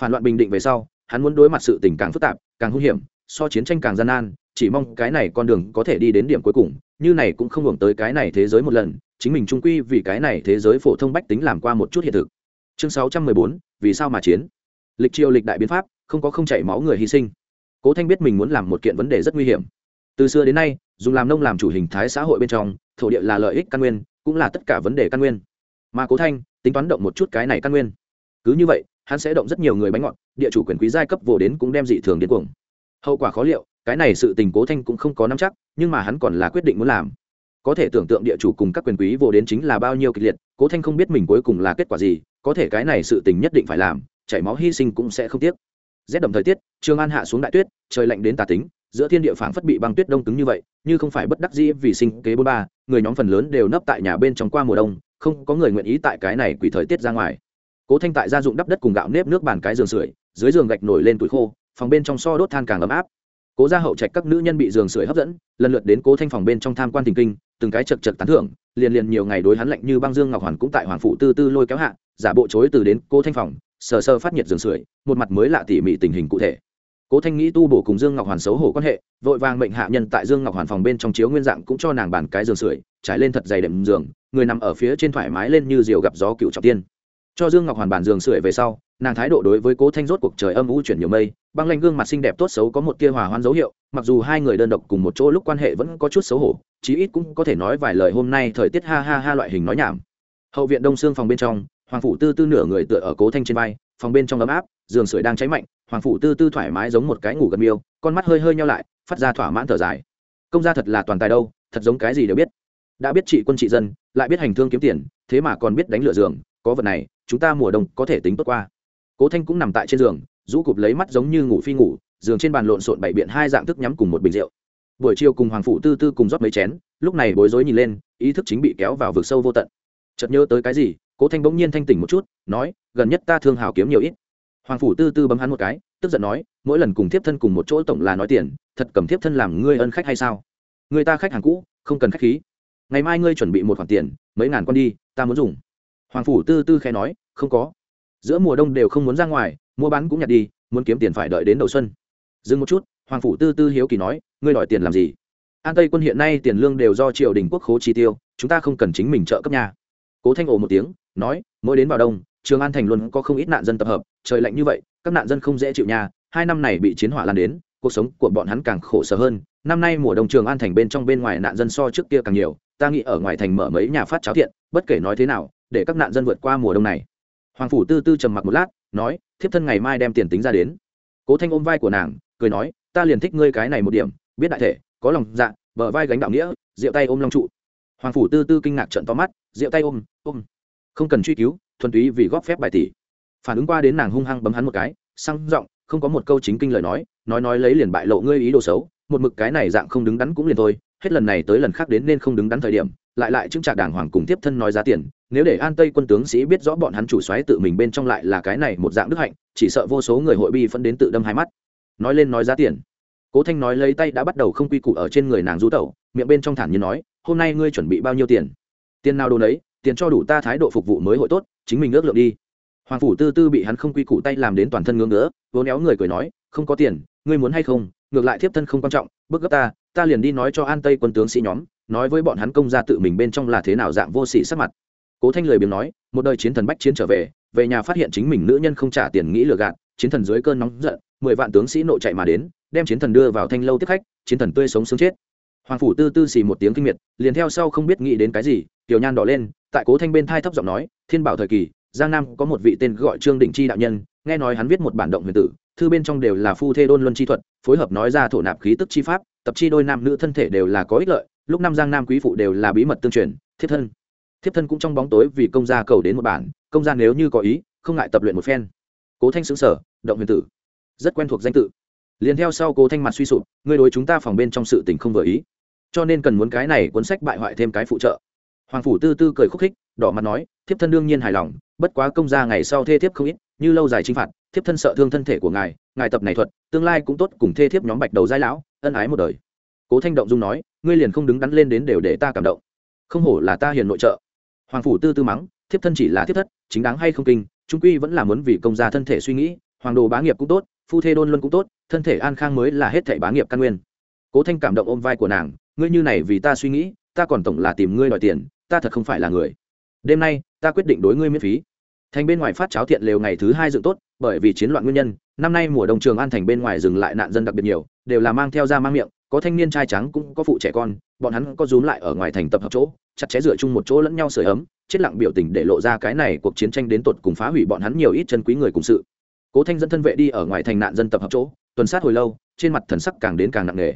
Phản loạn bình định về sau, hắn muốn đối mặt sự tình càng phức tạp, càng hung hiểm, so chiến tranh càng gian nan, chỉ mong cái này con đường có thể đi đến điểm cuối cùng, như này cũng không hưởng tới cái này thế giới một lần, chính mình trung quy vì cái này thế giới phổ thông bách tính làm qua một chút hiện thực. Chương sáu trăm mười bốn, vì sao mà chiến? Lịch triều lịch đại biến pháp, không có không chảy máu người hy sinh cố thanh biết mình muốn làm một kiện vấn đề rất nguy hiểm. Từ xưa đến nay, dùng làm nông làm chủ hình thái xã hội bên trong, thổ địa là lợi ích căn nguyên, cũng là tất cả vấn đề căn nguyên. Mà cố thanh, tính toán động một chút cái này căn nguyên. Cứ như vậy, hắn sẽ động rất nhiều người bánh ngọt, địa chủ quyền quý giai cấp vồ đến cũng đem dị thường đến cuồng. Hậu quả khó liệu, cái này sự tình cố thanh cũng không có nắm chắc, nhưng mà hắn còn là quyết định muốn làm. Có thể tưởng tượng địa chủ cùng các quyền quý vồ đến chính là bao nhiêu kịch liệt, cố thanh không biết mình cuối cùng là kết quả gì, có thể cái này sự tình nhất định phải làm, chảy máu hy sinh cũng sẽ không tiếc rét đậm thời tiết, trường an hạ xuống đại tuyết, trời lạnh đến tà tính, giữa thiên địa phảng phất bị băng tuyết đông cứng như vậy, như không phải bất đắc dĩ vì sinh kế bôn ba, người nhóm phần lớn đều nấp tại nhà bên trong qua mùa đông, không có người nguyện ý tại cái này quỷ thời tiết ra ngoài. Cố thanh tại gia dụng đắp đất cùng gạo nếp nước bàn cái giường sưởi, dưới giường gạch nổi lên tuổi khô, phòng bên trong so đốt than càng ấm áp. Cố gia hậu trạch các nữ nhân bị giường sưởi hấp dẫn, lần lượt đến cố thanh phòng bên trong tham quan tình kinh, từng cái chật chật tán thưởng, liền liền nhiều ngày đối hắn lạnh như băng dương ngọc hoàn cũng tại hoàng phụ tư tư lôi kéo hạ, giả bộ chối từ đến cố thanh phòng sờ sơ phát nhiệt giường sưởi, một mặt mới lạ tỉ mỉ tình hình cụ thể. Cố thanh nghĩ tu bổ cùng dương ngọc hoàn xấu hổ quan hệ, vội vàng mệnh hạ nhân tại dương ngọc hoàn phòng bên trong chiếu nguyên dạng cũng cho nàng bàn cái giường sưởi, trải lên thật dày đệm giường, người nằm ở phía trên thoải mái lên như diều gặp gió cựu trọng tiên. Cho dương ngọc hoàn bàn giường sưởi về sau, nàng thái độ đối với cố thanh rốt cuộc trời âm u chuyển nhiều mây, băng lanh gương mặt xinh đẹp tốt xấu có một tia hòa hoan dấu hiệu, mặc dù hai người đơn độc cùng một chỗ lúc quan hệ vẫn có chút xấu hổ, chí ít cũng có thể nói vài lời hôm nay thời tiết ha ha ha loại hình nói nhảm. Hậu viện đông xương phòng bên trong hoàng phủ tư tư nửa người tựa ở cố thanh trên vai, phòng bên trong ấm áp, giường sưởi đang cháy mạnh, hoàng phủ tư tư thoải mái giống một cái ngủ gần miêu, con mắt hơi hơi nhau lại, phát ra thỏa mãn thở dài. Công gia thật là toàn tài đâu, thật giống cái gì đều biết. Đã biết trị quân trị dân, lại biết hành thương kiếm tiền, thế mà còn biết đánh lửa giường, có vật này, chúng ta mùa đông có thể tính tốt qua. Cố thanh cũng nằm tại trên giường, rũ cụp lấy mắt giống như ngủ phi ngủ, giường trên bàn lộn xộn bảy biện hai dạng thức nhắm cùng một bình rượu. Buổi chiều cùng hoàng phụ tư tư cùng rót mấy chén, lúc này bối rối nhìn lên, ý thức chính bị kéo vào vực sâu vô tận. Chợt nhớ tới cái gì cố thanh bỗng nhiên thanh tỉnh một chút, nói, gần nhất ta thương hào kiếm nhiều ít. Hoàng phủ tư tư bấm hắn một cái, tức giận nói, mỗi lần cùng thiếp thân cùng một chỗ tổng là nói tiền, thật cầm thiếp thân làm ngươi ân khách hay sao? Người ta khách hàng cũ, không cần khách khí. Ngày mai ngươi chuẩn bị một khoản tiền, mấy ngàn con đi, ta muốn dùng. Hoàng phủ tư tư khẽ nói, không có. Giữa mùa đông đều không muốn ra ngoài, mua bán cũng nhặt đi, muốn kiếm tiền phải đợi đến đầu xuân. Dừng một chút, hoàng phủ tư tư hiếu kỳ nói, ngươi đòi tiền làm gì? An tây quân hiện nay tiền lương đều do triều đình quốc khố chi tiêu, chúng ta không cần chính mình trợ cấp nhà cố thanh ồ một tiếng, nói, mỗi đến vào đông, trường an thành luôn có không ít nạn dân tập hợp, trời lạnh như vậy, các nạn dân không dễ chịu nhà hai năm này bị chiến hỏa lan đến, cuộc sống của bọn hắn càng khổ sở hơn. Năm nay mùa đông trường an thành bên trong bên ngoài nạn dân so trước kia càng nhiều, ta nghĩ ở ngoài thành mở mấy nhà phát cháo thiện, bất kể nói thế nào, để các nạn dân vượt qua mùa đông này. Hoàng phủ tư tư trầm mặc một lát, nói, thiếp thân ngày mai đem tiền tính ra đến. Cố thanh ôm vai của nàng, cười nói, ta liền thích ngươi cái này một điểm, biết đại thể, có lòng dạ bờ vai gánh đạo nghĩa, rượu tay ôm long trụ hoàng phủ tư tư kinh ngạc trận to mắt, rượu tay ôm ôm. Không cần truy cứu, thuần túy vì góp phép bài tỷ. Phản ứng qua đến nàng hung hăng bấm hắn một cái, sang giọng, không có một câu chính kinh lời nói nói nói lấy liền bại lộ ngươi ý đồ xấu, một mực cái này dạng không đứng đắn cũng liền thôi, hết lần này tới lần khác đến nên không đứng đắn thời điểm, lại lại chứng trả đàng hoàng cùng tiếp thân nói giá tiền, nếu để an tây quân tướng sĩ biết rõ bọn hắn chủ xoáy tự mình bên trong lại là cái này một dạng đức hạnh, chỉ sợ vô số người hội bi phân đến tự đâm hai mắt. Nói lên nói giá tiền cố thanh nói lấy tay đã bắt đầu không quy củ ở trên người nàng rú tẩu, miệng bên trong thản như nói, hôm nay ngươi chuẩn bị bao nhiêu tiền? Tiền nào đồ đấy tiền cho đủ ta thái độ phục vụ mới hội tốt, chính mình ước lượng đi. Hoàng phủ tư tư bị hắn không quy củ tay làm đến toàn thân ngưỡng ngỡ vốn éo người cười nói, không có tiền, ngươi muốn hay không? Ngược lại thiếp thân không quan trọng bước gấp ta ta liền đi nói cho an tây quân tướng sĩ nhóm, nói với bọn hắn công ra tự mình bên trong là thế nào dạng vô sĩ sắc mặt. Cố thanh lười biếng nói, một đời chiến thần bách chiến trở về về nhà phát hiện chính mình nữ nhân không trả tiền nghĩ lừa gạt, chiến thần dưới cơn nóng giận, mười vạn tướng sĩ nộ chạy mà đến đem chiến thần đưa vào thanh lâu tiếp khách, chiến thần tươi sống sướng chết. Hoàng phủ tư tư xì một tiếng kinh miệt, liền theo sau không biết nghĩ đến cái gì, tiểu nhan đỏ lên, tại cố thanh bên thai thấp giọng nói, thiên bảo thời kỳ, giang nam có một vị tên gọi trương đình chi đạo nhân, nghe nói hắn viết một bản động huyền tử, thư bên trong đều là phu thê đôn luân chi thuật, phối hợp nói ra thổ nạp khí tức chi pháp, tập chi đôi nam nữ thân thể đều là có ích lợi, lúc năm giang nam quý phụ đều là bí mật tương truyền thiết thân. Thiếp thân cũng trong bóng tối vì công gia cầu đến một bản, công gia nếu như có ý, không ngại tập luyện một phen. Cố thanh xứng sở động huyền tử. Rất quen thuộc danh tự liền theo sau cố thanh mặt suy sụp, ngươi đối chúng ta phòng bên trong sự tình không vừa ý, cho nên cần muốn cái này cuốn sách bại hoại thêm cái phụ trợ. Hoàng phủ tư tư cười khúc khích, đỏ mặt nói, thiếp thân đương nhiên hài lòng, bất quá công gia ngày sau thê thiếp không ít, như lâu dài chinh phạt, thiếp thân sợ thương thân thể của ngài ngài tập này thuật, tương lai cũng tốt cùng thê thiếp nhóm bạch đầu giai lão, ân ái một đời. Cố thanh động dung nói, ngươi liền không đứng đắn lên đến đều để ta cảm động. Không hổ là ta hiền nội trợ. Hoàng phủ tư tư mắng, thiếp thân chỉ là thiếp thất, chính đáng hay không kinh trung quy vẫn là muốn vì công gia thân thể suy nghĩ, hoàng đồ bá nghiệp cũng tốt, phu thê đôn luân cũng tốt thân thể an khang mới là hết thảy bá nghiệp căn nguyên. Cố thanh cảm động ôm vai của nàng, ngươi như này vì ta suy nghĩ, ta còn tổng là tìm ngươi đòi tiền, ta thật không phải là người. Đêm nay, ta quyết định đối ngươi miễn phí. Thành bên ngoài phát cháo thiện lều ngày thứ hai dựng tốt, bởi vì chiến loạn nguyên nhân, năm nay mùa đông trường an thành bên ngoài dừng lại nạn dân đặc biệt nhiều, đều là mang theo ra mang miệng, có thanh niên trai trắng cũng có phụ trẻ con, bọn hắn có rúm lại ở ngoài thành tập hợp chỗ, chặt chẽ dựa chung một chỗ lẫn nhau sưởi ấm, chết lặng biểu tình để lộ ra cái này cuộc chiến tranh đến tột cùng phá hủy bọn hắn nhiều ít chân quý người cùng sự. Cố thanh dẫn thân vệ đi ở ngoài thành nạn dân tập hợp chỗ tuần sát hồi lâu, trên mặt thần sắc càng đến càng nặng nề.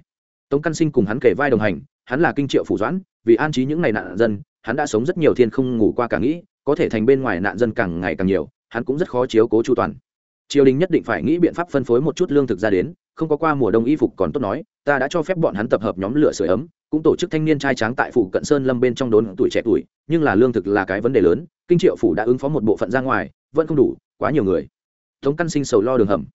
Tống căn sinh cùng hắn kể vai đồng hành, hắn là kinh triệu phủ doãn, vì an trí những ngày nạn dân, hắn đã sống rất nhiều thiên không ngủ qua cả nghĩ, có thể thành bên ngoài nạn dân càng ngày càng nhiều, hắn cũng rất khó chiếu cố chu toàn. Triều đình nhất định phải nghĩ biện pháp phân phối một chút lương thực ra đến, không có qua mùa đông y phục còn tốt nói, ta đã cho phép bọn hắn tập hợp nhóm lửa sưởi ấm, cũng tổ chức thanh niên trai tráng tại phủ cận sơn lâm bên trong đốn tuổi trẻ tuổi, nhưng là lương thực là cái vấn đề lớn, kinh triệu phủ đã ứng phó một bộ phận ra ngoài, vẫn không đủ, quá nhiều người. Tống căn sinh sầu lo đường hầm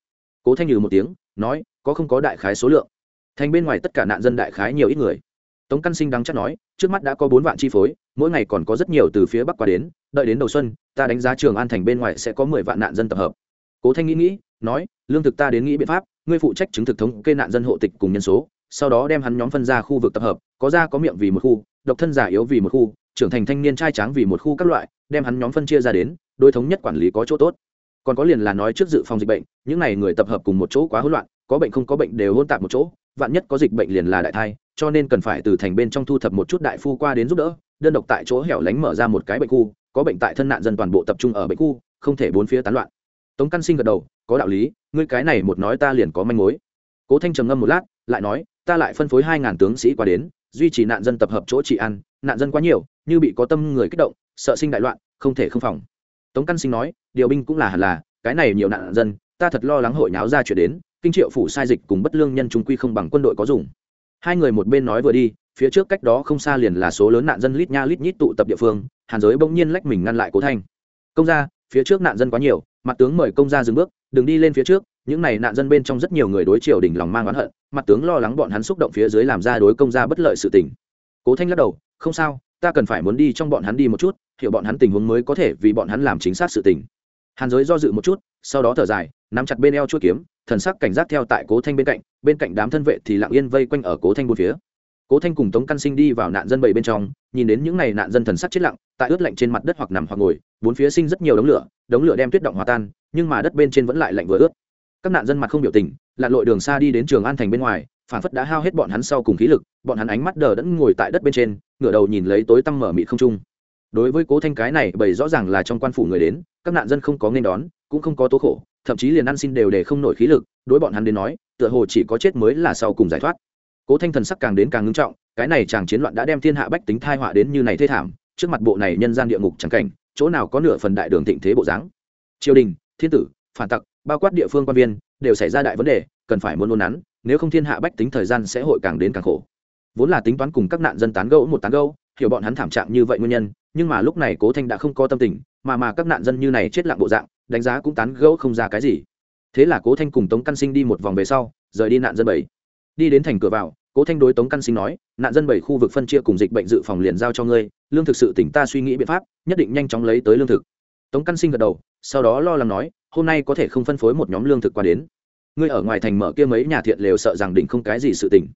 cố thanh nhừ một tiếng, nói, có không có đại khái số lượng? Thành bên ngoài tất cả nạn dân đại khái nhiều ít người. Tống căn sinh đắng chắc nói, trước mắt đã có bốn vạn chi phối, mỗi ngày còn có rất nhiều từ phía bắc qua đến, đợi đến đầu xuân, ta đánh giá trường an thành bên ngoài sẽ có mười vạn nạn dân tập hợp. Cố thanh nghĩ nghĩ, nói, lương thực ta đến nghĩ biện pháp, ngươi phụ trách chứng thực thống kê nạn dân hộ tịch cùng nhân số, sau đó đem hắn nhóm phân ra khu vực tập hợp, có da có miệng vì một khu, độc thân giả yếu vì một khu, trưởng thành thanh niên trai tráng vì một khu các loại, đem hắn nhóm phân chia ra đến, đối thống nhất quản lý có chỗ tốt còn có liền là nói trước dự phòng dịch bệnh, những n à y người tập hợp cùng một chỗ quá hỗn loạn, có bệnh không có bệnh đều hôn tạp một chỗ, vạn nhất có dịch bệnh liền là đại thai, cho nên cần phải từ thành bên trong thu thập một chút đại phu qua đến giúp đỡ, đơn độc tại chỗ hẻo lánh mở ra một cái bệnh khu, có bệnh tại thân nạn dân toàn bộ tập trung ở bệnh khu, không thể bốn phía tán loạn. Tống căn sinh gật đầu, có đạo lý, ngươi cái này một nói ta liền có manh mối. Cố thanh trầm ngâm một lát, lại nói, ta lại phân phối hai ngàn tướng sĩ qua đến, duy trì nạn dân tập hợp chỗ trị ăn nạn dân quá nhiều, như bị có tâm người kích động, sợ sinh đại loạn, không thể không phòng. Tống căn sinh nói điều binh cũng là hẳn là, cái này nhiều nạn dân, ta thật lo lắng hội nháo ra chuyện đến, kinh triệu phủ sai dịch cùng bất lương nhân chúng quy không bằng quân đội có dùng. Hai người một bên nói vừa đi, phía trước cách đó không xa liền là số lớn nạn dân lít nha lít nhít tụ tập địa phương, hàn giới bỗng nhiên lách mình ngăn lại cố thanh. Công gia, phía trước nạn dân quá nhiều, mặt tướng mời công gia dừng bước, đừng đi lên phía trước, những này nạn dân bên trong rất nhiều người đối triều đình lòng mang oán hận, mặt tướng lo lắng bọn hắn xúc động phía dưới làm ra đối công gia bất lợi sự tình. Cố thanh lắc đầu, không sao, ta cần phải muốn đi trong bọn hắn đi một chút, hiểu bọn hắn tình huống mới có thể vì bọn hắn làm chính xác sự tình hàn giới do dự một chút, sau đó thở dài, nắm chặt bên eo chuỗi kiếm, thần sắc cảnh giác theo tại cố thanh bên cạnh bên cạnh đám thân vệ thì lặng yên vây quanh ở cố thanh bốn phía. Cố thanh cùng tống căn sinh đi vào nạn dân bầy bên trong, nhìn đến những n à y nạn dân thần sắc chết lặng, tại ướt lạnh trên mặt đất hoặc nằm hoặc ngồi, bốn phía sinh rất nhiều đống lửa đống lửa đem tuyết động hòa tan, nhưng mà đất bên trên vẫn lại lạnh vừa ướt. Các nạn dân mặt không biểu tình, lặn lội đường xa đi đến trường an thành bên ngoài phản phất đã hao hết bọn hắn sau cùng khí lực, bọn hắn ánh mắt đờ đẫn ngồi tại đất bên trên, ngửa đầu nhìn lấy tối tăm mở mịt không trung đối với cố thanh cái này bởi rõ ràng là trong quan phủ người đến, các nạn dân không có nên đón, cũng không có tố khổ, thậm chí liền ăn xin đều để không nổi khí lực, đối bọn hắn đến nói, tựa hồ chỉ có chết mới là sau cùng giải thoát. Cố thanh thần sắc càng đến càng ngưng trọng, cái này chàng chiến loạn đã đem thiên hạ bách tính thai họa đến như này thê thảm, trước mặt bộ này nhân gian địa ngục chẳng cảnh, chỗ nào có nửa phần đại đường thịnh thế bộ dáng. Triều đình, thiên tử, phản tặc, bao quát địa phương quan viên, đều xảy ra đại vấn đề, cần phải muốn nôn nắn, nếu không thiên hạ bách tính thời gian sẽ hội càng đến càng khổ. Vốn là tính toán cùng các nạn dân tán gẫu một tán gẫu, hiểu bọn hắn thảm trạng như vậy nguyên nhân nhưng mà lúc này cố thanh đã không có tâm tình, mà mà các nạn dân như này chết lặng bộ dạng, đánh giá cũng tán gẫu không ra cái gì. Thế là cố thanh cùng tống căn sinh đi một vòng về sau, rời đi nạn dân bảy. Đi đến thành cửa vào, cố thanh đối tống căn sinh nói, nạn dân bảy khu vực phân chia cùng dịch bệnh dự phòng liền giao cho ngươi, lương thực sự tỉnh ta suy nghĩ biện pháp, nhất định nhanh chóng lấy tới lương thực. Tống căn sinh gật đầu, sau đó lo lắng nói, hôm nay có thể không phân phối một nhóm lương thực qua đến. Ngươi ở ngoài thành mở kia mấy nhà thiện lều sợ rằng định không cái gì sự tỉnh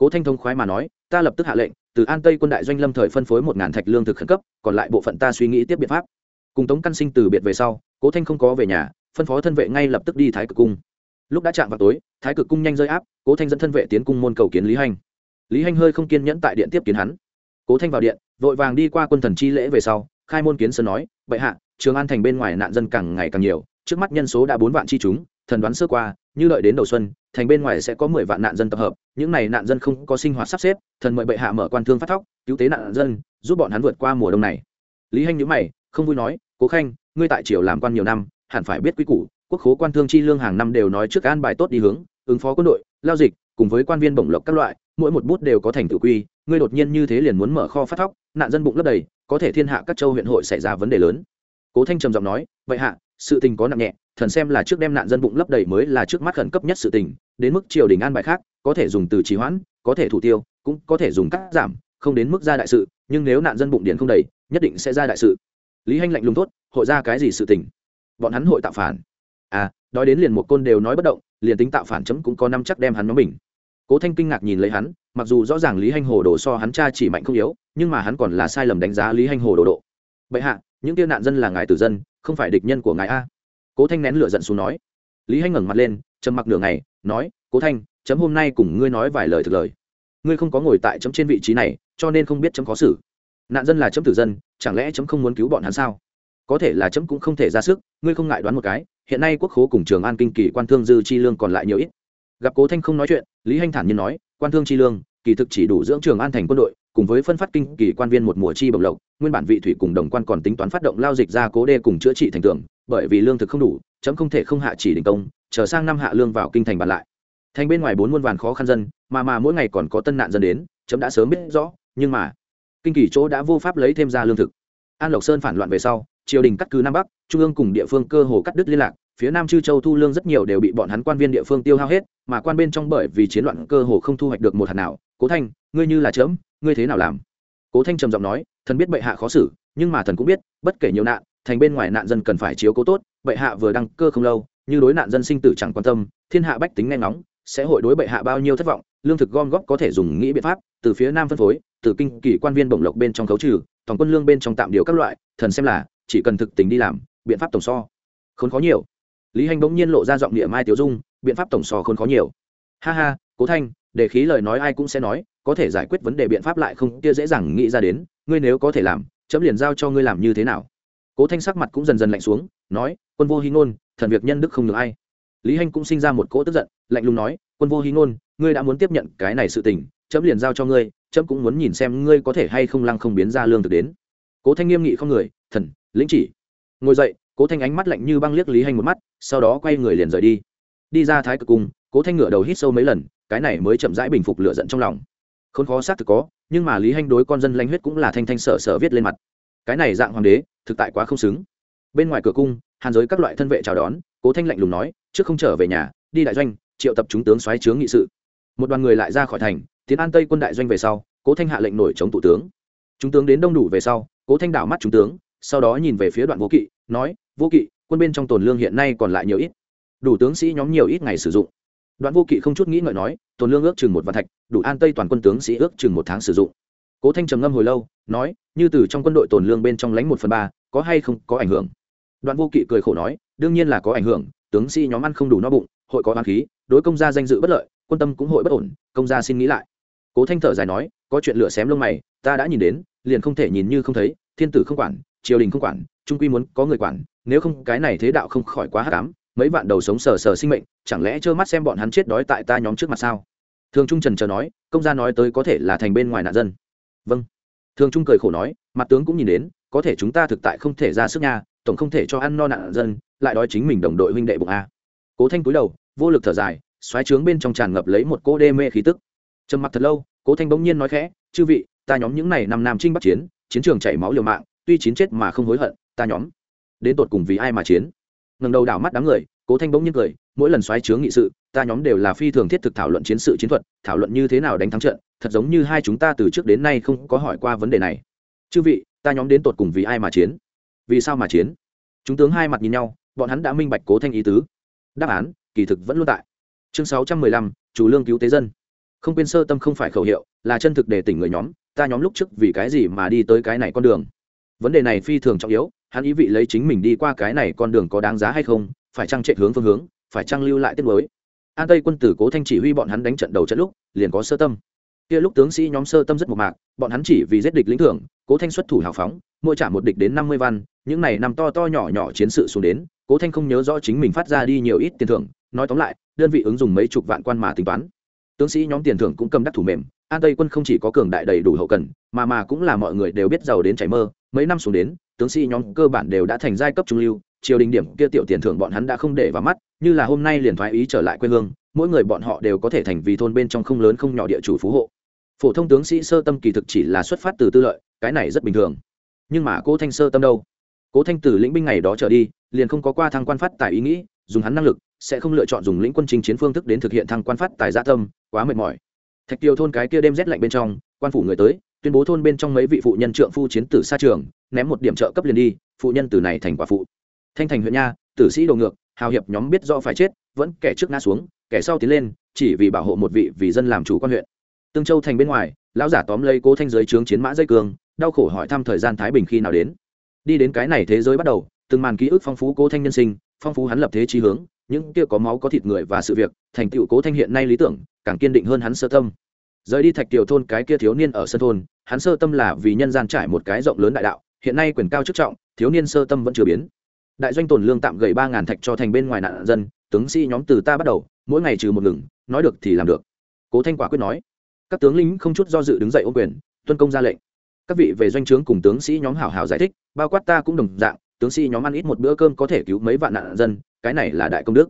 cố thanh thông khoái mà nói, ta lập tức hạ lệnh, từ an tây quân đại doanh lâm thời phân phối một ngàn thạch lương thực khẩn cấp, còn lại bộ phận ta suy nghĩ tiếp biện pháp. Cùng tống căn sinh từ biệt về sau, cố thanh không có về nhà, phân phó thân vệ ngay lập tức đi thái cực cung. Lúc đã chạm vào tối, thái cực cung nhanh rơi áp, cố thanh dẫn thân vệ tiến cung môn cầu kiến lý hanh. Lý hanh hơi không kiên nhẫn tại điện tiếp kiến hắn. Cố thanh vào điện, vội vàng đi qua quân thần chi lễ về sau, khai môn kiến sơn nói, bệ hạ, trường an thành bên ngoài nạn dân càng ngày càng nhiều, trước mắt nhân số đã bốn vạn chi chúng, thần đoán sơ qua, như đợi đến đầu xuân thành bên ngoài sẽ có mười vạn nạn dân tập hợp, những này nạn dân không có sinh hoạt sắp xếp, thần mời bệ hạ mở quan thương phát thóc, cứu tế nạn dân, giúp bọn hắn vượt qua mùa đông này. Lý hanh nhữ mày, không vui nói, cố khanh, ngươi tại triều làm quan nhiều năm, hẳn phải biết quy củ, quốc khố quan thương chi lương hàng năm đều nói trước an bài tốt đi hướng, ứng phó quân đội, lao dịch, cùng với quan viên bổng lộc các loại, mỗi một bút đều có thành tự quy, ngươi đột nhiên như thế liền muốn mở kho phát thóc, nạn dân bụng lấp đầy, có thể thiên hạ các châu huyện hội xảy ra vấn đề lớn. Cố thanh trầm giọng nói vậy hạ, sự tình có nặng nhẹ thần xem là trước đem nạn dân bụng lấp đầy mới là trước mắt khẩn cấp nhất sự tình, đến mức triều đình an bài khác, có thể dùng từ trì hoãn, có thể thủ tiêu, cũng có thể dùng cắt giảm, không đến mức ra đại sự, nhưng nếu nạn dân bụng điện không đầy, nhất định sẽ ra đại sự. Lý hanh lạnh lùng tốt hội ra cái gì sự tình? Bọn hắn hội tạo phản. À nói đến liền một côn đều nói bất động, liền tính tạo phản chấm cũng có năm chắc đem hắn nó mình. Cố thanh kinh ngạc nhìn lấy hắn, mặc dù rõ ràng lý hanh hồ đồ so hắn cha chỉ mạnh không yếu, nhưng mà hắn còn là sai lầm đánh giá lý hanh hồ đồ độ. Bệ hạ, những tiêu nạn dân là ngài tử dân, không phải địch nhân của ngài a cố thanh nén lửa giận xuống nói. Lý hanh ngẩng mặt lên, trầm mặc nửa ngày, nói, cố thanh, chấm hôm nay cùng ngươi nói vài lời thực lời. Ngươi không có ngồi tại chấm trên vị trí này, cho nên không biết chấm có xử. Nạn dân là chấm tử dân, chẳng lẽ chấm không muốn cứu bọn hắn sao? Có thể là chấm cũng không thể ra sức, ngươi không ngại đoán một cái, hiện nay quốc khố cùng trường an kinh kỳ quan thương dư chi lương còn lại nhiều ít. Gặp cố thanh không nói chuyện, lý hanh thản nhiên nói, quan thương chi lương, kỳ thực chỉ đủ dưỡng trường an thành quân đội, cùng với phân phát kinh kỳ quan viên một mùa chi bồng lộc, nguyên bản vị thủy cùng đồng quan còn tính toán phát động lao dịch ra cố đê cùng chữa trị thành tường bởi vì lương thực không đủ, chấm không thể không hạ chỉ đình công trở sang năm hạ lương vào kinh thành bàn lại. Thành bên ngoài bốn muôn vàn khó khăn dân, mà mà mỗi ngày còn có tân nạn dân đến, chấm đã sớm biết rõ, nhưng mà kinh kỳ chỗ đã vô pháp lấy thêm ra lương thực. An lộc sơn phản loạn về sau, triều đình cắt cứ nam bắc, trung ương cùng địa phương cơ hồ cắt đứt liên lạc, phía nam chư châu thu lương rất nhiều đều bị bọn hắn quan viên địa phương tiêu hao hết, mà quan bên trong bởi vì chiến loạn cơ hồ không thu hoạch được một hạt nào. Cố thanh, ngươi như là chớm ngươi thế nào làm? Cố thanh trầm giọng nói, thần biết bệ hạ khó xử, nhưng mà thần cũng biết, bất kể nhiều nạn thành bên ngoài nạn dân cần phải chiếu cố tốt, bệ hạ vừa đăng cơ không lâu, như đối nạn dân sinh tử chẳng quan tâm, thiên hạ bách tính nghe ngóng, sẽ hội đối bệ hạ bao nhiêu thất vọng, lương thực gom góp có thể dùng nghĩ biện pháp, từ phía nam phân phối, từ kinh kỳ quan viên bổng lộc bên trong khấu trừ, tổng quân lương bên trong tạm điều các loại, thần xem là, chỉ cần thực tình đi làm, biện pháp tổng so, khốn khó nhiều. Lý hành bỗng nhiên lộ ra giọng địa mai tiểu dung, biện pháp tổng so khốn khó nhiều. Ha ha, cố thanh, để khí lời nói ai cũng sẽ nói, có thể giải quyết vấn đề biện pháp lại không kia dễ dàng nghĩ ra đến, ngươi nếu có thể làm, chấm liền giao cho ngươi làm như thế nào cố thanh sắc mặt cũng dần dần lạnh xuống, nói, quân vô hy ngôn, thần việc nhân đức không được ai. Lý hanh cũng sinh ra một cỗ tức giận, lạnh lùng nói, quân vô hy ngôn, ngươi đã muốn tiếp nhận cái này sự tình, chấm liền giao cho ngươi, chấm cũng muốn nhìn xem ngươi có thể hay không lăng không biến ra lương thực đến. Cố thanh nghiêm nghị không người, thần, lĩnh chỉ. Ngồi dậy, cố thanh ánh mắt lạnh như băng liếc lý hanh một mắt, sau đó quay người liền rời đi. Đi ra thái cực cung, cố thanh ngửa đầu hít sâu mấy lần, cái này mới chậm rãi bình phục lửa giận trong lòng. Không khó xác thực có, nhưng mà lý hanh đối con dân lanh huyết cũng là thanh thanh sở sở viết lên mặt cái này dạng hoàng đế, thực tại quá không xứng. Bên ngoài cửa cung, hàn giới các loại thân vệ chào đón, cố thanh lạnh lùng nói, trước không trở về nhà, đi đại doanh, triệu tập chúng tướng xoáy chướng nghị sự. Một đoàn người lại ra khỏi thành, tiến an tây quân đại doanh về sau, cố thanh hạ lệnh nổi chống thủ tướng. Chúng tướng đến đông đủ về sau, cố thanh đảo mắt chúng tướng, sau đó nhìn về phía đoạn vô kỵ, nói, vô kỵ, quân bên trong tồn lương hiện nay còn lại nhiều ít. Đủ tướng sĩ nhóm nhiều ít ngày sử dụng. Đoạn vô kỵ không chút nghĩ ngợi nói tồn lương ước chừng một vạn thạch, đủ an tây toàn quân tướng sĩ ước chừng một tháng sử dụng cố thanh trầm ngâm hồi lâu, nói, như từ trong quân đội tồn lương bên trong lãnh một phần ba, có hay không có ảnh hưởng? Đoạn vô kỵ cười khổ nói, đương nhiên là có ảnh hưởng, tướng sĩ nhóm ăn không đủ no bụng, hội có oán khí, đối công gia danh dự bất lợi, quân tâm cũng hội bất ổn, công gia xin nghĩ lại. Cố thanh thở dài nói, có chuyện lửa xém lông mày, ta đã nhìn đến, liền không thể nhìn như không thấy, thiên tử không quản, triều đình không quản, trung quy muốn có người quản, nếu không cái này thế đạo không khỏi quá hắc ám, mấy vạn đầu sống sờ sờ sinh mệnh, chẳng lẽ trơ mắt xem bọn hắn chết đói tại ta nhóm trước mặt sao? Thường trung trần chờ nói, công gia nói tới có thể là thành bên ngoài nạn dân vâng. Thường trung cười khổ nói, mặt tướng cũng nhìn đến, có thể chúng ta thực tại không thể ra sức nha, tổng không thể cho ăn no nạn dân, lại đói chính mình đồng đội huynh đệ bụng a. Cố thanh cúi đầu, vô lực thở dài, xoáy trướng bên trong tràn ngập lấy một cô đê mê khí tức. Trầm mặc thật lâu, cố thanh bỗng nhiên nói khẽ, chư vị, ta nhóm những này năm nam trinh bắc chiến chiến trường chảy máu liều mạng, tuy chiến chết mà không hối hận, ta nhóm đến tột cùng vì ai mà chiến? Ngần đầu đảo mắt đám người, cố thanh bỗng nhiên cười mỗi lần xoáy chướng nghị sự, ta nhóm đều là phi thường thiết thực thảo luận chiến sự chiến thuật, thảo luận như thế nào đánh thắng trận, thật giống như hai chúng ta từ trước đến nay không có hỏi qua vấn đề này. Chư vị, ta nhóm đến tột cùng vì ai mà chiến? Vì sao mà chiến? Chúng tướng hai mặt nhìn nhau, bọn hắn đã minh bạch cố thanh ý tứ. Đáp án, kỳ thực vẫn luôn tại. Chương sáu trăm mười lăm, chủ lương cứu tế dân. Không quên sơ tâm không phải khẩu hiệu, là chân thực để tỉnh người nhóm, ta nhóm lúc trước vì cái gì mà đi tới cái này con đường? Vấn đề này phi thường trọng yếu, hắn ý vị lấy chính mình đi qua cái này con đường có đáng giá hay không, phải chăng chạy hướng phương hướng? Phải trang lưu lại tiết mới. An tây quân tử cố thanh chỉ huy bọn hắn đánh trận đầu trận lúc, liền có sơ tâm. Kia lúc tướng sĩ nhóm sơ tâm rất một mạc, bọn hắn chỉ vì giết địch lĩnh thưởng, cố thanh xuất thủ hào phóng, mỗi trả một địch đến năm mươi văn, những này nằm to to nhỏ nhỏ chiến sự xuống đến, cố thanh không nhớ rõ chính mình phát ra đi nhiều ít tiền thưởng, nói tóm lại, đơn vị ứng dụng mấy chục vạn quan mà tính toán. Tướng sĩ nhóm tiền thưởng cũng cầm đắc thủ mềm, an tây quân không chỉ có cường đại đầy đủ hậu cần, mà mà cũng là mọi người đều biết giàu đến chảy mơ, mấy năm xuống đến, tướng sĩ nhóm cơ bản đều đã thành giai cấp trung lưu triều đình điểm kia tiểu tiền thưởng bọn hắn đã không để vào mắt, như là hôm nay liền thoái ý trở lại quê hương, mỗi người bọn họ đều có thể thành vì thôn bên trong không lớn không nhỏ địa chủ phú hộ. Phổ thông tướng sĩ sơ tâm kỳ thực chỉ là xuất phát từ tư lợi, cái này rất bình thường. Nhưng mà cố thanh sơ tâm đâu? Cố thanh từ lĩnh binh ngày đó trở đi, liền không có qua thăng quan phát tài ý nghĩ, dùng hắn năng lực, sẽ không lựa chọn dùng lĩnh quân trình chiến phương thức đến thực hiện thăng quan phát tài gia tâm, quá mệt mỏi. Thạch tiêu thôn cái kia đêm rét lạnh bên trong, quan phủ người tới, tuyên bố thôn bên trong mấy vị phụ nhân trượng phu chiến tử xa trường, ném một điểm trợ cấp liền đi, phụ nhân từ này thành quả phụ thanh thành huyện nha, tử sĩ đồ ngược, hào hiệp nhóm biết do phải chết, vẫn kẻ trước ngã xuống, kẻ sau tiến lên, chỉ vì bảo hộ một vị vì dân làm chủ quan huyện. Tương châu thành bên ngoài, lão giả tóm lấy cố thanh giới trướng chiến mã dây cường, đau khổ hỏi thăm thời gian thái bình khi nào đến. Đi đến cái này thế giới bắt đầu, từng màn ký ức phong phú cố thanh nhân sinh, phong phú hắn lập thế trí hướng, những kia có máu có thịt người và sự việc, thành tựu cố thanh hiện nay lý tưởng, càng kiên định hơn hắn sơ tâm. Rời đi thạch tiểu thôn cái kia thiếu niên ở sân thôn, hắn sơ tâm là vì nhân gian trải một cái rộng lớn đại đạo, hiện nay quyền cao chức trọng, thiếu niên sơ tâm vẫn chưa biến đại doanh tồn lương tạm gầy ba ngàn thạch cho thành bên ngoài nạn dân, tướng sĩ nhóm từ ta bắt đầu, mỗi ngày trừ một ngừng, nói được thì làm được. Cố thanh quả quyết nói. Các tướng lĩnh không chút do dự đứng dậy ô quyền, tuân công ra lệnh. Các vị về doanh trướng cùng tướng sĩ nhóm hảo hảo giải thích, bao quát ta cũng đồng dạng, tướng sĩ nhóm ăn ít một bữa cơm có thể cứu mấy vạn nạn dân, cái này là đại công đức.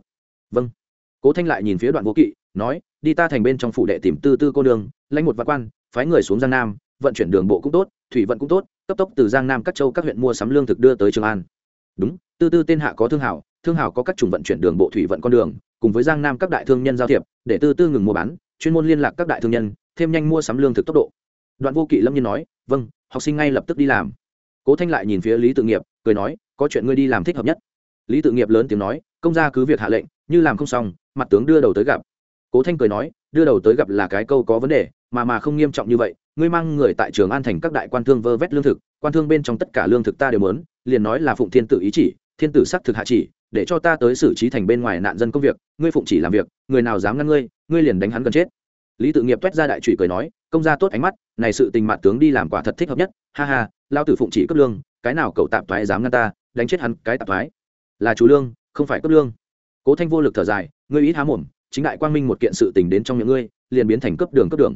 Vâng. Cố thanh lại nhìn phía đoạn vô kỵ, nói, đi ta thành bên trong phủ đệ tìm tư tư cô đường lãnh một vạn quan, phái người xuống giang nam, vận chuyển đường bộ cũng tốt, thủy vận cũng tốt, cấp tốc từ giang nam, các châu, các huyện mua sắm lương thực đưa tới trường an. Đúng tư tư tên hạ có thương hảo thương hảo có các chủng vận chuyển đường bộ thủy vận con đường, cùng với giang nam các đại thương nhân giao thiệp, để tư tư ngừng mua bán, chuyên môn liên lạc các đại thương nhân, thêm nhanh mua sắm lương thực tốc độ. Đoạn vô kỵ lâm nhiên nói vâng học sinh ngay lập tức đi làm. Cố thanh lại nhìn phía lý tự nghiệp, cười nói, có chuyện ngươi đi làm thích hợp nhất. Lý tự nghiệp lớn tiếng nói, công gia cứ việc hạ lệnh, như làm không xong, mặt tướng đưa đầu tới gặp. Cố thanh cười nói, đưa đầu tới gặp là cái câu có vấn đề, mà mà không nghiêm trọng như vậy, ngươi mang người tại trường an thành các đại quan thương vơ vét lương thực, quan thương bên trong tất cả lương thực ta đều muốn, liền nói là phụng thiên tự ý chỉ thiên tử sắc thực hạ chỉ, để cho ta tới xử trí thành bên ngoài nạn dân công việc, ngươi phụng chỉ làm việc, người nào dám ngăn ngươi ngươi liền đánh hắn gần chết. Lý tự nghiệp t ra đại trụy cười nói, công gia tốt ánh mắt, này sự tình mạn tướng đi làm quả thật thích hợp nhất, ha ha lao tử phụng chỉ cấp lương, cái nào cậu tạp thoái dám ngăn ta, đánh chết hắn cái tạp thoái là chú lương, không phải cấp lương. Cố thanh vô lực thở dài, ngươi ít há mồm, chính đại quang minh một kiện sự tình đến trong những ngươi, liền biến thành cấp đường cấp đường.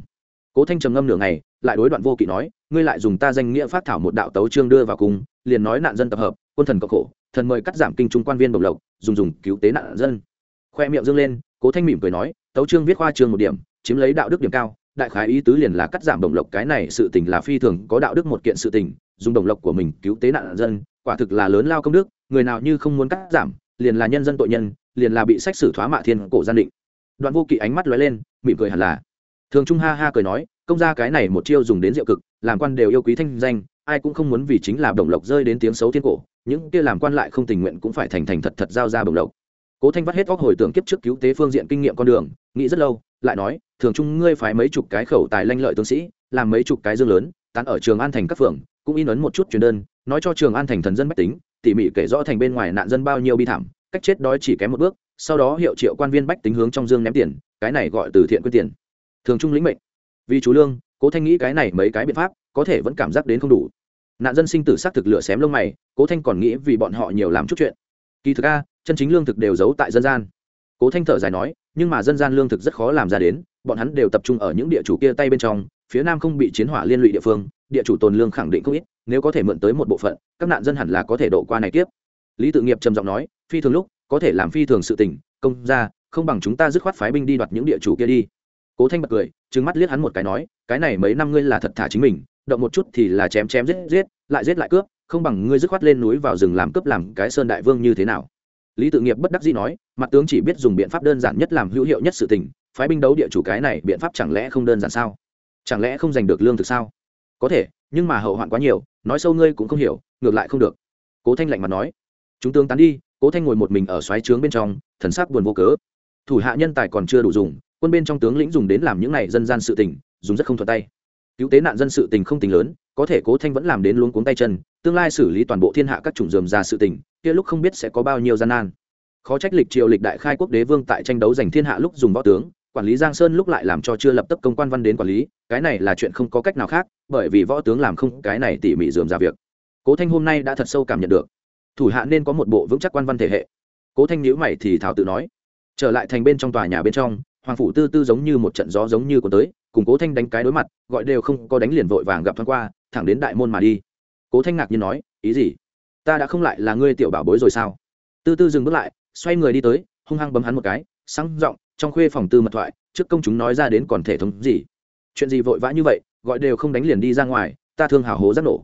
Cố thanh trầm ngâm nửa ngày, lại đối đoạn vô kỵ nói ngươi lại dùng ta danh nghĩa phát thảo một đạo tấu chương đưa vào cùng, liền nói nạn dân tập hợp, quân thần cộng khổ, thần mời cắt giảm kinh trung quan viên bộc lộc, dùng dùng cứu tế nạn dân. Khoe miệng dương lên, cố thanh mỉm cười nói, tấu chương viết khoa trương một điểm, chiếm lấy đạo đức điểm cao, đại khái ý tứ liền là cắt giảm đồng lộc cái này sự tình là phi thường có đạo đức một kiện sự tình, dùng đồng lộc của mình cứu tế nạn dân, quả thực là lớn lao công đức, người nào như không muốn cắt giảm, liền là nhân dân tội nhân, liền là bị sách xử thoá mạ thiên cổ gian định. Đoạn vô kỵ ánh mắt lóe lên, mỉm cười hẳn là. Thường trung ha ha cười nói công ra cái này một chiêu dùng đến diệu cực, làm quan đều yêu quý thanh danh, ai cũng không muốn vì chính là đồng lộc rơi đến tiếng xấu thiên cổ, những kia làm quan lại không tình nguyện cũng phải thành thành thật thật giao ra đồng lộc. Cố thanh vắt hết óc hồi tưởng kiếp trước cứu tế phương diện kinh nghiệm con đường, nghĩ rất lâu, lại nói, thường trung ngươi phải mấy chục cái khẩu tài lanh lợi tướng sĩ, làm mấy chục cái dương lớn, tán ở trường an thành các phường, cũng in ấn một chút truyền đơn, nói cho trường an thành thần dân bách tính, tỉ mỉ kể rõ thành bên ngoài nạn dân bao nhiêu bi thảm, cách chết đói chỉ kém một bước, sau đó hiệu triệu quan viên bách tính hướng trong dương ném tiền, cái này gọi từ thiện quyết tiền. Thường trung lĩnh mệnh vì chú lương, cố thanh nghĩ cái này mấy cái biện pháp có thể vẫn cảm giác đến không đủ. Nạn dân sinh tử xác thực lửa xém lông mày, cố thanh còn nghĩ vì bọn họ nhiều làm chút chuyện. Kỳ thực a, chân chính lương thực đều giấu tại dân gian. Cố thanh thở dài nói, nhưng mà dân gian lương thực rất khó làm ra đến, bọn hắn đều tập trung ở những địa chủ kia tay bên trong, phía nam không bị chiến hỏa liên lụy địa phương, địa chủ tồn lương khẳng định không ít, nếu có thể mượn tới một bộ phận, các nạn dân hẳn là có thể độ qua này tiếp lý tự nghiệp trầm giọng nói, phi thường lúc, có thể làm phi thường sự tình, công ra không bằng chúng ta dứt khoát phái binh đi đoạt những địa chủ kia đi cố thanh bật cười, trừng mắt liếc hắn một cái nói, cái này mấy năm ngươi là thật thả chính mình, động một chút thì là chém chém giết giết, lại giết lại cướp, không bằng ngươi dứt khoát lên núi vào rừng làm cướp làm cái sơn đại vương như thế nào? Lý tự nghiệp bất đắc dĩ nói, mặt tướng chỉ biết dùng biện pháp đơn giản nhất làm hữu hiệu nhất sự tình, phái binh đấu địa chủ cái này biện pháp chẳng lẽ không đơn giản sao? Chẳng lẽ không giành được lương thực sao? Có thể, nhưng mà hậu hoạn quá nhiều, nói sâu ngươi cũng không hiểu, ngược lại không được. Cố thanh lạnh mặt nói, chúng tướng tán đi. Cố thanh ngồi một mình ở xoáy trướng bên trong, thần sắc buồn vô cớ. Thủ hạ nhân tài còn chưa đủ dùng quân bên trong tướng lĩnh dùng đến làm những này dân gian sự tình, dùng rất không thuận tay. Cứu tế nạn dân sự tình không tình lớn, có thể cố thanh vẫn làm đến luống cuống tay chân, tương lai xử lý toàn bộ thiên hạ các chủng dườm ra sự tình, kia lúc không biết sẽ có bao nhiêu gian nan. Khó trách lịch triều lịch đại khai quốc đế vương tại tranh đấu giành thiên hạ lúc dùng võ tướng, quản lý giang sơn lúc lại làm cho chưa lập tức công quan văn đến quản lý, cái này là chuyện không có cách nào khác, bởi vì võ tướng làm không cái này tỉ mỉ dườm ra việc. Cố thanh hôm nay đã thật sâu cảm nhận được. Thủ hạ nên có một bộ vững chắc quan văn thể hệ. Cố thanh nhữ mày thì thảo tự nói, trở lại thành bên trong tòa nhà bên trong hoàng phủ tư tư giống như một trận gió giống như có tới, cùng cố thanh đánh cái đối mặt, gọi đều không có đánh liền vội vàng gặp thoáng qua, thẳng đến đại môn mà đi. Cố thanh ngạc nhiên nói, ý gì? Ta đã không lại là ngươi tiểu bảo bối rồi sao? Tư tư dừng bước lại, xoay người đi tới, hung hăng bấm hắn một cái sáng giọng, trong khuê phòng tư mật thoại, trước công chúng nói ra đến còn thể thống gì? Chuyện gì vội vã như vậy, gọi đều không đánh liền đi ra ngoài, ta thương hào hố rất nổ.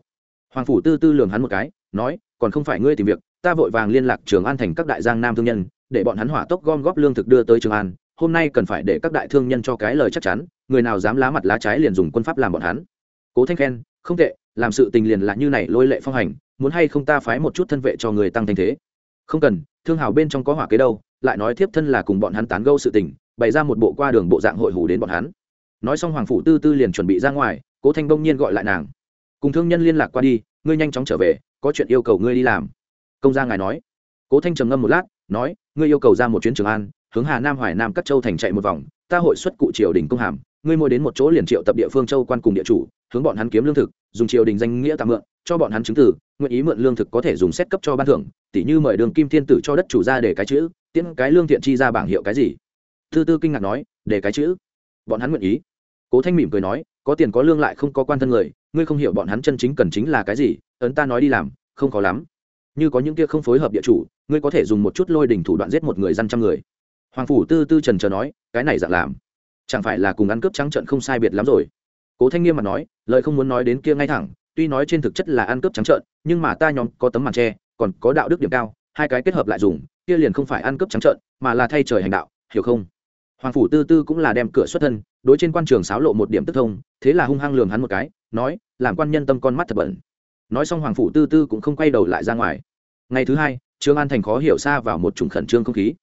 Hoàng phủ tư tư lường hắn một cái, nói, còn không phải ngươi tìm việc, ta vội vàng liên lạc trường an thành các đại giang nam thương nhân, để bọn hắn hỏa tốc gom góp lương thực đưa tới trường an hôm nay cần phải để các đại thương nhân cho cái lời chắc chắn, người nào dám lá mặt lá trái liền dùng quân pháp làm bọn hắn. Cố thanh khen, không tệ, làm sự tình liền là như này lôi lệ phong hành, muốn hay không ta phái một chút thân vệ cho người tăng thanh thế? Không cần, thương hào bên trong có hỏa kế đâu, lại nói thiếp thân là cùng bọn hắn tán gâu sự tình, bày ra một bộ qua đường bộ dạng hội hủ đến bọn hắn. Nói xong hoàng phủ tư tư liền chuẩn bị ra ngoài, cố thanh đông nhiên gọi lại nàng. Cùng thương nhân liên lạc qua đi, ngươi nhanh chóng trở về, có chuyện yêu cầu ngươi đi làm. Công gia ngài nói. Cố thanh trầm ngâm một lát, nói, ngươi yêu cầu ra một chuyến trường an hướng hà nam, hoài nam, các châu thành chạy một vòng, ta hội xuất cụ triều đình công hàm, ngươi mua đến một chỗ liền triệu tập địa phương châu quan cùng địa chủ, hướng bọn hắn kiếm lương thực, dùng triều đình danh nghĩa tạm mượn, cho bọn hắn chứng tử nguyện ý mượn lương thực có thể dùng xét cấp cho ban thưởng tỷ như mời đường kim thiên tử cho đất chủ ra để cái chữ, tiễn cái lương thiện chi ra bảng hiệu cái gì. Thư tư kinh ngạc nói, để cái chữ. Bọn hắn nguyện ý. Cố thanh mỉm cười nói, có tiền có lương lại không có quan thân người, ngươi không hiểu bọn hắn chân chính cần chính là cái gì, ấn ta nói đi làm, không khó lắm. Như có những kia không phối hợp địa chủ, ngươi có thể dùng một chút lôi đình thủ đoạn giết một người dân trăm người hoàng phủ tư tư trần chờ nói, cái này dạng làm, chẳng phải là cùng ăn cướp trắng trận không sai biệt lắm rồi. Cố thanh nghiêm mà nói, lời không muốn nói đến kia ngay thẳng, tuy nói trên thực chất là ăn cướp trắng trợn, nhưng mà ta nhóm có tấm màn tre còn có đạo đức điểm cao, hai cái kết hợp lại dùng, kia liền không phải ăn cướp trắng trợn, mà là thay trời hành đạo, hiểu không? Hoàng phủ tư tư cũng là đem cửa xuất thân, đối trên quan trường xáo lộ một điểm tức thông, thế là hung hăng lường hắn một cái, nói, làm quan nhân tâm con mắt thật bẩn. Nói xong hoàng phủ tư tư cũng không quay đầu lại ra ngoài. Ngày thứ hai, trương an thành khó hiểu xa vào một chủng khẩn trương không khí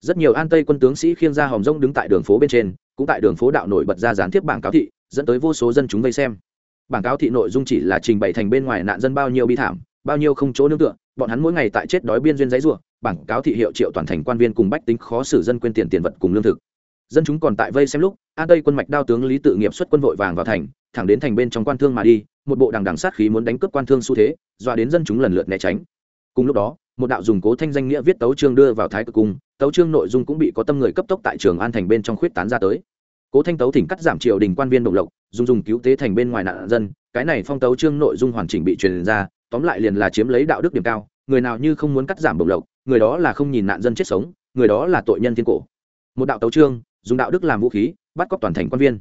rất nhiều an tây quân tướng sĩ khiêng ra hòm rông đứng tại đường phố bên trên, cũng tại đường phố đạo nổi bật ra gián tiếp bảng cáo thị, dẫn tới vô số dân chúng vây xem. Bảng cáo thị nội dung chỉ là trình bày thành bên ngoài nạn dân bao nhiêu bi thảm, bao nhiêu không chỗ nương tựa, bọn hắn mỗi ngày tại chết đói biên duyên giấy ruộng bảng cáo thị hiệu triệu toàn thành quan viên cùng bách tính khó xử dân quên tiền tiền vật cùng lương thực. Dân chúng còn tại vây xem lúc, an tây quân mạch đao tướng lý tự nghiệp xuất quân vội vàng vào thành, thẳng đến thành bên trong quan thương mà đi, một bộ đằng đằng sát khí muốn đánh cướp quan thương xu thế, dọa đến dân chúng lần lượt né tránh. Cùng lúc đó một đạo dùng cố thanh danh nghĩa viết tấu chương đưa vào thái cực cung, tấu chương nội dung cũng bị có tâm người cấp tốc tại trường an thành bên trong khuyết tán ra tới. Cố thanh tấu thỉnh cắt giảm triều đình quan viên đồng lộc, dùng dùng cứu tế thành bên ngoài nạn dân, cái này phong tấu chương nội dung hoàn chỉnh bị truyền ra, tóm lại liền là chiếm lấy đạo đức điểm cao, người nào như không muốn cắt giảm đồng lộc, người đó là không nhìn nạn dân chết sống, người đó là tội nhân thiên cổ. Một đạo tấu chương, dùng đạo đức làm vũ khí, bắt cóc toàn thành quan viên.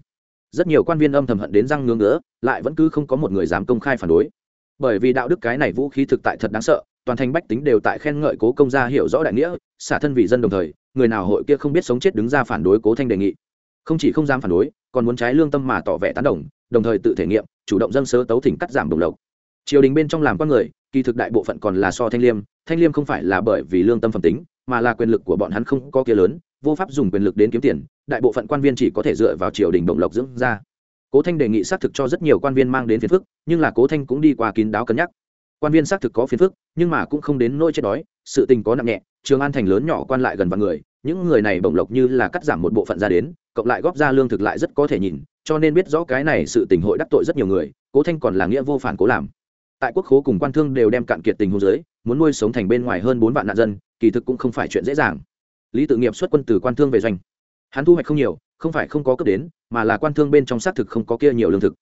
Rất nhiều quan viên âm thầm hận đến răng ngưỡng nữa lại vẫn cứ không có một người dám công khai phản đối bởi vì đạo đức cái này vũ khí thực tại thật đáng sợ, toàn thành bách tính đều tại khen ngợi cố công gia hiểu rõ đại nghĩa, xả thân vì dân đồng thời, người nào hội kia không biết sống chết đứng ra phản đối cố thanh đề nghị. Không chỉ không dám phản đối, còn muốn trái lương tâm mà tỏ vẻ tán đồng đồng thời tự thể nghiệm, chủ động dân sớ tấu thỉnh cắt giảm đồng lộc. Triều đình bên trong làm con người, kỳ thực đại bộ phận còn là so thanh liêm thanh liêm không phải là bởi vì lương tâm phẩm tính, mà là quyền lực của bọn hắn không có kia lớn, vô pháp dùng quyền lực đến kiếm tiền, đại bộ phận quan viên chỉ có thể dựa vào triều đình đồng lộc dưỡng ra cố thanh đề nghị xác thực cho rất nhiều quan viên mang đến phiền phức, nhưng là cố thanh cũng đi qua kín đáo cân nhắc. Quan viên xác thực có phiền phức, nhưng mà cũng không đến nỗi chết đói, sự tình có nặng nhẹ, trường an thành lớn nhỏ quan lại gần vạn người, những người này bổng lộc như là cắt giảm một bộ phận ra đến, cộng lại góp ra lương thực lại rất có thể nhìn, cho nên biết rõ cái này sự tình hội đắc tội rất nhiều người, cố thanh còn là nghĩa vô phản cố làm. Tại quốc khố cùng quan thương đều đem cạn kiệt tình hồ dưới, muốn nuôi sống thành bên ngoài hơn bốn vạn nạn dân, kỳ thực cũng không phải chuyện dễ dàng. Lý tự nghiệp xuất quân từ quan thương về doanh. Hắn thu hoạch không nhiều không phải không có cấp đến, mà là quan thương bên trong xác thực không có kia nhiều lương thực.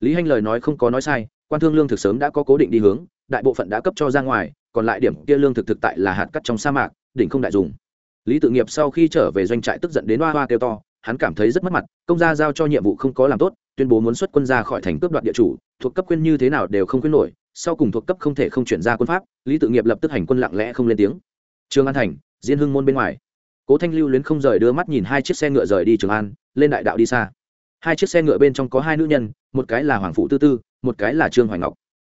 Lý hanh lời nói không có nói sai, quan thương lương thực sớm đã có cố định đi hướng, đại bộ phận đã cấp cho ra ngoài, còn lại điểm kia lương thực thực tại là hạt cắt trong sa mạc, đỉnh không đại dùng. Lý tự nghiệp sau khi trở về doanh trại tức giận đến hoa hoa kêu to, hắn cảm thấy rất mất mặt, công gia giao cho nhiệm vụ không có làm tốt, tuyên bố muốn xuất quân ra khỏi thành cướp đoạt địa chủ, thuộc cấp khuyên như thế nào đều không khuyên nổi, sau cùng thuộc cấp không thể không chuyển ra quân pháp, lý tự nghiệp lập tức hành quân lặng lẽ không lên tiếng. Trương an thành, diên hưng môn bên ngoài cố thanh lưu luyến không rời đưa mắt nhìn hai chiếc xe ngựa rời đi trường an, lên đại đạo đi xa. Hai chiếc xe ngựa bên trong có hai nữ nhân, một cái là hoàng phụ tư tư, một cái là trương hoài ngọc.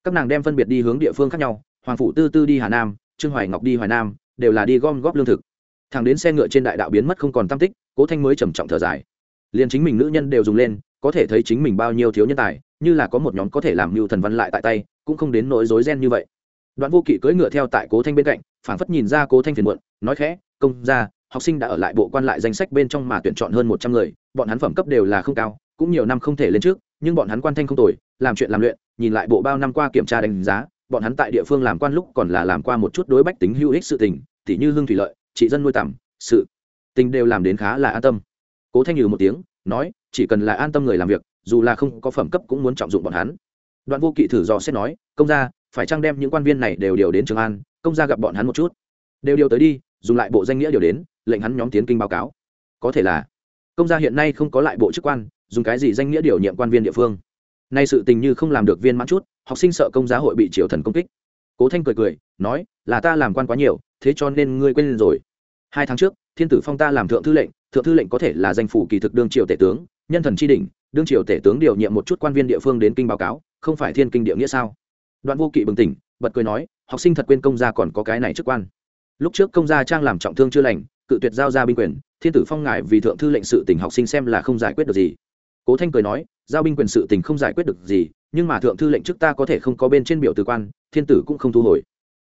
Các nàng đem phân biệt đi hướng địa phương khác nhau, hoàng phụ tư tư đi hà nam, trương hoài ngọc đi hoài nam, đều là đi gom góp lương thực. Thằng đến xe ngựa trên đại đạo biến mất không còn tam tích, cố thanh mới trầm trọng thở dài. Liền chính mình nữ nhân đều dùng lên, có thể thấy chính mình bao nhiêu thiếu nhân tài, như là có một nhóm có thể làm mưu thần văn lại tại tay, cũng không đến nỗi rối ren như vậy. Đoạn vô kỵ cưỡi ngựa theo tại cố thanh bên cạnh, phảng phất nhìn ra cố thanh phiền muộn, nói khẽ, công ra học sinh đã ở lại bộ quan lại danh sách bên trong mà tuyển chọn hơn một trăm người, bọn hắn phẩm cấp đều là không cao, cũng nhiều năm không thể lên trước, nhưng bọn hắn quan thanh không tồi, làm chuyện làm luyện, nhìn lại bộ bao năm qua kiểm tra đánh giá, bọn hắn tại địa phương làm quan lúc còn là làm qua một chút đối bách tính hữu ích sự tình, tỉ như hương thủy lợi trị dân nuôi tầm sự tình đều làm đến khá là an tâm. Cố thanh nhừ một tiếng, nói, chỉ cần là an tâm người làm việc, dù là không có phẩm cấp cũng muốn trọng dụng bọn hắn. Đoạn vô kỵ thử dò xét nói, công gia, phải chăng đem những quan viên này đều điều đến trường an, công gia gặp bọn hắn một chút. Đều điều tới đi, dùng lại bộ danh nghĩa điều đến lệnh hắn nhóm tiến kinh báo cáo. Có thể là, công gia hiện nay không có lại bộ chức quan, dùng cái gì danh nghĩa điều nhiệm quan viên địa phương? Nay sự tình như không làm được viên mãn chút, học sinh sợ công giá hội bị triều thần công kích. Cố thanh cười cười, nói, là ta làm quan quá nhiều, thế cho nên ngươi quên rồi. Hai tháng trước, thiên tử phong ta làm thượng thư lệnh, thượng thư lệnh có thể là danh phủ kỳ thực đương triều tể tướng, nhân thần tri đình đương triều tể tướng điều nhiệm một chút quan viên địa phương đến kinh báo cáo, không phải thiên kinh địa nghĩa sao? Đoạn vô kỵ bừng tỉnh, bật cười nói, học sinh thật quên công gia còn có cái này chức quan. Lúc trước công gia trang làm trọng thương chưa lành cự tuyệt giao ra binh quyền, thiên tử phong ngại vì thượng thư lệnh sự tình học sinh xem là không giải quyết được gì. Cố thanh cười nói, giao binh quyền sự tình không giải quyết được gì, nhưng mà thượng thư lệnh trước ta có thể không có bên trên biểu tử quan, thiên tử cũng không thu hồi.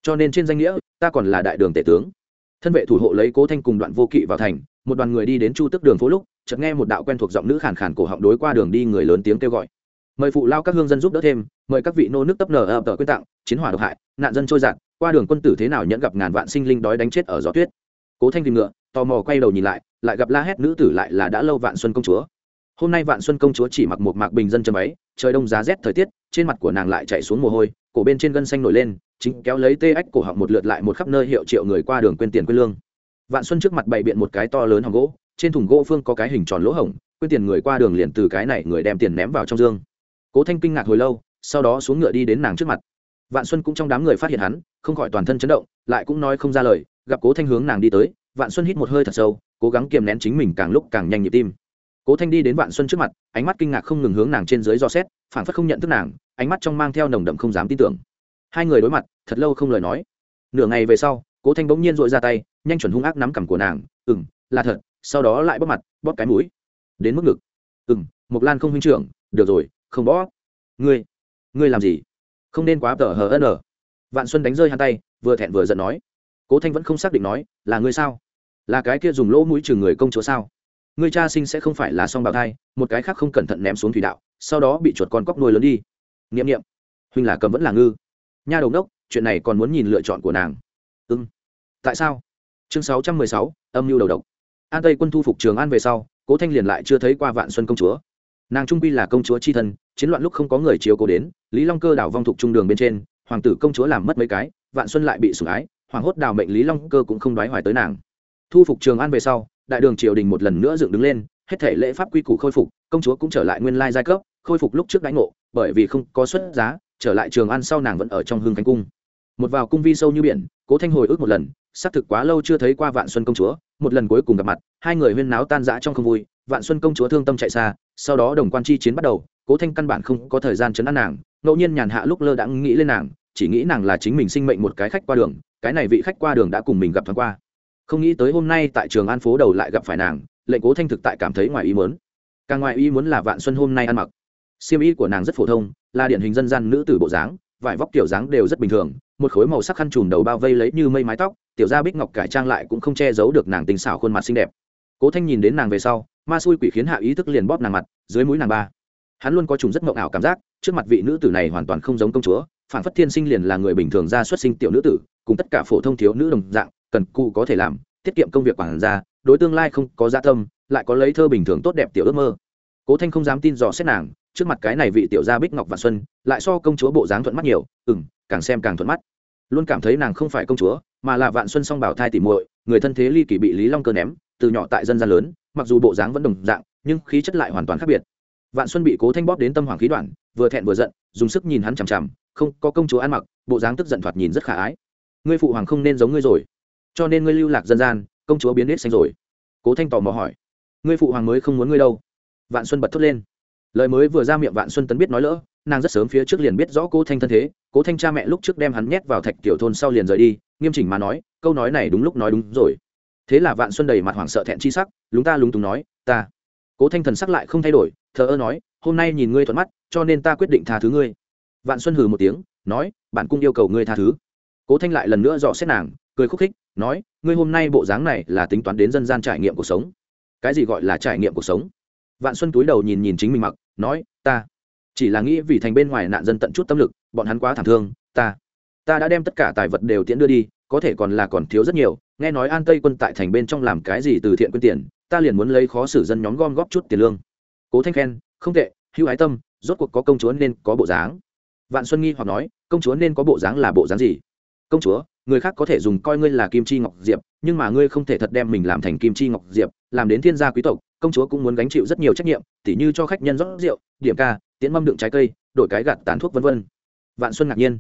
Cho nên trên danh nghĩa, ta còn là đại đường tể tướng. Thân vệ thủ hộ lấy cố thanh cùng đoạn vô kỵ vào thành, một đoàn người đi đến chu tức đường phố lúc, chợt nghe một đạo quen thuộc giọng nữ khàn khàn cổ họng đối qua đường đi người lớn tiếng kêu gọi. Mời phụ lao các hương dân giúp đỡ thêm, mời các vị nô nước tấp nở ập tờ quyên tặng, chiến hỏa độc hại, nạn dân trôi giạt, qua đường quân tử thế nào nhẫn gặp ngàn vạn sinh linh đói đánh chết ở gió tuyết cố thanh tìm ngựa, tò mò quay đầu nhìn lại lại gặp la hét nữ tử lại là đã lâu vạn xuân công chúa. Hôm nay vạn xuân công chúa chỉ mặc một mạc bình dân chân ấy trời đông giá rét thời tiết, trên mặt của nàng lại chạy xuống mồ hôi, cổ bên trên gân xanh nổi lên, chính kéo lấy tê ách cổ họng một lượt lại một khắp nơi hiệu triệu người qua đường quên tiền quên lương. Vạn xuân trước mặt bày biện một cái to lớn hòm gỗ, trên thùng gỗ phương có cái hình tròn lỗ hổng, quên tiền người qua đường liền từ cái này người đem tiền ném vào trong dương. Cố thanh kinh ngạc hồi lâu, sau đó xuống ngựa đi đến nàng trước mặt. Vạn xuân cũng trong đám người phát hiện hắn, không khỏi toàn thân chấn động, lại cũng nói không ra lời gặp cố thanh hướng nàng đi tới, vạn xuân hít một hơi thật sâu, cố gắng kiềm nén chính mình càng lúc càng nhanh nhịp tim. Cố thanh đi đến vạn xuân trước mặt, ánh mắt kinh ngạc không ngừng hướng nàng trên dưới do xét phản phất không nhận thức nàng, ánh mắt trong mang theo nồng đậm không dám tin tưởng. Hai người đối mặt, thật lâu không lời nói. Nửa ngày về sau, cố thanh bỗng nhiên dội ra tay, nhanh chuẩn hung ác nắm cằm của nàng ừ m là thật. Sau đó lại bóp mặt, bóp cái mũi. Đến mức ngực. Ừ m mộc lan không huynh trưởng, được rồi, không bóp. Ngươi ngươi làm gì? Không nên quá tờ hờ ân vạn xuân đánh rơi hai tay, vừa thẹn vừa giận nói cố thanh vẫn không xác định nói, là ngươi sao? Là cái kia dùng lỗ mũi trừ người công chúa sao? Ngươi cha sinh sẽ không phải là song bào thai, một cái khác không cẩn thận ném xuống thủy đạo, sau đó bị chuột con cóc nuôi lớn đi. N i ệ m n i ệ m huynh là cầm vẫn là ngư. Nha đầu đốc chuyện này còn muốn nhìn lựa chọn của nàng. Ư ừ. tại sao? Chương sáu trăm mười sáu, âm mưu đầu độc. An tây quân thu phục trường an về sau, cố thanh liền lại chưa thấy qua vạn xuân công chúa. Nàng trung quy là công chúa c h i thân, chiến loạn lúc không có người chiếu cố đến, lý long cơ đảo vong thục trung đường bên trên, hoàng tử công chúa làm mất mấy cái, vạn xuân lại bị sủng ái hoàng hốt đào mệnh lý long cơ cũng không đoái hoài tới nàng. Thu phục trường an về sau, đại đường triều đình một lần nữa dựng đứng lên, hết thể lễ pháp quy củ khôi phục, công chúa cũng trở lại nguyên lai giai cấp, khôi phục lúc trước đánh ngộ, bởi vì không có xuất giá, trở lại trường An sau nàng vẫn ở trong hương khánh cung. Một vào cung vi sâu như biển, cố thanh hồi ức một lần, xác thực quá lâu chưa thấy qua vạn xuân công chúa, một lần cuối cùng gặp mặt, hai người huyên náo tan rã trong không vui, vạn xuân công chúa thương tâm chạy xa, sau đó đồng quan chi chiến bắt đầu, cố thanh căn bản không có thời gian chấn an nàng, ngẫu nhiên nhàn hạ lúc lơ đãng nghĩ lên nàng, chỉ nghĩ nàng là chính mình sinh mệnh một cái khách qua đường cái này vị khách qua đường đã cùng mình gặp thoáng qua. Không nghĩ tới hôm nay tại trường an phố đầu lại gặp phải nàng, lệnh cố thanh thực tại cảm thấy ngoài ý muốn. Càng ngoài ý muốn là vạn xuân hôm nay ăn mặc. Siêm ý của nàng rất phổ thông, là điển hình dân gian nữ tử bộ dáng, vải vóc kiểu dáng đều rất bình thường, một khối màu sắc khăn trùm đầu bao vây lấy như mây mái tóc, tiểu gia bích ngọc cải trang lại cũng không che giấu được nàng tình xảo khuôn mặt xinh đẹp. Cố thanh nhìn đến nàng về sau, ma xui quỷ khiến hạ ý thức liền bóp nàng mặt, dưới mũi nàng ba. Hắn luôn có trùng rất mộng ảo cảm giác, trước mặt vị nữ tử này hoàn toàn không giống công chúa phản phất thiên sinh liền là người bình thường ra xuất sinh tiểu nữ tử cùng tất cả phổ thông thiếu nữ đồng dạng, cần cụ có thể làm, tiết kiệm công việc quản gia, đối tương lai không có gia tâm, lại có lấy thơ bình thường tốt đẹp tiểu ước mơ. Cố thanh không dám tin dò xét nàng, trước mặt cái này vị tiểu gia bích ngọc và xuân, lại so công chúa bộ dáng thuận mắt nhiều ừ m càng xem càng thuận mắt. Luôn cảm thấy nàng không phải công chúa, mà là vạn xuân song bảo thai tỉ muội, người thân thế ly kỳ bị lý long cơ ném, từ nhỏ tại dân gian lớn, mặc dù bộ dáng vẫn đồng dạng, nhưng khí chất lại hoàn toàn khác biệt. Vạn xuân bị cố thanh bóp đến tâm hoàng khí đoạn, vừa thẹn vừa giận, dùng sức nhìn hắn chằm chằm, không có công chúa ăn mặc, bộ dáng tức giận thoạt nhìn rất khả ái ngươi phụ hoàng không nên giống ngươi rồi. Cho nên ngươi lưu lạc dân gian, công chúa biến hết xanh rồi. Cố thanh tò mò hỏi, ngươi phụ hoàng mới không muốn ngươi đâu. Vạn xuân bật thốt lên. Lời mới vừa ra miệng vạn xuân tấn biết nói lỡ, nàng rất sớm phía trước liền biết rõ cố thanh thân thế. Cố thanh cha mẹ lúc trước đem hắn nhét vào thạch tiểu thôn sau liền rời đi, nghiêm chỉnh mà nói, câu nói này đúng lúc nói đúng rồi. Thế là vạn xuân đầy mặt hoảng sợ thẹn chi sắc, lúng ta lúng túng nói, ta. Cố thanh thần sắc lại không thay đổi, thờ ơ nói, hôm nay nhìn ngươi thuận mắt, cho nên ta quyết định tha thứ ngươi. Vạn xuân hừ một tiếng, nói, bản cung yêu cầu ngươi tha thứ cố thanh lại lần nữa dò xét nàng, cười khúc khích, nói, ngươi hôm nay bộ dáng này là tính toán đến dân gian trải nghiệm cuộc sống. Cái gì gọi là trải nghiệm cuộc sống? Vạn xuân túi đầu nhìn nhìn chính mình mặc, nói, ta chỉ là nghĩ vì thành bên ngoài nạn dân tận chút tâm lực, bọn hắn quá thảm thương, ta ta đã đem tất cả tài vật đều tiễn đưa đi, có thể còn là còn thiếu rất nhiều, nghe nói an tây quân tại thành bên trong làm cái gì từ thiện quyên tiền, ta liền muốn lấy khó xử dân nhóm gom góp chút tiền lương. Cố thanh khen, không tệ, hữu ái tâm, rốt cuộc có công chúa nên có bộ dáng. Vạn xuân nghi hoặc nói, công chúa nên có bộ dáng là bộ dáng gì? Công chúa, người khác có thể dùng coi ngươi là kim chi ngọc diệp, nhưng mà ngươi không thể thật đem mình làm thành kim chi ngọc diệp, làm đến thiên gia quý tộc, công chúa cũng muốn gánh chịu rất nhiều trách nhiệm, tỉ như cho khách nhân rót rượu, điểm ca, tiễn mâm đựng trái cây, đổi cái gạt tán thuốc vân vân. Vạn xuân ngạc nhiên.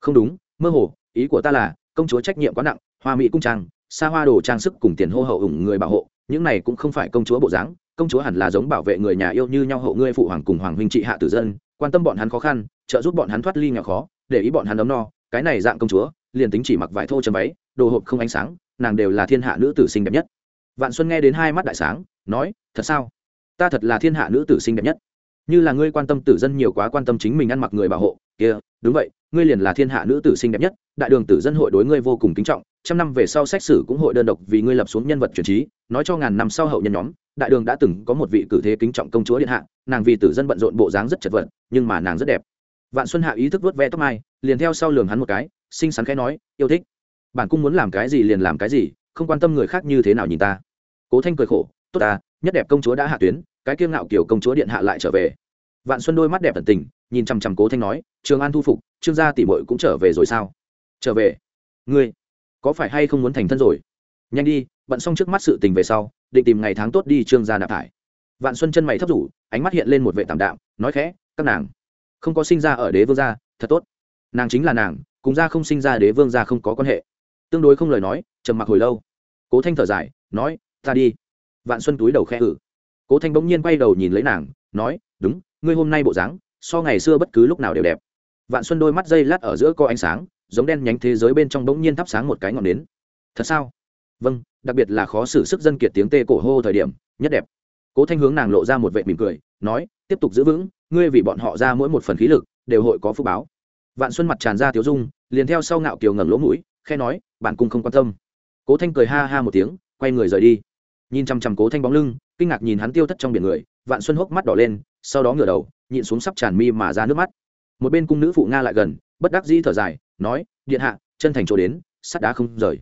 Không đúng, mơ hồ, ý của ta là, công chúa trách nhiệm quá nặng, hoa mỹ cung trang, xa hoa đồ trang sức cùng tiền hô hậu ủng người bảo hộ, những này cũng không phải công chúa bộ dáng, công chúa hẳn là giống bảo vệ người nhà yêu như nhau hậu ngươi phụ hoàng cùng hoàng huynh trị hạ tử dân, quan tâm bọn hắn khó khăn, trợ giúp bọn hắn thoát ly nghèo khó, để ý bọn hắn ấm no, cái này dạng công chúa liền tính chỉ mặc vải thô chấm váy, đồ hộp không ánh sáng, nàng đều là thiên hạ nữ tử sinh đẹp nhất. Vạn xuân nghe đến hai mắt đại sáng, nói, thật sao? Ta thật là thiên hạ nữ tử sinh đẹp nhất. Như là ngươi quan tâm tử dân nhiều quá quan tâm chính mình ăn mặc người bảo hộ, kia, đúng vậy, ngươi liền là thiên hạ nữ tử sinh đẹp nhất, đại đường tử dân hội đối ngươi vô cùng kính trọng, trăm năm về sau xét xử cũng hội đơn độc vì ngươi lập xuống nhân vật truyền trí, nói cho ngàn năm sau hậu nhân nhóm, đại đường đã từng có một vị cử thế kính trọng công chúa điện hạ, nàng vì tử dân bận rộn bộ dáng rất chật vật, nhưng mà nàng rất đẹp. Vạn xuân hạ ý thức vớt ve tóc mai, liền theo sau lường hắn một cái xinh xắn khẽ nói, yêu thích. Bản cung muốn làm cái gì liền làm cái gì, không quan tâm người khác như thế nào nhìn ta. Cố thanh cười khổ, tốt ta, nhất đẹp công chúa đã hạ tuyến, cái kiêng ngạo kiểu công chúa điện hạ lại trở về. Vạn xuân đôi mắt đẹp tận tình, nhìn chằm chằm cố thanh nói, trường an thu phục, trương gia tỷ muội cũng trở về rồi sao? Trở về. Ngươi, có phải hay không muốn thành thân rồi? Nhanh đi, bận xong trước mắt sự tình về sau, định tìm ngày tháng tốt đi trương gia nạp thải. Vạn xuân chân mày thấp rủ, ánh mắt hiện lên một vệ tảm đạm, nói khẽ, các nàng, không có sinh ra ở đế vương gia, thật tốt. Nàng chính là nàng cùng gia không sinh ra đế vương gia không có quan hệ. Tương đối không lời nói, trầm mặc hồi lâu. Cố thanh thở dài, nói, ta đi. Vạn xuân túi đầu khe ử ừ. cố thanh bỗng nhiên quay đầu nhìn lấy nàng, nói, đúng, ngươi hôm nay bộ dáng, so ngày xưa bất cứ lúc nào đều đẹp. Vạn xuân đôi mắt dây lát ở giữa co ánh sáng, giống đen nhánh thế giới bên trong bỗng nhiên thắp sáng một cái ngọn nến. Thật sao? Vâng đặc biệt là khó xử sức dân kiệt tiếng tê cổ hô thời điểm, nhất đẹp. Cố thanh hướng nàng lộ ra một vệ mỉm cười, nói, tiếp tục giữ vững, ngươi vì bọn họ ra mỗi một phần khí lực, đều hội có phúc báo vạn xuân mặt tràn ra tiếu dung, liền theo sau ngạo kiều ngẩng lỗ mũi khe nói, bản cung không quan tâm. Cố thanh cười ha ha một tiếng, quay người rời đi. Nhìn chằm chằm cố thanh bóng lưng, kinh ngạc nhìn hắn tiêu thất trong biển người, vạn xuân hốc mắt đỏ lên, sau đó ngửa đầu, nhịn xuống sắp tràn mi mà ra nước mắt. Một bên cung nữ phụ nga lại gần, bất đắc dĩ thở dài, nói, điện hạ, chân thành chỗ đến, sắt đá không rời.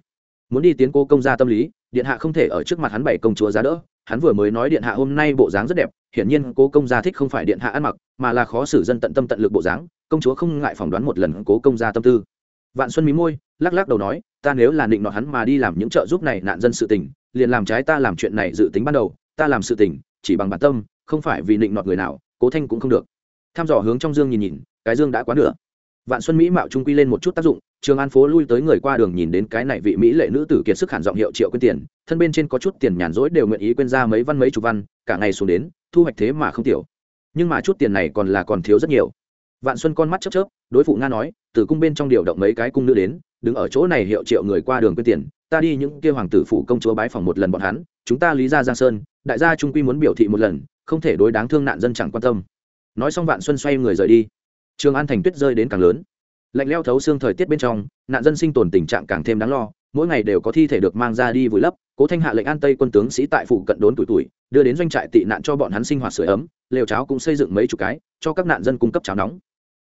Muốn đi tiến cô công gia tâm lý điện hạ không thể ở trước mặt hắn bảy công chúa giá đỡ. Hắn vừa mới nói điện hạ hôm nay bộ dáng rất đẹp, hiển nhiên cố công gia thích không phải điện hạ ăn mặc, mà là khó xử dân tận tâm tận lực bộ dáng. Công chúa không ngại phỏng đoán một lần cố công gia tâm tư. Vạn xuân mí môi, lắc lắc đầu nói, ta nếu là định nọ hắn mà đi làm những trợ giúp này nạn dân sự tình, liền làm trái ta làm chuyện này dự tính ban đầu. Ta làm sự tình, chỉ bằng bản tâm, không phải vì định nọt người nào, cố thanh cũng không được. Tham dò hướng trong dương nhìn nhìn, cái dương đã quá nửa vạn xuân mỹ mạo trung quy lên một chút tác dụng, trường an phố lui tới người qua đường nhìn đến cái này vị mỹ lệ nữ tử kiệt sức hẳn giọng hiệu triệu quên tiền, thân bên trên có chút tiền nhàn rỗi đều nguyện ý quên ra mấy văn mấy chục văn, cả ngày xuống đến, thu hoạch thế mà không tiểu. Nhưng mà chút tiền này còn là còn thiếu rất nhiều. Vạn xuân con mắt chớp chớp, đối phụ nga nói, từ cung bên trong điều động mấy cái cung nữ đến, đứng ở chỗ này hiệu triệu người qua đường quên tiền, ta đi những kia hoàng tử phủ công chúa bái phòng một lần bọn hắn, chúng ta lý ra giang sơn, đại gia trung quy muốn biểu thị một lần, không thể đối đáng thương nạn dân chẳng quan tâm. Nói xong vạn xuân xoay người rời đi trường an thành tuyết rơi đến càng lớn. Lạnh leo thấu xương thời tiết bên trong, nạn dân sinh tồn tình trạng càng thêm đáng lo, mỗi ngày đều có thi thể được mang ra đi vùi lấp, cố thanh hạ lệnh an tây quân tướng sĩ tại phủ cận đốn tuổi tuổi, đưa đến doanh trại tị nạn cho bọn hắn sinh hoạt sửa ấm, lều cháo cũng xây dựng mấy chục cái, cho các nạn dân cung cấp cháo nóng.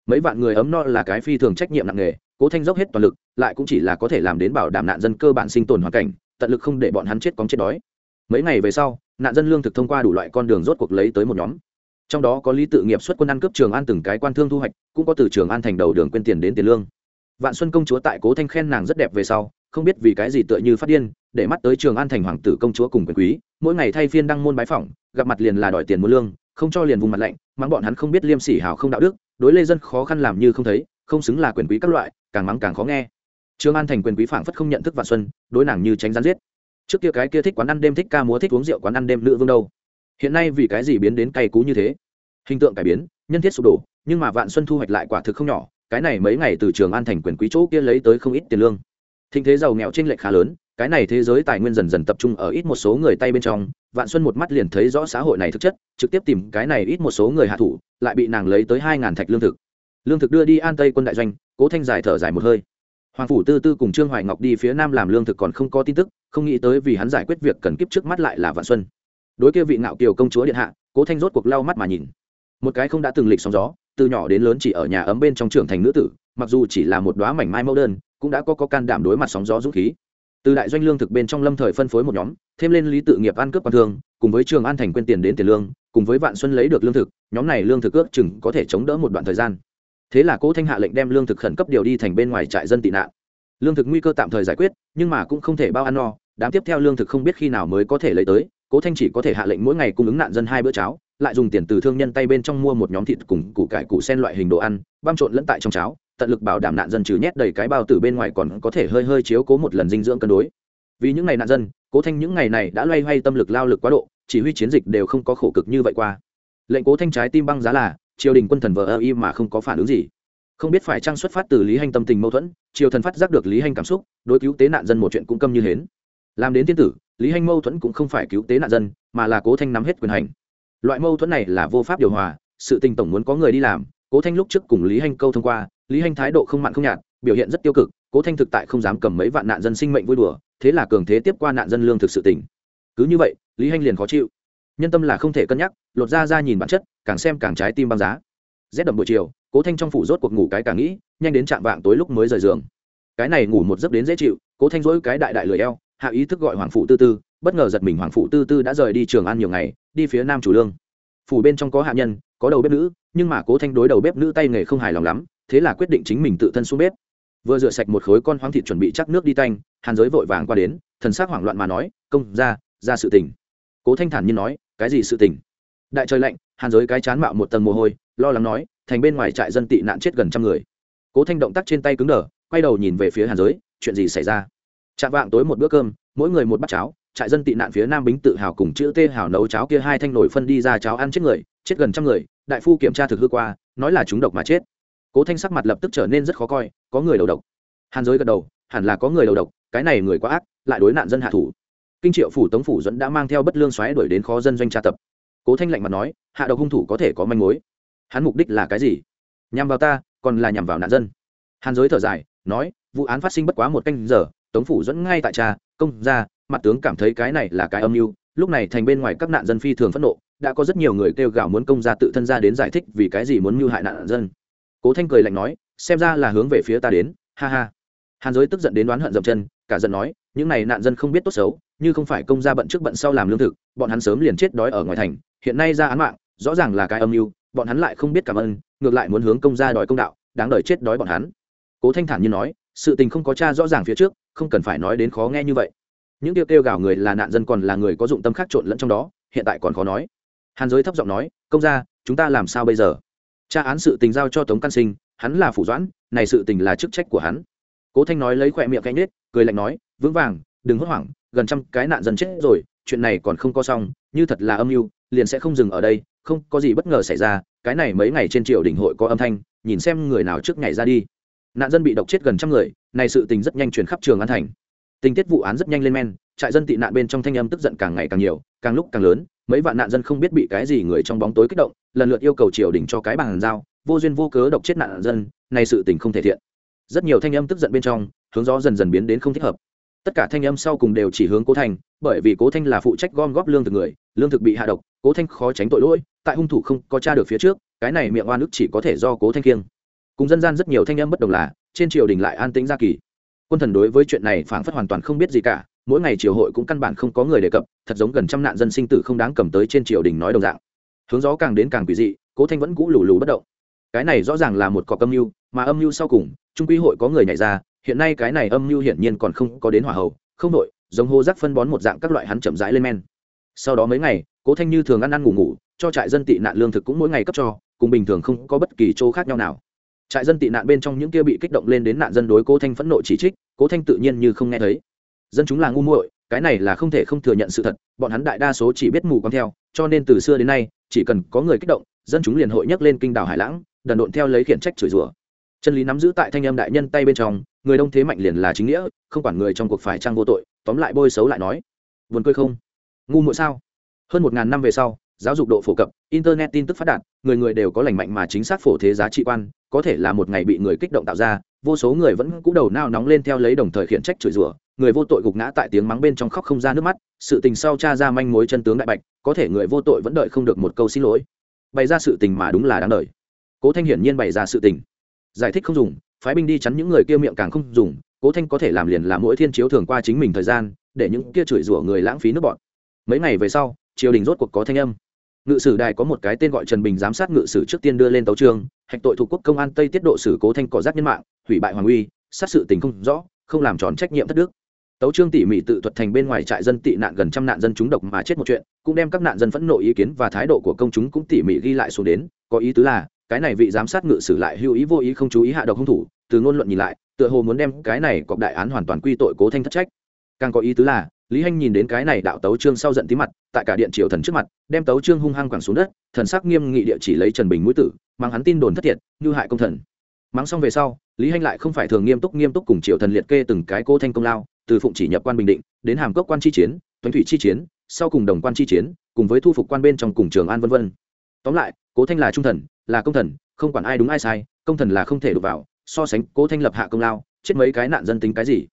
Mấy vạn người ấm no là cái phi thường trách nhiệm nặng nề, cố thanh dốc hết toàn lực, lại cũng chỉ là có thể làm đến bảo đảm nạn dân cơ bản sinh tồn hoàn cảnh, tận lực không để bọn hắn chết cóng chết đói. Mấy ngày về sau, nạn dân lương thực thông qua đủ loại con đường rốt cuộc lấy tới một nhóm trong đó có lý tự nghiệp xuất quân ăn cướp trường an từng cái quan thương thu hoạch, cũng có từ trường an thành đầu đường quên tiền đến tiền lương. Vạn xuân công chúa tại cố thanh khen nàng rất đẹp về sau, không biết vì cái gì tựa như phát điên, để mắt tới trường an thành hoàng tử công chúa cùng quyền quý, mỗi ngày thay phiên đăng môn bái phỏng, gặp mặt liền là đòi tiền mua lương, không cho liền vùng mặt lạnh, mắng bọn hắn không biết liêm sỉ hào không đạo đức, đối lê dân khó khăn làm như không thấy, không xứng là quyền quý các loại, càng mắng càng khó nghe. Trương an thành quyền quý phảng phất không nhận thức vạn xuân, đối nàng như tránh gián giết. Trước kia cái kia thích quán ăn đêm thích ca múa thích uống rượu quán ăn đêm nữ vương đâu? Hiện nay vì cái gì biến đến cay cú như thế? Hình tượng cải biến, nhân thiết sụp đổ, nhưng mà vạn xuân thu hoạch lại quả thực không nhỏ, cái này mấy ngày từ trường an thành quyền quý chỗ kia lấy tới không ít tiền lương. Thịnh thế giàu nghèo t r ê n lệch khá lớn, cái này thế giới tài nguyên dần dần tập trung ở ít một số người tay bên trong, vạn xuân một mắt liền thấy rõ xã hội này thực chất, trực tiếp tìm cái này ít một số người hạ thủ, lại bị nàng lấy tới hai ngàn thạch lương thực. Lương thực đưa đi an tây quân đại doanh, cố thanh giải thở dài một hơi. Hoàng phủ tư tư cùng trương hoài ngọc đi phía nam làm lương thực còn không có tin tức, không nghĩ tới vì hắn giải quyết việc cần kiếp trước mắt lại là vạn xuân đối kia vị ngạo kiều công chúa điện hạ cố thanh rốt cuộc lau mắt mà nhìn. Một cái không đã từng lịch sóng gió từ nhỏ đến lớn chỉ ở nhà ấm bên trong trưởng thành nữ tử mặc dù chỉ là một đoá mảnh mai mẫu đơn cũng đã có, có can đảm đối mặt sóng gió dũng khí. Từ đại doanh lương thực bên trong lâm thời phân phối một nhóm thêm lên lý tự nghiệp ăn cướp quan thương cùng với trường an thành quên tiền đến tiền lương cùng với vạn xuân lấy được lương thực nhóm này lương thực ước chừng có thể chống đỡ một đoạn thời gian. Thế là cố thanh hạ lệnh đem lương thực khẩn cấp điều đi thành bên ngoài trại dân tị nạn. Lương thực nguy cơ tạm thời giải quyết nhưng mà cũng không thể bao ăn no đám tiếp theo lương thực không biết khi nào mới có thể lấy tới cố thanh chỉ có thể hạ lệnh mỗi ngày cung ứng nạn dân hai bữa cháo, lại dùng tiền từ thương nhân tay bên trong mua một nhóm thịt cùng củ cải, củ sen loại hình đồ ăn, băm trộn lẫn tại trong cháo, tận lực bảo đảm nạn dân trừ nhét đầy cái bao tử bên ngoài còn có thể hơi hơi chiếu cố một lần dinh dưỡng cân đối. Vì những ngày nạn dân, cố thanh những ngày này đã loay hoay tâm lực lao lực quá độ, chỉ huy chiến dịch đều không có khổ cực như vậy qua. Lệnh cố thanh trái tim băng giá là, triều đình quân thần vờ ơ y mà không có phản ứng gì. Không biết phải trang xuất phát từ lý hành tâm tình mâu thuẫn, triều thần phát giác được lý hành cảm xúc, đối cứu tế nạn dân một chuyện cũng câm như hến làm đến tiên tử, lý hanh mâu thuẫn cũng không phải cứu tế nạn dân, mà là cố thanh nắm hết quyền hành. Loại mâu thuẫn này là vô pháp điều hòa, sự tình tổng muốn có người đi làm. Cố thanh lúc trước cùng lý hanh câu thông qua, lý hanh thái độ không mặn không nhạt, biểu hiện rất tiêu cực, cố thanh thực tại không dám cầm mấy vạn nạn dân sinh mệnh vui đùa, thế là cường thế tiếp qua nạn dân lương thực sự tỉnh cứ như vậy, lý hanh liền khó chịu. Nhân tâm là không thể cân nhắc, lột ra ra nhìn bản chất, càng xem càng trái tim băng giá. Rét đậm buổi chiều, cố thanh trong phủ rốt cuộc ngủ cái càng nghĩ, nhanh đến trạm vạng tối lúc mới rời giường. Cái này ngủ một giấc đến dễ chịu, cố thanh dỗi cái đại đại lười eo hạ ý thức gọi hoàng phụ tư tư, bất ngờ giật mình hoàng phụ tư tư đã rời đi trường ăn nhiều ngày, đi phía nam chủ lương. Phủ bên trong có hạ nhân, có đầu bếp nữ, nhưng mà cố thanh đối đầu bếp nữ tay nghề không hài lòng lắm, thế là quyết định chính mình tự thân xuống bếp. Vừa rửa sạch một khối con hoang thịt chuẩn bị chắc nước đi tanh, hàn giới vội vàng qua đến, thần s ắ c hoảng loạn mà nói, công, ra ra sự tình. Cố thanh thản nhiên nói, cái gì sự tình? Đại trời lạnh, hàn giới cái chán mạo một tầng mồ hôi, lo lắng nói, thành bên ngoài trại dân tị nạn chết gần trăm người. Cố thanh động tác trên tay cứng đờ, quay đầu nhìn về phía hàn giới, chuyện gì xảy ra? Chạm vạng tối một bữa cơm, mỗi người một bát cháo, trại dân tị nạn phía nam bính tự hào cùng chữ tê hào nấu cháo kia hai thanh nổi phân đi ra cháo ăn chết người, chết gần trăm người, đại phu kiểm tra thực hư qua, nói là chúng độc mà chết. Cố thanh sắc mặt lập tức trở nên rất khó coi, có người đầu độc. Hàn giới gật đầu, hẳn là có người đầu độc, cái này người quá ác, lại đối nạn dân hạ thủ. Kinh triệu phủ tống phủ dẫn đã mang theo bất lương xoáy đuổi đến khó dân doanh tra tập. Cố thanh lạnh mặt nói, hạ độc hung thủ có thể có manh mối. Hắn mục đích là cái gì? Nhằm vào ta, còn là nhằm vào nạn dân. Hàn giới thở dài, nói, vụ án phát sinh bất quá một canh giờ tống phủ dẫn ngay tại cha, công ra mặt tướng cảm thấy cái này là cái âm mưu. Lúc này thành bên ngoài các nạn dân phi thường phẫn nộ, đã có rất nhiều người kêu gào muốn công gia tự thân ra đến giải thích vì cái gì muốn mưu hại nạn dân. Cố thanh cười lạnh nói, xem ra là hướng về phía ta đến. Ha ha. Hàn giới tức giận đến đoán hận dậm chân, cả giận nói, những này nạn dân không biết tốt xấu, như không phải công gia bận trước bận sau làm lương thực, bọn hắn sớm liền chết đói ở ngoài thành, hiện nay ra án mạng, rõ ràng là cái âm mưu, bọn hắn lại không biết cảm ơn, ngược lại muốn hướng công gia đòi công đạo, đáng đời chết đói bọn hắn. Cố thanh thản như nói sự tình không có cha rõ ràng phía trước, không cần phải nói đến khó nghe như vậy. Những tiêu kêu gào người là nạn dân còn là người có dụng tâm khác trộn lẫn trong đó, hiện tại còn khó nói. Hàn giới thấp giọng nói, công gia, chúng ta làm sao bây giờ? Tra án sự tình giao cho tống căn sinh, hắn là phủ doãn, này sự tình là chức trách của hắn. Cố thanh nói lấy khỏe miệng canh nết cười lạnh nói, vững vàng, đừng hốt hoảng, gần trăm cái nạn dân chết rồi, chuyện này còn không có xong, như thật là âm mưu, liền sẽ không dừng ở đây, không có gì bất ngờ xảy ra, cái này mấy ngày trên triều đình hội có âm thanh, nhìn xem người nào trước ngày ra đi nạn dân bị độc chết gần trăm người này sự tình rất nhanh truyền khắp trường an thành. Tình tiết vụ án rất nhanh lên men, trại dân tị nạn bên trong thanh âm tức giận càng ngày càng nhiều, càng lúc càng lớn, mấy vạn nạn dân không biết bị cái gì người trong bóng tối kích động, lần lượt yêu cầu triều đình cho cái bàn giao, vô duyên vô cớ độc chết nạn dân này sự tình không thể thiện. Rất nhiều thanh âm tức giận bên trong, hướng gió dần dần biến đến không thích hợp. Tất cả thanh âm sau cùng đều chỉ hướng cố thanh bởi vì cố thanh là phụ trách gom góp lương thực người, lương thực bị hạ độc, cố thanh khó tránh tội lỗi, tại hung thủ không có tra được phía trước, cái này miệng oan ức chỉ có thể do cố thanh kiêng cùng dân gian rất nhiều thanh âm bất đồng là, trên triều đình lại an tĩnh gia kỳ. Quân thần đối với chuyện này phảng phất hoàn toàn không biết gì cả, mỗi ngày triều hội cũng căn bản không có người đề cập, thật giống gần trăm nạn dân sinh tử không đáng cầm tới trên triều đình nói đồng dạng. Hướng gió càng đến càng quỷ dị, cố thanh vẫn cũ lù lù bất động. Cái này rõ ràng là một cọc âm mưu, mà âm mưu sau cùng, trung quy hội có người nhảy ra, hiện nay cái này âm mưu hiển nhiên còn không có đến hỏa hậu không đội giống hô rác phân bón một dạng các loại hắn chậm rãi lên men. Sau đó mấy ngày, cố thanh như thường ăn ăn ngủ ngủ, cho trại dân tị nạn lương thực cũng mỗi ngày cấp cho, cùng bình thường không có bất kỳ chỗ khác nhau nào trại dân tị nạn bên trong những kia bị kích động lên đến nạn dân đối cố thanh phẫn nộ chỉ trích, cố thanh tự nhiên như không nghe thấy. Dân chúng là ngu muội, cái này là không thể không thừa nhận sự thật, bọn hắn đại đa số chỉ biết mù quáng theo, cho nên từ xưa đến nay, chỉ cần có người kích động, dân chúng liền hội nhấc lên kinh đảo hải lãng, đần độn theo lấy khiển trách chửi rủa. Chân lý nắm giữ tại thanh âm đại nhân tay bên trong, người đông thế mạnh liền là chính nghĩa, không quản người trong cuộc phải trang vô tội, tóm lại bôi xấu lại nói. Vườn cười không? Ngu muội sao? Hơn một ngàn năm về sau, giáo dục độ phổ cập, internet tin tức phát đạt, người người đều có lành mạnh mà chính xác phổ thế giá trị quan có thể là một ngày bị người kích động tạo ra, vô số người vẫn cũ đầu nao nóng lên theo lấy đồng thời khiển trách chửi rủa, người vô tội gục ngã tại tiếng mắng bên trong khóc không ra nước mắt, sự tình sau cha ra manh mối chân tướng đại bạch, có thể người vô tội vẫn đợi không được một câu xin lỗi. Bày ra sự tình mà đúng là đáng đời. Cố thanh hiển nhiên bày ra sự tình. Giải thích không dùng, phái binh đi chắn những người kia miệng càng không dùng, cố thanh có thể làm liền là mỗi thiên chiếu thường qua chính mình thời gian, để những kia chửi rủa người lãng phí nước bọn. Mấy ngày về sau, triều đình rốt cuộc có thanh âm ngự sử đài có một cái tên gọi trần bình giám sát ngự sử trước tiên đưa lên tấu trương hạch tội thuộc quốc công an tây tiết độ sử cố thanh cỏ giác nhân mạng, hủy bại hoàng uy, sát sự tình không rõ, không làm tròn trách nhiệm thất đức. Tấu trương tỉ mỉ tự thuật thành bên ngoài trại dân tị nạn gần trăm nạn dân chúng độc mà chết một chuyện, cũng đem các nạn dân phẫn nộ ý kiến và thái độ của công chúng cũng tỉ mỉ ghi lại xuống đến, có ý tứ là, cái này vị giám sát ngự sử lại hữu ý vô ý không chú ý hạ độc hung thủ, từ ngôn luận nhìn lại, tựa hồ muốn đem cái này cọc đại án hoàn toàn quy tội cố thanh thất trách. Càng có ý tứ là lý hanh nhìn đến cái này đạo tấu trương sau giận tí mặt, tại cả điện triều thần trước mặt, đem tấu trương hung hăng quẳng xuống đất, thần sắc nghiêm nghị địa chỉ lấy trần bình mũi tử, mang hắn tin đồn thất thiệt, như hại công thần. Mắng xong về sau, lý hanh lại không phải thường nghiêm túc nghiêm túc cùng triều thần liệt kê từng cái cô thanh công lao, từ phụng chỉ nhập quan bình định, đến hàm cốc quan chi chiến, tuấn thủy chi chiến, sau cùng đồng quan chi chiến, cùng với thu phục quan bên trong cùng trường an vân vân. Tóm lại, cố thanh là trung thần, là công thần, không quản ai đúng ai sai, công thần là không thể đụng vào, so sánh cố thanh lập hạ công lao, chết mấy cái nạn dân tính cái gì?